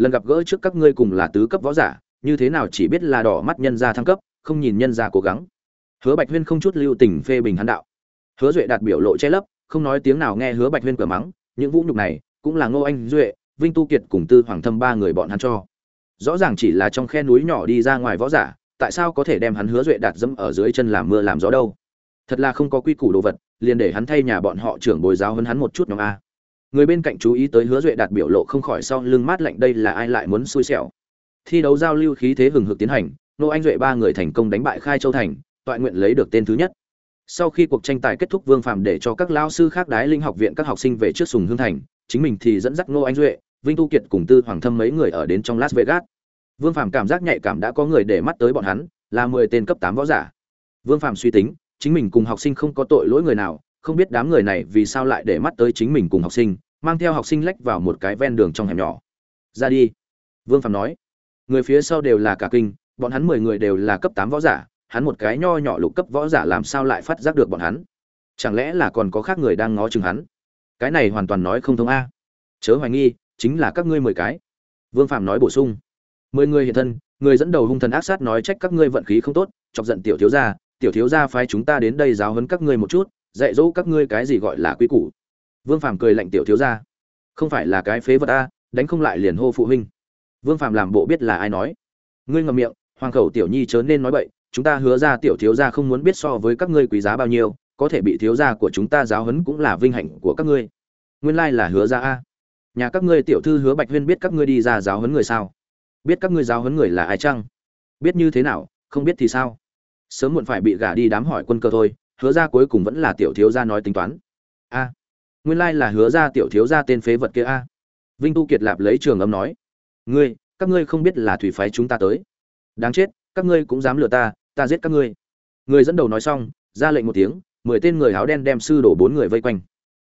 lần gặp gỡ trước các ngươi cùng là tứ cấp võ giả, như thế nào chỉ biết là đỏ mắt nhân gia thăng cấp, không nhìn nhân gia cố gắng. Hứa bạch huyên không chút lưu tình phê bình hắn đạo. Hứa duệ đạt biểu lộ che lấp, không nói tiếng nào nghe hứa bạch huyên cửa mắng, những vũ nhục này cũng là ngô anh duệ, vinh tu kiệt cùng tư hoàng thâm ba người bọn hắn cho. Rõ ràng chỉ là trong khe núi nhỏ đi ra ngoài võ giả, tại sao có thể đem hắn hứa duệ đạt dẫm ở dưới chân làm mưa làm gió đâu? Thật là không có quy củ đồ vật, liền để hắn thay nhà bọn họ trưởng bồi giáo hơn hắn một chút nhóm a người bên cạnh chú ý tới hứa duệ đạt biểu lộ không khỏi sau lưng mát lạnh, đây là ai lại muốn xui xẻo? Thi đấu giao lưu khí thế hừng hực tiến hành nô anh duệ ba người thành công đánh bại khai châu thành, toại nguyện lấy được tên thứ nhất. Sau khi cuộc tranh tài kết thúc, vương phạm để cho các lao sư khác đái linh học viện các học sinh về trước sùng hương thành, chính mình thì dẫn dắt nô anh duệ, vinh tu kiệt cùng tư hoàng thâm mấy người ở đến trong las vegas. Vương phạm cảm giác nhạy cảm đã có người để mắt tới bọn hắn, là mười tên cấp tám võ giả. Vương phạm suy tính, chính mình cùng học sinh không có tội lỗi người nào không biết đám người này vì sao lại để mắt tới chính mình cùng học sinh, mang theo học sinh lách vào một cái ven đường trong hẻm nhỏ. Ra đi. Vương phạm nói. Người phía sau đều là cả kinh, bọn hắn mười người đều là cấp tám võ giả, hắn một cái nho nhỏ lục cấp võ giả làm sao lại phát giác được bọn hắn? Chẳng lẽ là còn có khác người đang ngó chừng hắn? Cái này hoàn toàn nói không thông a. Chớ hoài nghi, chính là các ngươi mười cái. Vương phạm nói bổ sung. Mười người hiện thân, người dẫn đầu hung thần ác sát nói trách các ngươi vận khí không tốt, chọc giận tiểu thiếu gia, tiểu thiếu gia phái chúng ta đến đây giáo huấn các ngươi một chút dạy dỗ các ngươi cái gì gọi là quy củ. Vương phàm cười lạnh tiểu thiếu gia. Không phải là cái phế vật a, đánh không lại liền hô phụ huynh. Vương phàm làm bộ biết là ai nói. Ngươi ngậm miệng, hoàng khẩu tiểu nhi chớ nên nói bậy, chúng ta hứa ra tiểu thiếu gia không muốn biết so với các ngươi quý giá bao nhiêu, có thể bị thiếu gia của chúng ta giáo huấn cũng là vinh hạnh của các ngươi. Nguyên lai là hứa ra a. Nhà các ngươi tiểu thư hứa bạch huyên biết các ngươi đi ra giáo huấn người sao? Biết các ngươi giáo huấn người là ai chăng? Biết như thế nào, không biết thì sao? Sớm muộn phải bị gả đi đám hỏi quân cơ thôi hứa ra cuối cùng vẫn là tiểu thiếu gia nói tính toán. A, nguyên lai là hứa ra tiểu thiếu gia tên phế vật kia a. Vinh tu kiệt lạp lấy trường âm nói, ngươi, các ngươi không biết là thủy phái chúng ta tới. Đáng chết, các các ngươi cũng dám lừa ta ta giết các ngươi. Người dẫn đầu nói xong, ra lệnh một tiếng, mười tên người áo đen đem sư đổ bốn người vây quanh.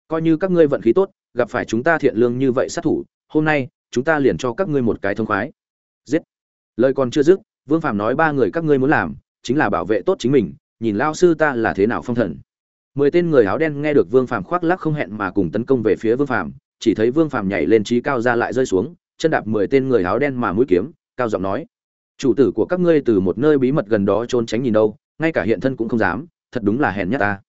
Coi như các ngươi vận khí tốt, gặp phải chúng ta thiện lương như vậy sát thủ, hôm nay, chúng ta liền cho các ngươi một cái thông khoái. Giết. Lời còn chưa dứt, vương phàm nói ba người các ngươi muốn làm, chính là bảo vệ tốt chính mình nhìn lao sư ta là thế nào phong thần. Mười tên người áo đen nghe được vương phàm khoác lắc không hẹn mà cùng tấn công về phía vương phàm, chỉ thấy vương phàm nhảy lên trí cao ra lại rơi xuống, chân đạp mười tên người áo đen mà mũi kiếm, cao giọng nói, chủ tử của các ngươi từ một nơi bí mật gần đó trốn tránh nhìn đâu, ngay cả hiện thân cũng không dám, thật đúng là hèn nhất ta.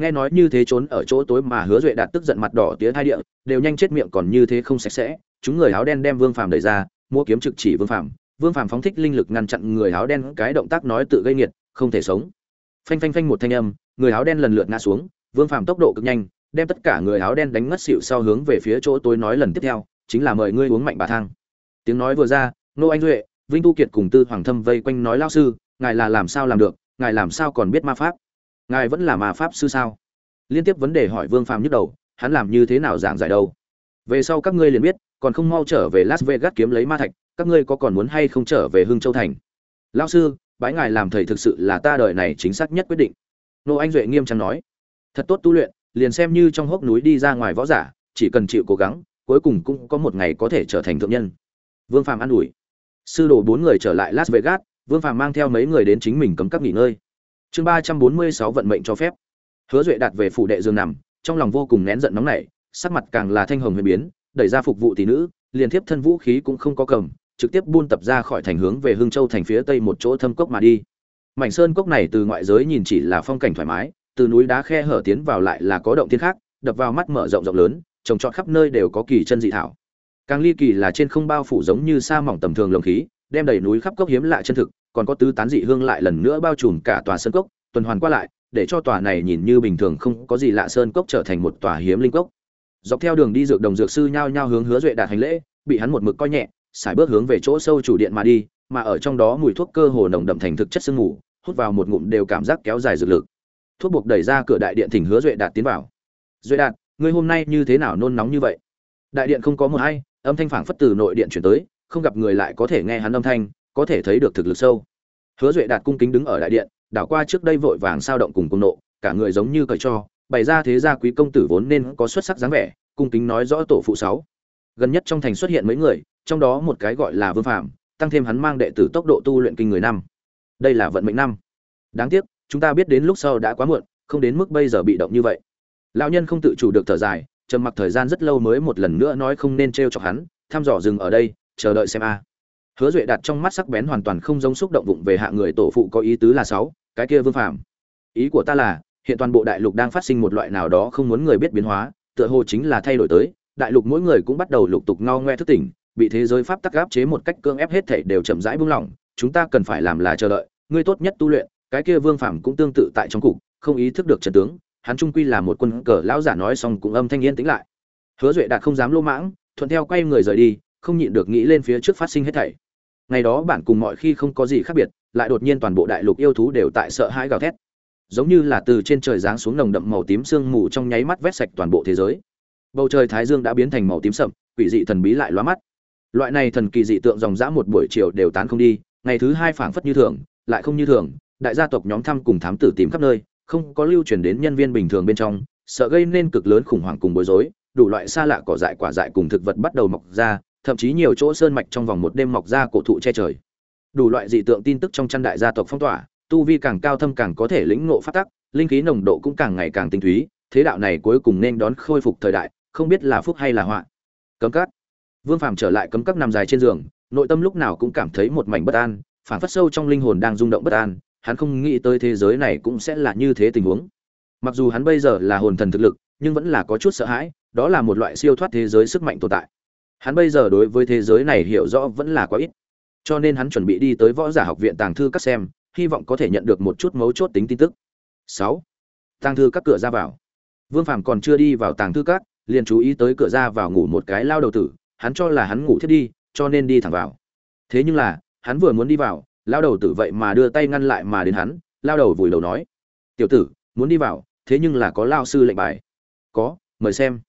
Nghe nói như thế trốn ở chỗ tối mà hứa duệ đạt tức giận mặt đỏ tía hai địa, đều nhanh chết miệng còn như thế không sạch sẽ, chúng người áo đen đem vương phàm đẩy ra mua kiếm trực chỉ vương phàm. Vương phàm phóng thích linh lực ngăn chặn người áo đen, cái động tác nói tự gây nghiệt, không thể sống phanh phanh phanh một thanh âm, người áo đen lần lượt ngã xuống, vương phàm tốc độ cực nhanh, đem tất cả người áo đen đánh ngất xỉu sau hướng về phía chỗ tối nói lần tiếp theo, chính là mời ngươi uống mạnh bà thang. Tiếng nói vừa ra nô anh duệ, vinh tu kiệt cùng tư hoàng thâm vây quanh nói lao sư, ngài là làm sao làm được, ngài làm sao còn biết ma pháp? Ngài vẫn là ma pháp sư sao? Liên tiếp vấn đề hỏi vương phàm nhức đầu, hắn làm như thế nào giảng giải đâu? Về sau các ngươi liền biết, còn không mau trở về las vegas kiếm lấy ma thạch, các ngươi có còn muốn hay không trở về hưng châu thành? Lao sư bái ngài làm thầy thực sự là ta đời này chính xác nhất quyết định. Nô anh duệ nghiêm trang nói. Thật tốt tu luyện, liền xem như trong hốc núi đi ra ngoài võ giả, chỉ cần chịu cố gắng, cuối cùng cũng có một ngày có thể trở thành thượng nhân. Vương phàm an ủi. Sư đồ bốn người trở lại las vegas, vương phàm mang theo mấy người đến chính mình cấm cấp nghỉ ngơi. Chương ba trăm bốn mươi sáu vận mệnh cho phép. Hứa duệ đạt về phủ đệ giường nằm, trong lòng vô cùng nén giận nóng nảy, sắc mặt càng là thanh hồng huyền biến, đẩy ra phục vụ tỷ nữ, liền thiếp thân vũ khí cũng không có cầm trực tiếp buôn tập ra khỏi thành hướng về hương châu thành phía tây một chỗ thâm cốc mà đi. Mảnh sơn cốc này từ ngoại giới nhìn chỉ là phong cảnh thoải mái, từ núi đá khe hở tiến vào lại là có động thiên khác, đập vào mắt mở rộng rộng lớn, trồng trọt khắp nơi đều có kỳ chân dị thảo. Càng ly kỳ là trên không bao phủ giống như sa mỏng tầm thường lồng khí, đem đầy núi khắp cốc hiếm lạ chân thực, còn có tứ tán dị hương lại lần nữa bao trùm cả tòa sơn cốc, tuần hoàn qua lại, để cho tòa này nhìn như bình thường không có gì lạ sơn cốc trở thành một tòa hiếm linh cốc. Dọc theo đường đi dược đồng dược sư nhao nhao hướng hứa duệ đạt hành lễ, bị hắn một mực coi nhẹ xài bước hướng về chỗ sâu chủ điện mà đi, mà ở trong đó mùi thuốc cơ hồ nồng đậm thành thực chất sương mù, hút vào một ngụm đều cảm giác kéo dài dược lực. Thuốc buộc đẩy ra cửa đại điện thỉnh hứa duệ đạt tiến vào. Duệ đạt, ngươi hôm nay như thế nào nôn nóng như vậy? Đại điện không có một hay, âm thanh phảng phất từ nội điện chuyển tới, không gặp người lại có thể nghe hắn âm thanh, có thể thấy được thực lực sâu. Hứa duệ đạt cung kính đứng ở đại điện, đảo qua trước đây vội vàng sao động cùng cung nộ, cả người giống như cởi cho, bày ra thế gia quý công tử vốn nên có xuất sắc dáng vẻ, cung kính nói rõ tổ phụ sáu. Gần nhất trong thành xuất hiện mấy người trong đó một cái gọi là vương phạm tăng thêm hắn mang đệ tử tốc độ tu luyện kinh người năm. Đây là vận mệnh năm. Đáng tiếc, chúng ta biết đến lúc sau đã quá muộn, không đến mức bây giờ bị động như vậy. Lão nhân không tự chủ được thở dài, trầm mặc thời gian rất lâu mới một lần nữa nói không nên t r e o chọc hắn, thăm dò dừng ở đây, chờ đợi xem a. Hứa duệ đặt trong mắt sắc bén hoàn toàn không giống xúc động vụng về hạ người tổ phụ có ý tứ là sáu, cái kia vương phạm ý của ta là, hiện toàn bộ đại lục đang phát sinh một loại nào đó không muốn người biết biến hóa, tựa hồ chính là thay đổi tới, đại lục mỗi người cũng bắt đầu lục tục ngao ngoe thức tỉnh bị thế giới pháp tắc áp chế một cách cưỡng ép hết thảy đều chậm rãi buông lỏng, chúng ta cần phải làm là chờ đợi, ngươi tốt nhất tu luyện, cái kia vương phạm cũng tương tự tại trong cục, không ý thức được trận tướng, hắn trung quy là một quân cờ, lão giả nói xong cũng âm thanh yên tĩnh lại. Hứa duệ đạt không dám lô mãng, thuận theo quay người rời đi, không nhịn được nghĩ lên phía trước phát sinh hết thảy. Ngày đó bản cùng mọi khi không có gì khác biệt, lại đột nhiên toàn bộ đại lục yêu thú đều tại sợ hãi gào thét. Giống như là từ trên trời giáng xuống nồng đậm màu tím sương mù trong nháy mắt vét sạch toàn bộ thế giới. Bầu trời thái dương đã biến thành màu tím sậm, quỷ dị thần bí lại lóa mắt loại này thần kỳ dị tượng dòng dã một buổi chiều đều tán không đi, ngày thứ hai phảng phất như thường, lại không như thường, đại gia tộc nhóm thăm cùng thám tử tìm khắp nơi, không có lưu truyền đến nhân viên bình thường bên trong, sợ gây nên cực lớn khủng hoảng cùng bối rối, đủ loại xa lạ cỏ dại quả dại cùng thực vật bắt đầu mọc ra, thậm chí nhiều chỗ sơn mạch trong vòng một đêm mọc ra cổ thụ che trời. Đủ loại dị tượng tin tức trong chăn đại gia tộc phong tỏa, tu vi càng cao thâm càng có thể lĩnh ngộ phát tắc, linh khí nồng độ cũng càng ngày càng tinh túy, thế đạo này cuối cùng nên đón khôi phục thời đại, không biết là phúc hay là họa. Cấm cắt vương phàm trở lại cấm cắt nằm dài trên giường, nội tâm lúc nào cũng cảm thấy một mảnh bất an, phản phất sâu trong linh hồn đang rung động bất an, hắn không nghĩ tới thế giới này cũng sẽ là như thế tình huống. Mặc dù hắn bây giờ là hồn thần thực lực, nhưng vẫn là có chút sợ hãi, đó là một loại siêu thoát thế giới sức mạnh tồn tại. Hắn bây giờ đối với thế giới này hiểu rõ vẫn là quá ít. Cho nên hắn chuẩn bị đi tới võ giả học viện tàng thư các xem, hy vọng có thể nhận được một chút mấu chốt tính tin tức. Sáu. Tàng thư các cửa ra vào. Vương phàm còn chưa đi vào tàng thư các, liền chú ý tới cửa ra vào ngủ một cái lao đầu tử hắn cho là hắn ngủ thiết đi, cho nên đi thẳng vào. Thế nhưng là, hắn vừa muốn đi vào, lao đầu tử vậy mà đưa tay ngăn lại mà đến hắn, lao đầu vùi đầu nói. Tiểu tử, muốn đi vào, thế nhưng là có lao sư lệnh bài. Có, mời xem.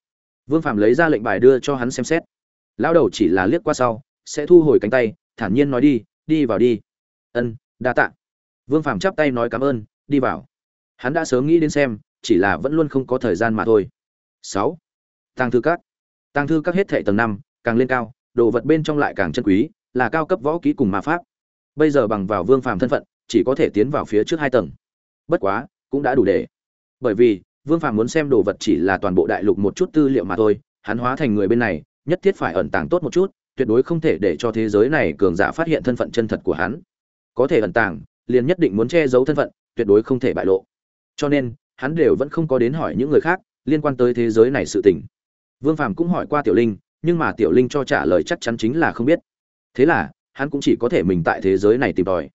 Vương phạm lấy ra lệnh bài đưa cho hắn xem xét. Lao đầu chỉ là liếc qua sau, sẽ thu hồi cánh tay, thản nhiên nói đi đi vào đi. Ân, đa tạ. Vương phạm chắp tay nói cảm ơn, đi vào. Hắn đã sớm nghĩ đến xem, chỉ là vẫn luôn không có thời gian mà thôi. Sáu. Tàng thư các. Tàng thư các hết thệ tầng năm càng lên cao, đồ vật bên trong lại càng chân quý, là cao cấp võ kỹ cùng ma pháp. Bây giờ bằng vào vương phàm thân phận, chỉ có thể tiến vào phía trước hai tầng. Bất quá, cũng đã đủ để. Bởi vì, vương phàm muốn xem đồ vật chỉ là toàn bộ đại lục một chút tư liệu mà thôi, hắn hóa thành người bên này, nhất thiết phải ẩn tàng tốt một chút, tuyệt đối không thể để cho thế giới này cường giả phát hiện thân phận chân thật của hắn. Có thể ẩn tàng, liền nhất định muốn che giấu thân phận, tuyệt đối không thể bại lộ. Cho nên, hắn đều vẫn không có đến hỏi những người khác liên quan tới thế giới này sự tình. Vương phàm cũng hỏi qua tiểu linh nhưng mà tiểu linh cho trả lời chắc chắn chính là không biết. Thế là, hắn cũng chỉ có thể mình tại thế giới này tìm tòi.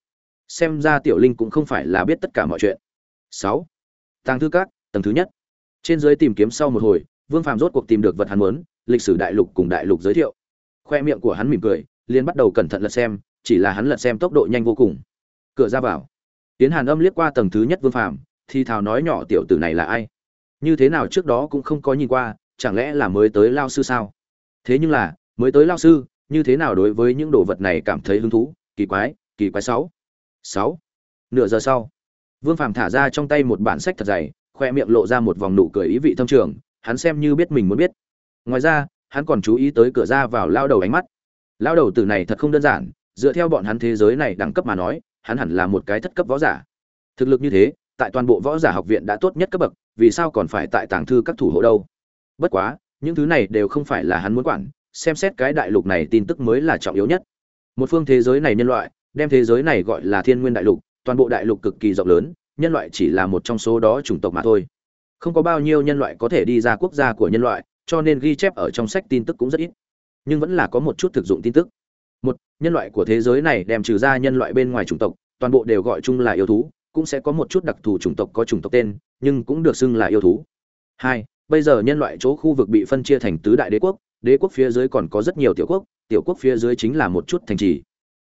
Xem ra tiểu linh cũng không phải là biết tất cả mọi chuyện. Sáu. Tàng thư các, tầng thứ nhất. Trên dưới tìm kiếm sau một hồi, vương phàm rốt cuộc tìm được vật hắn muốn, lịch sử đại lục cùng đại lục giới thiệu. Khoe miệng của hắn mỉm cười, liền bắt đầu cẩn thận lật xem, chỉ là hắn lật xem tốc độ nhanh vô cùng. Cửa ra vào. Tiến hàn âm liếc qua tầng thứ nhất vương phàm, thì thào nói nhỏ tiểu tử này là ai? Như thế nào trước đó cũng không có nhìn qua, chẳng lẽ là mới tới lao sư sao? Thế nhưng là, mới tới lao sư, như thế nào đối với những đồ vật này cảm thấy hứng thú? Kỳ quái kỳ quái sáu. Sáu. Nửa giờ sau, vương phàm thả ra trong tay một bản sách thật dày, khoe miệng lộ ra một vòng nụ cười ý vị thâm trường, hắn xem như biết mình muốn biết. Ngoài ra, hắn còn chú ý tới cửa ra vào lao đầu ánh mắt. Lao đầu từ này thật không đơn giản, dựa theo bọn hắn thế giới này đẳng cấp mà nói, hắn hẳn là một cái thất cấp võ giả. Thực lực như thế, tại toàn bộ võ giả học viện đã tốt nhất cấp bậc, vì sao còn phải tại tàng thư các thủ hộ đâu? Bất quá những thứ này đều không phải là hắn muốn quản, xem xét cái đại lục này tin tức mới là trọng yếu nhất. Một phương thế giới này nhân loại, đem thế giới này gọi là thiên nguyên đại lục, toàn bộ đại lục cực kỳ rộng lớn, nhân loại chỉ là một trong số đó chủng tộc mà thôi. Không có bao nhiêu nhân loại có thể đi ra quốc gia của nhân loại, cho nên ghi chép ở trong sách tin tức cũng rất ít. Nhưng vẫn là có một chút thực dụng tin tức. Một, nhân loại của thế giới này đem trừ ra nhân loại bên ngoài chủng tộc, toàn bộ đều gọi chung là yêu thú, cũng sẽ có một chút đặc thù chủng tộc có chủng tộc tên, nhưng cũng được xưng là yêu thú. Hai bây giờ nhân loại chỗ khu vực bị phân chia thành tứ đại đế quốc đế quốc phía dưới còn có rất nhiều tiểu quốc tiểu quốc phía dưới chính là một chút thành trì.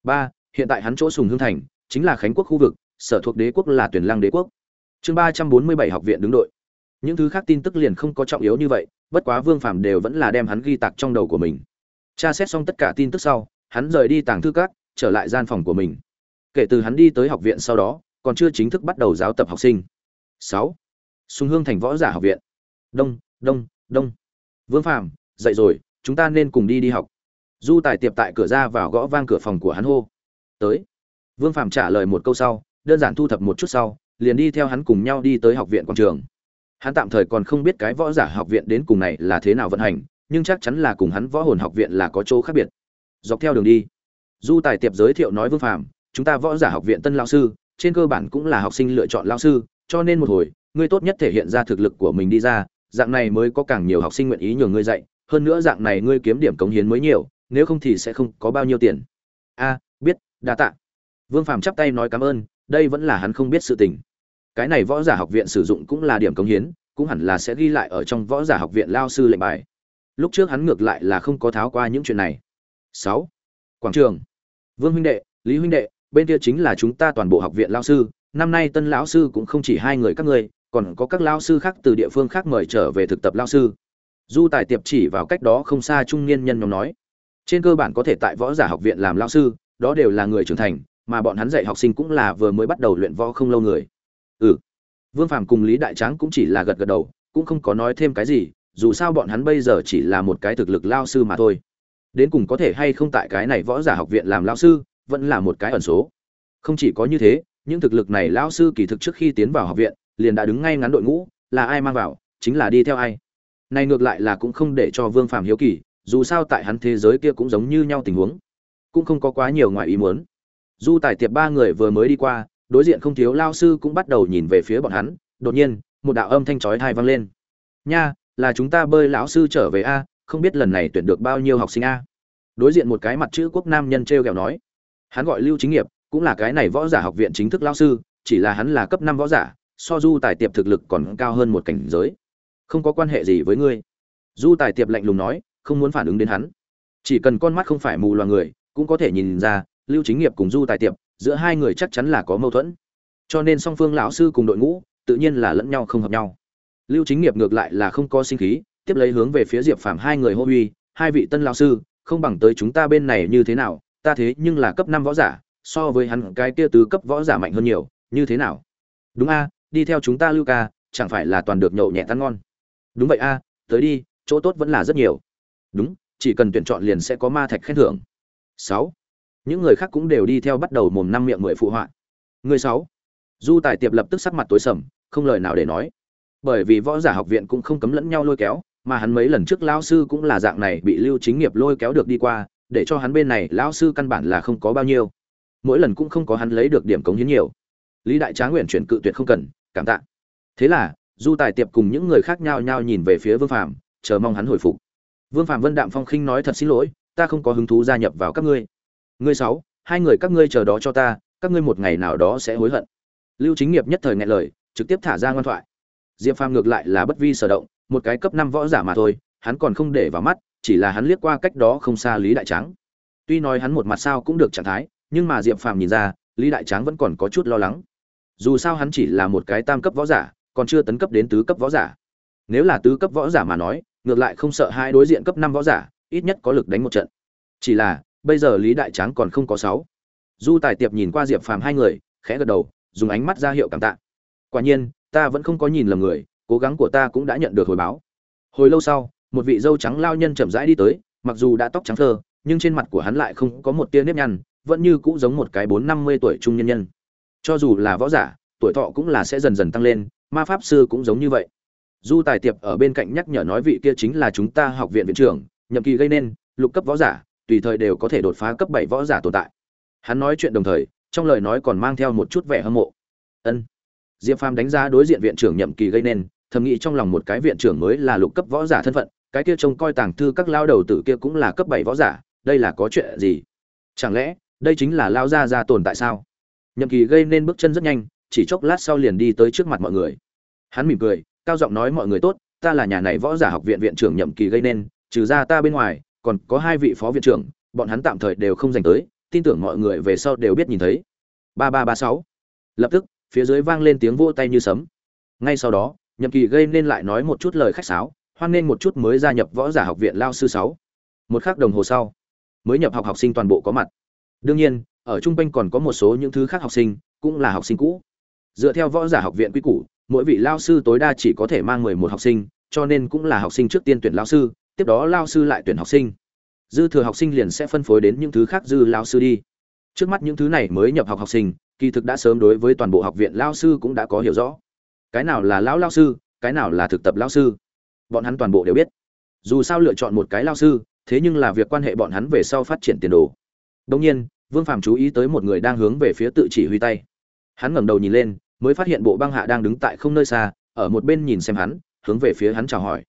Ba, hiện tại hắn chỗ sùng hương thành, chính là khánh quốc khu vực, sở thuộc đế quốc là tuyển lăng đế quốc. Chương ba trăm bốn mươi bảy học viện đứng đội. Những thứ khác tin tức liền không có trọng yếu như vậy, bất quá vương phàm đều vẫn là đem hắn ghi tạc trong đầu của mình. Tra xét xong tất cả tin tức sau, hắn rời đi tàng thư cát trở lại gian phòng của mình. Kể từ hắn đi tới học viện sau đó, còn chưa chính thức bắt đầu giáo tập học sinh. Sáu, sùng hương thành võ giả học viện đông đông đông. Vương phàm, dậy rồi, chúng ta nên cùng đi đi học. Du tài tiệp tại cửa ra vào gõ vang cửa phòng của hắn hô. Tới. Vương phàm trả lời một câu sau, đơn giản thu thập một chút sau, liền đi theo hắn cùng nhau đi tới học viện quảng trường. Hắn tạm thời còn không biết cái võ giả học viện đến cùng này là thế nào vận hành, nhưng chắc chắn là cùng hắn võ hồn học viện là có chỗ khác biệt. Dọc theo đường đi, du tài tiệp giới thiệu nói vương phàm, chúng ta võ giả học viện tân lao sư, trên cơ bản cũng là học sinh lựa chọn lao sư, cho nên một hồi, ngươi tốt nhất thể hiện ra thực lực của mình đi ra dạng này mới có càng nhiều học sinh nguyện ý nhường ngươi dạy, hơn nữa dạng này ngươi kiếm điểm cống hiến mới nhiều, nếu không thì sẽ không có bao nhiêu tiền. A, biết, đa tạ. Vương phàm chắp tay nói cảm ơn, đây vẫn là hắn không biết sự tình. Cái này võ giả học viện sử dụng cũng là điểm cống hiến, cũng hẳn là sẽ ghi lại ở trong võ giả học viện lao sư lệnh bài. Lúc trước hắn ngược lại là không có tháo qua những chuyện này. Sáu, quảng trường. Vương huynh đệ, lý huynh đệ, bên kia chính là chúng ta toàn bộ học viện lao sư, năm nay tân lão sư cũng không chỉ hai người các ngươi còn có các lao sư khác từ địa phương khác mời trở về thực tập lao sư. Du tài tiệp chỉ vào cách đó không xa trung niên nhân nhóm nói, trên cơ bản có thể tại võ giả học viện làm lao sư, đó đều là người trưởng thành, mà bọn hắn dạy học sinh cũng là vừa mới bắt đầu luyện võ không lâu người. Ừ. Vương phàm cùng lý đại tráng cũng chỉ là gật gật đầu, cũng không có nói thêm cái gì, dù sao bọn hắn bây giờ chỉ là một cái thực lực lao sư mà thôi. Đến cùng có thể hay không tại cái này võ giả học viện làm lao sư, vẫn là một cái ẩn số. Không chỉ có như thế, những thực lực này lao sư kỳ thực trước khi tiến vào học viện liền đã đứng ngay ngắn đội ngũ, là ai mang vào, chính là đi theo ai. Này ngược lại là cũng không để cho vương phàm hiếu kỳ, dù sao tại hắn thế giới kia cũng giống như nhau tình huống, cũng không có quá nhiều ngoài ý muốn. Du tài tiệp ba người vừa mới đi qua, đối diện không thiếu lao sư cũng bắt đầu nhìn về phía bọn hắn, đột nhiên, một đạo âm thanh chói tai vang lên. Nha, là chúng ta bơi lão sư trở về a, không biết lần này tuyển được bao nhiêu học sinh a? Đối diện một cái mặt chữ quốc nam nhân t r kẹo nói. Hắn gọi lưu chính nghiệp, cũng là cái này võ giả học viện chính thức lao sư, chỉ là hắn là cấp năm võ giả so du tài tiệp thực lực còn cao hơn một cảnh giới. Không có quan hệ gì với ngươi. Du tài tiệp lạnh lùng nói, không muốn phản ứng đến hắn. Chỉ cần con mắt không phải mù loà người, cũng có thể nhìn ra, lưu chính nghiệp cùng du tài tiệp, giữa hai người chắc chắn là có mâu thuẫn. Cho nên song phương lão sư cùng đội ngũ, tự nhiên là lẫn nhau không hợp nhau. Lưu chính nghiệp ngược lại là không có sinh khí, tiếp lấy hướng về phía diệp phàm hai người hô uy, hai vị tân lão sư, không bằng tới chúng ta bên này như thế nào, ta thế nhưng là cấp năm võ giả, so với hắn cái kia tứ cấp võ giả mạnh hơn nhiều, như thế nào? Đúng a đi theo chúng ta lưu ca chẳng phải là toàn được nhậu nhẹ tan ngon. Đúng vậy a, tới đi, chỗ tốt vẫn là rất nhiều. Đúng, chỉ cần tuyển chọn liền sẽ có ma thạch khen thưởng. Sáu. Những người khác cũng đều đi theo bắt đầu mồm năm miệng mười phụ họa. Người sáu. Du tài tiệp lập tức sắc mặt tối sầm, không lời nào để nói. Bởi vì võ giả học viện cũng không cấm lẫn nhau lôi kéo, mà hắn mấy lần trước lao sư cũng là dạng này bị lưu chính nghiệp lôi kéo được đi qua, để cho hắn bên này lao sư căn bản là không có bao nhiêu. Mỗi lần cũng không có hắn lấy được điểm cống hiến nhiều. Lý đại trá nguyện chuyển cự tuyệt không cần cảm tạ. Thế là, du tài tiệp cùng những người khác nhau nhau nhìn về phía vương phạm chờ mong hắn hồi phục. Vương phạm vân đạm phong khinh nói thật xin lỗi, ta không có hứng thú gia nhập vào các ngươi. Ngươi sáu, hai người các ngươi chờ đó cho ta, các ngươi một ngày nào đó sẽ hối hận. Lưu chính nghiệp nhất thời nghe lời, trực tiếp thả ra ngoan thoại. Diệp phàm ngược lại là bất vi sở động, một cái cấp năm võ giả mà thôi, hắn còn không để vào mắt, chỉ là hắn liếc qua cách đó không xa lý đại tráng. tuy nói hắn một mặt sao cũng được trạng thái, nhưng mà diệp phàm nhìn ra, lý đại tráng vẫn còn có chút lo lắng dù sao hắn chỉ là một cái tam cấp võ giả, còn chưa tấn cấp đến tứ cấp võ giả. Nếu là tứ cấp võ giả mà nói, ngược lại không sợ hai đối diện cấp năm võ giả, ít nhất có lực đánh một trận. Chỉ là, bây giờ lý đại tráng còn không có sáu. Du tài tiệp nhìn qua diệp phàm hai người, khẽ gật đầu, dùng ánh mắt ra hiệu cảm tạ. Quả nhiên, ta vẫn không có nhìn lầm người, cố gắng của ta cũng đã nhận được hồi báo. Hồi lâu sau, một vị dâu trắng lao nhân chậm rãi đi tới, mặc dù đã tóc trắng thơ, nhưng trên mặt của hắn lại không có một tia nếp nhăn, vẫn như cũ giống một cái bốn năm mươi tuổi trung nhân nhân cho dù là võ giả, tuổi thọ cũng là sẽ dần dần tăng lên, ma pháp sư cũng giống như vậy. Du tài tiệp ở bên cạnh nhắc nhở nói vị kia chính là chúng ta học viện viện trưởng, nhậm kỳ gây nên, lục cấp võ giả, tùy thời đều có thể đột phá cấp bảy võ giả tồn tại. Hắn nói chuyện đồng thời, trong lời nói còn mang theo một chút vẻ hâm mộ. Ân. Diệp phàm đánh giá đối diện viện trưởng nhậm kỳ gây nên, thầm nghĩ trong lòng một cái viện trưởng mới là lục cấp võ giả thân phận, cái kia trông coi tàng thư các lao đầu tử kia cũng là cấp bảy võ giả, đây là có chuyện gì? Chẳng lẽ, đây chính là lao gia gia tồn tại sao? Nhậm kỳ gây nên bước chân rất nhanh, chỉ chốc lát sau liền đi tới trước mặt mọi người. Hắn mỉm cười, cao giọng nói, mọi người tốt, ta là nhà này võ giả học viện viện trưởng nhậm kỳ gây nên, trừ ra ta bên ngoài, còn có hai vị phó viện trưởng, bọn hắn tạm thời đều không dành tới, tin tưởng mọi người về sau đều biết nhìn thấy. Ba ba ba sáu. Lập tức, phía dưới vang lên tiếng vỗ tay như sấm. Ngay sau đó, nhậm kỳ gây nên lại nói một chút lời khách sáo, hoan nên một chút mới gia nhập võ giả học viện lao sư sáu. Một khắc đồng hồ sau, mới nhập học học sinh toàn bộ có mặt. Đương nhiên ở trung quanh còn có một số những thứ khác học sinh, cũng là học sinh cũ. Dựa theo võ giả học viện quy củ, mỗi vị lao sư tối đa chỉ có thể mang mười một học sinh, cho nên cũng là học sinh trước tiên tuyển lao sư, tiếp đó lao sư lại tuyển học sinh. Dư thừa học sinh liền sẽ phân phối đến những thứ khác dư lao sư đi. Trước mắt những thứ này mới nhập học học sinh, kỳ thực đã sớm đối với toàn bộ học viện lao sư cũng đã có hiểu rõ. Cái nào là lão lao sư, cái nào là thực tập lao sư, bọn hắn toàn bộ đều biết. Dù sao lựa chọn một cái lao sư, thế nhưng là việc quan hệ bọn hắn về sau phát triển tiền đồ. Đông nhiên vương phàm chú ý tới một người đang hướng về phía tự chỉ huy tay. Hắn ngẩng đầu nhìn lên, mới phát hiện bộ băng hạ đang đứng tại không nơi xa, ở một bên nhìn xem hắn, hướng về phía hắn chào hỏi.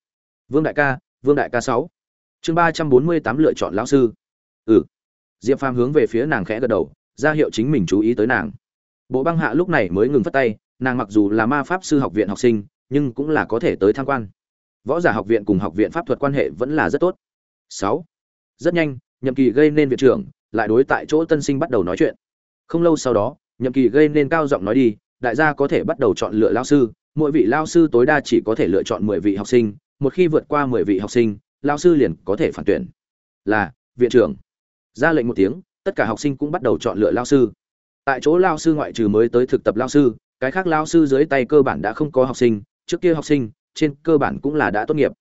Vương đại ca, vương đại ca sáu. Chương ba trăm bốn mươi tám lựa chọn lão sư. Ừ. Diệp phàm hướng về phía nàng khẽ gật đầu, ra hiệu chính mình chú ý tới nàng. Bộ băng hạ lúc này mới ngừng phất tay, nàng mặc dù là ma pháp sư học viện học sinh, nhưng cũng là có thể tới tham quan. Võ giả học viện cùng học viện pháp thuật quan hệ vẫn là rất tốt. Sáu. Rất nhanh, nhậm kỳ gây nên viện trưởng lại đối tại chỗ tân sinh bắt đầu nói chuyện. Không lâu sau đó, nhậm kỳ gây nên cao giọng nói đi, đại gia có thể bắt đầu chọn lựa lao sư, mỗi vị lao sư tối đa chỉ có thể lựa chọn mười vị học sinh, một khi vượt qua mười vị học sinh, lao sư liền có thể phản tuyển. Là, viện trưởng. Ra lệnh một tiếng, tất cả học sinh cũng bắt đầu chọn lựa lao sư. Tại chỗ lao sư ngoại trừ mới tới thực tập lao sư, cái khác lao sư dưới tay cơ bản đã không có học sinh, trước kia học sinh, trên cơ bản cũng là đã tốt nghiệp.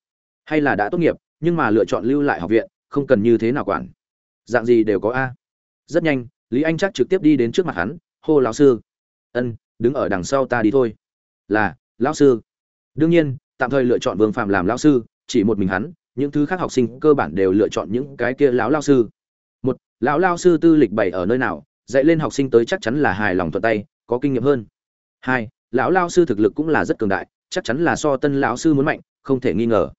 Hay là đã tốt nghiệp, nhưng mà lựa chọn lưu lại học viện, không cần như thế nào quản dạng gì đều có a. Rất nhanh, lý anh chắc trực tiếp đi đến trước mặt hắn, hô lão sư. Ân, đứng ở đằng sau ta đi thôi. Là, lão sư. Đương nhiên, tạm thời lựa chọn vương phạm làm lão sư, chỉ một mình hắn, những thứ khác học sinh cơ bản đều lựa chọn những cái kia lão lao sư. Một, lão lao sư tư lịch bày ở nơi nào, dạy lên học sinh tới chắc chắn là hài lòng thuận tay, có kinh nghiệm hơn. Hai, lão lao sư thực lực cũng là rất cường đại, chắc chắn là so tân lão sư muốn mạnh, không thể nghi ngờ.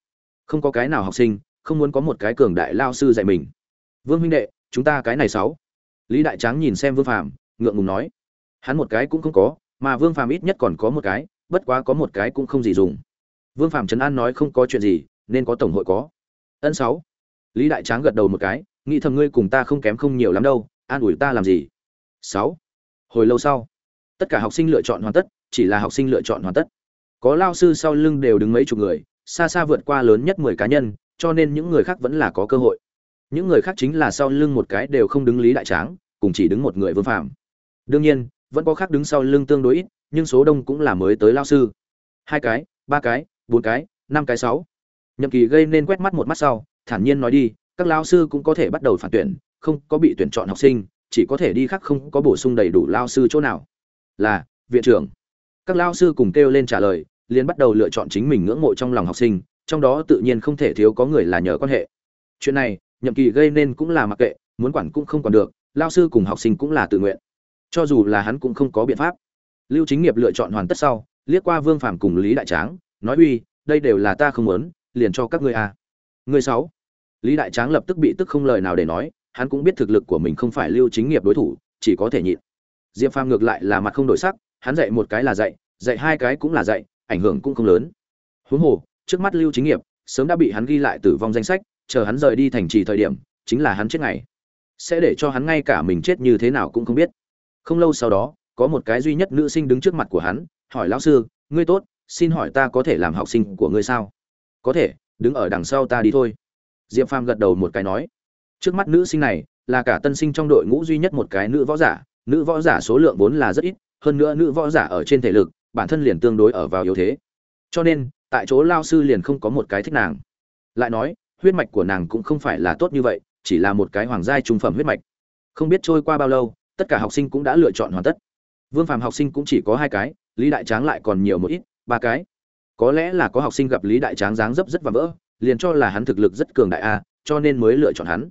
Không có cái nào học sinh, không muốn có một cái cường đại lao sư dạy mình vương huynh đệ, chúng ta cái này sáu. Lý đại tráng nhìn xem vương phàm, ngượng ngùng nói. Hắn một cái cũng không có, mà vương phàm ít nhất còn có một cái, bất quá có một cái cũng không gì dùng. Vương phàm trấn an nói không có chuyện gì, nên có tổng hội có. Ân sáu. Lý đại tráng gật đầu một cái, nghĩ thầm ngươi cùng ta không kém không nhiều lắm đâu, an ủi ta làm gì? Sáu. Hồi lâu sau, tất cả học sinh lựa chọn hoàn tất, chỉ là học sinh lựa chọn hoàn tất. Có lao sư sau lưng đều đứng mấy chục người, xa xa vượt qua lớn nhất mười cá nhân, cho nên những người khác vẫn là có cơ hội những người khác chính là sau lưng một cái đều không đứng lý đại tráng, cùng chỉ đứng một người vương phạm đương nhiên, vẫn có khác đứng sau lưng tương đối ít, nhưng số đông cũng là mới tới lao sư. Hai cái, ba cái, bốn cái, năm cái, sáu. Nhậm kỳ gây nên quét mắt một mắt sau, thản nhiên nói đi, các lao sư cũng có thể bắt đầu phản tuyển, không có bị tuyển chọn học sinh, chỉ có thể đi khác không có bổ sung đầy đủ lao sư chỗ nào. Là, viện trưởng. Các lao sư cùng kêu lên trả lời, liền bắt đầu lựa chọn chính mình ngưỡng mộ trong lòng học sinh, trong đó tự nhiên không thể thiếu có người là nhờ quan hệ. Chuyện này nhậm kỳ gây nên cũng là mặc kệ, muốn quản cũng không còn được, lao sư cùng học sinh cũng là tự nguyện. Cho dù là hắn cũng không có biện pháp. Lưu chính nghiệp lựa chọn hoàn tất sau, liếc qua vương phàm cùng lý đại tráng, nói, uy, đây đều là ta không muốn, liền cho các ngươi a. À. người sáu. Lý đại tráng lập tức bị tức không lời nào để nói, hắn cũng biết thực lực của mình không phải lưu chính nghiệp đối thủ, chỉ có thể nhịn. Diệp phàm ngược lại là mặt không đổi sắc, hắn dạy một cái là dạy dạy hai cái cũng là dạy, ảnh hưởng cũng không lớn. Huống hồ, trước mắt lưu chính nghiệp sớm đã bị hắn ghi lại tử vong danh sách chờ hắn rời đi thành trì thời điểm, chính là hắn chết ngày. Sẽ để cho hắn ngay cả mình chết như thế nào cũng không biết. Không lâu sau đó, có một cái duy nhất nữ sinh đứng trước mặt của hắn, hỏi lão sư, ngươi tốt, xin hỏi ta có thể làm học sinh của ngươi sao? Có thể, đứng ở đằng sau ta đi thôi. Diệp phàm gật đầu một cái nói. Trước mắt nữ sinh này là cả tân sinh trong đội ngũ duy nhất một cái nữ võ giả, nữ võ giả số lượng vốn là rất ít, hơn nữa nữ võ giả ở trên thể lực, bản thân liền tương đối ở vào yếu thế. Cho nên, tại chỗ lao sư liền không có một cái thích nàng. Lại nói huyết mạch của nàng cũng không phải là tốt như vậy, chỉ là một cái hoàng giai trung phẩm huyết mạch. Không biết trôi qua bao lâu, tất cả học sinh cũng đã lựa chọn hoàn tất. Vương phàm học sinh cũng chỉ có hai cái, lý đại tráng lại còn nhiều một ít, ba cái. Có lẽ là có học sinh gặp lý đại tráng dáng dấp rất và vỡ, liền cho là hắn thực lực rất cường đại a, cho nên mới lựa chọn hắn.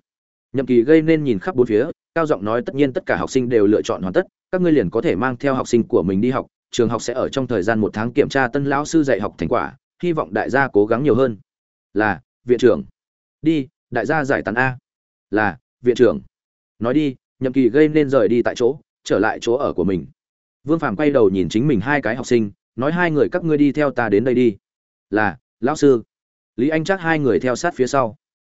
Nhậm kỳ gây nên nhìn khắp bốn phía, cao giọng nói tất nhiên tất cả học sinh đều lựa chọn hoàn tất, các ngươi liền có thể mang theo học sinh của mình đi học, trường học sẽ ở trong thời gian một tháng kiểm tra tân lão sư dạy học thành quả, hy vọng đại gia cố gắng nhiều hơn. Là, viện trưởng đi, đại gia giải tán a. Là, viện trưởng. Nói đi, nhậm kỳ gây nên rời đi tại chỗ, trở lại chỗ ở của mình. Vương phàm quay đầu nhìn chính mình hai cái học sinh, nói hai người các ngươi đi theo ta đến đây đi. Là, lão sư. Lý anh chắc hai người theo sát phía sau.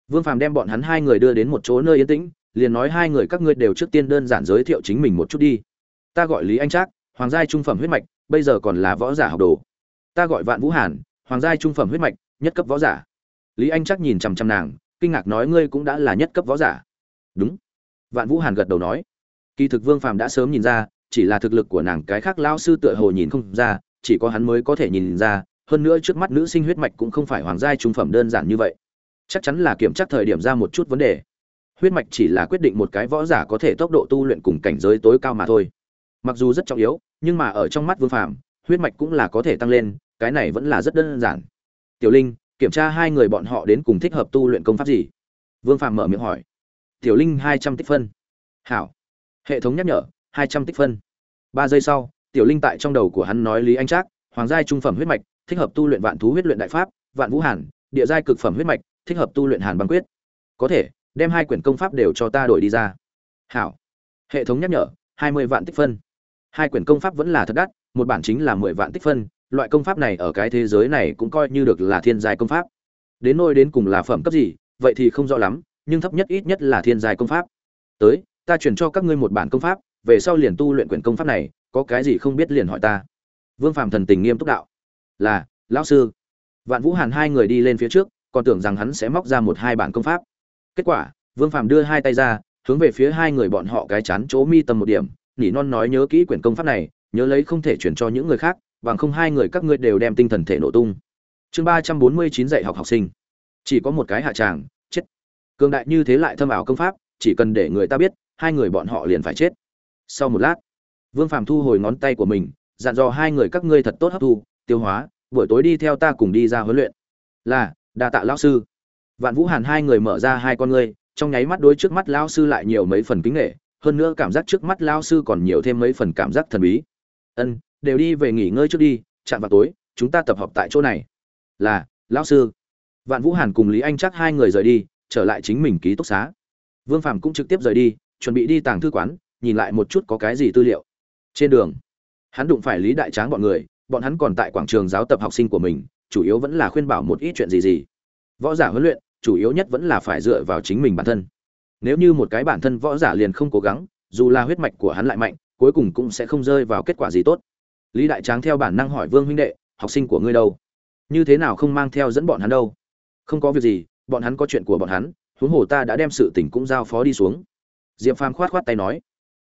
Vương phàm đem bọn hắn hai người đưa đến một chỗ nơi yên tĩnh, liền nói hai người các ngươi đều trước tiên đơn giản giới thiệu chính mình một chút đi. Ta gọi lý anh trác hoàng giai trung phẩm huyết mạch, bây giờ còn là võ giả học đồ. Ta gọi vạn vũ hàn, hoàng giai trung phẩm huyết mạch, nhất cấp võ giả lý anh trác nhìn chằm chằm nàng, kinh ngạc nói ngươi cũng đã là nhất cấp võ giả. Đúng. Vạn vũ hàn gật đầu nói. Kỳ thực vương phàm đã sớm nhìn ra, chỉ là thực lực của nàng cái khác lao sư tựa hồ nhìn không ra, chỉ có hắn mới có thể nhìn ra, hơn nữa trước mắt nữ sinh huyết mạch cũng không phải hoàng giai trung phẩm đơn giản như vậy. Chắc chắn là kiểm tra thời điểm ra một chút vấn đề. Huyết mạch chỉ là quyết định một cái võ giả có thể tốc độ tu luyện cùng cảnh giới tối cao mà thôi. Mặc dù rất trọng yếu, nhưng mà ở trong mắt vương phàm, huyết mạch cũng là có thể tăng lên, cái này vẫn là rất đơn giản. Tiểu linh kiểm tra hai người bọn họ đến cùng thích hợp tu luyện công pháp gì. Vương phàm mở miệng hỏi. Tiểu linh hai trăm tích phân. Hảo. Hệ thống nhắc nhở, hai trăm tích phân. Ba giây sau, tiểu linh tại trong đầu của hắn nói lý anh trác, hoàng giai trung phẩm huyết mạch, thích hợp tu luyện vạn thú huyết luyện đại pháp, vạn vũ hàn, địa giai cực phẩm huyết mạch, thích hợp tu luyện hàn băng quyết. Có thể, đem hai quyển công pháp đều cho ta đổi đi ra. Hảo. Hệ thống nhắc nhở, hai mươi vạn tích phân. Hai quyển công pháp vẫn là thật đắt, một bản chính là mười vạn tích phân loại công pháp này ở cái thế giới này cũng coi như được là thiên giai công pháp. Đến nôi đến cùng là phẩm cấp gì, vậy thì không rõ lắm, nhưng thấp nhất ít nhất là thiên giai công pháp. Tới, ta chuyển cho các ngươi một bản công pháp, về sau liền tu luyện quyển công pháp này, có cái gì không biết liền hỏi ta. Vương phàm thần tình nghiêm túc đạo. Là, lão sư. Vạn vũ hàn hai người đi lên phía trước, còn tưởng rằng hắn sẽ móc ra một hai bản công pháp. Kết quả, vương phàm đưa hai tay ra, hướng về phía hai người bọn họ cái chán chỗ mi tầm một điểm, nỉ non nói nhớ kỹ quyển công pháp này, nhớ lấy không thể chuyển cho những người khác bằng không hai người các ngươi đều đem tinh thần thể nổ tung. Chương ba trăm bốn mươi chín dạy học học sinh. Chỉ có một cái hạ tràng, chết. Cường đại như thế lại thâm ảo công pháp, chỉ cần để người ta biết, hai người bọn họ liền phải chết. Sau một lát, vương phàm thu hồi ngón tay của mình, dặn dò hai người các ngươi thật tốt hấp thu, tiêu hóa, buổi tối đi theo ta cùng đi ra huấn luyện. Là, đa tạ lão sư. Vạn vũ hàn hai người mở ra hai con ngươi, trong nháy mắt đối trước mắt lão sư lại nhiều mấy phần kính nghệ hơn nữa cảm giác trước mắt lão sư còn nhiều thêm mấy phần cảm giác thần bí. Ân đều đi về nghỉ ngơi trước đi, chạm vào tối, chúng ta tập hợp tại chỗ này. Là, lão sư. Vạn vũ hàn cùng lý anh chắc hai người rời đi, trở lại chính mình ký túc xá. Vương phàm cũng trực tiếp rời đi, chuẩn bị đi tàng thư quán, nhìn lại một chút có cái gì tư liệu. Trên đường, hắn đụng phải lý đại tráng bọn người, bọn hắn còn tại quảng trường giáo tập học sinh của mình, chủ yếu vẫn là khuyên bảo một ít chuyện gì gì. Võ giả huấn luyện, chủ yếu nhất vẫn là phải dựa vào chính mình bản thân. Nếu như một cái bản thân võ giả liền không cố gắng, dù là huyết mạch của hắn lại mạnh, cuối cùng cũng sẽ không rơi vào kết quả gì tốt lý đại tráng theo bản năng hỏi vương huynh đệ, học sinh của ngươi đâu? Như thế nào không mang theo dẫn bọn hắn đâu? Không có việc gì, bọn hắn có chuyện của bọn hắn, huống hồ ta đã đem sự tình cũng giao phó đi xuống. Diệp phàm khoát khoát tay nói.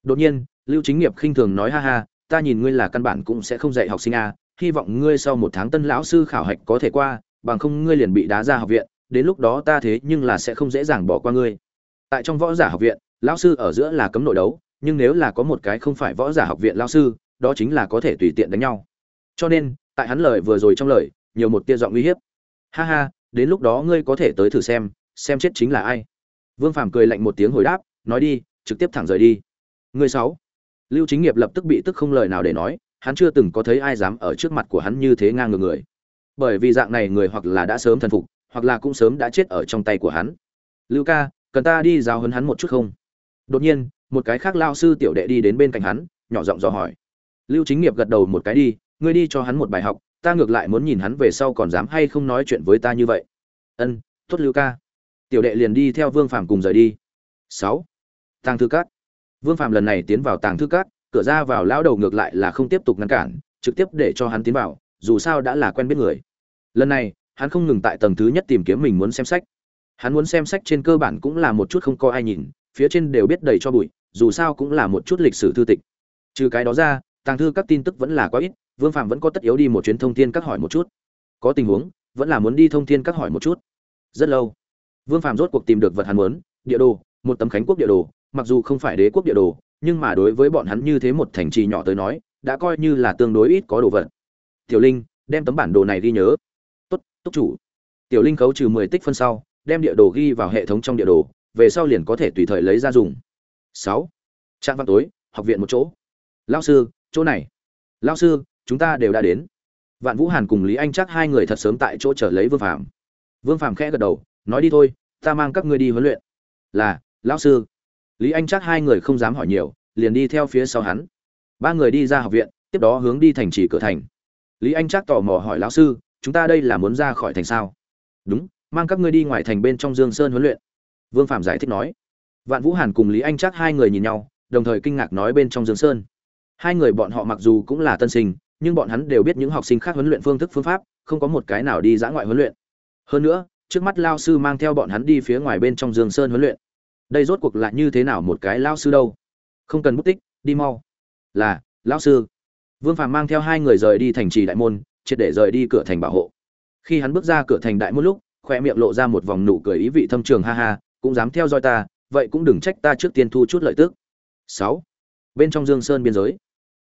Đột nhiên, lưu chính nghiệp khinh thường nói, ha ha, ta nhìn ngươi là căn bản cũng sẽ không dạy học sinh a, hy vọng ngươi sau một tháng tân lão sư khảo hạch có thể qua, bằng không ngươi liền bị đá ra học viện, đến lúc đó ta thế nhưng là sẽ không dễ dàng bỏ qua ngươi. Tại trong võ giả học viện, lão sư ở giữa là cấm nội đấu, nhưng nếu là có một cái không phải võ giả học viện lão sư đó chính là có thể tùy tiện đánh nhau. Cho nên, tại hắn lời vừa rồi trong lời, nhiều một tia giọng uy hiếp. Ha ha, đến lúc đó ngươi có thể tới thử xem xem chết chính là ai. Vương phàm cười lạnh một tiếng hồi đáp, nói đi, trực tiếp thẳng rời đi. Ngươi sáu. Lưu chính nghiệp lập tức bị tức không lời nào để nói, hắn chưa từng có thấy ai dám ở trước mặt của hắn như thế ngang ngược người. Bởi vì dạng này người hoặc là đã sớm thần phục, hoặc là cũng sớm đã chết ở trong tay của hắn. Lưu ca, cần ta đi giáo hấn hắn một chút không? Đột nhiên, một cái khác lao sư tiểu đệ đi đến bên cạnh hắn, nhỏ giọng dò hỏi lưu chính nghiệp gật đầu một cái đi, ngươi đi cho hắn một bài học, ta ngược lại muốn nhìn hắn về sau còn dám hay không nói chuyện với ta như vậy. Ân, tốt lưu ca. Tiểu đệ liền đi theo vương phàm cùng rời đi. Sáu, tàng thư cát vương phàm lần này tiến vào tàng thư cát cửa ra vào lão đầu ngược lại là không tiếp tục ngăn cản, trực tiếp để cho hắn tiến vào, dù sao đã là quen biết người. Lần này, hắn không ngừng tại tầng thứ nhất tìm kiếm mình muốn xem sách. Hắn muốn xem sách trên cơ bản cũng là một chút không có ai nhìn, phía trên đều biết đầy cho bụi, dù sao cũng là một chút lịch sử thư tịch. Trừ cái đó ra tàng thư các tin tức vẫn là quá ít, vương phạm vẫn có tất yếu đi một chuyến thông thiên các hỏi một chút. Có tình huống, vẫn là muốn đi thông thiên các hỏi một chút. Rất lâu, vương phạm rốt cuộc tìm được vật hắn muốn, địa đồ, một tấm khánh quốc địa đồ, mặc dù không phải đế quốc địa đồ, nhưng mà đối với bọn hắn như thế một thành trì nhỏ tới nói, đã coi như là tương đối ít có đồ vật. Tiểu linh, đem tấm bản đồ này ghi nhớ. Tốt, túc chủ. Tiểu linh khấu trừ mười tích phân sau, đem địa đồ ghi vào hệ thống trong địa đồ, về sau liền có thể tùy thời lấy ra dùng. Sáu. Trạng văn tối, học viện một chỗ. Lao sư chỗ này. Lao sư, chúng ta đều đã đến. Vạn vũ hàn cùng lý anh chắc hai người thật sớm tại chỗ trở lấy vương phạm vương phạm khẽ gật đầu, nói đi thôi, ta mang các ngươi đi huấn luyện. Là, lão sư. Lý anh chắc hai người không dám hỏi nhiều, liền đi theo phía sau hắn. Ba người đi ra học viện, tiếp đó hướng đi thành trì cửa thành. Lý anh chắc tò mò hỏi lão sư, chúng ta đây là muốn ra khỏi thành sao? Đúng, mang các ngươi đi ngoài thành bên trong dương sơn huấn luyện. Vương phạm giải thích nói. Vạn vũ hàn cùng lý anh chắc hai người nhìn nhau, đồng thời kinh ngạc nói bên trong dương sơn hai người bọn họ mặc dù cũng là tân sinh, nhưng bọn hắn đều biết những học sinh khác huấn luyện phương thức phương pháp, không có một cái nào đi dã ngoại huấn luyện. Hơn nữa, trước mắt lao sư mang theo bọn hắn đi phía ngoài bên trong dương sơn huấn luyện. Đây rốt cuộc là như thế nào một cái lao sư đâu? Không cần bút tích, đi mau. Là, lao sư. Vương phàm mang theo hai người rời đi thành trì đại môn, triệt để rời đi cửa thành bảo hộ. Khi hắn bước ra cửa thành đại môn lúc, khoe miệng lộ ra một vòng nụ cười ý vị thâm trường, ha ha, cũng dám theo dõi ta, vậy cũng đừng trách ta trước tiên thu chút lợi tức. Sáu. Bên trong dương sơn biên giới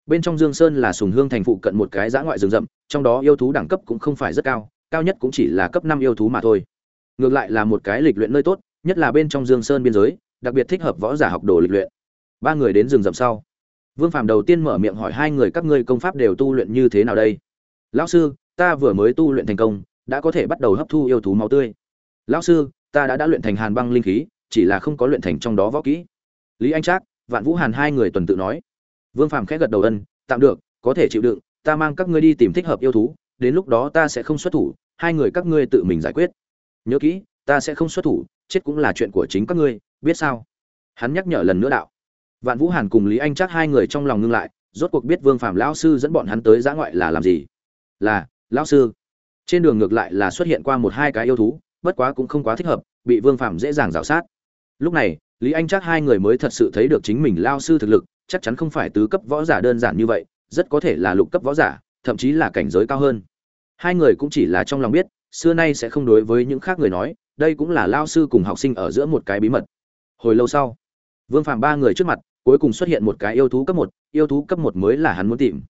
bên trong dương sơn là sùng hương thành phụ cận một cái dã ngoại rừng rậm, trong đó yêu thú đẳng cấp cũng không phải rất cao cao nhất cũng chỉ là cấp năm yêu thú mà thôi. Ngược lại là một cái lịch luyện nơi tốt, nhất là bên trong dương sơn biên giới, đặc biệt thích hợp võ giả học đồ lịch luyện. Ba người đến rừng rậm sau. Vương Phạm đầu tiên mở miệng hỏi hai người các ngươi công pháp đều tu luyện như thế nào đây? Lão sư, ta vừa mới tu luyện thành công, đã có thể bắt đầu hấp thu yêu thú máu tươi. Lão sư, ta đã đã luyện thành hàn băng linh khí, chỉ là không có luyện thành trong đó võ kỹ. Lý anh trác, vạn vũ hàn hai người tuần tự nói vương phàm khẽ gật đầu ân, tạm được, có thể chịu đựng, ta mang các ngươi đi tìm thích hợp yêu thú, đến lúc đó ta sẽ không xuất thủ, hai người các ngươi tự mình giải quyết. Nhớ kỹ, ta sẽ không xuất thủ, chết cũng là chuyện của chính các ngươi, biết sao? Hắn nhắc nhở lần nữa đạo. Vạn vũ hàn cùng lý anh chắc hai người trong lòng ngưng lại, rốt cuộc biết vương phạm lão sư dẫn bọn hắn tới giã ngoại là làm gì. Là, lão sư. Trên đường ngược lại là xuất hiện qua một hai cái yêu thú, bất quá cũng không quá thích hợp, bị vương phạm dễ dàng giảo sát. Lúc này, lý anh chắc hai người mới thật sự thấy được chính mình Lão sư thực lực chắc chắn không phải tứ cấp võ giả đơn giản như vậy, rất có thể là lục cấp võ giả, thậm chí là cảnh giới cao hơn. Hai người cũng chỉ là trong lòng biết, xưa nay sẽ không đối với những khác người nói, đây cũng là lao sư cùng học sinh ở giữa một cái bí mật. Hồi lâu sau, vương phàm ba người trước mặt, cuối cùng xuất hiện một cái yêu thú cấp một, yêu thú cấp một mới là hắn muốn tìm.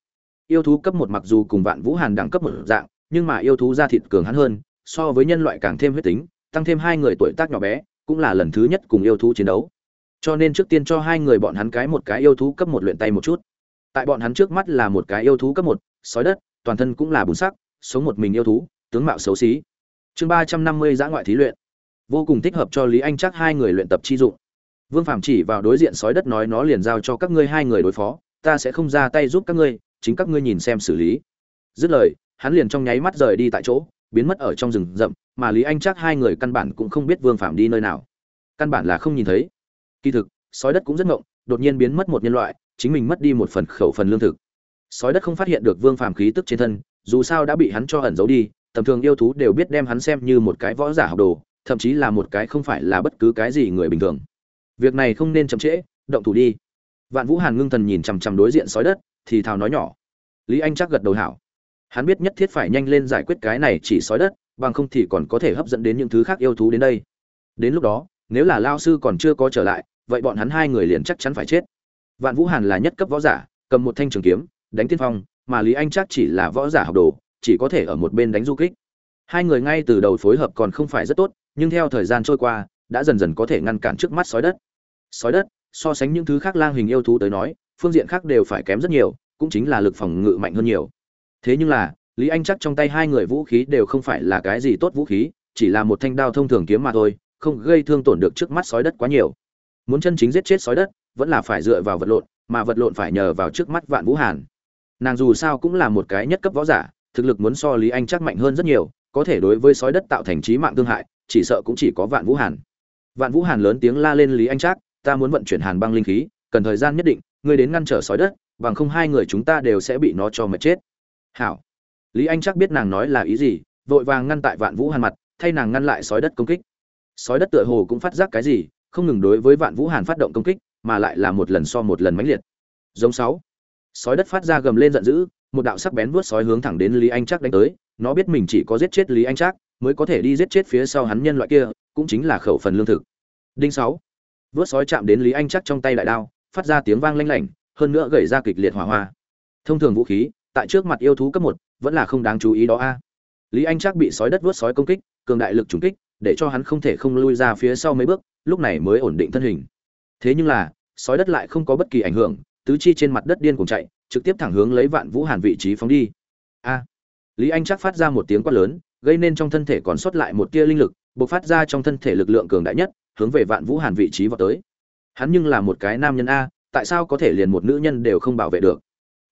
Yêu thú cấp một mặc dù cùng vạn vũ hàn đẳng cấp một dạng, nhưng mà yêu thú da thịt cường hắn hơn, so với nhân loại càng thêm huyết tính, tăng thêm hai người tuổi tác nhỏ bé, cũng là lần thứ nhất cùng yêu thú chiến đấu cho nên trước tiên cho hai người bọn hắn cái một cái yêu thú cấp một luyện tay một chút. Tại bọn hắn trước mắt là một cái yêu thú cấp một, sói đất, toàn thân cũng là bùn sắc, sống một mình yêu thú, tướng mạo xấu xí. Chương ba trăm năm mươi giã ngoại thí luyện. Vô cùng thích hợp cho lý anh chắc hai người luyện tập chi dụng. Vương phạm chỉ vào đối diện sói đất nói nó liền giao cho các ngươi hai người đối phó, ta sẽ không ra tay giúp các ngươi, chính các ngươi nhìn xem xử lý. Dứt lời, hắn liền trong nháy mắt rời đi tại chỗ, biến mất ở trong rừng rậm, mà lý anh chắc hai người căn bản cũng không biết vương phạm đi nơi nào. Căn bản là không nhìn thấy kỳ thực, sói đất cũng rất ngộng, đột nhiên biến mất một nhân loại, chính mình mất đi một phần khẩu phần lương thực. Sói đất không phát hiện được vương phàm khí tức trên thân, dù sao đã bị hắn cho ẩn giấu đi, tầm thường yêu thú đều biết đem hắn xem như một cái võ giả học đồ, thậm chí là một cái không phải là bất cứ cái gì người bình thường. Việc này không nên chậm trễ, động thủ đi. Vạn vũ hàn ngưng thần nhìn chằm chằm đối diện sói đất, thì thào nói nhỏ. Lý anh chắc gật đầu hảo. Hắn biết nhất thiết phải nhanh lên giải quyết cái này chỉ sói đất, bằng không thì còn có thể hấp dẫn đến những thứ khác yêu thú đến đây. Đến lúc đó, nếu là lao sư còn chưa có trở lại vậy bọn hắn hai người liền chắc chắn phải chết. Vạn vũ hàn là nhất cấp võ giả, cầm một thanh trường kiếm, đánh tiên phong, mà lý anh chắc chỉ là võ giả học đồ, chỉ có thể ở một bên đánh du kích. Hai người ngay từ đầu phối hợp còn không phải rất tốt, nhưng theo thời gian trôi qua, đã dần dần có thể ngăn cản trước mắt sói đất. Sói đất, so sánh những thứ khác lang hình yêu thú tới nói, phương diện khác đều phải kém rất nhiều, cũng chính là lực phòng ngự mạnh hơn nhiều. Thế nhưng là, lý anh chắc trong tay hai người vũ khí đều không phải là cái gì tốt vũ khí, chỉ là một thanh đao thông thường kiếm mà thôi, không gây thương tổn được trước mắt sói đất quá nhiều muốn chân chính giết chết sói đất, vẫn là phải dựa vào vật lộn, mà vật lộn phải nhờ vào trước mắt vạn vũ hàn. Nàng dù sao cũng là một cái nhất cấp võ giả, thực lực muốn so lý anh chắc mạnh hơn rất nhiều, có thể đối với sói đất tạo thành trí mạng thương hại, chỉ sợ cũng chỉ có vạn vũ hàn. Vạn vũ hàn lớn tiếng la lên lý anh chắc, ta muốn vận chuyển hàn băng linh khí, cần thời gian nhất định, ngươi đến ngăn trở sói đất, bằng không hai người chúng ta đều sẽ bị nó cho mệt chết. Hảo. Lý anh chắc biết nàng nói là ý gì, vội vàng ngăn tại vạn vũ hàn mặt, thay nàng ngăn lại sói đất công kích. Sói đất tựa hồ cũng phát giác cái gì không ngừng đối với vạn vũ hàn phát động công kích, mà lại là một lần so một lần mãnh liệt. Giống sáu, sói đất phát ra gầm lên giận dữ, một đạo sắc bén vuốt sói hướng thẳng đến lý anh chắc đánh tới, nó biết mình chỉ có giết chết lý anh chắc mới có thể đi giết chết phía sau hắn nhân loại kia, cũng chính là khẩu phần lương thực. Đinh sáu, vuốt sói chạm đến lý anh chắc trong tay đại đao, phát ra tiếng vang lanh lảnh, hơn nữa gầy ra kịch liệt hỏa hoa. Thông thường vũ khí, tại trước mặt yêu thú cấp một, vẫn là không đáng chú ý đó a. Lý anh chắc bị sói đất vuốt sói công kích, cường đại lực trùng kích, để cho hắn không thể không lui ra phía sau mấy bước lúc này mới ổn định thân hình. Thế nhưng là, sói đất lại không có bất kỳ ảnh hưởng, tứ chi trên mặt đất điên cuồng chạy, trực tiếp thẳng hướng lấy vạn vũ hàn vị trí phóng đi. A! Lý anh chắc phát ra một tiếng quát lớn, gây nên trong thân thể còn sót lại một tia linh lực, bộc phát ra trong thân thể lực lượng cường đại nhất, hướng về vạn vũ hàn vị trí vào tới. Hắn nhưng là một cái nam nhân a, tại sao có thể liền một nữ nhân đều không bảo vệ được?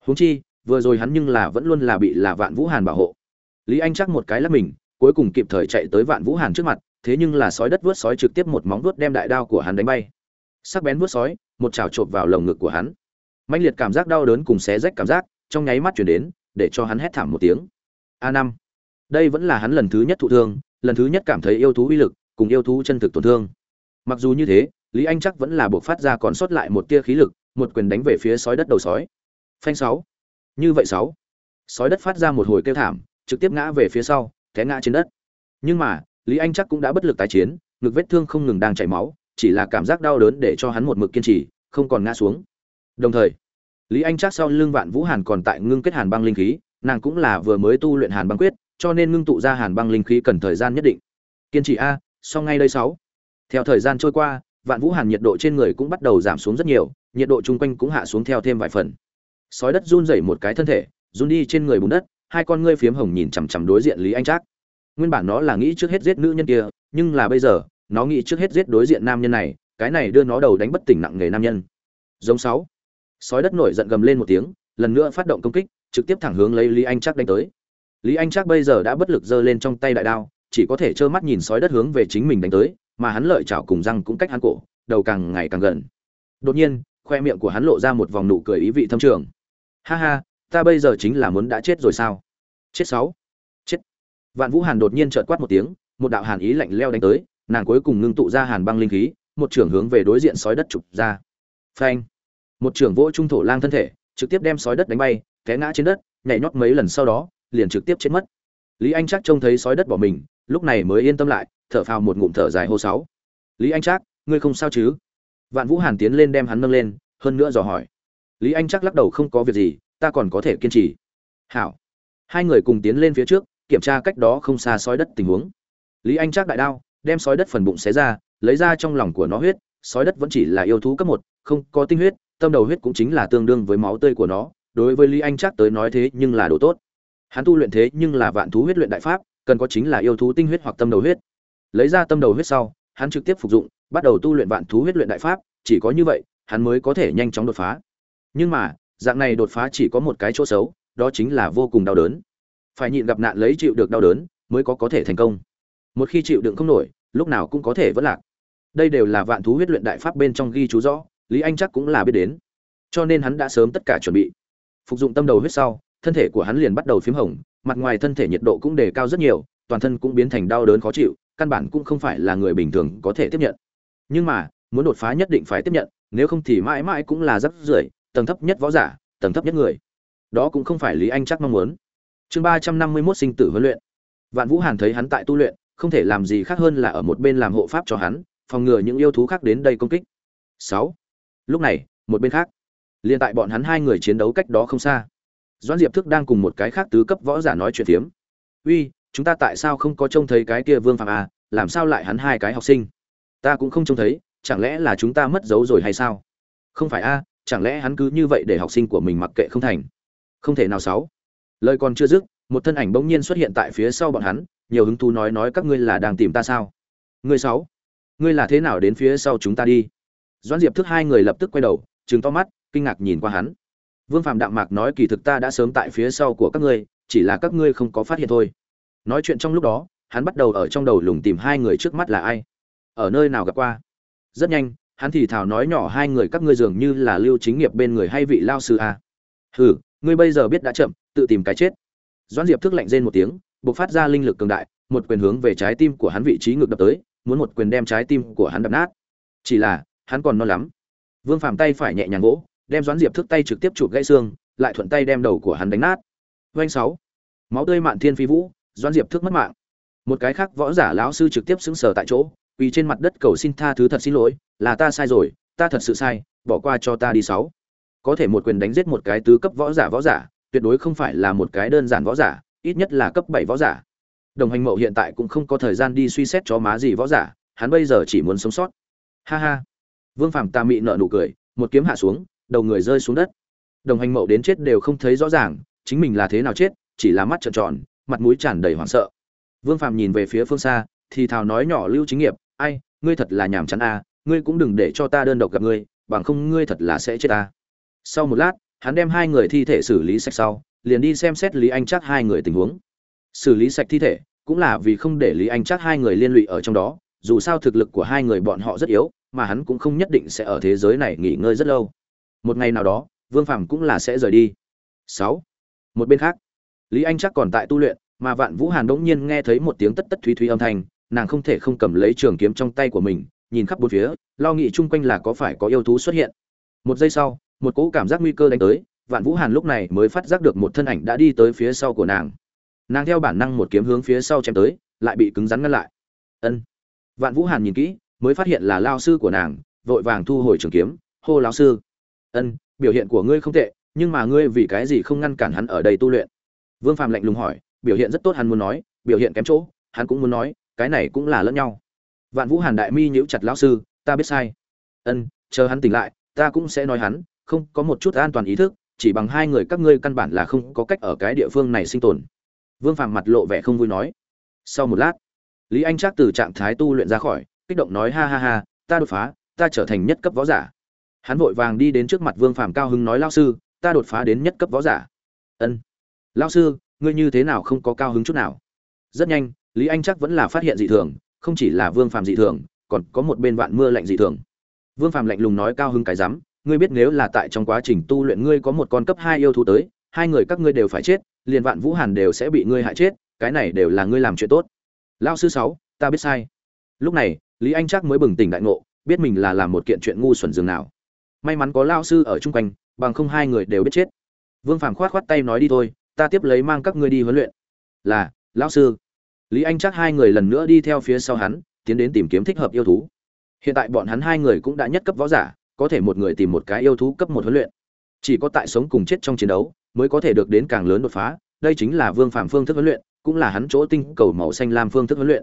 Huống chi, vừa rồi hắn nhưng là vẫn luôn là bị là vạn vũ hàn bảo hộ. Lý anh chắc một cái lắc mình, cuối cùng kịp thời chạy tới vạn vũ hàn trước mặt thế nhưng là sói đất vớt sói trực tiếp một móng vuốt đem đại đao của hắn đánh bay. Sắc bén vuốt sói, một chảo chộp vào lồng ngực của hắn. Mạnh liệt cảm giác đau đớn cùng xé rách cảm giác, trong nháy mắt chuyển đến, để cho hắn hét thảm một tiếng. A năm. Đây vẫn là hắn lần thứ nhất thụ thương, lần thứ nhất cảm thấy yêu thú uy lực, cùng yêu thú chân thực tổn thương. Mặc dù như thế, lý anh chắc vẫn là buộc phát ra còn sót lại một tia khí lực, một quyền đánh về phía sói đất đầu sói. Phanh sáu. Như vậy sáu. Sói đất phát ra một hồi kêu thảm, trực tiếp ngã về phía sau, té ngã trên đất. Nhưng mà lý anh chắc cũng đã bất lực tái chiến, ngực vết thương không ngừng đang chảy máu, chỉ là cảm giác đau đớn để cho hắn một mực kiên trì, không còn ngã xuống. Đồng thời, lý anh chắc sau lưng vạn vũ hàn còn tại ngưng kết hàn băng linh khí, nàng cũng là vừa mới tu luyện hàn băng quyết, cho nên ngưng tụ ra hàn băng linh khí cần thời gian nhất định. Kiên trì a, sau ngay đây sáu. Theo thời gian trôi qua, vạn vũ hàn nhiệt độ trên người cũng bắt đầu giảm xuống rất nhiều, nhiệt độ chung quanh cũng hạ xuống theo thêm vài phần. Sói đất run rẩy một cái thân thể, run đi trên người bùn đất, hai con ngươi phiếm hồng nhìn chằm chằm đối diện lý anh trác nguyên bản nó là nghĩ trước hết giết nữ nhân kia, nhưng là bây giờ, nó nghĩ trước hết giết đối diện nam nhân này, cái này đưa nó đầu đánh bất tỉnh nặng nghề nam nhân. Giống sáu. Sói đất nổi giận gầm lên một tiếng, lần nữa phát động công kích, trực tiếp thẳng hướng lấy lý anh trác đánh tới. Lý anh trác bây giờ đã bất lực giơ lên trong tay đại đao, chỉ có thể trơ mắt nhìn sói đất hướng về chính mình đánh tới, mà hắn lợi chảo cùng răng cũng cách hắn cổ, đầu càng ngày càng gần. Đột nhiên, khoe miệng của hắn lộ ra một vòng nụ cười ý vị thâm trường. Ha ha, ta bây giờ chính là muốn đã chết rồi sao? Chết sáu vạn vũ hàn đột nhiên chợt quát một tiếng một đạo hàn ý lạnh lẽo đánh tới nàng cuối cùng ngưng tụ ra hàn băng linh khí một trưởng hướng về đối diện sói đất chụp ra. Phanh! Một trưởng vỗ trung thổ lang thân thể trực tiếp đem sói đất đánh bay té ngã trên đất nhảy nhót mấy lần sau đó liền trực tiếp chết mất. Lý anh Trác trông thấy sói đất bỏ mình lúc này mới yên tâm lại thở phào một ngụm thở dài hô sáu. Lý anh Trác, ngươi không sao chứ? Vạn vũ hàn tiến lên đem hắn nâng lên hơn nữa dò hỏi. Lý anh Trác lắc đầu không có việc gì ta còn có thể kiên trì. Hảo. Hai người cùng tiến lên phía trước kiểm tra cách đó không xa sói đất tình huống. Lý anh Trác đại đao, đem sói đất phần bụng xé ra, lấy ra trong lòng của nó huyết, sói đất vẫn chỉ là yêu thú cấp một, không có tinh huyết, tâm đầu huyết cũng chính là tương đương với máu tươi của nó, đối với lý anh Trác tới nói thế nhưng là đồ tốt. Hắn tu luyện thế nhưng là vạn thú huyết luyện đại pháp, cần có chính là yêu thú tinh huyết hoặc tâm đầu huyết. Lấy ra tâm đầu huyết sau, hắn trực tiếp phục dụng, bắt đầu tu luyện vạn thú huyết luyện đại pháp, chỉ có như vậy, hắn mới có thể nhanh chóng đột phá. Nhưng mà, dạng này đột phá chỉ có một cái chỗ xấu, đó chính là vô cùng đau đớn phải nhịn gặp nạn lấy chịu được đau đớn mới có có thể thành công. Một khi chịu đựng không nổi, lúc nào cũng có thể vẫn lạc. Đây đều là vạn thú huyết luyện đại pháp bên trong ghi chú rõ, lý anh chắc cũng là biết đến. Cho nên hắn đã sớm tất cả chuẩn bị. Phục dụng tâm đầu huyết sau, thân thể của hắn liền bắt đầu p h í m hồng, mặt ngoài thân thể nhiệt độ cũng đề cao rất nhiều, toàn thân cũng biến thành đau đớn khó chịu, căn bản cũng không phải là người bình thường có thể tiếp nhận. Nhưng mà, muốn đột phá nhất định phải tiếp nhận, nếu không thì mãi mãi cũng là rất rưởi, tầng thấp nhất võ giả, tầng thấp nhất người. Đó cũng không phải lý anh chắc mong muốn chương ba trăm năm mươi mốt sinh tử huấn luyện. Vạn vũ hàn thấy hắn tại tu luyện, không thể làm gì khác hơn là ở một bên làm hộ pháp cho hắn, phòng ngừa những yêu thú khác đến đây công kích. Sáu. Lúc này, một bên khác, liền tại bọn hắn hai người chiến đấu cách đó không xa. Doãn diệp thức đang cùng một cái khác tứ cấp võ giả nói chuyện phiếm. Uy, chúng ta tại sao không có trông thấy cái kia vương phạm à? Làm sao lại hắn hai cái học sinh? Ta cũng không trông thấy, chẳng lẽ là chúng ta mất dấu rồi hay sao? Không phải a chẳng lẽ hắn cứ như vậy để học sinh của mình mặc kệ không thành? Không thể nào sáu lời còn chưa dứt, một thân ảnh bỗng nhiên xuất hiện tại phía sau bọn hắn, nhiều hứng thú nói nói các ngươi là đang tìm ta sao? Ngươi sáu, ngươi là thế nào đến phía sau chúng ta đi? Doãn diệp thức hai người lập tức quay đầu, trừng to mắt, kinh ngạc nhìn qua hắn. Vương phạm đạm mạc nói kỳ thực ta đã sớm tại phía sau của các ngươi, chỉ là các ngươi không có phát hiện thôi. Nói chuyện trong lúc đó, hắn bắt đầu ở trong đầu lùng tìm hai người trước mắt là ai? Ở nơi nào gặp qua? Rất nhanh, hắn thì thào nói nhỏ hai người các ngươi dường như là lưu chính nghiệp bên người hay vị lao sư a? Hừ ngươi bây giờ biết đã chậm, tự tìm cái chết. Doãn diệp thức lạnh rên một tiếng, bộc phát ra linh lực cường đại, một quyền hướng về trái tim của hắn vị trí ngược đập tới, muốn một quyền đem trái tim của hắn đập nát. Chỉ là, hắn còn non lắm. Vương phàm tay phải nhẹ nhàng gỗ đem doãn diệp thức tay trực tiếp chụp gãy xương, lại thuận tay đem đầu của hắn đánh nát. Doanh sáu. Máu tươi mạn thiên phi vũ, doãn diệp thức mất mạng. Một cái khác võ giả lão sư trực tiếp xứng sờ tại chỗ quỳ trên mặt đất cầu xin tha thứ thật xin lỗi, là ta sai rồi, ta thật sự sai, bỏ qua cho ta đi sáu có thể một quyền đánh giết một cái tứ cấp võ giả võ giả, tuyệt đối không phải là một cái đơn giản võ giả, ít nhất là cấp bảy võ giả. Đồng hành mậu hiện tại cũng không có thời gian đi suy xét cho má gì võ giả, hắn bây giờ chỉ muốn sống sót. Ha ha. Vương phàm ta mị nợ nụ cười, một kiếm hạ xuống, đầu người rơi xuống đất. Đồng hành mậu đến chết đều không thấy rõ ràng, chính mình là thế nào chết, chỉ là mắt trợn tròn, mặt mũi tràn đầy hoảng sợ. Vương phàm nhìn về phía phương xa, thì thào nói nhỏ lưu chính nghiệp, ai, ngươi thật là nhàm chán a ngươi cũng đừng để cho ta đơn độc gặp ngươi, bằng không ngươi thật là sẽ chết ta sau một lát, hắn đem hai người thi thể xử lý sạch sau, liền đi xem xét lý anh chắc hai người tình huống. Xử lý sạch thi thể, cũng là vì không để lý anh chắc hai người liên lụy ở trong đó, dù sao thực lực của hai người bọn họ rất yếu, mà hắn cũng không nhất định sẽ ở thế giới này nghỉ ngơi rất lâu. Một ngày nào đó, vương phàm cũng là sẽ rời đi. Sáu. Một bên khác, lý anh chắc còn tại tu luyện, mà vạn vũ hàn đỗng nhiên nghe thấy một tiếng tất tất thúy thúy âm thanh, nàng không thể không cầm lấy trường kiếm trong tay của mình, nhìn khắp bốn phía, lo nghĩ chung quanh là có phải có yêu thú xuất hiện. Một giây sau một cỗ cảm giác nguy cơ đánh tới, vạn vũ hàn lúc này mới phát giác được một thân ảnh đã đi tới phía sau của nàng. Nàng theo bản năng một kiếm hướng phía sau chém tới, lại bị cứng rắn ngăn lại. Ân. Vạn vũ hàn nhìn kỹ, mới phát hiện là lao sư của nàng, vội vàng thu hồi trường kiếm, hô lão sư. Ân, biểu hiện của ngươi không tệ, nhưng mà ngươi vì cái gì không ngăn cản hắn ở đây tu luyện? Vương phạm lạnh lùng hỏi, biểu hiện rất tốt hắn muốn nói, biểu hiện kém chỗ, hắn cũng muốn nói, cái này cũng là lẫn nhau. Vạn vũ hàn đại mi nhíu chặt lão sư, ta biết sai. Ân, chờ hắn tỉnh lại, ta cũng sẽ nói hắn không có một chút an toàn ý thức, chỉ bằng hai người các ngươi căn bản là không có cách ở cái địa phương này sinh tồn. Vương phàm mặt lộ vẻ không vui nói. Sau một lát, lý anh trác từ trạng thái tu luyện ra khỏi, kích động nói, ha ha ha, ta đột phá, ta trở thành nhất cấp võ giả. Hắn vội vàng đi đến trước mặt vương phàm cao hứng nói lao sư, ta đột phá đến nhất cấp võ giả. Ân. Lao sư, ngươi như thế nào không có cao hứng chút nào? Rất nhanh, lý anh chắc vẫn là phát hiện dị thường, không chỉ là vương phàm dị thường, còn có một bên vạn mưa lạnh dị thường. Vương phàm lạnh lùng nói, cao hứng cái rắm ngươi biết nếu là tại trong quá trình tu luyện ngươi có một con cấp hai yêu thú tới, hai người các ngươi đều phải chết, liền vạn vũ hàn đều sẽ bị ngươi hại chết, cái này đều là ngươi làm chuyện tốt. Lão sư sáu, ta biết sai. Lúc này, lý anh Trác mới bừng tỉnh đại ngộ, biết mình là làm một kiện chuyện ngu xuẩn dường nào. May mắn có lão sư ở chung quanh, bằng không hai người đều biết chết. Vương phàm khoát khoát tay nói đi thôi, ta tiếp lấy mang các ngươi đi huấn luyện. Là, lão sư. Lý anh Trác hai người lần nữa đi theo phía sau hắn, tiến đến tìm kiếm thích hợp yêu thú. Hiện tại bọn hắn hai người cũng đã nhất cấp võ giả có thể một người tìm một cái yêu thú cấp một huấn luyện. Chỉ có tại sống cùng chết trong chiến đấu, mới có thể được đến càng lớn đột phá. Đây chính là vương phạm phương thức huấn luyện, cũng là hắn chỗ tinh cầu màu xanh lam phương thức huấn luyện.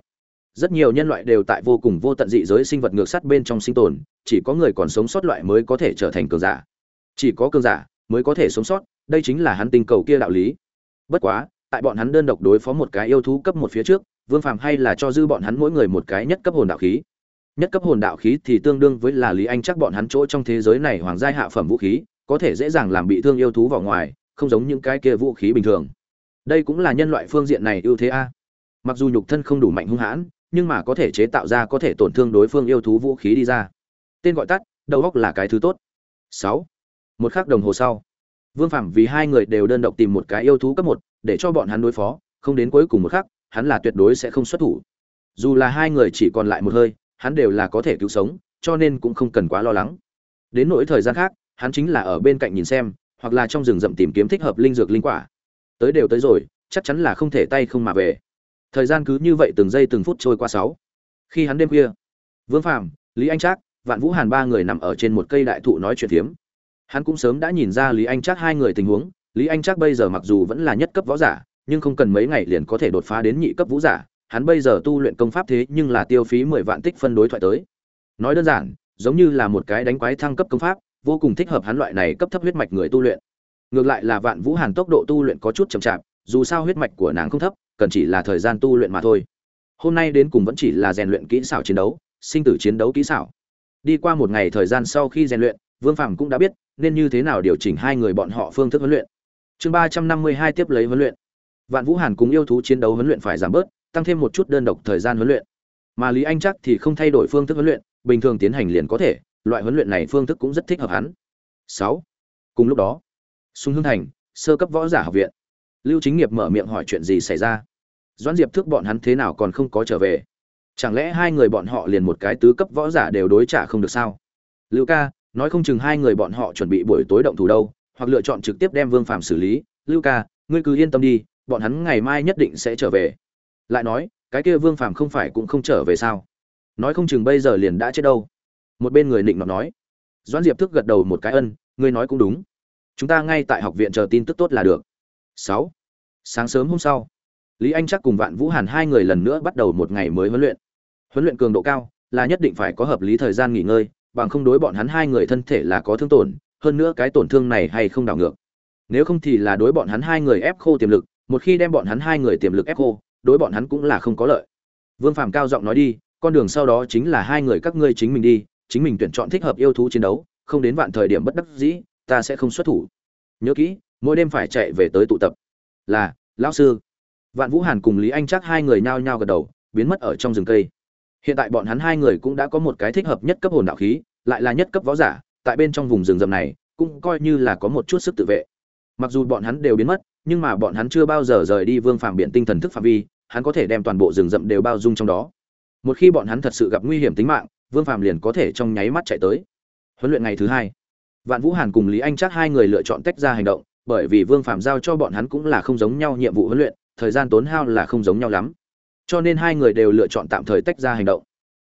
Rất nhiều nhân loại đều tại vô cùng vô tận dị giới sinh vật ngược sắt bên trong sinh tồn, chỉ có người còn sống sót loại mới có thể trở thành cường giả. Chỉ có cường giả mới có thể sống sót, đây chính là hắn tinh cầu kia đạo lý. Bất quá, tại bọn hắn đơn độc đối phó một cái yêu thú cấp một phía trước, vương phàm hay là cho dư bọn hắn mỗi người một cái nhất cấp hồn đạo khí nhất cấp hồn đạo khí thì tương đương với là lý anh chắc bọn hắn chỗ trong thế giới này hoàng giai hạ phẩm vũ khí, có thể dễ dàng làm bị thương yêu thú vào ngoài, không giống những cái kia vũ khí bình thường. Đây cũng là nhân loại phương diện này ưu thế a. Mặc dù nhục thân không đủ mạnh hung hãn, nhưng mà có thể chế tạo ra có thể tổn thương đối phương yêu thú vũ khí đi ra. Tên gọi tắt, đầu góc là cái thứ tốt. Sáu. Một khắc đồng hồ sau, vương phạm vì hai người đều đơn độc tìm một cái yêu thú cấp một, để cho bọn hắn đối phó, không đến cuối cùng một khắc, hắn là tuyệt đối sẽ không xuất thủ. Dù là hai người chỉ còn lại một hơi hắn đều là có thể cứu sống, cho nên cũng không cần quá lo lắng. Đến nỗi thời gian khác, hắn chính là ở bên cạnh nhìn xem, hoặc là trong rừng rậm tìm kiếm thích hợp linh dược linh quả. Tới đều tới rồi, chắc chắn là không thể tay không mà về. Thời gian cứ như vậy từng giây từng phút trôi qua sáu. Khi hắn đêm khuya, vương phàm, lý anh trác, vạn vũ hàn ba người nằm ở trên một cây đại thụ nói chuyện phiếm hắn cũng sớm đã nhìn ra lý anh trác hai người tình huống. Lý anh trác bây giờ mặc dù vẫn là nhất cấp võ giả, nhưng không cần mấy ngày liền có thể đột phá đến nhị cấp vũ giả hắn bây giờ tu luyện công pháp thế nhưng là tiêu phí mười vạn tích phân đối thoại tới. Nói đơn giản, giống như là một cái đánh quái thăng cấp công pháp, vô cùng thích hợp hắn loại này cấp thấp huyết mạch người tu luyện. Ngược lại là vạn vũ hàn tốc độ tu luyện có chút chậm chạp, dù sao huyết mạch của nàng không thấp, cần chỉ là thời gian tu luyện mà thôi. Hôm nay đến cùng vẫn chỉ là rèn luyện kỹ xảo chiến đấu, sinh tử chiến đấu kỹ xảo. Đi qua một ngày thời gian sau khi rèn luyện, vương phàm cũng đã biết nên như thế nào điều chỉnh hai người bọn họ phương thức huấn luyện. Chương ba trăm năm mươi hai tiếp lấy huấn luyện. Vạn vũ hàn cùng yêu thú chiến đấu huấn luyện phải giảm bớt tăng thêm một chút đơn độc thời gian huấn luyện. Mà lý anh chắc thì không thay đổi phương thức huấn luyện, bình thường tiến hành liền có thể, loại huấn luyện này phương thức cũng rất thích hợp hắn. Sáu. Cùng lúc đó sung hương thành, sơ cấp võ giả học viện. Lưu chính nghiệp mở miệng hỏi chuyện gì xảy ra? Doãn diệp thước bọn hắn thế nào còn không có trở về? Chẳng lẽ hai người bọn họ liền một cái tứ cấp võ giả đều đối trả không được sao? Lưu ca, nói không chừng hai người bọn họ chuẩn bị buổi tối động thủ đâu, hoặc lựa chọn trực tiếp đem vương phạm xử lý. Lưu ca, ngươi cứ yên tâm đi, bọn hắn ngày mai nhất định sẽ trở về lại nói, cái kia vương phàm không phải cũng không trở về sao? Nói không chừng bây giờ liền đã chết đâu. Một bên người định nó nói. Doãn diệp thức gật đầu một cái ân, ngươi nói cũng đúng. Chúng ta ngay tại học viện chờ tin tức tốt là được. Sáu. Sáng sớm hôm sau, lý anh chắc cùng vạn vũ hàn hai người lần nữa bắt đầu một ngày mới huấn luyện. Huấn luyện cường độ cao, là nhất định phải có hợp lý thời gian nghỉ ngơi, bằng không đối bọn hắn hai người thân thể là có thương tổn, hơn nữa cái tổn thương này hay không đảo ngược. Nếu không thì là đối bọn hắn hai người ép khô tiềm lực, một khi đem bọn hắn hai người tiềm lực ép khô đối bọn hắn cũng là không có lợi. Vương phàm cao giọng nói đi, con đường sau đó chính là hai người các ngươi chính mình đi, chính mình tuyển chọn thích hợp yêu thú chiến đấu, không đến vạn thời điểm bất đắc dĩ, ta sẽ không xuất thủ. Nhớ kỹ, mỗi đêm phải chạy về tới tụ tập. Là, lão sư. Vạn vũ hàn cùng lý anh chắc hai người nhao nhao gật đầu, biến mất ở trong rừng cây. Hiện tại bọn hắn hai người cũng đã có một cái thích hợp nhất cấp hồn đạo khí, lại là nhất cấp võ giả, tại bên trong vùng rừng rậm này, cũng coi như là có một chút sức tự vệ. Mặc dù bọn hắn đều biến mất nhưng mà bọn hắn chưa bao giờ rời đi vương phạm biện tinh thần thức phạm vi, hắn có thể đem toàn bộ rừng rậm đều bao dung trong đó. Một khi bọn hắn thật sự gặp nguy hiểm tính mạng, vương phạm liền có thể trong nháy mắt chạy tới. Huấn luyện ngày thứ hai, vạn vũ hàn cùng lý anh chắc hai người lựa chọn tách ra hành động, bởi vì vương phạm giao cho bọn hắn cũng là không giống nhau nhiệm vụ huấn luyện, thời gian tốn hao là không giống nhau lắm. Cho nên hai người đều lựa chọn tạm thời tách ra hành động.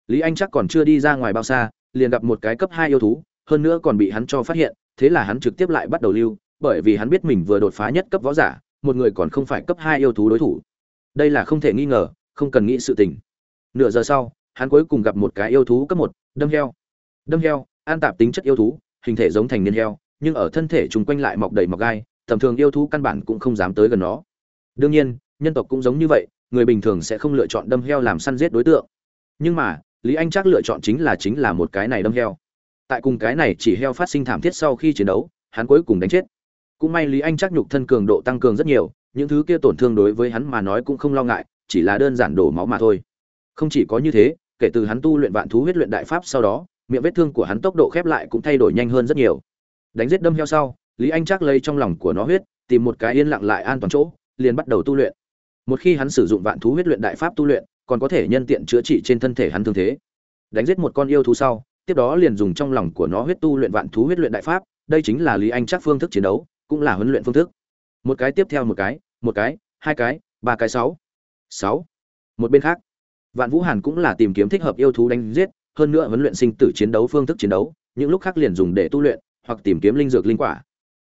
Lý anh chắc còn chưa đi ra ngoài bao xa, liền gặp một cái cấp hai yêu thú, hơn nữa còn bị hắn cho phát hiện, thế là hắn trực tiếp lại bắt đầu lưu bởi vì hắn biết mình vừa đột phá nhất cấp võ giả, một người còn không phải cấp hai yêu thú đối thủ. Đây là không thể nghi ngờ, không cần nghĩ sự tình. Nửa giờ sau, hắn cuối cùng gặp một cái yêu thú cấp một, đâm heo. Đâm heo, an tạp tính chất yêu thú, hình thể giống thành niên heo, nhưng ở thân thể chúng quanh lại mọc đầy mọc gai, tầm thường yêu thú căn bản cũng không dám tới gần nó. Đương nhiên, nhân tộc cũng giống như vậy, người bình thường sẽ không lựa chọn đâm heo làm săn giết đối tượng. Nhưng mà, lý anh chắc lựa chọn chính là chính là một cái này đâm heo. Tại cùng cái này chỉ heo phát sinh thảm thiết sau khi chiến đấu, hắn cuối cùng đánh chết cũng may lý anh chắc nhục thân cường độ tăng cường rất nhiều, những thứ kia tổn thương đối với hắn mà nói cũng không lo ngại, chỉ là đơn giản đổ máu mà thôi. Không chỉ có như thế, kể từ hắn tu luyện vạn thú huyết luyện đại pháp sau đó, miệng vết thương của hắn tốc độ khép lại cũng thay đổi nhanh hơn rất nhiều. Đánh giết đâm heo sau, lý anh chắc lấy trong lòng của nó huyết, tìm một cái yên lặng lại an toàn chỗ, liền bắt đầu tu luyện. Một khi hắn sử dụng vạn thú huyết luyện đại pháp tu luyện, còn có thể nhân tiện chữa trị trên thân thể hắn thương thế. Đánh giết một con yêu thú sau, tiếp đó liền dùng trong lòng của nó huyết tu luyện vạn thú huyết luyện đại pháp, đây chính là lý anh chắc phương thức chiến đấu cũng là huấn luyện phương thức. Một cái tiếp theo một cái một cái, hai cái, ba cái sáu sáu. Một bên khác, vạn vũ hàn cũng là tìm kiếm thích hợp yêu thú đánh giết, hơn nữa huấn luyện sinh tử chiến đấu phương thức chiến đấu, những lúc khác liền dùng để tu luyện, hoặc tìm kiếm linh dược linh quả.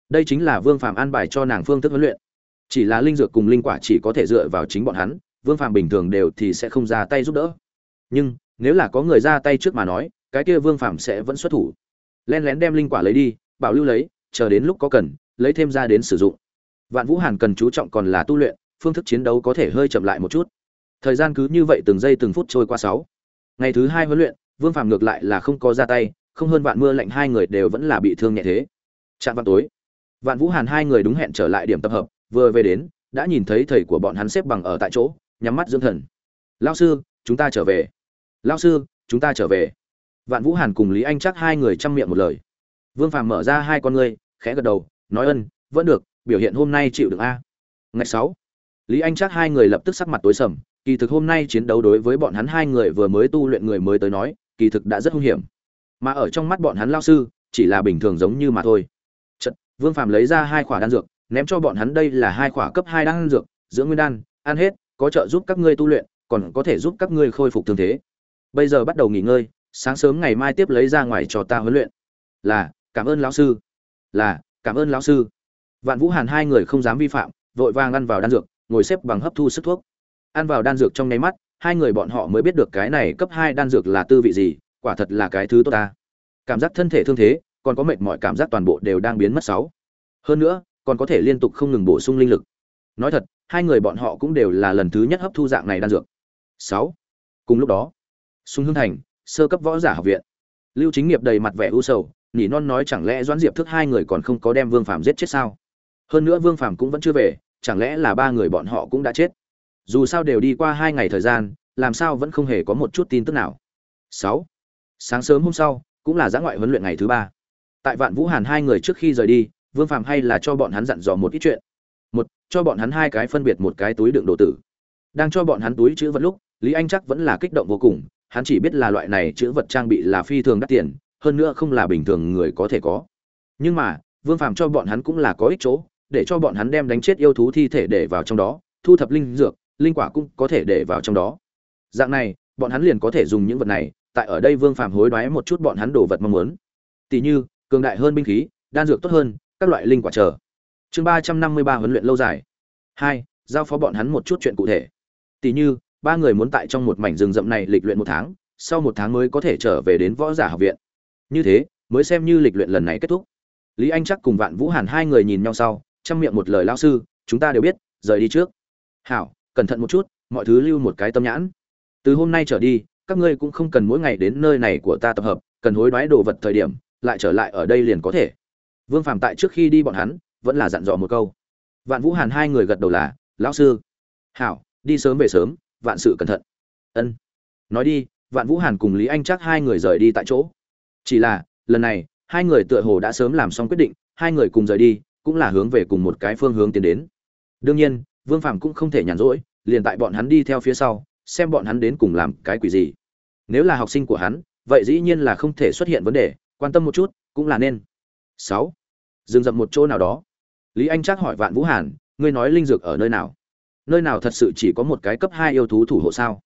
Đây chính là vương phạm an bài cho nàng phương thức huấn luyện. Chỉ là linh dược cùng linh quả chỉ có thể dựa vào chính bọn hắn, vương phạm bình thường đều thì sẽ không ra tay giúp đỡ. Nhưng, nếu là có người ra tay trước mà nói, cái kia vương phạm sẽ vẫn xuất thủ. Len lén đem linh quả lấy đi, bảo lưu lấy, chờ đến lúc có cần lấy thêm ra đến sử dụng. Vạn vũ hàn cần chú trọng còn là tu luyện, phương thức chiến đấu có thể hơi chậm lại một chút. Thời gian cứ như vậy từng giây từng phút trôi qua sáu. Ngày thứ hai huấn luyện, vương Phàm ngược lại là không có ra tay, không hơn vạn mưa lạnh hai người đều vẫn là bị thương nhẹ thế. Chạm vào tối, vạn vũ hàn hai người đúng hẹn trở lại điểm tập hợp, vừa về đến, đã nhìn thấy thầy của bọn hắn xếp bằng ở tại chỗ, nhắm mắt dưỡng thần. Lao sư, chúng ta trở về. Lao sư, chúng ta trở về. Vạn vũ hàn cùng lý anh chắc hai người chăm miệng một lời. Vương phàm mở ra hai con ngươi, khẽ gật đầu nói ân vẫn được biểu hiện hôm nay chịu được a. Ngày sáu lý anh chắc hai người lập tức sắc mặt tối sầm kỳ thực hôm nay chiến đấu đối với bọn hắn hai người vừa mới tu luyện người mới tới nói kỳ thực đã rất hung hiểm. Mà ở trong mắt bọn hắn lao sư chỉ là bình thường giống như mà thôi. Chật, vương phàm lấy ra hai khỏa đan dược ném cho bọn hắn đây là hai khỏa cấp hai đan dược dưỡng nguyên đan ăn hết có trợ giúp các ngươi tu luyện còn có thể giúp các ngươi khôi phục thương thế. Bây giờ bắt đầu nghỉ ngơi sáng sớm ngày mai tiếp lấy ra ngoài cho ta huấn luyện. Là cảm ơn lão sư. Là cảm ơn lão sư. Vạn vũ hàn hai người không dám vi phạm, vội vàng ăn vào đan dược, ngồi xếp bằng hấp thu sức thuốc. Ăn vào đan dược trong nháy mắt, hai người bọn họ mới biết được cái này cấp hai đan dược là tư vị gì, quả thật là cái thứ tốt ta. Cảm giác thân thể thương thế, còn có mệt mỏi cảm giác toàn bộ đều đang biến mất sáu. Hơn nữa, còn có thể liên tục không ngừng bổ sung linh lực. Nói thật, hai người bọn họ cũng đều là lần thứ nhất hấp thu dạng này đan dược. Sáu. Cùng lúc đó, sung hương thành, sơ cấp võ giả học viện. Lưu chính nghiệp đầy mặt vẻ u sầu Nỉ non nói chẳng lẽ doãn diệp thức hai người còn không có đem vương phàm giết chết sao? Hơn nữa vương phàm cũng vẫn chưa về, chẳng lẽ là ba người bọn họ cũng đã chết? Dù sao đều đi qua hai ngày thời gian, làm sao vẫn không hề có một chút tin tức nào. Sáu. Sáng sớm hôm sau, cũng là giã ngoại huấn luyện ngày thứ ba. Tại vạn vũ hàn hai người trước khi rời đi, vương phàm hay là cho bọn hắn dặn dò một ít chuyện. Một, cho bọn hắn hai cái phân biệt một cái túi đựng đồ tử. Đang cho bọn hắn túi chữ vật lúc, lý anh chắc vẫn là kích động vô cùng, hắn chỉ biết là loại này chữ vật trang bị là phi thường đắt tiền hơn nữa không là bình thường người có thể có. Nhưng mà, vương phàm cho bọn hắn cũng là có ích chỗ, để cho bọn hắn đem đánh chết yêu thú thi thể để vào trong đó, thu thập linh dược, linh quả cũng có thể để vào trong đó. Dạng này, bọn hắn liền có thể dùng những vật này, tại ở đây vương phàm hối đoái một chút bọn hắn đồ vật mong muốn. Tỷ như, cường đại hơn binh khí, đan dược tốt hơn, các loại linh quả chờ. Chương ba trăm năm mươi ba huấn luyện lâu dài. Hai, giao phó bọn hắn một chút chuyện cụ thể. Tỷ như, ba người muốn tại trong một mảnh rừng rậm này lịch luyện một tháng, sau một tháng mới có thể trở về đến võ giả học viện như thế, mới xem như lịch luyện lần này kết thúc. Lý anh chắc cùng vạn vũ hàn hai người nhìn nhau sau, chăm miệng một lời lao sư, chúng ta đều biết, rời đi trước. Hảo, cẩn thận một chút, mọi thứ lưu một cái tâm nhãn. Từ hôm nay trở đi, các ngươi cũng không cần mỗi ngày đến nơi này của ta tập hợp, cần hối đoái đồ vật thời điểm, lại trở lại ở đây liền có thể. Vương Phạm tại trước khi đi bọn hắn, vẫn là dặn dò một câu. Vạn vũ hàn hai người gật đầu là, lão sư. Hảo, đi sớm về sớm, vạn sự cẩn thận. Ân. Nói đi, vạn vũ hàn cùng lý anh chắc hai người rời đi tại chỗ chỉ là, lần này, hai người tựa hồ đã sớm làm xong quyết định, hai người cùng rời đi, cũng là hướng về cùng một cái phương hướng tiến đến. Đương nhiên, vương phàm cũng không thể nhàn rỗi, liền tại bọn hắn đi theo phía sau, xem bọn hắn đến cùng làm cái quỷ gì. Nếu là học sinh của hắn, vậy dĩ nhiên là không thể xuất hiện vấn đề, quan tâm một chút, cũng là nên. Sáu. Dừng dậm một chỗ nào đó. Lý anh trác hỏi vạn vũ hàn, ngươi nói linh dược ở nơi nào? Nơi nào thật sự chỉ có một cái cấp hai yêu thú thủ hộ sao?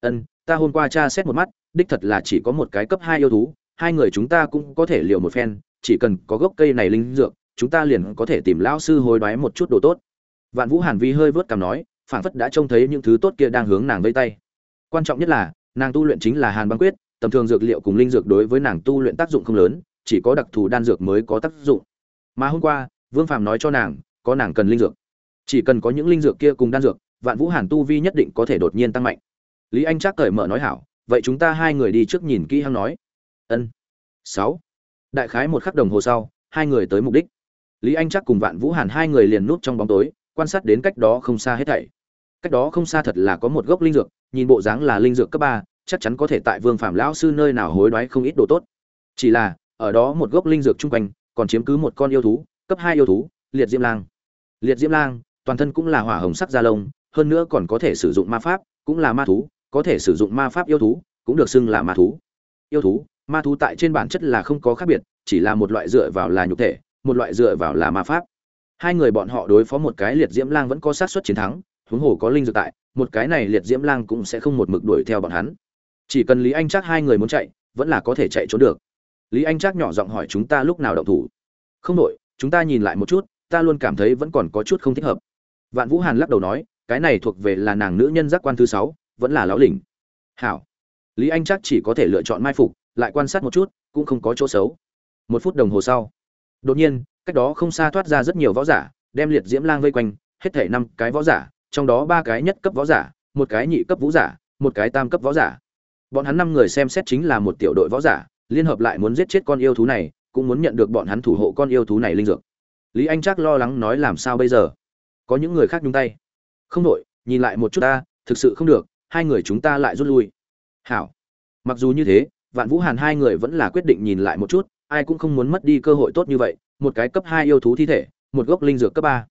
Ân, ta hôm qua tra xét một mắt, đích thật là chỉ có một cái cấp hai yêu thú hai người chúng ta cũng có thể liều một phen, chỉ cần có gốc cây này linh dược, chúng ta liền có thể tìm lão sư hối đoái một chút đồ tốt. Vạn vũ hàn vi hơi vớt cằm nói, phảng phất đã trông thấy những thứ tốt kia đang hướng nàng vây tay. Quan trọng nhất là, nàng tu luyện chính là hàn băng quyết, tầm thường dược liệu cùng linh dược đối với nàng tu luyện tác dụng không lớn, chỉ có đặc thù đan dược mới có tác dụng. Mà hôm qua, vương phàm nói cho nàng, có nàng cần linh dược. Chỉ cần có những linh dược kia cùng đan dược, vạn vũ hàn tu vi nhất định có thể đột nhiên tăng mạnh. Lý anh chắc cởi mở nói hảo, vậy chúng ta hai người đi trước nhìn kỹ hăng nói ân. Sáu. Đại khái một khắc đồng hồ sau, hai người tới mục đích. Lý anh chắc cùng vạn vũ hàn hai người liền núp trong bóng tối, quan sát đến cách đó không xa hết thảy. Cách đó không xa thật là có một gốc linh dược, nhìn bộ dáng là linh dược cấp ba, chắc chắn có thể tại vương phạm lão sư nơi nào hối đoái không ít đồ tốt. Chỉ là, ở đó một gốc linh dược chung quanh, còn chiếm cứ một con yêu thú, cấp hai yêu thú, liệt diễm lang. Liệt diễm lang, toàn thân cũng là hỏa hồng sắc da lông, hơn nữa còn có thể sử dụng ma pháp, cũng là ma thú, có thể sử dụng ma pháp yêu thú, cũng được xưng là ma thú. Yêu thú ma thú tại trên bản chất là không có khác biệt, chỉ là một loại dựa vào là nhục thể, một loại dựa vào là ma pháp. Hai người bọn họ đối phó một cái liệt diễm lang vẫn có sát suất chiến thắng, huống hồ có linh dược tại, một cái này liệt diễm lang cũng sẽ không một mực đuổi theo bọn hắn. Chỉ cần lý anh chắc hai người muốn chạy, vẫn là có thể chạy trốn được. Lý anh chắc nhỏ giọng hỏi chúng ta lúc nào động thủ? Không đội chúng ta nhìn lại một chút, ta luôn cảm thấy vẫn còn có chút không thích hợp. Vạn vũ hàn lắc đầu nói, cái này thuộc về là nàng nữ nhân giác quan thứ sáu, vẫn là lão lỉnh hảo. Lý anh chắc chỉ có thể lựa chọn mai phục lại quan sát một chút, cũng không có chỗ xấu. Một phút đồng hồ sau, đột nhiên, cách đó không xa thoát ra rất nhiều võ giả, đem liệt diễm lang vây quanh, hết thể năm cái võ giả, trong đó ba cái nhất cấp võ giả, một cái nhị cấp vũ giả, một cái tam cấp võ giả. Bọn hắn năm người xem xét chính là một tiểu đội võ giả, liên hợp lại muốn giết chết con yêu thú này, cũng muốn nhận được bọn hắn thủ hộ con yêu thú này linh dược. Lý anh chắc lo lắng nói làm sao bây giờ? Có những người khác nhung tay. Không đội, nhìn lại một chút ta, thực sự không được, hai người chúng ta lại rút lui. Hảo. Mặc dù như thế vạn vũ hàn hai người vẫn là quyết định nhìn lại một chút, ai cũng không muốn mất đi cơ hội tốt như vậy, một cái cấp hai yêu thú thi thể, một gốc linh dược cấp ba.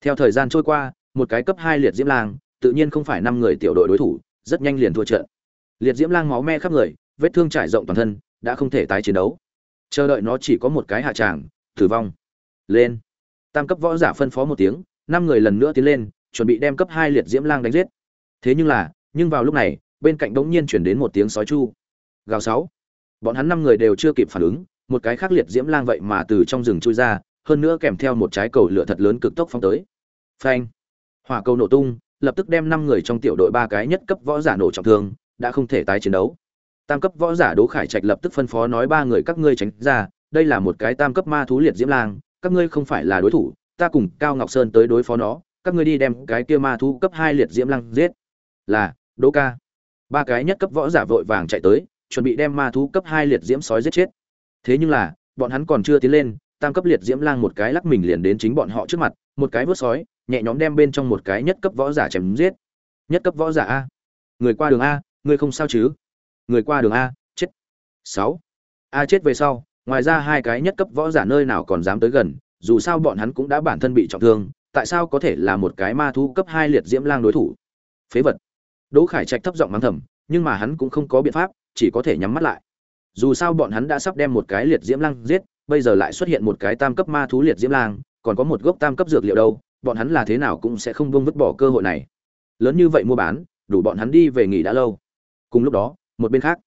Theo thời gian trôi qua, một cái cấp hai liệt diễm lang, tự nhiên không phải năm người tiểu đội đối thủ, rất nhanh liền thua trận. Liệt diễm lang máu me khắp người, vết thương trải rộng toàn thân, đã không thể tái chiến đấu. Chờ đợi nó chỉ có một cái hạ tràng, tử vong. Lên. Tam cấp võ giả phân phó một tiếng, năm người lần nữa tiến lên, chuẩn bị đem cấp hai liệt diễm lang đánh giết. Thế nhưng là, nhưng vào lúc này, bên cạnh đống nhiên chuyển đến một tiếng sói chu gào sáu. Bọn hắn năm người đều chưa kịp phản ứng, một cái khác liệt diễm lang vậy mà từ trong rừng chui ra, hơn nữa kèm theo một trái cầu lửa thật lớn cực tốc phóng tới. Phanh. Hỏa cầu nổ tung, lập tức đem năm người trong tiểu đội ba cái nhất cấp võ giả nổ trọng thương, đã không thể tái chiến đấu. Tam cấp võ giả đỗ khải trạch lập tức phân phó nói ba người các ngươi tránh ra, đây là một cái tam cấp ma thú liệt diễm lang, các ngươi không phải là đối thủ, ta cùng cao ngọc sơn tới đối phó nó, các ngươi đi đem cái kia ma thú cấp hai liệt diễm lang giết. Là, đỗ ca. Ba cái nhất cấp võ giả vội vàng chạy tới chuẩn bị đem ma thú cấp hai liệt diễm sói giết chết. Thế nhưng là, bọn hắn còn chưa tiến lên, tam cấp liệt diễm lang một cái lắc mình liền đến chính bọn họ trước mặt, một cái vớt sói, nhẹ nhõm đem bên trong một cái nhất cấp võ giả chém giết. Nhất cấp võ giả a. Người qua đường a, người không sao chứ? Người qua đường a, chết. Sáu. A chết về sau, ngoài ra hai cái nhất cấp võ giả nơi nào còn dám tới gần, dù sao bọn hắn cũng đã bản thân bị trọng thương, tại sao có thể là một cái ma thú cấp hai liệt diễm lang đối thủ? Phế vật. Đỗ khải trạch thấp giọng mắng thầm, nhưng mà hắn cũng không có biện pháp chỉ có thể nhắm mắt lại. Dù sao bọn hắn đã sắp đem một cái liệt diễm lang giết, bây giờ lại xuất hiện một cái tam cấp ma thú liệt diễm lang còn có một gốc tam cấp dược liệu đâu, bọn hắn là thế nào cũng sẽ không buông vứt bỏ cơ hội này. Lớn như vậy mua bán, đủ bọn hắn đi về nghỉ đã lâu. Cùng lúc đó, một bên khác,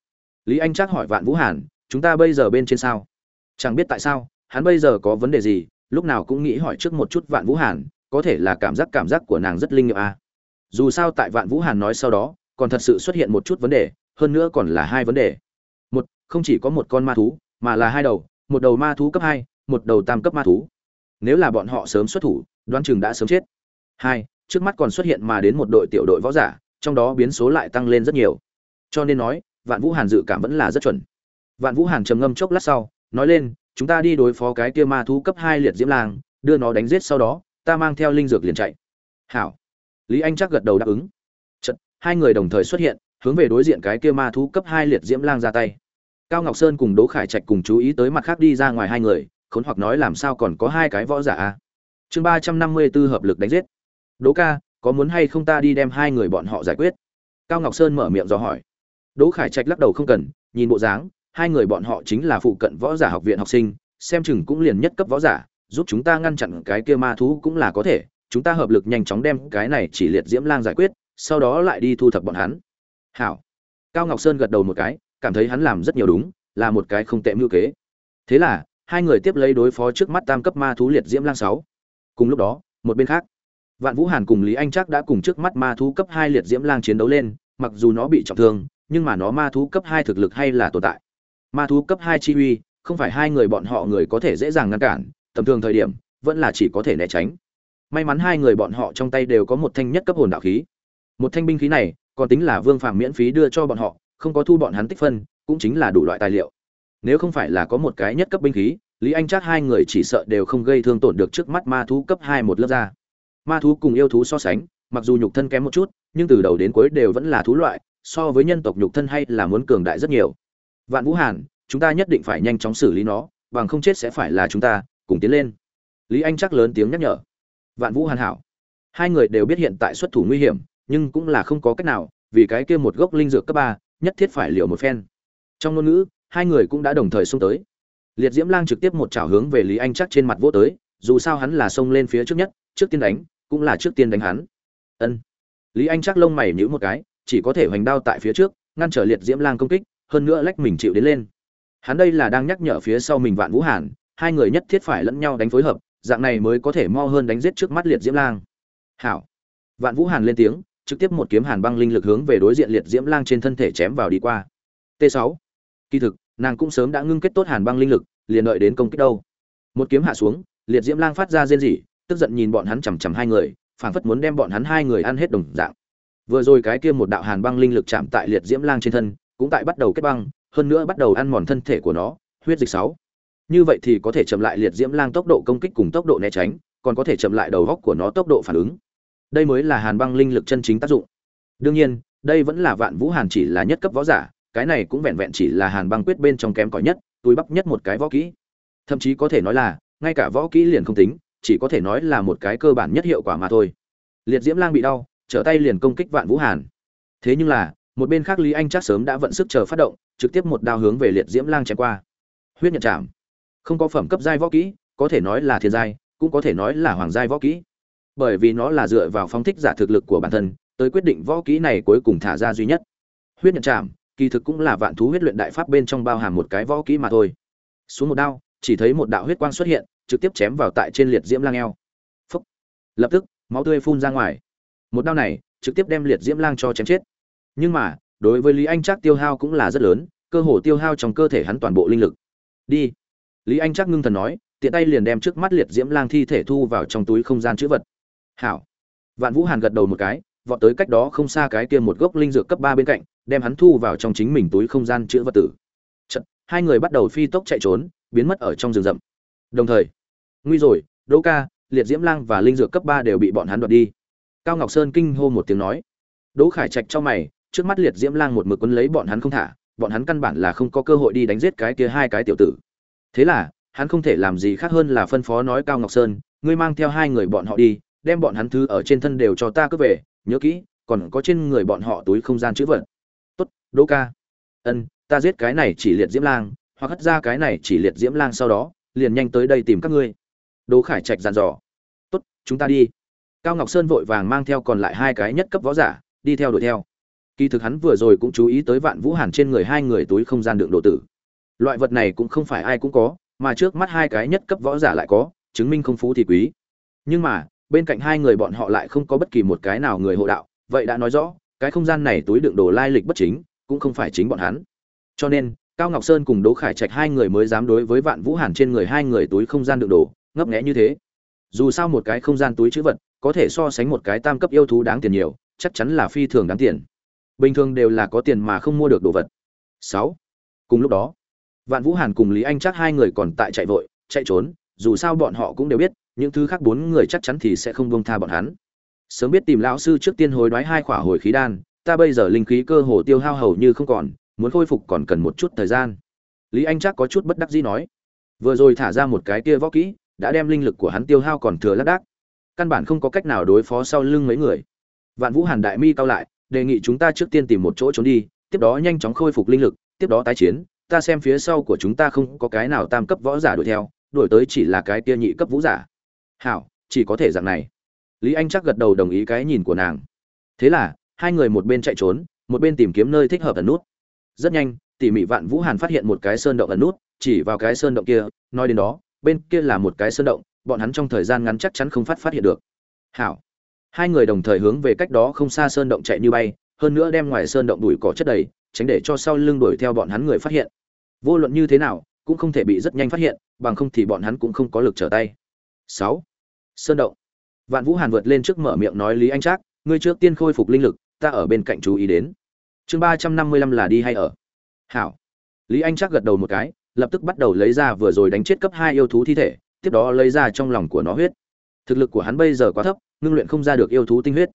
lý anh chắc hỏi vạn vũ hàn, chúng ta bây giờ bên trên sao? Chẳng biết tại sao, hắn bây giờ có vấn đề gì, lúc nào cũng nghĩ hỏi trước một chút vạn vũ hàn, có thể là cảm giác cảm giác của nàng rất linh nghiệm à. dù sao tại vạn vũ hàn nói sau đó, còn thật sự xuất hiện một chút vấn đề hơn nữa còn là hai vấn đề. Một không chỉ có một con ma thú mà là hai đầu một đầu ma thú cấp hai một đầu tam cấp ma thú. Nếu là bọn họ sớm xuất thủ đoán chừng đã sớm chết. Hai trước mắt còn xuất hiện mà đến một đội tiểu đội võ giả trong đó biến số lại tăng lên rất nhiều. Cho nên nói vạn vũ hàn dự cảm vẫn là rất chuẩn. Vạn vũ hàn trầm ngâm chốc lát sau nói lên chúng ta đi đối phó cái kia ma thú cấp hai liệt diễm lang đưa nó đánh giết sau đó ta mang theo linh dược liền chạy. Hảo. Lý anh chắc gật đầu đáp ứng. Chật, hai người đồng thời xuất hiện hướng về đối diện cái kia ma thú cấp hai liệt diễm lang ra tay. Cao ngọc sơn cùng đỗ khải trạch cùng chú ý tới mặt khác đi ra ngoài hai người, khốn hoặc nói làm sao còn có hai cái võ giả a. Chương ba trăm năm mươi b ố hợp lực đánh giết. Đỗ ca, có muốn hay không ta đi đem hai người bọn họ giải quyết? Cao ngọc sơn mở miệng dò hỏi. Đỗ khải trạch lắc đầu không cần, nhìn bộ dáng, hai người bọn họ chính là phụ cận võ giả học viện học sinh, xem chừng cũng liền nhất cấp võ giả, giúp chúng ta ngăn chặn cái kia ma thú cũng là có thể, chúng ta hợp lực nhanh chóng đem cái này chỉ liệt diễm lang giải quyết, sau đó lại đi thu thập bọn hắn hảo. Cao ngọc sơn gật đầu một cái, cảm thấy hắn làm rất nhiều đúng, là một cái không tệ mưu kế. Thế là, hai người tiếp lấy đối phó trước mắt tam cấp ma thú liệt diễm lang sáu. Cùng lúc đó, một bên khác, vạn vũ hàn cùng lý anh chắc đã cùng trước mắt ma thú cấp hai liệt diễm lang chiến đấu lên, mặc dù nó bị trọng thương, nhưng mà nó ma thú cấp hai thực lực hay là tồn tại. Ma thú cấp hai chi uy, không phải hai người bọn họ người có thể dễ dàng ngăn cản, tầm thường thời điểm, vẫn là chỉ có thể né tránh. May mắn hai người bọn họ trong tay đều có một thanh nhất cấp hồn đạo khí. Một thanh binh khí này còn tính là vương phàm miễn phí đưa cho bọn họ, không có thu bọn hắn tích phân, cũng chính là đủ loại tài liệu. Nếu không phải là có một cái nhất cấp binh khí, lý anh chắc hai người chỉ sợ đều không gây thương tổn được trước mắt ma thú cấp hai một lớp ra. Ma thú cùng yêu thú so sánh, mặc dù nhục thân kém một chút, nhưng từ đầu đến cuối đều vẫn là thú loại, so với nhân tộc nhục thân hay là muốn cường đại rất nhiều. Vạn vũ hàn, chúng ta nhất định phải nhanh chóng xử lý nó, bằng không chết sẽ phải là chúng ta, cùng tiến lên. Lý anh chắc lớn tiếng nhắc nhở. Vạn vũ hàn hảo. Hai người đều biết hiện tại xuất thủ nguy hiểm nhưng cũng là không có cách nào, vì cái kia một gốc linh dược cấp ba, nhất thiết phải liều một phen. Trong ngôn ngữ, hai người cũng đã đồng thời xông tới. Liệt diễm lang trực tiếp một chảo hướng về lý anh chắc trên mặt vỗ tới, dù sao hắn là xông lên phía trước nhất, trước tiên đánh, cũng là trước tiên đánh hắn. Ân. Lý anh chắc lông mày nhíu một cái, chỉ có thể hoành đao tại phía trước, ngăn trở liệt diễm lang công kích, hơn nữa lách mình chịu đến lên. Hắn đây là đang nhắc nhở phía sau mình vạn vũ hàn, hai người nhất thiết phải lẫn nhau đánh phối hợp, dạng này mới có thể mo hơn đánh giết trước mắt liệt diễm lang. Hảo. Vạn vũ hàn lên tiếng trực tiếp một kiếm hàn băng linh lực hướng về đối diện liệt diễm lang trên thân thể chém vào đi qua. T 6 kỳ thực, nàng cũng sớm đã ngưng kết tốt hàn băng linh lực, liền đợi đến công kích đâu. Một kiếm hạ xuống, liệt diễm lang phát ra rên rỉ, tức giận nhìn bọn hắn chằm chằm hai người, phảng phất muốn đem bọn hắn hai người ăn hết đồng dạng. Vừa rồi cái kia một đạo hàn băng linh lực chạm tại liệt diễm lang trên thân, cũng tại bắt đầu kết băng, hơn nữa bắt đầu ăn mòn thân thể của nó, huyết dịch sáu. Như vậy thì có thể chậm lại liệt diễm lang tốc độ công kích cùng tốc độ né tránh, còn có thể chậm lại đầu góc của nó tốc độ phản ứng đây mới là hàn băng linh lực chân chính tác dụng. Đương nhiên, đây vẫn là vạn vũ hàn chỉ là nhất cấp võ giả, cái này cũng vẹn vẹn chỉ là hàn băng quyết bên trong kém cỏi nhất, túi bắp nhất một cái võ kỹ. Thậm chí có thể nói là, ngay cả võ kỹ liền không tính, chỉ có thể nói là một cái cơ bản nhất hiệu quả mà thôi. Liệt diễm lang bị đau, trở tay liền công kích vạn vũ hàn. Thế nhưng là, một bên khác lý anh chắc sớm đã vận sức chờ phát động, trực tiếp một đao hướng về liệt diễm lang chém qua. Huyết nhật chạm. Không có phẩm cấp giai võ kỹ, có thể nói là thiên giai, cũng có thể nói là hoàng giai võ kỹ bởi vì nó là dựa vào phong thích giả thực lực của bản thân, tới quyết định võ kỹ này cuối cùng thả ra duy nhất. Huyết nhận chạm, kỳ thực cũng là vạn thú huyết luyện đại pháp bên trong bao hàm một cái võ kỹ mà thôi. Xuống một đao, chỉ thấy một đạo huyết quang xuất hiện, trực tiếp chém vào tại trên liệt diễm lang eo. Phúc. lập tức, máu tươi phun ra ngoài. Một đao này, trực tiếp đem liệt diễm lang cho chém chết. Nhưng mà, đối với lý anh chắc tiêu hao cũng là rất lớn, cơ hồ tiêu hao trong cơ thể hắn toàn bộ linh lực. Đi! Lý anh chắc ngưng thần nói, tiện tay liền đem trước mắt liệt diễm lang thi thể thu vào trong túi không gian chữ vật hảo. Vạn vũ hàn gật đầu một cái vọt tới cách đó không xa cái kia một gốc linh dược cấp ba bên cạnh đem hắn thu vào trong chính mình túi không gian chữ vật tử. Chật, hai người bắt đầu phi tốc chạy trốn biến mất ở trong rừng rậm. Đồng thời nguy rồi đỗ ca liệt diễm lang và linh dược cấp ba đều bị bọn hắn đoạt đi. Cao ngọc sơn kinh hô một tiếng nói. Đỗ khải trạch cho mày trước mắt liệt diễm lang một mực quấn lấy bọn hắn không thả bọn hắn căn bản là không có cơ hội đi đánh giết cái kia hai cái tiểu tử. Thế là hắn không thể làm gì khác hơn là phân phó nói cao ngọc sơn ngươi mang theo hai người bọn họ đi đem bọn hắn thứ ở trên thân đều cho ta cướp về, nhớ kỹ, còn có trên người bọn họ túi không gian chữ vật. Tốt, đỗ ca. Ân, ta giết cái này chỉ liệt diễm lang, hoặc hất ra cái này chỉ liệt diễm lang sau đó, liền nhanh tới đây tìm các ngươi. Đỗ khải trạch dàn dò. Tốt, chúng ta đi. Cao ngọc sơn vội vàng mang theo còn lại hai cái nhất cấp võ giả, đi theo đuổi theo. Kỳ thực hắn vừa rồi cũng chú ý tới vạn vũ hàn trên người hai người túi không gian đựng đồ tử. Loại vật này cũng không phải ai cũng có, mà trước mắt hai cái nhất cấp võ giả lại có, chứng minh không phú thì quý. Nhưng mà bên cạnh hai người bọn họ lại không có bất kỳ một cái nào người hộ đạo, vậy đã nói rõ, cái không gian này túi đựng đồ lai lịch bất chính, cũng không phải chính bọn hắn. Cho nên, cao ngọc sơn cùng đỗ khải trạch hai người mới dám đối với vạn vũ hàn trên người hai người túi không gian đựng đồ, ngấp nghẽ như thế. Dù sao một cái không gian túi chữ vật, có thể so sánh một cái tam cấp yêu thú đáng tiền nhiều, chắc chắn là phi thường đáng tiền. Bình thường đều là có tiền mà không mua được đồ vật. Sáu. Cùng lúc đó, vạn vũ hàn cùng lý anh chắc hai người còn tại chạy vội, chạy trốn dù sao bọn họ cũng đều biết, những thứ khác bốn người chắc chắn thì sẽ không buông tha bọn hắn. Sớm biết tìm lão sư trước tiên hồi đoái hai khỏa hồi khí đan, ta bây giờ linh khí cơ hồ tiêu hao hầu như không còn, muốn khôi phục còn cần một chút thời gian. Lý anh chắc có chút bất đắc dĩ nói. Vừa rồi thả ra một cái kia võ kỹ, đã đem linh lực của hắn tiêu hao còn thừa lác đác. Căn bản không có cách nào đối phó sau lưng mấy người. Vạn vũ hàn đại mi cao lại, đề nghị chúng ta trước tiên tìm một chỗ trốn đi, tiếp đó nhanh chóng khôi phục linh lực, tiếp đó tái chiến. Ta xem phía sau của chúng ta không có cái nào tam cấp võ giả đuổi theo đổi tới chỉ là cái kia nhị cấp vũ giả. Hảo, chỉ có thể dạng này. Lý anh chắc gật đầu đồng ý cái nhìn của nàng. Thế là, hai người một bên chạy trốn, một bên tìm kiếm nơi thích hợp ẩn nút. Rất nhanh, tỉ mỉ vạn vũ hàn phát hiện một cái sơn động ẩn nút, chỉ vào cái sơn động kia, nói đến đó, bên kia là một cái sơn động, bọn hắn trong thời gian ngắn chắc chắn không phát phát hiện được. Hảo. Hai người đồng thời hướng về cách đó không xa sơn động chạy như bay, hơn nữa đem ngoài sơn động đùi cỏ chất đầy, tránh để cho sau lưng đuổi theo bọn hắn người phát hiện. Vô luận như thế nào cũng không thể bị rất nhanh phát hiện, bằng không thì bọn hắn cũng không có lực trở tay. Sáu. Sơn động. Vạn vũ hàn vượt lên trước mở miệng nói lý anh trác, ngươi trước tiên khôi phục linh lực, ta ở bên cạnh chú ý đến. Chương ba trăm năm mươi lăm là đi hay ở. Hảo. Lý anh trác gật đầu một cái, lập tức bắt đầu lấy ra vừa rồi đánh chết cấp hai yêu thú thi thể, tiếp đó lấy ra trong lòng của nó huyết. Thực lực của hắn bây giờ quá thấp, ngưng luyện không ra được yêu thú tinh huyết.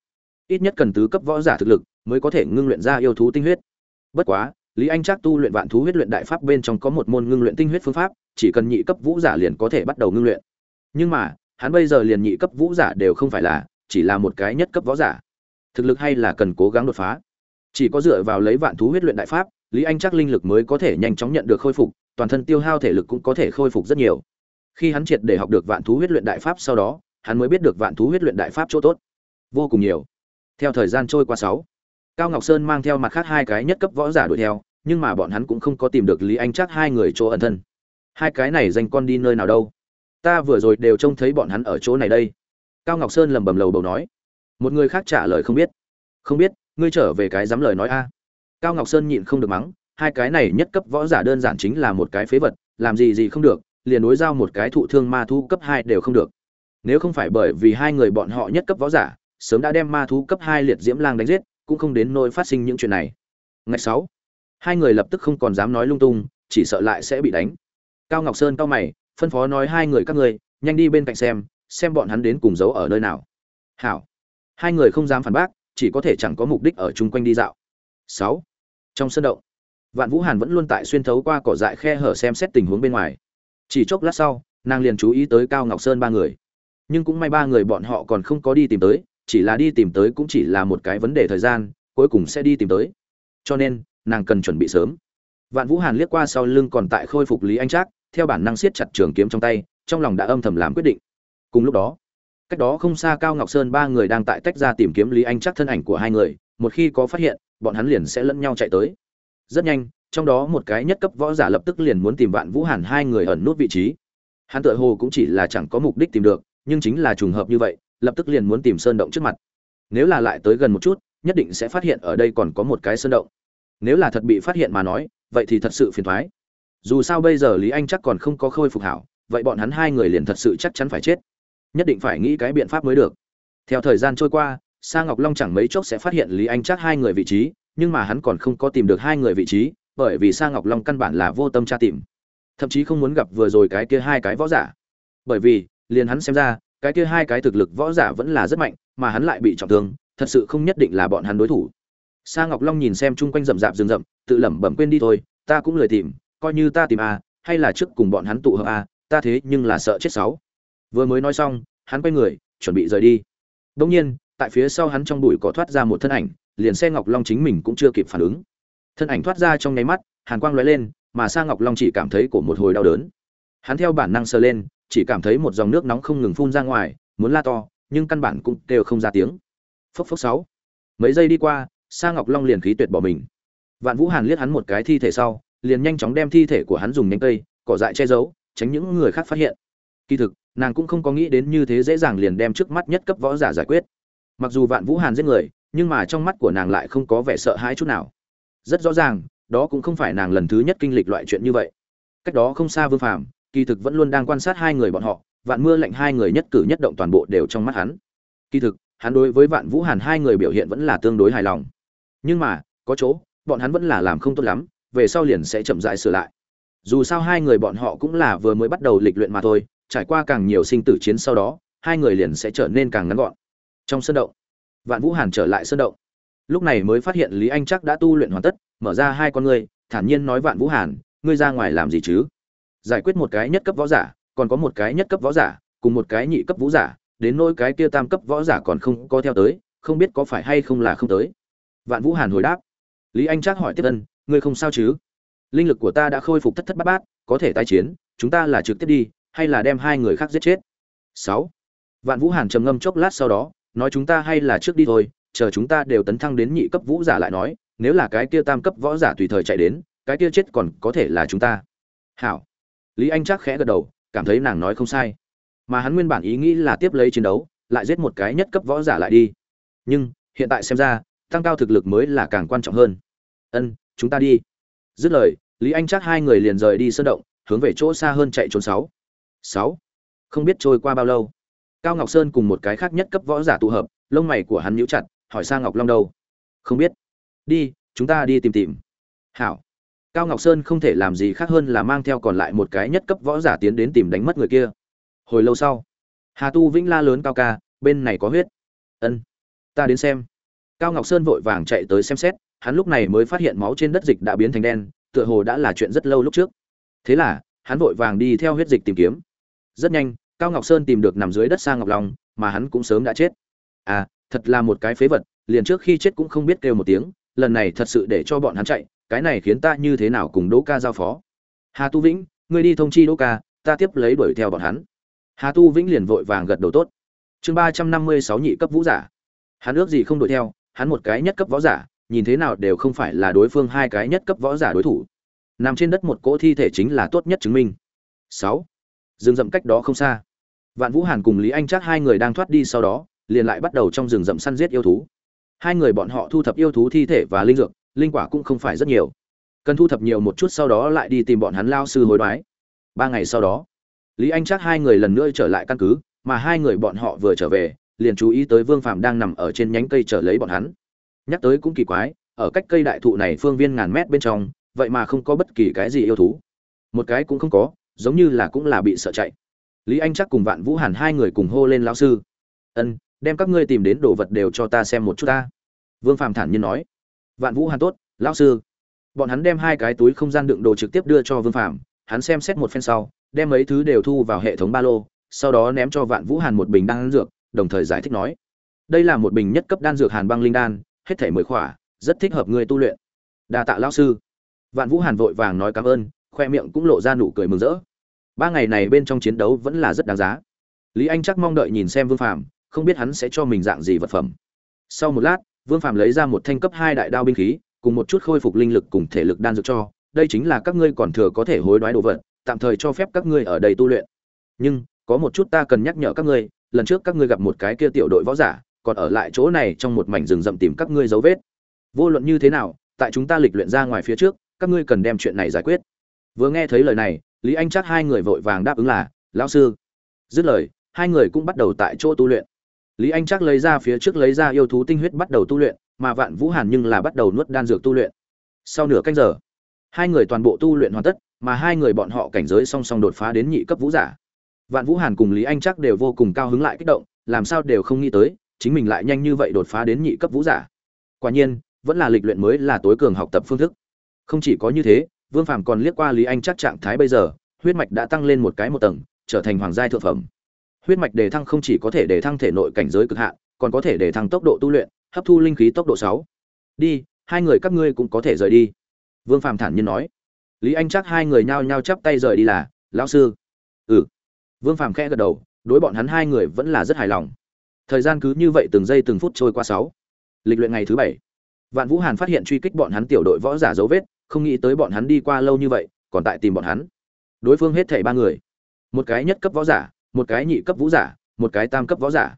Ít nhất cần tứ cấp võ giả thực lực mới có thể ngưng luyện ra yêu thú tinh huyết. Bất quá lý anh Trác tu luyện vạn thú huyết luyện đại pháp bên trong có một môn ngưng luyện tinh huyết phương pháp, chỉ cần nhị cấp vũ giả liền có thể bắt đầu ngưng luyện. Nhưng mà, hắn bây giờ liền nhị cấp vũ giả đều không phải là, chỉ là một cái nhất cấp võ giả. Thực lực hay là cần cố gắng đột phá. Chỉ có dựa vào lấy vạn thú huyết luyện đại pháp, lý anh chắc linh lực mới có thể nhanh chóng nhận được khôi phục, toàn thân tiêu hao thể lực cũng có thể khôi phục rất nhiều. Khi hắn triệt để học được vạn thú huyết luyện đại pháp sau đó, hắn mới biết được vạn thú huyết luyện đại pháp chỗ tốt. Vô cùng nhiều. Theo thời gian trôi qua sáu cao ngọc sơn mang theo mặt khác hai cái nhất cấp võ giả đuổi theo, nhưng mà bọn hắn cũng không có tìm được lý anh chắc hai người chỗ ẩn thân. Hai cái này dành con đi nơi nào đâu? Ta vừa rồi đều trông thấy bọn hắn ở chỗ này đây. Cao ngọc sơn lầm bầm lầu bầu nói. Một người khác trả lời không biết. Không biết, ngươi trở về cái dám lời nói a. Cao ngọc sơn nhịn không được mắng, hai cái này nhất cấp võ giả đơn giản chính là một cái phế vật, làm gì gì không được, liền đối giao một cái thụ thương ma thu cấp hai đều không được. Nếu không phải bởi vì hai người bọn họ nhất cấp võ giả, sớm đã đem ma thú cấp hai liệt diễm lang đánh giết cũng không đến nỗi phát sinh những chuyện này. Ngày sáu, hai người lập tức không còn dám nói lung tung, chỉ sợ lại sẽ bị đánh. Cao ngọc sơn cao mày, phân phó nói hai người các ngươi, nhanh đi bên cạnh xem xem bọn hắn đến cùng giấu ở nơi nào. Hảo. Hai người không dám phản bác, chỉ có thể chẳng có mục đích ở chung quanh đi dạo. Sáu, trong sân động, vạn vũ hàn vẫn luôn tại xuyên thấu qua cỏ dại khe hở xem xét tình huống bên ngoài. Chỉ chốc lát sau, nàng liền chú ý tới cao ngọc sơn ba người. Nhưng cũng may ba người bọn họ còn không có đi tìm tới chỉ là đi tìm tới cũng chỉ là một cái vấn đề thời gian, cuối cùng sẽ đi tìm tới. Cho nên, nàng cần chuẩn bị sớm. Vạn vũ hàn liếc qua sau lưng còn tại khôi phục lý anh trác, theo bản năng siết chặt trường kiếm trong tay, trong lòng đã âm thầm làm quyết định. Cùng lúc đó, cách đó không xa cao ngọc sơn ba người đang tại tách ra tìm kiếm lý anh trác thân ảnh của hai người, một khi có phát hiện, bọn hắn liền sẽ lẫn nhau chạy tới. Rất nhanh, trong đó một cái nhất cấp võ giả lập tức liền muốn tìm vạn vũ hàn hai người ẩn nút vị trí. Hắn tự hồ cũng chỉ là chẳng có mục đích tìm được, nhưng chính là trùng hợp như vậy lập tức liền muốn tìm sơn động trước mặt. Nếu là lại tới gần một chút, nhất định sẽ phát hiện ở đây còn có một cái sơn động. Nếu là thật bị phát hiện mà nói, vậy thì thật sự phiền thoái dù sao bây giờ lý anh chắc còn không có khôi phục hảo, vậy bọn hắn hai người liền thật sự chắc chắn phải chết. Nhất định phải nghĩ cái biện pháp mới được. Theo thời gian trôi qua, sa ngọc long chẳng mấy chốc sẽ phát hiện lý anh chắc hai người vị trí, nhưng mà hắn còn không có tìm được hai người vị trí, bởi vì sa ngọc long căn bản là vô tâm tra tìm. Thậm chí không muốn gặp vừa rồi cái kia hai cái võ giả. Bởi vì, liền hắn xem ra cái kia hai cái thực lực võ giả vẫn là rất mạnh, mà hắn lại bị trọng thương, thật sự không nhất định là bọn hắn đối thủ. Sa ngọc long nhìn xem chung quanh rậm rạp rừng rậm, tự lẩm bẩm quên đi thôi, ta cũng lười tìm, coi như ta tìm a hay là trước cùng bọn hắn tụ hợp a ta thế nhưng là sợ chết sáu. Vừa mới nói xong, hắn quay người, chuẩn bị rời đi. Đông nhiên, tại phía sau hắn trong bụi cỏ thoát ra một thân ảnh, liền xe ngọc long chính mình cũng chưa kịp phản ứng. Thân ảnh thoát ra trong nháy mắt, hàn quang lóe lên, mà sa ngọc long chỉ cảm thấy cổ một hồi đau đớn. Hắn theo bản năng sờ lên chỉ cảm thấy một dòng nước nóng không ngừng phun ra ngoài, muốn la to, nhưng căn bản cũng đều không ra tiếng. Phốc phốc sáu. Mấy giây đi qua, sa ngọc long liền khí tuyệt bỏ mình. Vạn vũ hàn liếc hắn một cái thi thể sau, liền nhanh chóng đem thi thể của hắn dùng nhánh cây, cỏ dại che giấu, tránh những người khác phát hiện. Kỳ thực, nàng cũng không có nghĩ đến như thế dễ dàng liền đem trước mắt nhất cấp võ giả giải quyết. Mặc dù vạn vũ hàn giết người, nhưng mà trong mắt của nàng lại không có vẻ sợ hãi chút nào. Rất rõ ràng, đó cũng không phải nàng lần thứ nhất kinh lịch loại chuyện như vậy. Cách đó không xa vương phàm kỳ thực vẫn luôn đang quan sát hai người bọn họ, vạn mưa lệnh hai người nhất cử nhất động toàn bộ đều trong mắt hắn. Kỳ thực, hắn đối với vạn vũ hàn hai người biểu hiện vẫn là tương đối hài lòng. Nhưng mà, có chỗ, bọn hắn vẫn là làm không tốt lắm, về sau liền sẽ chậm rãi sửa lại. Dù sao hai người bọn họ cũng là vừa mới bắt đầu lịch luyện mà thôi, trải qua càng nhiều sinh tử chiến sau đó, hai người liền sẽ trở nên càng ngắn gọn. Trong sân động, vạn vũ hàn trở lại sân động. Lúc này mới phát hiện lý anh chắc đã tu luyện hoàn tất, mở ra hai con ngươi, thản nhiên nói vạn vũ hàn, ngươi ra ngoài làm gì chứ? Giải quyết một cái nhất cấp võ giả, còn có một cái nhất cấp võ giả, cùng một cái nhị cấp vũ giả, đến nỗi cái kia tam cấp võ giả còn không có theo tới, không biết có phải hay không là không tới. Vạn vũ hàn hồi đáp. Lý anh Trác hỏi tiếp ân, ngươi không sao chứ? Linh lực của ta đã khôi phục thất thất bát bát, có thể tái chiến, chúng ta là trực tiếp đi, hay là đem hai người khác giết chết? Sáu. Vạn vũ hàn trầm ngâm chốc lát sau đó, nói chúng ta hay là trước đi thôi, chờ chúng ta đều tấn thăng đến nhị cấp vũ giả lại nói, nếu là cái kia tam cấp võ giả tùy thời chạy đến, cái kia chết còn có thể là chúng ta. Hảo lý anh chắc khẽ gật đầu, cảm thấy nàng nói không sai. Mà hắn nguyên bản ý nghĩ là tiếp lấy chiến đấu, lại giết một cái nhất cấp võ giả lại đi. Nhưng, hiện tại xem ra, tăng cao thực lực mới là càng quan trọng hơn. Ân, chúng ta đi. Dứt lời, lý anh chắc hai người liền rời đi sơn động, hướng về chỗ xa hơn chạy trốn sáu. Sáu. Không biết trôi qua bao lâu. Cao ngọc sơn cùng một cái khác nhất cấp võ giả tụ hợp, lông mày của hắn nhíu chặt, hỏi sang ngọc long đâu. Không biết. Đi, chúng ta đi tìm tìm. Hảo cao ngọc sơn không thể làm gì khác hơn là mang theo còn lại một cái nhất cấp võ giả tiến đến tìm đánh mất người kia. Hồi lâu sau, hà tu vĩnh la lớn cao ca, bên này có huyết. Ân, ta đến xem. Cao ngọc sơn vội vàng chạy tới xem xét, hắn lúc này mới phát hiện máu trên đất dịch đã biến thành đen, tựa hồ đã là chuyện rất lâu lúc trước. Thế là, hắn vội vàng đi theo huyết dịch tìm kiếm. Rất nhanh, cao ngọc sơn tìm được nằm dưới đất sang ngọc long, mà hắn cũng sớm đã chết. À thật là một cái phế vật, liền trước khi chết cũng không biết kêu một tiếng, lần này thật sự để cho bọn hắn chạy cái này khiến ta như thế nào cùng đỗ ca giao phó? Hà tu vĩnh, ngươi đi thông chi đỗ ca, ta tiếp lấy đuổi theo bọn hắn. Hà tu vĩnh liền vội vàng gật đầu tốt. Chương ba trăm năm mươi sáu nhị cấp vũ giả. Hắn ước gì không đuổi theo, hắn một cái nhất cấp võ giả, nhìn thế nào đều không phải là đối phương hai cái nhất cấp võ giả đối thủ. Nằm trên đất một cỗ thi thể chính là tốt nhất chứng minh. Sáu. Rừng rậm cách đó không xa. Vạn vũ hàn cùng lý anh chắc hai người đang thoát đi sau đó, liền lại bắt đầu trong rừng rậm săn giết yêu thú. Hai người bọn họ thu thập yêu thú thi thể và linh dược linh quả cũng không phải rất nhiều. Cần thu thập nhiều một chút sau đó lại đi tìm bọn hắn lao sư hối đoái. Ba ngày sau đó, lý anh chắc hai người lần nữa trở lại căn cứ, mà hai người bọn họ vừa trở về, liền chú ý tới vương phạm đang nằm ở trên nhánh cây trở lấy bọn hắn. Nhắc tới cũng kỳ quái, ở cách cây đại thụ này phương viên ngàn mét bên trong, vậy mà không có bất kỳ cái gì yêu thú. Một cái cũng không có, giống như là cũng là bị sợ chạy. Lý anh chắc cùng vạn vũ hàn hai người cùng hô lên lão sư. Ân, đem các ngươi tìm đến đồ vật đều cho ta xem một chút ta. Vương phạm thản nhiên nói vạn vũ hàn tốt lão sư. Bọn hắn đem hai cái túi không gian đựng đồ trực tiếp đưa cho vương phạm hắn xem xét một phen sau đem mấy thứ đều thu vào hệ thống ba lô sau đó ném cho vạn vũ hàn một bình đan dược đồng thời giải thích nói đây là một bình nhất cấp đan dược hàn băng linh đan hết thể mười khỏa rất thích hợp người tu luyện. Đa tạ lão sư. Vạn vũ hàn vội vàng nói cảm ơn khoe miệng cũng lộ ra nụ cười mừng rỡ. Ba ngày này bên trong chiến đấu vẫn là rất đáng giá. Lý anh chắc mong đợi nhìn xem vương Phạm, không biết hắn sẽ cho mình dạng gì vật phẩm. Sau một lát vương phàm lấy ra một thanh cấp hai đại đao binh khí, cùng một chút khôi phục linh lực cùng thể lực đan dược cho, đây chính là các ngươi còn thừa có thể hối đoái đồ vật, tạm thời cho phép các ngươi ở đây tu luyện. Nhưng, có một chút ta cần nhắc nhở các ngươi, lần trước các ngươi gặp một cái kia tiểu đội võ giả, còn ở lại chỗ này trong một mảnh rừng rậm tìm các ngươi dấu vết. Vô luận như thế nào, tại chúng ta lịch luyện ra ngoài phía trước, các ngươi cần đem chuyện này giải quyết. Vừa nghe thấy lời này, lý anh chắc hai người vội vàng đáp ứng là, lão sư. Dứt lời, hai người cũng bắt đầu tại chỗ tu luyện lý anh chắc lấy ra phía trước lấy ra yêu thú tinh huyết bắt đầu tu luyện, mà vạn vũ hàn nhưng là bắt đầu nuốt đan dược tu luyện. Sau nửa canh giờ, hai người toàn bộ tu luyện hoàn tất, mà hai người bọn họ cảnh giới song song đột phá đến nhị cấp vũ giả. Vạn vũ hàn cùng lý anh chắc đều vô cùng cao hứng lại kích động, làm sao đều không nghĩ tới, chính mình lại nhanh như vậy đột phá đến nhị cấp vũ giả. Quả nhiên, vẫn là lịch luyện mới là tối cường học tập phương thức. Không chỉ có như thế, vương phàm còn liếc qua lý anh chắc trạng thái bây giờ, huyết mạch đã tăng lên một cái một tầng, trở thành hoàng giai thượng phẩm huyết mạch đề thăng không chỉ có thể đề thăng thể nội cảnh giới cực hạn, còn có thể đề thăng tốc độ tu luyện, hấp thu linh khí tốc độ sáu. Đi, hai người các ngươi cũng có thể rời đi. Vương phàm thản nhiên nói. Lý anh chắc hai người nhao nhao chắp tay rời đi là, lão sư. Ừ. Vương phàm khẽ gật đầu, đối bọn hắn hai người vẫn là rất hài lòng. Thời gian cứ như vậy từng giây từng phút trôi qua sáu. Lịch luyện ngày thứ bảy. Vạn vũ hàn phát hiện truy kích bọn hắn tiểu đội võ giả dấu vết, không nghĩ tới bọn hắn đi qua lâu như vậy, còn tại tìm bọn hắn. Đối phương hết thảy ba người. Một cái nhất cấp võ giả một cái nhị cấp vũ giả, một cái tam cấp võ giả.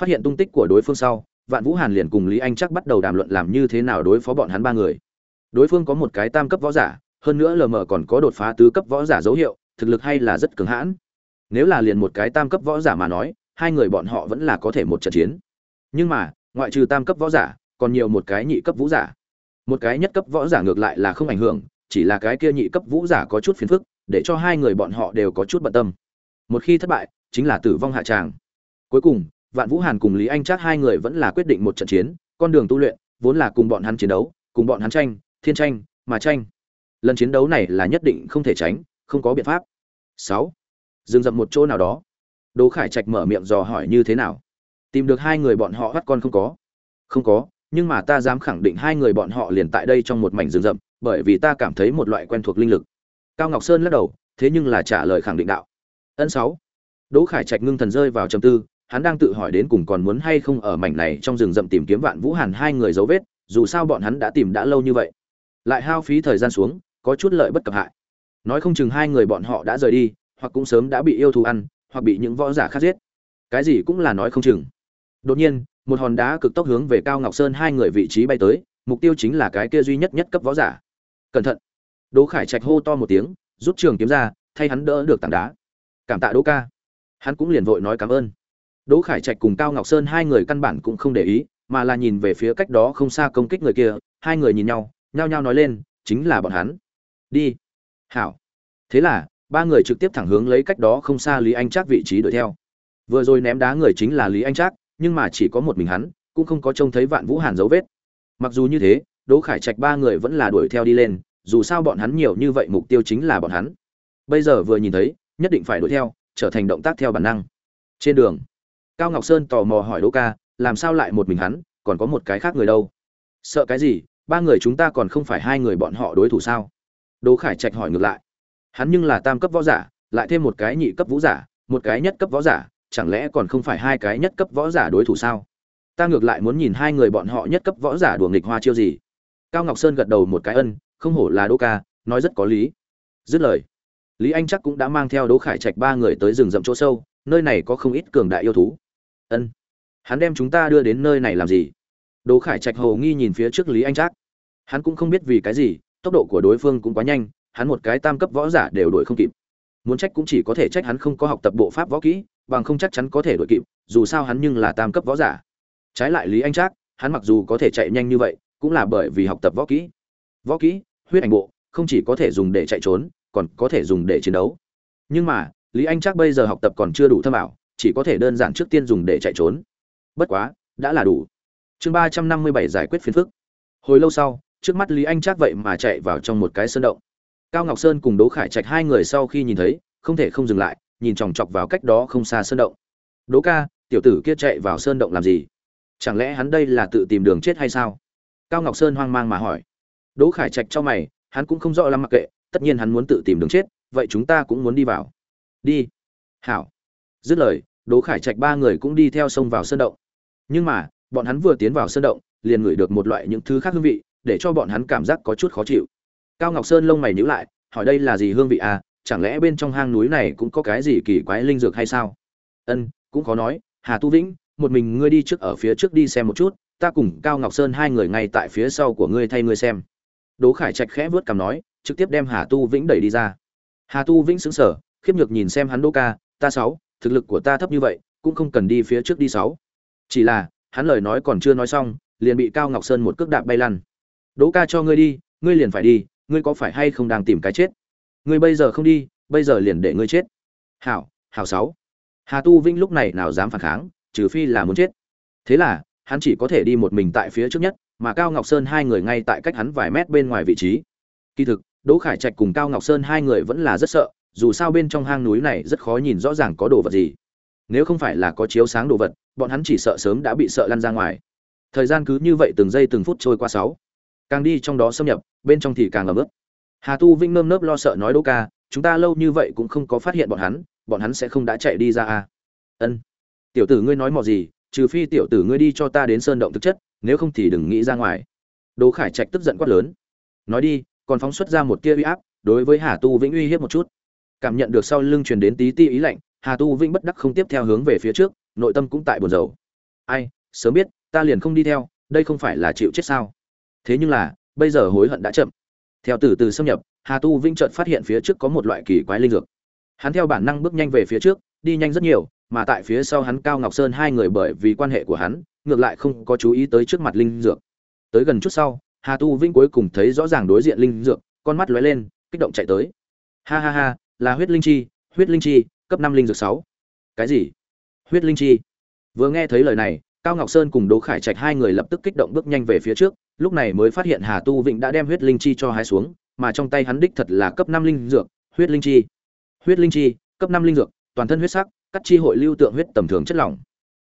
Phát hiện tung tích của đối phương sau, vạn vũ hàn liền cùng lý anh chắc bắt đầu đàm luận làm như thế nào đối phó bọn hắn ba người. Đối phương có một cái tam cấp võ giả, hơn nữa lờ mờ còn có đột phá tứ cấp võ giả dấu hiệu, thực lực hay là rất cứng hãn. Nếu là liền một cái tam cấp võ giả mà nói, hai người bọn họ vẫn là có thể một trận chiến. Nhưng mà, ngoại trừ tam cấp võ giả, còn nhiều một cái nhị cấp vũ giả. Một cái nhất cấp võ giả ngược lại là không ảnh hưởng, chỉ là cái kia nhị cấp vũ giả có chút phiền phức, để cho hai người bọn họ đều có chút bận tâm một khi thất bại, chính là tử vong hạ tràng. Cuối cùng, vạn vũ hàn cùng lý anh chắc hai người vẫn là quyết định một trận chiến, con đường tu luyện vốn là cùng bọn hắn chiến đấu, cùng bọn hắn tranh, thiên tranh, mà tranh. Lần chiến đấu này là nhất định không thể tránh, không có biện pháp. Sáu. Dừng dậm một chỗ nào đó. Đỗ khải trạch mở miệng dò hỏi như thế nào. Tìm được hai người bọn họ bắt con không có. Không có, nhưng mà ta dám khẳng định hai người bọn họ liền tại đây trong một mảnh rừng rậm, bởi vì ta cảm thấy một loại quen thuộc linh lực. Cao ngọc sơn lắc đầu, thế nhưng là trả lời khẳng định đạo ân sáu. Đỗ khải trạch ngưng thần rơi vào trầm tư, hắn đang tự hỏi đến cùng còn muốn hay không ở mảnh này trong rừng rậm tìm kiếm vạn vũ hàn hai người dấu vết, dù sao bọn hắn đã tìm đã lâu như vậy. Lại hao phí thời gian xuống, có chút lợi bất cập hại. Nói không chừng hai người bọn họ đã rời đi, hoặc cũng sớm đã bị yêu thù ăn, hoặc bị những võ giả khác giết. Cái gì cũng là nói không chừng. Đột nhiên, một hòn đá cực tốc hướng về cao ngọc sơn hai người vị trí bay tới, mục tiêu chính là cái kia duy nhất nhất cấp võ giả. Cẩn thận. Đỗ khải trạch hô to một tiếng, rút trường kiếm ra, thay hắn đỡ được tảng đá cảm tạ đỗ ca. Hắn cũng liền vội nói cảm ơn. Đỗ khải trạch cùng cao ngọc sơn hai người căn bản cũng không để ý, mà là nhìn về phía cách đó không xa công kích người kia, hai người nhìn nhau, nhao nhao nói lên, chính là bọn hắn. Đi. Hảo. Thế là, ba người trực tiếp thẳng hướng lấy cách đó không xa lý anh trác vị trí đuổi theo. Vừa rồi ném đá người chính là lý anh trác, nhưng mà chỉ có một mình hắn, cũng không có trông thấy vạn vũ hàn dấu vết. Mặc dù như thế, đỗ khải trạch ba người vẫn là đuổi theo đi lên, dù sao bọn hắn nhiều như vậy mục tiêu chính là bọn hắn. Bây giờ vừa nhìn thấy nhất định phải đuổi theo, trở thành động tác theo bản năng. Trên đường, cao ngọc sơn tò mò hỏi đỗ ca, làm sao lại một mình hắn, còn có một cái khác người đâu? Sợ cái gì, ba người chúng ta còn không phải hai người bọn họ đối thủ sao? Đỗ khải trạch hỏi ngược lại. Hắn nhưng là tam cấp võ giả, lại thêm một cái nhị cấp vũ giả, một cái nhất cấp võ giả, chẳng lẽ còn không phải hai cái nhất cấp võ giả đối thủ sao? Ta ngược lại muốn nhìn hai người bọn họ nhất cấp võ giả đùa nghịch hoa chiêu gì. Cao ngọc sơn gật đầu một cái ân, không hổ là đỗ ca, nói rất có lý. Dứt lời lý anh chắc cũng đã mang theo đỗ khải trạch ba người tới rừng rậm chỗ sâu, nơi này có không ít cường đại yêu thú. Ân, hắn đem chúng ta đưa đến nơi này làm gì? Đỗ khải trạch hầu nghi nhìn phía trước lý anh chắc. Hắn cũng không biết vì cái gì, tốc độ của đối phương cũng quá nhanh, hắn một cái tam cấp võ giả đều đuổi không kịp. Muốn trách cũng chỉ có thể trách hắn không có học tập bộ pháp võ kỹ, bằng không chắc chắn có thể đuổi kịp, dù sao hắn nhưng là tam cấp võ giả. Trái lại lý anh trác hắn mặc dù có thể chạy nhanh như vậy, cũng là bởi vì học tập võ kỹ. Võ kỹ, huyết ảnh bộ, không chỉ có thể dùng để chạy trốn còn có thể dùng để chiến đấu. Nhưng mà, lý anh trác bây giờ học tập còn chưa đủ thâm ảo, chỉ có thể đơn giản trước tiên dùng để chạy trốn. Bất quá, đã là đủ. Chương ba trăm năm mươi bảy giải quyết phiền phức. Hồi lâu sau, trước mắt lý anh trác vậy mà chạy vào trong một cái sơn động. Cao ngọc sơn cùng đỗ khải trạch hai người sau khi nhìn thấy, không thể không dừng lại, nhìn chòng chọc vào cách đó không xa sơn động. Đỗ ca, tiểu tử kia chạy vào sơn động làm gì? Chẳng lẽ hắn đây là tự tìm đường chết hay sao? Cao ngọc sơn hoang mang mà hỏi. Đỗ khải trạch cho mày, hắn cũng không rõ lắm mặc kệ tất nhiên hắn muốn tự tìm đường chết, vậy chúng ta cũng muốn đi vào. Đi. Hảo. Dứt lời, đỗ khải trạch ba người cũng đi theo sông vào sơn động. Nhưng mà, bọn hắn vừa tiến vào sơn động, liền ngửi được một loại những thứ khác hương vị, để cho bọn hắn cảm giác có chút khó chịu. Cao ngọc sơn lông mày nhíu lại, hỏi đây là gì hương vị à? Chẳng lẽ bên trong hang núi này cũng có cái gì kỳ quái linh dược hay sao? Ân, cũng khó nói. Hà tu vĩnh, một mình ngươi đi trước ở phía trước đi xem một chút, ta cùng cao ngọc sơn hai người ngay tại phía sau của ngươi thay ngươi xem. Đỗ khải trạch khẽ vớt cằm nói trực tiếp đem hà tu vĩnh đẩy đi ra. Hà tu vĩnh sững sờ, khiếp nhược nhìn xem hắn đỗ ca, ta sáu, thực lực của ta thấp như vậy, cũng không cần đi phía trước đi sáu. Chỉ là, hắn lời nói còn chưa nói xong, liền bị cao ngọc sơn một cước đạp bay lăn. Đỗ ca cho ngươi đi, ngươi liền phải đi, ngươi có phải hay không đang tìm cái chết? Ngươi bây giờ không đi, bây giờ liền để ngươi chết. Hảo hảo sáu. Hà tu vĩnh lúc này nào dám phản kháng, trừ phi là muốn chết. Thế là, hắn chỉ có thể đi một mình tại phía trước nhất, mà cao ngọc sơn hai người ngay tại cách hắn vài mét bên ngoài vị trí. Kỳ thực đỗ khải trạch cùng cao ngọc sơn hai người vẫn là rất sợ, dù sao bên trong hang núi này rất khó nhìn rõ ràng có đồ vật gì. Nếu không phải là có chiếu sáng đồ vật, bọn hắn chỉ sợ sớm đã bị sợ lăn ra ngoài. Thời gian cứ như vậy từng giây từng phút trôi qua sáu. Càng đi trong đó xâm nhập, bên trong thì càng ấm ướt. hà tu vinh nơm nớp lo sợ nói đỗ ca, chúng ta lâu như vậy cũng không có phát hiện bọn hắn bọn hắn sẽ không đã chạy đi ra à? Ân. Tiểu tử ngươi nói mò gì, trừ phi tiểu tử ngươi đi cho ta đến sơn động thực chất, nếu không thì đừng nghĩ ra ngoài. Đỗ khải trạch tức giận quát lớn. Nói đi còn phóng xuất ra một tia uy áp, đối với hà tu vĩnh uy hiếp một chút. Cảm nhận được sau lưng truyền đến tí ti ý lạnh, hà tu vĩnh bất đắc không tiếp theo hướng về phía trước, nội tâm cũng tại buồn rầu. Ai, sớm biết, ta liền không đi theo, đây không phải là chịu chết sao? Thế nhưng là, bây giờ hối hận đã chậm. Theo từ từ xâm nhập, hà tu vĩnh chợt phát hiện phía trước có một loại kỳ quái linh dược. Hắn theo bản năng bước nhanh về phía trước, đi nhanh rất nhiều, mà tại phía sau hắn cao ngọc sơn hai người bởi vì quan hệ của hắn, ngược lại không có chú ý tới trước mặt linh dược. Tới gần chút sau hà tu Vinh cuối cùng thấy rõ ràng đối diện linh dược, con mắt lóe lên, kích động chạy tới. Ha ha ha, là huyết linh chi, huyết linh chi, cấp năm linh dược sáu. Cái gì? Huyết linh chi? Vừa nghe thấy lời này, cao ngọc sơn cùng đỗ khải trạch hai người lập tức kích động bước nhanh về phía trước, lúc này mới phát hiện hà tu vịnh đã đem huyết linh chi cho hái xuống, mà trong tay hắn đích thật là cấp năm linh dược, huyết linh chi. Huyết linh chi, cấp năm linh dược, toàn thân huyết sắc, cắt chi hội lưu tượng huyết tầm thường chất lỏng.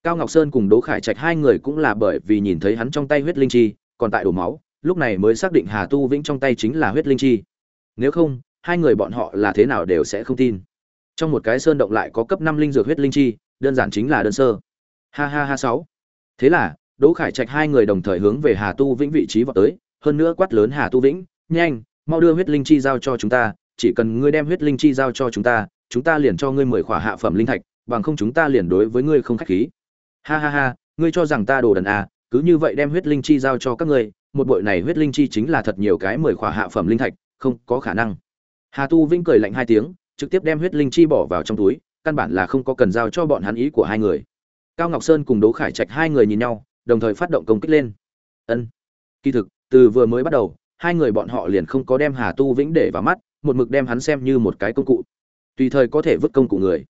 Cao ngọc sơn cùng đỗ khải trạch hai người cũng là bởi vì nhìn thấy hắn trong tay huyết linh chi, còn tại đổ máu lúc này mới xác định hà tu vĩnh trong tay chính là huyết linh chi. Nếu không, hai người bọn họ là thế nào đều sẽ không tin. Trong một cái sơn động lại có cấp năm linh dược huyết linh chi, đơn giản chính là đơn sơ. Ha ha ha sáu. Thế là, đỗ khải trạch hai người đồng thời hướng về hà tu vĩnh vị trí vào tới, hơn nữa quát lớn hà tu vĩnh, nhanh, mau đưa huyết linh chi giao cho chúng ta, chỉ cần ngươi đem huyết linh chi giao cho chúng ta chúng ta liền cho ngươi mười khỏa hạ phẩm linh thạch, bằng không chúng ta liền đối với ngươi không khách khí. Ha ha ha, ngươi cho rằng ta đồ đần à cứ như vậy đem huyết linh chi giao cho các ngươi một bội này huyết linh chi chính là thật nhiều cái mười khỏa hạ phẩm linh thạch, không có khả năng. Hà tu vĩnh cười lạnh hai tiếng, trực tiếp đem huyết linh chi bỏ vào trong túi, căn bản là không có cần giao cho bọn hắn ý của hai người. Cao ngọc sơn cùng đỗ khải trạch hai người nhìn nhau, đồng thời phát động công kích lên. Ân. Kỳ thực, từ vừa mới bắt đầu, hai người bọn họ liền không có đem hà tu vĩnh để vào mắt, một mực đem hắn xem như một cái công cụ. Tùy thời có thể vứt công cụ người.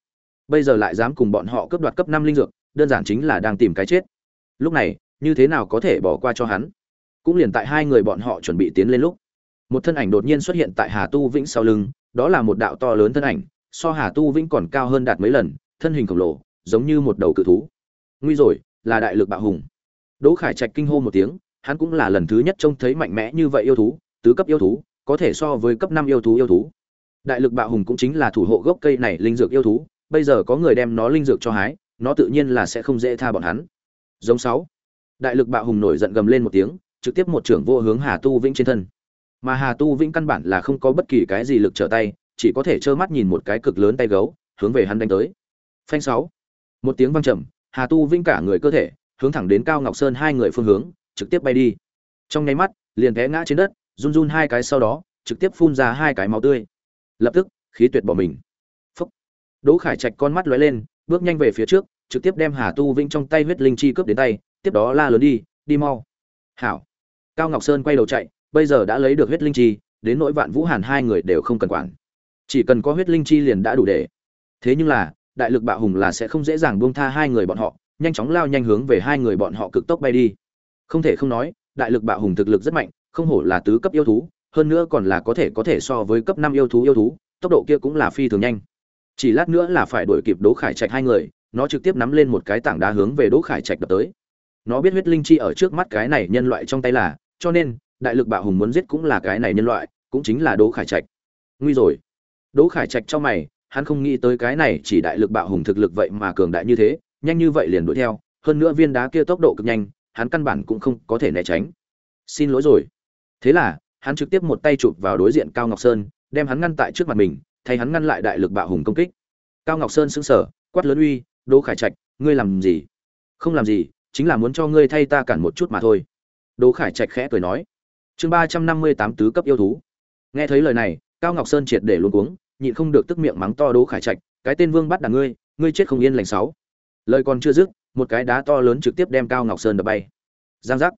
Bây giờ lại dám cùng bọn họ cướp đoạt cấp năm linh dược, đơn giản chính là đang tìm cái chết. Lúc này, như thế nào có thể bỏ qua cho hắn? Cũng liền tại hai người bọn họ chuẩn bị tiến lên lúc, một thân ảnh đột nhiên xuất hiện tại hà tu vĩnh sau lưng, đó là một đạo to lớn thân ảnh, so hà tu vĩnh còn cao hơn đạt mấy lần, thân hình khổng lồ, giống như một đầu cự thú. Nguy rồi, là đại lực bạo hùng. Đỗ khải trạch kinh hô một tiếng, hắn cũng là lần thứ nhất trông thấy mạnh mẽ như vậy yêu thú, tứ cấp yêu thú, có thể so với cấp năm yêu thú yêu thú. Đại lực bạo hùng cũng chính là thủ hộ gốc cây này linh dược yêu thú, bây giờ có người đem nó linh dược cho hái, nó tự nhiên là sẽ không dễ tha bọn hắn. Giống sáu. Đại lực bạo hùng nổi giận gầm lên một tiếng trực tiếp một trưởng vô hướng hà tu vĩnh trên thân. Mà hà tu vĩnh căn bản là không có bất kỳ cái gì lực trở tay, chỉ có thể trơ mắt nhìn một cái cực lớn tay gấu, hướng về hắn đánh tới. Phanh sáu. Một tiếng vang trầm, hà tu vĩnh cả người cơ thể, hướng thẳng đến cao ngọc sơn hai người phương hướng, trực tiếp bay đi. Trong nháy mắt, liền té ngã trên đất, run run hai cái sau đó, trực tiếp phun ra hai cái máu tươi. Lập tức, khí tuyệt bỏ mình. Phúc. Đỗ khải trạch con mắt lóe lên, bước nhanh về phía trước, trực tiếp đem hà tu vĩnh trong tay huyết linh chi cướp đến tay, tiếp đó la lớn đi đi mau. Hảo cao ngọc sơn quay đầu chạy, bây giờ đã lấy được huyết linh chi, đến nỗi vạn vũ hàn hai người đều không cần quản. Chỉ cần có huyết linh chi liền đã đủ để. Thế nhưng là, đại lực bạo hùng là sẽ không dễ dàng buông tha hai người bọn họ, nhanh chóng lao nhanh hướng về hai người bọn họ cực tốc bay đi. Không thể không nói, đại lực bạo hùng thực lực rất mạnh, không hổ là tứ cấp yêu thú, hơn nữa còn là có thể có thể so với cấp năm yêu thú yêu thú, tốc độ kia cũng là phi thường nhanh. Chỉ lát nữa là phải đuổi kịp đỗ khải trạch hai người, nó trực tiếp nắm lên một cái tảng đá hướng về đỗ khải trạch đập tới. Nó biết huyết linh chi ở trước mắt cái này nhân loại trong tay là cho nên, đại lực bạo hùng muốn giết cũng là cái này nhân loại, cũng chính là đỗ khải trạch. Nguy rồi. Đỗ khải trạch trong mày, hắn không nghĩ tới cái này chỉ đại lực bạo hùng thực lực vậy mà cường đại như thế, nhanh như vậy liền đuổi theo, hơn nữa viên đá kia tốc độ cực nhanh, hắn căn bản cũng không có thể né tránh. Xin lỗi rồi. Thế là, hắn trực tiếp một tay chụp vào đối diện cao ngọc sơn, đem hắn ngăn tại trước mặt mình, thay hắn ngăn lại đại lực bạo hùng công kích. Cao ngọc sơn sững sờ, quát lớn uy, đỗ khải trạch, ngươi làm gì? Không làm gì, chính là muốn cho ngươi thay ta cản một chút mà thôi đỗ khải trạch khẽ cười nói, chương ba trăm năm mươi tám tứ cấp yêu thú. Nghe thấy lời này, cao ngọc sơn triệt để luống cuống, nhịn không được tức miệng mắng to đỗ khải trạch, cái tên vương bắt đàn ngươi ngươi chết không yên lành sáu. Lời còn chưa dứt, một cái đá to lớn trực tiếp đem cao ngọc sơn đập bay. Giang giác.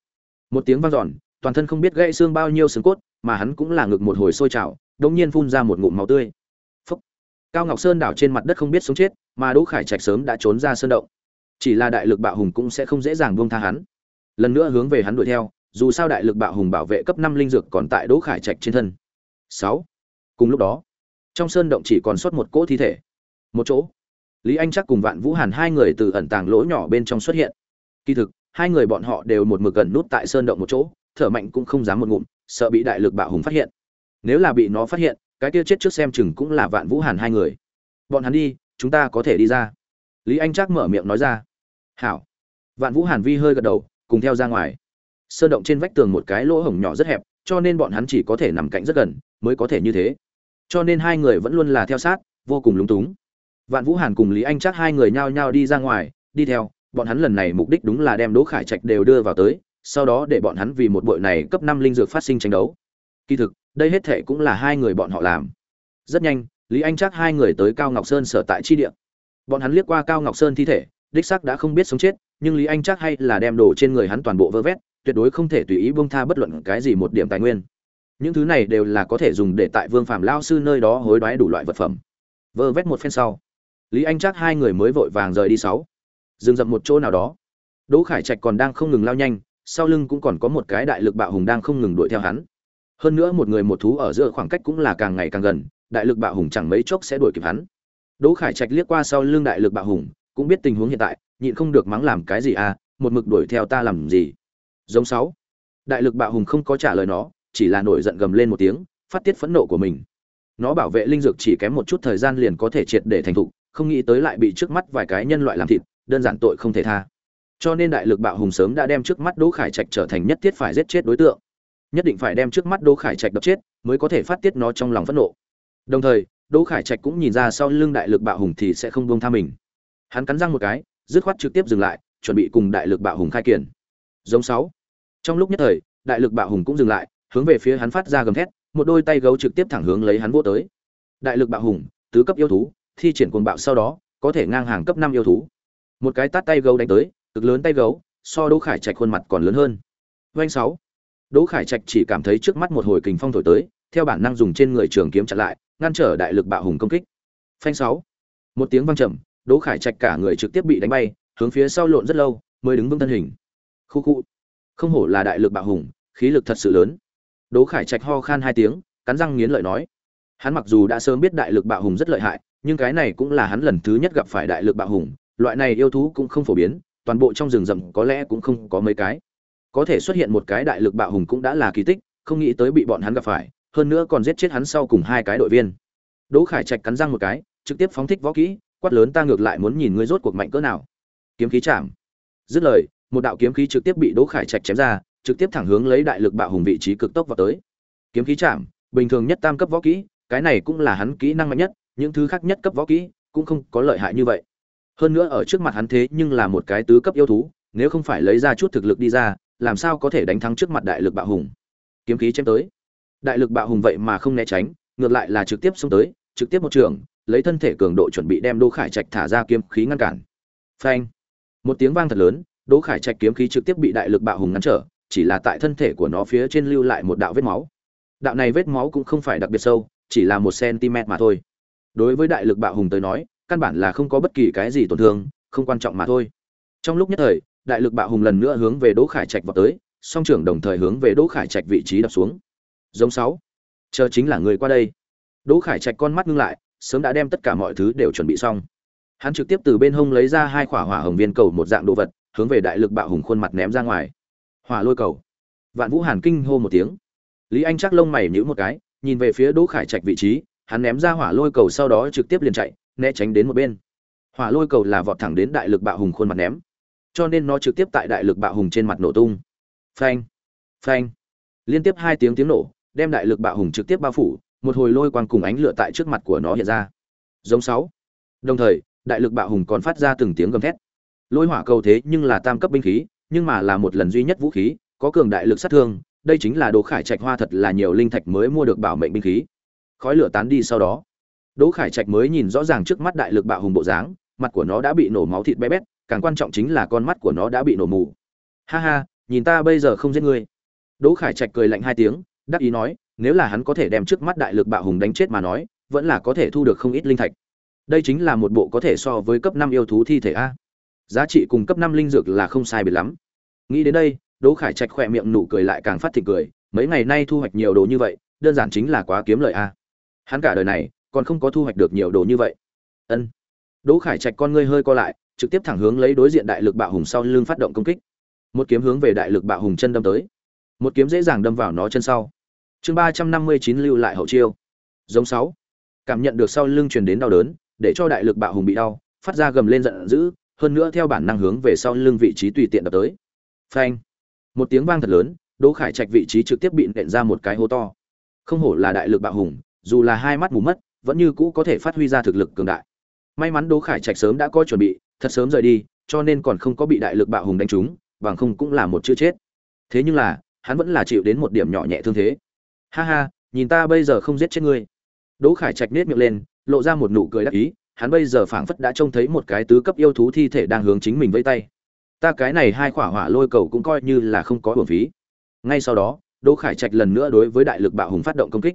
Một tiếng vang dọn, toàn thân không biết gãy xương bao nhiêu xương cốt, mà hắn cũng là ngực một hồi sôi trào, đột nhiên phun ra một ngụm máu tươi. Phúc. cao ngọc sơn đảo trên mặt đất không biết sống chết, mà đỗ khải trạch sớm đã trốn ra sơn động. Chỉ là đại lực bạo hùng cũng sẽ không dễ dàng buông tha hắn lần nữa hướng về hắn đuổi theo, dù sao đại lực bạo hùng bảo vệ cấp năm linh dược còn tại đỗ khải trạch trên thân. Sáu. Cùng lúc đó, trong sơn động chỉ còn sót một cỗ thi thể. Một chỗ, lý anh chắc cùng vạn vũ hàn hai người từ ẩn tàng lỗ nhỏ bên trong xuất hiện. Kỳ thực, hai người bọn họ đều một mực gần nút tại sơn động một chỗ, thở mạnh cũng không dám một ngụm, sợ bị đại lực bạo hùng phát hiện. Nếu là bị nó phát hiện, cái kia chết trước xem chừng cũng là vạn vũ hàn hai người. Bọn hắn đi, chúng ta có thể đi ra. Lý anh Trác mở miệng nói ra. Hảo. Vạn vũ hàn vi hơi gật đầu cùng theo ra ngoài. Sơn động trên vách tường một cái lỗ hổng nhỏ rất hẹp, cho nên bọn hắn chỉ có thể nằm cạnh rất gần, mới có thể như thế. Cho nên hai người vẫn luôn là theo sát, vô cùng lúng túng. Vạn vũ hàn cùng lý anh chắc hai người nhao nhao đi ra ngoài, đi theo, bọn hắn lần này mục đích đúng là đem đỗ khải trạch đều đưa vào tới, sau đó để bọn hắn vì một bội này cấp năm linh dược phát sinh tranh đấu. Kỳ thực, đây hết thệ cũng là hai người bọn họ làm. Rất nhanh, lý anh chắc hai người tới cao ngọc sơn sở tại chi địa. Bọn hắn liếc qua cao ngọc sơn thi thể đích sắc đã không biết sống chết, nhưng lý anh chắc hay là đem đồ trên người hắn toàn bộ vơ vét, tuyệt đối không thể tùy ý buông tha bất luận cái gì một điểm tài nguyên. Những thứ này đều là có thể dùng để tại vương phạm lao sư nơi đó hối đoái đủ loại vật phẩm. Vơ vét một phen sau, lý anh chắc hai người mới vội vàng rời đi sáu. Dừng dậm một chỗ nào đó. Đỗ khải trạch còn đang không ngừng lao nhanh, sau lưng cũng còn có một cái đại lực bạo hùng đang không ngừng đuổi theo hắn. Hơn nữa một người một thú ở giữa khoảng cách cũng là càng ngày càng gần, đại lực bạo hùng chẳng mấy chốc sẽ đuổi kịp hắn. Đỗ khải trạch liếc qua sau lưng đại lực bạo hùng cũng biết tình huống hiện tại, nhịn không được mắng làm cái gì à một mực đuổi theo ta làm gì? Giống sáu. Đại lực bạo hùng không có trả lời nó, chỉ là nổi giận gầm lên một tiếng, phát tiết phẫn nộ của mình. Nó bảo vệ linh dược chỉ kém một chút thời gian liền có thể triệt để thành thục, không nghĩ tới lại bị trước mắt vài cái nhân loại làm thịt, đơn giản tội không thể tha. Cho nên đại lực bạo hùng sớm đã đem trước mắt đỗ khải trạch trở thành nhất thiết phải giết chết đối tượng. Nhất định phải đem trước mắt đỗ khải trạch đập chết, mới có thể phát tiết nó trong lòng phẫn nộ. Đồng thời, đỗ khải trạch cũng nhìn ra sau lưng đại lực bạo hùng thì sẽ không buông tha mình hắn cắn răng một cái, dứt khoát trực tiếp dừng lại, chuẩn bị cùng đại lực bạo hùng khai kiển. Giống sáu. Trong lúc nhất thời, đại lực bạo hùng cũng dừng lại, hướng về phía hắn phát ra gầm thét, một đôi tay gấu trực tiếp thẳng hướng lấy hắn vô tới. Đại lực bạo hùng, tứ cấp yêu thú, thi triển cuồng bạo sau đó, có thể ngang hàng cấp năm yêu thú. Một cái tát tay gấu đánh tới, cực lớn tay gấu, so đỗ khải trạch khuôn mặt còn lớn hơn. Doanh sáu. Đỗ khải trạch chỉ cảm thấy trước mắt một hồi kình phong thổi tới, theo bản năng dùng trên người trường kiếm chặn lại, ngăn trở đại lực bạo hùng công kích. Phanh sáu. Một tiếng vang trầm đỗ khải trạch cả người trực tiếp bị đánh bay, hướng phía sau lộn rất lâu, mới đứng vững thân hình. Khu khu. Không hổ là đại lực bạo hùng, khí lực thật sự lớn. Đỗ khải trạch ho khan hai tiếng, cắn răng nghiến lợi nói. Hắn mặc dù đã sớm biết đại lực bạo hùng rất lợi hại, nhưng cái này cũng là hắn lần thứ nhất gặp phải đại lực bạo hùng, loại này yêu thú cũng không phổ biến, toàn bộ trong rừng rậm có lẽ cũng không có mấy cái. Có thể xuất hiện một cái đại lực bạo hùng cũng đã là kỳ tích, không nghĩ tới bị bọn hắn gặp phải, hơn nữa còn giết chết hắn sau cùng hai cái đội viên. Đỗ khải trạch cắn răng một cái, trực tiếp phóng thích võ kỹ quát lớn ta ngược lại muốn nhìn ngươi rốt cuộc mạnh cỡ nào. Kiếm khí chạm. Dứt lời, một đạo kiếm khí trực tiếp bị đỗ khải trạch chém ra, trực tiếp thẳng hướng lấy đại lực bạo hùng vị trí cực tốc vào tới. Kiếm khí chạm, bình thường nhất tam cấp võ kỹ, cái này cũng là hắn kỹ năng mạnh nhất, những thứ khác nhất cấp võ kỹ cũng không có lợi hại như vậy. Hơn nữa ở trước mặt hắn thế nhưng là một cái tứ cấp yêu thú, nếu không phải lấy ra chút thực lực đi ra, làm sao có thể đánh thắng trước mặt đại lực bạo hùng? Kiếm khí chém tới. Đại lực bạo hùng vậy mà không né tránh, ngược lại là trực tiếp xông tới, trực tiếp một trường lấy thân thể cường độ chuẩn bị đem đỗ khải trạch thả ra kiếm khí ngăn cản. Phanh. Một tiếng vang thật lớn, đỗ khải trạch kiếm khí trực tiếp bị đại lực bạo hùng ngăn trở, chỉ là tại thân thể của nó phía trên lưu lại một đạo vết máu. Đạo này vết máu cũng không phải đặc biệt sâu, chỉ là một cm mà thôi. Đối với đại lực bạo hùng tới nói, căn bản là không có bất kỳ cái gì tổn thương, không quan trọng mà thôi. Trong lúc nhất thời, đại lực bạo hùng lần nữa hướng về đỗ khải trạch vọt tới, song trưởng đồng thời hướng về đỗ khải trạch vị trí đập xuống. Giống sáu. Chờ chính là người qua đây. Đỗ khải trạch con mắt ngưng lại sớm đã đem tất cả mọi thứ đều chuẩn bị xong. Hắn trực tiếp từ bên hông lấy ra hai quả hỏa hồng viên cầu một dạng đồ vật, hướng về đại lực bạo hùng khuôn mặt ném ra ngoài. Hỏa lôi cầu. Vạn vũ hàn kinh hô một tiếng. Lý anh chắc lông mày nhíu một cái, nhìn về phía đỗ khải trạch vị trí, hắn ném ra hỏa lôi cầu sau đó trực tiếp liền chạy, né tránh đến một bên. Hỏa lôi cầu là vọt thẳng đến đại lực bạo hùng khuôn mặt ném, cho nên nó trực tiếp tại đại lực bạo hùng trên mặt nổ tung. Phanh. Phanh. Liên tiếp hai tiếng tiếng nổ, đem đại lực bạo hùng trực tiếp bao phủ một hồi lôi quang cùng ánh lửa tại trước mặt của nó hiện ra. Giống sáu. Đồng thời, đại lực bạo hùng còn phát ra từng tiếng gầm thét. Lôi hỏa cầu thế nhưng là tam cấp binh khí, nhưng mà là một lần duy nhất vũ khí, có cường đại lực sát thương, đây chính là đồ khải trạch hoa thật là nhiều linh thạch mới mua được bảo mệnh binh khí. Khói lửa tán đi sau đó. Đỗ khải trạch mới nhìn rõ ràng trước mắt đại lực bạo hùng bộ dáng, mặt của nó đã bị nổ máu thịt bé bét, càng quan trọng chính là con mắt của nó đã bị nổ mù. Ha ha, nhìn ta bây giờ không giết ngươi. Đỗ khải trạch cười lạnh hai tiếng, đắc ý nói nếu là hắn có thể đem trước mắt đại lực bạo hùng đánh chết mà nói, vẫn là có thể thu được không ít linh thạch. Đây chính là một bộ có thể so với cấp năm yêu thú thi thể a. Giá trị cùng cấp năm linh dược là không sai biệt lắm. Nghĩ đến đây, đỗ khải trạch khỏe miệng nụ cười lại càng phát thịt cười, mấy ngày nay thu hoạch nhiều đồ như vậy, đơn giản chính là quá kiếm lợi a. Hắn cả đời này, còn không có thu hoạch được nhiều đồ như vậy. Ân. Đỗ khải trạch con ngươi hơi co lại, trực tiếp thẳng hướng lấy đối diện đại lực bạo hùng sau lưng phát động công kích. Một kiếm hướng về đại lực bạo hùng chân đâm tới. Một kiếm dễ dàng đâm vào nó chân sau chương ba trăm năm mươi chín lưu lại hậu chiêu. Giống sáu. Cảm nhận được sau lưng truyền đến đau đớn, để cho đại lực bạo hùng bị đau, phát ra gầm lên giận dữ, hơn nữa theo bản năng hướng về sau lưng vị trí tùy tiện đập tới. Phanh. Một tiếng vang thật lớn, đỗ khải trạch vị trí trực tiếp bị nện ra một cái hố to. Không hổ là đại lực bạo hùng, dù là hai mắt mù mất, vẫn như cũ có thể phát huy ra thực lực cường đại. May mắn đỗ khải trạch sớm đã có chuẩn bị, thật sớm rời đi, cho nên còn không có bị đại lực bạo hùng đánh trúng, bằng không cũng là một chữ chết. Thế nhưng là, hắn vẫn là chịu đến một điểm nhỏ nhẹ thương thế ha ha, nhìn ta bây giờ không giết chết ngươi. Đỗ khải trạch nết miệng lên, lộ ra một nụ cười đắc ý, hắn bây giờ phảng phất đã trông thấy một cái tứ cấp yêu thú thi thể đang hướng chính mình vây tay. Ta cái này hai khỏa hỏa lôi cầu cũng coi như là không có bổn phí. Ngay sau đó, đỗ khải trạch lần nữa đối với đại lực bạo hùng phát động công kích.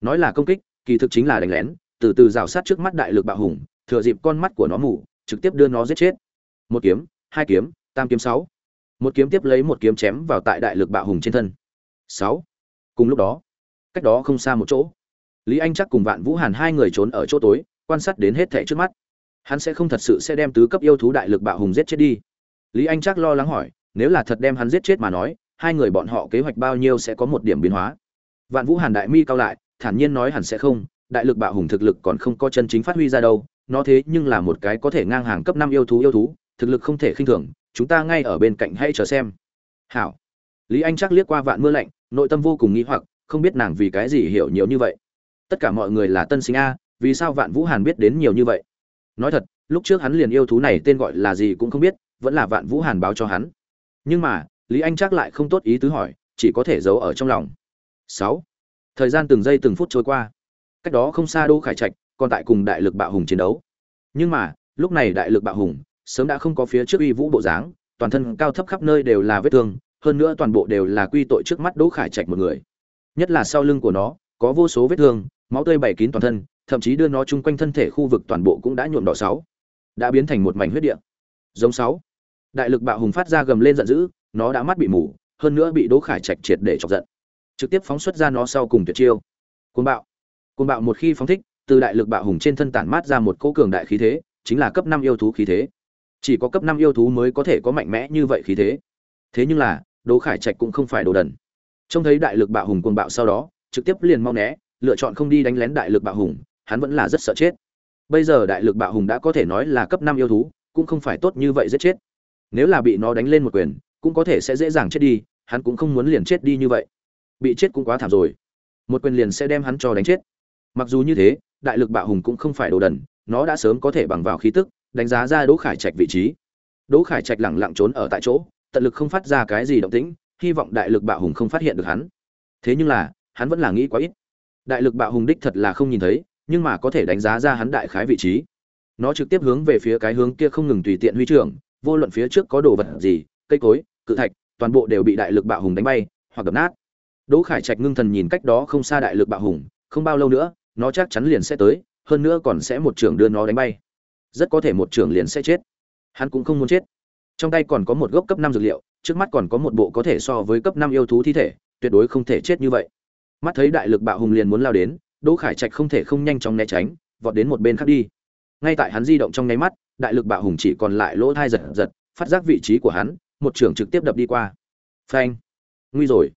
Nói là công kích, kỳ thực chính là đánh lén, từ từ rào sát trước mắt đại lực bạo hùng, thừa dịp con mắt của nó mù, trực tiếp đưa nó giết chết. Một kiếm, hai kiếm, tam kiếm sáu. Một kiếm tiếp lấy một kiếm chém vào tại đại lực bạo hùng trên thân. Sáu. Cùng lúc đó cách đó không xa một chỗ. Lý anh chắc cùng vạn vũ hàn hai người trốn ở chỗ tối, quan sát đến hết thẻ trước mắt. Hắn sẽ không thật sự sẽ đem tứ cấp yêu thú đại lực bạo hùng giết chết đi. Lý anh chắc lo lắng hỏi, nếu là thật đem hắn giết chết mà nói, hai người bọn họ kế hoạch bao nhiêu sẽ có một điểm biến hóa. Vạn vũ hàn đại mi cao lại, thản nhiên nói hẳn sẽ không, đại lực bạo hùng thực lực còn không có chân chính phát huy ra đâu, nó thế nhưng là một cái có thể ngang hàng cấp năm yêu thú yêu thú, thực lực không thể khinh thường, chúng ta ngay ở bên cạnh hãy chờ xem. Hảo. Lý anh chắc liếc qua vạn mưa lạnh, nội tâm vô cùng nghĩ hoặc không biết nàng vì cái gì hiểu nhiều như vậy. Tất cả mọi người là tân sinh a, vì sao vạn vũ hàn biết đến nhiều như vậy? Nói thật, lúc trước hắn liền yêu thú này tên gọi là gì cũng không biết, vẫn là vạn vũ hàn báo cho hắn. Nhưng mà, lý anh chắc lại không tốt ý tứ hỏi, chỉ có thể giấu ở trong lòng. Sáu. Thời gian từng giây từng phút trôi qua. Cách đó không xa đô khải trạch, còn tại cùng đại lực bạo hùng chiến đấu. Nhưng mà, lúc này đại lực bạo hùng sớm đã không có phía trước uy vũ bộ dáng, toàn thân cao thấp khắp nơi đều là vết thương, hơn nữa toàn bộ đều là quy tội trước mắt đỗ khải trạch một người nhất là sau lưng của nó, có vô số vết thương, máu tươi bày kín toàn thân, thậm chí đưa nó chung quanh thân thể khu vực toàn bộ cũng đã nhuộm đỏ sáu. Đã biến thành một mảnh huyết địa. Giống sáu. Đại lực bạo hùng phát ra gầm lên giận dữ, nó đã mắt bị mù, hơn nữa bị đỗ khải trạch triệt để chọc giận. Trực tiếp phóng xuất ra nó sau cùng tuyệt chiêu. Côn bạo. Côn bạo một khi phóng thích, từ đại lực bạo hùng trên thân tản mát ra một cỗ cường đại khí thế, chính là cấp năm yêu thú khí thế. Chỉ có cấp năm yêu thú mới có thể có mạnh mẽ như vậy khí thế. Thế nhưng là, đỗ khải trạch cũng không phải đồ đần trông thấy đại lực bạo hùng cuồng bạo sau đó, trực tiếp liền mau né, lựa chọn không đi đánh lén đại lực bạo hùng, hắn vẫn là rất sợ chết. Bây giờ đại lực bạo hùng đã có thể nói là cấp năm yêu thú, cũng không phải tốt như vậy giết chết. Nếu là bị nó đánh lên một quyền, cũng có thể sẽ dễ dàng chết đi, hắn cũng không muốn liền chết đi như vậy. Bị chết cũng quá thảm rồi. Một quyền liền sẽ đem hắn cho đánh chết. Mặc dù như thế, đại lực bạo hùng cũng không phải đồ đần, nó đã sớm có thể bằng vào khí tức, đánh giá ra đỗ khải trạch vị trí. Đỗ khải trạch lẳng lặng trốn ở tại chỗ, tận lực không phát ra cái gì động tĩnh hy vọng đại lực bạo hùng không phát hiện được hắn. Thế nhưng là, hắn vẫn là nghĩ quá ít. Đại lực bạo hùng đích thật là không nhìn thấy, nhưng mà có thể đánh giá ra hắn đại khái vị trí. Nó trực tiếp hướng về phía cái hướng kia không ngừng tùy tiện huy trưởng, vô luận phía trước có đồ vật gì, cây cối, cự thạch, toàn bộ đều bị đại lực bạo hùng đánh bay, hoặc đập nát. Đỗ khải trạch ngưng thần nhìn cách đó không xa đại lực bạo hùng, không bao lâu nữa, nó chắc chắn liền sẽ tới, hơn nữa còn sẽ một trưởng đưa nó đánh bay. Rất có thể một trưởng liền sẽ chết. Hắn cũng không muốn chết. Trong tay còn có một gốc cấp năm dược liệu trước mắt còn có một bộ có thể so với cấp năm yêu thú thi thể, tuyệt đối không thể chết như vậy. Mắt thấy đại lực bạo hùng liền muốn lao đến, đỗ khải trạch không thể không nhanh chóng né tránh, vọt đến một bên khác đi. Ngay tại hắn di động trong nháy mắt, đại lực bạo hùng chỉ còn lại lỗ thai giật giật, phát giác vị trí của hắn, một trường trực tiếp đập đi qua. Phanh! Nguy rồi.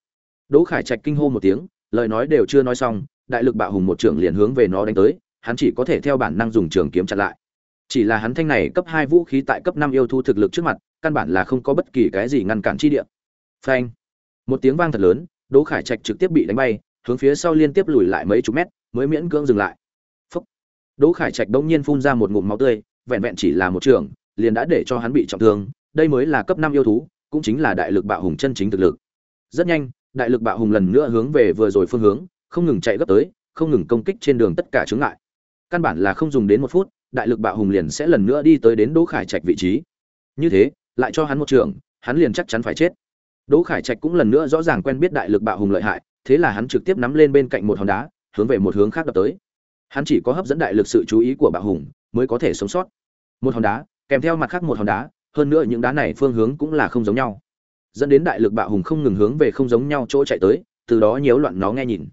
Đỗ khải trạch kinh hô một tiếng, lời nói đều chưa nói xong, đại lực bạo hùng một trường liền hướng về nó đánh tới, hắn chỉ có thể theo bản năng dùng trường kiếm chặn lại. Chỉ là hắn thanh này cấp hai vũ khí tại cấp năm yêu thú thực lực trước mặt căn bản là không có bất kỳ cái gì ngăn cản chi địa. Phanh. Một tiếng vang thật lớn, đỗ khải trạch trực tiếp bị đánh bay, hướng phía sau liên tiếp lùi lại mấy chục mét, mới miễn cưỡng dừng lại. Phúc. đỗ khải trạch đột nhiên phun ra một ngụm máu tươi, vẹn vẹn chỉ là một trường, liền đã để cho hắn bị trọng thương, đây mới là cấp năm yêu thú, cũng chính là đại lực bạo hùng chân chính thực lực. Rất nhanh, đại lực bạo hùng lần nữa hướng về vừa rồi phương hướng, không ngừng chạy gấp tới, không ngừng công kích trên đường tất cả chướng ngại. Căn bản là không dùng đến một phút, đại lực bạo hùng liền sẽ lần nữa đi tới đến đỗ khải trạch vị trí. Như thế lại cho hắn một trường, hắn liền chắc chắn phải chết. Đỗ khải trạch cũng lần nữa rõ ràng quen biết đại lực bạo hùng lợi hại, thế là hắn trực tiếp nắm lên bên cạnh một hòn đá, hướng về một hướng khác đập tới. Hắn chỉ có hấp dẫn đại lực sự chú ý của bạo hùng, mới có thể sống sót. Một hòn đá, kèm theo mặt khác một hòn đá, hơn nữa những đá này phương hướng cũng là không giống nhau. Dẫn đến đại lực bạo hùng không ngừng hướng về không giống nhau chỗ chạy tới, từ đó nhiễu loạn nó nghe nhìn.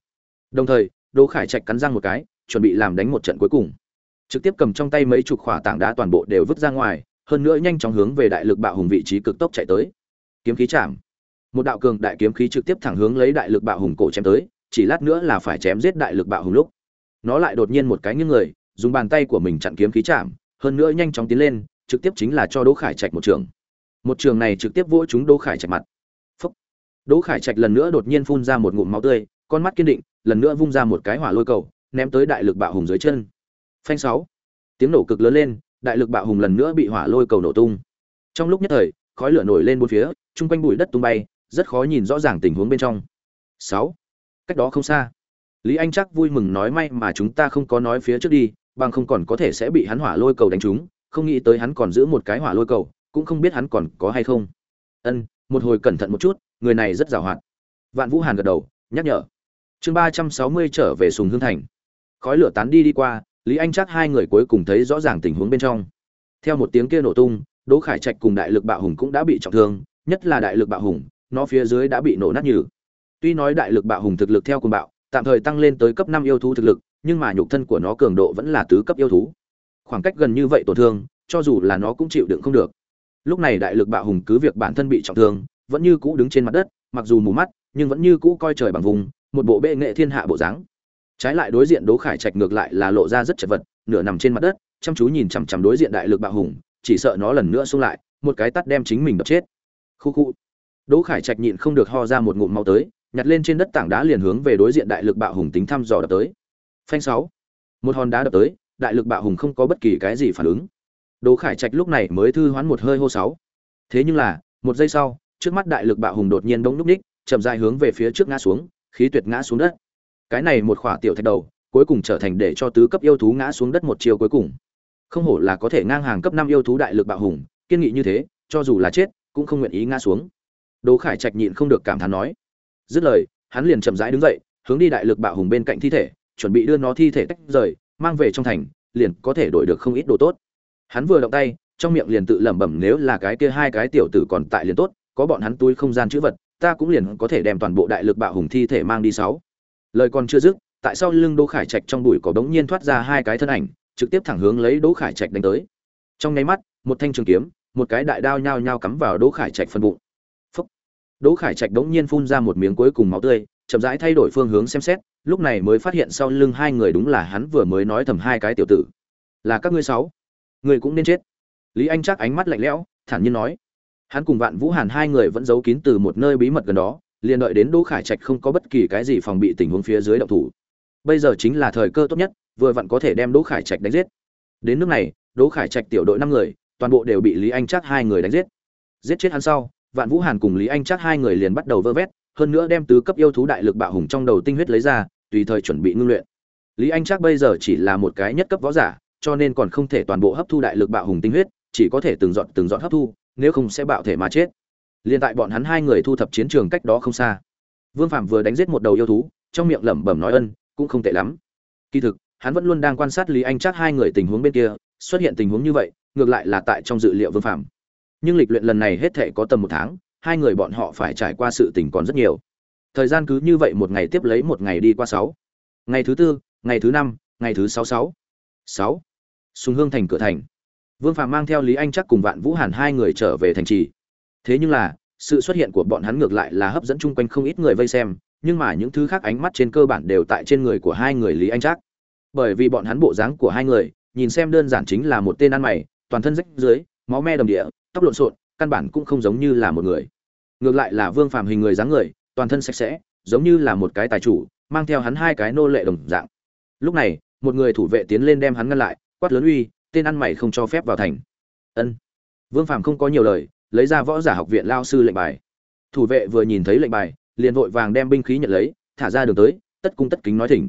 Đồng thời, đỗ khải trạch cắn răng một cái, chuẩn bị làm đánh một trận cuối cùng. Trực tiếp cầm trong tay mấy chục khỏa tảng đá toàn bộ đều vứt ra ngoài hơn nữa nhanh chóng hướng về đại lực bạo hùng vị trí cực tốc chạy tới. Kiếm khí chạm. Một đạo cường đại kiếm khí trực tiếp thẳng hướng lấy đại lực bạo hùng cổ chém tới, chỉ lát nữa là phải chém giết đại lực bạo hùng lúc. Nó lại đột nhiên một cái nghiêng người, dùng bàn tay của mình chặn kiếm khí chạm, hơn nữa nhanh chóng tiến lên, trực tiếp chính là cho đỗ khải trạch một trường. Một trường này trực tiếp vỗ chúng đỗ khải trạch mặt. Phốc. đỗ khải trạch lần nữa đột nhiên phun ra một ngụm máu tươi, con mắt kiên định, lần nữa vung ra một cái hỏa lôi cầu, ném tới đại lực bạo hùng dưới chân. Phanh sáu. Tiếng nổ cực lớn lên đại lực bạo hùng lần nữa bị hỏa lôi cầu nổ tung. Trong lúc nhất thời, khói lửa nổi lên bốn phía, chung quanh bụi đất tung bay, rất khó nhìn rõ ràng tình huống bên trong. Sáu. Cách đó không xa. Lý anh chắc vui mừng nói may mà chúng ta không có nói phía trước đi, bằng không còn có thể sẽ bị hắn hỏa lôi cầu đánh trúng, không nghĩ tới hắn còn giữ một cái hỏa lôi cầu, cũng không biết hắn còn có hay không. Ân, một hồi cẩn thận một chút, người này rất giàu hoạt vạn vũ hàn gật đầu, nhắc nhở. Chương ba trăm sáu mươi trở về sùng hương thành. Khói lửa tán đi đi qua lý anh chắc hai người cuối cùng thấy rõ ràng tình huống bên trong. Theo một tiếng kia nổ tung, đỗ khải trạch cùng đại lực bạo hùng cũng đã bị trọng thương, nhất là đại lực bạo hùng, nó phía dưới đã bị nổ nát nhừ. Tuy nói đại lực bạo hùng thực lực theo cùng bạo, tạm thời tăng lên tới cấp năm yêu thú thực lực, nhưng mà nhục thân của nó cường độ vẫn là tứ cấp yêu thú. Khoảng cách gần như vậy tổn thương, cho dù là nó cũng chịu đựng không được. Lúc này đại lực bạo hùng cứ việc bản thân bị trọng thương, vẫn như cũ đứng trên mặt đất, mặc dù mù mắt, nhưng vẫn như cũ coi trời bằng vùng, một bộ bệ nghệ thiên hạ bộ dáng trái lại đối diện đỗ khải trạch ngược lại là lộ ra rất chật vật, nửa nằm trên mặt đất, chăm chú nhìn chằm chằm đối diện đại lực bạo hùng, chỉ sợ nó lần nữa xung lại, một cái tắt đem chính mình đập chết. Khu khu. Đỗ khải trạch nhịn không được ho ra một ngụm mau tới, nhặt lên trên đất tảng đá liền hướng về đối diện đại lực bạo hùng tính thăm dò đập tới. Phanh sáu. Một hòn đá đập tới, đại lực bạo hùng không có bất kỳ cái gì phản ứng. Đỗ khải trạch lúc này mới thư hoán một hơi hô sáu. Thế nhưng là, một giây sau, trước mắt đại lực bạo hùng đột nhiên đống núp ních, chậm dài hướng về phía trước ngã xuống, khí tuyệt ngã xuống đất cái này một khỏa tiểu thạch đầu, cuối cùng trở thành để cho tứ cấp yêu thú ngã xuống đất một chiều cuối cùng. Không hổ là có thể ngang hàng cấp năm yêu thú đại lực bạo hùng, kiên nghị như thế, cho dù là chết, cũng không nguyện ý ngã xuống. Đỗ khải trạch nhịn không được cảm thán nói. Dứt lời, hắn liền chậm rãi đứng dậy, hướng đi đại lực bạo hùng bên cạnh thi thể, chuẩn bị đưa nó thi thể tách rời, mang về trong thành, liền có thể đổi được không ít đồ tốt. Hắn vừa động tay, trong miệng liền tự lẩm bẩm nếu là cái kia hai cái tiểu tử còn tại liền tốt, có bọn hắn túi không gian chữ vật, ta cũng liền có thể đem toàn bộ đại lực bạo hùng thi thể mang đi sáu lời còn chưa dứt, tại sao lưng đỗ khải trạch trong bụi có đống nhiên thoát ra hai cái thân ảnh, trực tiếp thẳng hướng lấy đỗ khải trạch đánh tới. Trong nháy mắt, một thanh trường kiếm, một cái đại đao nhao nhao cắm vào đỗ khải trạch phân bụng. Phúc. đỗ khải trạch đống nhiên phun ra một miếng cuối cùng máu tươi, chậm rãi thay đổi phương hướng xem xét, lúc này mới phát hiện sau lưng hai người đúng là hắn vừa mới nói thầm hai cái tiểu tử. Là các ngươi sáu. Người cũng nên chết. Lý anh chắc ánh mắt lạnh lẽo, thản nhiên nói. Hắn cùng vạn vũ hàn hai người vẫn giấu kín từ một nơi bí mật gần đó liền đợi đến đỗ khải trạch không có bất kỳ cái gì phòng bị tình huống phía dưới động thủ. Bây giờ chính là thời cơ tốt nhất, vừa vặn có thể đem đỗ khải trạch đánh giết. Đến nước này, đỗ khải trạch tiểu đội năm người, toàn bộ đều bị lý anh Trác hai người đánh giết. Giết chết hắn sau, vạn vũ hàn cùng lý anh Trác hai người liền bắt đầu vơ vét, hơn nữa đem tứ cấp yêu thú đại lực bạo hùng trong đầu tinh huyết lấy ra, tùy thời chuẩn bị ngưng luyện. Lý anh Trác bây giờ chỉ là một cái nhất cấp võ giả, cho nên còn không thể toàn bộ hấp thu đại lực bạo hùng tinh huyết, chỉ có thể từng giọt từng giọt hấp thu, nếu không sẽ bạo thể mà chết liền tại bọn hắn hai người thu thập chiến trường cách đó không xa. Vương phạm vừa đánh giết một đầu yêu thú, trong miệng lẩm bẩm nói ân, cũng không tệ lắm. Kỳ thực, hắn vẫn luôn đang quan sát lý anh chắc hai người tình huống bên kia, xuất hiện tình huống như vậy, ngược lại là tại trong dự liệu vương phạm nhưng lịch luyện lần này hết thể có tầm một tháng, hai người bọn họ phải trải qua sự tình còn rất nhiều. Thời gian cứ như vậy một ngày tiếp lấy một ngày đi qua sáu. Ngày thứ tư, ngày thứ năm, ngày thứ sáu sáu. Sáu. Sùng hương thành cửa thành. Vương phạm mang theo lý anh chắc cùng vạn vũ hàn hai người trở về thành trì thế nhưng là, sự xuất hiện của bọn hắn ngược lại là hấp dẫn chung quanh không ít người vây xem, nhưng mà những thứ khác ánh mắt trên cơ bản đều tại trên người của hai người lý anh trác. Bởi vì bọn hắn bộ dáng của hai người, nhìn xem đơn giản chính là một tên ăn mày, toàn thân rách dưới máu me đầm địa, tóc lộn xộn, căn bản cũng không giống như là một người. Ngược lại là vương phàm hình người dáng người, toàn thân sạch sẽ, giống như là một cái tài chủ, mang theo hắn hai cái nô lệ đồng dạng. Lúc này, một người thủ vệ tiến lên đem hắn ngăn lại, quát lớn uy, tên ăn mày không cho phép vào thành. Ân. Vương phàm không có nhiều lời lấy ra võ giả học viện lao sư lệnh bài. Thủ vệ vừa nhìn thấy lệnh bài, liền vội vàng đem binh khí nhận lấy, thả ra đường tới, tất cung tất kính nói thỉnh.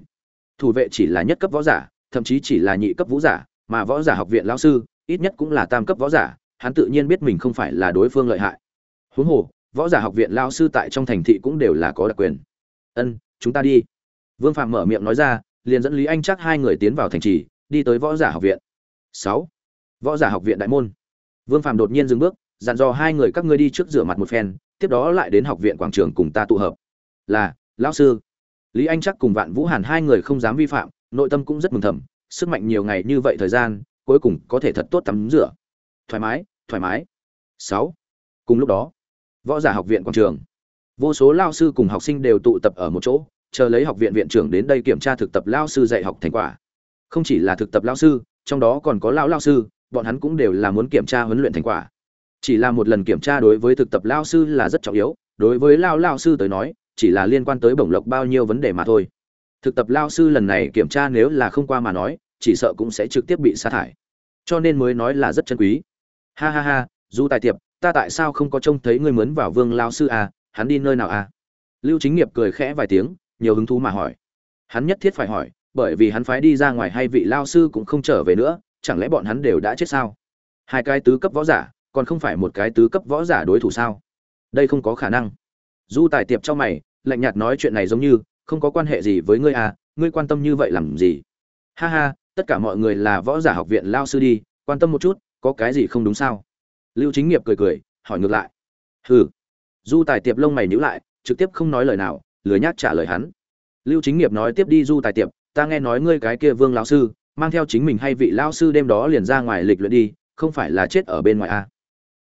Thủ vệ chỉ là nhất cấp võ giả, thậm chí chỉ là nhị cấp vũ giả, mà võ giả học viện lao sư, ít nhất cũng là tam cấp võ giả, hắn tự nhiên biết mình không phải là đối phương lợi hại. Huống hồ, võ giả học viện lao sư tại trong thành thị cũng đều là có đặc quyền. Ân, chúng ta đi. Vương phạm mở miệng nói ra, liền dẫn lý anh chắc hai người tiến vào thành trì, đi tới võ giả học viện. Sáu, võ giả học viện đại môn. Vương phạm đột nhiên dừng bước dặn dò hai người các ngươi đi trước rửa mặt một phen, tiếp đó lại đến học viện quảng trường cùng ta tụ hợp. Là, lão sư. Lý anh chắc cùng vạn vũ hàn hai người không dám vi phạm, nội tâm cũng rất mừng thầm, sức mạnh nhiều ngày như vậy thời gian, cuối cùng có thể thật tốt tắm rửa. Thoải mái thoải mái. Sáu. Cùng lúc đó, võ giả học viện quảng trường. Vô số lao sư cùng học sinh đều tụ tập ở một chỗ, chờ lấy học viện viện trưởng đến đây kiểm tra thực tập lao sư dạy học thành quả. Không chỉ là thực tập lao sư, trong đó còn có lao lao sư, bọn hắn cũng đều là muốn kiểm tra huấn luyện thành quả chỉ là một lần kiểm tra đối với thực tập lao sư là rất trọng yếu đối với lao lao sư tới nói chỉ là liên quan tới bổng lộc bao nhiêu vấn đề mà thôi. Thực tập lao sư lần này kiểm tra nếu là không qua mà nói chỉ sợ cũng sẽ trực tiếp bị sa thải. Cho nên mới nói là rất chân quý. Ha ha ha du tài tiệp ta tại sao không có trông thấy ngươi mướn vào vương lao sư à, hắn đi nơi nào à? lưu chính nghiệp cười khẽ vài tiếng nhiều hứng thú mà hỏi. Hắn nhất thiết phải hỏi bởi vì hắn phái đi ra ngoài hay vị lao sư cũng không trở về nữa chẳng lẽ bọn hắn đều đã chết sao? Hai cái tứ cấp võ giả còn không phải một cái tứ cấp võ giả đối thủ sao? Đây không có khả năng. Du tài tiệp trong mày, lạnh nhạt nói chuyện này giống như, không có quan hệ gì với ngươi à ngươi quan tâm như vậy làm gì? Ha ha, tất cả mọi người là võ giả học viện lao sư đi, quan tâm một chút, có cái gì không đúng sao? Lưu chính nghiệp cười cười, hỏi ngược lại. Hừ. Du tài tiệp lông mày nhíu lại, trực tiếp không nói lời nào, lười nhác trả lời hắn. Lưu chính nghiệp nói tiếp đi du tài tiệp, ta nghe nói ngươi cái kia vương lão sư, mang theo chính mình hay vị lão sư đêm đó liền ra ngoài lịch luyện đi, không phải là chết ở bên ngoài à.